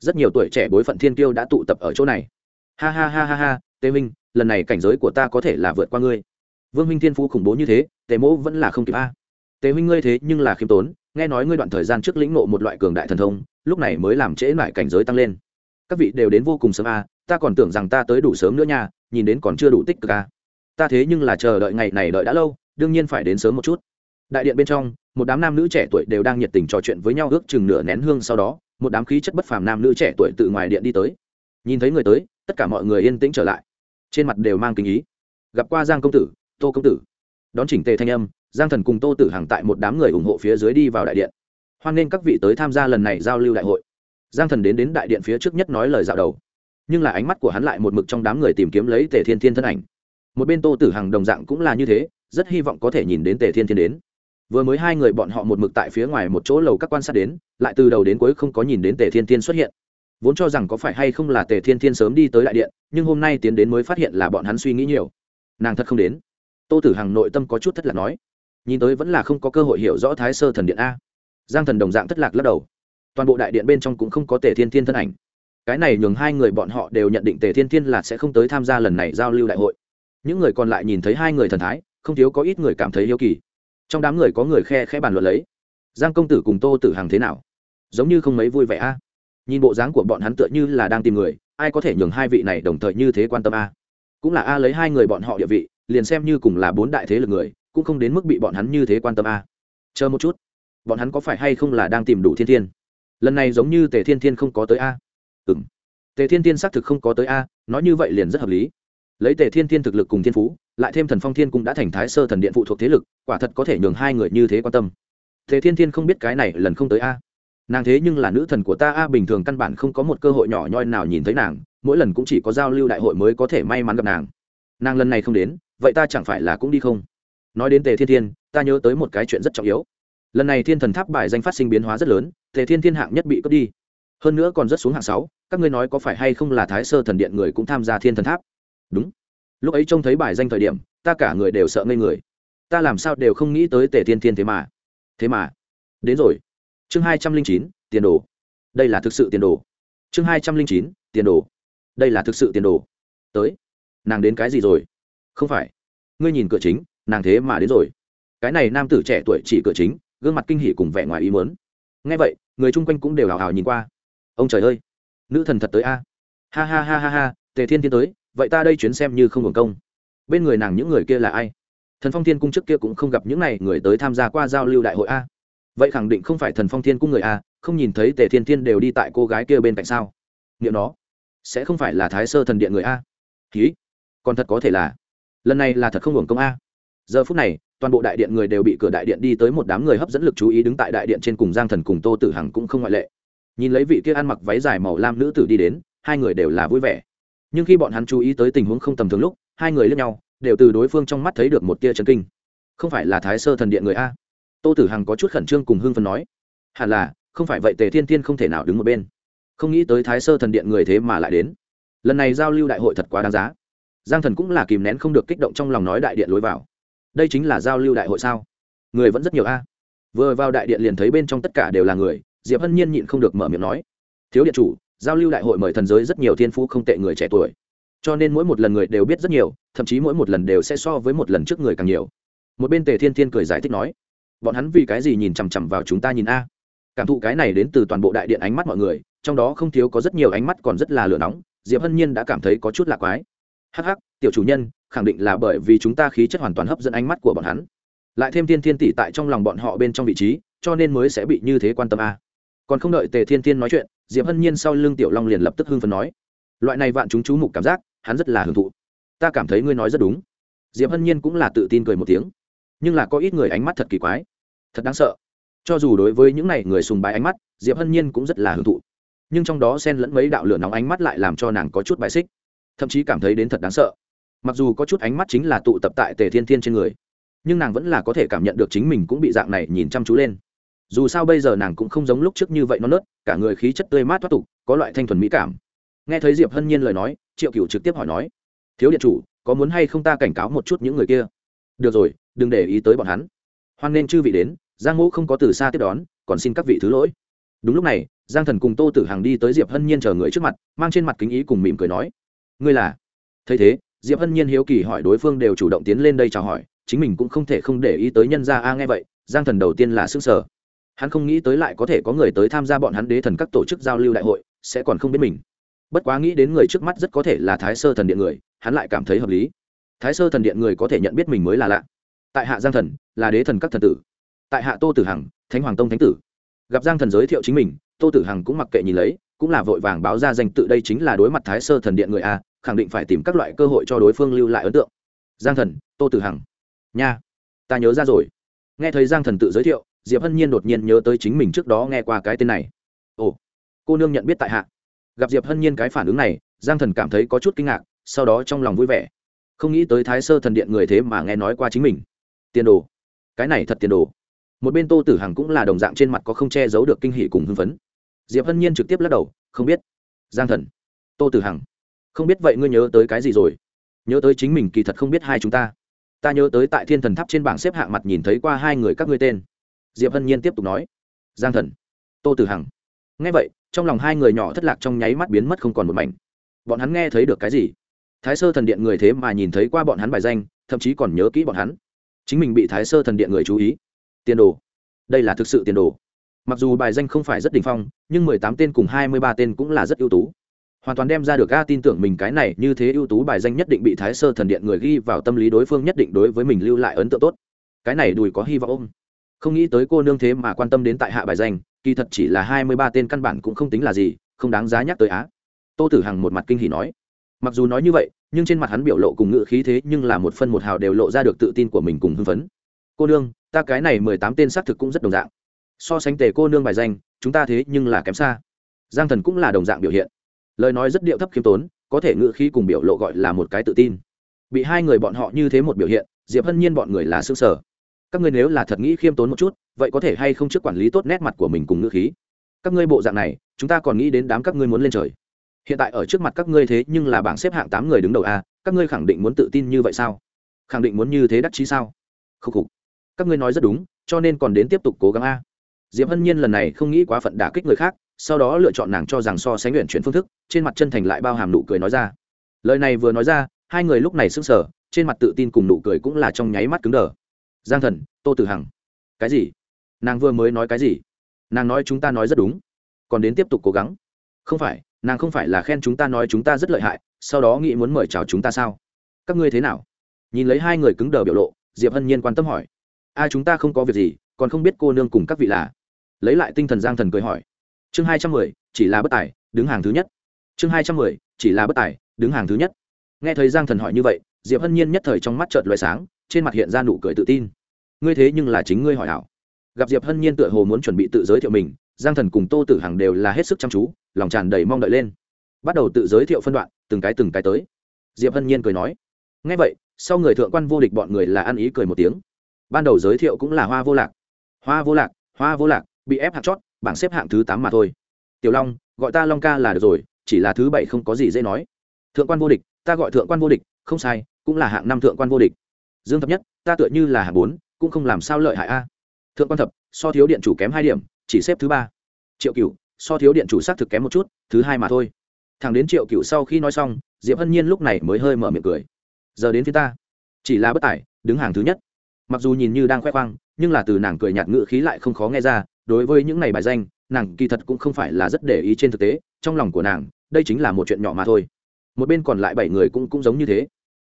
rất nhiều tuổi trẻ bối phận thiên kiêu đã tụ tập ở chỗ này. Ha ha ha ha ha, tề minh, lần này cảnh giới của ta có thể là vượt qua ngươi. Vương minh thiên phú khủng bố như thế, tề mỗ vẫn là không kịp a. Tề minh ngươi thế nhưng là khiêm tốn, nghe nói ngươi đoạn thời gian trước lĩnh ngộ một loại cường đại thần thông, lúc này mới làm trễ lại cảnh giới tăng lên. Các vị đều đến vô cùng sớm a, ta còn tưởng rằng ta tới đủ sớm nữa nha, nhìn đến còn chưa đủ tích cực a. Ta thế nhưng là chờ đợi ngày này đợi đã lâu, đương nhiên phải đến sớm một chút. Đại điện bên trong một đám nam nữ trẻ tuổi đều đang nhiệt tình trò chuyện với nhau ước chừng nửa nén hương sau đó, một đám khí chất bất phàm nam nữ trẻ tuổi tự ngoài điện đi tới. Nhìn thấy người tới, tất cả mọi người yên tĩnh trở lại. Trên mặt đều mang kinh ý. Gặp qua giang công tử, tô công tử. Đón chỉnh tề thanh âm, giang thần cùng tô tử hằng tại một đám người ủng hộ phía dưới đi vào đại điện. Hoan nghênh các vị tới tham gia lần này giao lưu đại hội. Giang thần đến đến đại điện phía trước nhất nói lời dạo đầu. Nhưng là ánh mắt của hắn lại một mực trong đám người tìm kiếm lấy tề thiên thiên thân ảnh. Một bên tô tử hằng đồng dạng cũng là như thế, rất hy vọng có thể nhìn đến tề thiên thiên đến vừa mới hai người bọn họ một mực tại phía ngoài một chỗ lầu các quan sát đến, lại từ đầu đến cuối không có nhìn đến tề thiên thiên xuất hiện. Vốn cho rằng có phải hay không là tề thiên thiên sớm đi tới đại điện, nhưng hôm nay tiến đến mới phát hiện là bọn hắn suy nghĩ nhiều. Nàng thật không đến. Tô tử hằng nội tâm có chút thất lạc nói. Nhìn tới vẫn là không có cơ hội hiểu rõ thái sơ thần điện a. Giang thần đồng dạng thất lạc lắc đầu. Toàn bộ đại điện bên trong cũng không có tề thiên thiên thân ảnh. Cái này nhường hai người bọn họ đều nhận định tề thiên thiên là sẽ không tới tham gia lần này giao lưu đại hội. Những người còn lại nhìn thấy hai người thần thái, không thiếu có ít người cảm thấy yêu kỳ trong đám người có người khe khẽ bàn luận lấy. Giang công tử cùng tô tử hằng thế nào? Giống như không mấy vui vẻ a. Nhìn bộ dáng của bọn hắn tựa như là đang tìm người, ai có thể nhường hai vị này đồng thời như thế quan tâm a? Cũng là a lấy hai người bọn họ địa vị, liền xem như cùng là bốn đại thế lực người, cũng không đến mức bị bọn hắn như thế quan tâm a. Chờ một chút, bọn hắn có phải hay không là đang tìm đủ thiên thiên? Lần này giống như tề thiên thiên không có tới a. Ừ m tề thiên thiên xác thực không có tới a, nói như vậy liền rất hợp lý lấy tề thiên thiên thực lực cùng thiên phú, lại thêm thần phong thiên cũng đã thành thái sơ thần điện phụ thuộc thế lực, quả thật có thể nhường hai người như thế quan tâm. Tề thiên thiên không biết cái này lần không tới a. Nàng thế nhưng là nữ thần của ta a, bình thường căn bản không có một cơ hội nhỏ nhoi nào nhìn thấy nàng, mỗi lần cũng chỉ có giao lưu đại hội mới có thể may mắn gặp nàng. Nàng lần này không đến, vậy ta chẳng phải là cũng đi không? Nói đến tề thiên thiên, ta nhớ tới một cái chuyện rất trọng yếu. Lần này thiên thần tháp bài danh phát sinh biến hóa rất lớn, tề thiên thiên hạng nhất bị cướp đi. Hơn nữa còn rất xuống hạng sáu, các ngươi nói có phải hay không là thái sơ thần điện người cũng tham gia thiên thần tháp? Đúng. Lúc ấy trông thấy bài danh thời điểm, ta cả người đều sợ ngây người. Ta làm sao đều không nghĩ tới tề thiên thiên thế mà. Thế mà. Đến rồi. Chương hai trăm linh chín, tiền đồ. Đây là thực sự tiền đồ. Chương hai trăm linh chín, tiền đồ. Đây là thực sự tiền đồ. Tới. Nàng đến cái gì rồi? Không phải. Ngươi nhìn cửa chính, nàng thế mà đến rồi. Cái này nam tử trẻ tuổi chỉ cửa chính, gương mặt kinh hỉ cùng vẻ ngoài ý mớn ngay vậy, người chung quanh cũng đều hào hào nhìn qua. Ông trời ơi. Nữ thần thật tới a. Ha ha ha ha ha, tề thiên thiên tới vậy ta đây chuyến xem như không hưởng công. Bên người nàng những người kia là ai? Thần phong thiên cung trước kia cũng không gặp những n à y người tới tham gia qua giao lưu đại hội a. Vậy khẳng định không phải thần phong thiên cung người a, không nhìn thấy tề thiên thiên đều đi tại cô gái kia bên cạnh sao? Nghiệm nó, sẽ không phải là thái sơ thần điện người a? Ký còn thật có thể là. Lần này là thật không hưởng công a. Giờ phút này, toàn bộ đại điện người đều bị cửa đại điện đi tới một đám người hấp dẫn lực chú ý đứng tại đại điện trên cùng giang thần cùng tô tử hằng cũng không ngoại lệ. Nhìn lấy vị kia ăn mặc váy dài màu lam nữ tử đi đến, hai người đều là vui vẻ nhưng khi bọn hắn chú ý tới tình huống không tầm thường lúc, hai người lướt nhau, đều từ đối phương trong mắt thấy được một tia chấn kinh. Không phải là thái sơ thần điện người a? Tô tử hằng có chút khẩn trương cùng hưng phần nói. Hẳn là, không phải vậy tề thiên thiên không thể nào đứng một bên. Không nghĩ tới thái sơ thần điện người thế mà lại đến. Lần này giao lưu đại hội thật quá đáng giá. Giang thần cũng là kìm nén không được kích động trong lòng nói đại điện lối vào. Đây chính là giao lưu đại hội sao? Người vẫn rất nhiều a. Vừa vào đại điện liền thấy bên trong tất cả đều là người, diệp hân nhiên nhịn không được mở miệng nói. Thiếu điện chủ giao lưu đại hội mời thần giới rất nhiều thiên phú không tệ người trẻ tuổi. Cho nên mỗi một lần người đều biết rất nhiều, thậm chí mỗi một lần đều sẽ so với một lần trước người càng nhiều. Một bên tề thiên thiên cười giải thích nói, bọn hắn vì cái gì nhìn chằm chằm vào chúng ta nhìn a? Cảm thụ cái này đến từ toàn bộ đại điện ánh mắt mọi người, trong đó không thiếu có rất nhiều ánh mắt còn rất là lửa nóng, diệp hân nhiên đã cảm thấy có chút lạc quái. Hắc hắc, tiểu chủ nhân, khẳng định là bởi vì chúng ta khí chất hoàn toàn hấp dẫn ánh mắt của bọn hắn. Lại thêm thiên thiên tỷ tại trong lòng bọn họ bên trong vị trí, cho nên mới sẽ bị như thế quan tâm a. Còn không đợi tề thiên thiên nói chuyện diệp hân nhiên sau lưng tiểu long liền lập tức hưng phấn nói, loại này vạn chúng chú mục cảm giác, hắn rất là hưởng thụ. Ta cảm thấy ngươi nói rất đúng. Diệp hân nhiên cũng là tự tin cười một tiếng, nhưng là có ít người ánh mắt thật kỳ quái, thật đáng sợ. Cho dù đối với những này người sùng bái ánh mắt, diệp hân nhiên cũng rất là hưởng thụ. Nhưng trong đó xen lẫn mấy đạo lửa nóng ánh mắt lại làm cho nàng có chút bài xích, thậm chí cảm thấy đến thật đáng sợ. Mặc dù có chút ánh mắt chính là tụ tập tại tề thiên thiên trên người, nhưng nàng vẫn là có thể cảm nhận được chính mình cũng bị dạng này nhìn chăm chú lên dù sao bây giờ nàng cũng không giống lúc trước như vậy non nớt, cả người khí chất tươi mát thoát tục, có loại thanh thuần mỹ cảm. Nghe thấy diệp hân nhiên lời nói, triệu cựu trực tiếp hỏi nói, thiếu điện chủ, có muốn hay không ta cảnh cáo một chút những người kia? Được rồi, đừng để ý tới bọn hắn. Hoan nên chư vị đến, giang Ngũ không có từ xa tiếp đón, còn xin các vị thứ lỗi. Đúng lúc này, giang thần cùng tô tử hằng đi tới diệp hân nhiên chờ người trước mặt, mang trên mặt kính ý cùng mỉm cười nói, ngươi là? Thấy thế, diệp hân nhiên hiếu kỳ hỏi đối phương đều chủ động tiến lên đây chào hỏi, chính mình cũng không thể không để ý tới nhân gia a nghe vậy, giang thần đầu tiên là xương sở hắn không nghĩ tới lại có thể có người tới tham gia bọn hắn đế thần các tổ chức giao lưu đại hội, sẽ còn không biết mình. Bất quá nghĩ đến người trước mắt rất có thể là thái sơ thần điện người, hắn lại cảm thấy hợp lý. Thái sơ thần điện người có thể nhận biết mình mới là lạ. Tại hạ giang thần, là đế thần các thần tử. Tại hạ tô tử hằng, thánh hoàng tông thánh tử. Gặp giang thần giới thiệu chính mình, tô tử hằng cũng mặc kệ nhìn lấy, cũng là vội vàng báo ra danh tự đây chính là đối mặt thái sơ thần điện người a, khẳng định phải tìm các loại cơ hội cho đối phương lưu lại ấn tượng. Giang thần, tô tử hằng. Nha, ta nhớ ra rồi. Nghe thấy giang thần tự giới thiệu diệp hân nhiên đột nhiên nhớ tới chính mình trước đó nghe qua cái tên này. Ồ, cô nương nhận biết tại hạ. Gặp diệp hân nhiên cái phản ứng này, giang thần cảm thấy có chút kinh ngạc, sau đó trong lòng vui vẻ. Không nghĩ tới thái sơ thần điện người thế mà nghe nói qua chính mình. Tiền đồ. Cái này thật tiền đồ. Một bên tô tử hằng cũng là đồng dạng trên mặt có không che giấu được kinh hỷ cùng hưng phấn. Diệp hân nhiên trực tiếp lắc đầu, không biết. Giang thần. Tô tử hằng. Không biết vậy ngươi nhớ tới cái gì rồi? Nhớ tới chính mình kỳ thật không biết hai chúng ta. Ta nhớ tới tại thiên thần tháp trên bảng xếp hạng mặt nhìn thấy qua hai người các ngươi tên diệp hân nhiên tiếp tục nói, giang thần, tô tử hằng. Nghe vậy, trong lòng hai người nhỏ thất lạc trong nháy mắt biến mất không còn một mảnh. Bọn hắn nghe thấy được cái gì? Thái sơ thần điện người thế mà nhìn thấy qua bọn hắn bài danh, thậm chí còn nhớ kỹ bọn hắn. Chính mình bị thái sơ thần điện người chú ý. Tiền đồ. Đây là thực sự tiền đồ. Mặc dù bài danh không phải rất đình phong, nhưng mười tám tên cùng hai mươi ba tên cũng là rất ưu tú. Hoàn toàn đem ra được ga tin tưởng mình cái này như thế ưu tú bài danh nhất định bị thái sơ thần điện người ghi vào tâm lý đối phương nhất định đối với mình lưu lại ấn tượng tốt. Cái này đùi có hy vọng ôm không nghĩ tới cô nương thế mà quan tâm đến tại hạ bài danh, kỳ thật chỉ là hai mươi ba tên căn bản cũng không tính là gì, không đáng giá nhắc tới á. Tô tử hằng một mặt kinh hỉ nói. Mặc dù nói như vậy, nhưng trên mặt hắn biểu lộ cùng ngự khí thế nhưng là một phân một hào đều lộ ra được tự tin của mình cùng hưng phấn. Cô nương, ta cái này mười tám tên xác thực cũng rất đồng dạng. So sánh tề cô nương bài danh, chúng ta thế nhưng là kém xa. Giang thần cũng là đồng dạng biểu hiện. Lời nói rất điệu thấp khiêm tốn, có thể ngự khí cùng biểu lộ gọi là một cái tự tin. Bị hai người bọn họ như thế một biểu hiện, diệp hân nhiên bọn người là xương sở các ngươi nếu là thật nghĩ khiêm tốn một chút, vậy có thể hay không trước quản lý tốt nét mặt của mình cùng ngữ khí? Các ngươi bộ dạng này, chúng ta còn nghĩ đến đám các ngươi muốn lên trời. Hiện tại ở trước mặt các ngươi thế nhưng là bảng xếp hạng tám người đứng đầu a, các ngươi khẳng định muốn tự tin như vậy sao? Khẳng định muốn như thế đắc chí sao? Khúc khục. Các ngươi nói rất đúng, cho nên còn đến tiếp tục cố gắng a. Diệp hân nhiên lần này không nghĩ quá phận đả kích người khác, sau đó lựa chọn nàng cho rằng so sánh luyện chuyển phương thức, trên mặt chân thành lại bao hàm nụ cười nói ra. Lời này vừa nói ra, hai người lúc này sững sờ, trên mặt tự tin cùng nụ cười cũng là trong nháy mắt cứng đờ giang thần, tô tử hằng. Cái gì? Nàng vừa mới nói cái gì? Nàng nói chúng ta nói rất đúng. Còn đến tiếp tục cố gắng. Không phải, nàng không phải là khen chúng ta nói chúng ta rất lợi hại, sau đó nghĩ muốn mời chào chúng ta sao? Các ngươi thế nào? Nhìn lấy hai người cứng đờ biểu lộ, diệp hân nhiên quan tâm hỏi. A, chúng ta không có việc gì, còn không biết cô nương cùng các vị là. Lấy lại tinh thần giang thần cười hỏi. Chương hai trăm mười, chỉ là bất tài, đứng hàng thứ nhất. Chương hai trăm mười, chỉ là bất tài, đứng hàng thứ nhất. Nghe thấy giang thần hỏi như vậy diệp hân nhiên nhất thời trong mắt trợt loại sáng, trên mặt hiện ra nụ cười tự tin. Ngươi thế nhưng là chính ngươi hỏi hảo gặp diệp hân nhiên tựa hồ muốn chuẩn bị tự giới thiệu mình, giang thần cùng tô tử hằng đều là hết sức chăm chú, lòng tràn đầy mong đợi lên. Bắt đầu tự giới thiệu phân đoạn, từng cái từng cái tới. Diệp hân nhiên cười nói ngay vậy, sau người thượng quan vô địch bọn người là ăn ý cười một tiếng. Ban đầu giới thiệu cũng là hoa vô lạc. Hoa vô lạc, hoa vô lạc, bị ép hạt chót, bảng xếp hạng thứ tám mà thôi. Tiểu long, gọi ta long ca là được rồi, chỉ là thứ bảy không có gì dễ nói. Thượng quan vô địch, ta gọi thượng quan vô địch không sai, cũng là hạng năm thượng quan vô địch. Dương thập nhất, ta tựa như là hạng bốn, cũng không làm sao lợi hại a. Thượng quan thập, so thiếu điện chủ kém hai điểm, chỉ xếp thứ ba. Triệu cựu so thiếu điện chủ xác thực kém một chút, thứ hai mà thôi. Thằng đến triệu cựu sau khi nói xong, diệp hân nhiên lúc này mới hơi mở miệng cười. Giờ đến phía ta. Chỉ là bất tài đứng hàng thứ nhất. Mặc dù nhìn như đang khoe khoang, nhưng là từ nàng cười nhạt ngự khí lại không khó nghe ra, đối với những ngày bài danh, nàng kỳ thật cũng không phải là rất để ý trên thực tế, trong lòng của nàng, đây chính là một chuyện nhỏ mà thôi. Một bên còn lại bảy người cũng cũng giống như thế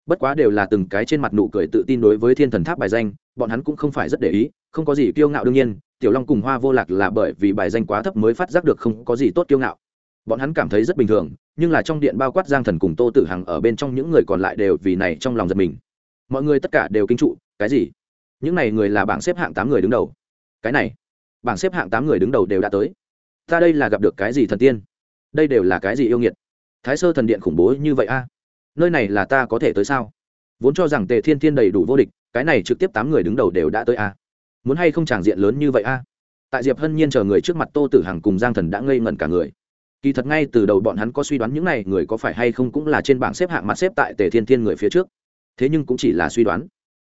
bất quá đều là từng cái trên mặt nụ cười tự tin đối với thiên thần tháp bài danh, bọn hắn cũng không phải rất để ý, không có gì kiêu ngạo đương nhiên, tiểu long cùng hoa vô lạc là bởi vì bài danh quá thấp mới phát giác được không có gì tốt kiêu ngạo. Bọn hắn cảm thấy rất bình thường, nhưng là trong điện bao quát giang thần cùng tô tử hằng ở bên trong những người còn lại đều vì này trong lòng giật mình. Mọi người tất cả đều kinh trụ, cái gì? Những này người là bảng xếp hạng tám người đứng đầu. Cái này, bảng xếp hạng tám người đứng đầu đều đã tới. Ta đây là gặp được cái gì thần tiên? Đây đều là cái gì yêu nghiệt? Thái sơ thần điện khủng bố như vậy a? Nơi này là ta có thể tới sao? Vốn cho rằng tề thiên thiên đầy đủ vô địch, cái này trực tiếp tám người đứng đầu đều đã tới a muốn hay không tràng diện lớn như vậy a tại diệp hân nhiên chờ người trước mặt tô tử hằng cùng giang thần đã ngây ngẩn cả người. Kỳ thật ngay từ đầu bọn hắn có suy đoán những này người có phải hay không cũng là trên bảng xếp hạng mặt xếp tại tề thiên thiên người phía trước. Thế nhưng cũng chỉ là suy đoán.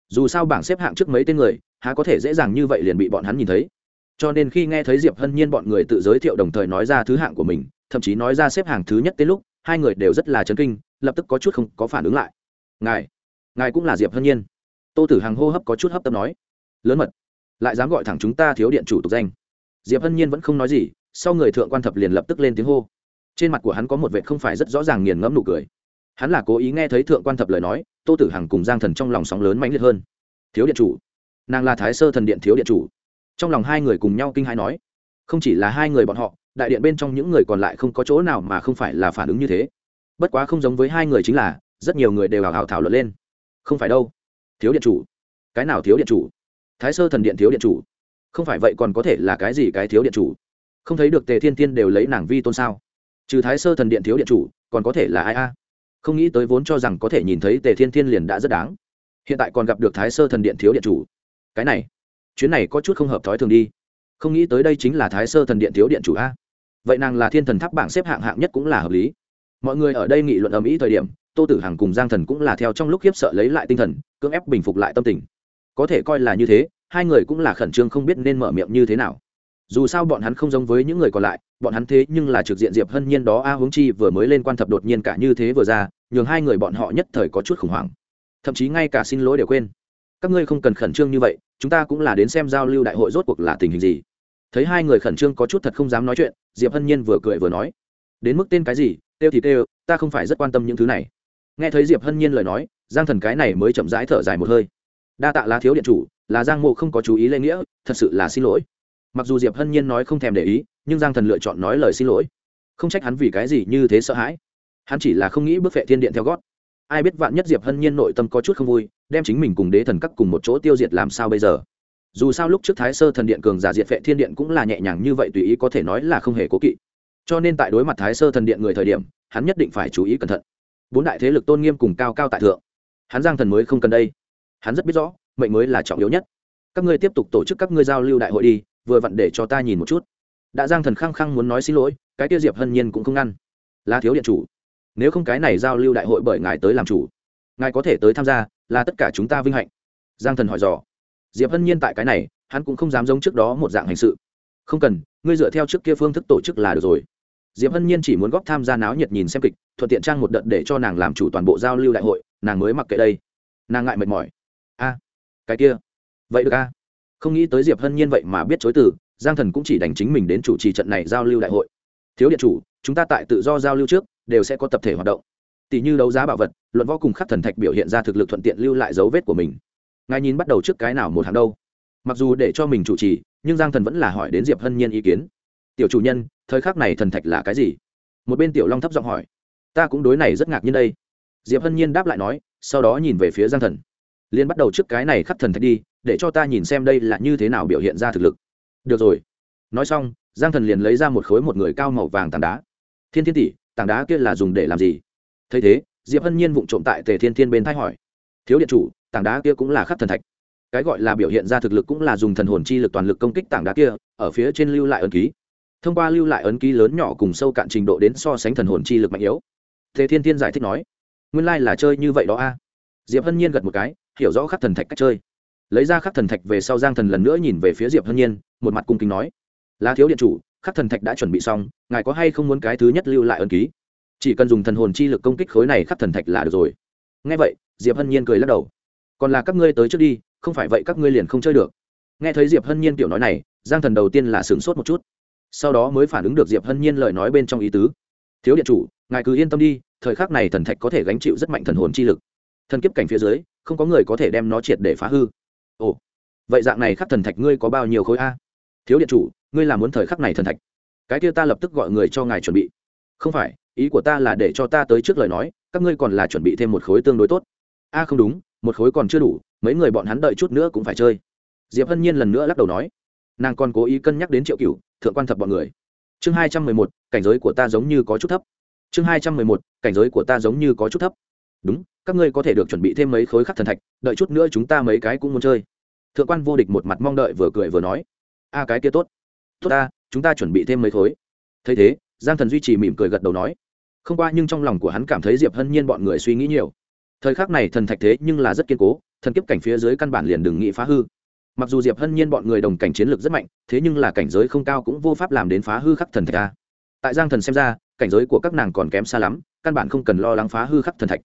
Dù sao bảng xếp hạng trước mấy tên người, há có thể dễ dàng như vậy liền bị bọn hắn nhìn thấy. Cho nên khi nghe thấy diệp hân nhiên bọn người tự giới thiệu đồng thời nói ra thứ hạng của mình, thậm chí nói ra xếp hàng thứ nhất tới lúc, hai người đều rất là chấn kinh lập tức có chút không có phản ứng lại. Ngài ngài cũng là diệp hân nhiên. Tô tử hằng hô hấp có chút hấp tấp nói. Lớn mật, lại dám gọi thẳng chúng ta thiếu điện chủ tục danh. Diệp hân nhiên vẫn không nói gì, sau người thượng quan thập liền lập tức lên tiếng hô. Trên mặt của hắn có một vệ không phải rất rõ ràng nghiền ngẫm nụ cười. Hắn là cố ý nghe thấy thượng quan thập lời nói, tô tử hằng cùng giang thần trong lòng sóng lớn mãnh liệt hơn. Thiếu điện chủ. Nàng là thái sơ thần điện thiếu điện chủ. Trong lòng hai người cùng nhau kinh hãi nói. Không chỉ là hai người bọn họ, đại điện bên trong những người còn lại không có chỗ nào mà không phải là phản ứng như thế bất quá không giống với hai người chính là, rất nhiều người đều hào hào thảo luận lên. Không phải đâu. Thiếu điện chủ. Cái nào thiếu điện chủ? Thái sơ thần điện thiếu điện chủ. Không phải vậy còn có thể là cái gì cái thiếu điện chủ? Không thấy được tề thiên tiên đều lấy nàng vi tôn sao? Trừ thái sơ thần điện thiếu điện chủ, còn có thể là ai a? Không nghĩ tới vốn cho rằng có thể nhìn thấy tề thiên tiên liền đã rất đáng. Hiện tại còn gặp được thái sơ thần điện thiếu điện chủ. Cái này, chuyến này có chút không hợp thói thường đi. Không nghĩ tới đây chính là thái sơ thần điện thiếu điện chủ a. Vậy nàng là thiên thần tháp bảng xếp hạng hạng nhất cũng là hợp lý mọi người ở đây nghị luận ầm ĩ thời điểm, tô tử hằng cùng giang thần cũng là theo trong lúc khiếp sợ lấy lại tinh thần, cưỡng ép bình phục lại tâm tình. Có thể coi là như thế, hai người cũng là khẩn trương không biết nên mở miệng như thế nào. Dù sao bọn hắn không giống với những người còn lại, bọn hắn thế nhưng là trực diện diệp hân nhiên đó a huống chi vừa mới lên quan thập đột nhiên cả như thế vừa ra, nhường hai người bọn họ nhất thời có chút khủng hoảng. Thậm chí ngay cả xin lỗi đều quên. Các ngươi không cần khẩn trương như vậy, chúng ta cũng là đến xem giao lưu đại hội rốt cuộc là tình hình gì. Thấy hai người khẩn trương có chút thật không dám nói chuyện, diệp hân nhiên vừa cười vừa nói, đến mức tên cái gì têu thì têu, ta không phải rất quan tâm những thứ này. Nghe thấy diệp hân nhiên lời nói, giang thần cái này mới chậm rãi thở dài một hơi. Đa tạ lá thiếu điện chủ, là giang mộ không có chú ý lễ nghĩa, thật sự là xin lỗi. Mặc dù diệp hân nhiên nói không thèm để ý, nhưng giang thần lựa chọn nói lời xin lỗi. Không trách hắn vì cái gì như thế sợ hãi. Hắn chỉ là không nghĩ bước vệ thiên điện theo gót. Ai biết vạn nhất diệp hân nhiên nội tâm có chút không vui, đem chính mình cùng đế thần các cùng một chỗ tiêu diệt làm sao bây giờ? Dù sao lúc trước thái sơ thần điện cường giả diệt vệ thiên điện cũng là nhẹ nhàng như vậy tùy ý có thể nói là không hề cố kỵ cho nên tại đối mặt thái sơ thần điện người thời điểm, hắn nhất định phải chú ý cẩn thận. Bốn đại thế lực tôn nghiêm cùng cao cao tại thượng. Hắn giang thần mới không cần đây. Hắn rất biết rõ, mệnh mới là trọng yếu nhất. Các ngươi tiếp tục tổ chức các ngươi giao lưu đại hội đi, vừa vặn để cho ta nhìn một chút. Đã giang thần khăng khăng muốn nói xin lỗi, cái tiêu diệp hân nhiên cũng không ngăn. Là thiếu điện chủ, nếu không cái này giao lưu đại hội bởi ngài tới làm chủ, ngài có thể tới tham gia, là tất cả chúng ta vinh hạnh. Giang thần hỏi dò. Diệp hân nhiên tại cái này, hắn cũng không dám giống trước đó một dạng hành sự. Không cần, ngươi dựa theo trước kia phương thức tổ chức là được rồi diệp hân nhiên chỉ muốn góp tham gia náo nhiệt nhìn xem kịch, thuận tiện trang một đợt để cho nàng làm chủ toàn bộ giao lưu đại hội, nàng mới mặc kệ đây. Nàng ngại mệt mỏi. A, cái kia. Vậy được a. Không nghĩ tới diệp hân nhiên vậy mà biết chối từ, giang thần cũng chỉ đành chính mình đến chủ trì trận này giao lưu đại hội. Thiếu điện chủ, chúng ta tại tự do giao lưu trước, đều sẽ có tập thể hoạt động. Tỷ như đấu giá bảo vật, luận võ cùng khắc thần thạch biểu hiện ra thực lực thuận tiện lưu lại dấu vết của mình. Ngài nhìn bắt đầu trước cái nào một hàng đâu. Mặc dù để cho mình chủ trì, nhưng giang thần vẫn là hỏi đến diệp hân nhiên ý kiến. Tiểu chủ nhân thời khắc này thần thạch là cái gì? Một bên tiểu long thấp giọng hỏi. Ta cũng đối này rất ngạc nhiên đây. Diệp hân nhiên đáp lại nói, sau đó nhìn về phía giang thần. Liên bắt đầu trước cái này khắc thần thạch đi, để cho ta nhìn xem đây là như thế nào biểu hiện ra thực lực. Được rồi. Nói xong, giang thần liền lấy ra một khối một người cao màu vàng tảng đá. Thiên thiên tỷ, tảng đá kia là dùng để làm gì? Thấy thế, diệp hân nhiên vụng trộm tại tề thiên thiên bên thay hỏi. Thiếu điện chủ, tảng đá kia cũng là khắc thần thạch. Cái gọi là biểu hiện ra thực lực cũng là dùng thần hồn chi lực toàn lực công kích tảng đá kia, ở phía trên lưu lại ấn ký thông qua lưu lại ấn ký lớn nhỏ cùng sâu cạn trình độ đến so sánh thần hồn chi lực mạnh yếu. Thế thiên thiên giải thích nói, nguyên lai、like、là chơi như vậy đó a. Diệp hân nhiên gật một cái, hiểu rõ khắc thần thạch cách chơi. Lấy ra khắc thần thạch về sau giang thần lần nữa nhìn về phía diệp hân nhiên, một mặt cung kính nói, là thiếu điện chủ, khắc thần thạch đã chuẩn bị xong, ngài có hay không muốn cái thứ nhất lưu lại ấn ký? Chỉ cần dùng thần hồn chi lực công kích khối này khắc thần thạch là được rồi. Nghe vậy, diệp hân nhiên cười lắc đầu, còn là các ngươi tới trước đi, không phải vậy các ngươi liền không chơi được. Nghe thấy diệp hân nhiên tiểu nói này, giang thần đầu tiên là sửng sốt một chút sau đó mới phản ứng được diệp hân nhiên lời nói bên trong ý tứ. Thiếu điện chủ, ngài cứ yên tâm đi, thời khắc này thần thạch có thể gánh chịu rất mạnh thần hồn chi lực. Thần kiếp cảnh phía dưới, không có người có thể đem nó triệt để phá hư. Ồ, vậy dạng này khắc thần thạch ngươi có bao nhiêu khối a? Thiếu điện chủ, ngươi là muốn thời khắc này thần thạch. Cái kia ta lập tức gọi người cho ngài chuẩn bị. Không phải, ý của ta là để cho ta tới trước lời nói, các ngươi còn là chuẩn bị thêm một khối tương đối tốt. A, không đúng, một khối còn chưa đủ, mấy người bọn hắn đợi chút nữa cũng phải chơi. Diệp hân nhiên lần nữa lắc đầu nói. Nàng còn cố ý cân nhắc đến triệu cựu thượng quan thập bọn người. Chương hai trăm mười một, cảnh giới của ta giống như có chút thấp. Chương hai trăm mười một, cảnh giới của ta giống như có chút thấp. Đúng, các ngươi có thể được chuẩn bị thêm mấy khối khắc thần thạch, đợi chút nữa chúng ta mấy cái cũng muốn chơi. Thượng quan vô địch một mặt mong đợi vừa cười vừa nói. A, cái kia tốt. Tốt ta, chúng ta chuẩn bị thêm mấy khối. Thấy thế, giang thần duy trì mỉm cười gật đầu nói. Không qua nhưng trong lòng của hắn cảm thấy diệp hân nhiên bọn người suy nghĩ nhiều. Thời khắc này thần thạch thế nhưng là rất kiên cố, thần kiếp cảnh phía dưới căn bản liền đừng nghĩ phá hư mặc dù diệp hân nhiên bọn người đồng cảnh chiến lược rất mạnh, thế nhưng là cảnh giới không cao cũng vô pháp làm đến phá hư khắc thần thạch a. Tại giang thần xem ra, cảnh giới của các nàng còn kém xa lắm, căn bản không cần lo lắng phá hư khắc thần thạch.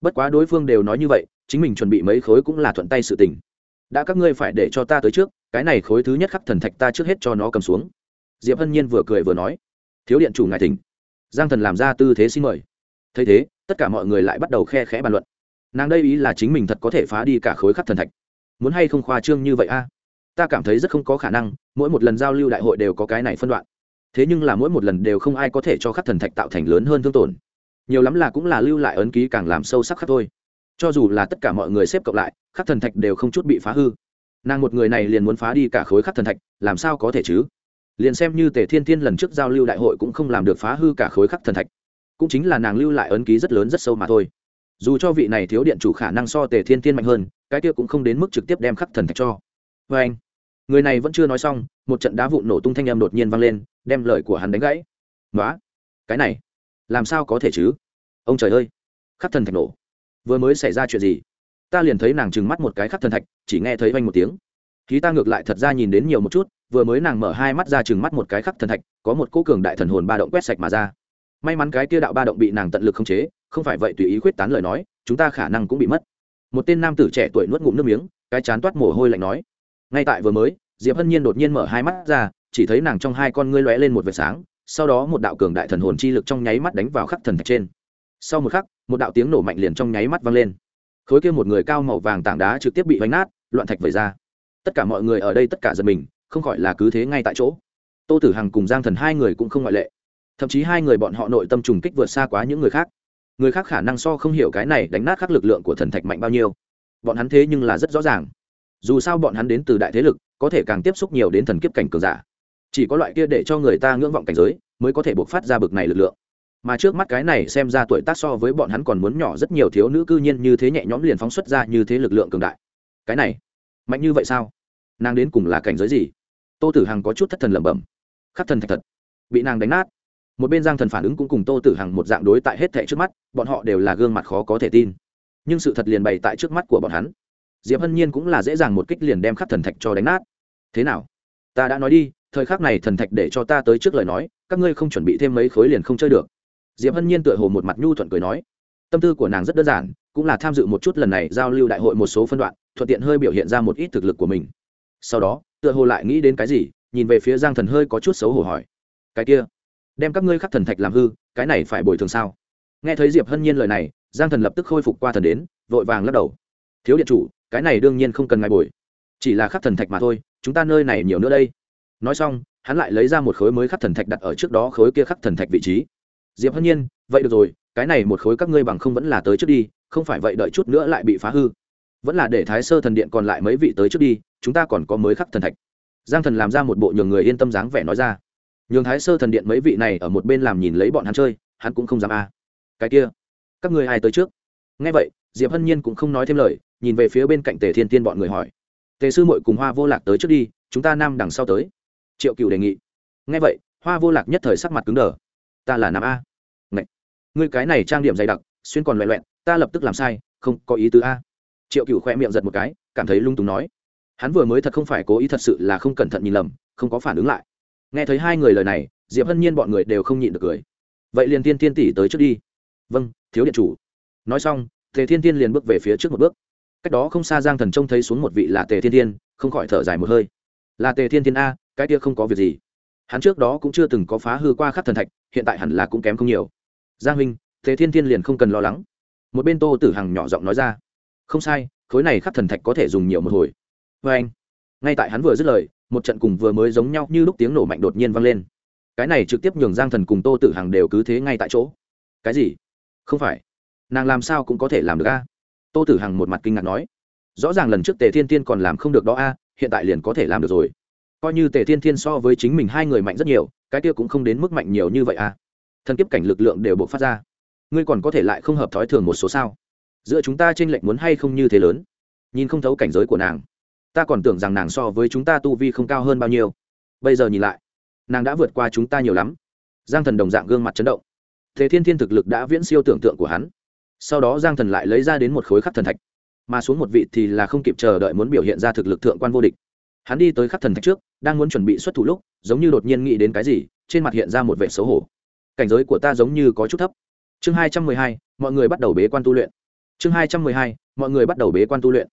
Bất quá đối phương đều nói như vậy, chính mình chuẩn bị mấy khối cũng là thuận tay sự tình. Đã các ngươi phải để cho ta tới trước, cái này khối thứ nhất khắc thần thạch ta trước hết cho nó cầm xuống. Diệp hân nhiên vừa cười vừa nói, thiếu điện chủ ngài thỉnh giang thần làm ra tư thế xin mời. Thấy thế, tất cả mọi người lại bắt đầu khe khẽ bàn luận. Nàng đây ý là chính mình thật có thể phá đi cả khối khắc thần thạch muốn hay không khoa trương như vậy a? Ta cảm thấy rất không có khả năng, mỗi một lần giao lưu đại hội đều có cái này phân đoạn. Thế nhưng là mỗi một lần đều không ai có thể cho khắc thần thạch tạo thành lớn hơn thương tổn. Nhiều lắm là cũng là lưu lại ấn ký càng làm sâu sắc khắc thôi. Cho dù là tất cả mọi người xếp cộng lại, khắc thần thạch đều không chút bị phá hư. Nàng một người này liền muốn phá đi cả khối khắc thần thạch, làm sao có thể chứ? Liền xem như tề thiên thiên lần trước giao lưu đại hội cũng không làm được phá hư cả khối khắc thần thạch. Cũng chính là nàng lưu lại ấn ký rất lớn rất sâu mà thôi. Dù cho vị này thiếu điện chủ khả năng so tề thiên thiên mạnh hơn cái kia cũng không đến mức trực tiếp đem khắc thần thạch cho. Vê anh, người này vẫn chưa nói xong, một trận đá vụn nổ tung thanh em đột nhiên vang lên, đem lời của hắn đánh gãy. Nói cái này, làm sao có thể chứ? Ông trời ơi, khắc thần thạch nổ. Vừa mới xảy ra chuyện gì? Ta liền thấy nàng trừng mắt một cái khắc thần thạch, chỉ nghe thấy vanh một tiếng. Khí ta ngược lại thật ra nhìn đến nhiều một chút, vừa mới nàng mở hai mắt ra trừng mắt một cái khắc thần thạch, có một cô cường đại thần hồn ba động quét sạch mà ra. May mắn cái kia đạo ba động bị nàng tận lực khống chế, không phải vậy tùy ý khuyết tán lời nói, chúng ta khả năng cũng bị mất một tên nam tử trẻ tuổi nuốt ngụm nước miếng, cái chán toát mồ hôi lạnh nói. Ngay tại vừa mới, diệp hân nhiên đột nhiên mở hai mắt ra, chỉ thấy nàng trong hai con ngươi lóe lên một vệt sáng, sau đó một đạo cường đại thần hồn chi lực trong nháy mắt đánh vào khắc thần thạch trên. Sau một khắc, một đạo tiếng nổ mạnh liền trong nháy mắt vang lên. Khối kia một người cao màu vàng tảng đá trực tiếp bị vánh nát, loạn thạch vẩy ra. Tất cả mọi người ở đây tất cả giật mình, không khỏi là cứ thế ngay tại chỗ. Tô tử hằng cùng giang thần hai người cũng không ngoại lệ. Thậm chí hai người bọn họ nội tâm trùng kích vượt xa quá những người khác người khác khả năng so không hiểu cái này đánh nát các lực lượng của thần thạch mạnh bao nhiêu. Bọn hắn thế nhưng là rất rõ ràng. Dù sao bọn hắn đến từ đại thế lực, có thể càng tiếp xúc nhiều đến thần kiếp cảnh cường giả. Chỉ có loại kia để cho người ta ngưỡng vọng cảnh giới, mới có thể buộc phát ra bực này lực lượng. Mà trước mắt cái này xem ra tuổi tác so với bọn hắn còn muốn nhỏ rất nhiều thiếu nữ cư nhiên như thế nhẹ nhõm liền phóng xuất ra như thế lực lượng cường đại. Cái này, mạnh như vậy sao? Nàng đến cùng là cảnh giới gì? Tô tử hằng có chút thất thần lẩm bẩm. Khắc thần thạch thật, bị nàng đánh nát một bên giang thần phản ứng cũng cùng tô tử hằng một dạng đối tại hết thẻ trước mắt, bọn họ đều là gương mặt khó có thể tin. Nhưng sự thật liền bày tại trước mắt của bọn hắn. Diệp hân nhiên cũng là dễ dàng một kích liền đem khắc thần thạch cho đánh nát. Thế nào? Ta đã nói đi, thời khắc này thần thạch để cho ta tới trước lời nói, các ngươi không chuẩn bị thêm mấy khối liền không chơi được. Diệp hân nhiên tựa hồ một mặt nhu thuận cười nói. Tâm tư của nàng rất đơn giản, cũng là tham dự một chút lần này giao lưu đại hội một số phân đoạn, thuận tiện hơi biểu hiện ra một ít thực lực của mình. Sau đó, tựa hồ lại nghĩ đến cái gì, nhìn về phía giang thần hơi có chút xấu hổ hỏi. Cái kia đem các ngươi khắc thần thạch làm hư, cái này phải bồi thường sao? Nghe thấy diệp hân nhiên lời này, giang thần lập tức khôi phục qua thần đến, vội vàng lắc đầu. Thiếu điện chủ, cái này đương nhiên không cần ngài bồi. Chỉ là khắc thần thạch mà thôi, chúng ta nơi này nhiều nữa đây. Nói xong, hắn lại lấy ra một khối mới khắc thần thạch đặt ở trước đó khối kia khắc thần thạch vị trí. Diệp hân nhiên, vậy được rồi, cái này một khối các ngươi bằng không vẫn là tới trước đi, không phải vậy đợi chút nữa lại bị phá hư. Vẫn là để thái sơ thần điện còn lại mấy vị tới trước đi, chúng ta còn có mới khắc thần thạch. Giang thần làm ra một bộ nhường người yên tâm dáng vẻ nói ra nhường thái sơ thần điện mấy vị này ở một bên làm nhìn lấy bọn hắn chơi, hắn cũng không dám a. À. Cái kia, các ngươi ai tới trước? Ngay vậy, diệp hân nhiên cũng không nói thêm lời, nhìn về phía bên cạnh tề thiên tiên bọn người hỏi. Tề sư mội cùng hoa vô lạc tới trước đi, chúng ta nam đằng sau tới. Triệu cựu đề nghị. Ngay vậy, hoa vô lạc nhất thời sắc mặt cứng đờ. Ta là nam a. Ngậy. ngươi cái này trang điểm dày đặc, xuyên còn loẹ loẹn, ta lập tức làm sai, không có ý tứ a. Triệu cựu khoe miệng giật một cái, cảm thấy lung túng nói. Hắn vừa mới thật không phải cố ý thật sự là không cẩn thận nhìn lầm, không có phản ứng lại nghe thấy hai người lời này, diệp hân nhiên bọn người đều không nhịn được cười. Vậy liền tiên tiên tỷ tới trước đi. Vâng thiếu điện chủ. Nói xong, tề thiên tiên liền bước về phía trước một bước. Cách đó không xa giang thần trông thấy xuống một vị là tề thiên tiên không khỏi thở dài một hơi. Là tề thiên tiên a, cái kia không có việc gì. Hắn trước đó cũng chưa từng có phá hư qua khắc thần thạch, hiện tại hẳn là cũng kém không nhiều. Giang huynh, tề thiên tiên liền không cần lo lắng. Một bên tô tử hằng nhỏ giọng nói ra. Không sai, khối này khắc thần thạch có thể dùng nhiều một hồi. Vê anh ngay tại hắn vừa dứt lời một trận cùng vừa mới giống nhau như lúc tiếng nổ mạnh đột nhiên vang lên. Cái này trực tiếp nhường giang thần cùng tô tử hằng đều cứ thế ngay tại chỗ. Cái gì? Không phải. Nàng làm sao cũng có thể làm được a? Tô tử hằng một mặt kinh ngạc nói. Rõ ràng lần trước tề thiên tiên còn làm không được đó a, hiện tại liền có thể làm được rồi. Coi như tề thiên thiên so với chính mình hai người mạnh rất nhiều, cái kia cũng không đến mức mạnh nhiều như vậy a. Thần kiếp cảnh lực lượng đều bộc phát ra. Ngươi còn có thể lại không hợp thói thường một số sao? Giữa chúng ta t r ê n lệch muốn hay không như thế lớn? Nhìn không thấu cảnh giới của nàng ta còn tưởng rằng nàng so với chúng ta tu vi không cao hơn bao nhiêu. Bây giờ nhìn lại, nàng đã vượt qua chúng ta nhiều lắm. Giang thần đồng dạng gương mặt chấn động. Thế thiên thiên thực lực đã viễn siêu tưởng tượng của hắn. Sau đó giang thần lại lấy ra đến một khối khắc thần thạch. Mà xuống một vị thì là không kịp chờ đợi muốn biểu hiện ra thực lực thượng quan vô địch. Hắn đi tới khắc thần thạch trước, đang muốn chuẩn bị xuất thủ lúc, giống như đột nhiên nghĩ đến cái gì, trên mặt hiện ra một vẻ xấu hổ. Cảnh giới của ta giống như có chút thấp. Chương hai trăm mười hai, mọi người bắt đầu bế quan tu luyện. Chương hai trăm mười hai, mọi người bắt đầu bế quan tu luyện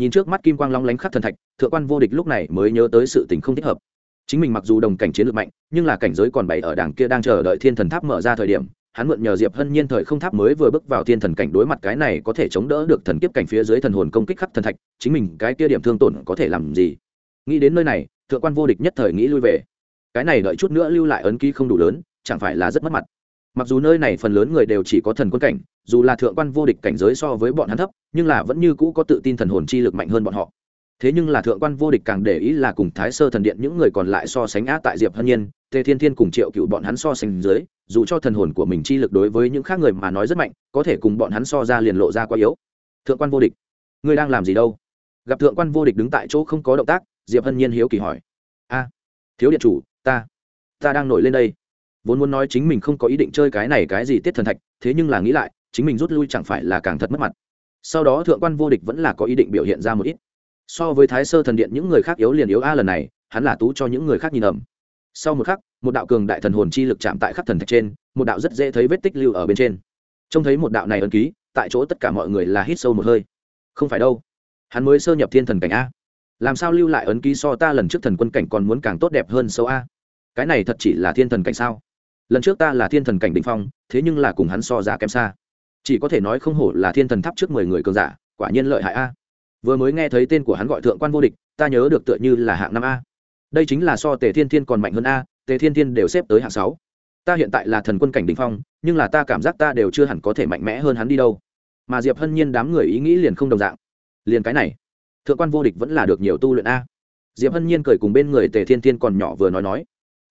nhìn trước mắt kim quang long lánh khắc thần thạch, thượng quan vô địch lúc này mới nhớ tới sự tình không thích hợp. Chính mình mặc dù đồng cảnh chiến lược mạnh, nhưng là cảnh giới còn bảy ở đảng kia đang chờ đợi thiên thần tháp mở ra thời điểm, hắn mượn nhờ diệp hân nhiên thời không tháp mới vừa bước vào thiên thần cảnh đối mặt cái này có thể chống đỡ được thần kiếp cảnh phía dưới thần hồn công kích khắc thần thạch, chính mình cái kia điểm thương tổn có thể làm gì? Nghĩ đến nơi này, thượng quan vô địch nhất thời nghĩ lui về. Cái này đợi chút nữa lưu lại ấn ký không đủ lớn, chẳng phải là rất mất mặt mặc dù nơi này phần lớn người đều chỉ có thần quân cảnh, dù là thượng quan vô địch cảnh giới so với bọn hắn thấp, nhưng là vẫn như cũ có tự tin thần hồn chi lực mạnh hơn bọn họ. Thế nhưng là thượng quan vô địch càng để ý là cùng thái sơ thần điện những người còn lại so sánh á tại diệp hân nhiên, tề thiên thiên cùng triệu cựu bọn hắn so sánh dưới, dù cho thần hồn của mình chi lực đối với những khác người mà nói rất mạnh, có thể cùng bọn hắn so ra liền lộ ra quá yếu. Thượng quan vô địch, ngươi đang làm gì đâu? Gặp thượng quan vô địch đứng tại chỗ không có động tác, diệp hân nhiên hiếu kỳ hỏi. A, thiếu điện chủ, ta ta đang nổi lên đây vốn muốn nói chính mình không có ý định chơi cái này cái gì tiết thần thạch, thế nhưng là nghĩ lại, chính mình rút lui chẳng phải là càng thật mất mặt. Sau đó thượng quan vô địch vẫn là có ý định biểu hiện ra một ít. So với thái sơ thần điện những người khác yếu liền yếu a lần này, hắn là tú cho những người khác nhìn ẩm. Sau một khắc, một đạo cường đại thần hồn chi lực chạm tại khắc thần thạch trên, một đạo rất dễ thấy vết tích lưu ở bên trên. Trông thấy một đạo này ấn ký, tại chỗ tất cả mọi người là hít sâu một hơi. Không phải đâu. Hắn mới sơ nhập thiên thần cảnh a. Làm sao lưu lại ấn ký so ta lần trước thần quân cảnh còn muốn càng tốt đẹp hơn sâu a? Cái này thật chỉ là thiên thần cảnh sao? Lần trước ta là thiên thần cảnh đ ỉ n h phong, thế nhưng là cùng hắn so ra kém xa. Chỉ có thể nói không hổ là thiên thần tháp trước mười người cường giả, quả nhiên lợi hại a. Vừa mới nghe thấy tên của hắn gọi thượng quan vô địch, ta nhớ được tựa như là hạng năm a. Đây chính là so tề thiên thiên còn mạnh hơn a, tề thiên thiên đều xếp tới hạng sáu. Ta hiện tại là thần quân cảnh đ ỉ n h phong, nhưng là ta cảm giác ta đều chưa hẳn có thể mạnh mẽ hơn hắn đi đâu. Mà diệp hân nhiên đám người ý nghĩ liền không đồng dạng. Liền cái này, thượng quan vô địch vẫn là được nhiều tu luyện a. Diệp hân nhiên cười cùng bên người tề thiên thiên còn nhỏ vừa nói nói.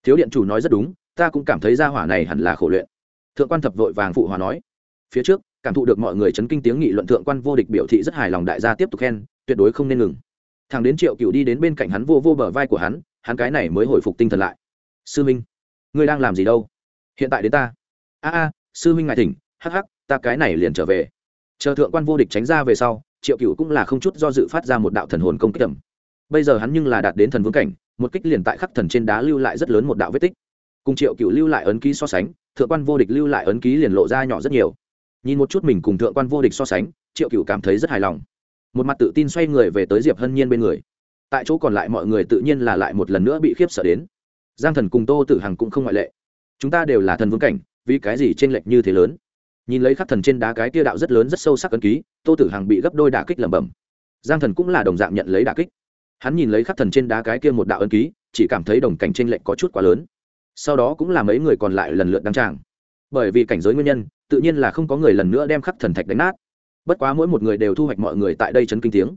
Thiếu điện chủ nói rất đúng ta cũng cảm thấy gia hỏa này hẳn là khổ luyện. Thượng quan thập vội vàng phụ hòa nói. Phía trước, cảm thụ được mọi người chấn kinh tiếng nghị luận thượng quan vô địch biểu thị rất hài lòng đại gia tiếp tục khen, tuyệt đối không nên ngừng. Thằng đến triệu cựu đi đến bên cạnh hắn vô vô bờ vai của hắn hắn cái này mới hồi phục tinh thần lại. Sư minh, ngươi đang làm gì đâu? Hiện tại đến ta. A a, sư minh ngài thỉnh hắc hắc, ta cái này liền trở về. Chờ thượng quan vô địch tránh ra về sau, triệu cựu cũng là không chút do dự phát ra một đạo thần hồn công kích tầm bây giờ hắn nhưng là đạt đến thần vương cảnh, một kích liền tại khắc thần trên đá lưu lại rất lớn một đạo vết tích cùng triệu cựu lưu lại ấn ký so sánh, thượng quan vô địch lưu lại ấn ký liền lộ ra nhỏ rất nhiều. Nhìn một chút mình cùng thượng quan vô địch so sánh, triệu cựu cảm thấy rất hài lòng. Một mặt tự tin xoay người về tới diệp hân nhiên bên người. Tại chỗ còn lại mọi người tự nhiên là lại một lần nữa bị khiếp sợ đến. Giang thần cùng tô tử hằng cũng không ngoại lệ. Chúng ta đều là thần vương cảnh, vì cái gì t r ê n lệch như thế lớn? Nhìn lấy khắc thần trên đá cái tia đạo rất lớn rất sâu sắc ấn ký, tô tử hằng bị gấp đôi đả kích lẩm bẩm. Giang thần cũng là đồng dạng nhận lấy đà kích. Hắn nhìn lấy khắc thần trên đá cái kia một đạo ấn ký, chỉ cảm thấy đồng cảnh tranh lệch có chút quá lớn sau đó cũng là mấy người còn lại lần lượt đăng tràng. Bởi vì cảnh giới nguyên nhân, tự nhiên là không có người lần nữa đem khắc thần thạch đánh nát. Bất quá mỗi một người đều thu hoạch mọi người tại đây chấn kinh tiếng.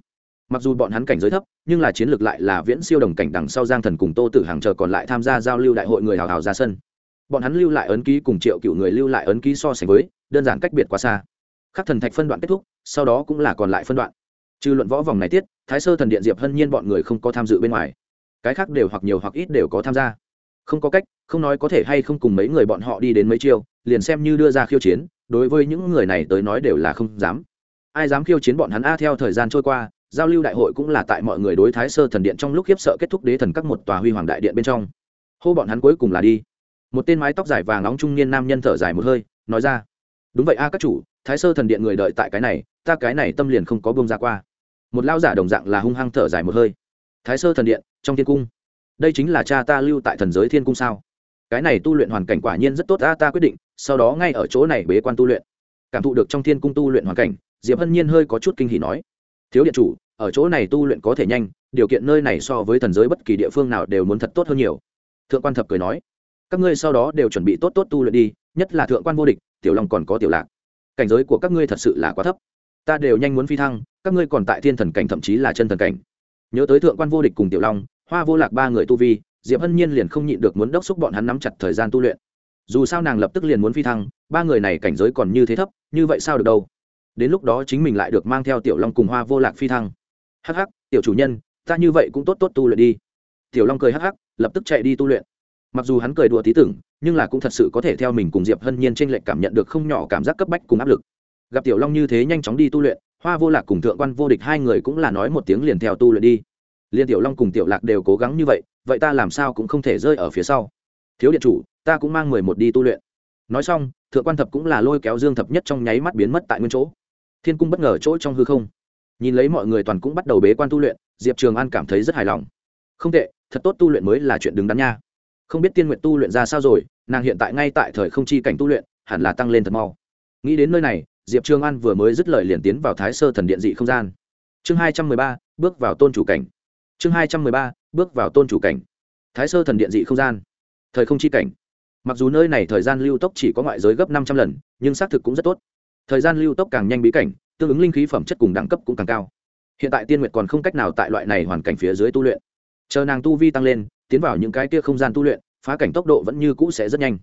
Mặc dù bọn hắn cảnh giới thấp, nhưng là chiến lược lại là viễn siêu đồng cảnh đằng sau giang thần cùng tô tử hàng chờ còn lại tham gia giao lưu đại hội người hào hào ra sân. Bọn hắn lưu lại ấn ký cùng triệu cựu người lưu lại ấn ký so sánh với, đơn giản cách biệt quá xa. Khắc thần thạch phân đoạn kết thúc, sau đó cũng là còn lại phân đoạn. Trừ luận võ vòng này tiết, thái sơ thần điện diệp hân nhiên bọn người không có tham dự bên ngoài. Cái khác đều hoặc nhiều hoặc ít đều có tham gia không có cách, không nói có thể hay không cùng mấy người bọn họ đi đến mấy chiêu, liền xem như đưa ra khiêu chiến, đối với những người này tới nói đều là không dám. Ai dám khiêu chiến bọn hắn a, theo thời gian trôi qua, giao lưu đại hội cũng là tại mọi người đối thái sơ thần điện trong lúc khiếp sợ kết thúc đế thần các một tòa huy hoàng đại điện bên trong. Hô bọn hắn cuối cùng là đi. Một tên mái tóc dài vàng nóng trung niên nam nhân thở dài một hơi, nói ra, đúng vậy a các chủ, thái sơ thần điện người đợi tại cái này, ta cái này tâm liền không có bông ra qua. Một lao giả đồng dạng là hung hăng thở dài một hơi. Thái sơ thần điện, trong thiên cung đây chính là cha ta lưu tại thần giới thiên cung sao? Cái này tu luyện hoàn cảnh quả nhiên rất tốt ta ta quyết định, sau đó ngay ở chỗ này bế quan tu luyện. Cảm thụ được trong thiên cung tu luyện hoàn cảnh, diệp hân nhiên hơi có chút kinh hỉ nói. Thiếu điện chủ, ở chỗ này tu luyện có thể nhanh, điều kiện nơi này so với thần giới bất kỳ địa phương nào đều muốn thật tốt hơn nhiều. Thượng quan thập cười nói. Các ngươi sau đó đều chuẩn bị tốt tốt tu luyện đi, nhất là thượng quan vô địch, tiểu long còn có tiểu lạc. Cảnh giới của các ngươi thật sự là quá thấp. Ta đều nhanh muốn phi thăng, các ngươi còn tại thiên thần cảnh thậm chí là chân thần cảnh. Nhớ tới thượng quan vô địch cùng tiểu long hoa vô lạc ba người tu vi, diệp hân nhiên liền không nhịn được muốn đốc xúc bọn hắn nắm chặt thời gian tu luyện. Dù sao nàng lập tức liền muốn phi thăng, ba người này cảnh giới còn như thế thấp, như vậy sao được đâu? Đến lúc đó chính mình lại được mang theo tiểu long cùng hoa vô lạc phi thăng. Hắc hắc, tiểu chủ nhân, ta như vậy cũng tốt tốt tu luyện đi. Tiểu long cười hắc hắc, lập tức chạy đi tu luyện. Mặc dù hắn cười đùa tí tưởng, nhưng là cũng thật sự có thể theo mình cùng diệp hân nhiên t r ê n lệch cảm nhận được không nhỏ cảm giác cấp bách cùng áp lực. Gặp tiểu long như thế nhanh chóng đi tu luyện, hoa vô lạc cùng thượng quan vô địch hai người cũng là nói một tiếng liền theo tu luyện đi liên tiểu long cùng tiểu lạc đều cố gắng như vậy vậy ta làm sao cũng không thể rơi ở phía sau. Thiếu điện chủ, ta cũng mang mười một đi tu luyện. Nói xong, thượng quan thập cũng là lôi kéo dương thập nhất trong nháy mắt biến mất tại nguyên chỗ. Thiên cung bất ngờ chỗ trong hư không. Nhìn lấy mọi người toàn cũng bắt đầu bế quan tu luyện, diệp trường an cảm thấy rất hài lòng. Không tệ, thật tốt tu luyện mới là chuyện đứng đắn nha. Không biết tiên nguyện tu luyện ra sao rồi, nàng hiện tại ngay tại thời không chi cảnh tu luyện, hẳn là tăng lên thật mau. Nghĩ đến nơi này, diệp trường an vừa mới dứt lời liền tiến vào thái sơ thần điện dị không gian. Chương hai trăm mười ba, bước vào tôn chủ cảnh chương hai trăm mười ba, bước vào tôn chủ cảnh. Thái sơ thần điện dị không gian. Thời không chi cảnh. Mặc dù nơi này thời gian lưu tốc chỉ có ngoại giới gấp năm trăm lần, nhưng xác thực cũng rất tốt. Thời gian lưu tốc càng nhanh bí cảnh, tương ứng linh khí phẩm chất cùng đẳng cấp cũng càng cao. Hiện tại tiên nguyệt còn không cách nào tại loại này hoàn cảnh phía dưới tu luyện. Chờ nàng tu vi tăng lên, tiến vào những cái kia không gian tu luyện, phá cảnh tốc độ vẫn như cũ sẽ rất nhanh.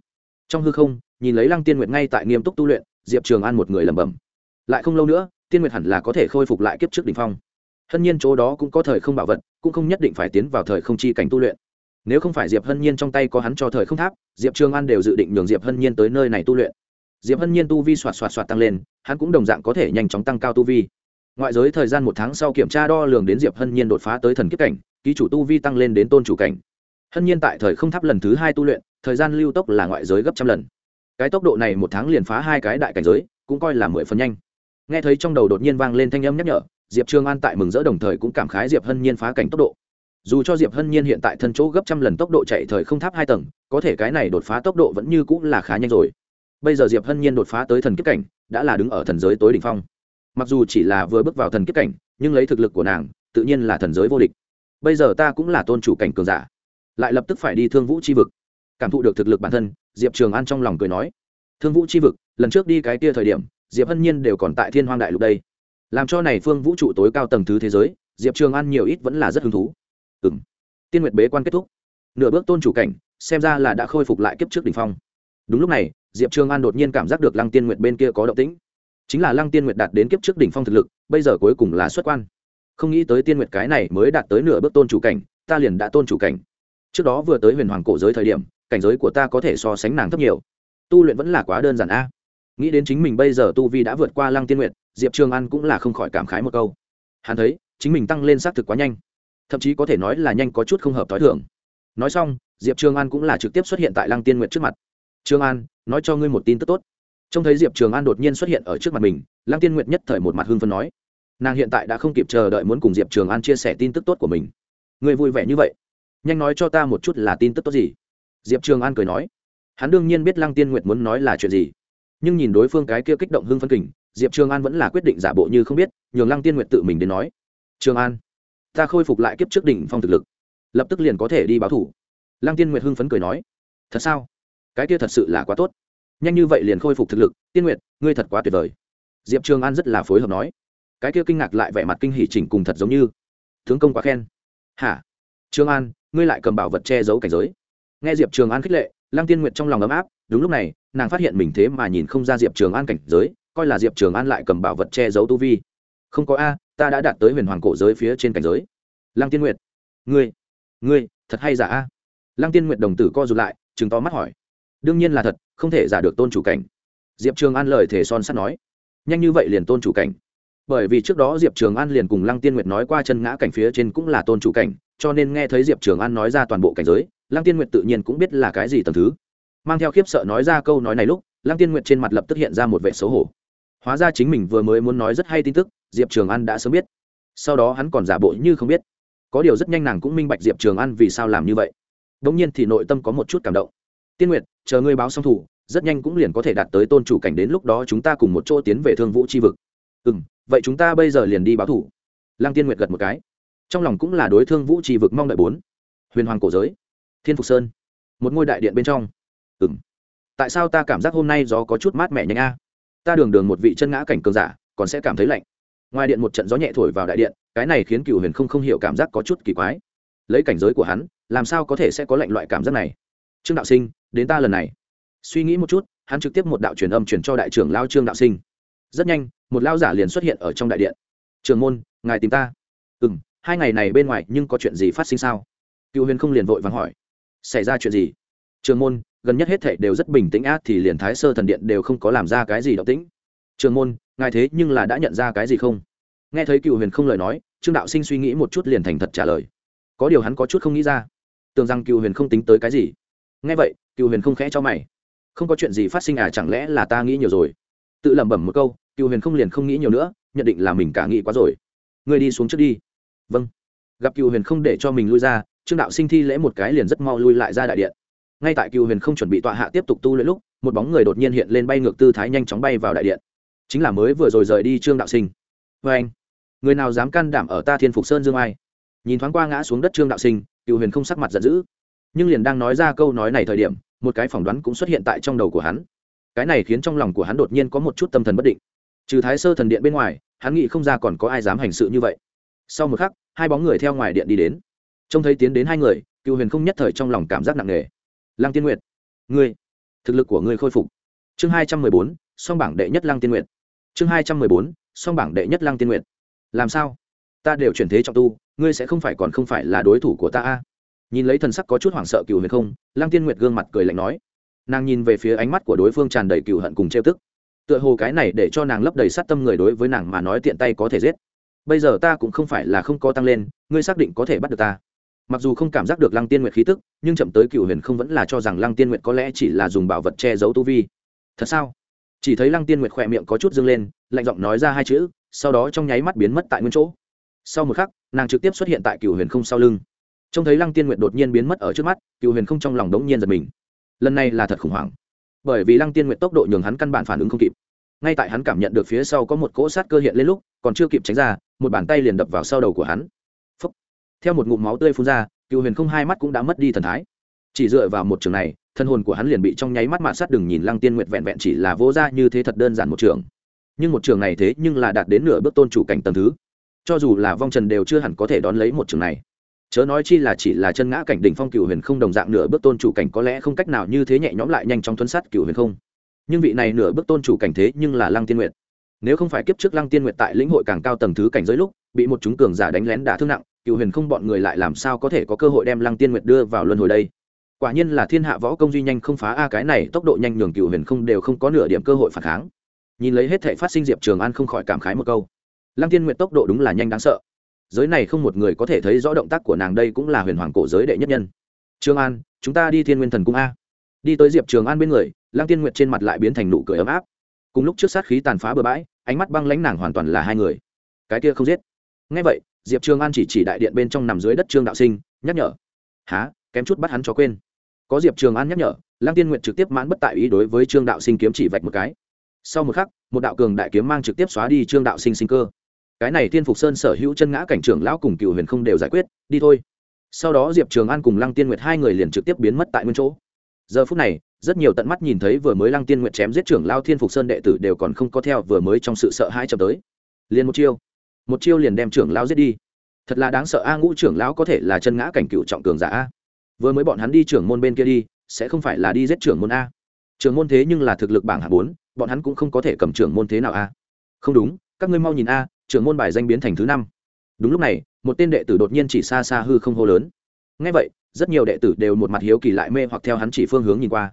Trong hư không, nhìn lấy lăng tiên nguyệt ngay tại nghiêm túc tu luyện, diệp trường an một người lẩm bẩm. Lại không lâu nữa, tiên nguyệt hẳn là có thể khôi phục lại kiếp trước đ ỉ n h phong hân nhiên chỗ đó cũng có thời không bảo vật, cũng không nhất định phải tiến vào thời không chi cảnh tu luyện. Nếu không phải diệp hân nhiên trong tay có hắn cho thời không tháp, diệp trường an đều dự định nhường diệp hân nhiên tới nơi này tu luyện. Diệp hân nhiên tu vi soạt soạt soạt tăng lên, hắn cũng đồng dạng có thể nhanh chóng tăng cao tu vi. Ngoại giới thời gian một tháng sau kiểm tra đo lường đến diệp hân nhiên đột phá tới thần kiếp cảnh, ký chủ tu vi tăng lên đến tôn chủ cảnh. Hân nhiên tại thời không tháp lần thứ hai tu luyện, thời gian lưu tốc là ngoại giới gấp trăm lần. Cái tốc độ này một tháng liền phá hai cái đại cảnh giới, cũng coi là mười phần nhanh. Nghe thấy trong đầu đột nhiên vang lên thanh âm nhắc nhở diệp trường an tại mừng rỡ đồng thời cũng cảm khái diệp hân nhiên phá cảnh tốc độ. Dù cho diệp hân nhiên hiện tại thân chỗ gấp trăm lần tốc độ chạy thời không tháp hai tầng, có thể cái này đột phá tốc độ vẫn như cũng là khá nhanh rồi. Bây giờ diệp hân nhiên đột phá tới thần kiếp cảnh, đã là đứng ở thần giới tối đ ỉ n h phong. Mặc dù chỉ là vừa bước vào thần kiếp cảnh, nhưng lấy thực lực của nàng, tự nhiên là thần giới vô địch. Bây giờ ta cũng là tôn chủ cảnh cường giả. Lại lập tức phải đi thương vũ c h i vực. Cảm thụ được thực lực bản thân, diệp trường an trong lòng cười nói. Thương vũ c h i vực, lần trước đi cái kia thời điểm, diệp hân nhiên đều còn tại thiên hoang đại lục đây làm cho này phương vũ trụ tối cao tầng thứ thế giới, diệp trường an nhiều ít vẫn là rất hứng thú. Ừ m tiên nguyệt bế quan kết thúc. Nửa bước tôn chủ cảnh, xem ra là đã khôi phục lại kiếp trước đ ỉ n h phong. Đúng lúc này, diệp trường an đột nhiên cảm giác được lăng tiên nguyệt bên kia có động tĩnh. Chính là lăng tiên nguyệt đạt đến kiếp trước đỉnh phong thực lực, bây giờ cuối cùng là xuất quan. Không nghĩ tới tiên nguyệt cái này mới đạt tới nửa bước tôn chủ cảnh, ta liền đã tôn chủ cảnh. Trước đó vừa tới huyền hoàng cổ giới thời điểm, cảnh giới của ta có thể so sánh nàng thấp nhiều. Tu luyện vẫn là quá đơn giản a. Nghĩ đến chính mình bây giờ tu vi đã vượt qua lăng tiên Nguyệt diệp trường an cũng là không khỏi cảm khái một câu hắn thấy chính mình tăng lên xác thực quá nhanh thậm chí có thể nói là nhanh có chút không hợp t h o i thưởng nói xong diệp trường an cũng là trực tiếp xuất hiện tại lăng tiên Nguyệt trước mặt trường an nói cho ngươi một tin tức tốt trông thấy diệp trường an đột nhiên xuất hiện ở trước mặt mình lăng tiên Nguyệt nhất thời một mặt hưng phân nói nàng hiện tại đã không kịp chờ đợi muốn cùng diệp trường an chia sẻ tin tức tốt của mình người vui vẻ như vậy nhanh nói cho ta một chút là tin tức tốt gì diệp trường an cười nói hắn đương nhiên biết lăng tiên nguyệt muốn nói là chuyện gì nhưng nhìn đối phương cái kia kích động hưng phân kình diệp trường an vẫn là quyết định giả bộ như không biết, nhường lăng tiên nguyệt tự mình đến nói. Trường an, ta khôi phục lại kiếp trước đỉnh phong thực lực, lập tức liền có thể đi báo thủ. Lăng tiên nguyệt hưng phấn cười nói. Thật sao? Cái kia thật sự là quá tốt. Nhanh như vậy liền khôi phục thực lực, tiên nguyệt, ngươi thật quá tuyệt vời. Diệp trường an rất là phối hợp nói. Cái kia kinh ngạc lại vẻ mặt kinh hỉ chỉnh cùng thật giống như, tướng công quá khen. Hả? Trường an, ngươi lại cầm bảo vật che giấu cảnh giới. Nghe diệp trường an khích lệ, lăng tiên nguyệt trong lòng ấm áp, đúng lúc này, nàng phát hiện mình thế mà nhìn không ra diệp trường an cảnh giới coi là diệp trường an lại cầm bảo vật che giấu tu vi. Không có a, ta đã đạt tới huyền hoàng cổ giới phía trên cảnh giới. Lăng tiên nguyệt. Ngươi ngươi, thật hay giả a? Lăng tiên nguyệt đồng tử co rụt lại chừng to mắt hỏi. Đương nhiên là thật, không thể giả được tôn chủ cảnh. Diệp trường an lời thể son sắt nói. Nhanh như vậy liền tôn chủ cảnh. Bởi vì trước đó diệp trường an liền cùng lăng tiên nguyệt nói qua chân ngã cảnh phía trên cũng là tôn chủ cảnh, cho nên nghe thấy diệp trường an nói ra toàn bộ cảnh giới, lăng tiên nguyệt tự nhiên cũng biết là cái gì tầm thứ. Mang theo khiếp sợ nói ra câu nói này lúc, lăng tiên nguyệt trên mặt lập tức hiện ra một vẻ xấu hổ hóa ra chính mình vừa mới muốn nói rất hay tin tức, diệp trường an đã sớm biết. Sau đó hắn còn giả bộ như không biết. Có điều rất nhanh nàng cũng minh bạch diệp trường an vì sao làm như vậy. Đ ỗ n g nhiên thì nội tâm có một chút cảm động. Tiên nguyệt, chờ ngươi báo xong thủ, rất nhanh cũng liền có thể đạt tới tôn chủ cảnh đến lúc đó chúng ta cùng một chỗ tiến về thương vũ c h i vực. Ừ m vậy chúng ta bây giờ liền đi báo thủ. Lăng tiên nguyệt gật một cái. Trong lòng cũng là đối thương vũ c h i vực mong đợi bốn. Huyền hoàng cổ giới, thiên phục sơn, một ngôi đại điện bên trong. Ừ m tại sao ta cảm giác hôm nay gió có chút mát mẻ nhanh a? Ta đường đường một vị chân ngã cảnh cường giả, còn sẽ cảm thấy lạnh. Ngoài điện một trận gió nhẹ thổi vào đại điện, cái này khiến cựu huyền không không hiểu cảm giác có chút kỳ quái. Lấy cảnh giới của hắn, làm sao có thể sẽ có lạnh loại cảm giác này? Trương đạo sinh, đến ta lần này. Suy nghĩ một chút, hắn trực tiếp một đạo truyền âm truyền cho đại trưởng lao trương đạo sinh. Rất nhanh, một lao giả liền xuất hiện ở trong đại điện. Trường môn, ngài tìm ta. Ừ m hai ngày này bên ngoài nhưng có chuyện gì phát sinh sao? Cựu huyền không liền vội vắng hỏi. Xảy ra chuyện gì? Trường môn gần nhất hết thảy đều rất bình tĩnh át thì liền thái sơ thần điện đều không có làm ra cái gì động tĩnh. Trường môn, ngài thế nhưng là đã nhận ra cái gì không? Nghe thấy cựu huyền không lời nói, trương đạo sinh suy nghĩ một chút liền thành thật trả lời. Có điều hắn có chút không nghĩ ra. Tưởng rằng cựu huyền không tính tới cái gì. Nghe vậy, cựu huyền không khẽ cho mày. Không có chuyện gì phát sinh à chẳng lẽ là ta nghĩ nhiều rồi? Tự lẩm bẩm một câu, cựu huyền không liền không nghĩ nhiều nữa, nhận định là mình cả nghĩ quá rồi. Ngươi đi xuống trước đi. Vâng. Gặp cựu huyền không để cho mình lui ra, trương đạo sinh thi lễ một cái liền rất mau lui lại ra đại điện ngay tại cựu huyền không chuẩn bị tọa hạ tiếp tục tu luyện lúc, một bóng người đột nhiên hiện lên bay ngược tư thái nhanh chóng bay vào đại điện. Chính là mới vừa rồi rời đi trương đạo sinh. Vê anh, người nào dám can đảm ở ta thiên phục sơn dương ai? Nhìn thoáng qua ngã xuống đất trương đạo sinh cựu huyền không sắc mặt giận dữ. Nhưng liền đang nói ra câu nói này thời điểm, một cái phỏng đoán cũng xuất hiện tại trong đầu của hắn. Cái này khiến trong lòng của hắn đột nhiên có một chút tâm thần bất định. Trừ thái sơ thần điện bên ngoài, hắn nghĩ không ra còn có ai dám hành sự như vậy. Sau một khắc, hai bóng người theo ngoài điện đi đến. Trông thấy tiến đến hai người cựu huyền không nhất thời trong lòng cảm giác nặng nề lăng tiên nguyệt. Ngươi, thực lực của ngươi khôi phục. Chương hai trăm mười bốn, song bảng đệ nhất lăng tiên nguyệt. Chương hai trăm mười bốn, song bảng đệ nhất lăng tiên nguyệt. Làm sao? Ta đều chuyển thế trọng tu, ngươi sẽ không phải còn không phải là đối thủ của ta a? Nhìn lấy thần sắc có chút hoảng sợ cựu huyền không, lăng tiên nguyệt gương mặt cười lạnh nói. Nàng nhìn về phía ánh mắt của đối phương tràn đầy cựu hận cùng trêu tức. Tựa hồ cái này để cho nàng lấp đầy sát tâm người đối với nàng mà nói tiện tay có thể giết. Bây giờ ta cũng không phải là không có tăng lên, ngươi xác định có thể bắt được ta mặc dù không cảm giác được lăng tiên nguyệt khí tức, nhưng chậm tới cựu huyền không vẫn là cho rằng lăng tiên nguyệt có lẽ chỉ là dùng bảo vật che giấu tu vi. Thật sao? Chỉ thấy lăng tiên nguyệt khỏe miệng có chút dâng lên, lạnh giọng nói ra hai chữ, sau đó trong nháy mắt biến mất tại nguyên chỗ. Sau một khắc, nàng trực tiếp xuất hiện tại cựu huyền không sau lưng. Trông thấy lăng tiên nguyệt đột nhiên biến mất ở trước mắt cựu huyền không trong lòng đống nhiên giật mình. Lần này là thật khủng hoảng. Bởi vì lăng tiên nguyệt tốc độ nhường hắn căn bản phản ứng không kịp. Ngay tại hắn cảm nhận được phía sau có một cỗ sát cơ hiện lên lúc, còn chưa kịp tránh ra, một bàn tay liền đập vào sau đầu của hắn theo một ngụm máu tươi phun ra cựu huyền không hai mắt cũng đã mất đi thần thái. Chỉ dựa vào một trường này, thân hồn của hắn liền bị trong nháy mắt mạn sát đừng nhìn lăng tiên nguyệt vẹn vẹn chỉ là vô ra như thế thật đơn giản một trường. Nhưng một trường này thế nhưng là đạt đến nửa bước tôn chủ cảnh tầm thứ. Cho dù là vong trần đều chưa hẳn có thể đón lấy một trường này. Chớ nói chi là chỉ là chân ngã cảnh đỉnh phong cựu huyền không đồng dạng nửa bước tôn chủ cảnh có lẽ không cách nào như thế nhẹ nhõm lại nhanh chóng thuấn sát cựu huyền không. Nhưng vị này nửa bước tôn chủ cảnh thế nhưng là lăng tiên nguyệt nếu không phải kiếp trước lăng tiên nguyệt tại lĩnh hội càng cao tầng thứ cảnh giới lúc, bị một chúng cường giả đánh lén đả thương nặng cựu huyền không bọn người lại làm sao có thể có cơ hội đem lăng tiên nguyệt đưa vào luân hồi đây? Quả nhiên là thiên hạ võ công duy nhanh không phá a, cái này tốc độ nhanh nhường cựu huyền không đều không có nửa điểm cơ hội phản kháng. Nhìn lấy hết thể phát sinh diệp trường an không khỏi cảm khái một câu. Lăng tiên nguyệt tốc độ đúng là nhanh đáng sợ. Giới này không một người có thể thấy rõ động tác của nàng đây cũng là huyền hoàng cổ giới đệ nhất nhân. Trường an, chúng ta đi thiên nguyên thần cung a. Đi tới diệp trường an bên người, lăng tiên nguyệt trên mặt lại biến thành nụ cười ấm áp cùng lúc trước sát khí tàn phá bừa bãi, ánh mắt băng lãnh nàng hoàn toàn là hai người. Cái kia không giết. Ngay vậy, diệp trường an chỉ chỉ đại điện bên trong nằm dưới đất trương đạo sinh, nhắc nhở. Há, kém chút bắt hắn cho quên. Có diệp trường an nhắc nhở, lăng tiên nguyện trực tiếp mãn bất tại ý đối với trương đạo sinh kiếm chỉ vạch một cái. Sau một khắc, một đạo cường đại kiếm mang trực tiếp xóa đi trương đạo sinh sinh cơ. Cái này thiên phục sơn sở hữu chân ngã cảnh trưởng lão cùng cựu huyền không đều giải quyết, đi thôi. Sau đó diệp trường an cùng lăng tiên nguyệt hai người liền trực tiếp biến mất tại nguyên chỗ. Giờ phút này rất nhiều tận mắt nhìn thấy vừa mới lăng tiên nguyệt chém giết trưởng lao thiên phục sơn đệ tử đều còn không có theo vừa mới trong sự sợ hãi chậm tới. Liền một chiêu một chiêu liền đem trưởng lao giết đi. Thật là đáng sợ a, ngũ trưởng lão có thể là chân ngã cảnh cựu trọng cường giả a. Vừa mới bọn hắn đi trưởng môn bên kia đi, sẽ không phải là đi giết trưởng môn a. Trưởng môn thế nhưng là thực lực bảng hạng bốn, bọn hắn cũng không có thể cầm trưởng môn thế nào a. Không đúng, các ngươi mau nhìn a, trưởng môn bài danh biến thành thứ năm. Đúng lúc này, một tên đệ tử đột nhiên chỉ xa xa hư không hô lớn. Ngay vậy, rất nhiều đệ tử đều một mặt hiếu kỳ lại mê hoặc theo hắn chỉ phương hướng nhìn qua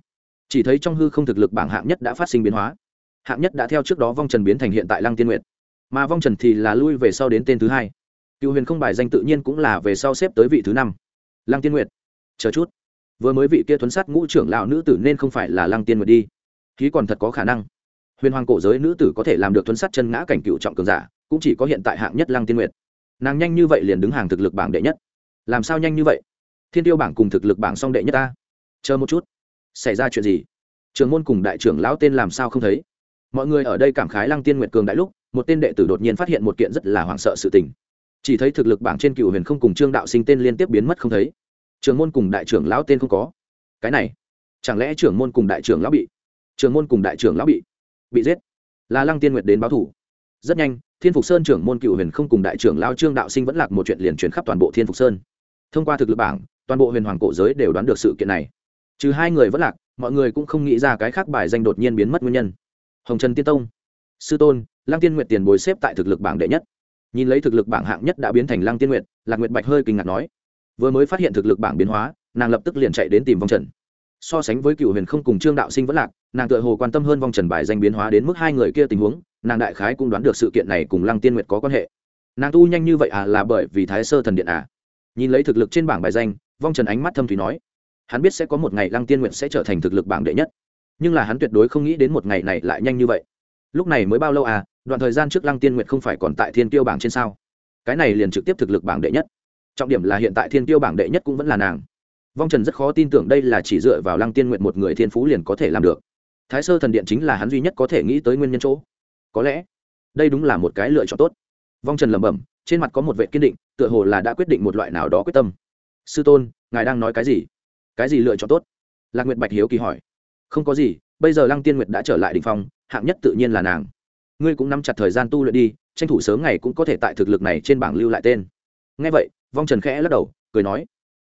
chỉ thấy trong hư không thực lực bảng hạng nhất đã phát sinh biến hóa. Hạng nhất đã theo trước đó vong trần biến thành hiện tại lăng tiên nguyệt. Mà vong trần thì là lui về sau đến tên thứ hai. Cựu huyền không bài danh tự nhiên cũng là về sau xếp tới vị thứ năm. Lăng tiên nguyệt. Chờ chút. Vừa mới vị kia thuấn sát ngũ trưởng lão nữ tử nên không phải là lăng tiên nguyệt đi. Khí còn thật có khả năng. Huyền hoàng cổ giới nữ tử có thể làm được thuấn sát chân ngã cảnh cựu trọng cường giả, cũng chỉ có hiện tại hạng nhất lăng tiên nguyệt. Nàng nhanh như vậy liền đứng hàng thực lực bảng đệ nhất. Làm sao nhanh như vậy? Thiên tiêu bảng cùng thực lực bảng song đệ nhất ta. Chờ một chút xảy ra chuyện gì? Trường môn cùng đại trưởng lão tên làm sao không thấy? Mọi người ở đây cảm khái lăng tiên nguyệt cường đại lúc, một tên đệ tử đột nhiên phát hiện một kiện rất là hoảng sợ sự tình. Chỉ thấy thực lực bảng trên cựu huyền không cùng trương đạo sinh tên liên tiếp biến mất không thấy. Trường môn cùng đại trưởng lão tên không có. Cái này, chẳng lẽ trưởng môn cùng đại trưởng lão bị trường môn cùng đại trưởng lão bị bị giết? Là lăng tiên nguyệt đến báo thủ. Rất nhanh, thiên phục sơn trưởng môn cựu huyền không cùng đại trưởng lao trương đạo sinh vẫn lạc một chuyện liền chuyển khắp toàn bộ thiên phục sơn. Thông qua thực lực bảng, toàn bộ huyền hoàng cổ giới đều đoán được sự kiện này trừ hai người vẫn lạc, mọi người cũng không nghĩ ra cái khác bài danh đột nhiên biến mất nguyên nhân. Hồng trần tiên tông, sư tôn, lăng tiên nguyệt tiền bồi xếp tại thực lực bảng đệ nhất. Nhìn lấy thực lực bảng hạng nhất đã biến thành lăng tiên nguyệt, lạc nguyệt bạch hơi kinh ngạc nói. Vừa mới phát hiện thực lực bảng biến hóa, nàng lập tức liền chạy đến tìm vong trần. So sánh với cựu huyền không cùng trương đạo sinh vẫn lạc, nàng tựa hồ quan tâm hơn vong trần bài danh biến hóa đến mức hai người kia tình huống, nàng đại khái cũng đoán được sự kiện này cùng lăng tiên nguyệt có quan hệ. Nàng tu nhanh như vậy à là bởi vì thái sơ thần điện à? Nhìn lấy thực lực trên bảng bài danh, vong trần ánh mắt thâm thủy nói hắn biết sẽ có một ngày lăng tiên nguyệt sẽ trở thành thực lực bảng đệ nhất. Nhưng là hắn tuyệt đối không nghĩ đến một ngày này lại nhanh như vậy. Lúc này mới bao lâu à? Đoạn thời gian trước lăng tiên nguyệt không phải còn tại thiên tiêu bảng trên sao? Cái này liền trực tiếp thực lực bảng đệ nhất. Trọng điểm là hiện tại thiên tiêu bảng đệ nhất cũng vẫn là nàng. Vong trần rất khó tin tưởng đây là chỉ dựa vào lăng tiên nguyện một người thiên phú liền có thể làm được. Thái sơ thần điện chính là hắn duy nhất có thể nghĩ tới nguyên nhân chỗ. Có lẽ, đây đúng là một cái lựa chọn tốt. Vong trần lẩm bẩm, trên mặt có một vệ kiên định, tựa hồ là đã quyết định một loại nào đó quyết tâm. Sư tôn, ngài đang nói cái gì? Cái gì lựa chọn tốt? Lạc nguyệt bạch hiếu kỳ hỏi. Không có gì, bây giờ lăng tiên nguyệt đã trở lại đ ỉ n h phong, hạng nhất tự nhiên là nàng. Ngươi cũng nắm chặt thời gian tu luyện đi, tranh thủ sớm ngày cũng có thể tại thực lực này trên bảng lưu lại tên. Ngay vậy, vong trần khẽ lắc đầu, cười nói,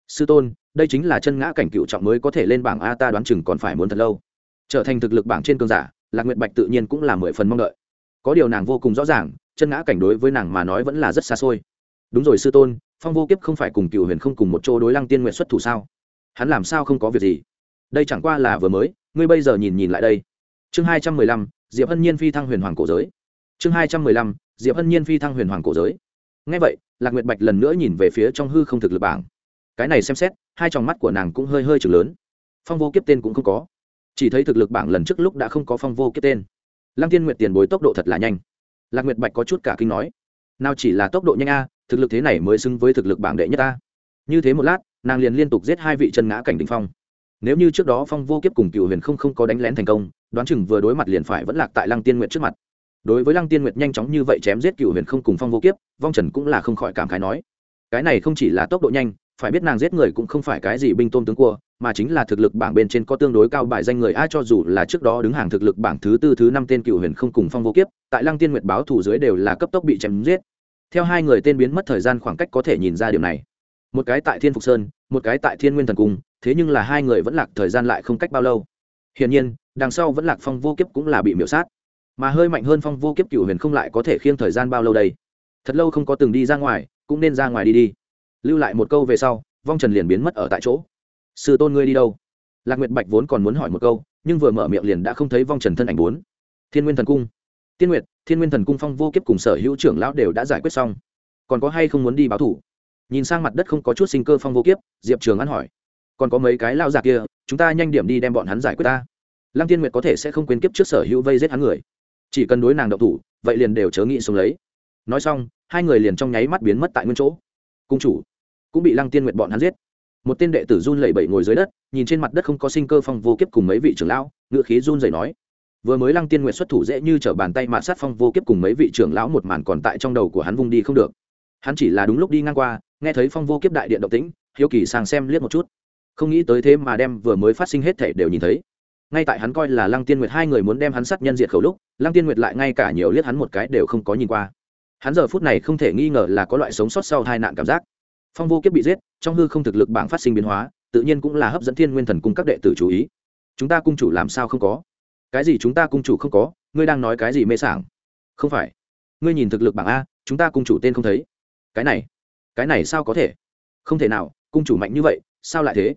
sư tôn, đây chính là chân ngã cảnh cựu trọng mới có thể lên bảng a ta đoán chừng còn phải muốn thật lâu. Trở thành thực lực bảng trên cơn giả, lạc nguyệt bạch tự nhiên cũng là mười phần mong đợi. Có điều nàng vô cùng rõ ràng, chân ngã cảnh đối với nàng mà nói vẫn là rất xa xôi. Đúng rồi sư tôn, phong vô kiếp không phải cùng cựu huyền không cùng một chỗ đối lăng tiên nguyện xuất thủ sao? Hắn làm sao không có việc gì? Đây chẳng qua là vừa mới, ngươi bây giờ nhìn nhìn lại đây. Chương hai trăm mười lăm, diệp hân nhiên phi thăng huyền hoàng cổ giới. Chương hai trăm mười lăm, diệp hân nhiên phi thăng huyền hoàng cổ giới. Ngay vậy, lạc nguyệt bạch lần nữa nhìn về phía trong hư không thực lực bảng. Cái này xem xét, hai tròng mắt của nàng cũng hơi hơi chừng lớn. Phong vô kiếp tên cũng không có. Chỉ thấy thực lực bảng lần trước lúc đã không có phong vô kiếp tên. Lăng tiên nguyệt tiền bối tốc độ thật là nhanh. Lạc nguyệt bạch có chút cả kinh nói, nào chỉ là tốc độ nhanh a, thực lực thế này mới xứng với thực lực bảng đệ nhất a. Như thế một lát nàng liền liên tục giết hai vị chân ngã cảnh đ ỉ n h phong. Nếu như trước đó phong vô kiếp cùng cựu huyền không không có đánh lén thành công, đoán chừng vừa đối mặt liền phải vẫn lạc tại lăng tiên nguyệt trước mặt. Đối với lăng tiên nguyệt nhanh chóng như vậy chém giết cựu huyền không cùng phong vô kiếp, vong trần cũng là không khỏi cảm khái nói. Cái này không chỉ là tốc độ nhanh, phải biết nàng giết người cũng không phải cái gì binh tôm tướng cua, mà chính là thực lực bảng bên trên có tương đối cao bài danh người ai cho dù là trước đó đứng hàng thực lực bảng thứ tư, thứ năm tên cựu huyền không cùng phong vô kiếp, tại lăng tiên nguyệt báo thủ dưới đều là cấp tốc bị chém giết. Theo hai người tên biến mất thời gian khoảng cách có thể nhìn ra điều này một cái tại thiên phục sơn, một cái tại thiên nguyên thần cung, thế nhưng là hai người vẫn lạc thời gian lại không cách bao lâu. Hiển nhiên, đằng sau vẫn lạc phong vô kiếp cũng là bị miễu sát. Mà hơi mạnh hơn phong vô kiếp cựu huyền không lại có thể khiêng thời gian bao lâu đây? Thật lâu không có từng đi ra ngoài, cũng nên ra ngoài đi đi. Lưu lại một câu về sau, vong trần liền biến mất ở tại chỗ. Sư tôn ngươi đi đâu? Lạc nguyệt bạch vốn còn muốn hỏi một câu, nhưng vừa mở miệng liền đã không thấy vong trần thân ảnh bốn. Thiên nguyên thần cung. Tiên nguyệt, thiên nguyên thần cung phong vô kiếp cùng sở hữu trưởng lão đều đã giải quyết xong. Còn có hay không muốn đi báo thủ? Nhìn sang mặt đất không có chút sinh cơ phong vô kiếp, diệp trường an hỏi, còn có mấy cái lao già kia, chúng ta nhanh điểm đi đem bọn hắn giải quyết ta. Lăng tiên nguyệt có thể sẽ không quên kiếp trước sở hữu vây giết hắn người. Chỉ cần đối nàng đậu thủ, vậy liền đều chớ nghĩ xuống lấy. Nói xong, hai người liền trong nháy mắt biến mất tại nguyên chỗ. Cung chủ, cũng bị lăng tiên nguyệt bọn hắn giết. Một tên đệ tử run lẩy bẩy ngồi dưới đất, nhìn trên mặt đất không có sinh cơ phong vô kiếp cùng mấy vị trưởng lão ngựa khí run rẩy nói, vừa mới lăng tiên nguyệt xuất thủ dễ như t r ở bàn tay mạ sát phong vô kiếp cùng mấy vị trưởng lão một màn còn tại trong đầu của hắn vung đi không được. Hắn chỉ là đúng lúc đi ngang qua nghe thấy phong vô kiếp đại điện động tĩnh, hiếu kỳ sang xem liếc một chút. Không nghĩ tới thế mà đem vừa mới phát sinh hết thể đều nhìn thấy. Ngay tại hắn coi là lăng tiên nguyệt hai người muốn đem hắn sát nhân diệt khẩu lúc, lăng tiên nguyệt lại ngay cả nhiều liếc hắn một cái đều không có nhìn qua. Hắn giờ phút này không thể nghi ngờ là có loại sống sót sau hai nạn cảm giác. Phong vô kiếp bị giết, trong hư không thực lực bảng phát sinh biến hóa, tự nhiên cũng là hấp dẫn thiên nguyên thần cung các đệ tử chú ý. Chúng ta cung chủ làm sao không có? Cái gì chúng ta cung chủ không có? Ngươi đang nói cái gì mê sảng? Không phải. Ngươi nhìn thực lực bảng a, chúng ta cung chủ tên không thấy. Cái này cái này sao có thể? Không thể nào, cung chủ mạnh như vậy, sao lại thế?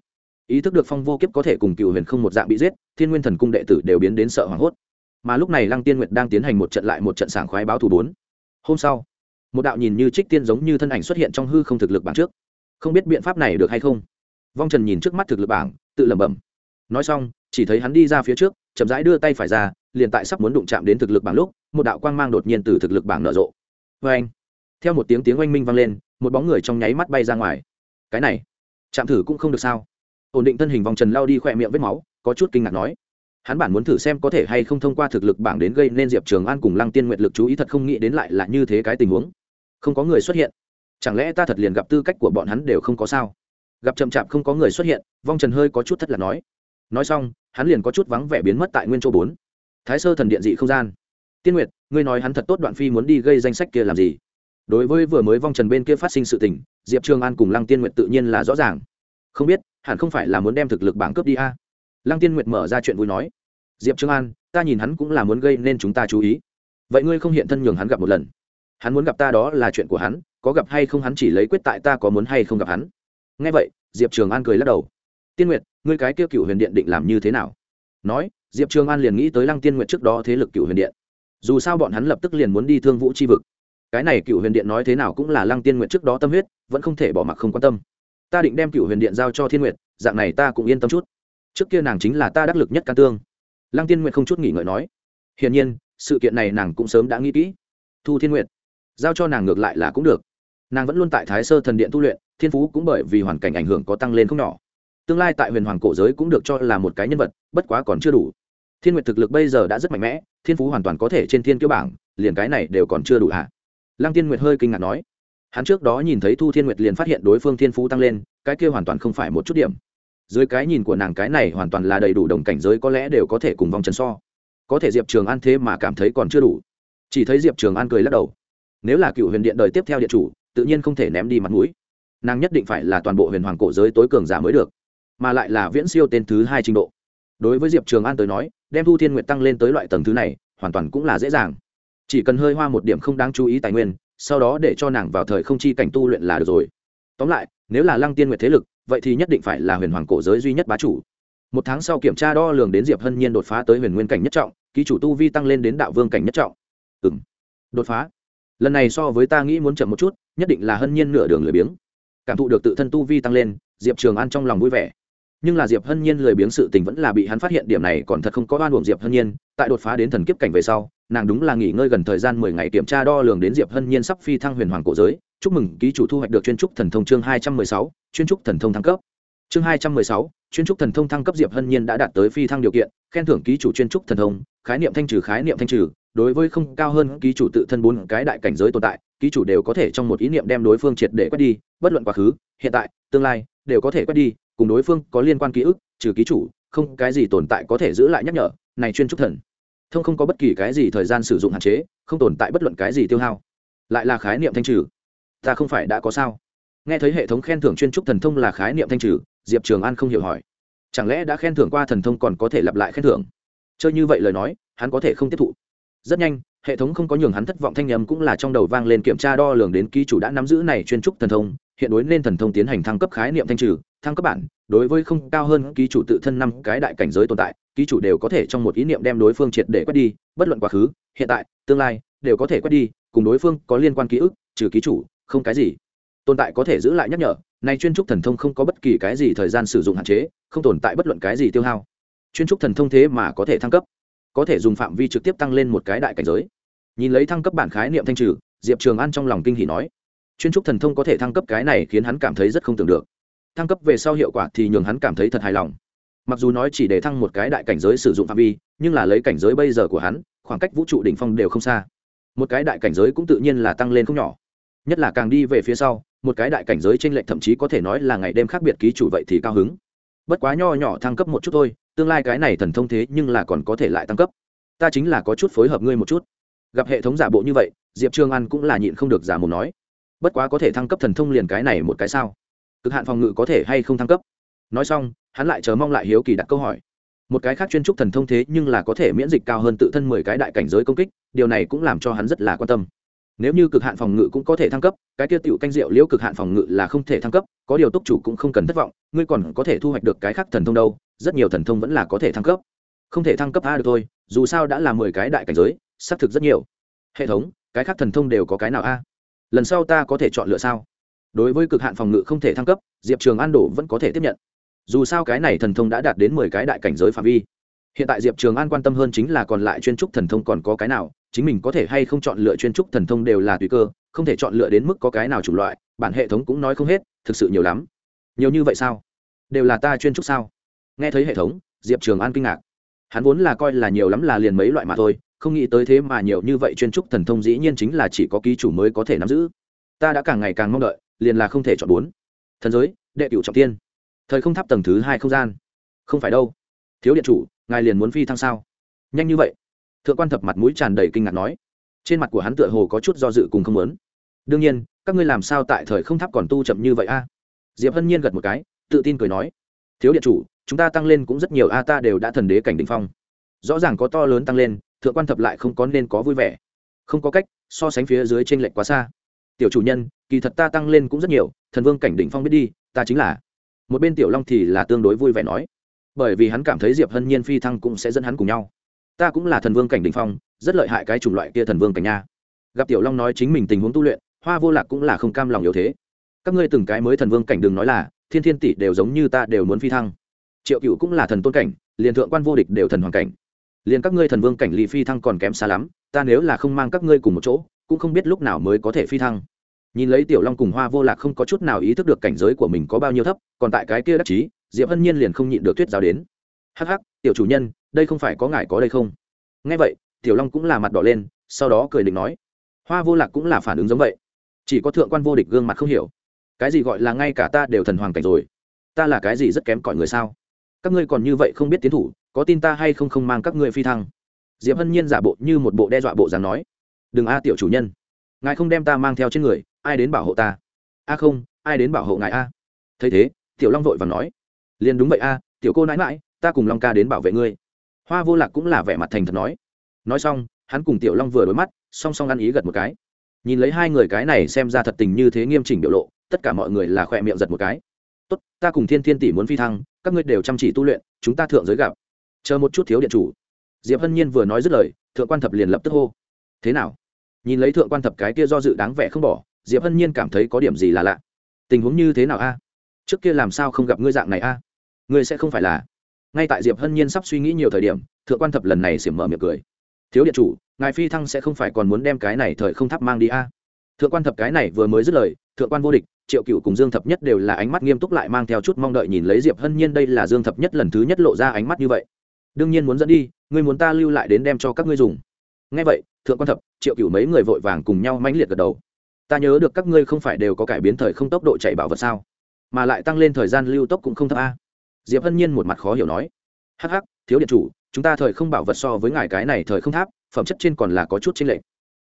Ý thức được phong vô kiếp có thể cùng cựu huyền không một dạng bị giết, thiên nguyên thần cung đệ tử đều biến đến sợ hoảng hốt. Mà lúc này lăng tiên nguyệt đang tiến hành một trận lại một trận sảng khoái báo thù bốn. Hôm sau, một đạo nhìn như trích tiên giống như thân ảnh xuất hiện trong hư không thực lực bảng trước. Không biết biện pháp này được hay không? Vong trần nhìn trước mắt thực lực bảng, tự lẩm bẩm. Nói xong, chỉ thấy hắn đi ra phía trước, chậm rãi đưa tay phải ra, liền tại sắp muốn đụng chạm đến thực lực bảng lúc, một đạo quang mang đột nhiên từ thực lực bảng nở rộ. Vê anh theo một tiếng tiếng oanh minh vang lên một bóng người trong nháy mắt bay ra ngoài. Cái này, chạm thử cũng không được sao? Ổn định thân hình vòng trần lao đi khỏe miệng vết máu, có chút kinh ngạc nói. Hắn bản muốn thử xem có thể hay không thông qua thực lực bảng đến gây nên diệp trường an cùng lăng tiên nguyện lực chú ý thật không nghĩ đến lại là như thế cái tình huống. Không có người xuất hiện. Chẳng lẽ ta thật liền gặp tư cách của bọn hắn đều không có sao? Gặp chậm chạp không có người xuất hiện, vong trần hơi có chút thất là nói. Nói xong, hắn liền có chút vắng vẻ biến mất tại nguyên châu bốn. Thái sơ thần điện dị không gian. Tiên nguyệt, ngươi nói hắn thật tốt đoạn phi muốn đi gây danh sách kia làm gì? Đối với vừa mới vong trần bên kia phát sinh sự tình, diệp trường an cùng lăng tiên nguyệt tự nhiên là rõ ràng. Không biết, hẳn không phải là muốn đem thực lực bảng cướp đi a? Lăng tiên nguyệt mở ra chuyện vui nói. Diệp trường an, ta nhìn hắn cũng là muốn gây nên chúng ta chú ý. Vậy ngươi không hiện thân nhường hắn gặp một lần. Hắn muốn gặp ta đó là chuyện của hắn, có gặp hay không hắn chỉ lấy quyết tại ta có muốn hay không gặp hắn. Nghe vậy, diệp trường an cười lắc đầu. Tiên nguyệt, ngươi cái kia cựu huyền điện định làm như thế nào? Nói, diệp trường an liền nghĩ tới lăng tiên nguyệt trước đó thế lực cựu huyền điện. Dù sao bọn hắn lập tức liền muốn đi thương vũ c h i vực cái này cựu huyền điện nói thế nào cũng là lăng tiên nguyện trước đó tâm huyết, vẫn không thể bỏ mặc không quan tâm. Ta định đem cựu huyền điện giao cho thiên nguyệt, dạng này ta cũng yên tâm chút. Trước kia nàng chính là ta đắc lực nhất can tương. Lăng tiên nguyện không chút nghỉ ngợi nói. Hiển nhiên, sự kiện này nàng cũng sớm đã nghĩ kỹ. Thu thiên nguyệt, giao cho nàng ngược lại là cũng được. Nàng vẫn luôn tại thái sơ thần điện tu luyện, thiên phú cũng bởi vì hoàn cảnh ảnh hưởng có tăng lên không nhỏ. Tương lai tại huyền hoàng cổ giới cũng được cho là một cái nhân vật, bất quá còn chưa đủ. Thiên nguyệt thực lực bây giờ đã rất mạnh mẽ, thiên phú hoàn toàn có thể trên thiên kiêu bảng, liền cái này đều còn chưa đủ hả? Lăng tiên nguyệt hơi kinh ngạc nói, hắn trước đó nhìn thấy thu thiên nguyệt liền phát hiện đối phương thiên phú tăng lên, cái kia hoàn toàn không phải một chút điểm. Dưới cái nhìn của nàng cái này hoàn toàn là đầy đủ đồng cảnh giới có lẽ đều có thể cùng vòng trần so. Có thể diệp trường an thế mà cảm thấy còn chưa đủ. Chỉ thấy diệp trường an cười lắc đầu. Nếu là cựu huyền điện đời tiếp theo điện chủ, tự nhiên không thể ném đi mặt mũi. Nàng nhất định phải là toàn bộ huyền hoàng cổ giới tối cường giả mới được, mà lại là viễn siêu tên thứ hai trình độ. Đối với diệp trường an tới nói, đem thu thiên nguyện tăng lên tới loại tầng thứ này, hoàn toàn cũng là dễ dàng chỉ cần hơi hoa một điểm không đáng chú ý tài nguyên, sau đó để cho nàng vào thời không chi cảnh tu luyện là được rồi. Tóm lại, nếu là lăng tiên nguyệt thế lực, vậy thì nhất định phải là huyền hoàng cổ giới duy nhất bá chủ. Một tháng sau kiểm tra đo lường đến diệp hân nhiên đột phá tới huyền nguyên cảnh nhất trọng, ký chủ tu vi tăng lên đến đạo vương cảnh nhất trọng. Ừ m đột phá. Lần này so với ta nghĩ muốn chậm một chút, nhất định là hân nhiên nửa đường lười biếng. Cảm thụ được tự thân tu vi tăng lên, diệp trường an trong lòng vui vẻ. Nhưng là diệp hân nhiên lười biếng sự tình vẫn là bị hắn phát hiện điểm này còn thật không có oan uổng diệp hân nhiên, tại đột phá đến thần kiếp cảnh về sau nàng đúng là nghỉ ngơi gần thời gian mười ngày kiểm tra đo lường đến diệp hân nhiên sắp phi thăng huyền hoàng cổ giới. Chúc mừng, ký chủ thu hoạch được chuyên trúc thần thông chương hai trăm mười sáu, chuyên trúc thần thông thăng cấp. Chương hai trăm mười sáu, chuyên trúc thần thông thăng cấp diệp hân nhiên đã đạt tới phi thăng điều kiện, khen thưởng ký chủ chuyên trúc thần thông, khái niệm thanh trừ, khái niệm thanh trừ. Đối với không cao hơn, ký chủ tự thân bốn cái đại cảnh giới tồn tại, ký chủ đều có thể trong một ý niệm đem đối phương triệt để quét đi, bất luận quá khứ, hiện tại, tương lai, đều có thể quét đi, cùng đối phương có liên quan ký ức, trừ ký chủ, không cái gì tồn tại có thể giữ lại nhắc nhở, này chuyên trúc thần thông không có bất kỳ cái gì thời gian sử dụng hạn chế, không tồn tại bất luận cái gì tiêu hao. Lại là khái niệm thanh trừ. Ta không phải đã có sao? Nghe thấy hệ thống khen thưởng chuyên trúc thần thông là khái niệm thanh trừ, diệp trường an không hiểu hỏi. Chẳng lẽ đã khen thưởng qua thần thông còn có thể lặp lại khen thưởng? Chơi như vậy lời nói, hắn có thể không tiếp thụ. Rất nhanh, hệ thống không có nhường hắn thất vọng thanh nhầm cũng là trong đầu vang lên kiểm tra đo lường đến ký chủ đã nắm giữ này chuyên trúc thần thông, hiện đối nên thần thông tiến hành thăng cấp khái niệm thanh trừ, thăng cấp bản, đối với không cao hơn ký chủ tự thân năm cái đại cảnh giới tồn tại ký chủ đều có thể trong một ý niệm đem đối phương triệt để quét đi, bất luận quá khứ, hiện tại, tương lai, đều có thể quét đi, cùng đối phương có liên quan ký ức, trừ ký chủ, không cái gì. Tồn tại có thể giữ lại nhắc nhở, nay chuyên trúc thần thông không có bất kỳ cái gì thời gian sử dụng hạn chế, không tồn tại bất luận cái gì tiêu hao. Chuyên trúc thần thông thế mà có thể thăng cấp, có thể dùng phạm vi trực tiếp tăng lên một cái đại cảnh giới. Nhìn lấy thăng cấp bản khái niệm thanh trừ, diệp trường an trong lòng kinh hỉ nói, chuyên trúc thần thông có thể thăng cấp cái này khiến hắn cảm thấy rất không tưởng được. Thăng cấp về sau hiệu quả thì nhường hắn cảm thấy thật hài lòng mặc dù nói chỉ để thăng một cái đại cảnh giới sử dụng phạm vi, nhưng là lấy cảnh giới bây giờ của hắn, khoảng cách vũ trụ đỉnh phong đều không xa. Một cái đại cảnh giới cũng tự nhiên là tăng lên không nhỏ. Nhất là càng đi về phía sau, một cái đại cảnh giới t r ê n lệch thậm chí có thể nói là ngày đêm khác biệt ký chủ vậy thì cao hứng. Bất quá nho nhỏ thăng cấp một chút thôi, tương lai cái này thần thông thế nhưng là còn có thể lại tăng cấp. Ta chính là có chút phối hợp ngươi một chút. Gặp hệ thống giả bộ như vậy, diệp trương an cũng là nhịn không được giả mồm nói. Bất quá có thể thăng cấp thần thông liền cái này một cái sao? Cực hạn phòng ngự có thể hay không thăng cấp? Nói xong, hắn lại chờ mong lại hiếu kỳ đặt câu hỏi. Một cái khác chuyên trúc thần thông thế nhưng là có thể miễn dịch cao hơn tự thân mười cái đại cảnh giới công kích, điều này cũng làm cho hắn rất là quan tâm. Nếu như cực hạn phòng ngự cũng có thể thăng cấp, cái tiêu tiểu canh rượu liễu cực hạn phòng ngự là không thể thăng cấp, có điều túc chủ cũng không cần thất vọng, ngươi còn có thể thu hoạch được cái khác thần thông đâu, rất nhiều thần thông vẫn là có thể thăng cấp. Không thể thăng cấp a được thôi, dù sao đã là mười cái đại cảnh giới, xác thực rất nhiều. Hệ thống, cái khác thần thông đều có cái nào a? Lần sau ta có thể chọn lựa sao? Đối với cực hạn phòng ngự không thể thăng cấp, diệp trường an đổ vẫn có thể tiếp nhận dù sao cái này thần thông đã đạt đến mười cái đại cảnh giới phạm vi. Hiện tại diệp trường an quan tâm hơn chính là còn lại chuyên trúc thần thông còn có cái nào, chính mình có thể hay không chọn lựa chuyên trúc thần thông đều là tùy cơ, không thể chọn lựa đến mức có cái nào chủng loại, bản hệ thống cũng nói không hết, thực sự nhiều lắm. Nhiều như vậy sao? Đều là ta chuyên trúc sao? Nghe thấy hệ thống, diệp trường an kinh ngạc. Hắn vốn là coi là nhiều lắm là liền mấy loại mà thôi, không nghĩ tới thế mà nhiều như vậy chuyên trúc thần thông dĩ nhiên chính là chỉ có ký chủ mới có thể nắm giữ. Ta đã càng ngày càng mong đợi, liền là không thể chọn bốn. Thần giới, đệ cựu trọng tiên thời không tháp tầng thứ hai không gian. Không phải đâu. Thiếu điện chủ, ngài liền muốn phi thăng sao? Nhanh như vậy. Thượng quan thập mặt mũi tràn đầy kinh ngạc nói. Trên mặt của hắn tựa hồ có chút do dự cùng không muốn. Đương nhiên, các ngươi làm sao tại thời không tháp còn tu chậm như vậy a? Diệp hân nhiên gật một cái, tự tin cười nói. Thiếu điện chủ, chúng ta tăng lên cũng rất nhiều a, ta đều đã thần đế cảnh đình phong. Rõ ràng có to lớn tăng lên, thượng quan thập lại không có nên có vui vẻ. Không có cách, so sánh phía dưới t r ê n lệch quá xa. Tiểu chủ nhân, kỳ thật ta tăng lên cũng rất nhiều, thần vương cảnh đỉnh phong biết đi, ta chính là một bên tiểu long thì là tương đối vui vẻ nói, bởi vì hắn cảm thấy diệp hân nhiên phi thăng cũng sẽ dẫn hắn cùng nhau. Ta cũng là thần vương cảnh đình phong, rất lợi hại cái chủng loại kia thần vương cảnh nha. Gặp tiểu long nói chính mình tình huống tu luyện, hoa vô lạc cũng là không cam lòng yếu thế. Các ngươi từng cái mới thần vương cảnh đừng nói là, thiên thiên tỷ đều giống như ta đều muốn phi thăng. Triệu cựu cũng là thần tôn cảnh, liền thượng quan vô địch đều thần hoàng cảnh. Liền các ngươi thần vương cảnh lì phi thăng còn kém xa lắm, ta nếu là không mang các ngươi cùng một chỗ, cũng không biết lúc nào mới có thể phi thăng nhìn lấy tiểu long cùng hoa vô lạc không có chút nào ý thức được cảnh giới của mình có bao nhiêu thấp, còn tại cái kia đắc chí, diệp hân nhiên liền không nhịn được tuyết giáo đến. Hắc hắc, tiểu chủ nhân, đây không phải có ngài có đây không? Nghe vậy, tiểu long cũng là mặt đỏ lên, sau đó cười định nói. Hoa vô lạc cũng là phản ứng giống vậy. Chỉ có thượng quan vô địch gương mặt không hiểu. Cái gì gọi là ngay cả ta đều thần hoàng cảnh rồi? Ta là cái gì rất kém cỏi người sao? Các ngươi còn như vậy không biết tiến thủ, có tin ta hay không không mang các ngươi phi thăng? Diệp hân nhiên giả bộ như một bộ đe dọa bộ dáng nói. Đừng a, tiểu chủ nhân. Ngài không đem ta mang theo trên người ai đến bảo hộ ta? A không, ai đến bảo hộ ngài a? Thấy thế, tiểu long vội và nói, liền đúng vậy a, tiểu cô nãi mãi ta cùng long ca đến bảo vệ ngươi. Hoa vô lạc cũng là vẻ mặt thành thật nói. Nói xong, hắn cùng tiểu long vừa đối mắt, song song ăn ý gật một cái. Nhìn lấy hai người cái này xem ra thật tình như thế nghiêm chỉnh biểu lộ, tất cả mọi người là khỏe miệng giật một cái. Tốt, ta cùng thiên thiên tỷ muốn phi thăng, các ngươi đều chăm chỉ tu luyện, chúng ta thượng giới gặp. Chờ một chút thiếu điện chủ. Diệp hân nhiên vừa nói dứt lời, thượng quan thập liền lập tức hô. Thế nào? Nhìn lấy thượng quan thập cái kia do dự đáng vẻ không bỏ diệp hân nhiên cảm thấy có điểm gì là lạ. Tình huống như thế nào a? Trước kia làm sao không gặp ngươi dạng này a? Ngươi sẽ không phải là. Ngay tại diệp hân nhiên sắp suy nghĩ nhiều thời điểm, thượng quan thập lần này xỉm mở miệng cười. Thiếu điện chủ, ngài phi thăng sẽ không phải còn muốn đem cái này thời không tháp mang đi a? Thượng quan thập cái này vừa mới dứt lời, thượng quan vô địch, triệu cựu cùng dương thập nhất đều là ánh mắt nghiêm túc lại mang theo chút mong đợi nhìn lấy diệp hân nhiên đây là dương thập nhất lần thứ nhất lộ ra ánh mắt như vậy. Đương nhiên muốn dẫn đi, ngươi muốn ta lưu lại đến đem cho các ngươi dùng. Ngay vậy, thượng quan thập, triệu cựu mấy người vội vàng cùng nhau mãnh liệt gật đầu ta nhớ được các ngươi không phải đều có cải biến thời không tốc độ chạy bảo vật sao? Mà lại tăng lên thời gian lưu tốc cũng không thấp a. Diệp hân nhiên một mặt khó hiểu nói. Hắc hắc, thiếu điện chủ, chúng ta thời không bảo vật so với ngài cái này thời không tháp, phẩm chất trên còn là có chút trên lệ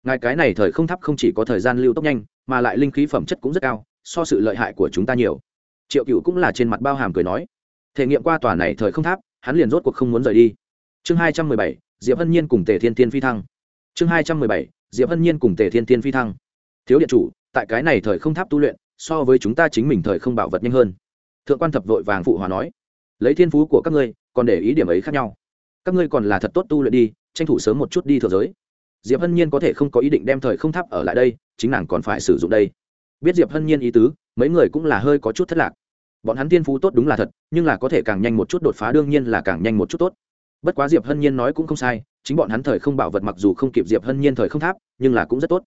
ngài cái này thời không tháp không chỉ có thời gian lưu tốc nhanh, mà lại linh khí phẩm chất cũng rất cao, so sự lợi hại của chúng ta nhiều. Triệu cựu cũng là trên mặt bao hàm cười nói. Thể nghiệm qua tòa này thời không tháp, hắn liền rốt cuộc không muốn rời đi. Chương hai trăm mười bảy, diệp hân nhiên cùng tề thiên tiên phi thăng. Chương hai trăm mười bảy, diệp hân nhiên cùng tề thiên tiên phi thăng thiếu điện chủ, tại cái này thời không tháp tu luyện, so với chúng ta chính mình thời không bảo vật nhanh hơn. Thượng quan thập vội vàng phụ hòa nói, lấy thiên phú của các ngươi, còn để ý điểm ấy khác nhau. Các ngươi còn là thật tốt tu luyện đi, tranh thủ sớm một chút đi thừa giới. Diệp hân nhiên có thể không có ý định đem thời không tháp ở lại đây, chính nàng còn phải sử dụng đây. Biết diệp hân nhiên ý tứ, mấy người cũng là hơi có chút thất lạc. Bọn hắn thiên phú tốt đúng là thật, nhưng là có thể càng nhanh một chút đột phá đương nhiên là càng nhanh một chút tốt. Bất quá diệp hân nhiên nói cũng không sai, chính bọn hắn thời không bảo vật mặc dù không kịp diệp hân nhiên thời không tháp, nhưng là cũng rất tốt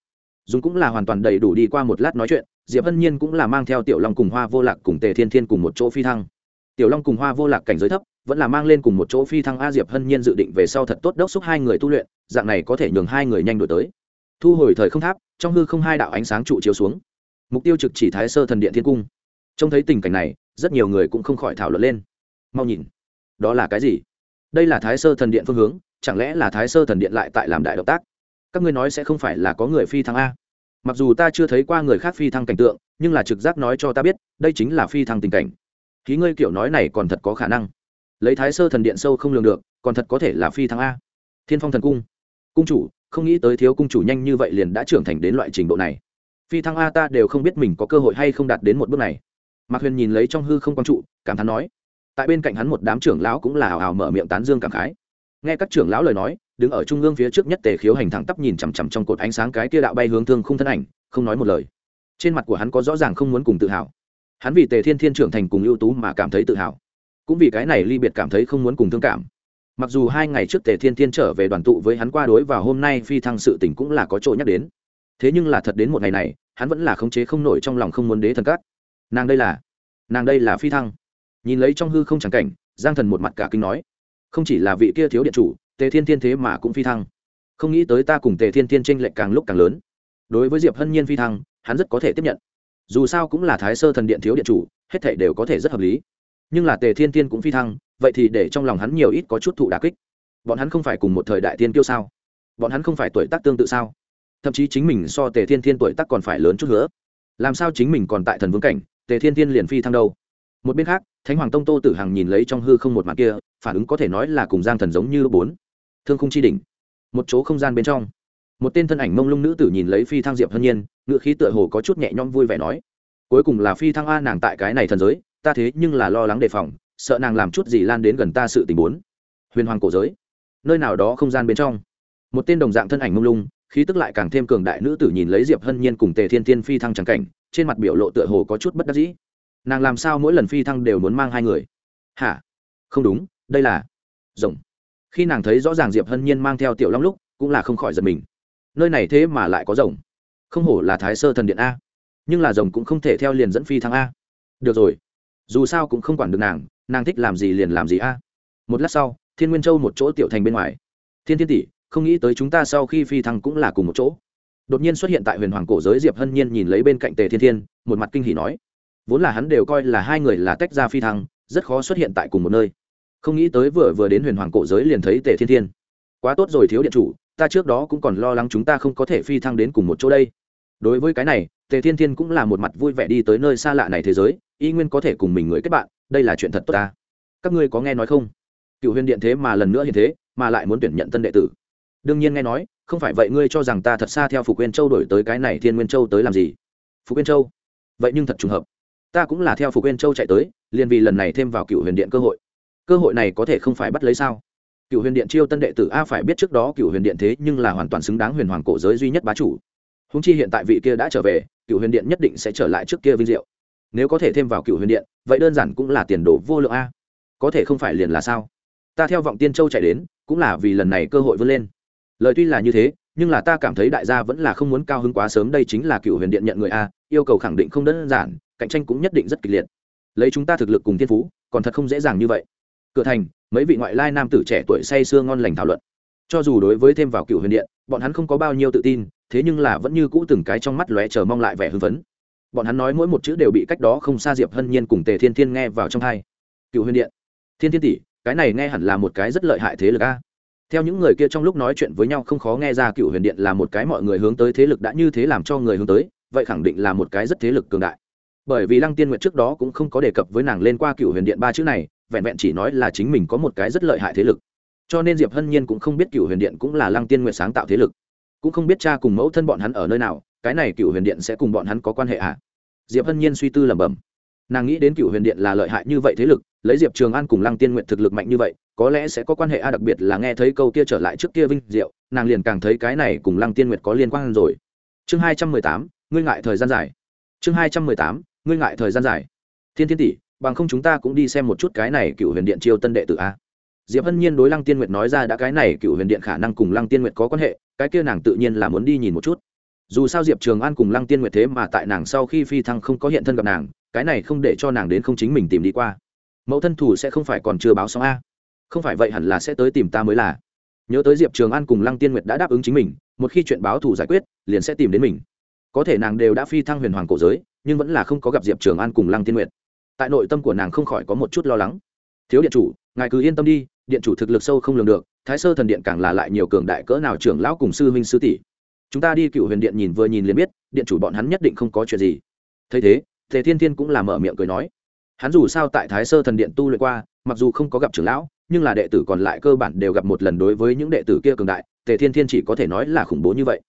dùng cũng là hoàn toàn đầy đủ đi qua một lát nói chuyện, diệp hân nhiên cũng là mang theo tiểu long cùng hoa vô lạc cùng tề thiên thiên cùng một chỗ phi thăng. Tiểu long cùng hoa vô lạc cảnh giới thấp, vẫn là mang lên cùng một chỗ phi thăng a diệp hân nhiên dự định về sau thật tốt đốc xúc hai người tu luyện, dạng này có thể nhường hai người nhanh đổi tới. Thu hồi thời không tháp, trong hư không hai đạo ánh sáng trụ chiếu xuống. Mục tiêu trực chỉ thái sơ thần điện thiên cung. Trông thấy tình cảnh này, rất nhiều người cũng không khỏi thảo luận lên. Mau nhìn, đó là cái gì? Đây là thái sơ thần điện phương hướng, chẳng lẽ là thái sơ thần điện lại tại làm đại động tác? Các ngươi nói sẽ không phải là có người phi thăng a? Mặc dù ta chưa thấy qua người khác phi thăng cảnh tượng, nhưng là trực giác nói cho ta biết, đây chính là phi thăng tình cảnh. Ký ngươi kiểu nói này còn thật có khả năng. Lấy thái sơ thần điện sâu không lường được, còn thật có thể là phi thăng a? Thiên phong thần cung. Cung chủ, không nghĩ tới thiếu cung chủ nhanh như vậy liền đã trưởng thành đến loại trình độ này. Phi thăng a ta đều không biết mình có cơ hội hay không đạt đến một bước này. Mạc huyền nhìn lấy trong hư không quang trụ, cảm thán nói. Tại bên cạnh hắn một đám trưởng lão cũng là hào hào mở miệng tán dương cảm khái nghe các trưởng lão lời nói, đứng ở trung ương phía trước nhất tề khiếu hành thẳng tắp nhìn chằm chằm trong cột ánh sáng cái kia đạo bay hướng thương không thân ảnh, không nói một lời. Trên mặt của hắn có rõ ràng không muốn cùng tự hào. Hắn vì tề thiên thiên trưởng thành cùng ưu tú mà cảm thấy tự hào. Cũng vì cái này ly biệt cảm thấy không muốn cùng thương cảm. Mặc dù hai ngày trước tề thiên thiên trở về đoàn tụ với hắn qua đối và hôm nay phi thăng sự tỉnh cũng là có chỗ nhắc đến. Thế nhưng là thật đến một ngày này, hắn vẫn là khống chế không nổi trong lòng không muốn đế thần cát nàng đây là, nàng đây là phi thăng. Nhìn lấy trong hư không chẳng cảnh, giang thần một mặt cả kinh nói không chỉ là vị kia thiếu điện chủ, tề thiên thiên thế mà cũng phi thăng. Không nghĩ tới ta cùng tề thiên thiên tranh lệch càng lúc càng lớn. Đối với diệp hân nhiên phi thăng, hắn rất có thể tiếp nhận. Dù sao cũng là thái sơ thần điện thiếu điện chủ, hết thể đều có thể rất hợp lý. Nhưng là tề thiên Thiên cũng phi thăng, vậy thì để trong lòng hắn nhiều ít có chút thụ đà kích. Bọn hắn không phải cùng một thời đại tiên kiêu sao? Bọn hắn không phải tuổi tác tương tự sao? Thậm chí chính mình so tề thiên thiên tuổi tác còn phải lớn chút nữa. Làm sao chính mình còn tại thần vương cảnh, tề thiên thiên liền phi thăng đâu? Một bên khác, thánh hoàng tông tô tử hằng nhìn lấy trong hư không một mặt kia, phản ứng có thể nói là cùng giang thần giống như bốn. Thương khung chi đỉnh, một chỗ không gian bên trong. Một tên thân ảnh mông lung nữ tử nhìn lấy phi thăng diệp hân nhiên ngự khí tựa hồ có chút nhẹ nhõm vui vẻ nói, cuối cùng là phi thăng a nàng tại cái này thần giới, ta thế nhưng là lo lắng đề phòng, sợ nàng làm chút gì lan đến gần ta sự tình bốn. Huyền hoàng cổ giới, nơi nào đó không gian bên trong. Một tên đồng dạng thân ảnh mông lung, khí tức lại càng thêm cường đại nữ tử nhìn lấy diệp hân nhiên cùng tề thiên thiên phi thăng trắng cảnh, trên mặt biểu lộ tựa hồ có chút bất đắc dĩ nàng làm sao mỗi lần phi thăng đều muốn mang hai người? Hả? Không đúng, đây là rồng. Khi nàng thấy rõ ràng diệp hân nhiên mang theo tiểu long lúc, cũng là không khỏi giật mình. Nơi này thế mà lại có rồng. Không hổ là thái sơ thần điện a. Nhưng là rồng cũng không thể theo liền dẫn phi thăng a. Được rồi. Dù sao cũng không quản được nàng nàng thích làm gì liền làm gì a. Một lát sau, thiên nguyên châu một chỗ tiểu thành bên ngoài. Thiên thiên tỷ, không nghĩ tới chúng ta sau khi phi thăng cũng là cùng một chỗ. Đột nhiên xuất hiện tại huyền hoàng cổ giới, diệp hân nhiên nhìn lấy bên cạnh tề thiên thiên, một mặt kinh hỉ nói vốn là hắn đều coi là hai người là tách ra phi thăng, rất khó xuất hiện tại cùng một nơi. Không nghĩ tới vừa vừa đến huyền hoàng cổ giới liền thấy tề thiên thiên. Quá tốt rồi thiếu điện chủ, ta trước đó cũng còn lo lắng chúng ta không có thể phi thăng đến cùng một chỗ đây. Đối với cái này, tề thiên thiên cũng là một mặt vui vẻ đi tới nơi xa lạ này thế giới, y nguyên có thể cùng mình người kết bạn, đây là chuyện thật tốt ta. Các ngươi có nghe nói không? Cựu huyền điện thế mà lần nữa hiện thế, mà lại muốn tuyển nhận tân đệ tử. Đương nhiên nghe nói, không phải vậy ngươi cho rằng ta thật xa theo phục nguyên châu đổi tới cái này thiên nguyên châu tới làm gì? Phục nguyên châu? Vậy nhưng thật trùng hợp ta cũng là theo phục nguyên châu chạy tới, liền vì lần này thêm vào cựu huyền điện cơ hội. Cơ hội này có thể không phải bắt lấy sao? Cựu huyền điện chiêu tân đệ tử a phải biết trước đó cựu huyền điện thế nhưng là hoàn toàn xứng đáng huyền hoàng cổ giới duy nhất bá chủ. Húng chi hiện tại vị kia đã trở về, cựu huyền điện nhất định sẽ trở lại trước kia vinh diệu. Nếu có thể thêm vào cựu huyền điện, vậy đơn giản cũng là tiền đồ vô lượng a. Có thể không phải liền là sao? Ta theo vọng tiên châu chạy đến, cũng là vì lần này cơ hội vươn lên. Lời tuy là như thế, nhưng là ta cảm thấy đại gia vẫn là không muốn cao hứng quá sớm, đây chính là cựu huyền điện nhận người a, yêu cầu khẳng định không đơn giản cạnh tranh cũng nhất định rất kịch liệt. Lấy chúng ta thực lực cùng thiên phú, còn thật không dễ dàng như vậy. Cửa thành, mấy vị ngoại lai nam tử trẻ tuổi say sưa ngon lành thảo luận. Cho dù đối với thêm vào cựu huyền điện, bọn hắn không có bao nhiêu tự tin, thế nhưng là vẫn như cũ từng cái trong mắt lóe chờ mong lại vẻ hưng phấn. Bọn hắn nói mỗi một chữ đều bị cách đó không xa diệp hân nhiên cùng tề thiên thiên nghe vào trong hai cựu huyền điện. Thiên thiên tỷ, cái này nghe hẳn là một cái rất lợi hại thế lực a. Theo những người kia trong lúc nói chuyện với nhau không khó nghe ra cựu huyền điện là một cái mọi người hướng tới thế lực đã như thế làm cho người hướng tới, vậy khẳng định là một cái rất thế lực cường đại bởi vì lăng tiên nguyệt trước đó cũng không có đề cập với nàng lên qua cựu huyền điện ba chữ này, vẹn vẹn chỉ nói là chính mình có một cái rất lợi hại thế lực. Cho nên diệp hân nhiên cũng không biết cựu huyền điện cũng là lăng tiên nguyệt sáng tạo thế lực. Cũng không biết cha cùng mẫu thân bọn hắn ở nơi nào, cái này cựu huyền điện sẽ cùng bọn hắn có quan hệ ạ à? diệp hân nhiên suy tư lẩm bẩm. Nàng nghĩ đến cựu huyền điện là lợi hại như vậy thế lực, lấy diệp trường an cùng lăng tiên nguyện thực lực mạnh như vậy, có lẽ sẽ có quan hệ a đặc biệt là nghe thấy câu kia trở lại trước kia vinh diệu, nàng liền càng thấy cái này cùng lăng tiên nguyệt có liên quan rồi. Chương hai trăm mười tám, ngươi ngại thời gian dài. Chương hai trăm mười tám ngươi ngại thời gian dài. Thiên thiên tỷ, bằng không chúng ta cũng đi xem một chút cái này cựu huyền điện chiêu tân đệ tử a. Diệp hân nhiên đối lăng tiên nguyệt nói ra đã cái này cựu huyền điện khả năng cùng lăng tiên nguyệt có quan hệ, cái kia nàng tự nhiên là muốn đi nhìn một chút. Dù sao diệp trường an cùng lăng tiên nguyệt thế mà tại nàng sau khi phi thăng không có hiện thân gặp nàng, cái này không để cho nàng đến không chính mình tìm đi qua. Mẫu thân thủ sẽ không phải còn chưa báo xong a. Không phải vậy hẳn là sẽ tới tìm ta mới là. Nhớ tới diệp trường an cùng lăng tiên nguyệt đã đáp ứng chính mình, một khi chuyện báo thù giải quyết, liền sẽ tìm đến mình có thể nàng đều đã phi thăng huyền hoàng cổ giới, nhưng vẫn là không có gặp diệp trường an cùng lăng tiên nguyệt. Tại nội tâm của nàng không khỏi có một chút lo lắng. Thiếu điện chủ, ngài cứ yên tâm đi, điện chủ thực lực sâu không lường được, thái sơ thần điện càng là lại nhiều cường đại cỡ nào trưởng lão cùng sư huynh sư tỷ. Chúng ta đi cựu huyền điện nhìn vừa nhìn liền biết, điện chủ bọn hắn nhất định không có chuyện gì. Thấy thế thế thiên thiên cũng là mở miệng cười nói. Hắn dù sao tại thái sơ thần điện tu luyện qua, mặc dù không có gặp trưởng lão, nhưng là đệ tử còn lại cơ bản đều gặp một lần đối với những đệ tử kia cường đại, tề thiên thiên chỉ có thể nói là khủng bố như vậy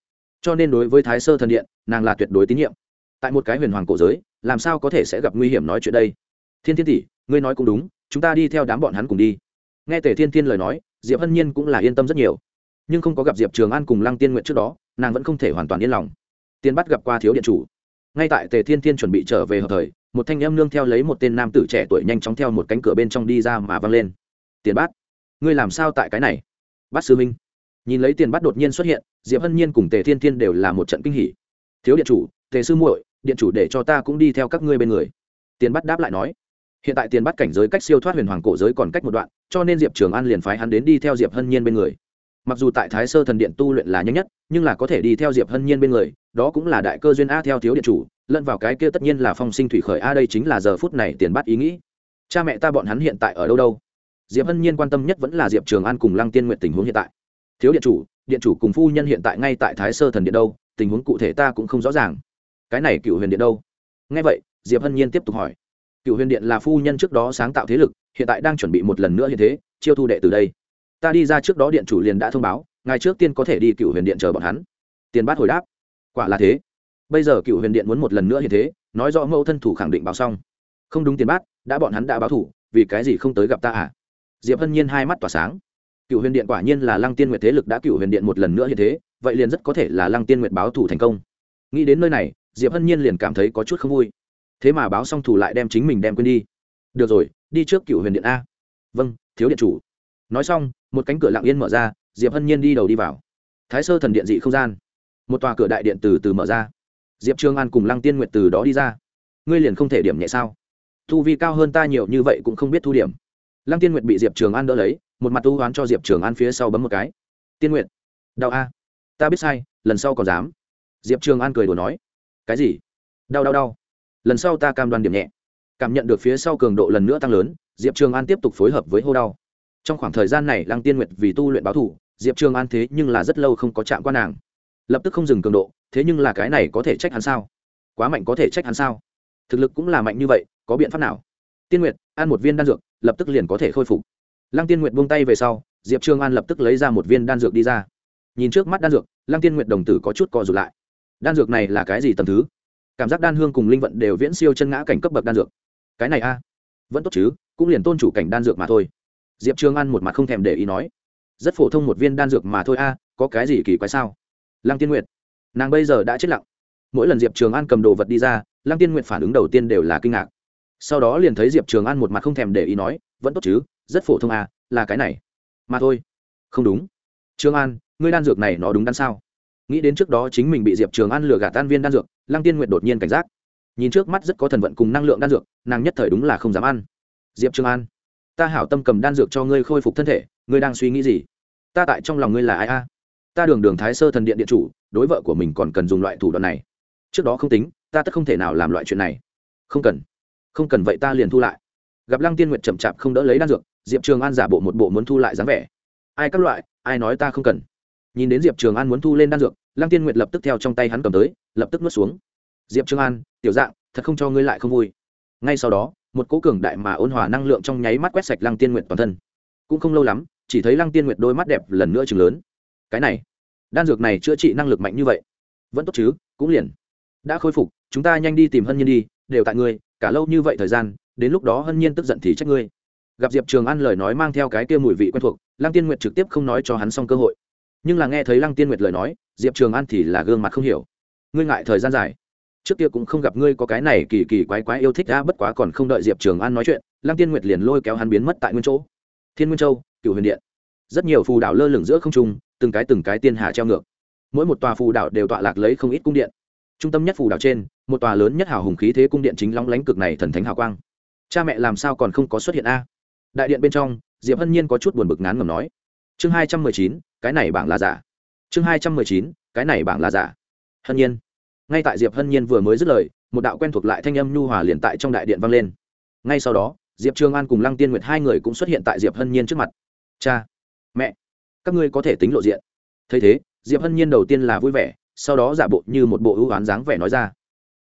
cho nên đối với thái sơ thần điện, nàng là tuyệt đối tín nhiệm. Tại một cái huyền hoàng cổ giới, làm sao có thể sẽ gặp nguy hiểm nói chuyện đây? Thiên thiên tỷ, ngươi nói cũng đúng, chúng ta đi theo đám bọn hắn cùng đi. Nghe tề thiên thiên lời nói, diệp hân nhiên cũng là yên tâm rất nhiều. Nhưng không có gặp diệp trường an cùng lăng tiên nguyện trước đó, nàng vẫn không thể hoàn toàn yên lòng. Tiên bắt gặp qua thiếu điện chủ. Ngay tại tề thiên thiên chuẩn bị trở về hợp thời, một thanh em nương theo lấy một tên nam tử trẻ tuổi nhanh chóng theo một cánh cửa bên trong đi ra mà văng lên. Tiền bát, ngươi làm sao tại cái này? Bát sư minh nhìn lấy tiền bát đột nhiên xuất hiện, diệp hân nhiên cùng tề thiên thiên đều là một trận kinh hỉ. Thiếu điện chủ, tề sư muội, điện chủ để cho ta cũng đi theo các ngươi bên người. Tiền bát đáp lại nói. Hiện tại tiền bắt cảnh giới cách siêu thoát huyền hoàng cổ giới còn cách một đoạn, cho nên diệp trường an liền phái hắn đến đi theo diệp hân nhiên bên người. Mặc dù tại thái sơ thần điện tu luyện là nhanh nhất, nhưng là có thể đi theo diệp hân nhiên bên người, đó cũng là đại cơ duyên a theo thiếu điện chủ, lẫn vào cái kia tất nhiên là phong sinh thủy khởi a, đây chính là giờ phút này tiền bắt ý nghĩ. Cha mẹ ta bọn hắn hiện tại ở đâu đâu? Diệp hân nhiên quan tâm nhất vẫn là diệp trường an cùng lăng tiên nguyện tình huống hiện tại thiếu điện chủ điện chủ cùng phu nhân hiện tại ngay tại thái sơ thần điện đâu, tình huống cụ thể ta cũng không rõ ràng. Cái này cựu huyền điện đâu? Ngay vậy, diệp hân nhiên tiếp tục hỏi. Cựu huyền điện là phu nhân trước đó sáng tạo thế lực, hiện tại đang chuẩn bị một lần nữa như thế, chiêu thu đệ từ đây. Ta đi ra trước đó điện chủ liền đã thông báo, ngày trước tiên có thể đi cựu huyền điện chờ bọn hắn. Tiền bát hồi đáp. Quả là thế. Bây giờ cựu huyền điện muốn một lần nữa như thế, nói rõ mẫu thân thủ khẳng định báo xong. Không đúng tiền bát, đã bọn hắn đã báo thủ, vì cái gì không tới gặp ta à? Diệp hân nhiên hai mắt tỏa sáng cựu huyền điện quả nhiên là lăng tiên nguyệt thế lực đã cựu huyền điện một lần nữa như thế, vậy liền rất có thể là lăng tiên nguyệt báo thủ thành công. Nghĩ đến nơi này, diệp hân nhiên liền cảm thấy có chút không vui. Thế mà báo xong thủ lại đem chính mình đem quên đi. Được rồi, đi trước cựu huyền điện a. Vâng thiếu điện chủ. Nói xong, một cánh cửa lặng yên mở ra, diệp hân nhiên đi đầu đi vào. Thái sơ thần điện dị không gian. Một tòa cửa đại điện từ từ mở ra. Diệp trương an cùng lăng tiên nguyệt từ đó đi ra. Ngươi liền không thể điểm nhẹ sao? Thu vi cao hơn ta nhiều như vậy cũng không biết thu điểm lăng tiên nguyệt bị diệp trường an đỡ lấy, một mặt tu hoán cho diệp trường an phía sau bấm một cái. Tiên nguyệt, đau a. Ta biết sai, lần sau còn dám. Diệp trường an cười đùa nói. Cái gì? Đau đau đau. Lần sau ta cam đoan điểm nhẹ. Cảm nhận được phía sau cường độ lần nữa tăng lớn, diệp trường an tiếp tục phối hợp với hô đau. Trong khoảng thời gian này, lăng tiên nguyệt vì tu luyện báo thủ diệp trường an thế nhưng là rất lâu không có chạm qua nàng. Lập tức không dừng cường độ, thế nhưng là cái này có thể trách hắn sao? Quá mạnh có thể trách hắn sao? Thực lực cũng là mạnh như vậy, có biện pháp nào? Tiên nguyệt, ăn một viên đan dược, lập tức liền có thể khôi phục. Lăng tiên nguyệt buông tay về sau, diệp trường an lập tức lấy ra một viên đan dược đi ra. Nhìn trước mắt đan dược, lăng tiên nguyệt đồng tử có chút co rụt lại. Đan dược này là cái gì tầm thứ? Cảm giác đan hương cùng linh vận đều viễn siêu chân ngã cảnh cấp bậc đan dược. Cái này a, vẫn tốt chứ, cũng liền tôn chủ cảnh đan dược mà thôi. Diệp trường ăn một mặt không thèm để ý nói, rất phổ thông một viên đan dược mà thôi a, có cái gì kỳ quái sao? Lăng tiên nguyệt, nàng bây giờ đã chết lặng. Mỗi lần diệp trường an cầm đồ vật đi ra, lăng tiên nguyệt phản ứng đầu tiên đều là kinh ngạc sau đó liền thấy diệp trường an một mặt không thèm để ý nói vẫn tốt chứ rất phổ thông à, là cái này. Mà thôi. Không đúng. Trường an ngươi đan dược này nó đúng đan sao? Nghĩ đến trước đó chính mình bị diệp trường an lừa gạt tan viên đan dược lăng tiên nguyện đột nhiên cảnh giác. Nhìn trước mắt rất có thần vận cùng năng lượng đan dược nàng nhất thời đúng là không dám ăn. Diệp trường an ta hảo tâm cầm đan dược cho ngươi khôi phục thân thể ngươi đang suy nghĩ gì? Ta tại trong lòng ngươi là ai a? Ta đường đường thái sơ thần điện điện chủ đối vợ của mình còn cần dùng loại thủ đoạn này. Trước đó không tính ta tất không thể nào làm loại chuyện này. Không cần không cần vậy ta liền thu lại. Gặp lăng tiên nguyệt chậm chạp không đỡ lấy đan dược, diệp trường an giả bộ một bộ muốn thu lại dáng vẻ. Ai các loại, ai nói ta không cần. Nhìn đến diệp trường an muốn thu lên đan dược, lăng tiên nguyệt lập tức theo trong tay hắn cầm tới, lập tức nuốt xuống. Diệp trường an, tiểu dạng, thật không cho ngươi lại không vui. Ngay sau đó, một cố cường đại mà ôn hòa năng lượng trong nháy mắt quét sạch lăng tiên nguyệt toàn thân. Cũng không lâu lắm, chỉ thấy lăng tiên nguyệt đôi mắt đẹp lần nữa chừng lớn. Cái này, đan dược này chữa trị năng lực mạnh như vậy. Vẫn tốt chứ, cũng liền. Đã khôi phục, chúng ta nhanh đi tìm hân nhiên đi, đều tại ngươi cả lâu như vậy thời gian, đến lúc đó hân nhiên tức giận thì trách ngươi. Gặp diệp trường an lời nói mang theo cái kia mùi vị quen thuộc, lăng tiên nguyệt trực tiếp không nói cho hắn xong cơ hội. Nhưng là nghe thấy lăng tiên nguyệt lời nói, diệp trường an thì là gương mặt không hiểu. Ngươi ngại thời gian dài. Trước kia cũng không gặp ngươi có cái này kỳ kỳ quái quái yêu thích đã bất quá còn không đợi diệp trường an nói chuyện, lăng tiên nguyệt liền lôi kéo hắn biến mất tại nguyên chỗ. Thiên nguyên châu cựu huyền điện. Rất nhiều phù đảo lơ lửng giữa không trung, từng cái từng cái tiên hà treo ngược. Mỗi một tòa phù đảo đều tọa lạc lấy không ít cung điện trung tâm nhất phù đảo trên, một tòa lớn nhất hào hùng khí thế cung điện chính long lánh cực này thần thánh hào quang. Cha mẹ làm sao còn không có xuất hiện a? Đại điện bên trong, diệp hân nhiên có chút buồn bực ngán ngầm nói. Chương hai trăm mười chín, cái này bảng là giả. Chương hai trăm mười chín, cái này bảng là giả. Hân nhiên. Ngay tại diệp hân nhiên vừa mới dứt lời, một đạo quen thuộc lại thanh âm nhu hòa liền tại trong đại điện vang lên. Ngay sau đó, diệp trường an cùng lăng tiên nguyệt hai người cũng xuất hiện tại diệp hân nhiên trước mặt. Cha, mẹ, các ngươi có thể tính lộ diện. Thấy thế, diệp hân nhiên đầu tiên là vui vẻ sau đó giả bộ như một bộ ưu oán dáng vẻ nói ra.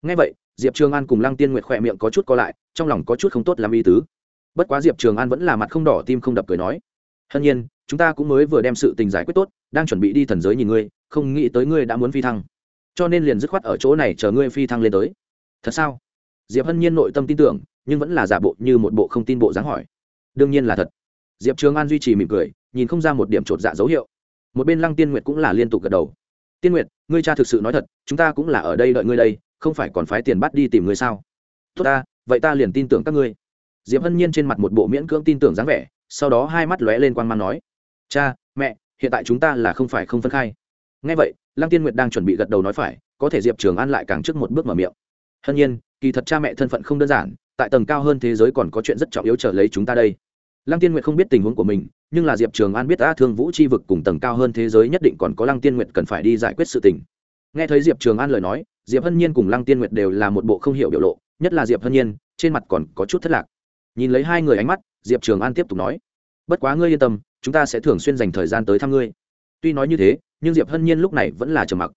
Ngay vậy, diệp trường an cùng lăng tiên nguyệt khỏe miệng có chút co lại, trong lòng có chút không tốt làm y tứ. Bất quá diệp trường an vẫn là mặt không đỏ tim không đập cười nói, hân nhiên, chúng ta cũng mới vừa đem sự tình giải quyết tốt, đang chuẩn bị đi thần giới nhìn ngươi, không nghĩ tới ngươi đã muốn phi thăng. Cho nên liền dứt khoát ở chỗ này chờ ngươi phi thăng lên tới. Thật sao? Diệp hân nhiên nội tâm tin tưởng, nhưng vẫn là giả bộ như một bộ không tin bộ dáng hỏi. Đương nhiên là thật. Diệp trường an duy trì mỉm cười, nhìn không ra một điểm chột dạ dấu hiệu. Một bên lăng tiên nguyệt cũng là liên tục gật đầu tiên nguyệt, ngươi cha thực sự nói thật, chúng ta cũng là ở đây đợi ngươi đây, không phải còn phái tiền bắt đi tìm ngươi sao? Tốt ta, vậy ta liền tin tưởng các ngươi. Diệp hân nhiên trên mặt một bộ miễn cưỡng tin tưởng dáng vẻ, sau đó hai mắt lóe lên quan mang nói, cha, mẹ, hiện tại chúng ta là không phải không phân khai. Ngay vậy, lăng tiên nguyệt đang chuẩn bị gật đầu nói phải, có thể diệp trường an lại càng trước một bước mở miệng. Hân nhiên, kỳ thật cha mẹ thân phận không đơn giản, tại tầng cao hơn thế giới còn có chuyện rất trọng yếu trở lấy chúng ta đây. Lăng tiên nguyệt không biết tình huống của mình nhưng là diệp trường an biết a thương vũ c h i vực cùng tầng cao hơn thế giới nhất định còn có lăng tiên nguyệt cần phải đi giải quyết sự tình. Nghe thấy diệp trường an lời nói, diệp hân nhiên cùng lăng tiên nguyệt đều là một bộ không hiểu biểu lộ, nhất là diệp hân nhiên, trên mặt còn có chút thất lạc. Nhìn lấy hai người ánh mắt, diệp trường an tiếp tục nói, bất quá ngươi yên tâm, chúng ta sẽ thường xuyên dành thời gian tới thăm ngươi. Tuy nói như thế, nhưng diệp hân nhiên lúc này vẫn là trầm mặc.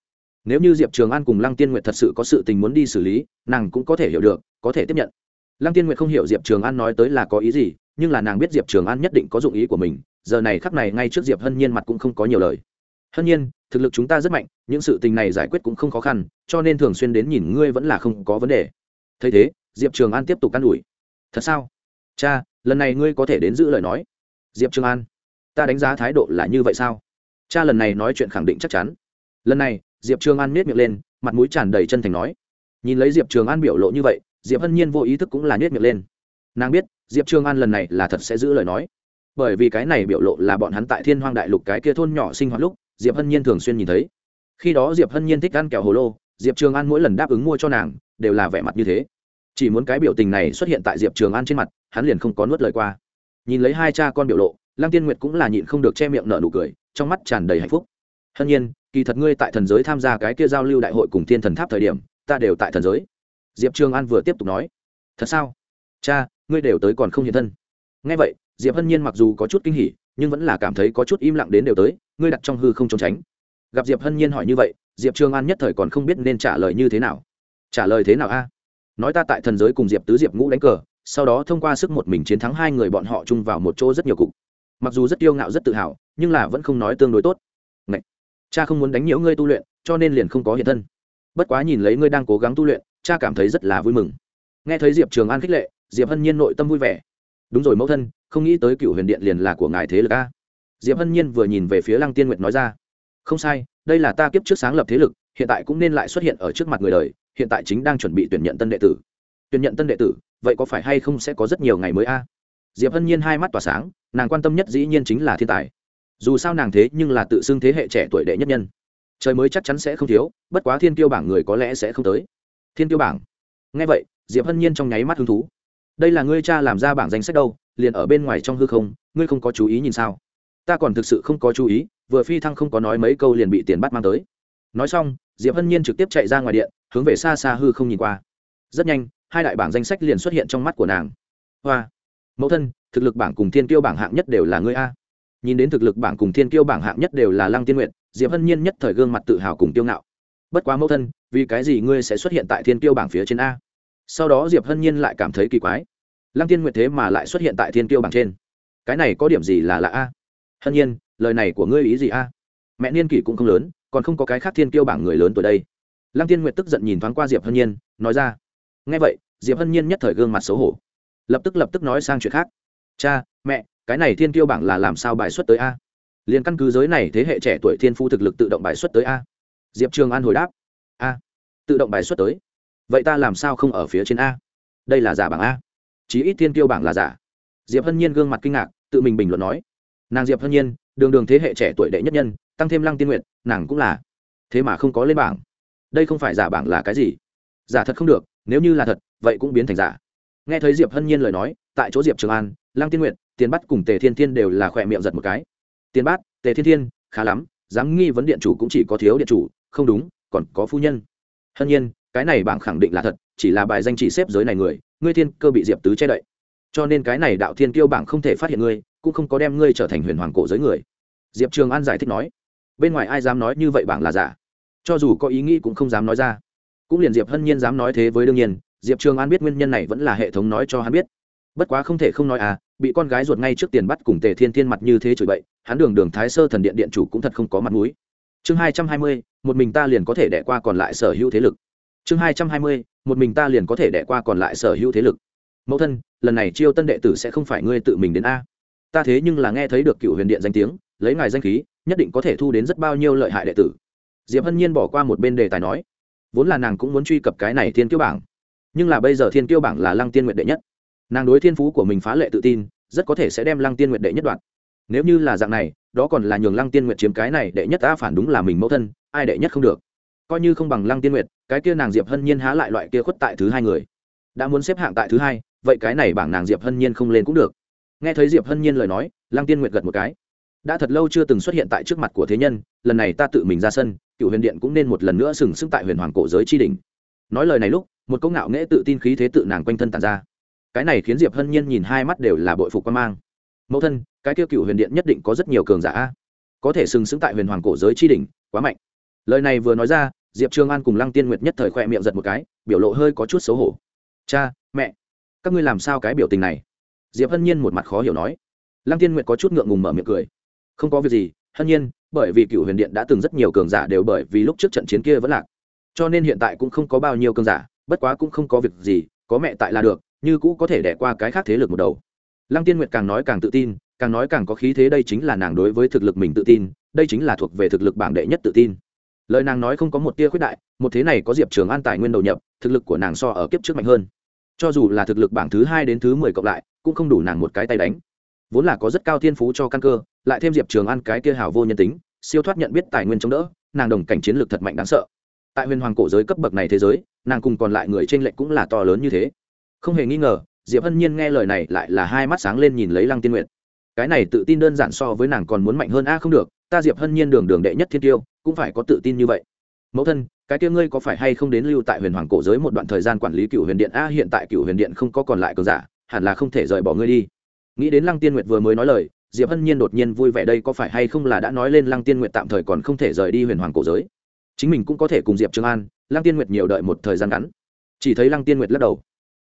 Nếu như diệp trường an cùng lăng tiên nguyệt thật sự có sự tình muốn đi xử lý, nàng cũng có thể hiểu được, có thể tiếp nhận. Lăng tiên nguyệt không hiểu diệp trường an nói tới là có ý gì nhưng là nàng biết diệp trường an nhất định có dụng ý của mình, giờ này khắc này ngay trước diệp hân nhiên mặt cũng không có nhiều lời. Hân nhiên, thực lực chúng ta rất mạnh, những sự tình này giải quyết cũng không khó khăn, cho nên thường xuyên đến nhìn ngươi vẫn là không có vấn đề. Thấy thế, diệp trường an tiếp tục can ủi. Thật sao? Cha, lần này ngươi có thể đến giữ lời nói. Diệp trường an, ta đánh giá thái độ là như vậy sao? Cha lần này nói chuyện khẳng định chắc chắn. Lần này, diệp trường an miết miệng lên, mặt mũi tràn đầy chân thành nói. Nhìn lấy diệp trường an biểu lộ như vậy, diệp hân nhiên vô ý thức cũng là miết miệng lên nàng biết, diệp trường an lần này là thật sẽ giữ lời nói. Bởi vì cái này biểu lộ là bọn hắn tại thiên hoang đại lục cái kia thôn nhỏ sinh hoạt lúc, diệp hân nhiên thường xuyên nhìn thấy. Khi đó diệp hân nhiên thích ăn kẹo hồ lô, diệp trường an mỗi lần đáp ứng mua cho nàng, đều là vẻ mặt như thế. Chỉ muốn cái biểu tình này xuất hiện tại diệp trường an trên mặt, hắn liền không có nuốt lời qua. Nhìn lấy hai cha con biểu lộ, lăng tiên nguyệt cũng là nhịn không được che miệng nở nụ cười, trong mắt tràn đầy hạnh phúc. Hân nhiên, kỳ thật ngươi tại thần giới tham gia cái kia giao lưu đại hội cùng thiên thần tháp thời điểm, ta đều tại thần giới. Diệp trường an vừa tiếp tục nói. Thật sao? Cha ngươi đều tới còn không hiện thân. Ngay vậy, diệp hân nhiên mặc dù có chút kinh hỉ, nhưng vẫn là cảm thấy có chút im lặng đến đều tới, ngươi đặt trong hư không trốn tránh. Gặp diệp hân nhiên hỏi như vậy, diệp trường an nhất thời còn không biết nên trả lời như thế nào. Trả lời thế nào a? Nói ta tại thần giới cùng diệp tứ diệp ngũ đánh cờ, sau đó thông qua sức một mình chiến thắng hai người bọn họ chung vào một chỗ rất nhiều cục. Mặc dù rất yêu ngạo, rất tự hào, nhưng là vẫn không nói tương đối tốt. Ngậy! cha không muốn đánh nhiễu ngươi tu luyện, cho nên liền không có hiện thân. Bất quá nhìn lấy ngươi đang cố gắng tu luyện, cha cảm thấy rất là vui mừng. Nghe thấy diệp trường an khích lệ diệp hân nhiên nội tâm vui vẻ. Đúng rồi mẫu thân, không nghĩ tới cựu huyền điện liền là của ngài thế lực a. Diệp hân nhiên vừa nhìn về phía lăng tiên nguyệt nói ra. Không sai, đây là ta kiếp trước sáng lập thế lực, hiện tại cũng nên lại xuất hiện ở trước mặt người đời, hiện tại chính đang chuẩn bị tuyển nhận tân đệ tử. Tuyển nhận tân đệ tử, vậy có phải hay không sẽ có rất nhiều ngày mới a? Diệp hân nhiên hai mắt tỏa sáng, nàng quan tâm nhất dĩ nhiên chính là thiên tài. Dù sao nàng thế nhưng là tự xưng thế hệ trẻ tuổi đệ nhất nhân. Trời mới chắc chắn sẽ không thiếu, bất quá thiên tiêu bảng người có lẽ sẽ không tới. Thiên tiêu bảng. Ngay vậy, diệp hân nhiên trong nháy mắt hứng thú đây là ngươi cha làm ra bảng danh sách đâu, liền ở bên ngoài trong hư không, ngươi không có chú ý nhìn sao? Ta còn thực sự không có chú ý, vừa phi thăng không có nói mấy câu liền bị tiền bắt mang tới. Nói xong, diệp hân nhiên trực tiếp chạy ra ngoài điện, hướng về xa xa hư không nhìn qua. Rất nhanh, hai đại bảng danh sách liền xuất hiện trong mắt của nàng. Hoa! Mẫu thân, thực lực bảng cùng thiên Tiêu bảng hạng nhất đều là ngươi a. Nhìn đến thực lực bảng cùng thiên Tiêu bảng hạng nhất đều là lăng tiên nguyện diệp hân nhiên nhất thời gương mặt tự hào cùng tiêu ngạo. Bất quá mẫu thân, vì cái gì ngươi sẽ xuất hiện tại thiên Tiêu bảng phía trên a? Sau đó diệp hân nhiên lại cảm thấy kỳ quái. Lăng tiên nguyệt thế mà lại xuất hiện tại thiên kiêu bảng trên. Cái này có điểm gì là lạ a? Hân nhiên, lời này của ngươi ý gì a? Mẹ niên kỷ cũng không lớn, còn không có cái khác thiên kiêu bảng người lớn tuổi đây. Lăng tiên nguyệt tức giận nhìn thoáng qua diệp hân nhiên, nói ra. Ngay vậy, diệp hân nhiên nhất thời gương mặt xấu hổ. Lập tức lập tức nói sang chuyện khác. Cha, mẹ, cái này thiên kiêu bảng là làm sao bài xuất tới a? Liền căn cứ giới này thế hệ trẻ tuổi thiên phu thực lực tự động bài xuất tới a? Diệp trường an hồi đáp. A, tự động bài xuất tới vậy ta làm sao không ở phía trên a? Đây là giả bảng a. Chí ít thiên kiêu bảng là giả. Diệp hân nhiên gương mặt kinh ngạc, tự mình bình luận nói. Nàng diệp hân nhiên, đường đường thế hệ trẻ tuổi đệ nhất nhân, tăng thêm lăng tiên nguyện nàng cũng là. Thế mà không có lên bảng. Đây không phải giả bảng là cái gì? Giả thật không được, nếu như là thật, vậy cũng biến thành giả. Nghe thấy diệp hân nhiên lời nói, tại chỗ diệp trường an, lăng tiên nguyện tiền bắt cùng tề thiên thiên đều là khỏe miệng giật một cái. Tiền bát, tề thiên thiên, khá lắm, dám nghi vấn điện chủ cũng chỉ có thiếu điện chủ, không đúng, còn có phu nhân. Hân nhiên cái này bảng khẳng định là thật, chỉ là bài danh chỉ xếp giới này người, ngươi thiên cơ bị diệp tứ che đậy. Cho nên cái này đạo thiên kiêu bảng không thể phát hiện ngươi, cũng không có đem ngươi trở thành huyền hoàng cổ giới người. Diệp trường an giải thích nói. Bên ngoài ai dám nói như vậy bảng là giả? Cho dù có ý nghĩ cũng không dám nói ra. Cũng liền diệp hân nhiên dám nói thế với đương nhiên, diệp trường an biết nguyên nhân này vẫn là hệ thống nói cho hắn biết. Bất quá không thể không nói à bị con gái ruột ngay trước tiền bắt cùng tề thiên thiên mặt như thế chửi bậy, hắn đường đường thái sơ thần điện điện chủ cũng thật không có mặt mũi. Chương hai trăm hai mươi, một mình ta liền có thể đẻ qua còn lại sở hữu thế lực chương hai trăm hai mươi, một mình ta liền có thể đẻ qua còn lại sở hữu thế lực. Mẫu thân, lần này chiêu tân đệ tử sẽ không phải ngươi tự mình đến a. Ta thế nhưng là nghe thấy được cựu huyền điện danh tiếng, lấy ngài danh khí, nhất định có thể thu đến rất bao nhiêu lợi hại đệ tử. Diệp hân nhiên bỏ qua một bên đề tài nói, vốn là nàng cũng muốn truy cập cái này thiên kiêu bảng, nhưng là bây giờ thiên kiêu bảng là lăng tiên nguyện đệ nhất. Nàng đối thiên phú của mình phá lệ tự tin, rất có thể sẽ đem lăng tiên nguyện đệ nhất đoạn nếu như là dạng này, đó còn là nhường lăng tiên nguyện chiếm cái này đệ nhất, ta phản đúng là mình mẫu thân, ai đệ nhất không được coi như không bằng lăng tiên Nguyệt, cái kia nàng diệp hân nhiên há lại loại kia khuất tại thứ hai người. Đã muốn xếp hạng tại thứ hai vậy cái này bảng nàng diệp hân nhiên không lên cũng được. Nghe thấy diệp hân nhiên lời nói lăng tiên Nguyệt gật một cái. Đã thật lâu chưa từng xuất hiện tại trước mặt của thế nhân lần này ta tự mình ra sân cựu huyền điện cũng nên một lần nữa sừng sững tại huyền hoàng cổ giới tri đình nói lời này lúc một câu ngạo nghễ tự tin khí thế tự nàng quanh thân tàn ra. Cái này khiến diệp hân nhiên nhìn hai mắt đều là bội phục quan mang. Mẫu thân cái tiêu cựu huyền điện nhất định có rất nhiều cường giả có thể sừng sững tại huyền hoàng cổ giới tri đình quá mạnh lời này vừa nói ra, diệp trương an cùng lăng tiên nguyệt nhất thời khoe miệng giật một cái, biểu lộ hơi có chút xấu hổ. Cha, mẹ, các ngươi làm sao cái biểu tình này? Diệp hân nhiên một mặt khó hiểu nói. Lăng tiên nguyệt có chút ngượng ngùng mở miệng cười. Không có việc gì, hân nhiên, bởi vì cựu huyền điện đã từng rất nhiều cường giả đều bởi vì lúc trước trận chiến kia vẫn lạc. Cho nên hiện tại cũng không có bao nhiêu cường giả, bất quá cũng không có việc gì, có mẹ tại là được, như cũ có thể đẻ qua cái khác thế lực một đầu. Lăng tiên nguyệt càng nói càng tự tin, càng nói càng có khí thế đây chính là nàng đối với thực lực mình tự tin, đây chính là thuộc về thực lực bảng đệ nhất tự tin lời nàng nói không có một tia khuyết đại, một thế này có diệp trường an tài nguyên đầu nhập, thực lực của nàng so ở kiếp trước mạnh hơn. Cho dù là thực lực bảng thứ hai đến thứ mười cộng lại, cũng không đủ nàng một cái tay đánh. Vốn là có rất cao thiên phú cho căn cơ, lại thêm diệp trường an cái kia hào vô nhân tính, siêu thoát nhận biết tài nguyên chống đỡ, nàng đồng cảnh chiến lược thật mạnh đáng sợ. Tại huyền hoàng cổ giới cấp bậc này thế giới, nàng cùng còn lại người t r ê n lệch cũng là to lớn như thế. Không hề nghi ngờ, diệp hân nhiên nghe lời này lại là hai mắt sáng lên nhìn lấy lăng tiên nguyện cái này tự tin đơn giản so với nàng còn muốn mạnh hơn a không được, ta diệp hân nhiên đường đường đệ nhất thiên tiêu cũng phải có tự tin như vậy. Mẫu thân, cái kia ngươi có phải hay không đến lưu tại huyền hoàng cổ giới một đoạn thời gian quản lý cựu huyền điện? A, hiện tại cựu huyền điện không có còn lại cờ giả, hẳn là không thể rời bỏ ngươi đi. Nghĩ đến lăng tiên nguyệt vừa mới nói lời, diệp hân nhiên đột nhiên vui vẻ đây có phải hay không là đã nói lên lăng tiên nguyệt tạm thời còn không thể rời đi huyền hoàng cổ giới. Chính mình cũng có thể cùng diệp trường an, lăng tiên nguyệt nhiều đợi một thời gian ngắn. Chỉ thấy lăng tiên nguyệt lắc đầu.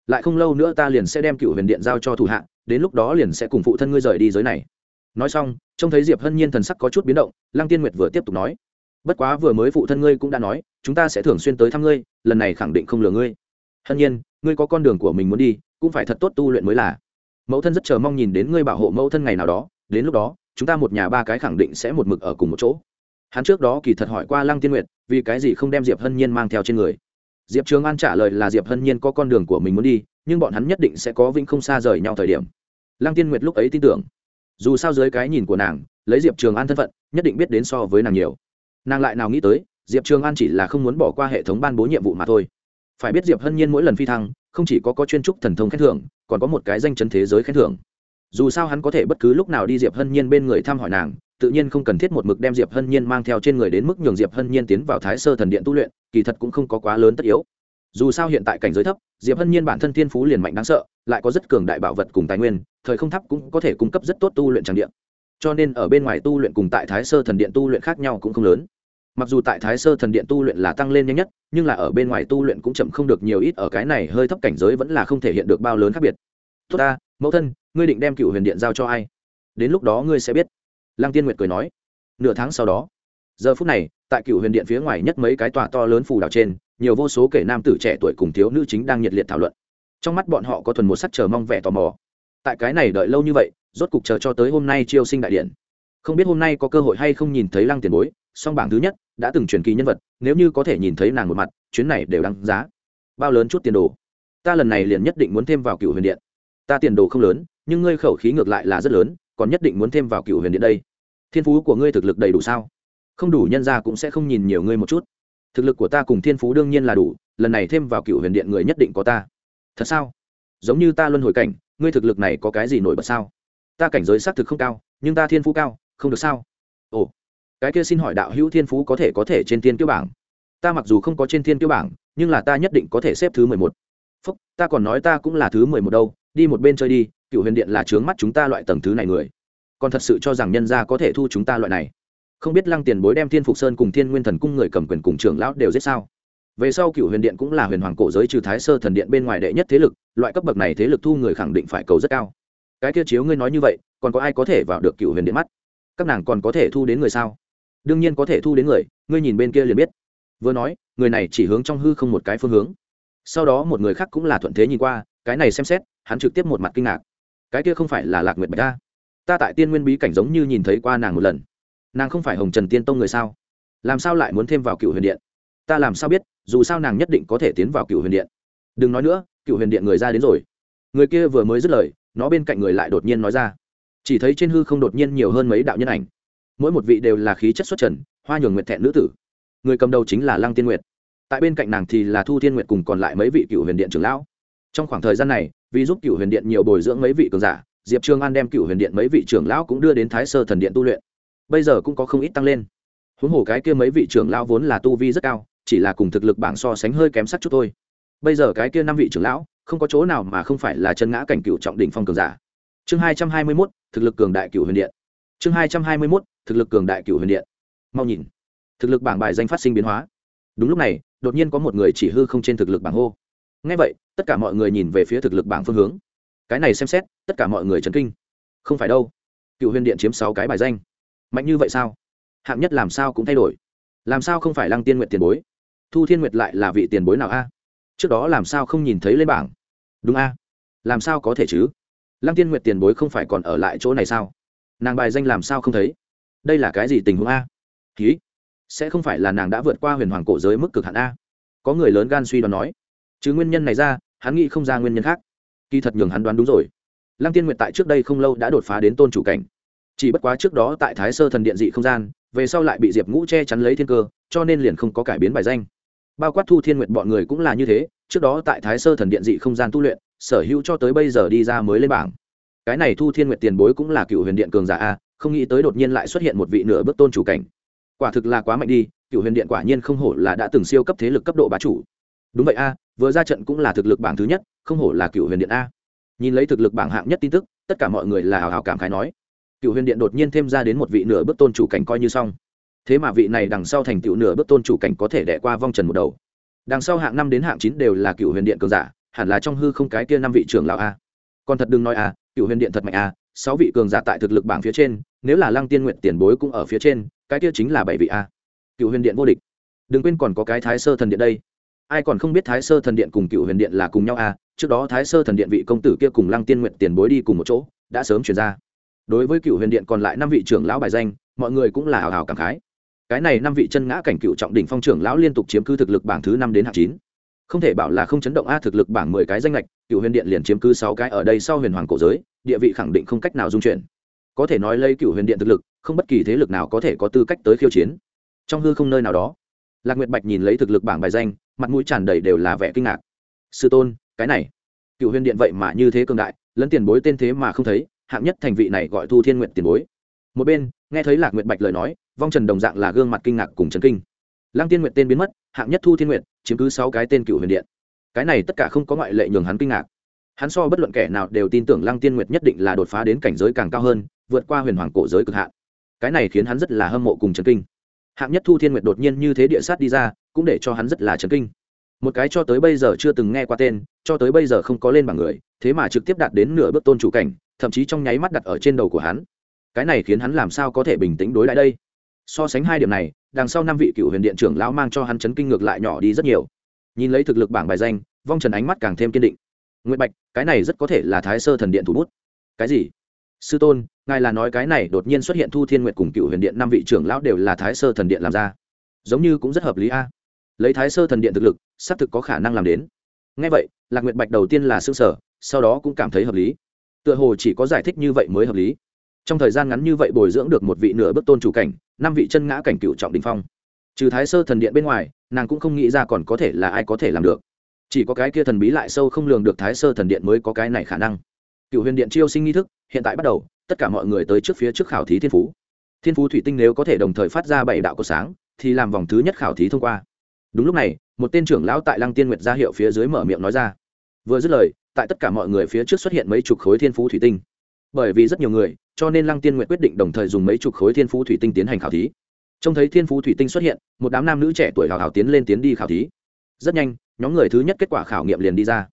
Lại không lâu nữa ta liền sẽ đem cựu huyền điện giao cho thủ hạ, đến lúc đó liền sẽ cùng phụ thân ngươi rời đi giới này. Nói xong, trông thấy diệp hân nhiên thần sắc có chút biến động, lăng tiên nguyệt vừa tiếp tục nói bất quá vừa mới phụ thân ngươi cũng đã nói, chúng ta sẽ thường xuyên tới thăm ngươi, lần này khẳng định không lừa ngươi. Hân nhiên, ngươi có con đường của mình muốn đi, cũng phải thật tốt tu luyện mới là. Mẫu thân rất chờ mong nhìn đến ngươi bảo hộ mẫu thân ngày nào đó, đến lúc đó, chúng ta một nhà ba cái khẳng định sẽ một mực ở cùng một chỗ. Hắn trước đó kỳ thật hỏi qua lăng tiên nguyệt, vì cái gì không đem diệp hân nhiên mang theo trên người. Diệp trường an trả lời là diệp hân nhiên có con đường của mình muốn đi, nhưng bọn hắn nhất định sẽ có vĩnh không xa rời nhau thời điểm. Lăng tiên nguyệt lúc ấy tin tưởng. Dù sao dưới cái nhìn của nàng, lấy diệp trường an thân phận, nhất định biết đến so với nàng nhiều nàng lại nào nghĩ tới, diệp trường an chỉ là không muốn bỏ qua hệ thống ban bố nhiệm vụ mà thôi. Phải biết diệp hân nhiên mỗi lần phi thăng, không chỉ có có chuyên trúc thần thông khen thưởng, còn có một cái danh chấn thế giới khen thưởng. Dù sao hắn có thể bất cứ lúc nào đi diệp hân nhiên bên người thăm hỏi nàng, tự nhiên không cần thiết một mực đem diệp hân nhiên mang theo trên người đến mức nhường diệp hân nhiên tiến vào thái sơ thần điện tu luyện, kỳ thật cũng không có quá lớn tất yếu. Dù sao hiện tại cảnh giới thấp, diệp hân nhiên bản thân thiên phú liền mạnh đáng sợ, lại có rất cường đại bảo vật cùng tài nguyên, thời không thấp cũng có thể cung cấp rất tốt tu luyện tràng điện cho nên ở bên ngoài tu luyện cùng tại thái sơ thần điện tu luyện khác nhau cũng không lớn. Mặc dù tại thái sơ thần điện tu luyện là tăng lên nhanh nhất, nhưng là ở bên ngoài tu luyện cũng chậm không được nhiều ít, ở cái này hơi thấp cảnh giới vẫn là không thể hiện được bao lớn khác biệt. Tốt ta, mẫu thân, ngươi định đem cựu huyền điện giao cho ai? Đến lúc đó ngươi sẽ biết. Lăng tiên nguyệt cười nói. Nửa tháng sau đó, giờ phút này, tại cựu huyền điện phía ngoài nhất mấy cái tòa to lớn phù đảo trên, nhiều vô số kể nam tử trẻ tuổi cùng thiếu nữ chính đang nhiệt liệt thảo luận. Trong mắt bọn họ có thuần một sắc chờ mong vẻ tò mò. Tại cái này đợi lâu như vậy rốt cục chờ cho tới hôm nay chiêu sinh đại điện. Không biết hôm nay có cơ hội hay không nhìn thấy lăng tiền bối, song bảng thứ nhất đã từng truyền kỳ nhân vật, nếu như có thể nhìn thấy nàng một mặt, chuyến này đều đáng giá. Bao lớn chút tiền đồ. Ta lần này liền nhất định muốn thêm vào cựu huyền điện. Ta tiền đồ không lớn, nhưng ngươi khẩu khí ngược lại là rất lớn, còn nhất định muốn thêm vào cựu huyền điện đây. Thiên phú của ngươi thực lực đầy đủ sao? Không đủ nhân ra cũng sẽ không nhìn nhiều ngươi một chút. Thực lực của ta cùng thiên phú đương nhiên là đủ, lần này thêm vào cựu huyền điện người nhất định có ta. Thật sao? Giống như ta luân hồi cảnh, ngươi thực lực này có cái gì nổi bật sao? Ta cảnh giới xác thực không cao, nhưng ta thiên phú cao, không được sao? Ồ, cái kia xin hỏi đạo hữu thiên phú có thể có thể trên thiên kiêu bảng? Ta mặc dù không có trên thiên kiêu bảng, nhưng là ta nhất định có thể xếp thứ mười một. Phúc, ta còn nói ta cũng là thứ mười một đâu, đi một bên chơi đi cựu huyền điện là trướng mắt chúng ta loại tầng thứ này người. Còn thật sự cho rằng nhân gia có thể thu chúng ta loại này. Không biết lăng tiền bối đem thiên phục sơn cùng thiên nguyên thần cung người cầm quyền cùng trưởng lão đều giết sao? Về sau cựu huyền điện cũng là huyền hoàng cổ giới trừ thái sơ thần điện bên ngoài đệ nhất thế lực, loại cấp bậc này thế lực thu người khẳng định phải cầu rất cao cái kia chiếu ngươi nói như vậy, còn có ai có thể vào được cựu huyền điện mắt? Các nàng còn có thể thu đến người sao? Đương nhiên có thể thu đến người, ngươi nhìn bên kia liền biết. Vừa nói, người này chỉ hướng trong hư không một cái phương hướng. Sau đó một người khác cũng là thuận thế nhìn qua, cái này xem xét, hắn trực tiếp một mặt kinh ngạc. Cái kia không phải là lạc nguyệt bạch ta ta tại tiên nguyên bí cảnh giống như nhìn thấy qua nàng một lần. Nàng không phải hồng trần tiên tông người sao? Làm sao lại muốn thêm vào cựu huyền điện? Ta làm sao biết, dù sao nàng nhất định có thể tiến vào cựu huyền điện. Đừng nói nữa, cựu huyền điện người ra đến rồi. Người kia vừa mới dứt lời nó bên cạnh người lại đột nhiên nói ra. Chỉ thấy trên hư không đột nhiên nhiều hơn mấy đạo nhân ảnh. Mỗi một vị đều là khí chất xuất trần, hoa nhường nguyệt thẹn nữ tử. Người cầm đầu chính là lăng tiên nguyệt. Tại bên cạnh nàng thì là thu thiên nguyệt cùng còn lại mấy vị cựu huyền điện trưởng lão. Trong khoảng thời gian này, vì giúp cựu huyền điện nhiều bồi dưỡng mấy vị cường giả, diệp trương an đem cựu huyền điện mấy vị trưởng lão cũng đưa đến thái sơ thần điện tu luyện. Bây giờ cũng có không ít tăng lên. Huống hồ cái kia mấy vị trưởng lão vốn là tu vi rất cao, chỉ là cùng thực lực bảng so sánh hơi kém sắc chút thôi. Bây giờ cái kia năm vị trưởng lão không có chỗ nào mà không phải là chân ngã cảnh cựu trọng đỉnh phong cường giả. Chương hai trăm hai mươi mốt, thực lực cường đại cựu huyền điện. Chương hai trăm hai mươi mốt, thực lực cường đại cựu huyền điện. Mau nhìn, thực lực bảng bài danh phát sinh biến hóa. Đúng lúc này, đột nhiên có một người chỉ hư không trên thực lực bảng hô. Ngay vậy, tất cả mọi người nhìn về phía thực lực bảng phương hướng. Cái này xem xét, tất cả mọi người chấn kinh. Không phải đâu, cựu huyền điện chiếm sáu cái bài danh. Mạnh như vậy sao? Hạng nhất làm sao cũng thay đổi. Làm sao không phải lăng tiên nguyện tiền bối? Thu thiên nguyệt lại là vị tiền bối nào a? Trước đó làm sao không nhìn thấy lên bảng? Đúng a. Làm sao có thể chứ? Lăng tiên nguyệt tiền bối không phải còn ở lại chỗ này sao? Nàng bài danh làm sao không thấy? Đây là cái gì tình huống a? Ký sẽ không phải là nàng đã vượt qua huyền hoàng cổ giới mức cực hạn a? Có người lớn gan suy đoán nói. Chứ nguyên nhân này ra, hắn nghĩ không ra nguyên nhân khác. Kỳ thật nhường hắn đoán đúng rồi. Lăng tiên nguyệt tại trước đây không lâu đã đột phá đến tôn chủ cảnh. Chỉ bất quá trước đó tại thái sơ thần điện dị không gian, về sau lại bị diệp ngũ che chắn lấy thiên cơ, cho nên liền không có cải biến bài danh. Bao quát thu thiên nguyệt bọn người cũng là như thế trước đó tại thái sơ thần điện dị không gian tu luyện, sở hữu cho tới bây giờ đi ra mới lên bảng. Cái này thu thiên nguyệt tiền bối cũng là cựu huyền điện cường giả a, không nghĩ tới đột nhiên lại xuất hiện một vị nửa bước tôn chủ cảnh. Quả thực là quá mạnh đi, cựu huyền điện quả nhiên không hổ là đã từng siêu cấp thế lực cấp độ bá chủ. Đúng vậy a, vừa ra trận cũng là thực lực bảng thứ nhất, không hổ là cựu huyền điện a. Nhìn lấy thực lực bảng hạng nhất tin tức, tất cả mọi người là hào hào cảm khái nói. Cựu huyền điện đột nhiên thêm ra đến một vị nửa bước tôn chủ cảnh coi như xong. Thế mà vị này đằng sau thành tựu nửa bước tôn chủ cảnh có thể đẻ qua vong trần một đầu đằng sau hạng năm đến hạng chín đều là cựu huyền điện cường giả, hẳn là trong hư không cái kia năm vị trưởng lão a. Còn thật đừng nói a, cựu huyền điện thật mạnh a, sáu vị cường giả tại thực lực bảng phía trên, nếu là lăng tiên nguyện tiền bối cũng ở phía trên, cái kia chính là bảy vị a. Cựu huyền điện vô địch. Đừng quên còn có cái thái sơ thần điện đây. Ai còn không biết thái sơ thần điện cùng cựu huyền điện là cùng nhau a, trước đó thái sơ thần điện vị công tử kia cùng lăng tiên nguyện tiền bối đi cùng một chỗ, đã sớm chuyển ra. Đối với cựu huyền điện còn lại năm vị trưởng lão bài danh, mọi người cũng là hào hào cảm khái cái này năm vị chân ngã cảnh cựu trọng đỉnh phong trưởng lão liên tục chiếm cứ thực lực bảng thứ năm đến hạng chín. Không thể bảo là không chấn động a thực lực bảng mười cái danh lệch cựu huyền điện liền chiếm cứ sáu cái ở đây sau huyền hoàng cổ giới, địa vị khẳng định không cách nào dung chuyển. Có thể nói lấy cựu huyền điện thực lực, không bất kỳ thế lực nào có thể có tư cách tới khiêu chiến. Trong hư không nơi nào đó, lạc nguyệt bạch nhìn lấy thực lực bảng bài danh, mặt mũi tràn đầy đều là vẻ kinh ngạc. Sư tôn, cái này, cựu huyền điện vậy mà như thế cường đại lẫn tiền bối tên thế mà không thấy, hạng nhất thành vị này gọi thu thiên nguyện tiền bối. Một bên nghe thấy lạc nguyệt bạch lời nói, vong trần đồng dạng là gương mặt kinh ngạc cùng trấn kinh. Lăng tiên nguyện tên biến mất, hạng nhất thu thiên nguyện chiếm cứ sáu cái tên cựu huyền điện. Cái này tất cả không có ngoại lệ nhường hắn kinh ngạc. Hắn so bất luận kẻ nào đều tin tưởng lăng tiên nguyệt nhất định là đột phá đến cảnh giới càng cao hơn, vượt qua huyền hoàng cổ giới cực hạn. Cái này khiến hắn rất là hâm mộ cùng trấn kinh. Hạng nhất thu thiên nguyệt đột nhiên như thế địa sát đi ra, cũng để cho hắn rất là trấn kinh. Một cái cho tới bây giờ chưa từng nghe qua tên, cho tới bây giờ không có lên bảng người, thế mà trực tiếp đạt đến nửa bước tôn chủ cảnh, thậm chí trong nháy mắt đặt ở trên đầu của hắn cái này khiến hắn làm sao có thể bình tĩnh đối lại đây? So sánh hai điểm này, đằng sau năm vị cựu huyền điện trưởng lão mang cho hắn chấn kinh ngược lại nhỏ đi rất nhiều. Nhìn lấy thực lực bảng bài danh, vong trần ánh mắt càng thêm kiên định. Nguyễn bạch, cái này rất có thể là thái sơ thần điện thủ bút. Cái gì? Sư tôn, ngài là nói cái này đột nhiên xuất hiện thu thiên nguyệt cùng cựu huyền điện năm vị trưởng lão đều là thái sơ thần điện làm ra. Giống như cũng rất hợp lý a. Lấy thái sơ thần điện thực lực, xác thực có khả năng làm đến. Ngay vậy, lạc nguyệt bạch đầu tiên là xương sở, sau đó cũng cảm thấy hợp lý. Tựa hồ chỉ có giải thích như vậy mới hợp lý trong thời gian ngắn như vậy bồi dưỡng được một vị nửa bước tôn chủ cảnh, năm vị chân ngã cảnh cựu trọng đình phong. Trừ thái sơ thần điện bên ngoài, nàng cũng không nghĩ ra còn có thể là ai có thể làm được. Chỉ có cái kia thần bí lại sâu không lường được thái sơ thần điện mới có cái này khả năng. Cựu huyền điện chiêu sinh nghi thức, hiện tại bắt đầu, tất cả mọi người tới trước phía trước khảo thí thiên phú. Thiên phú thủy tinh nếu có thể đồng thời phát ra bảy đạo có sáng, thì làm vòng thứ nhất khảo thí thông qua. Đúng lúc này, một tên trưởng lão tại lăng tiên nguyệt ra hiệu phía dưới mở miệng nói ra. Vừa dứt lời, tại tất cả mọi người phía trước xuất hiện mấy chục khối thiên phú thủy tinh bởi vì rất nhiều người, cho nên lăng tiên nguyện quyết định đồng thời dùng mấy chục khối thiên phú thủy tinh tiến hành khảo thí. Trông thấy thiên phú thủy tinh xuất hiện, một đám nam nữ trẻ tuổi hào hào tiến lên tiến đi khảo thí. Rất nhanh, nhóm người thứ nhất kết quả khảo nghiệm liền đi ra.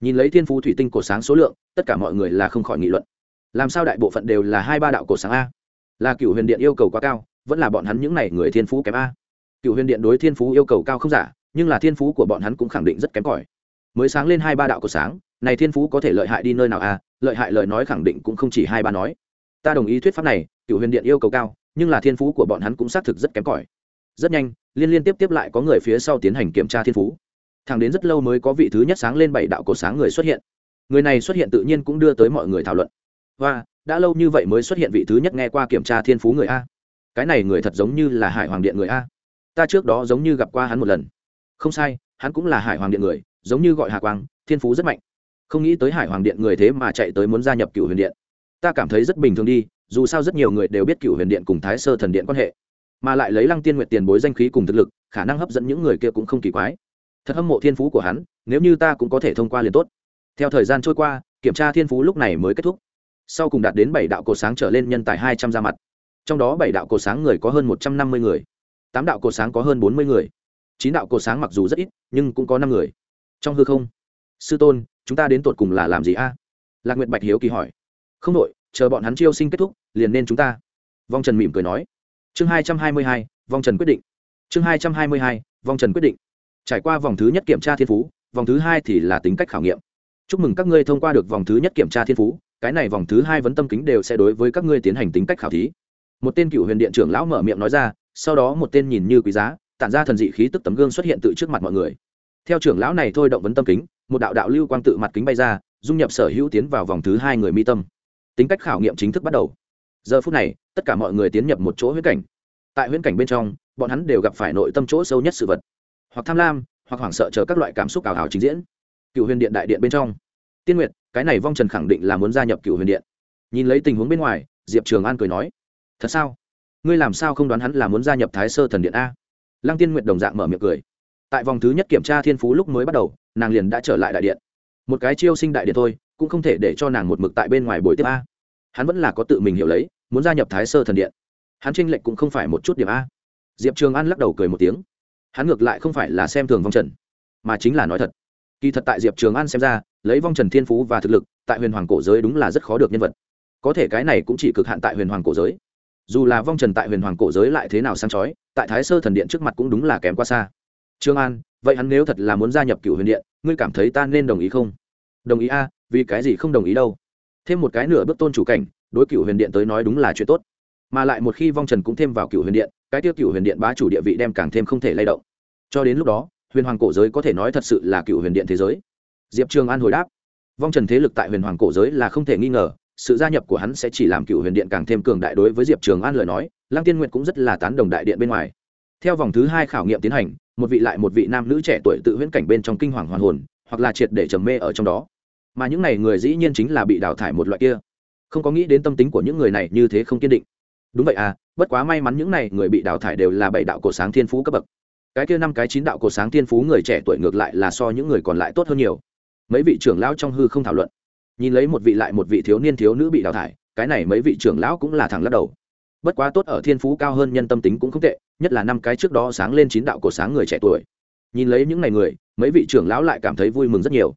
Nhìn lấy thiên phú thủy tinh cổ sáng số lượng, tất cả mọi người là không khỏi nghị luận. Làm sao đại bộ phận đều là hai ba đạo cổ sáng a? Là cựu huyền điện yêu cầu quá cao, vẫn là bọn hắn những n à y người thiên phú kém a? Cựu huyền điện đối thiên phú yêu cầu cao không giả, nhưng là thiên phú của bọn hắn cũng khẳng định rất kém cỏi. Mới sáng lên hai ba đạo cổ sáng này thiên phú có thể lợi hại đi nơi nào a lợi hại lời nói khẳng định cũng không chỉ hai ba nói. Ta đồng ý thuyết pháp này cựu huyền điện yêu cầu cao, nhưng là thiên phú của bọn hắn cũng xác thực rất kém cỏi. Rất nhanh, liên liên tiếp tiếp lại có người phía sau tiến hành kiểm tra thiên phú. Thẳng đến rất lâu mới có vị thứ nhất sáng lên bảy đạo cổ sáng người xuất hiện. Người này xuất hiện tự nhiên cũng đưa tới mọi người thảo luận. Và, đã lâu như vậy mới xuất hiện vị thứ nhất nghe qua kiểm tra thiên phú người a. Cái này người thật giống như là hải hoàng điện người a. Ta trước đó giống như gặp qua hắn một lần. Không sai, hắn cũng là hải hoàng điện người, giống như gọi hà quang, thiên phú rất mạnh không nghĩ tới hải hoàng điện người thế mà chạy tới muốn gia nhập cựu huyền điện. Ta cảm thấy rất bình thường đi, dù sao rất nhiều người đều biết cựu huyền điện cùng thái sơ thần điện quan hệ. Mà lại lấy lăng tiên nguyện tiền bối danh khí cùng thực lực, khả năng hấp dẫn những người kia cũng không kỳ quái. Thật hâm mộ thiên phú của hắn, nếu như ta cũng có thể thông qua liền tốt. Theo thời gian trôi qua, kiểm tra thiên phú lúc này mới kết thúc. Sau cùng đạt đến bảy đạo Cổ sáng trở lên nhân tài hai trăm ra mặt. Trong đó bảy đạo Cổ sáng người có hơn một trăm năm mươi người, tám đạo Cổ sáng có hơn bốn mươi người. Chín đạo Cổ sáng mặc dù rất ít, nhưng cũng có năm người. Trong hư không, sư tôn chúng ta đến tột cùng là làm gì a? Lạc nguyệt bạch hiếu kỳ hỏi. Không đội chờ bọn hắn chiêu sinh kết thúc, liền nên chúng ta. Vong trần mỉm cười nói. Chương hai trăm hai mươi hai, vong trần quyết định. Chương hai trăm hai mươi hai, vong trần quyết định. Trải qua vòng thứ nhất kiểm tra thiên phú, vòng thứ hai thì là tính cách khảo nghiệm. Chúc mừng các ngươi thông qua được vòng thứ nhất kiểm tra thiên phú, cái này vòng thứ hai vấn tâm kính đều sẽ đối với các ngươi tiến hành tính cách khảo thí. Một tên cựu huyền điện trưởng lão mở miệng nói ra, sau đó một tên nhìn như quý giá, tản ra thần dị khí tức tấm gương xuất hiện tự trước mặt mọi người. Theo trưởng lão này thôi động vấn tâm kính một đạo đạo lưu quang tự mặt kính bay ra, dung nhập sở hữu tiến vào vòng thứ hai người mi tâm. Tính cách khảo nghiệm chính thức bắt đầu. Giờ phút này, tất cả mọi người tiến nhập một chỗ huyễn cảnh. Tại huyễn cảnh bên trong, bọn hắn đều gặp phải nội tâm chỗ sâu nhất sự vật. Hoặc tham lam, hoặc hoảng sợ chờ các loại cảm xúc ảo ảo trình diễn. Cựu huyền điện đại điện bên trong. Tiên nguyệt, cái này vong trần khẳng định là muốn gia nhập cựu huyền điện. Nhìn lấy tình huống bên ngoài, diệp trường an cười nói, thật sao? Ngươi làm sao không đoán hắn là muốn gia nhập thái sơ thần điện a? Lăng tiên nguyệt đồng dạng mở miệng cười. Tại vòng thứ nhất kiểm tra thiên phú lúc mới bắt đầu nàng liền đã trở lại đại điện. Một cái chiêu sinh đại điện thôi, cũng không thể để cho nàng một mực tại bên ngoài buổi tiếp a. Hắn vẫn là có tự mình hiểu lấy, muốn gia nhập thái sơ thần điện. Hắn tranh lệch cũng không phải một chút điểm a. Diệp trường an lắc đầu cười một tiếng. Hắn ngược lại không phải là xem thường vong trần, mà chính là nói thật. Kỳ thật tại diệp trường an xem ra, lấy vong trần thiên phú và thực lực, tại huyền hoàng cổ giới đúng là rất khó được nhân vật. Có thể cái này cũng chỉ cực hạn tại huyền hoàng cổ giới. Dù là vong trần tại huyền hoàng cổ giới lại thế nào sáng chói, tại thái sơ thần điện trước mặt cũng đúng là kém quá xa trương an, vậy hắn nếu thật là muốn gia nhập cựu huyền điện, ngươi cảm thấy ta nên đồng ý không? Đồng ý a, vì cái gì không đồng ý đâu? Thêm một cái nửa bước tôn chủ cảnh, đối cựu huyền điện tới nói đúng là chuyện tốt. Mà lại một khi vong trần cũng thêm vào cựu huyền điện, cái tiêu cựu huyền điện bá chủ địa vị đem càng thêm không thể lay động. Cho đến lúc đó, huyền hoàng cổ giới có thể nói thật sự là cựu huyền điện thế giới. Diệp trường an hồi đáp, vong trần thế lực tại huyền hoàng cổ giới là không thể nghi ngờ, sự gia nhập của hắn sẽ chỉ làm cựu huyền điện càng thêm cường đại đối với diệp trường an lời nói, lăng tiên nguyện cũng rất là tán đồng đại điện bên ngoài. Theo vòng thứ hai khảo nghiệm tiến hành một vị lại một vị nam nữ trẻ tuổi tự huyễn cảnh bên trong kinh hoàng hoàn hồn, hoặc là triệt để trầm mê ở trong đó. Mà những này người dĩ nhiên chính là bị đào thải một loại kia. Không có nghĩ đến tâm tính của những người này như thế không kiên định. Đúng vậy à bất quá may mắn những này người bị đào thải đều là bảy đạo cổ sáng thiên phú cấp bậc. Cái kia năm cái chín đạo cổ sáng thiên phú người trẻ tuổi ngược lại là so những người còn lại tốt hơn nhiều. Mấy vị trưởng lão trong hư không thảo luận. Nhìn lấy một vị lại một vị thiếu niên thiếu nữ bị đào thải, cái này mấy vị trưởng lão cũng là thẳng lắc đầu bất quá tốt ở thiên phú cao hơn nhân tâm tính cũng không tệ, nhất là năm cái trước đó sáng lên chín đạo cổ sáng người trẻ tuổi. Nhìn lấy những n à y người, mấy vị trưởng lão lại cảm thấy vui mừng rất nhiều.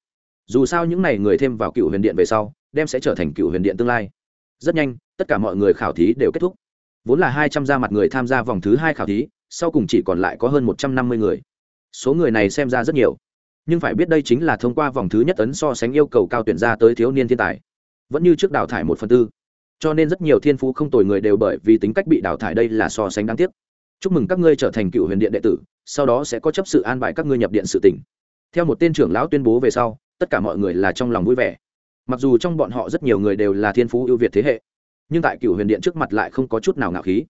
Dù sao những n à y người thêm vào cựu huyền điện về sau, đem sẽ trở thành cựu huyền điện tương lai. Rất nhanh, tất cả mọi người khảo thí đều kết thúc. Vốn là hai trăm ra mặt người tham gia vòng thứ hai khảo thí, sau cùng chỉ còn lại có hơn một trăm năm mươi người. Số người này xem ra rất nhiều. Nhưng phải biết đây chính là thông qua vòng thứ nhất ấn so sánh yêu cầu cao tuyển ra tới thiếu niên thiên tài. Vẫn như trước đào thải một phần tư cho nên rất nhiều thiên phú không tồi người đều bởi vì tính cách bị đào thải đây là so sánh đáng tiếc. Chúc mừng các ngươi trở thành cựu huyền điện đệ tử, sau đó sẽ có chấp sự an bài các ngươi nhập điện sự tỉnh. Theo một tên trưởng lão tuyên bố về sau, tất cả mọi người là trong lòng vui vẻ. Mặc dù trong bọn họ rất nhiều người đều là thiên phú ưu việt thế hệ, nhưng tại cựu huyền điện trước mặt lại không có chút nào ngạo khí.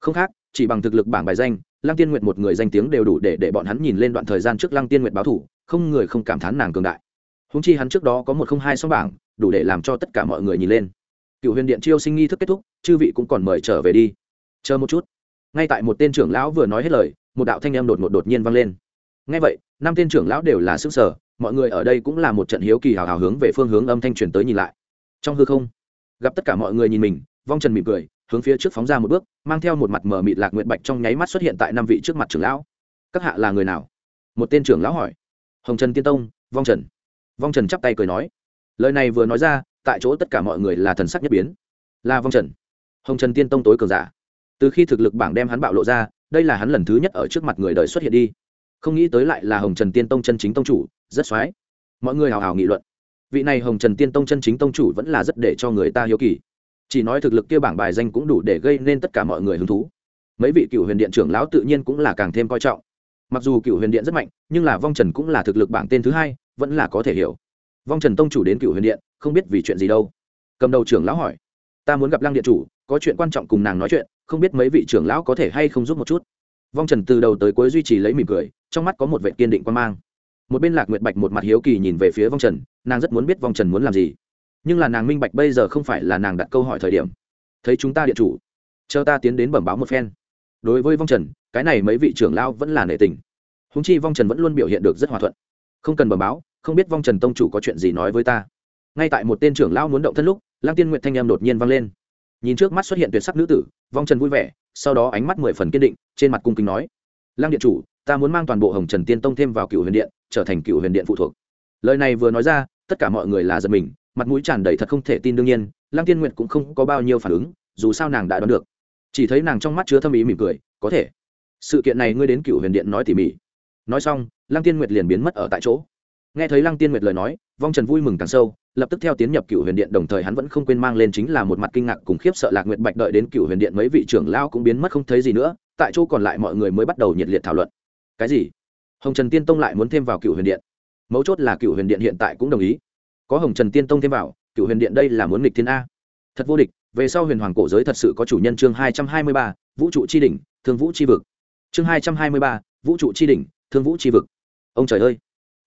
Không khác, chỉ bằng thực lực bảng bài danh, lăng tiên nguyệt một người danh tiếng đều đủ để để bọn hắn nhìn lên đoạn thời gian trước lăng tiên nguyệt báo thủ, không người không cảm thán nàng cường đại. Húng chi hắn trước đó có một không hai song bảng, đủ để làm cho tất cả mọi người nhìn lên cựu huyền điện chiêu sinh nghi thức kết thúc, chư vị cũng còn mời trở về đi. Chờ một chút. Ngay tại một tên trưởng lão vừa nói hết lời, một đạo thanh em đột ngột đột nhiên vang lên. Ngay vậy, năm tên trưởng lão đều là xứ sở mọi người ở đây cũng là một trận hiếu kỳ hào hào hướng về phương hướng âm thanh truyền tới nhìn lại. Trong hư không, gặp tất cả mọi người nhìn mình, vong trần mỉm cười, hướng phía trước phóng ra một bước, mang theo một mặt mờ mịt lạc nguyện bạch trong nháy mắt xuất hiện tại năm vị trước mặt trưởng lão. Các hạ là người nào? Một tên trưởng lão hỏi. Hồng trần tiên tông, vong trần. Vong trần chắp tay cười nói. Lời này vừa nói ra tại chỗ tất cả mọi người là thần sắc nhất biến. Là vong trần, hồng trần tiên tông tối cường giả. Từ khi thực lực bảng đem hắn bạo lộ ra, đây là hắn lần thứ nhất ở trước mặt người đời xuất hiện đi. Không nghĩ tới lại là hồng trần tiên tông chân chính tông chủ, rất x o á i mọi người hào hào nghị luận. Vị này hồng trần tiên tông chân chính tông chủ vẫn là rất để cho người ta hiếu kỳ. Chỉ nói thực lực kia bảng bài danh cũng đủ để gây nên tất cả mọi người hứng thú. Mấy vị cựu huyền điện trưởng lão tự nhiên cũng là càng thêm coi trọng. Mặc dù cựu huyền điện rất mạnh, nhưng là vong trần cũng là thực lực bảng tên thứ hai, vẫn là có thể hiểu vong trần tông chủ đến cựu huyền điện, không biết vì chuyện gì đâu. Cầm đầu trưởng lão hỏi, ta muốn gặp lăng điện chủ, có chuyện quan trọng cùng nàng nói chuyện, không biết mấy vị trưởng lão có thể hay không giúp một chút? Vong trần từ đầu tới cuối duy trì lấy mỉm cười, trong mắt có một vệ kiên định quan mang. Một bên lạc nguyệt bạch một mặt hiếu kỳ nhìn về phía vong trần, nàng rất muốn biết vong trần muốn làm gì. Nhưng là nàng minh bạch bây giờ không phải là nàng đặt câu hỏi thời điểm. Thấy chúng ta điện chủ, chờ ta tiến đến bẩm báo một phen. Đối với vong trần, cái này mấy vị trưởng lão vẫn là nể tình. Húng chi vong trần vẫn luôn biểu hiện được rất hòa thuận. Không cần bẩm báo không biết vong trần tông chủ có chuyện gì nói với ta. Ngay tại một tên trưởng lão muốn động thân lúc, lăng tiên nguyện thanh em đột nhiên vang lên. Nhìn trước mắt xuất hiện tuyệt sắc nữ tử, vong trần vui vẻ, sau đó ánh mắt mười phần kiên định, trên mặt cung kính nói, lăng điện chủ, ta muốn mang toàn bộ hồng trần tiên tông thêm vào cựu huyền điện, trở thành cựu huyền điện phụ thuộc. Lời này vừa nói ra, tất cả mọi người là giật mình, mặt mũi tràn đầy thật không thể tin đương nhiên, lăng tiên nguyện cũng không có bao nhiêu phản ứng, dù sao nàng đã đoán được. Chỉ thấy nàng trong mắt chứa thâm ý mỉm cười, có thể. Sự kiện này ngươi đến cựu huyền điện nói tỉ mỉ. Nói xong, lăng tiên nguyệt liền biến mất ở tại chỗ nghe thấy lăng tiên nguyệt lời nói, vong trần vui mừng càng sâu, lập tức theo tiến nhập cựu huyền điện, đồng thời hắn vẫn không quên mang lên chính là một mặt kinh ngạc cùng khiếp sợ lạc nguyệt bạch đợi đến cựu huyền điện mấy vị trưởng lao cũng biến mất không thấy gì nữa, tại chỗ còn lại mọi người mới bắt đầu nhiệt liệt thảo luận. Cái gì? Hồng trần tiên tông lại muốn thêm vào cựu huyền điện? Mấu chốt là cựu huyền điện hiện tại cũng đồng ý. Có hồng trần tiên tông thêm vào cựu huyền điện đây là muốn nghịch thiên a. Thật vô địch, về sau huyền hoàng cổ giới thật sự có chủ nhân chương hai trăm hai mươi ba, vũ trụ tri đỉnh, thương vũ tri vực. Chương hai trăm hai mươi ba, vũ trụ tri đỉnh, thương vũ tri vực. Ông trời ơi!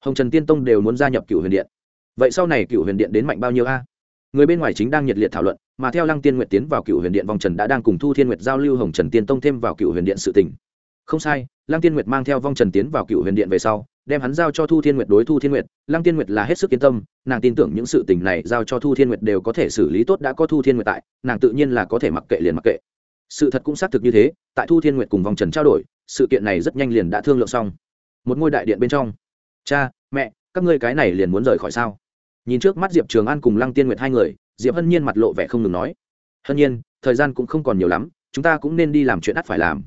Hồng trần tiên tông đều muốn gia nhập cựu huyền điện vậy sau này cựu huyền điện đến mạnh bao nhiêu a người bên ngoài chính đang nhiệt liệt thảo luận mà theo lăng tiên nguyệt tiến vào cựu huyền điện vòng trần đã đang cùng thu thiên nguyệt giao lưu hồng trần tiên tông thêm vào cựu huyền điện sự tỉnh không sai lăng tiên nguyệt mang theo vong trần tiến vào cựu huyền điện về sau đem hắn giao cho thu thiên nguyệt đối thu thiên nguyệt lăng tiên nguyệt là hết sức yên tâm nàng tin tưởng những sự tình này giao cho thu thiên nguyệt đều có thể xử lý tốt đã có thu thiên nguyệt tại nàng tự nhiên là có thể mặc kệ liền mặc kệ sự thật cũng xác thực như thế tại thu thiên nguyệt cùng vòng trần trao đổi sự kiện này rất nhanh liền đã thương lượng xong một ngôi đại điện bên trong cha, mẹ, các ngươi cái này liền muốn rời khỏi sao? Nhìn trước mắt diệp trường an cùng lăng tiên nguyệt hai người, diệp hân nhiên mặt lộ vẻ không ngừng nói. Hân nhiên, thời gian cũng không còn nhiều lắm, chúng ta cũng nên đi làm chuyện ắt phải làm.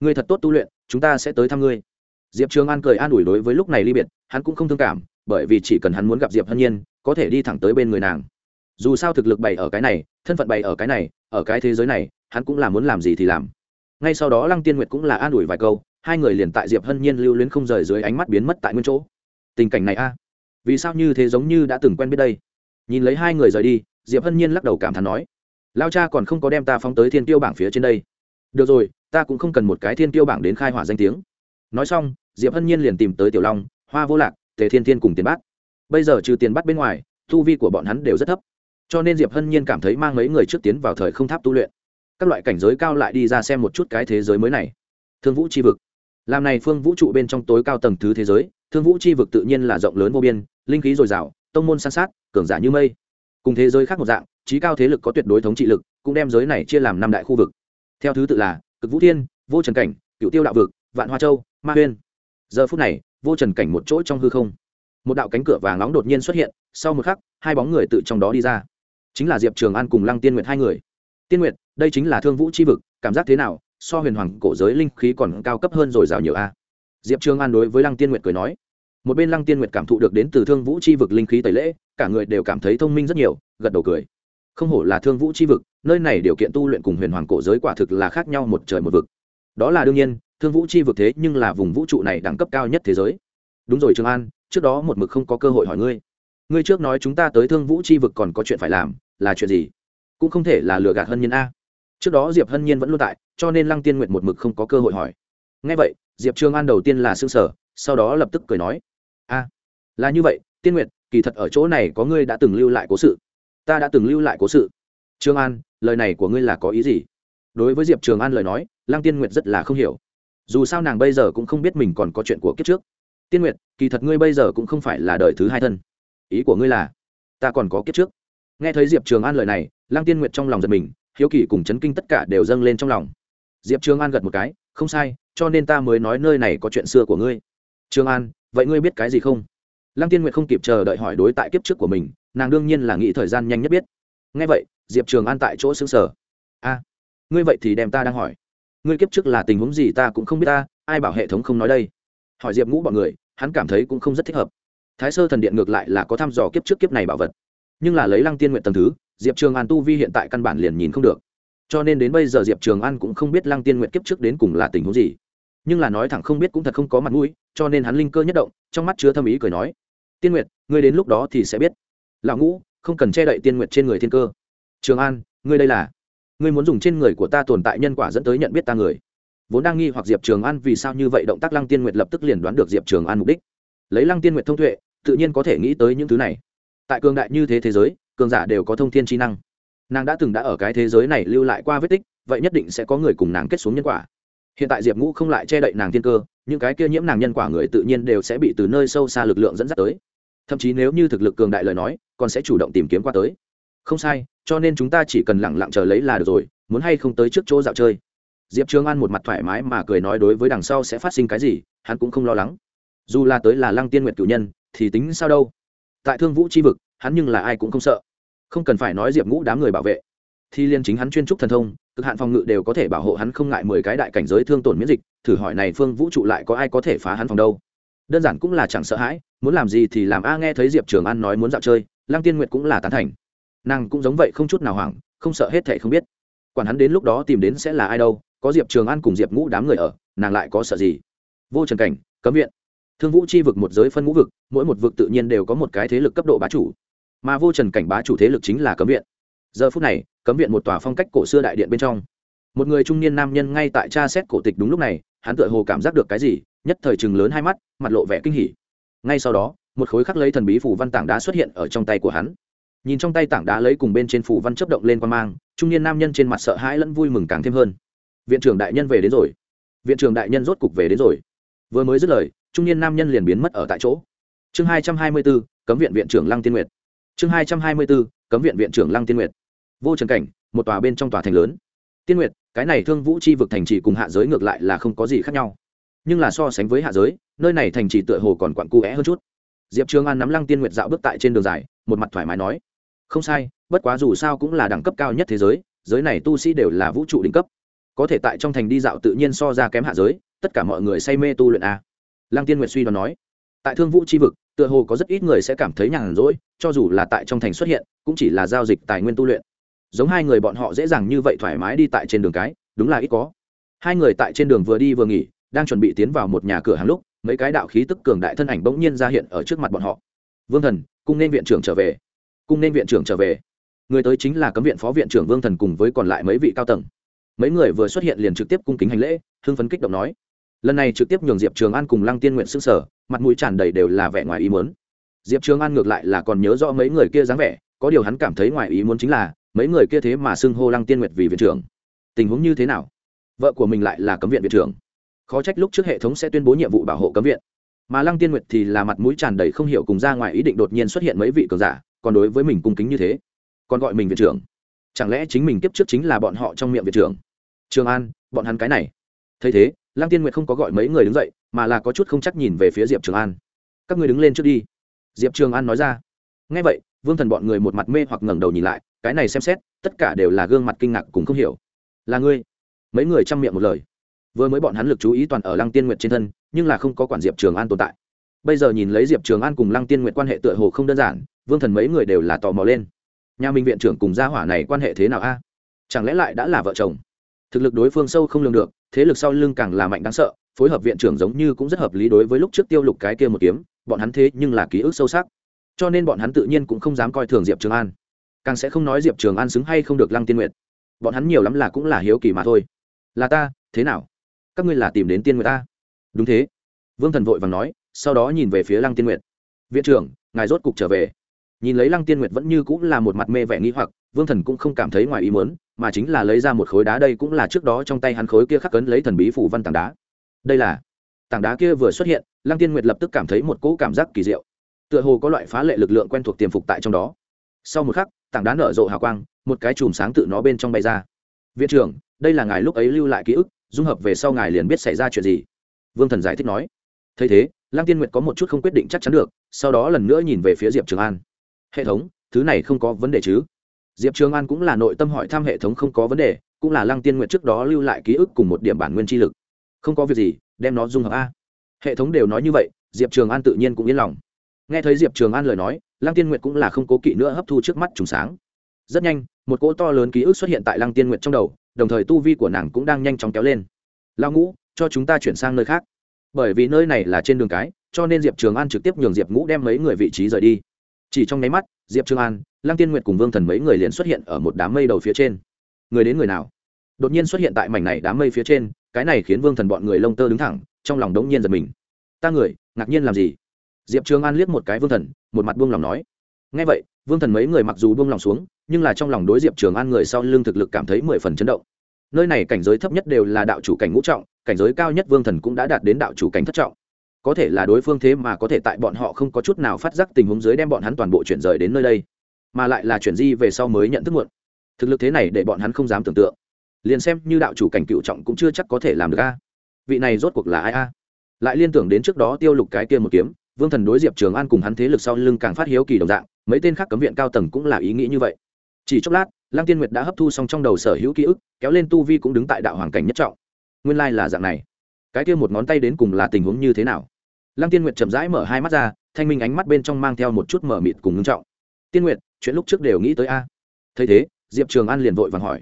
Ngươi thật tốt tu luyện, chúng ta sẽ tới thăm ngươi. Diệp trường an cười an ủi đối với lúc này ly biệt, hắn cũng không thương cảm, bởi vì chỉ cần hắn muốn gặp diệp hân nhiên, có thể đi thẳng tới bên người nàng. Dù sao thực lực bày ở cái này, thân phận bày ở cái này, ở cái thế giới này, hắn cũng là muốn làm gì thì làm. Ngay sau đó lăng tiên nguyệt cũng là an ủi vài câu, hai người liền tại diệp hân nhiên lưu luyến không rời dưới ánh mắt biến mất tại nguyên chỗ tình cảnh này a? Vì sao như thế giống như đã từng quen biết đây? Nhìn lấy hai người rời đi, diệp hân nhiên lắc đầu cảm thán nói, lao cha còn không có đem ta phóng tới thiên tiêu bảng phía trên đây. Được rồi, ta cũng không cần một cái thiên tiêu bảng đến khai hỏa danh tiếng. Nói xong, diệp hân nhiên liền tìm tới tiểu long, hoa vô lạc, tề thiên thiên cùng tiền bát. Bây giờ trừ tiền bát bên ngoài thu vi của bọn hắn đều rất thấp. Cho nên diệp hân nhiên cảm thấy mang mấy người trước tiến vào thời không tháp tu luyện. Các loại cảnh giới cao lại đi ra xem một chút cái thế giới mới này. Thương vũ c h i vực. Làm này phương vũ trụ bên trong tối cao tầng thứ thế giới thương vũ chi vực tự nhiên là rộng lớn vô biên, linh khí dồi dào, tông môn san sát, cường giả như mây. Cùng thế giới khác một dạng, trí cao thế lực có tuyệt đối thống trị lực, cũng đem giới này chia làm năm đại khu vực. Theo thứ tự là, cực vũ thiên, vô trần cảnh, cựu tiêu đạo vực, vạn hoa châu, ma huyên. Giờ phút này, vô trần cảnh một chỗ trong hư không. Một đạo cánh cửa vàng nóng đột nhiên xuất hiện, sau một khắc, hai bóng người tự trong đó đi ra. Chính là diệp trường an cùng lăng tiên nguyệt hai người. Tiên nguyệt, đây chính là thương vũ c h i vực, cảm giác thế nào? So huyền hoàng cổ giới linh khí còn cao cấp hơn rồi rào nhiều a diệp trương an đối với lăng tiên nguyệt cười nói. Một bên lăng tiên nguyệt cảm thụ được đến từ thương vũ c h i vực linh khí tẩy lễ, cả người đều cảm thấy thông minh rất nhiều, gật đầu cười. Không hổ là thương vũ c h i vực, nơi này điều kiện tu luyện cùng huyền hoàng cổ giới quả thực là khác nhau một trời một vực. Đó là đương nhiên, thương vũ c h i vực thế nhưng là vùng vũ trụ này đẳng cấp cao nhất thế giới. Đúng rồi trương an, trước đó một mực không có cơ hội hỏi ngươi. Ngươi trước nói chúng ta tới thương vũ c h i vực còn có chuyện phải làm, là chuyện gì? Cũng không thể là lừa gạt hân nhân a. Trước đó diệp hân nhiên vẫn luôn tại, cho nên lăng tiên nguyện một mực không có cơ hội hỏi ngay vậy, diệp trường an đầu tiên là s ư ơ n g sở sau đó lập tức cười nói, a, là như vậy, tiên nguyệt, kỳ thật ở chỗ này có ngươi đã từng lưu lại cố sự. Ta đã từng lưu lại cố sự. Trương an, lời này của ngươi là có ý gì? Đối với diệp trường an lời nói, lăng tiên nguyệt rất là không hiểu. Dù sao nàng bây giờ cũng không biết mình còn có chuyện của kiếp trước. Tiên nguyệt, kỳ thật ngươi bây giờ cũng không phải là đời thứ hai thân. Ý của ngươi là, ta còn có kiếp trước. Nghe thấy diệp trường an lời này, lăng tiên nguyệt trong lòng giật mình, hiếu kỳ cùng chấn kinh tất cả đều dâng lên trong lòng diệp trường an gật một cái, không sai, cho nên ta mới nói nơi này có chuyện xưa của ngươi. Trường an, vậy ngươi biết cái gì không? Lăng tiên nguyệt không kịp chờ đợi hỏi đối tại kiếp trước của mình, nàng đương nhiên là nghĩ thời gian nhanh nhất biết. Ngay vậy, diệp trường an tại chỗ xứng sở a, ngươi vậy thì đem ta đang hỏi. Ngươi kiếp trước là tình huống gì ta cũng không biết ta, ai bảo hệ thống không nói đây? Hỏi diệp ngũ bọn người, hắn cảm thấy cũng không rất thích hợp. Thái sơ thần điện ngược lại là có thăm dò kiếp trước kiếp này bảo vật. Nhưng là lấy lăng tiên nguyện tầm thứ, diệp trường an tu vi hiện tại căn bản liền nhìn không được cho nên đến bây giờ diệp trường an cũng không biết lăng tiên nguyện kiếp trước đến cùng là tình huống gì. Nhưng là nói thẳng không biết cũng thật không có mặt mũi, cho nên hắn linh cơ nhất động, trong mắt chứa thâm ý cười nói, tiên nguyệt, ngươi đến lúc đó thì sẽ biết. Lão ngũ, không cần che đậy tiên nguyệt trên người thiên cơ. Trường an, ngươi đây là, ngươi muốn dùng trên người của ta tồn tại nhân quả dẫn tới nhận biết ta người. Vốn đang nghi hoặc diệp trường an vì sao như vậy động tác lăng tiên nguyệt lập tức liền đoán được diệp trường an mục đích. Lấy lăng tiên nguyệt thông tuệ, tự nhiên có thể nghĩ tới những thứ này. Tại cường đại như thế thế giới, cường giả đều có thông thiên trí năng nàng đã từng đã ở cái thế giới này lưu lại qua vết tích, vậy nhất định sẽ có người cùng nàng kết xuống nhân quả. Hiện tại diệp ngũ không lại che đậy nàng thiên cơ, những cái kia nhiễm nàng nhân quả người tự nhiên đều sẽ bị từ nơi sâu xa lực lượng dẫn dắt tới. Thậm chí nếu như thực lực cường đại lời nói, còn sẽ chủ động tìm kiếm qua tới. Không sai, cho nên chúng ta chỉ cần lẳng lặng chờ lấy là được rồi, muốn hay không tới trước chỗ dạo chơi. Diệp trường an một mặt thoải mái mà cười nói đối với đằng sau sẽ phát sinh cái gì, hắn cũng không lo lắng. Dù là tới là lăng tiên nguyệt cử nhân, thì tính sao đâu? Tại thương vũ c h i vực, hắn nhưng là ai cũng không sợ không cần phải nói diệp ngũ đám người bảo vệ thì liên chính hắn chuyên trúc thần thông cực hạn phòng ngự đều có thể bảo hộ hắn không ngại mười cái đại cảnh giới thương tổn miễn dịch thử hỏi này phương vũ trụ lại có ai có thể phá hắn phòng đâu đơn giản cũng là chẳng sợ hãi muốn làm gì thì làm a nghe thấy diệp trường an nói muốn dạo chơi lăng tiên nguyệt cũng là tán thành nàng cũng giống vậy không chút nào hoảng không sợ hết thệ không biết quản hắn đến lúc đó tìm đến sẽ là ai đâu có diệp trường an cùng diệp ngũ đám người ở nàng lại có sợ gì vô trần cảnh cấm viện thương vũ chi vực một giới phân ngũ vực mỗi một vực tự nhiên đều có một cái thế lực cấp độ bá chủ mà vô trần cảnh bá chủ thế lực chính là cấm viện. Giờ phút này, cấm viện một tòa phong cách cổ xưa đại điện bên trong. Một người trung niên nam nhân ngay tại tra xét cổ tịch đúng lúc này, hắn tựa hồ cảm giác được cái gì, nhất thời chừng lớn hai mắt, mặt lộ vẻ kinh hỉ. Ngay sau đó, một khối khắc lấy thần bí phủ văn tảng đá xuất hiện ở trong tay của hắn. Nhìn trong tay tảng đá lấy cùng bên trên phủ văn chấp động lên quan mang, trung niên nam nhân trên mặt sợ hãi lẫn vui mừng càng thêm hơn. Viện trưởng đại nhân về đến rồi. Viện trưởng đại nhân rốt cục về đến rồi. Vừa mới dứt lời, trung niên nam nhân liền biến mất ở tại chỗ. Chương hai trăm hai mươi bốn, cấm viện viện trưởng lăng tiên nguyệt chương hai trăm hai mươi bốn cấm viện viện trưởng lăng tiên nguyệt. Vô trần cảnh, một tòa bên trong tòa thành lớn. Tiên nguyệt, cái này thương vũ chi vực thành trì cùng hạ giới ngược lại là không có gì khác nhau. Nhưng là so sánh với hạ giới, nơi này thành trì tựa hồ còn quặn cụ é hơn chút. Diệp trường an nắm lăng tiên nguyệt dạo bước tại trên đường dài, một mặt thoải mái nói, không sai, bất quá dù sao cũng là đẳng cấp cao nhất thế giới giới này tu sĩ đều là vũ trụ đỉnh cấp. Có thể tại trong thành đi dạo tự nhiên so ra kém hạ giới, tất cả mọi người say mê tu luyện a. Lăng tiên nguyệt suy đoán nói, tại thương vũ c h i vực tựa hồ có rất ít người sẽ cảm thấy nhàn rỗi, cho dù là tại trong thành xuất hiện, cũng chỉ là giao dịch tài nguyên tu luyện. Giống hai người bọn họ dễ dàng như vậy thoải mái đi tại trên đường cái, đúng là ít có. Hai người tại trên đường vừa đi vừa nghỉ, đang chuẩn bị tiến vào một nhà cửa hàng lúc, mấy cái đạo khí tức cường đại thân ảnh bỗng nhiên ra hiện ở trước mặt bọn họ. Vương thần, cung nên viện trưởng trở về. Cung nên viện trưởng trở về. Người tới chính là cấm viện phó viện trưởng vương thần cùng với còn lại mấy vị cao tầng. Mấy người vừa xuất hiện liền trực tiếp cung kính hành lễ, hưng phấn kích động nói lần này trực tiếp nhường diệp trường an cùng lăng tiên nguyện xưng sở mặt mũi tràn đầy đều là vẻ ngoài ý muốn. Diệp trường an ngược lại là còn nhớ rõ mấy người kia dáng vẻ, có điều hắn cảm thấy ngoài ý muốn chính là, mấy người kia thế mà xưng hô lăng tiên nguyệt vì viện trưởng. Tình huống như thế nào? Vợ của mình lại là cấm viện viện trưởng. Khó trách lúc trước hệ thống sẽ tuyên bố nhiệm vụ bảo hộ cấm viện. Mà lăng tiên nguyệt thì là mặt mũi tràn đầy không hiểu cùng ra ngoài ý định đột nhiên xuất hiện mấy vị cường giả, còn đối với mình cung kính như thế. Còn gọi mình viện trưởng. Chẳng lẽ chính mình kiếp trước chính là bọn họ trong miệng viện trưởng? Trường an, bọn hắn cái này. Thấy thế lăng tiên nguyệt không có gọi mấy người đứng dậy, mà là có chút không chắc nhìn về phía diệp trường an. Các người đứng lên trước đi. Diệp trường an nói ra. Ngay vậy, vương thần bọn người một mặt mê hoặc ngẩng đầu nhìn lại, cái này xem xét, tất cả đều là gương mặt kinh ngạc cùng không hiểu. Là ngươi? Mấy người chăm miệng một lời. Vừa mới bọn hắn lực chú ý toàn ở lăng tiên nguyệt trên thân, nhưng là không có quản diệp trường an tồn tại. Bây giờ nhìn lấy diệp trường an cùng lăng tiên nguyệt quan hệ tựa hồ không đơn giản, vương thần mấy người đều là tò mò lên. Nhà minh viện trưởng cùng gia hỏa này quan hệ thế nào a? Chẳng lẽ lại đã là vợ chồng? Thực lực đối phương sâu không lường được thế lực sau lưng càng là mạnh đáng sợ, phối hợp viện trưởng giống như cũng rất hợp lý đối với lúc trước tiêu lục cái kia một kiếm, bọn hắn thế nhưng là ký ức sâu sắc. Cho nên bọn hắn tự nhiên cũng không dám coi thường diệp trường an. Càng sẽ không nói diệp trường an xứng hay không được lăng tiên nguyệt. Bọn hắn nhiều lắm là cũng là hiếu kỳ mà thôi. Là ta, thế nào? Các ngươi là tìm đến tiên nguyệt ta? Đúng thế. Vương thần vội vàng nói, sau đó nhìn về phía lăng tiên nguyệt. Viện trưởng, ngài rốt cục trở về nhìn lấy lăng tiên nguyệt vẫn như cũng là một mặt mê vẻ nghi hoặc, vương thần cũng không cảm thấy ngoài ý muốn, mà chính là lấy ra một khối đá đây cũng là trước đó trong tay hắn khối kia khắc cấn lấy thần bí phủ văn tảng đá. Đây là tảng đá kia vừa xuất hiện, lăng tiên nguyệt lập tức cảm thấy một cỗ cảm giác kỳ diệu. Tựa hồ có loại phá lệ lực lượng quen thuộc tiềm phục tại trong đó. Sau một khắc, tảng đá nở rộ hào quang, một cái chùm sáng tự nó bên trong bay ra. Viện trưởng, đây là ngài lúc ấy lưu lại ký ức, dung hợp về sau ngài liền biết xảy ra chuyện gì. Vương thần giải thích nói. Thấy thế, lăng tiên nguyệt có một chút không quyết định chắc chắn được, sau đó lần nữa nhìn về phía diệp trường an hệ thống, thứ này không có vấn đề chứ? Diệp trường an cũng là nội tâm hỏi thăm hệ thống không có vấn đề, cũng là lăng tiên nguyệt trước đó lưu lại ký ức cùng một điểm bản nguyên chi lực. Không có việc gì, đem nó dung hợp a. Hệ thống đều nói như vậy, diệp trường an tự nhiên cũng yên lòng. Nghe thấy diệp trường an lời nói, lăng tiên nguyệt cũng là không cố kỵ nữa hấp thu trước mắt trùng sáng. Rất nhanh, một cỗ to lớn ký ức xuất hiện tại lăng tiên nguyệt trong đầu, đồng thời tu vi của nàng cũng đang nhanh chóng kéo lên. Lao ngũ, cho chúng ta chuyển sang nơi khác. Bởi vì nơi này là trên đường cái, cho nên diệp trường an trực tiếp nhường diệp ngũ đem mấy người vị trí rời đi chỉ trong nháy mắt, diệp trường an, lăng tiên nguyệt cùng vương thần mấy người liền xuất hiện ở một đám mây đầu phía trên. Người đến người nào? Đột nhiên xuất hiện tại mảnh này đám mây phía trên, cái này khiến vương thần bọn người lông tơ đứng thẳng, trong lòng đống nhiên giật mình. Ta người, ngạc nhiên làm gì? Diệp trường an liếc một cái vương thần, một mặt buông lòng nói. Ngay vậy, vương thần mấy người mặc dù buông lòng xuống, nhưng là trong lòng đối diệp trường an người sau lưng thực lực cảm thấy mười phần chấn động. Nơi này cảnh giới thấp nhất đều là đạo chủ cảnh ngũ trọng, cảnh giới cao nhất vương thần cũng đã đạt đến đạo chủ cảnh thất trọng có thể là đối phương thế mà có thể tại bọn họ không có chút nào phát giác tình huống dưới đem bọn hắn toàn bộ chuyển rời đến nơi đây, mà lại là chuyển di về sau mới nhận thức muộn. Thực lực thế này để bọn hắn không dám tưởng tượng. Liền xem như đạo chủ cảnh cựu trọng cũng chưa chắc có thể làm được a. Vị này rốt cuộc là ai a? Lại liên tưởng đến trước đó tiêu lục cái kia một kiếm, vương thần đối diệp trường an cùng hắn thế lực sau lưng càng phát hiếu kỳ đồng dạng, mấy tên khác cấm viện cao tầng cũng là ý nghĩ như vậy. Chỉ chốc lát, lăng tiên nguyệt đã hấp thu xong trong đầu sở hữu ký ức, kéo lên tu vi cũng đứng tại đạo hoàng cảnh nhất trọng. Nguyên lai là dạng này cái kia một ngón tay đến cùng là tình huống như thế nào? Lăng tiên nguyệt chậm rãi mở hai mắt ra, thanh minh ánh mắt bên trong mang theo một chút mở mịt cùng ngưng trọng. Tiên nguyệt, chuyện lúc trước đều nghĩ tới a. Thấy thế, diệp trường an liền vội vàng hỏi,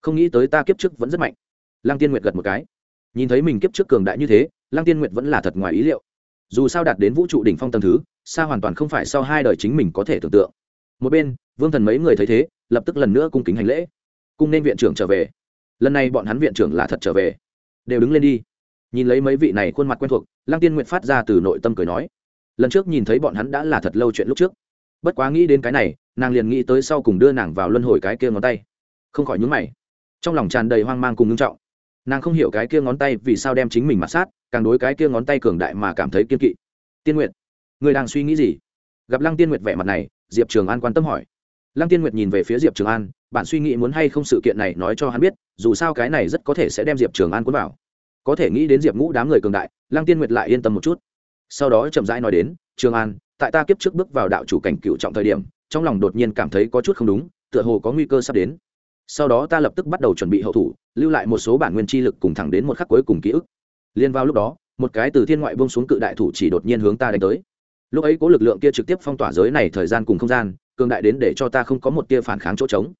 không nghĩ tới ta kiếp trước vẫn rất mạnh. Lăng tiên nguyệt gật một cái. Nhìn thấy mình kiếp trước cường đại như thế, lăng tiên nguyệt vẫn là thật ngoài ý liệu. Dù sao đạt đến vũ trụ đỉnh phong tầm thứ, xa hoàn toàn không phải sau hai đời chính mình có thể tưởng tượng. Một bên, vương thần mấy người thấy thế, lập tức lần nữa cung kính hành lễ. Cung nên viện trưởng trở về. Lần này bọn hắn viện trưởng là thật trở về. Đều đứng lên đi nhìn lấy mấy vị này khuôn mặt quen thuộc, lăng tiên nguyện phát ra từ nội tâm cười nói, lần trước nhìn thấy bọn hắn đã là thật lâu chuyện lúc trước. Bất quá nghĩ đến cái này, nàng liền nghĩ tới sau cùng đưa nàng vào luân hồi cái kia ngón tay. Không khỏi nhúng mày. Trong lòng tràn đầy hoang mang cùng ngưng trọng. Nàng không hiểu cái kia ngón tay vì sao đem chính mình mặt sát, càng đối cái kia ngón tay cường đại mà cảm thấy kiên kỵ. Tiên nguyệt, người đang suy nghĩ gì? Gặp lăng tiên nguyệt vẻ mặt này, diệp trường an quan tâm hỏi. Lăng tiên nguyệt nhìn về phía diệp trường an, bạn suy nghĩ muốn hay không sự kiện này nói cho hắn biết, dù sao cái này rất có thể sẽ đem diệp trường an cuốn vào có thể nghĩ đến diệp ngũ đám người cường đại, lăng tiên nguyệt lại yên tâm một chút. Sau đó chậm rãi nói đến, trường an, tại ta kiếp trước bước vào đạo chủ cảnh cựu trọng thời điểm, trong lòng đột nhiên cảm thấy có chút không đúng, tựa hồ có nguy cơ sắp đến. Sau đó ta lập tức bắt đầu chuẩn bị hậu thủ, lưu lại một số bản nguyên chi lực cùng thẳng đến một khắc cuối cùng ký ức. Liên vào lúc đó, một cái từ thiên ngoại bông xuống cự đại thủ chỉ đột nhiên hướng ta đánh tới. Lúc ấy có lực lượng kia trực tiếp phong tỏa giới này thời gian cùng không gian, cường đại đến để cho ta không có một tia phản kháng chỗ trống.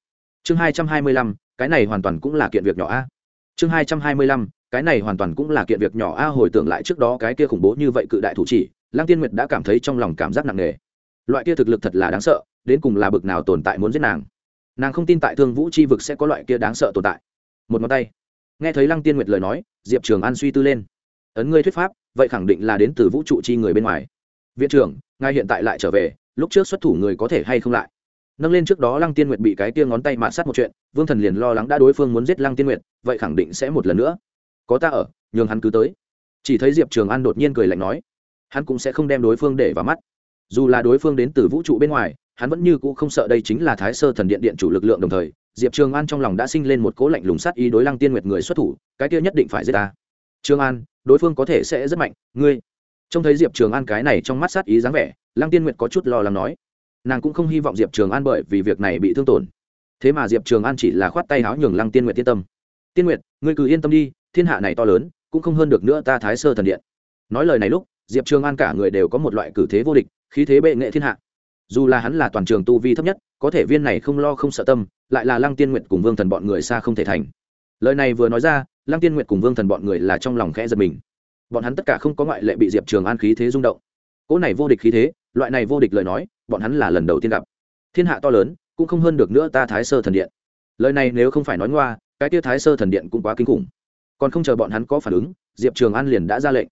Chương hai trăm hai mươi lăm, cái này hoàn toàn cũng là kiện việc nhỏ a. Chương hai trăm hai mươi lăm cái này hoàn toàn cũng là kiện việc nhỏ. A, hồi tưởng lại trước đó cái kia khủng bố như vậy cự đại thủ chỉ, lăng tiên nguyệt đã cảm thấy trong lòng cảm giác nặng nề. Loại kia thực lực thật là đáng sợ, đến cùng là bực nào tồn tại muốn giết nàng. Nàng không tin tại thương vũ c h i vực sẽ có loại kia đáng sợ tồn tại. Một ngón tay. Nghe thấy lăng tiên nguyệt lời nói, diệp trường an suy tư lên. Ấn ngươi thuyết pháp, vậy khẳng định là đến từ vũ trụ chi người bên ngoài. Viện trưởng, ngài hiện tại lại trở về, lúc trước xuất thủ người có thể hay không lại? Nâng lên trước đó lăng tiên nguyệt bị cái kia ngón tay mạ sát một chuyện, vương thần liền lo lắng đã đối phương muốn giết lăng tiên nguyệt, vậy khẳng định sẽ một lần nữa có ta ở, nhường hắn cứ tới. Chỉ thấy diệp trường an đột nhiên cười lạnh nói, hắn cũng sẽ không đem đối phương để vào mắt. Dù là đối phương đến từ vũ trụ bên ngoài, hắn vẫn như cũ không sợ đây chính là thái sơ thần điện điện chủ lực lượng đồng thời, diệp trường an trong lòng đã sinh lên một cố lạnh lùng sát ý đối lăng tiên nguyệt người xuất thủ, cái kia nhất định phải giết ta. Trường an, đối phương có thể sẽ rất mạnh, ngươi. Trông thấy diệp trường an cái này trong mắt sát ý dáng vẻ, lăng tiên nguyệt có chút lo lắng nói. Nàng cũng không hy vọng diệp trường an bởi vì việc này bị thương tổn. Thế mà diệp trường an chỉ là khoát tay áo nhường lăng tiên nguyệt yên tâm. Tiên nguyệt, ngươi cứ yên tâm đi thiên hạ này to lớn, cũng không hơn được nữa ta thái sơ thần điện. Nói lời này lúc, diệp trường an cả người đều có một loại cử thế vô địch, khí thế bệ nghệ thiên hạ. Dù là hắn là toàn trường tu vi thấp nhất, có thể viên này không lo không sợ tâm, lại là lăng tiên nguyệt cùng vương thần bọn người xa không thể thành. Lời này vừa nói ra, lăng tiên nguyệt cùng vương thần bọn người là trong lòng khẽ giật mình. Bọn hắn tất cả không có ngoại lệ bị diệp trường an khí thế rung động. Cỗ này vô địch khí thế, loại này vô địch lời nói, bọn hắn là lần đầu tiên gặp. Thiên hạ to lớn, cũng không hơn được nữa ta thái sơ thần điện. Lời này nếu không phải nói ngoa, cái tia thái sơ thần điện cũng quá kinh khủng còn không chờ bọn hắn có phản ứng, diệp trường an liền đã ra lệnh.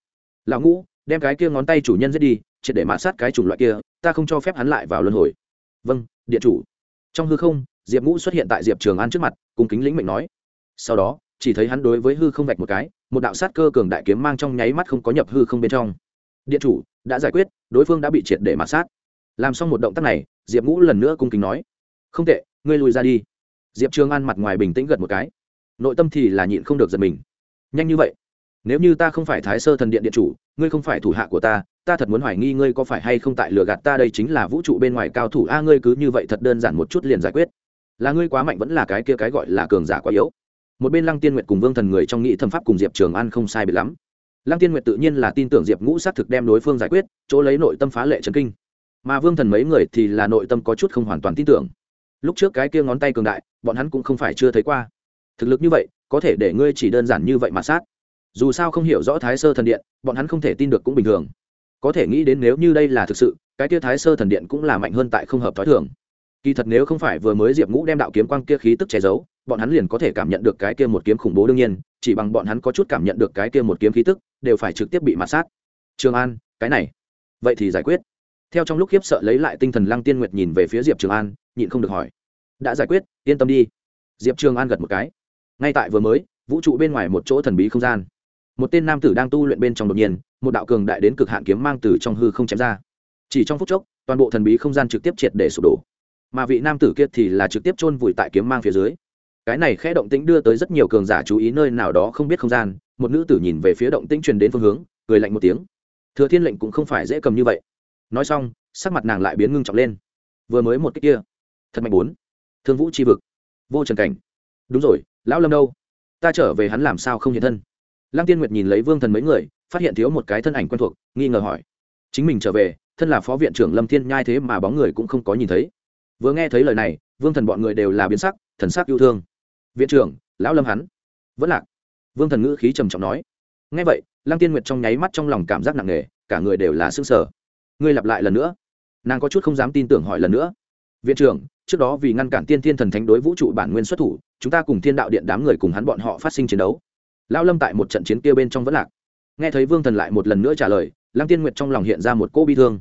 Lão ngũ, đem cái kia ngón tay chủ nhân giết đi, triệt để mạ sát cái chủng loại kia, ta không cho phép hắn lại vào luân hồi. Vâng điện chủ. Trong hư không, diệp ngũ xuất hiện tại diệp trường an trước mặt cùng kính lĩnh mệnh nói. Sau đó, chỉ thấy hắn đối với hư không vạch một cái, một đạo sát cơ cường đại kiếm mang trong nháy mắt không có nhập hư không bên trong. Điện chủ, đã giải quyết, đối phương đã bị triệt để mạt sát. Làm xong một động tác này, diệp ngũ lần nữa cung kính nói. Không tệ, ngươi lùi ra đi. Diệp trường an mặt ngoài bình tĩnh gật một cái. Nội tâm thì là nhịn không được giật mình nhanh như vậy. Nếu như ta không phải thái sơ thần điện điện chủ, ngươi không phải thủ hạ của ta ta thật muốn hoài nghi ngươi có phải hay không tại lừa gạt ta đây chính là vũ trụ bên ngoài cao thủ. A, ngươi cứ như vậy thật đơn giản một chút liền giải quyết. Là ngươi quá mạnh vẫn là cái kia cái gọi là cường giả quá yếu. Một bên lăng tiên nguyệt cùng vương thần người trong nghĩ thâm pháp cùng diệp trường an không sai bị lắm. Lăng tiên nguyệt tự nhiên là tin tưởng diệp ngũ xác thực đem đối phương giải quyết, chỗ lấy nội tâm phá lệ trần kinh. Mà vương thần mấy người thì là nội tâm có chút không hoàn toàn tin tưởng. Lúc trước cái kia ngón tay cường đại, bọn hắn cũng không phải chưa thấy qua thực lực như vậy, có thể để ngươi chỉ đơn giản như vậy mà sát. Dù sao không hiểu rõ thái sơ thần điện, bọn hắn không thể tin được cũng bình thường. Có thể nghĩ đến nếu như đây là thực sự, cái kia thái sơ thần điện cũng là mạnh hơn tại không hợp t h ó i thường. Kỳ thật nếu không phải vừa mới diệp ngũ đem đạo kiếm quang kia khí tức che giấu, bọn hắn liền có thể cảm nhận được cái kia một kiếm khủng bố đương nhiên, chỉ bằng bọn hắn có chút cảm nhận được cái kia một kiếm khí tức, đều phải trực tiếp bị mạt sát. Trường an, cái này. Vậy thì giải quyết. Theo trong lúc khiếp sợ lấy lại tinh thần lăng tiên nguyệt nhìn về phía diệp trường an, nhịn không được hỏi. Đã giải quyết, yên tâm đi. Diệp trường an gật một cái ngay tại vừa mới, vũ trụ bên ngoài một chỗ thần bí không gian. Một tên nam tử đang tu luyện bên trong đột nhiên, một đạo cường đại đến cực hạn kiếm mang từ trong hư không chém ra. Chỉ trong phút chốc, toàn bộ thần bí không gian trực tiếp triệt để sụp đổ. Mà vị nam tử kia thì là trực tiếp chôn vùi tại kiếm mang phía dưới. Cái này khẽ động tĩnh đưa tới rất nhiều cường giả chú ý nơi nào đó không biết không gian, một nữ tử nhìn về phía động tĩnh truyền đến phương hướng, cười lạnh một tiếng. Thừa thiên lệnh cũng không phải dễ cầm như vậy. Nói xong, sắc mặt nàng lại biến ngưng trọng lên. Vừa mới một cách kia. Thật mạnh bốn. Thương vũ c h i vực. Vô trần cảnh. Đúng rồi lão lâm đâu? Ta trở về hắn làm sao không hiện thân? Lăng tiên nguyệt nhìn lấy vương thần mấy người, phát hiện thiếu một cái thân ảnh quen thuộc, nghi ngờ hỏi. Chính mình trở về, thân là phó viện trưởng lâm thiên nhai thế mà bóng người cũng không có nhìn thấy. Vừa nghe thấy lời này, vương thần bọn người đều là biến sắc, thần sắc yêu thương. Viện trưởng, lão lâm hắn. Vẫn lạc. Vương thần ngữ khí trầm trọng nói. Nghe vậy, lăng tiên nguyệt trong nháy mắt trong lòng cảm giác nặng nề, cả người đều là s ư ơ n g sở ngươi lặp lại lần nữa. Nàng có chút không dám tin tưởng hỏi lần nữa. Viện trưởng, trước đó vì ngăn cản tiên thiên thần thánh đối vũ trụ bản nguyên xuất thủ chúng ta cùng thiên đạo điện đám người cùng hắn bọn họ phát sinh chiến đấu. Lao lâm tại một trận chiến kia bên trong vẫn lạc. Nghe thấy vương thần lại một lần nữa trả lời, lăng tiên nguyệt trong lòng hiện ra một cô bi thương.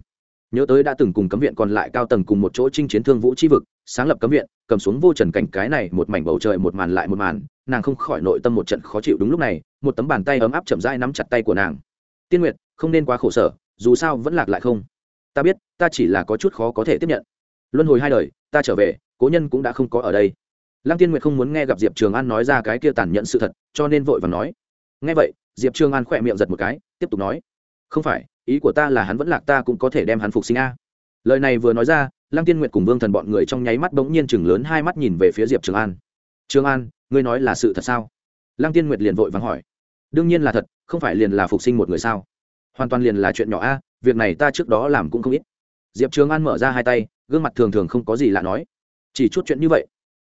Nhớ tới đã từng cùng cấm viện còn lại cao tầng cùng một chỗ chinh chiến thương vũ chi vực, sáng lập cấm viện, cầm xuống vô trần cảnh cái này một mảnh bầu trời một màn lại một màn, nàng không khỏi nội tâm một trận khó chịu đúng lúc này, một tấm bàn tay ấm áp chậm rãi nắm chặt tay của nàng. Tiên nguyệt, không nên quá khổ sở, dù sao vẫn lạc lại không? Ta biết, ta chỉ là có chút khó có thể tiếp nhận. Luân hồi hai đời, ta trở về, cố nhân cũng đã không có ở đây lăng tiên nguyệt không muốn nghe gặp diệp trường an nói ra cái kia tàn nhẫn sự thật, cho nên vội và nói. Nghe vậy, diệp trường an khỏe miệng giật một cái, tiếp tục nói. Không phải, ý của ta là hắn vẫn lạc ta cũng có thể đem hắn phục sinh a. Lời này vừa nói ra, lăng tiên nguyệt cùng vương thần bọn người trong nháy mắt bỗng nhiên chừng lớn hai mắt nhìn về phía diệp trường an. Trường an, ngươi nói là sự thật sao? Lăng tiên nguyệt liền vội vàng hỏi. Đương nhiên là thật, không phải liền là phục sinh một người sao? Hoàn toàn liền là chuyện nhỏ a, việc này ta trước đó làm cũng không ít. Diệp trường an mở ra hai tay, gương mặt thường thường không có gì lạ nói. Chỉ chút chuyện như vậy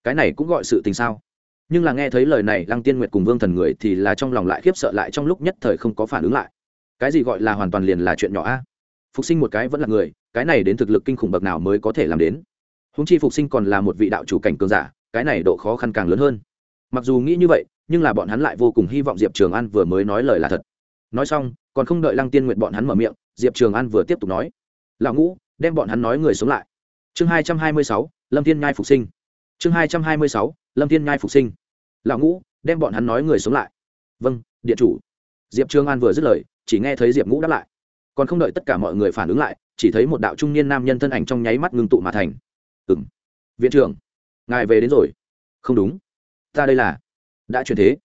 cái này cũng gọi sự tình sao? Nhưng là nghe thấy lời này, lăng tiên nguyệt cùng vương thần người thì là trong lòng lại khiếp sợ lại trong lúc nhất thời không có phản ứng lại. Cái gì gọi là hoàn toàn liền là chuyện nhỏ a? Phục sinh một cái vẫn là người, cái này đến thực lực kinh khủng bậc nào mới có thể làm đến? Húng chi phục sinh còn là một vị đạo chủ cảnh cường giả, cái này độ khó khăn càng lớn hơn. Mặc dù nghĩ như vậy, nhưng là bọn hắn lại vô cùng hy vọng diệp trường an vừa mới nói lời là thật. Nói xong, còn không đợi lăng tiên nguyệt bọn hắn mở miệng, diệp trường an vừa tiếp tục nói. Lão ngũ, đem bọn hắn nói người sống lại. Chương hai trăm hai mươi sáu, lâm thiên ngai phục sinh chương hai trăm hai mươi sáu, lâm thiên nhai phục sinh. Lão ngũ, đem bọn hắn nói người sống lại. Vâng điện chủ. Diệp trương an vừa dứt lời, chỉ nghe thấy diệp ngũ đáp lại. Còn không đợi tất cả mọi người phản ứng lại, chỉ thấy một đạo trung niên nam nhân thân ảnh trong nháy mắt ngưng tụ mà thành. Ừ m viện trưởng, ngài về đến rồi. Không đúng. Ta đây là. Đã chuyển thế.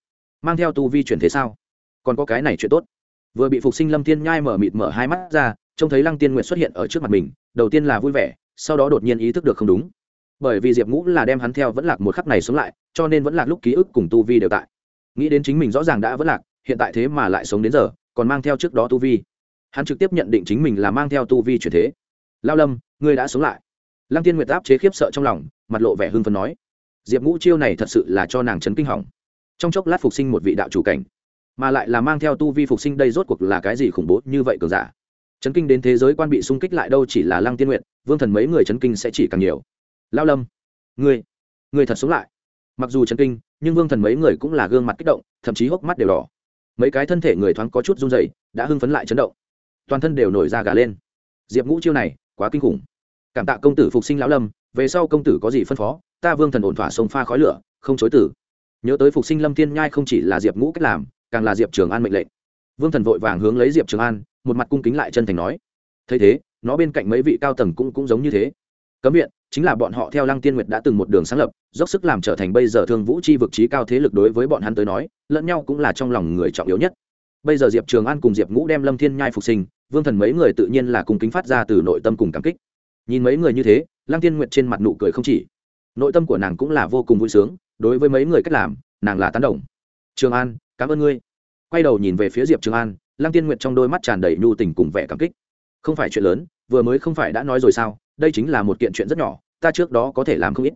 Mang theo tu vi chuyển thế sao? Còn có cái này chuyện tốt. Vừa bị phục sinh lâm thiên nhai mở mịt mở hai mắt ra, trông thấy lăng tiên nguyện xuất hiện ở trước mặt mình, đầu tiên là vui vẻ, sau đó đột nhiên ý thức được không đúng bởi vì diệp ngũ là đem hắn theo vẫn lạc một khắc này sống lại, cho nên vẫn lạc lúc ký ức cùng tu vi đều tại. Nghĩ đến chính mình rõ ràng đã vẫn lạc, hiện tại thế mà lại sống đến giờ, còn mang theo trước đó tu vi. Hắn trực tiếp nhận định chính mình là mang theo tu vi chuyển thế. Lao lâm, ngươi đã sống lại. Lăng tiên nguyệt áp chế khiếp sợ trong lòng, mặt lộ vẻ hưng phấn nói. Diệp ngũ chiêu này thật sự là cho nàng chấn kinh hỏng. Trong chốc lát phục sinh một vị đạo chủ cảnh, mà lại là mang theo tu vi phục sinh đây rốt cuộc là cái gì khủng bố như vậy cường giả. Chấn kinh đến thế giới quan bị xung kích lại đâu chỉ là lăng tiên nguyện vương thần mấy người chấn kinh sẽ chỉ càng nhiều lao lâm người người thật sống lại. Mặc dù chấn kinh, nhưng vương thần mấy người cũng là gương mặt kích động, thậm chí hốc mắt đều đỏ. Mấy cái thân thể người thoáng có chút run dày đã hưng phấn lại chấn động. Toàn thân đều nổi ra gà lên. Diệp ngũ chiêu này, quá kinh khủng. Cảm tạ công tử phục sinh lão lâm, về sau công tử có gì phân phó, ta vương thần ổn thỏa sông pha khói lửa, không chối tử. Nhớ tới phục sinh lâm thiên nhai không chỉ là diệp ngũ cách làm, càng là diệp trường an mệnh lệnh. Vương thần vội vàng hướng lấy diệp trường an, một mặt cung kính lại chân thành nói. Thấy thế, nó bên cạnh mấy vị cao tầng cũng cũng giống như thế. Cấm viện chính là bọn họ theo lăng tiên nguyệt đã từng một đường sáng lập, dốc sức làm trở thành bây giờ thương vũ chi vực trí cao thế lực đối với bọn hắn tới nói, lẫn nhau cũng là trong lòng người trọng yếu nhất. Bây giờ diệp trường an cùng diệp ngũ đem lâm thiên nhai phục sinh, vương thần mấy người tự nhiên là cùng kính phát ra từ nội tâm cùng cảm kích. Nhìn mấy người như thế, lăng tiên nguyệt trên mặt nụ cười không chỉ. Nội tâm của nàng cũng là vô cùng vui sướng, đối với mấy người cách làm, nàng là tán đồng. Trường an, cảm ơn ngươi. Quay đầu nhìn về phía diệp trường an, lăng tiên nguyệt trong đôi mắt tràn đầy nhu tình cùng vẻ cảm kích. Không phải chuyện lớn, vừa mới không phải đã nói rồi sao? Đây chính là một kiện chuyện rất nhỏ, ta trước đó có thể làm không ít.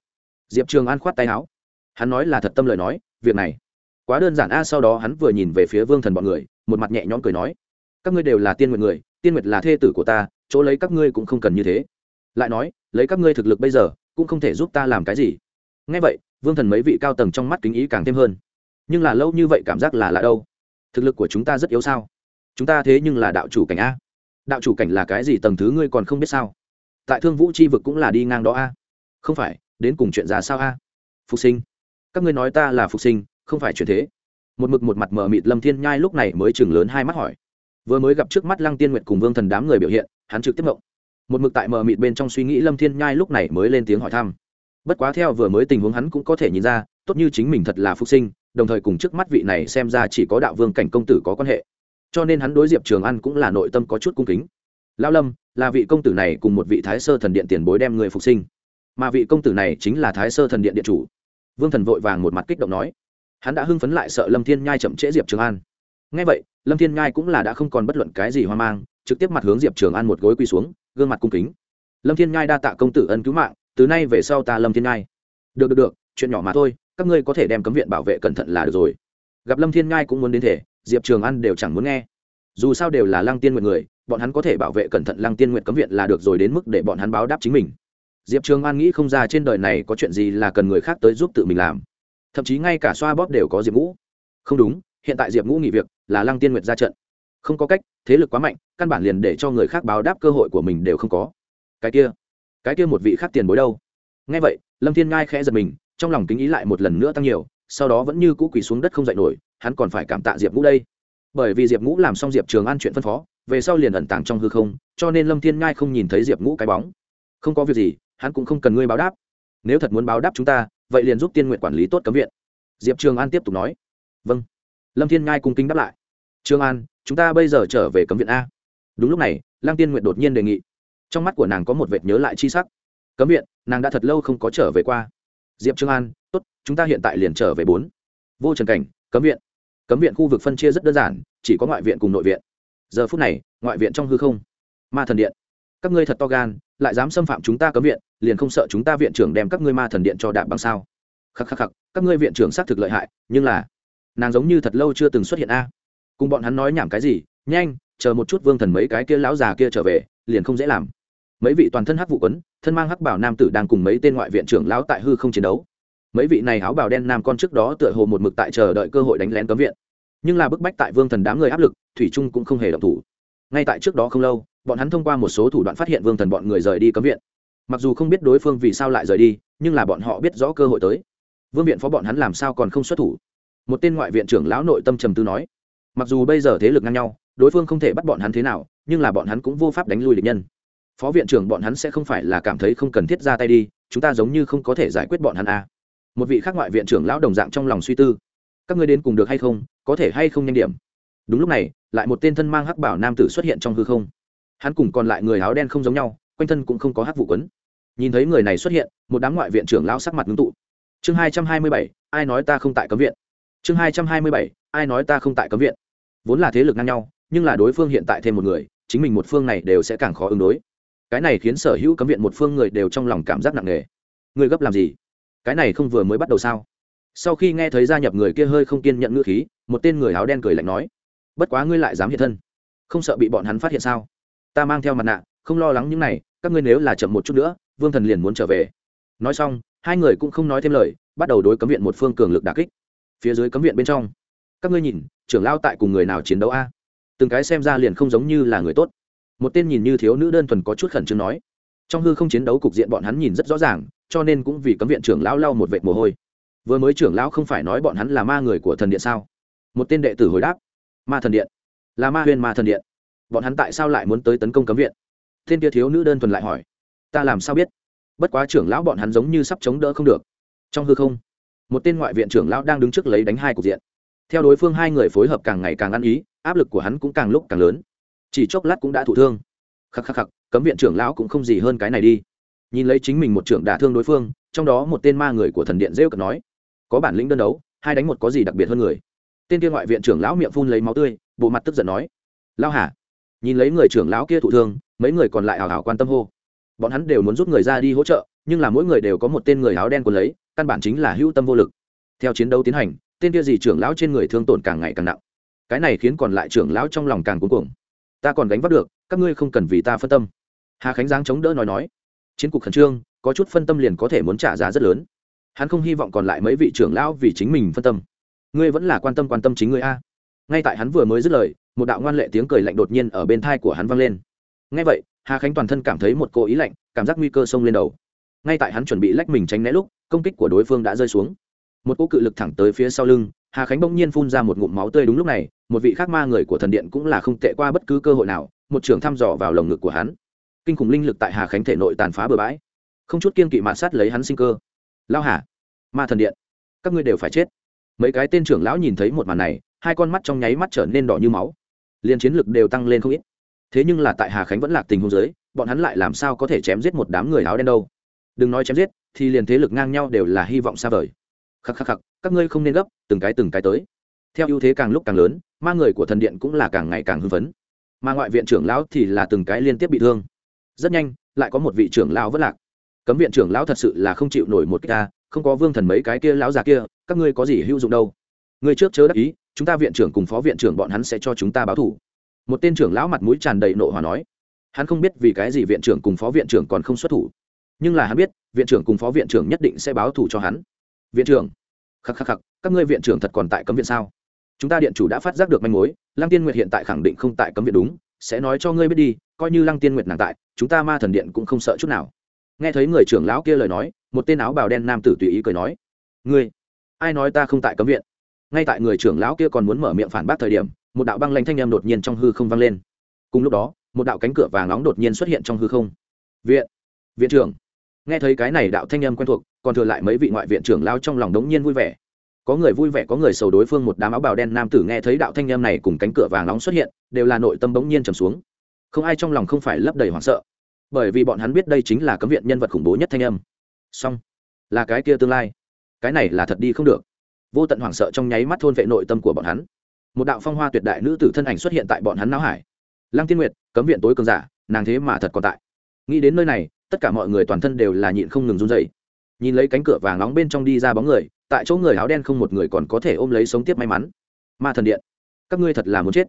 Diệp trường an khoát tay áo. Hắn nói là thật tâm lời nói, việc này. Quá đơn giản a, sau đó hắn vừa nhìn về phía vương thần bọn người, một mặt nhẹ nhõm cười nói, các ngươi đều là tiên nguyệt người, tiên nguyệt là thê tử của ta, chỗ lấy các ngươi cũng không cần như thế. Lại nói, lấy các ngươi thực lực bây giờ, cũng không thể giúp ta làm cái gì. Ngay vậy, vương thần mấy vị cao tầng trong mắt kính ý càng thêm hơn. Nhưng là lâu như vậy cảm giác là lạ đâu? Thực lực của chúng ta rất yếu sao? Chúng ta thế nhưng là đạo chủ cảnh a. Đạo chủ cảnh là cái gì tầng thứ ngươi còn không biết sao? Tại thương vũ c h i vực cũng là đi ngang đó a. Không phải, đến cùng chuyện ra sao a? Phục sinh. Các ngươi nói ta là phục sinh, không phải chuyện thế. Một mực một mặt mờ mịt lâm thiên nhai lúc này mới chừng lớn hai mắt hỏi. Vừa mới gặp trước mắt lăng tiên nguyệt cùng vương thần đám người biểu hiện, hắn trực tiếp mộng một mực tại mờ mịt bên trong suy nghĩ lâm thiên nhai lúc này mới lên tiếng hỏi thăm. Bất quá theo vừa mới tình huống hắn cũng có thể nhìn ra, tốt như chính mình thật là phục sinh, đồng thời cùng trước mắt vị này xem ra chỉ có đạo vương cảnh công tử có quan hệ. Cho nên hắn đối diệp trường ăn cũng là nội tâm có chút cung kính lao lâm, là vị công tử này cùng một vị thái sơ thần điện tiền bối đem người phục sinh. Mà vị công tử này chính là thái sơ thần điện điện chủ. Vương thần vội vàng một mặt kích động nói. Hắn đã hưng phấn lại sợ lâm thiên nhai chậm trễ diệp trường an. Ngay vậy, lâm thiên nhai cũng là đã không còn bất luận cái gì hoang mang, trực tiếp mặt hướng diệp trường an một gối quỳ xuống, gương mặt cung kính. Lâm thiên nhai đa tạ công tử ân cứu mạng, từ nay về sau ta lâm thiên nhai. Được được được, chuyện nhỏ mà thôi, các ngươi có thể đem cấm viện bảo vệ cẩn thận là được rồi. Gặp lâm thiên nhai cũng muốn đến thể, diệp trường an đều chẳng muốn nghe. Dù sao đều là lăng tiên nguyện người bọn hắn có thể bảo vệ cẩn thận lăng tiên nguyện cấm viện là được rồi đến mức để bọn hắn báo đáp chính mình. Diệp trường an nghĩ không ra trên đời này có chuyện gì là cần người khác tới giúp tự mình làm. Thậm chí ngay cả xoa bóp đều có diệp ngũ. Không đúng, hiện tại diệp ngũ nghỉ việc, là lăng tiên nguyệt ra trận. Không có cách, thế lực quá mạnh, căn bản liền để cho người khác báo đáp cơ hội của mình đều không có. Cái kia cái kia một vị khác tiền bối đâu? Ngay vậy, lâm thiên ngai khẽ giật mình, trong lòng kính ý lại một lần nữa tăng nhiều, sau đó vẫn như cũ quỳ xuống đất không dậy nổi, hắn còn phải cảm tạ diệp ngũ đây. Bởi vì diệp ngũ làm xong diệp trường an chuyện phân phó về sau liền ẩn tàng trong hư không, cho nên lâm thiên ngai không nhìn thấy diệp ngũ cái bóng. Không có việc gì, hắn cũng không cần ngươi báo đáp. Nếu thật muốn báo đáp chúng ta, vậy liền giúp tiên nguyện quản lý tốt cấm viện. Diệp trường an tiếp tục nói. Vâng. Lâm thiên ngai cung kính đáp lại. Trương an, chúng ta bây giờ trở về cấm viện a. Đúng lúc này, lăng tiên nguyện đột nhiên đề nghị. Trong mắt của nàng có một vệt nhớ lại chi sắc. Cấm viện, nàng đã thật lâu không có trở về qua. Diệp trương an, tốt, chúng ta hiện tại liền trở về bốn. Vô trần cảnh, cấm viện. Cấm viện khu vực phân chia rất đơn giản, chỉ có ngoại viện cùng nội viện giờ phút này, ngoại viện trong hư không. Ma thần điện. Các ngươi thật to gan, lại dám xâm phạm chúng ta cấm viện, liền không sợ chúng ta viện trưởng đem các ngươi ma thần điện cho đạp bằng sao? Khắc khắc khắc, các ngươi viện trưởng xác thực lợi hại, nhưng là, nàng giống như thật lâu chưa từng xuất hiện a. Cùng bọn hắn nói nhảm cái gì, nhanh, chờ một chút vương thần mấy cái kia lão già kia trở về, liền không dễ làm. Mấy vị toàn thân hắc vụ quấn, thân mang hắc bảo nam tử đang cùng mấy tên ngoại viện trưởng lão tại hư không chiến đấu. Mấy vị này áo bào đen nam con trước đó tựa hồ một mực tại chờ đợi cơ hội đánh lén cấm viện nhưng là bức bách tại vương thần đám người áp lực, thủy trung cũng không hề động thủ. Ngay tại trước đó không lâu, bọn hắn thông qua một số thủ đoạn phát hiện vương thần bọn người rời đi cấm viện. Mặc dù không biết đối phương vì sao lại rời đi, nhưng là bọn họ biết rõ cơ hội tới. Vương viện phó bọn hắn làm sao còn không xuất thủ? Một tên ngoại viện trưởng lão nội tâm trầm tư nói, mặc dù bây giờ thế lực ngang nhau, đối phương không thể bắt bọn hắn thế nào, nhưng là bọn hắn cũng vô pháp đánh lui địch nhân. Phó viện trưởng bọn hắn sẽ không phải là cảm thấy không cần thiết ra tay đi, chúng ta giống như không có thể giải quyết bọn hắn à. một vị khác ngoại viện trưởng lão đồng dạng trong lòng suy tư các ngươi đến cùng được hay không, có thể hay không nhanh điểm. Đúng lúc này, lại một tên thân mang hắc bảo nam tử xuất hiện trong hư không. Hắn cùng còn lại người áo đen không giống nhau, quanh thân cũng không có hắc vụ quấn. Nhìn thấy người này xuất hiện, một đám ngoại viện trưởng lão sắc mặt ngưng tụ. Chương hai trăm hai mươi bảy, ai nói ta không tại cấm viện? Chương hai trăm hai mươi bảy, ai nói ta không tại cấm viện? Vốn là thế lực ngang nhau, nhưng là đối phương hiện tại thêm một người, chính mình một phương này đều sẽ càng khó ứng đối. Cái này khiến sở hữu cấm viện một phương người đều trong lòng cảm giác nặng nề. Người gấp làm gì? Cái này không vừa mới bắt đầu sao? Sau khi nghe thấy gia nhập người kia hơi không kiên nhận ngữ khí, một tên người áo đen cười lạnh nói, bất quá ngươi lại dám hiện thân. Không sợ bị bọn hắn phát hiện sao? Ta mang theo mặt nạ, không lo lắng những này, các ngươi nếu là chậm một chút nữa, vương thần liền muốn trở về. Nói xong, hai người cũng không nói thêm lời, bắt đầu đối cấm viện một phương cường lực đà kích. Phía dưới cấm viện bên trong, các ngươi nhìn, trưởng lao tại cùng người nào chiến đấu a? Từng cái xem ra liền không giống như là người tốt. Một tên nhìn như thiếu nữ đơn thuần có chút khẩn trương nói, trong hư không chiến đấu cục diện bọn hắn nhìn rất rõ ràng, cho nên cũng vì cấm viện trưởng lao lau một vệt mồ hôi vừa mới trưởng lão không phải nói bọn hắn là ma người của thần điện sao? Một tên đệ tử hồi đáp, ma thần điện, là ma huyền ma thần điện. Bọn hắn tại sao lại muốn tới tấn công cấm viện? Tên kia thiếu nữ đơn thuần lại hỏi, ta làm sao biết? Bất quá trưởng lão bọn hắn giống như sắp chống đỡ không được. Trong hư không, một tên ngoại viện trưởng lão đang đứng trước lấy đánh hai cục diện. Theo đối phương hai người phối hợp càng ngày càng ăn ý, áp lực của hắn cũng càng lúc càng lớn. Chỉ chốc lát cũng đã thụ thương. Khắc khắc khắc, cấm viện trưởng lão cũng không gì hơn cái này đi. Nhìn lấy chính mình một trưởng đả thương đối phương, trong đó một tên ma người của thần điện rêu cực nói có bản lĩnh đơn đấu, hai đánh một có gì đặc biệt hơn người? Tên kia ngoại viện trưởng lão miệng phun lấy máu tươi, bộ mặt tức giận nói lao hả nhìn lấy người trưởng lão kia thụ thương, mấy người còn lại hào hào quan tâm hô. Bọn hắn đều muốn rút người ra đi hỗ trợ, nhưng là mỗi người đều có một tên người áo đen còn lấy, căn bản chính là hữu tâm vô lực. Theo chiến đấu tiến hành, tên kia gì trưởng lão trên người thương tổn càng ngày càng nặng. Cái này khiến còn lại trưởng lão trong lòng càng cuống cuồng. Ta còn gánh vác được, các ngươi không cần vì ta phân tâm. Hà khánh giáng chống đỡ nói nói, chiến cục khẩn trương, có chút phân tâm liền có thể muốn trả giá rất lớn hắn không hy vọng còn lại mấy vị trưởng lão vì chính mình phân tâm. Ngươi vẫn là quan tâm quan tâm chính ngươi a. Ngay tại hắn vừa mới dứt lời, một đạo ngoan lệ tiếng cười lạnh đột nhiên ở bên thai của hắn vang lên. Ngay vậy, hà khánh toàn thân cảm thấy một cô ý lạnh, cảm giác nguy cơ xông lên đầu. Ngay tại hắn chuẩn bị lách mình tránh né lúc, công kích của đối phương đã rơi xuống. Một cô cự lực thẳng tới phía sau lưng, hà khánh bỗng nhiên phun ra một ngụm máu tươi đúng lúc này, một vị khác ma người của thần điện cũng là không tệ qua bất cứ cơ hội nào, một trường thăm dò vào lồng ngực của hắn. Kinh khủng linh lực tại hà khánh thể nội tàn phá bừa bãi. Không chút kiên kỵ mạn sát lấy hắn sinh cơ lao hà, ma thần điện, các ngươi đều phải chết. Mấy cái tên trưởng lão nhìn thấy một màn này, hai con mắt trong nháy mắt trở nên đỏ như máu. Liền chiến lực đều tăng lên không ít. Thế nhưng là tại hà khánh vẫn lạc tình hôn giới bọn hắn lại làm sao có thể chém giết một đám người áo đen đâu? Đừng nói chém giết, thì liền thế lực ngang nhau đều là hy vọng xa vời. Khắc khắc khắc, các ngươi không nên gấp, từng cái từng cái tới. Theo ưu thế càng lúc càng lớn, ma người của thần điện cũng là càng ngày càng hưng phấn. Mà ngoại viện trưởng lão thì là từng cái liên tiếp bị thương. Rất nhanh, lại có một vị trưởng lão vất lạc cấm viện trưởng lão thật sự là không chịu nổi một cái không có vương thần mấy cái kia lão già kia, các ngươi có gì hữu dụng đâu? Người trước chớ đắc ý, chúng ta viện trưởng cùng phó viện trưởng bọn hắn sẽ cho chúng ta báo thủ. Một tên trưởng lão mặt mũi tràn đầy nộ hòa nói. Hắn không biết vì cái gì viện trưởng cùng phó viện trưởng còn không xuất thủ, nhưng là hắn biết, viện trưởng cùng phó viện trưởng nhất định sẽ báo thủ cho hắn. Viện trưởng, khắc khắc khắc, các ngươi viện trưởng thật còn tại cấm viện sao? Chúng ta điện chủ đã phát giác được manh mối, lăng tiên nguyệt hiện tại khẳng định không tại cấm viện đúng, sẽ nói cho ngươi biết đi, coi như lăng tiên nguyệt nàng tại, chúng ta ma thần điện cũng không sợ chút nào nghe thấy người trưởng lão kia lời nói, một tên áo bào đen nam tử tùy ý cười nói, ngươi, ai nói ta không tại cấm viện? Ngay tại người trưởng lão kia còn muốn mở miệng phản bác thời điểm, một đạo băng lanh thanh em đột nhiên trong hư không vang lên. Cùng lúc đó, một đạo cánh cửa vàng nóng đột nhiên xuất hiện trong hư không. Viện viện trưởng. Nghe thấy cái này đạo thanh em quen thuộc, còn thừa lại mấy vị ngoại viện trưởng lao trong lòng đống nhiên vui vẻ. Có người vui vẻ, có người sầu đối phương một đám áo bào đen nam tử nghe thấy đạo thanh em này cùng cánh cửa vàng nóng xuất hiện, đều là nội tâm bỗng nhiên trầm xuống. Không ai trong lòng không phải lấp đầy hoảng sợ bởi vì bọn hắn biết đây chính là cấm viện nhân vật khủng bố nhất thanh âm. Song là cái kia tương lai. Cái này là thật đi không được. Vô tận hoảng sợ trong nháy mắt thôn vệ nội tâm của bọn hắn. Một đạo phong hoa tuyệt đại nữ tử thân ảnh xuất hiện tại bọn hắn não hải. Lăng tiên nguyệt, cấm viện tối cường giả, nàng thế mà thật còn tại. Nghĩ đến nơi này, tất cả mọi người toàn thân đều là nhịn không ngừng run dậy nhìn lấy cánh cửa vàng nóng bên trong đi ra bóng người, tại chỗ người áo đen không một người còn có thể ôm lấy sống tiếp may mắn. Ma thần điện, các ngươi thật là muốn chết.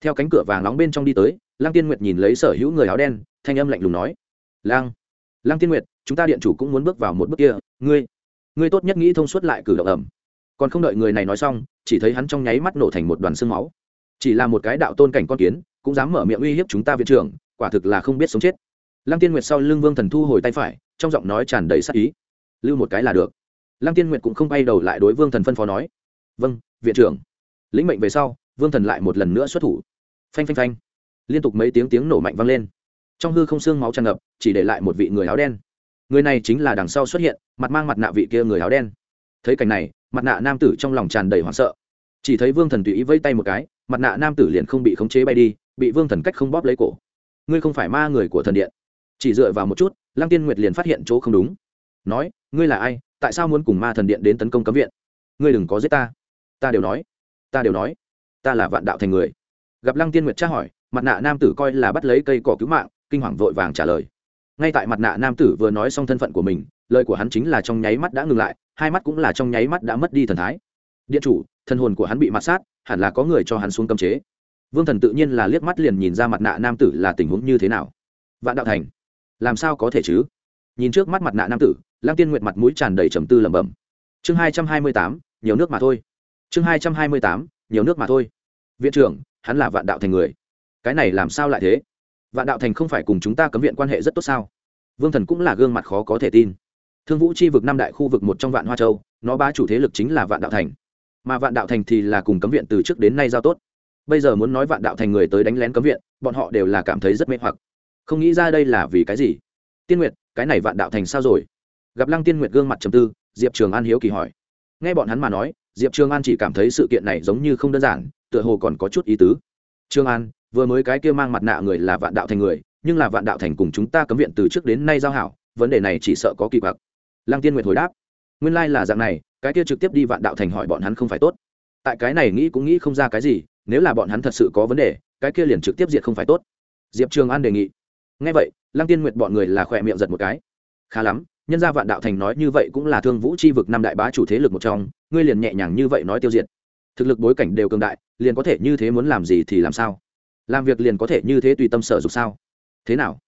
Theo cánh cửa vàng nóng bên trong đi tới lăng tiên nguyệt nhìn lấy sở hữu người áo đen, thanh âm lạnh lùng nói lang lăng tiên nguyệt, chúng ta điện chủ cũng muốn bước vào một bước kia, ngươi ngươi tốt nhất nghĩ thông suốt lại cử động ẩm. Còn không đợi người này nói xong, chỉ thấy hắn trong nháy mắt nổ thành một đoàn xương máu. Chỉ là một cái đạo tôn cảnh con kiến, cũng dám mở miệng uy hiếp chúng ta viện trưởng, quả thực là không biết sống chết. Lăng tiên nguyệt sau lưng vương thần thu hồi tay phải, trong giọng nói tràn đầy sắc ý. Lưu một cái là được. Lăng tiên nguyệt cũng không bay đầu lại đối vương thần phân phó nói vâng viện trưởng. Lĩnh mệnh về sau, vương thần lại một lần nữa xuất thủ. Phanh phanh phanh liên tục mấy tiếng tiếng nổ mạnh vang lên. Trong hư không xương máu tràn ngập, chỉ để lại một vị người áo đen. Người này chính là đằng sau xuất hiện, mặt mang mặt nạ vị kia người áo đen. Thấy cảnh này, mặt nạ nam tử trong lòng tràn đầy hoảng sợ. Chỉ thấy vương thần tùy ý vây tay một cái, mặt nạ nam tử liền không bị khống chế bay đi, bị vương thần cách không bóp lấy cổ. Ngươi không phải ma người của thần điện. Chỉ dựa vào một chút, lăng tiên nguyệt liền phát hiện chỗ không đúng. Nói, ngươi là ai? Tại sao muốn cùng ma thần điện đến tấn công cấm viện? Ngươi đừng có giết ta. Ta đều nói. Ta đều nói. Ta là vạn đạo thành người. Gặp lăng tiên nguyệt tra hỏi mặt nạ nam tử coi là bắt lấy cây cỏ cứu mạng, kinh hoàng vội vàng trả lời. Ngay tại mặt nạ nam tử vừa nói xong thân phận của mình, lời của hắn chính là trong nháy mắt đã ngừng lại, hai mắt cũng là trong nháy mắt đã mất đi thần thái. Điện chủ thân hồn của hắn bị mặt sát, hẳn là có người cho hắn xuống cấm chế. Vương thần tự nhiên là liếc mắt liền nhìn ra mặt nạ nam tử là tình huống như thế nào. Vạn đạo thành, làm sao có thể chứ? Nhìn trước mắt mặt nạ nam tử lang tiên nguyệt mặt mũi tràn đầy trầm tư lẩm bẩm. Chương hai trăm hai mươi tám, nhiều nước mà thôi. Chương hai trăm hai mươi tám, nhiều nước mà thôi. Viện trưởng, hắn là vạn đạo thành người cái này làm sao lại thế? Vạn đạo thành không phải cùng chúng ta cấm viện quan hệ rất tốt sao? Vương thần cũng là gương mặt khó có thể tin. Thương vũ chi vực năm đại khu vực một trong vạn hoa châu, nó ba chủ thế lực chính là vạn đạo thành. Mà vạn đạo thành thì là cùng cấm viện từ trước đến nay giao tốt. Bây giờ muốn nói vạn đạo thành người tới đánh lén cấm viện, bọn họ đều là cảm thấy rất mê hoặc. Không nghĩ ra đây là vì cái gì? Tiên nguyệt, cái này vạn đạo thành sao rồi? Gặp lăng tiên nguyệt gương mặt trầm tư, diệp trường an hiếu kỳ hỏi. Nghe bọn hắn mà nói, diệp trường an chỉ cảm thấy sự kiện này giống như không đơn giản, tựa hồ còn có chút ý tứ. Trường an vừa mới cái kia mang mặt nạ người là vạn đạo thành người, nhưng là vạn đạo thành cùng chúng ta cấm viện từ trước đến nay giao hảo, vấn đề này chỉ sợ có kỳ quặc. Lăng tiên nguyệt hồi đáp. Nguyên lai là dạng này, cái kia trực tiếp đi vạn đạo thành hỏi bọn hắn không phải tốt. Tại cái này nghĩ cũng nghĩ không ra cái gì, nếu là bọn hắn thật sự có vấn đề, cái kia liền trực tiếp diệt không phải tốt. Diệp trường an đề nghị. Ngay vậy, lăng tiên nguyệt bọn người là khỏe miệng giật một cái. Khá lắm, nhân gia vạn đạo thành nói như vậy cũng là thương vũ chi vực năm đại bá chủ thế lực một trong, ngươi liền nhẹ nhàng như vậy nói tiêu diệt. Thực lực bối cảnh đều cường đại, liền có thể như thế muốn làm gì thì làm sao? Làm việc liền có thể như thế tùy tâm sở dục sao? Thế nào?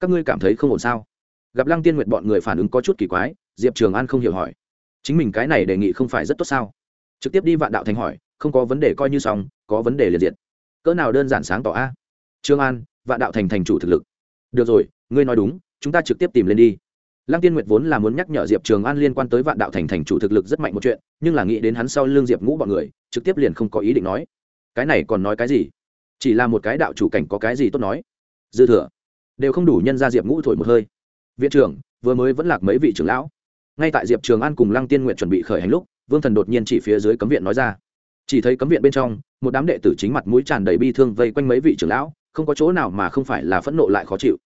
Các ngươi cảm thấy không ổn sao? Gặp lăng tiên nguyệt bọn người phản ứng có chút kỳ quái, diệp trường an không hiểu hỏi. Chính mình cái này đề nghị không phải rất tốt sao? Trực tiếp đi vạn đạo thành hỏi, không có vấn đề coi như xong, có vấn đề liền diện. Cỡ nào đơn giản sáng tỏ a? Trương an, vạn đạo thành thành chủ thực lực. Được rồi, ngươi nói đúng, chúng ta trực tiếp tìm lên đi. Lăng tiên nguyệt vốn là muốn nhắc nhở diệp trường an liên quan tới vạn đạo thành thành chủ thực lực rất mạnh một chuyện, nhưng là nghĩ đến hắn sau l ư n g diệp ngũ bọn người, trực tiếp liền không có ý định nói. Cái này còn nói cái gì? Chỉ là một cái đạo chủ cảnh có cái gì tốt nói? Dư thừa. Đều không đủ nhân ra diệp ngũ thổi một hơi. Viện trưởng, vừa mới vẫn lạc mấy vị trưởng lão. Ngay tại diệp trường an cùng lăng tiên nguyện chuẩn bị khởi hành lúc, vương thần đột nhiên chỉ phía dưới cấm viện nói ra. Chỉ thấy cấm viện bên trong, một đám đệ tử chính mặt mũi tràn đầy bi thương vây quanh mấy vị trưởng lão, không có chỗ nào mà không phải là phẫn nộ lại khó chịu.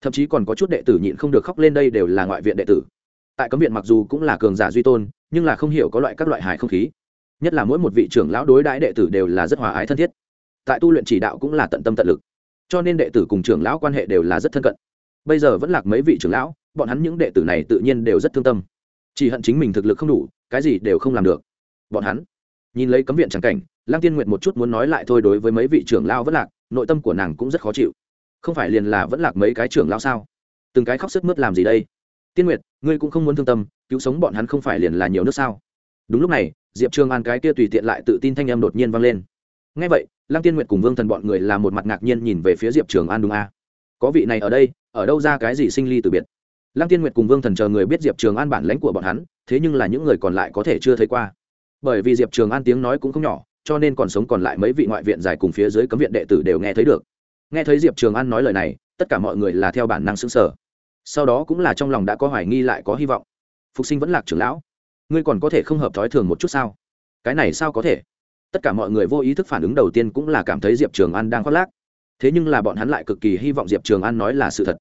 Thậm chí còn có chút đệ tử nhịn không được khóc lên đây đều là ngoại viện đệ tử. Tại cấm viện mặc dù cũng là cường giả duy tôn, nhưng là không hiểu có loại các loại hài không khí. Nhất là mỗi một vị trưởng lão đối đãi đệ tử đều là rất hòa ái thân thiết tại tu luyện chỉ đạo cũng là tận tâm tận lực. Cho nên đệ tử cùng trưởng lão quan hệ đều là rất thân cận. Bây giờ vẫn lạc mấy vị trưởng lão, bọn hắn những đệ tử này tự nhiên đều rất thương tâm. Chỉ hận chính mình thực lực không đủ, cái gì đều không làm được. Bọn hắn nhìn lấy cấm viện trắng cảnh, lăng tiên nguyệt một chút muốn nói lại thôi đối với mấy vị trưởng lao vẫn lạc, nội tâm của nàng cũng rất khó chịu. Không phải liền là vẫn lạc mấy cái trưởng lao sao? Từng cái khóc sức mướt làm gì đây? Tiên nguyệt, ngươi cũng không muốn thương tâm, cứu sống bọn hắn không phải liền là nhiều nước sao? Đúng lúc này, diệp trường an cái kia tùy tiện lại tự tin thanh em đột nhiên vang lên. Ngay vậy lăng tiên nguyệt cùng vương thần bọn người là một mặt ngạc nhiên nhìn về phía diệp trường an đúng a. À? có vị này ở đây, ở đâu ra cái gì sinh ly từ biệt? Lăng tiên nguyệt cùng vương thần chờ người biết diệp trường an bản lãnh của bọn hắn, thế nhưng là những người còn lại có thể chưa thấy qua. Bởi vì diệp trường an tiếng nói cũng không nhỏ, cho nên còn sống còn lại mấy vị ngoại viện dài cùng phía dưới cấm viện đệ tử đều nghe thấy được. Nghe thấy diệp trường an nói lời này, tất cả mọi người là theo bản năng xứng sở sau đó cũng là trong lòng đã có hoài nghi lại có hy vọng. Phục sinh vẫn lạc trưởng lão. Ngươi còn có thể không hợp thói thường một chút sao? Cái này sao có thể? Tất cả mọi người vô ý thức phản ứng đầu tiên cũng là cảm thấy diệp trường an đang khoác lác. Thế nhưng là bọn hắn lại cực kỳ hy vọng diệp trường an nói là sự thật.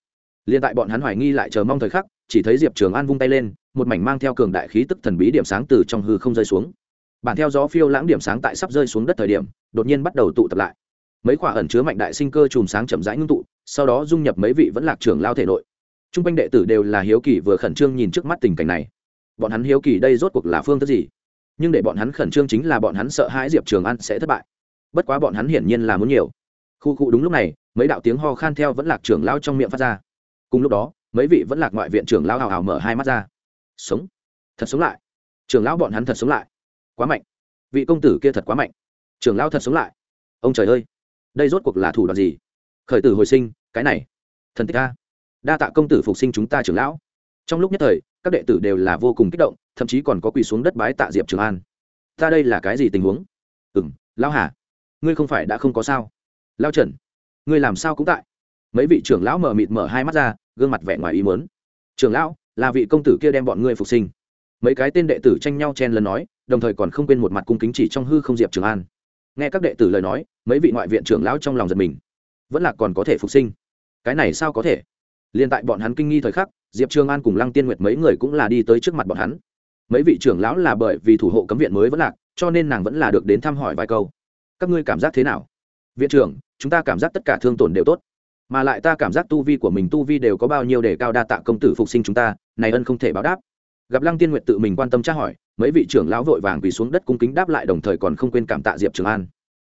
Liền tại bọn hắn hoài nghi lại chờ mong thời khắc, chỉ thấy diệp trường an vung tay lên, một mảnh mang theo cường đại khí tức thần bí điểm sáng từ trong hư không rơi xuống. Bản theo gió phiêu lãng điểm sáng tại sắp rơi xuống đất thời điểm, đột nhiên bắt đầu tụ tập lại. Mấy quả ẩn chứa mạnh đại sinh cơ chùm sáng chậm rãi ngưng tụ, sau đó dung nhập mấy vị vẫn lạc trưởng lao thể nội. T r u n g quanh đệ tử đều là hiếu kỳ vừa khẩn trương nhìn trước mắt tình cảnh này. Bọn hắn hiếu kỳ đây rốt cuộc là phương thức gì? Nhưng để bọn hắn khẩn trương chính là bọn hắn sợ hãi diệp trường an sẽ thất bại. Bất quá bọn hắn hiển nhiên là muốn nhiều. Khu cụ đúng lúc này, mấy đạo tiếng ho khan theo vẫn lạc trưởng lao trong miệng phát ra. Cùng lúc đó, mấy vị vẫn lạc ngoại viện trưởng lao hào hào mở hai mắt ra. Sống. Thật sống lại. Trưởng lão bọn hắn thật sống lại. Quá mạnh. Vị công tử kia thật quá mạnh. Trưởng lão thật sống lại. Ông trời ơi. Đây rốt cuộc là thủ đoạn gì? Khởi tử hồi sinh, cái này. Thần tích ca đa tạ công tử phục sinh chúng ta trưởng lão. Trong lúc nhất thời, các đệ tử đều là vô cùng kích động thậm chí còn có quỳ xuống đất bái tạ diệp trường an. Ta đây là cái gì tình huống? Ừ m lão hà, ngươi không phải đã không có sao? Lao trần, ngươi làm sao cũng tại? Mấy vị trưởng lão mở mịt mở hai mắt ra, gương mặt vẻ ngoài ý mớn trưởng lão, là vị công tử kia đem bọn ngươi phục sinh. Mấy cái tên đệ tử tranh nhau chen lần nói, đồng thời còn không quên một mặt cung kính chỉ trong hư không diệp trường an. Nghe các đệ tử lời nói, mấy vị ngoại viện trưởng lão trong lòng giật mình. Vẫn là còn có thể phục sinh. Cái này sao có thể? Liên tại bọn hắn kinh nghi thời khắc, diệp trường an cùng lăng tiên nguyệt mấy người cũng là đi tới trước mặt bọn hắn mấy vị trưởng lão là bởi vì thủ hộ cấm viện mới vẫn lạc, cho nên nàng vẫn là được đến thăm hỏi vài câu. Các ngươi cảm giác thế nào? Viện trưởng, chúng ta cảm giác tất cả thương tổn đều tốt. Mà lại ta cảm giác tu vi của mình, tu vi đều có bao nhiêu để cao đa tạ công tử phục sinh chúng ta, này ân không thể báo đáp. Gặp lăng tiên nguyệt tự mình quan tâm tra hỏi, mấy vị trưởng lão vội vàng quỳ xuống đất cung kính đáp lại đồng thời còn không quên cảm tạ diệp trường an.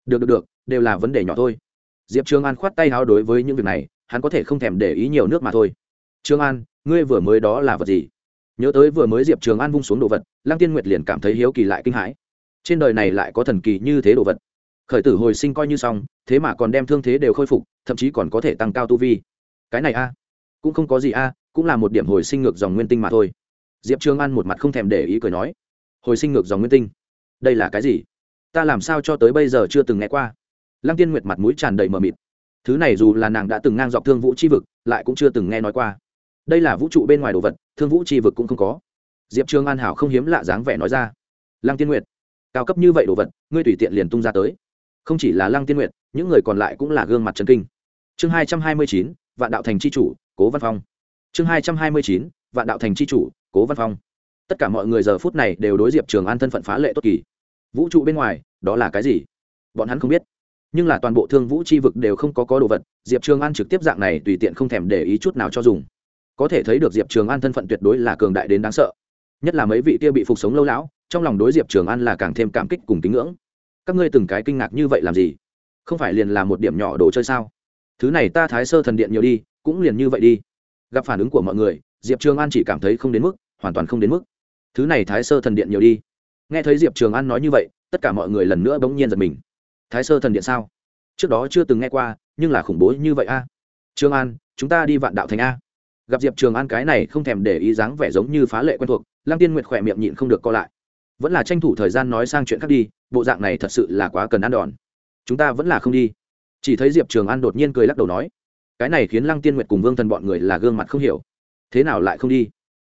Được được được, đều là vấn đề nhỏ thôi. Diệp trường an khoát tay háo đối với những việc này, hắn có thể không thèm để ý nhiều nước mà thôi. Trường an, ngươi vừa mới đó là vật gì? Nhớ tới vừa mới diệp trường an vung xuống đồ vật, lăng tiên nguyệt liền cảm thấy hiếu kỳ lại kinh hãi. Trên đời này lại có thần kỳ như thế đồ vật. Khởi tử hồi sinh coi như xong, thế mà còn đem thương thế đều khôi phục, thậm chí còn có thể tăng cao tu vi. Cái này a, cũng không có gì a, cũng là một điểm hồi sinh ngược dòng nguyên tinh mà thôi. Diệp trường an một mặt không thèm để ý cười nói, hồi sinh ngược dòng nguyên tinh? Đây là cái gì? Ta làm sao cho tới bây giờ chưa từng nghe qua? Lăng tiên nguyệt mặt mũi tràn đầy mờ mịt. Thứ này dù là nàng đã từng ngang dọc thương vũ c h i vực, lại cũng chưa từng nghe nói qua đây là vũ trụ bên ngoài đồ vật, thương vũ tri vực cũng không có. Diệp trường an hảo không hiếm lạ dáng vẻ nói ra. Lăng tiên nguyệt, cao cấp như vậy đồ vật, ngươi tùy tiện liền tung ra tới. Không chỉ là lăng tiên nguyệt, những người còn lại cũng là gương mặt trần kinh. Chương hai trăm hai mươi chín, vạn đạo thành c h i chủ, cố văn phong. Chương hai trăm hai mươi chín, vạn đạo thành c h i chủ, cố văn phong. Tất cả mọi người giờ phút này đều đối diệp trường an thân phận phá lệ tốt kỳ. Vũ trụ bên ngoài, đó là cái gì? Bọn hắn không biết. Nhưng là toàn bộ thương vũ c h i vực đều không có có đồ vật, diệp trường an trực tiếp dạng này tùy tiện không thèm để ý chút nào cho dùng có thể thấy được diệp trường an thân phận tuyệt đối là cường đại đến đáng sợ. Nhất là mấy vị kia bị phục sống lâu lão, trong lòng đối diệp trường an là càng thêm cảm kích cùng kính ngưỡng. Các ngươi từng cái kinh ngạc như vậy làm gì? Không phải liền là một điểm nhỏ đồ chơi sao? Thứ này ta thái sơ thần điện nhiều đi, cũng liền như vậy đi. Gặp phản ứng của mọi người, diệp trường an chỉ cảm thấy không đến mức, hoàn toàn không đến mức. Thứ này thái sơ thần điện nhiều đi. Nghe thấy diệp trường an nói như vậy, tất cả mọi người lần nữa bỗng nhiên giật mình. Thái sơ thần điện sao? Trước đó chưa từng nghe qua, nhưng là khủng bố như vậy a. Trường an, chúng ta đi vạn đạo thành a gặp diệp trường an cái này không thèm để ý dáng vẻ giống như phá lệ quen thuộc, lăng tiên nguyệt khỏe miệng nhịn không được co lại. Vẫn là tranh thủ thời gian nói sang chuyện khác đi, bộ dạng này thật sự là quá cần ăn đòn. Chúng ta vẫn là không đi. Chỉ thấy diệp trường an đột nhiên cười lắc đầu nói, cái này khiến lăng tiên nguyệt cùng vương thần bọn người là gương mặt không hiểu. Thế nào lại không đi?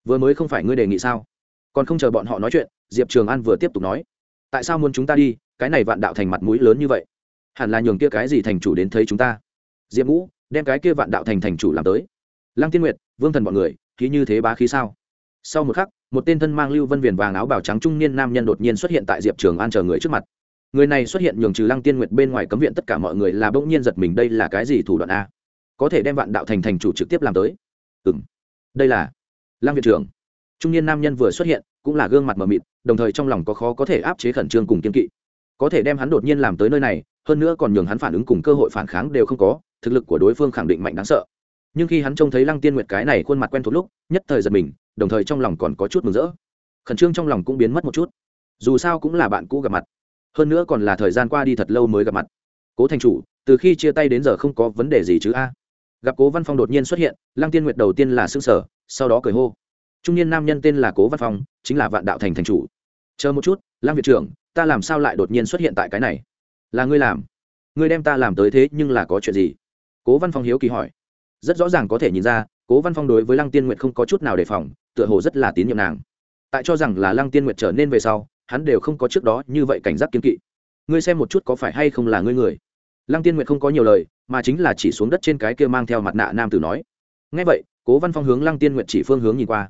Vừa mới không phải ngươi đề nghị sao? Còn không chờ bọn họ nói chuyện, diệp trường an vừa tiếp tục nói, tại sao muốn chúng ta đi, cái này vạn đạo thành mặt mũi lớn như vậy? Hẳn là nhường kia cái gì thành chủ đến thấy chúng ta? Diệp ngũ, đem cái kia vạn đạo thành thành chủ làm tới lăng tiên nguyệt, vương thần bọn người, khí như thế bá khí sao? Sau một khắc, một tên thân mang lưu vân viền vàng áo bào trắng trung niên nam nhân đột nhiên xuất hiện tại diệp trường an chờ người trước mặt. Người này xuất hiện nhường trừ lăng tiên nguyệt bên ngoài cấm viện tất cả mọi người là bỗng nhiên giật mình đây là cái gì thủ đoạn a? Có thể đem vạn đạo thành thành chủ trực tiếp làm tới. Ừ m đây là lăng viện trưởng. Trung niên nam nhân vừa xuất hiện, cũng là gương mặt mờ mịt, đồng thời trong lòng có khó có thể áp chế khẩn trương cùng kiên kỵ. Có thể đem hắn đột nhiên làm tới nơi này, hơn nữa còn nhường hắn phản ứng cùng cơ hội phản kháng đều không có, thực lực của đối phương khẳng định mạnh đáng sợ nhưng khi hắn trông thấy lăng tiên nguyệt cái này khuôn mặt quen thuộc lúc, nhất thời giật mình, đồng thời trong lòng còn có chút mừng rỡ. Khẩn trương trong lòng cũng biến mất một chút. Dù sao cũng là bạn cũ gặp mặt. Hơn nữa còn là thời gian qua đi thật lâu mới gặp mặt. Cố thành chủ, từ khi chia tay đến giờ không có vấn đề gì chứ a? Gặp cố văn phong đột nhiên xuất hiện, lăng tiên nguyệt đầu tiên là xương sở sau đó cười hô. Trung niên nam nhân tên là cố văn phong, chính là vạn đạo thành thành chủ. Chờ một chút, lăng viện trưởng, ta làm sao lại đột nhiên xuất hiện tại cái này? Là ngươi làm? Ngươi đem ta làm tới thế nhưng là có chuyện gì? Cố văn phong hiếu kỳ hỏi rất rõ ràng có thể nhìn ra, cố văn phong đối với lăng tiên nguyệt không có chút nào đề phòng, tựa hồ rất là tín nhiệm nàng. Tại cho rằng là lăng tiên nguyệt trở nên về sau, hắn đều không có trước đó như vậy cảnh giác kiên kỵ. Ngươi xem một chút có phải hay không là ngươi người? Lăng tiên nguyệt không có nhiều lời, mà chính là chỉ xuống đất trên cái kia mang theo mặt nạ nam tử nói. Ngay vậy, cố văn phong hướng lăng tiên nguyệt chỉ phương hướng nhìn qua.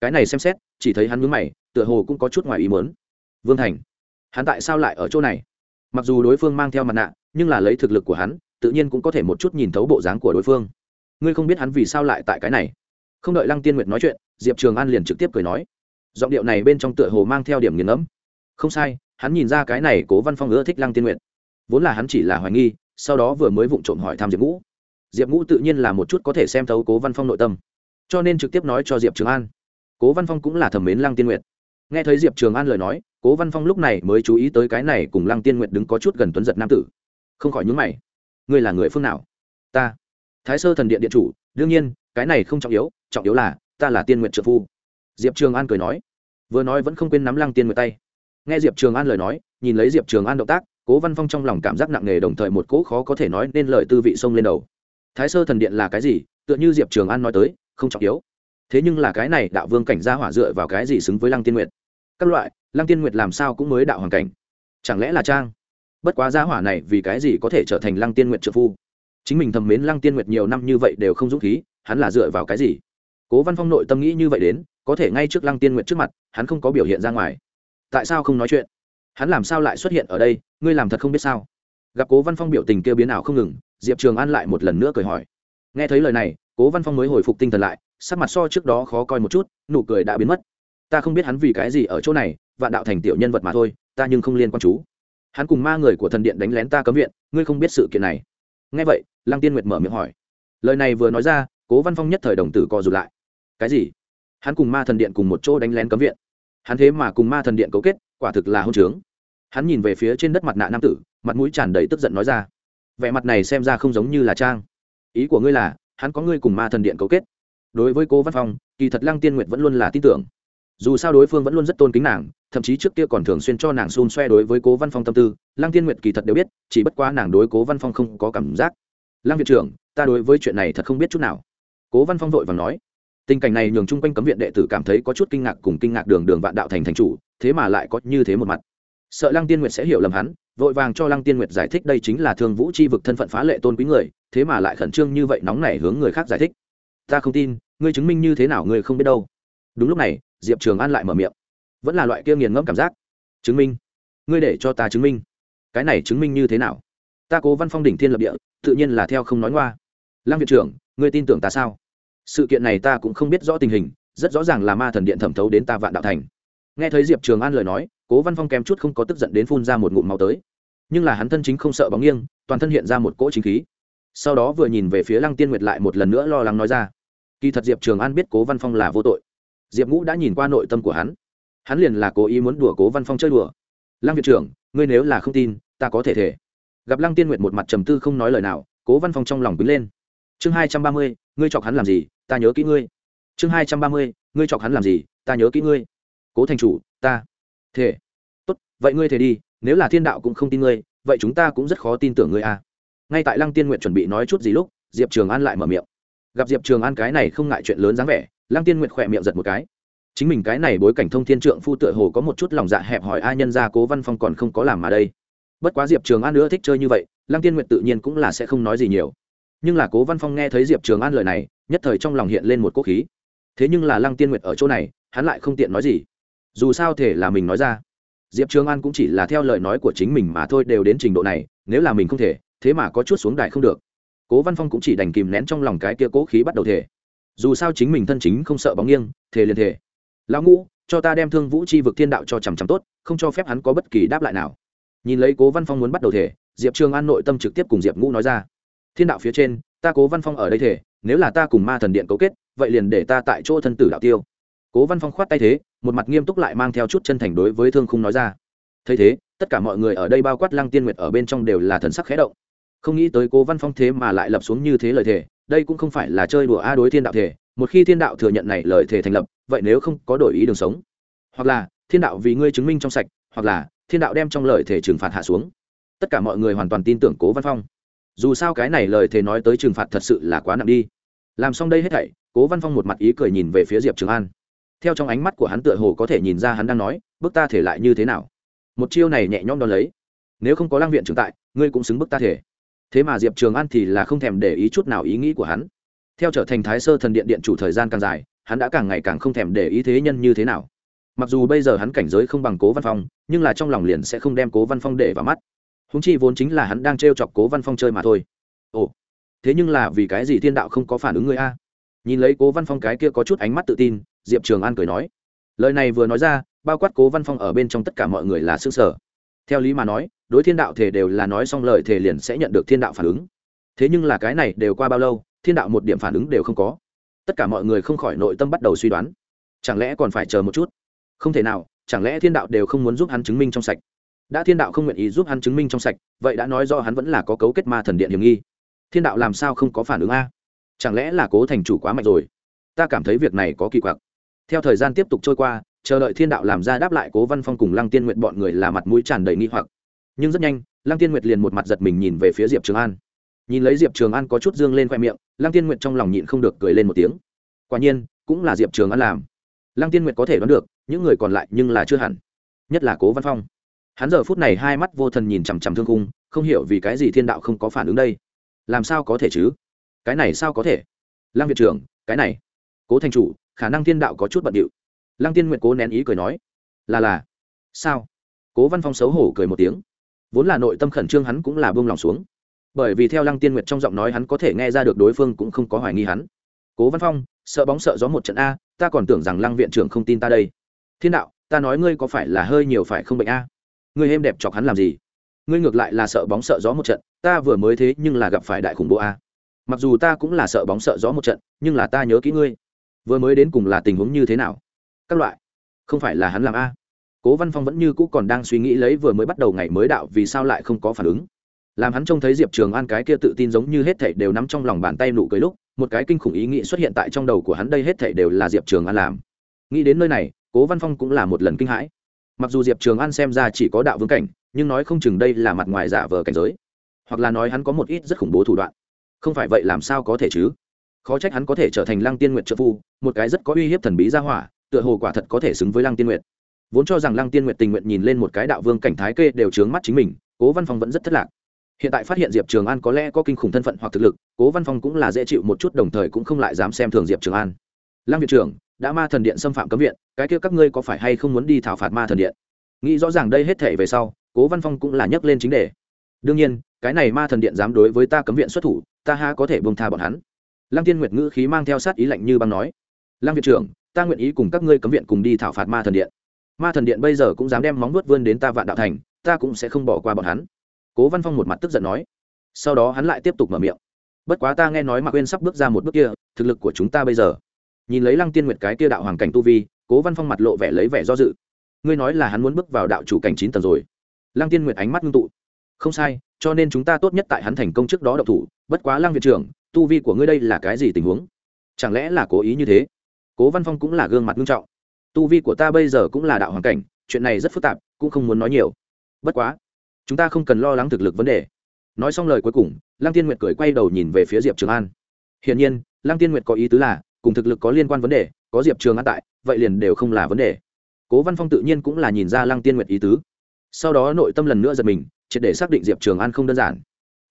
Cái này xem xét, chỉ thấy hắn mướn mày, tựa hồ cũng có chút ngoài ý mớn vương thành, hắn tại sao lại ở chỗ này? Mặc dù đối phương mang theo mặt nạ, nhưng là lấy thực lực của hắn, tự nhiên cũng có thể một chút nhìn thấu bộ dáng của đối phương ngươi không biết hắn vì sao lại tại cái này. Không đợi lăng tiên nguyệt nói chuyện, diệp trường an liền trực tiếp cười nói. Giọng điệu này bên trong tựa hồ mang theo điểm nghiền ngẫm. Không sai, hắn nhìn ra cái này cố văn phong ưa thích lăng tiên nguyệt. Vốn là hắn chỉ là hoài nghi, sau đó vừa mới vụng trộm hỏi thăm diệp ngũ. Diệp ngũ tự nhiên là một chút có thể xem thấu cố văn phong nội tâm, cho nên trực tiếp nói cho diệp trường an. Cố văn phong cũng là thẩm mến lăng tiên nguyệt. Nghe thấy diệp trường an lời nói, cố văn phong lúc này mới chú ý tới cái này cùng lăng tiên nguyệt đứng có chút gần tuấn giật nam tử. Không khỏi nhúng mày. Ngươi là người phương nào? Ta thái sơ thần điện điện chủ, đương nhiên, cái này không trọng yếu trọng yếu là, ta là tiên nguyện trợ phu. Diệp trường an cười nói. Vừa nói vẫn không quên nắm lăng tiên nguyện tay. Nghe diệp trường an lời nói, nhìn lấy diệp trường an động tác, cố văn phong trong lòng cảm giác nặng nề đồng thời một cỗ khó có thể nói nên lời tư vị sông lên đầu. Thái sơ thần điện là cái gì? Tựa như diệp trường an nói tới, không trọng yếu. Thế nhưng là cái này đạo vương cảnh gia hỏa dựa vào cái gì xứng với lăng tiên nguyệt? Các loại, lăng tiên nguyệt làm sao cũng mới đạo hoàn cảnh. Chẳng lẽ là trang? Bất quá gia hỏa này vì cái gì có thể trở thành lăng tiên nguyệt trợ phu? Chính mình thầm mến lăng tiên nguyệt nhiều năm như vậy đều không dũng khí, hắn là dựa vào cái gì? Cố văn phong nội tâm nghĩ như vậy đến, có thể ngay trước lăng tiên nguyệt trước mặt, hắn không có biểu hiện ra ngoài. Tại sao không nói chuyện? Hắn làm sao lại xuất hiện ở đây? Ngươi làm thật không biết sao? Gặp cố văn phong biểu tình kêu biến ảo không ngừng, diệp trường an lại một lần nữa cười hỏi. Nghe thấy lời này, cố văn phong mới hồi phục tinh thần lại, sắc mặt so trước đó khó coi một chút, nụ cười đã biến mất. Ta không biết hắn vì cái gì ở chỗ này, vạn đạo thành tiểu nhân vật mà thôi, ta nhưng không liên quan chú. Hắn cùng ma người của thần điện đánh lén ta cấm viện, ngươi không biết sự kiện này nghe vậy, lăng tiên nguyệt mở miệng hỏi. Lời này vừa nói ra, cố văn phong nhất thời đồng tử co rụt lại. Cái gì? Hắn cùng ma thần điện cùng một chỗ đánh lén cấm viện. Hắn thế mà cùng ma thần điện cấu kết, quả thực là hôn trướng. Hắn nhìn về phía trên đất mặt nạ nam tử, mặt mũi tràn đầy tức giận nói ra. Vẻ mặt này xem ra không giống như là trang. Ý của ngươi là, hắn có ngươi cùng ma thần điện cấu kết. Đối với cố văn phong, kỳ thật lăng tiên nguyệt vẫn luôn là tin tưởng dù sao đối phương vẫn luôn rất tôn kính nàng, thậm chí trước kia còn thường xuyên cho nàng xun xoe đối với cố văn phong tâm tư, lăng tiên nguyệt kỳ thật đều biết, chỉ bất quá nàng đối cố văn phong không có cảm giác. Lăng viện trưởng, ta đối với chuyện này thật không biết chút nào. Cố văn phong vội và nói. Tình cảnh này nhường chung quanh cấm viện đệ tử cảm thấy có chút kinh ngạc cùng kinh ngạc đường đường vạn đạo thành thành chủ, thế mà lại có như thế một mặt. Sợ lăng tiên nguyệt sẽ hiểu lầm hắn, vội vàng cho lăng tiên nguyệt giải thích đây chính là thương vũ c h i vực thân phận phá lệ tôn quý người, thế mà lại khẩn trương như vậy nóng nảy hướng người khác giải thích. Ta không tin, ngươi chứng minh như thế nào ngươi không biết đâu. Đúng lúc này diệp trường an lại mở miệng. Vẫn là loại kia nghiền ngẫm cảm giác. Chứng minh. Ngươi để cho ta chứng minh. Cái này chứng minh như thế nào? Ta cố văn phong đỉnh thiên lập địa, tự nhiên là theo không nói ngoa. Lăng viện trưởng, ngươi tin tưởng ta sao? Sự kiện này ta cũng không biết rõ tình hình, rất rõ ràng là ma thần điện thẩm thấu đến ta vạn đạo thành. Nghe thấy diệp trường an lời nói, cố văn phong kém chút không có tức giận đến phun ra một ngụm máu tới. Nhưng là hắn thân chính không sợ bóng nghiêng, toàn thân hiện ra một cỗ chính khí. Sau đó vừa nhìn về phía lăng tiên nguyệt lại một lần nữa lo lắng nói ra. Kỳ thật diệp trường an biết cố văn phong là vô tội diệp ngũ đã nhìn qua nội tâm của hắn. Hắn liền là cố ý muốn đùa cố văn phong chơi đùa. Lăng viện trưởng, ngươi nếu là không tin, ta có thể thể gặp lăng tiên nguyệt một mặt trầm tư không nói lời nào, cố văn phong trong lòng bính lên. Chương hai trăm ba mươi, ngươi chọc hắn làm gì, ta nhớ kỹ ngươi. Chương hai trăm ba mươi, ngươi chọc hắn làm gì, ta nhớ kỹ ngươi. Cố thành chủ, ta thể tốt, vậy ngươi thể đi, nếu là thiên đạo cũng không tin ngươi, vậy chúng ta cũng rất khó tin tưởng ngươi à ngay tại lăng tiên nguyện chuẩn bị nói chút gì lúc, diệp trường an lại mở miệng. Gặp diệp trường an cái này không ngại chuyện lớn dáng vẻ lăng tiên nguyện khỏe miệng giật một cái. Chính mình cái này bối cảnh thông thiên trượng phu tựa hồ có một chút lòng dạ hẹp hỏi ai nhân ra cố văn phong còn không có làm mà đây. Bất quá diệp trường an nữa thích chơi như vậy, lăng tiên nguyện tự nhiên cũng là sẽ không nói gì nhiều. Nhưng là cố văn phong nghe thấy diệp trường an lời này, nhất thời trong lòng hiện lên một quốc khí. Thế nhưng là lăng tiên nguyệt ở chỗ này, hắn lại không tiện nói gì. Dù sao thể là mình nói ra. Diệp trường an cũng chỉ là theo lời nói của chính mình mà thôi đều đến trình độ này, nếu là mình không thể, thế mà có chút xuống đài không được. Cố văn phong cũng chỉ đành kìm nén trong lòng cái kia cố khí bắt đầu thể dù sao chính mình thân chính không sợ bóng nghiêng thể liền thể lão ngũ, cho ta đem thương vũ c h i vực thiên đạo cho chằm chằm tốt, không cho phép hắn có bất kỳ đáp lại nào. Nhìn lấy cố văn phong muốn bắt đầu thể diệp trường an nội tâm trực tiếp cùng diệp ngũ nói ra. Thiên đạo phía trên, ta cố văn phong ở đây thể nếu là ta cùng ma thần điện cấu kết, vậy liền để ta tại chỗ thân tử đạo tiêu. Cố văn phong khoát tay thế, một mặt nghiêm túc lại mang theo chút chân thành đối với thương khung nói ra. Thấy thế, tất cả mọi người ở đây bao quát lăng tiên nguyệt ở bên trong đều là thần sắc khẽ động. Không nghĩ tới cố văn phong thế mà lại lập xuống như thế lời thề đây cũng không phải là chơi đùa a đối thiên đạo thể, một khi thiên đạo thừa nhận này lời thề thành lập, vậy nếu không có đổi ý đường sống? Hoặc là, thiên đạo vì ngươi chứng minh trong sạch, hoặc là, thiên đạo đem trong lời thề trừng phạt hạ xuống. Tất cả mọi người hoàn toàn tin tưởng cố văn phong. Dù sao cái này lời thề nói tới trừng phạt thật sự là quá nặng đi. Làm xong đây hết thảy, cố văn phong một mặt ý cười nhìn về phía diệp trường an. Theo trong ánh mắt của hắn tựa hồ có thể nhìn ra hắn đang nói bước ta thể lại như thế nào? Một chiêu này nhẹ nhõm đón lấy. Nếu không có lang viện trưởng tại, ngươi cũng xứng bức ta thể thế mà diệp trường an thì là không thèm để ý chút nào ý nghĩ của hắn. Theo trở thành thái sơ thần điện điện chủ thời gian càng dài, hắn đã càng ngày càng không thèm để ý thế nhân như thế nào. Mặc dù bây giờ hắn cảnh giới không bằng cố văn phong, nhưng là trong lòng liền sẽ không đem cố văn phong để vào mắt. Húng chi vốn chính là hắn đang t r e o chọc cố văn phong chơi mà thôi. Ồ, thế nhưng là vì cái gì thiên đạo không có phản ứng người a? Nhìn lấy cố văn phong cái kia có chút ánh mắt tự tin, diệp trường an cười nói. Lời này vừa nói ra, bao quát cố văn phong ở bên trong tất cả mọi người là xương sở theo lý mà nói đối thiên đạo thể đều là nói xong lời thể liền sẽ nhận được thiên đạo phản ứng. Thế nhưng là cái này đều qua bao lâu, thiên đạo một điểm phản ứng đều không có. Tất cả mọi người không khỏi nội tâm bắt đầu suy đoán. Chẳng lẽ còn phải chờ một chút? Không thể nào, chẳng lẽ thiên đạo đều không muốn giúp hắn chứng minh trong sạch? Đã thiên đạo không nguyện ý giúp hắn chứng minh trong sạch, vậy đã nói do hắn vẫn là có cấu kết ma thần điện hiểm nghi. Thiên đạo làm sao không có phản ứng a? Chẳng lẽ là cố thành chủ quá mạnh rồi? Ta cảm thấy việc này có kỳ quặc. Theo thời gian tiếp tục trôi qua, chờ đợi thiên đạo làm ra đáp lại cố văn phong cùng lăng tiên nguyện bọn người là mặt mũi tràn đầy nghi hoặc nhưng rất nhanh, lăng tiên nguyệt liền một mặt giật mình nhìn về phía diệp trường an. Nhìn lấy diệp trường an có chút dương lên khoe miệng, lăng tiên nguyệt trong lòng nhịn không được cười lên một tiếng. Quả nhiên, cũng là diệp trường an làm. Lăng tiên nguyệt có thể đoán được, những người còn lại nhưng là chưa hẳn. Nhất là cố văn phong. Hắn giờ phút này hai mắt vô thần nhìn chằm chằm thương cung không hiểu vì cái gì thiên đạo không có phản ứng đây. Làm sao có thể chứ? Cái này sao có thể? Lăng việt trưởng cái này. Cố thành chủ, khả năng thiên đạo có chút bận điệu. Lăng tiên nguyệt cố nén ý cười nói. Là là. Sao? Cố văn phong xấu hổ cười một tiếng vốn là nội tâm khẩn trương hắn cũng là buông lòng xuống. Bởi vì theo lăng tiên nguyệt trong giọng nói hắn có thể nghe ra được đối phương cũng không có hoài nghi hắn. Cố văn phong, sợ bóng sợ gió một trận a, ta còn tưởng rằng lăng viện trưởng không tin ta đây. Thiên đạo, ta nói ngươi có phải là hơi nhiều phải không bệnh a? Ngươi êm đẹp chọc hắn làm gì? Ngươi ngược lại là sợ bóng sợ gió một trận, ta vừa mới thế nhưng là gặp phải đại khủng bố a. Mặc dù ta cũng là sợ bóng sợ gió một trận, nhưng là ta nhớ kỹ ngươi. Vừa mới đến cùng là tình huống như thế nào? Các loại. Không phải là hắn làm a cố văn phong vẫn như cũ còn đang suy nghĩ lấy vừa mới bắt đầu ngày mới đạo vì sao lại không có phản ứng. Làm hắn trông thấy diệp trường an cái kia tự tin giống như hết thảy đều nắm trong lòng bàn tay nụ cười lúc, một cái kinh khủng ý nghĩ xuất hiện tại trong đầu của hắn đây hết thảy đều là diệp trường an làm. Nghĩ đến nơi này, cố văn phong cũng là một lần kinh hãi. Mặc dù diệp trường an xem ra chỉ có đạo vương cảnh, nhưng nói không chừng đây là mặt ngoài giả vờ cảnh giới. Hoặc là nói hắn có một ít rất khủng bố thủ đoạn. Không phải vậy làm sao có thể chứ? Khó trách hắn có thể trở thành lăng tiên nguyệt trợ phu, một cái rất có uy hiếp thần bí ra hỏa, tựa hồ quả thật có thể xứng với lăng tiên nguyệt vốn cho rằng lăng tiên nguyệt tình nguyện nhìn lên một cái đạo vương cảnh thái kê đều trướng mắt chính mình, cố văn phong vẫn rất thất lạc. Hiện tại phát hiện diệp trường an có lẽ có kinh khủng thân phận hoặc thực lực, cố văn phong cũng là dễ chịu một chút, đồng thời cũng không lại dám xem thường diệp trường an. Lăng viện trưởng, đã ma thần điện xâm phạm cấm viện, cái kia các ngươi có phải hay không muốn đi thảo phạt ma thần điện? Nghĩ rõ ràng đây hết thể về sau, cố văn phong cũng là nhấc lên chính đề. Đương nhiên, cái này ma thần điện dám đối với ta cấm viện xuất thủ, ta ha có thể bông tha bọn hắn. Lăng tiên nguyệt ngữ khí mang theo sát ý lạnh như băng nói. Lăng viện trưởng, ta nguyện ý cùng các ngươi cấm viện cùng đi thảo phạt ma thần điện ma thần điện bây giờ cũng dám đem móng vuốt vươn đến ta vạn đạo thành, ta cũng sẽ không bỏ qua bọn hắn. Cố văn phong một mặt tức giận nói. Sau đó hắn lại tiếp tục mở miệng. Bất quá ta nghe nói mạc quên sắp bước ra một bước kia, thực lực của chúng ta bây giờ. Nhìn lấy lăng tiên nguyệt cái kia đạo hoàng cảnh tu vi, cố văn phong mặt lộ vẻ lấy vẻ do dự. Ngươi nói là hắn muốn bước vào đạo chủ cảnh chín tầng rồi? Lăng tiên nguyệt ánh mắt ngưng tụ. Không sai, cho nên chúng ta tốt nhất tại hắn thành công trước đó độc thủ, bất quá lăng viện trưởng, tu vi của ngươi đây là cái gì tình huống? Chẳng lẽ là cố ý như thế? Cố văn phong cũng là gương mặt ngưng trọng tu vi của ta bây giờ cũng là đạo hoàng cảnh, chuyện này rất phức tạp, cũng không muốn nói nhiều. Bất quá, chúng ta không cần lo lắng thực lực vấn đề. Nói xong lời cuối cùng, lăng tiên nguyệt cười quay đầu nhìn về phía diệp trường an. Hiển nhiên, lăng tiên nguyệt có ý tứ là, cùng thực lực có liên quan vấn đề, có diệp trường an tại, vậy liền đều không là vấn đề. Cố văn phong tự nhiên cũng là nhìn ra lăng tiên nguyệt ý tứ. Sau đó nội tâm lần nữa giật mình, triệt để xác định diệp trường an không đơn giản.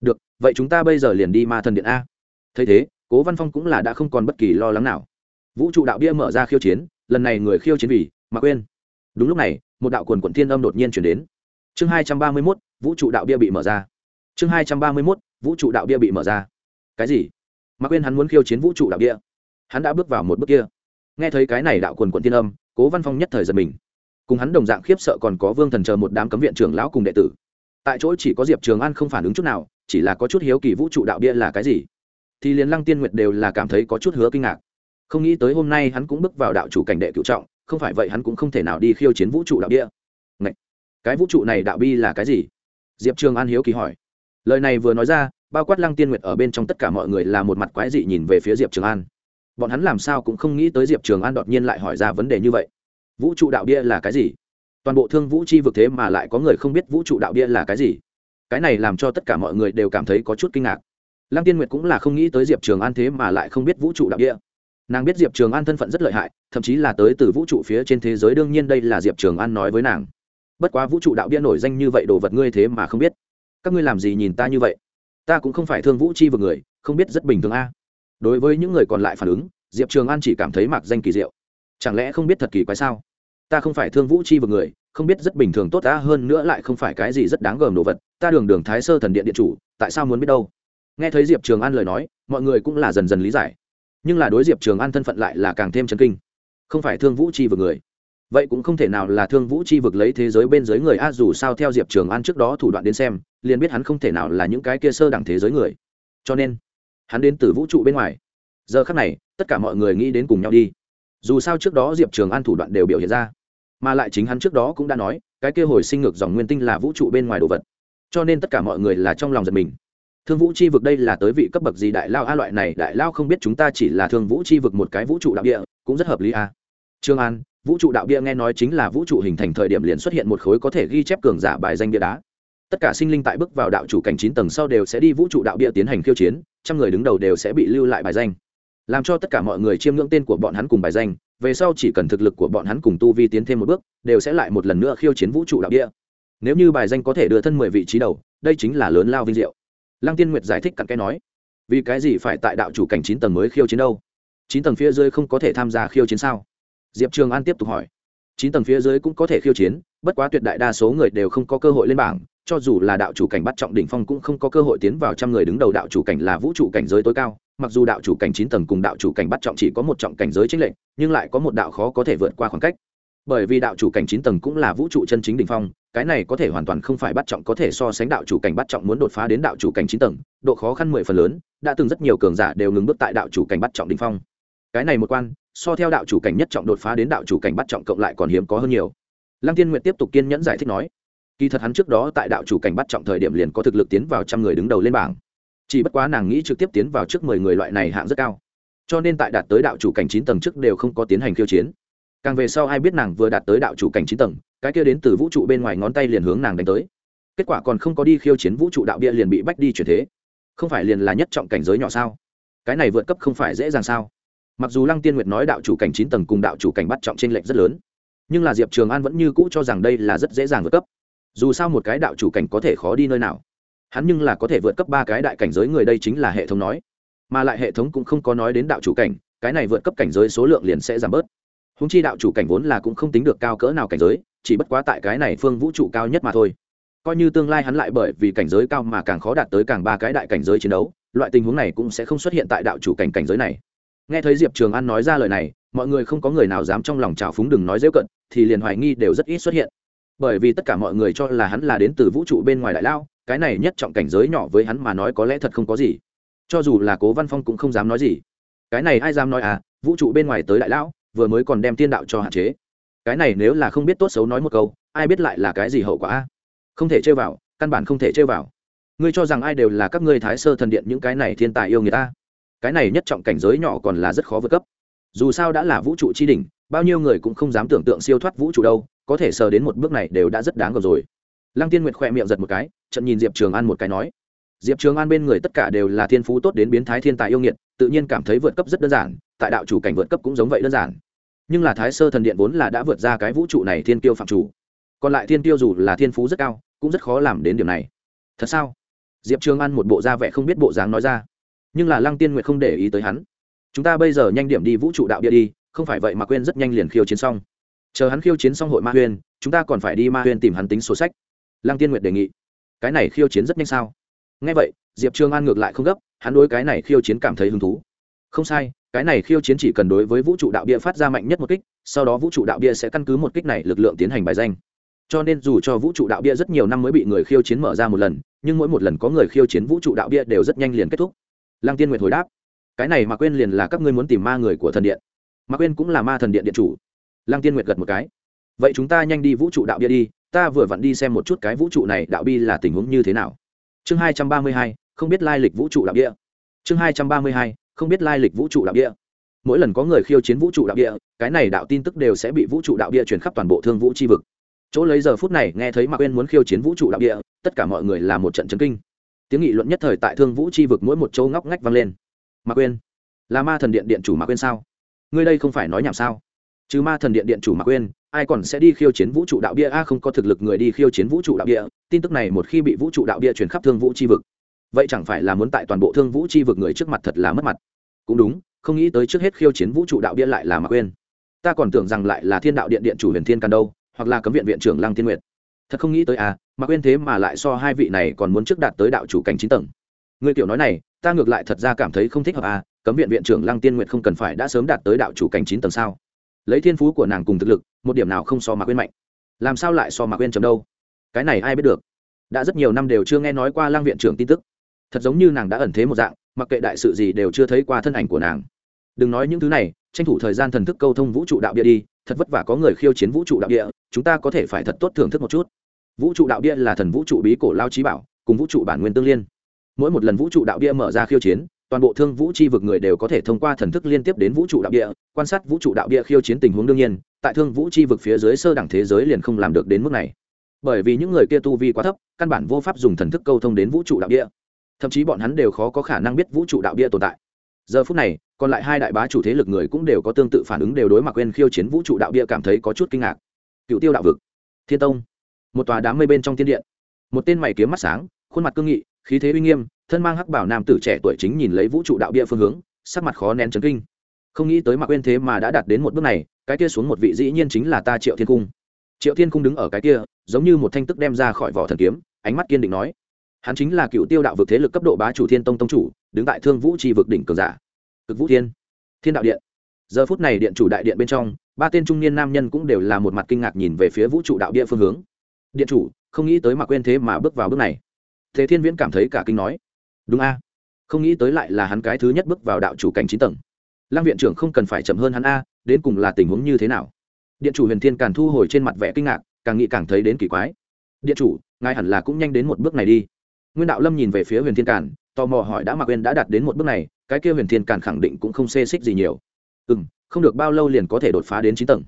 Được, vậy chúng ta bây giờ liền đi ma thần điện a. Thấy thế, cố văn phong cũng là đã không còn bất kỳ lo lắng nào. Vũ trụ đạo bia mở ra khiêu chiến lần này người khiêu chiến vì mà quên. Đúng lúc này, một đạo quần quận thiên âm đột nhiên chuyển đến. Chương hai trăm ba mươi mốt, vũ trụ đạo bia bị mở ra. Chương hai trăm ba mươi mốt, vũ trụ đạo bia bị mở ra. Cái gì? Mà quên hắn muốn khiêu chiến vũ trụ đạo bia. Hắn đã bước vào một bước kia. Nghe thấy cái này đạo quần quận thiên âm, cố văn phong nhất thời giật mình. Cùng hắn đồng dạng khiếp sợ còn có vương thần chờ một đám cấm viện trưởng lão cùng đệ tử. Tại chỗ chỉ có diệp trường an không phản ứng chút nào, chỉ là có chút hiếu kỳ vũ trụ đạo bia là cái gì. Thì liền lăng tiên nguyệt đều là cảm thấy có chút hứa kinh ngạc không nghĩ tới hôm nay hắn cũng bước vào đạo chủ cảnh đệ cựu trọng, không phải vậy hắn cũng không thể nào đi khiêu chiến vũ trụ đạo bia Ngậy! cái vũ trụ này đạo bi là cái gì? Diệp trường an hiếu kỳ hỏi. Lời này vừa nói ra, bao quát lăng tiên nguyệt ở bên trong tất cả mọi người là một mặt quái dị nhìn về phía diệp trường an. Bọn hắn làm sao cũng không nghĩ tới diệp trường an đột nhiên lại hỏi ra vấn đề như vậy. Vũ trụ đạo bia là cái gì? Toàn bộ thương vũ chi vực thế mà lại có người không biết vũ trụ đạo bia là cái gì? Cái này làm cho tất cả mọi người đều cảm thấy có chút kinh ngạc. Lăng tiên nguyệt cũng là không nghĩ tới diệp trường an thế mà lại không biết vũ trụ đạo bia nàng biết diệp trường an thân phận rất lợi hại, thậm chí là tới từ vũ trụ phía trên thế giới, đương nhiên đây là diệp trường an nói với nàng. Bất quá vũ trụ đạo bia nổi danh như vậy đồ vật ngươi thế mà không biết. Các ngươi làm gì nhìn ta như vậy? Ta cũng không phải thương vũ chi vực người, không biết rất bình thường a. À. Đối với những người còn lại phản ứng, diệp trường an chỉ cảm thấy mặc danh kỳ diệu. Chẳng lẽ không biết thật kỳ quái sao? Ta không phải thương vũ chi vực người, không biết rất bình thường tốt ta hơn nữa lại không phải cái gì rất đáng gờm đồ vật. Ta đường đường thái sơ thần điện điện chủ, tại sao muốn biết đâu? Nghe thấy diệp trường an lời nói, mọi người cũng là dần dần lý giải nhưng là đối diệp trường an thân phận lại là càng thêm chấn kinh. Không phải thương vũ chi vực người. Vậy cũng không thể nào là thương vũ chi vực lấy thế giới bên dưới người a, dù sao theo diệp trường an trước đó thủ đoạn đến xem, liền biết hắn không thể nào là những cái kia sơ đẳng thế giới người. Cho nên, hắn đến từ vũ trụ bên ngoài. Giờ khắc này, tất cả mọi người nghĩ đến cùng nhau đi. Dù sao trước đó diệp trường an thủ đoạn đều biểu hiện ra, mà lại chính hắn trước đó cũng đã nói, cái kia hồi sinh ngược dòng nguyên tinh là vũ trụ bên ngoài đồ vật. Cho nên tất cả mọi người là trong lòng giật mình thương vũ chi vực đây là tới vị cấp bậc gì đại lao? A, loại này đại lao không biết chúng ta chỉ là thương vũ chi vực một cái vũ trụ đạo địa, cũng rất hợp lý a. Trương an, vũ trụ đạo địa nghe nói chính là vũ trụ hình thành thời điểm liền xuất hiện một khối có thể ghi chép cường giả bài danh địa đá. Tất cả sinh linh tại bước vào đạo chủ cảnh chín tầng sau đều sẽ đi vũ trụ đạo địa tiến hành khiêu chiến, trăm người đứng đầu đều sẽ bị lưu lại bài danh. Làm cho tất cả mọi người chiêm ngưỡng tên của bọn hắn cùng bài danh, về sau chỉ cần thực lực của bọn hắn cùng tu vi tiến thêm một bước, đều sẽ lại một lần nữa khiêu chiến vũ trụ đạo địa. Nếu như bài danh có thể đưa thân mười vị trí đầu, đây chính là lớn lao vinh diệu lăng tiên nguyệt giải thích cặn kẽ nói, vì cái gì phải tại đạo chủ cảnh chín tầng mới khiêu chiến đâu? Chín tầng phía dưới không có thể tham gia khiêu chiến sao? Diệp trường an tiếp tục hỏi. Chín tầng phía dưới cũng có thể khiêu chiến, bất quá tuyệt đại đa số người đều không có cơ hội lên bảng, cho dù là đạo chủ cảnh bắt trọng đỉnh phong cũng không có cơ hội tiến vào trăm người đứng đầu đạo chủ cảnh là vũ trụ cảnh giới tối cao. Mặc dù đạo chủ cảnh chín tầng cùng đạo chủ cảnh bắt trọng chỉ có một trọng cảnh giới chính lệnh nhưng lại có một đạo khó có thể vượt qua khoảng cách bởi vì đạo chủ cảnh chín tầng cũng là vũ trụ chân chính đỉnh phong, cái này có thể hoàn toàn không phải bắt trọng, có thể so sánh đạo chủ cảnh bắt trọng muốn đột phá đến đạo chủ cảnh chín tầng, độ khó khăn mười phần lớn, đã từng rất nhiều cường giả đều ngừng bước tại đạo chủ cảnh bắt trọng đỉnh phong. Cái này một quan, so theo đạo chủ cảnh nhất trọng đột phá đến đạo chủ cảnh bắt trọng cộng lại còn hiếm có hơn nhiều. Lăng tiên nguyệt tiếp tục kiên nhẫn giải thích nói, kỳ thật hắn trước đó tại đạo chủ cảnh bắt trọng thời điểm liền có thực lực tiến vào trăm người đứng đầu lên bảng. Chỉ bất quá nàng nghĩ trực tiếp tiến vào trước mười người loại này hạng rất cao. Cho nên tại đạt tới đạo chủ cảnh chín tầng trước đều không có tiến hành khiêu chiến càng về sau ai biết nàng vừa đạt tới đạo chủ cảnh chín tầng, cái kia đến từ vũ trụ bên ngoài ngón tay liền hướng nàng đánh tới. Kết quả còn không có đi khiêu chiến vũ trụ đạo bia liền bị bách đi chuyển thế. Không phải liền là nhất trọng cảnh giới nhỏ sao? Cái này vượt cấp không phải dễ dàng sao? Mặc dù lăng tiên nguyệt nói đạo chủ cảnh chín tầng cùng đạo chủ cảnh bắt trọng t r ê n lệch rất lớn, nhưng là diệp trường an vẫn như cũ cho rằng đây là rất dễ dàng vượt cấp. Dù sao một cái đạo chủ cảnh có thể khó đi nơi nào. Hắn nhưng là có thể vượt cấp ba cái đại cảnh giới người đây chính là hệ thống nói. Mà lại hệ thống cũng không có nói đến đạo chủ cảnh, cái này vượt cấp cảnh giới số lượng liền sẽ giảm bớt húng chi đạo chủ cảnh vốn là cũng không tính được cao cỡ nào cảnh giới, chỉ bất quá tại cái này phương vũ trụ cao nhất mà thôi. Coi như tương lai hắn lại bởi vì cảnh giới cao mà càng khó đạt tới càng ba cái đại cảnh giới chiến đấu, loại tình huống này cũng sẽ không xuất hiện tại đạo chủ cảnh cảnh giới này. Nghe thấy diệp trường an nói ra lời này, mọi người không có người nào dám trong lòng trào phúng đừng nói dễ cận, thì liền hoài nghi đều rất ít xuất hiện. Bởi vì tất cả mọi người cho là hắn là đến từ vũ trụ bên ngoài đại lao, cái này nhất trọng cảnh giới nhỏ với hắn mà nói có lẽ thật không có gì. Cho dù là cố văn phong cũng không dám nói gì. Cái này ai dám nói à vũ trụ bên ngoài tới đại lão vừa mới còn đem tiên đạo cho hạn chế. Cái này nếu là không biết tốt xấu nói một câu, ai biết lại là cái gì hậu quả không thể chơi vào, căn bản không thể chơi vào. Ngươi cho rằng ai đều là các ngươi thái sơ thần điện những cái này thiên tài yêu người ta? Cái này nhất trọng cảnh giới nhỏ còn là rất khó vượt cấp. Dù sao đã là vũ trụ tri đỉnh, bao nhiêu người cũng không dám tưởng tượng siêu thoát vũ trụ đâu, có thể sờ đến một bước này đều đã rất đáng gờm rồi. Lăng tiên nguyệt khoe miệng giật một cái trận nhìn diệp trường an một cái nói diệp trường an bên người tất cả đều là thiên phú tốt đến biến thái thiên tài yêu nghiệt, tự nhiên cảm thấy vượt cấp rất đơn giản, tại đạo chủ cảnh vượt cấp cũng giống vậy đơn giản. Nhưng là thái sơ thần điện vốn là đã vượt ra cái vũ trụ này thiên tiêu phạm chủ. Còn lại thiên tiêu dù là thiên phú rất cao, cũng rất khó làm đến điểm này. Thật sao? Diệp trường an một bộ da vẻ không biết bộ dáng nói ra. Nhưng là lăng tiên nguyệt không để ý tới hắn. Chúng ta bây giờ nhanh điểm đi vũ trụ đạo địa đi, không phải vậy mà quên rất nhanh liền khiêu chiến xong. Chờ hắn khiêu chiến xong hội ma huyên chúng ta còn phải đi ma huyên tìm hắn tính sổ sách. Lăng tiên nguyệt đề nghị. Cái này khiêu chiến rất nhanh sao? Ngay vậy, diệp trường an ngược lại không gấp, hắn đối cái này khiêu chiến cảm thấy hứng thú. Không sai, cái này khiêu chiến chỉ cần đối với vũ trụ đạo bia phát ra mạnh nhất một kích, sau đó vũ trụ đạo bia sẽ căn cứ một kích này lực lượng tiến hành bài danh. Cho nên dù cho vũ trụ đạo bia rất nhiều năm mới bị người khiêu chiến mở ra một lần, nhưng mỗi một lần có người khiêu chiến vũ trụ đạo bia đều rất nhanh liền kết thúc. Lăng tiên nguyệt hồi đáp, cái này mà quên liền là các ngươi muốn tìm ma người của thần điện. Mà quên cũng là ma thần điện điện chủ. Lăng tiên nguyệt gật một cái, vậy chúng ta nhanh đi vũ trụ đạo bia đi, ta vừa vặn đi xem một chút cái vũ trụ này đạo bi là tình huống như thế nào chương hai trăm ba mươi hai không biết lai lịch vũ trụ đạo địa. chương hai trăm ba mươi hai không biết lai lịch vũ trụ đạo địa. mỗi lần có người khiêu chiến vũ trụ đạo địa, cái này đạo tin tức đều sẽ bị vũ trụ đạo địa truyền khắp toàn bộ thương vũ c h i vực. Chỗ lấy giờ phút này nghe thấy mạc quên muốn khiêu chiến vũ trụ đạo địa tất cả mọi người là một trận chấn kinh. Tiếng nghị luận nhất thời tại thương vũ chi vực mỗi một chỗ ngóc ngách vang lên. Mạc quên là ma thần điện điện chủ mạc quên sao? Ngươi đây không phải nói nhảm sao? Chứ ma thần điện điện chủ mạc quên ai còn sẽ đi khiêu chiến vũ trụ đạo bia a, không có thực lực người đi khiêu chiến vũ trụ đạo bia tin tức này một khi bị vũ trụ đạo bia truyền khắp thương vũ chi vực, vậy chẳng phải là muốn tại toàn bộ thương vũ chi vực người trước mặt thật là mất mặt? Cũng đúng, không nghĩ tới trước hết khiêu chiến vũ trụ đạo bia lại là mạc quên ta còn tưởng rằng lại là thiên đạo điện điện chủ huyền thiên can đâu, hoặc là cấm viện viện trưởng lăng thiên nguyệt. Thật không nghĩ tới à mà quên thế mà lại so hai vị này còn muốn trước đạt tới đạo chủ cảnh chín tầng. Người tiểu nói này, ta ngược lại thật ra cảm thấy không thích hợp à cấm viện viện trưởng lăng tiên nguyệt không cần phải đã sớm đạt tới đạo chủ cảnh chín tầng sao? Lấy thiên phú của nàng cùng thực lực, một điểm nào không so mạc quên mạnh. Làm sao lại so mạc quên chấm đâu? Cái này ai biết được? Đã rất nhiều năm đều chưa nghe nói qua lang viện trưởng tin tức. Thật giống như nàng đã ẩn thế một dạng, mặc kệ đại sự gì đều chưa thấy qua thân ảnh của nàng. Đừng nói những thứ này, tranh thủ thời gian thần thức câu thông vũ trụ đạo địa đi, thật vất vả có người khiêu chiến vũ trụ đạo địa, chúng ta có thể phải thật tốt thưởng thức một chút. Vũ trụ đạo địa là thần vũ trụ bí cổ lao trí bảo, cùng vũ trụ bản nguyên tương liên. Mỗi một lần vũ trụ đạo địa mở ra khiêu chiến toàn bộ thương vũ chi vực người đều có thể thông qua thần thức liên tiếp đến vũ trụ đạo địa, quan sát vũ trụ đạo địa khiêu chiến tình huống đương nhiên, tại thương vũ chi vực phía dưới sơ đẳng thế giới liền không làm được đến mức này. Bởi vì những người kia tu vi quá thấp, căn bản vô pháp dùng thần thức câu thông đến vũ trụ đạo địa. Thậm chí bọn hắn đều khó có khả năng biết vũ trụ đạo địa tồn tại. Giờ phút này, còn lại hai đại bá chủ thế lực người cũng đều có tương tự phản ứng đều đối mặt quên khiêu chiến vũ trụ đạo địa cảm thấy có chút kinh ngạc. Cựu tiêu đạo vực, thiên tông, một tòa đám mây bên trong thiên điện một tên mày kiếm mắt sáng, khuôn mặt cương nghị khí thế uy nghiêm, thân mang hắc bảo nam tử trẻ tuổi chính nhìn lấy vũ trụ đạo bia phương hướng, sắc mặt khó nén chấn kinh. Không nghĩ tới mặc quên thế mà đã đạt đến một bước này, cái kia xuống một vị dĩ nhiên chính là ta triệu thiên cung. Triệu thiên cung đứng ở cái kia, giống như một thanh tức đem ra khỏi vỏ thần kiếm, ánh mắt kiên định nói, hắn chính là cựu tiêu đạo vực thế lực cấp độ bá chủ thiên tông tông chủ, đứng tại thương vũ tri vực đỉnh cường giả. Cực vũ thiên. Thiên đạo điện. Giờ phút này điện chủ đại điện bên trong, ba tên trung niên nam nhân cũng đều là một mặt kinh ngạc nhìn về phía vũ trụ đạo địa phương hướng. Điện chủ, không nghĩ tới mà quên thế mà bước vào bước này thế thiên viễn cảm thấy cả kinh nói, đúng a, không nghĩ tới lại là hắn cái thứ nhất bước vào đạo chủ cảnh chín tầng. Lăng viện trưởng không cần phải chậm hơn hắn a, đến cùng là tình huống như thế nào? Điện chủ huyền thiên càng thu hồi trên mặt vẻ kinh ngạc, càng nghĩ càng thấy đến kỳ quái. Điện chủ, ngài hẳn là cũng nhanh đến một bước này đi. Nguyên đạo lâm nhìn về phía huyền thiên cản tò mò hỏi, đã mạc quên đã đạt đến một bước này, cái kia huyền thiên cản khẳng định cũng không xê xích gì nhiều. Ừ m không được, bao lâu liền có thể đột phá đến chín tầng?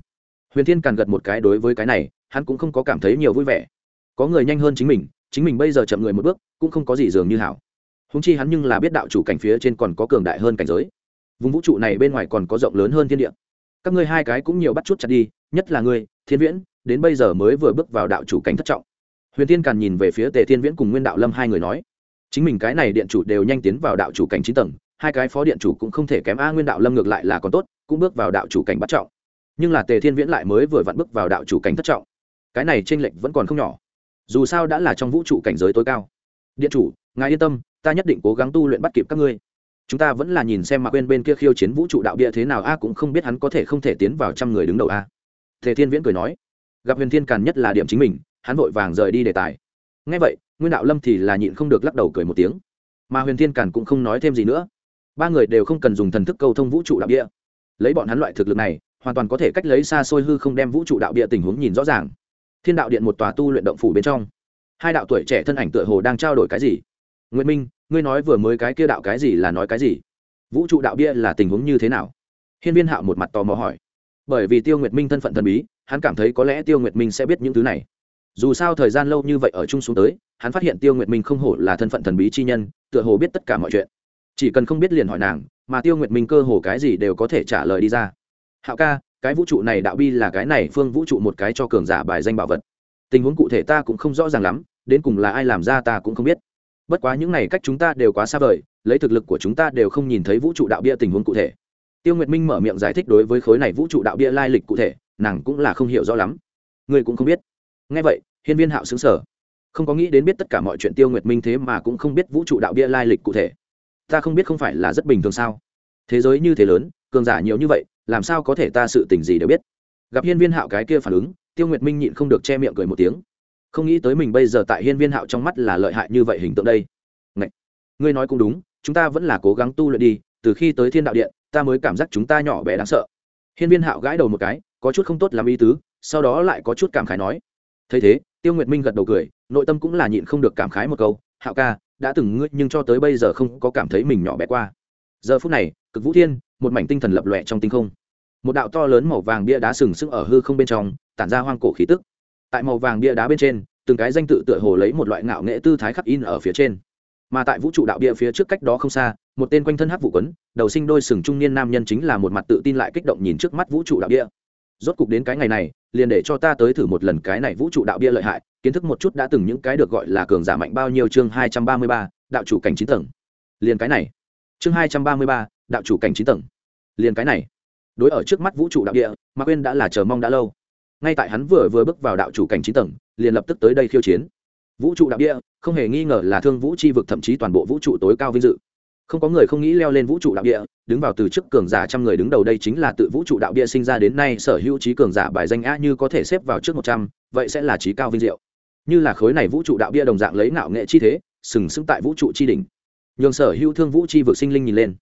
Huyền thiên cản gật một cái đối với cái này, hắn cũng không có cảm thấy nhiều vui vẻ. Có người nhanh hơn chính mình chính mình bây giờ chậm người một bước, cũng không có gì dường như hảo. Húng chi hắn nhưng là biết đạo chủ cảnh phía trên còn có cường đại hơn cảnh giới. Vùng vũ trụ này bên ngoài còn có rộng lớn hơn thiên địa. Các ngươi hai cái cũng nhiều bắt chút chặt đi, nhất là ngươi, thiên viễn, đến bây giờ mới vừa bước vào đạo chủ cảnh thất trọng. Huyền thiên càn nhìn về phía tề thiên viễn cùng nguyên đạo lâm hai người nói, chính mình cái này điện chủ đều nhanh tiến vào đạo chủ cảnh chín tầng, hai cái phó điện chủ cũng không thể kém a nguyên đạo lâm ngược lại là còn tốt, cũng bước vào đạo chủ cảnh bắt trọng. Nhưng là tề thiên viễn lại mới vừa vặn bước vào đạo chủ cảnh thất trọng. Cái này tranh lệch vẫn còn không nhỏ dù sao đã là trong vũ trụ cảnh giới tối cao. Điện chủ, ngài yên tâm, ta nhất định cố gắng tu luyện bắt kịp các ngươi. Chúng ta vẫn là nhìn xem mạc quên bên kia khiêu chiến vũ trụ đạo địa thế nào, a cũng không biết hắn có thể không thể tiến vào trăm người đứng đầu a. Thế thiên viễn cười nói, gặp huyền thiên càn nhất là điểm chính mình, hắn vội vàng rời đi đề tài. Ngay vậy, nguyên đạo lâm thì là nhịn không được lắc đầu cười một tiếng. Mà huyền thiên càn cũng không nói thêm gì nữa. Ba người đều không cần dùng thần thức câu thông vũ trụ đạo địa. Lấy bọn hắn loại thực lực này, hoàn toàn có thể cách lấy xa xôi hư không đem vũ trụ đạo địa tình huống nhìn rõ ràng thiên đạo điện một tòa tu luyện động phủ bên trong. Hai đạo tuổi trẻ thân ảnh tựa hồ đang trao đổi cái gì? Nguyễn minh, ngươi nói vừa mới cái kia đạo cái gì là nói cái gì? Vũ trụ đạo bia là tình huống như thế nào? Hiên viên hạo một mặt tò mò hỏi. Bởi vì tiêu nguyệt minh thân phận thần bí, hắn cảm thấy có lẽ tiêu nguyệt minh sẽ biết những thứ này. Dù sao thời gian lâu như vậy ở chung xuống tới, hắn phát hiện tiêu nguyệt minh không hổ là thân phận thần bí chi nhân, tựa hồ biết tất cả mọi chuyện. Chỉ cần không biết liền hỏi nàng, mà tiêu nguyệt minh cơ hồ cái gì đều có thể trả lời đi ra. Hạo ca cái vũ trụ này đạo bi là cái này, phương vũ trụ một cái cho cường giả bài danh bảo vật. Tình huống cụ thể ta cũng không rõ ràng lắm, đến cùng là ai làm ra ta cũng không biết. Bất quá những này cách chúng ta đều quá xa vời, lấy thực lực của chúng ta đều không nhìn thấy vũ trụ đạo bia tình huống cụ thể. Tiêu nguyệt minh mở miệng giải thích đối với khối này vũ trụ đạo bia lai lịch cụ thể, nàng cũng là không hiểu rõ lắm. Ngươi cũng không biết. Nghe vậy, hiên viên hạo xứng sở không có nghĩ đến biết tất cả mọi chuyện tiêu nguyệt minh thế mà cũng không biết vũ trụ đạo bia lai lịch cụ thể. Ta không biết không phải là rất bình thường sao? Thế giới như thế lớn, cường giả nhiều như vậy làm sao có thể ta sự tình gì đều biết. Gặp hiên viên hạo cái kia phản ứng, tiêu nguyệt minh nhịn không được che miệng cười một tiếng. Không nghĩ tới mình bây giờ tại hiên viên hạo trong mắt là lợi hại như vậy hình tượng đây. Ngậy! ngươi nói cũng đúng, chúng ta vẫn là cố gắng tu luyện đi, từ khi tới thiên đạo điện, ta mới cảm giác chúng ta nhỏ bé đáng sợ. Hiên viên hạo gãi đầu một cái, có chút không tốt làm ý tứ, sau đó lại có chút cảm khái nói. Thấy thế, tiêu nguyệt minh gật đầu cười, nội tâm cũng là nhịn không được cảm khái một câu, hạo ca, đã từng ngươi nhưng cho tới bây giờ không có cảm thấy mình nhỏ bé qua. Giờ phút này cực vũ thiên, một mảnh tinh thần lập lòe trong tinh không. Một đạo to lớn màu vàng bia đá sừng sững ở hư không bên trong, tản ra hoang cổ khí tức. Tại màu vàng bia đá bên trên, từng cái danh tự tựa hồ lấy một loại ngạo nghệ tư thái khắc in ở phía trên. Mà tại vũ trụ đạo bia phía trước cách đó không xa, một tên quanh thân hắc vũ quấn, đầu sinh đôi sừng trung niên nam nhân chính là một mặt tự tin lại kích động nhìn trước mắt vũ trụ đạo bia. Rốt cục đến cái ngày này, liền để cho ta tới thử một lần cái này vũ trụ đạo bia lợi hại, kiến thức một chút đã từng những cái được gọi là cường giả mạnh bao nhiêu chương hai trăm ba mươi ba, đạo chủ cảnh chín tầng. Liền cái này. Chương hai trăm ba mươi ba đạo chủ cảnh chín tầng. Liền cái này, đối ở trước mắt vũ trụ đạo địa, mà quên đã là chờ mong đã lâu. Ngay tại hắn vừa vừa bước vào đạo chủ cảnh chín tầng, liền lập tức tới đây khiêu chiến. Vũ trụ đạo địa, không hề nghi ngờ là thương vũ c h i vực thậm chí toàn bộ vũ trụ tối cao vinh dự. Không có người không nghĩ leo lên vũ trụ đạo địa, đứng vào từ chức cường giả trăm người đứng đầu đây chính là tự vũ trụ đạo địa sinh ra đến nay sở hữu trí cường giả bài danh a như có thể xếp vào trước một trăm, vậy sẽ là trí cao vinh diệu. Như là khối này vũ trụ đạo bia đồng dạng lấy ngạo nghệ chi thế, sừng sững tại vũ trụ chi đỉnh. Nhường sở hữu thương vũ chi vực sinh linh nhìn lên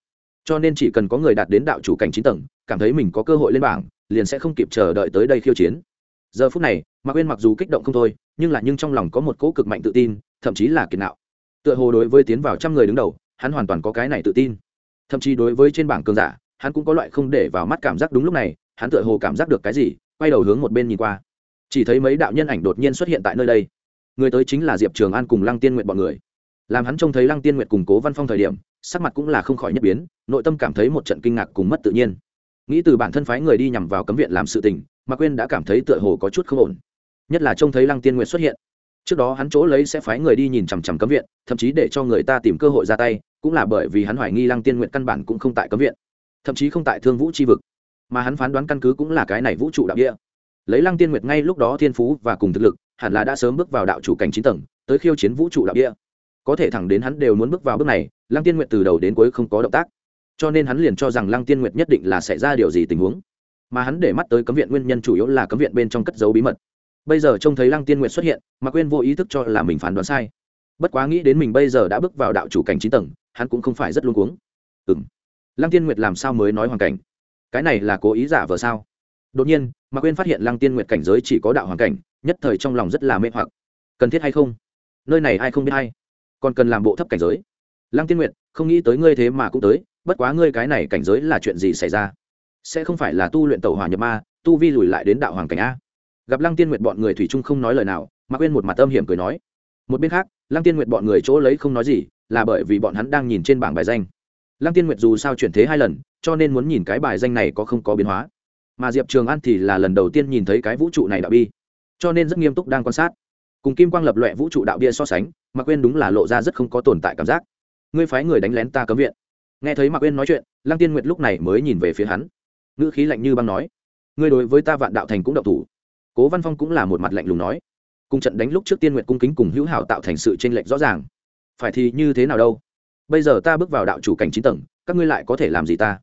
cho nên chỉ cần có người đạt đến đạo chủ cảnh chín tầng, cảm thấy mình có cơ hội lên bảng, liền sẽ không kịp chờ đợi tới đây khiêu chiến. Giờ phút này, mạc quên mặc dù kích động không thôi, nhưng là nhưng trong lòng có một cỗ cực mạnh tự tin, thậm chí là kiệt nạo. Tựa hồ đối với tiến vào trăm người đứng đầu, hắn hoàn toàn có cái này tự tin. Thậm chí đối với trên bảng cường giả, hắn cũng có loại không để vào mắt cảm giác đúng lúc này, hắn tựa hồ cảm giác được cái gì, quay đầu hướng một bên nhìn qua. Chỉ thấy mấy đạo nhân ảnh đột nhiên xuất hiện tại nơi đây. Người tới chính là diệp trường an cùng lăng tiên nguyện bọn người. Làm hắn trông thấy lăng tiên nguyện cùng cố văn phong thời điểm sắc mặt cũng là không khỏi nhất biến, nội tâm cảm thấy một trận kinh ngạc cùng mất tự nhiên. Nghĩ từ bản thân phái người đi nhằm vào cấm viện làm sự tình, mà quên đã cảm thấy tựa hồ có chút không ổn. Nhất là trông thấy lăng tiên Nguyệt xuất hiện. Trước đó hắn chỗ lấy sẽ phái người đi nhìn chằm chằm cấm viện, thậm chí để cho người ta tìm cơ hội ra tay, cũng là bởi vì hắn hoài nghi lăng tiên nguyện căn bản cũng không tại cấm viện, thậm chí không tại thương vũ c vực. Mà hắn phán đoán căn cứ cũng là cái này vũ trụ đạo địa. Lấy lăng tiên nguyệt ngay lúc đó thiên phú và cùng thực lực, hẳn là đã sớm bước vào đạo chủ cảnh chín tầng, tới khiêu chiến vũ trụ đạo địa. Có thể thẳng đến hắn đều muốn bước vào bước này lăng tiên nguyệt từ đầu đến cuối không có động tác, cho nên hắn liền cho rằng lăng tiên nguyệt nhất định là xảy ra điều gì tình huống. Mà hắn để mắt tới cấm viện nguyên nhân chủ yếu là cấm viện bên trong cất dấu bí mật. Bây giờ trông thấy lăng tiên nguyệt xuất hiện, mà quên vô ý thức cho là mình phán đoán sai. Bất quá nghĩ đến mình bây giờ đã bước vào đạo chủ cảnh chín tầng, hắn cũng không phải rất luôn cuống. Ừ m lăng tiên nguyệt làm sao mới nói hoàn cảnh? Cái này là cố ý giả vờ sao? Đột nhiên, mà quên phát hiện lăng tiên nguyệt cảnh giới chỉ có đạo hoàn cảnh, nhất thời trong lòng rất là mê hoặc. Cần thiết hay không? Nơi này ai không biết hay? Còn cần làm bộ thấp cảnh giới? Lăng tiên nguyệt, không nghĩ tới ngươi thế mà cũng tới, bất quá ngươi cái này cảnh giới là chuyện gì xảy ra? Sẽ không phải là tu luyện tẩu hỏa nhập ma, tu vi lùi lại đến đạo hoàng cảnh a. Gặp lăng tiên nguyệt bọn người thủy Trung không nói lời nào mà quên một mặt âm hiểm cười nói. Một bên khác, lăng tiên nguyệt bọn người chỗ lấy không nói gì, là bởi vì bọn hắn đang nhìn trên bảng bài danh. Lăng tiên nguyệt dù sao chuyển thế hai lần, cho nên muốn nhìn cái bài danh này có không có biến hóa. Mà diệp trường an thì là lần đầu tiên nhìn thấy cái vũ trụ này đạo bi, cho nên rất nghiêm túc đang quan sát. Cùng kim quang lập loẹ vũ trụ đạo bia so sánh mà quên đúng là lộ ra rất không có tồn tại cảm giác ngươi phái người đánh lén ta cấm viện. Nghe thấy mạc Uyên nói chuyện, lăng tiên nguyệt lúc này mới nhìn về phía hắn. Ngữ khí lạnh như băng nói, ngươi đối với ta vạn đạo thành cũng đậu thủ. Cố văn phong cũng là một mặt lạnh lùng nói, cùng trận đánh lúc trước tiên nguyệt cung kính cùng hữu hảo tạo thành sự tranh lệch rõ ràng. Phải thì như thế nào đâu? Bây giờ ta bước vào đạo chủ cảnh chín tầng, các ngươi lại có thể làm gì ta?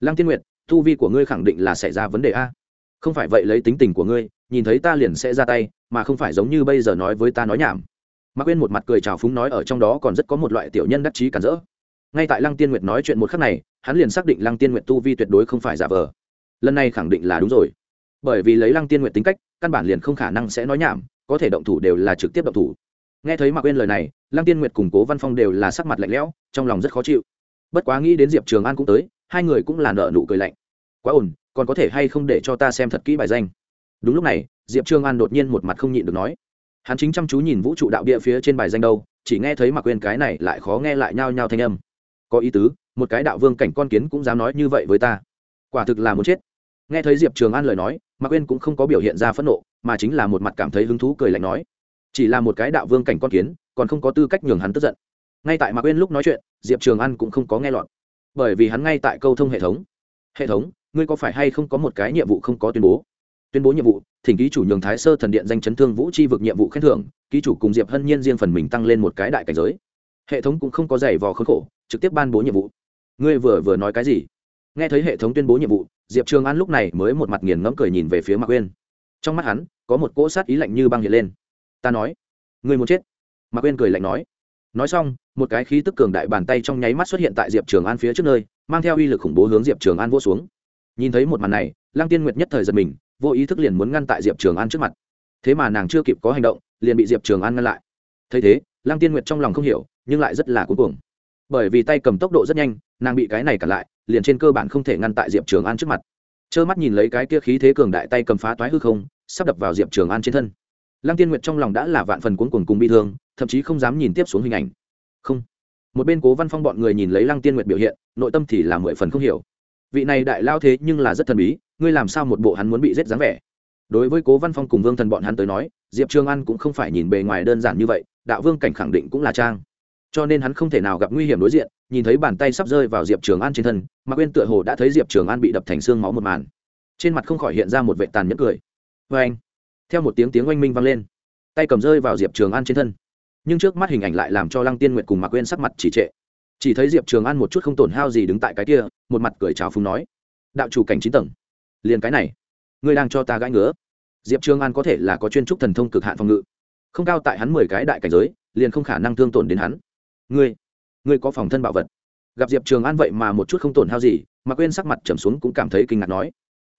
Lăng tiên nguyệt thu vi của ngươi khẳng định là xảy ra vấn đề a. Không phải vậy lấy tính tình của ngươi, nhìn thấy ta liền sẽ ra tay, mà không phải giống như bây giờ nói với ta nói nhảm mạc quên một mặt cười trào phúng nói ở trong đó còn rất có một loại tiểu nhân đắc chí cản rỡ. Ngay tại lăng tiên nguyệt nói chuyện một khắc này, hắn liền xác định lăng tiên nguyệt tu vi tuyệt đối không phải giả vờ. Lần này khẳng định là đúng rồi. Bởi vì lấy lăng tiên nguyệt tính cách, căn bản liền không khả năng sẽ nói nhảm, có thể động thủ đều là trực tiếp động thủ. Nghe thấy mạc quên lời này, lăng tiên nguyệt cùng cố văn phong đều là sắc mặt lạnh lẽo, trong lòng rất khó chịu. Bất quá nghĩ đến diệp trường an cũng tới, hai người cũng là nợ nụ cười lạnh. Quá ổn, còn có thể hay không để cho ta xem thật kỹ bài danh? Đúng lúc này, diệp trường an đột nhiên một mặt không nhịn được nói hắn chính chăm chú nhìn vũ trụ đạo địa phía trên bài danh đâu, chỉ nghe thấy mặc quên cái này lại khó nghe lại nhao nhao thanh âm. Có ý tứ, một cái đạo vương cảnh con kiến cũng dám nói như vậy với ta. Quả thực là muốn chết. Nghe thấy diệp trường an lời nói mạc quên cũng không có biểu hiện ra phẫn nộ, mà chính là một mặt cảm thấy hứng thú cười lạnh nói. Chỉ là một cái đạo vương cảnh con kiến, còn không có tư cách nhường hắn tức giận. Ngay tại mạc quên lúc nói chuyện, diệp trường an cũng không có nghe lọt. Bởi vì hắn ngay tại câu thông hệ thống. Hệ thống, ngươi có phải hay không có một cái nhiệm vụ không có tuyên bố? Tuyên bố nhiệm vụ, thỉnh ký chủ nhường thái sơ thần điện danh chấn thương vũ chi vực nhiệm vụ khen thưởng, ký chủ cùng diệp hân nhiên riêng phần mình tăng lên một cái đại cảnh giới. Hệ thống cũng không có giày vò khốn khổ, trực tiếp ban bố nhiệm vụ. Ngươi vừa vừa nói cái gì? Nghe thấy hệ thống tuyên bố nhiệm vụ, diệp trường an lúc này mới một mặt nghiền ngẫm cười nhìn về phía mạc uyên. Trong mắt hắn, có một cỗ sát ý lạnh như băng hiện lên. Ta nói, ngươi muốn chết? Mạc uyên cười lạnh nói. Nói xong, một cái khí tức cường đại bàn tay trong nháy mắt xuất hiện tại diệp trường an phía trước nơi, mang theo uy lực khủng bố hướng diệp trường an vô xuống. Nhìn thấy một màn này, lăng tiên nguyệt nhất thời giật mình vô ý thức liền muốn ngăn tại diệp trường an trước mặt. Thế mà nàng chưa kịp có hành động, liền bị diệp trường an ngăn lại. Thấy thế, lăng tiên nguyệt trong lòng không hiểu, nhưng lại rất là cuối cùng bởi vì tay cầm tốc độ rất nhanh, nàng bị cái này cản lại, liền trên cơ bản không thể ngăn tại diệp trường an trước mặt. Trơ mắt nhìn lấy cái kia khí thế cường đại tay cầm phá toái hư không, sắp đập vào diệp trường an trên thân. Lăng tiên nguyệt trong lòng đã là vạn phần cuốn cuồng cùng bị thương, thậm chí không dám nhìn tiếp xuống hình ảnh. Không. Một bên cố văn phong bọn người nhìn lấy lăng tiên nguyệt biểu hiện, nội tâm thì là mười phần không hiểu vị này đại lao thế nhưng là rất thần bí, ngươi làm sao một bộ hắn muốn bị giết dáng vẻ? Đối với cố văn phong cùng vương thần bọn hắn tới nói, diệp trường an cũng không phải nhìn bề ngoài đơn giản như vậy, đạo vương cảnh khẳng định cũng là trang. Cho nên hắn không thể nào gặp nguy hiểm đối diện, nhìn thấy bàn tay sắp rơi vào diệp trường an trên thân mà quên tựa hồ đã thấy diệp trường an bị đập thành xương máu một màn. Trên mặt không khỏi hiện ra một vệ tàn nhẫn cười. Vê anh, theo một tiếng tiếng oanh minh vang lên, tay cầm rơi vào diệp trường an trên thân. Nhưng trước mắt hình ảnh lại làm cho lăng tiên nguyện cùng mạc quên sắc mặt chỉ trệ chỉ thấy diệp trường an một chút không tổn hao gì đứng tại cái kia, một mặt cười chào phúng nói, đạo chủ cảnh chín tầng, liền cái này, ngươi đang cho ta gãi ngứa. Diệp trường an có thể là có chuyên trúc thần thông cực hạn phòng ngự, không cao tại hắn mười cái đại cảnh giới, liền không khả năng thương tổn đến hắn. Ngươi ngươi có phòng thân bảo vật? Gặp diệp trường an vậy mà một chút không tổn hao gì, mà quên sắc mặt trầm xuống cũng cảm thấy kinh ngạc nói,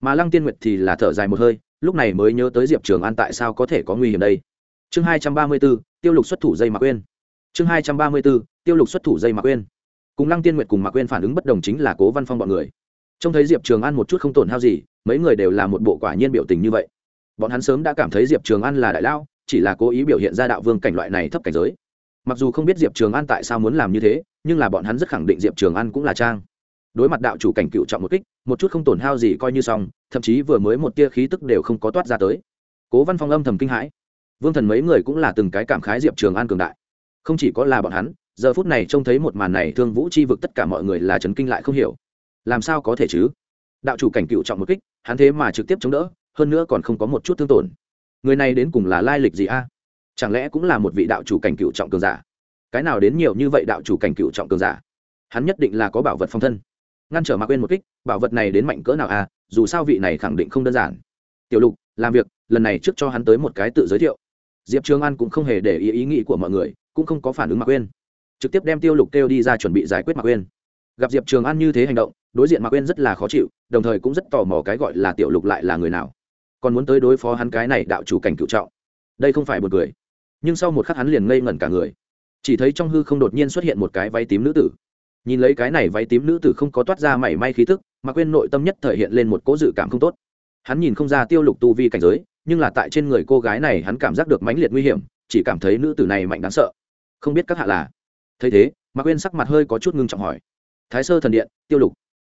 mà lăng tiên nguyệt thì là thở dài một hơi, lúc này mới nhớ tới diệp trường an tại sao có thể có nguy hiểm đây. Chương hai trăm ba mươi b ố tiêu lục xuất thủ dây mà quên. Chương hai trăm ba mươi b ố tiêu lục xuất thủ dây mạc quên. Cùng lăng tiên nguyệt cùng mạc quên phản ứng bất đồng chính là cố văn phong bọn người. Trông thấy diệp trường an một chút không tổn hao gì, mấy người đều là một bộ quả nhiên biểu tình như vậy. Bọn hắn sớm đã cảm thấy diệp trường an là đại lao, chỉ là cố ý biểu hiện ra đạo vương cảnh loại này thấp cảnh giới. Mặc dù không biết diệp trường an tại sao muốn làm như thế, nhưng là bọn hắn rất khẳng định diệp trường an cũng là trang. Đối mặt đạo chủ cảnh cựu trọng một kích, một chút không tổn hao gì coi như xong, thậm chí vừa mới một tia khí tức đều không có toát ra tới. Cố văn phong âm thầm kinh hãi. Vương thần mấy người cũng là từng cái cảm khái diệp trường an cường đại. Không chỉ có là bọn hắn giờ phút này trông thấy một màn này, thương vũ chi vực tất cả mọi người là trấn kinh lại không hiểu. Làm sao có thể chứ? Đạo chủ cảnh cựu trọng một kích, hắn thế mà trực tiếp chống đỡ, hơn nữa còn không có một chút thương tổn. Người này đến cùng là lai lịch gì a? Chẳng lẽ cũng là một vị đạo chủ cảnh cựu trọng cường giả? Cái nào đến nhiều như vậy đạo chủ cảnh cựu trọng cường giả? Hắn nhất định là có bảo vật phong thân. Ngăn trở mạc quên một kích, bảo vật này đến mạnh cỡ nào a? Dù sao vị này khẳng định không đơn giản. Tiểu lục, làm việc, lần này trước cho hắn tới một cái tự giới thiệu. Diệp trường an cũng không hề để ý ý nghĩ của mọi người, cũng không có phản ứng mạc quên trực tiếp đem tiêu lục kêu đi ra chuẩn bị giải quyết mạc quên. Gặp diệp trường an như thế hành động, đối diện mạc quên rất là khó chịu, đồng thời cũng rất tò mò cái gọi là tiểu lục lại là người nào. Còn muốn tới đối phó hắn cái này đạo chủ cảnh cựu trọng. Đây không phải một người nhưng sau một khắc hắn liền ngây ngẩn cả người. Chỉ thấy trong hư không đột nhiên xuất hiện một cái váy tím nữ tử. Nhìn lấy cái này váy tím nữ tử không có toát ra mảy may khí tức, mà quên nội tâm nhất thể hiện lên một cỗ dự cảm không tốt. Hắn nhìn không ra tiêu lục tu vi cảnh giới, nhưng là tại trên người cô gái này hắn cảm giác được mãnh liệt nguy hiểm, chỉ cảm thấy nữ tử này mạnh đáng sợ. Không biết các hạ là thấy thế, mạc quên sắc mặt hơi có chút ngưng trọng hỏi, thái sơ thần điện, tiêu lục.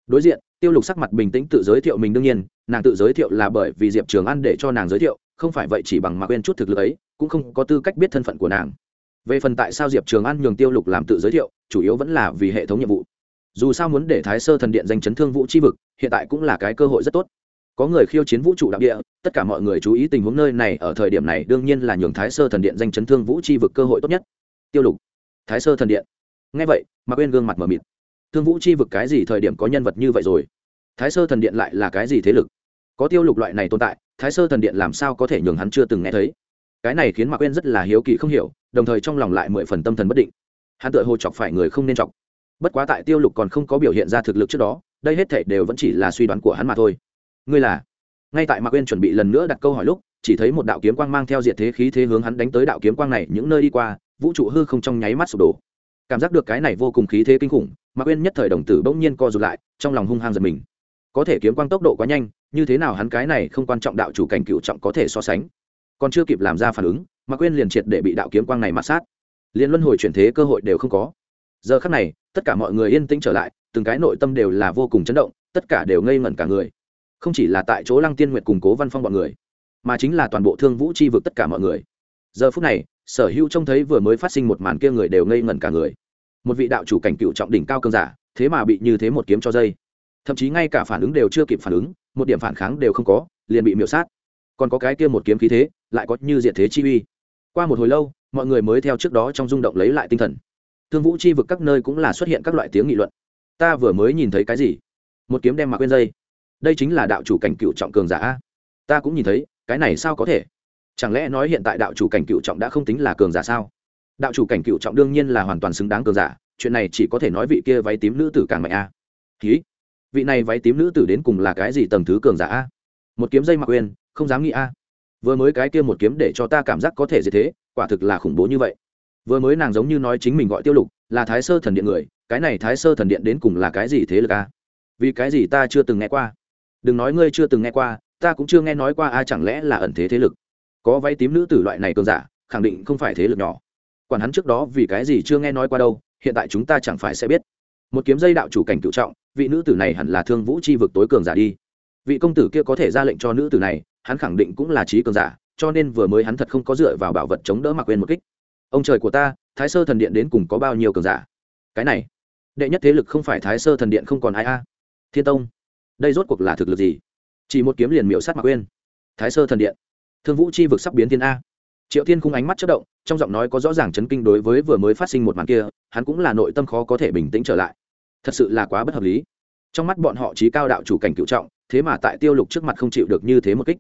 Đối diện. Tiêu lục sắc mặt bình tĩnh tự giới thiệu mình đương nhiên, nàng tự giới thiệu là bởi vì diệp trường ăn để cho nàng giới thiệu, không phải vậy chỉ bằng mạc quên chút thực lực ấy, cũng không có tư cách biết thân phận của nàng. Về phần tại sao diệp trường an nhường tiêu lục làm tự giới thiệu, chủ yếu vẫn là vì hệ thống nhiệm vụ. Dù sao muốn để thái sơ thần điện danh chấn thương vũ c h i vực, hiện tại cũng là cái cơ hội rất tốt. Có người khiêu chiến vũ trụ đặc địa, tất cả mọi người chú ý tình huống nơi này, ở thời điểm này đương nhiên là nhường thái sơ thần điện danh chấn thương vũ c h i vực cơ hội tốt nhất. Tiêu lục thái sơ thần điện. Ngay vậy mà quên gương mặt mờ mịt. Thương vũ chi vực cái gì thời điểm có nhân vật như vậy rồi? Thái sơ thần điện lại là cái gì thế lực? Có tiêu lục loại này tồn tại, thái sơ thần điện làm sao có thể nhường hắn chưa từng nghe thấy? Cái này khiến mạc quên rất là hiếu kỳ không hiểu, đồng thời trong lòng lại mười phần tâm thần bất định. Hắn tự hồ chọc phải người không nên chọc. Bất quá tại tiêu lục còn không có biểu hiện ra thực lực trước đó, đây hết thể đều vẫn chỉ là suy đoán của hắn mà thôi. Ngươi là? Ngay tại mạc quên chuẩn bị lần nữa đặt câu hỏi lúc, chỉ thấy một đạo kiếm quang mang theo diệt thế khí thế hướng hắn đánh tới đạo kiếm quang này, những nơi đi qua vũ trụ hư không trong nháy mắt sụp đổ. Cảm giác được cái này vô cùng khí thế kinh khủng mạc quên nhất thời đồng tử bỗng nhiên co rụt lại, trong lòng hung hăng giật mình. Có thể kiếm quang tốc độ quá nhanh, như thế nào hắn cái này không quan trọng đạo chủ cảnh cựu trọng có thể so sánh. Còn chưa kịp làm ra phản ứng, mà quên liền triệt để bị đạo kiếm quang này mát sát. Liền luân hồi chuyển thế cơ hội đều không có. Giờ khắc này, tất cả mọi người yên tĩnh trở lại, từng cái nội tâm đều là vô cùng chấn động, tất cả đều ngây ngẩn cả người. Không chỉ là tại chỗ lăng tiên nguyệt củng cố văn phong bọn người, mà chính là toàn bộ thương vũ chi vực tất cả mọi người. Giờ phút này sở hữu trông thấy vừa mới phát sinh một màn kia người đều ngây ngẩn cả người. Một vị đạo chủ cảnh cựu trọng đỉnh cao cơn giả, thế mà bị như thế một kiếm cho dây. Thậm chí ngay cả phản ứng đều chưa kịp phản ứng, một điểm phản kháng đều không có, liền bị miễu sát. Còn có cái kia một kiếm khí thế, lại có như diện thế chi uy. Qua một hồi lâu, mọi người mới theo trước đó trong rung động lấy lại tinh thần. Thương vũ chi vực các nơi cũng là xuất hiện các loại tiếng nghị luận. Ta vừa mới nhìn thấy cái gì? Một kiếm đem mặc quên dây. Đây chính là đạo chủ cảnh cựu trọng cường giả ta cũng nhìn thấy, cái này sao có thể? Chẳng lẽ nói hiện tại đạo chủ cảnh cựu trọng đã không tính là cường giả sao? Đạo chủ cảnh cựu trọng đương nhiên là hoàn toàn xứng đáng cường giả, chuyện này chỉ có thể nói vị kia váy tím nữ tử càng mạnh a. Ký vị này váy tím nữ tử đến cùng là cái gì tầng thứ cường giả a? Một kiếm dây mặc quên không dám nghĩ a. Vừa mới cái kia một kiếm để cho ta cảm giác có thể gì thế, quả thực là khủng bố như vậy. Vừa mới nàng giống như nói chính mình gọi tiêu lục, là thái sơ thần điện người, cái này thái sơ thần điện đến cùng là cái gì thế lực a? Vì cái gì ta chưa từng nghe qua? Đừng nói ngươi chưa từng nghe qua, ta cũng chưa nghe nói qua a, chẳng lẽ là ẩn thế thế lực? Có váy tím nữ tử loại này cường giả, khẳng định không phải thế lực nhỏ. Quản hắn trước đó vì cái gì chưa nghe nói qua đâu, hiện tại chúng ta chẳng phải sẽ biết. Một kiếm dây đạo chủ cảnh cựu trọng, vị nữ tử này hẳn là thương vũ c h i vực tối cường giả đi. Vị công tử kia có thể ra lệnh cho nữ tử này, hắn khẳng định cũng là trí cường giả, cho nên vừa mới hắn thật không có dựa vào bảo vật chống đỡ mặc quên một kích. Ông trời của ta, thái sơ thần điện đến cùng có bao nhiêu cường giả? Cái này, đệ nhất thế lực không phải thái sơ thần điện không còn ai a. Thiên tông, đây rốt cuộc là thực lực gì? Chỉ một kiếm liền miểu sát mặc quên thái sơ thần điện thương vũ chi vực sắp biến thiên a. Triệu thiên khung ánh mắt chất động, trong giọng nói có rõ ràng chấn kinh đối với vừa mới phát sinh một màn kia, hắn cũng là nội tâm khó có thể bình tĩnh trở lại. Thật sự là quá bất hợp lý. Trong mắt bọn họ trí cao đạo chủ cảnh cựu trọng, thế mà tại tiêu lục trước mặt không chịu được như thế một kích.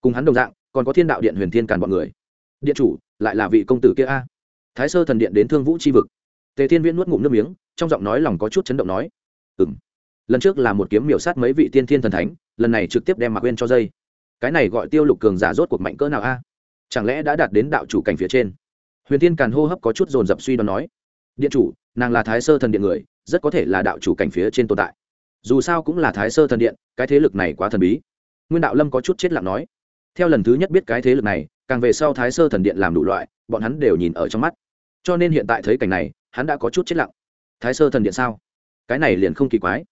Cùng hắn đồng dạng, còn có thiên đạo điện huyền thiên càn bọn người. Điện chủ, lại là vị công tử kia a. Thái sơ thần điện đến thương vũ c h i vực. Tề thiên viễn nuốt ngụm nước miếng, trong giọng nói lòng có chút chấn động nói ừ m lần trước là một kiếm miểu sát mấy vị tiên thiên thần thánh, lần này trực tiếp đem mặc quên cho dây cái này gọi tiêu lục cường giả rốt cuộc mạnh cỡ nào a? Chẳng lẽ đã đạt đến đạo chủ cảnh phía trên? Huyền thiên càn hô hấp có chút dồn dập suy đoán nói. Điện chủ, nàng là thái sơ thần điện người, rất có thể là đạo chủ cảnh phía trên tồn tại. Dù sao cũng là thái sơ thần điện, cái thế lực này quá thần bí. Nguyên đạo lâm có chút chết lặng nói. Theo lần thứ nhất biết cái thế lực này, càng về sau thái sơ thần điện làm đủ loại, bọn hắn đều nhìn ở trong mắt. Cho nên hiện tại thấy cảnh này, hắn đã có chút chết lặng. Thái sơ thần điện sao? Cái này liền không kỳ quái.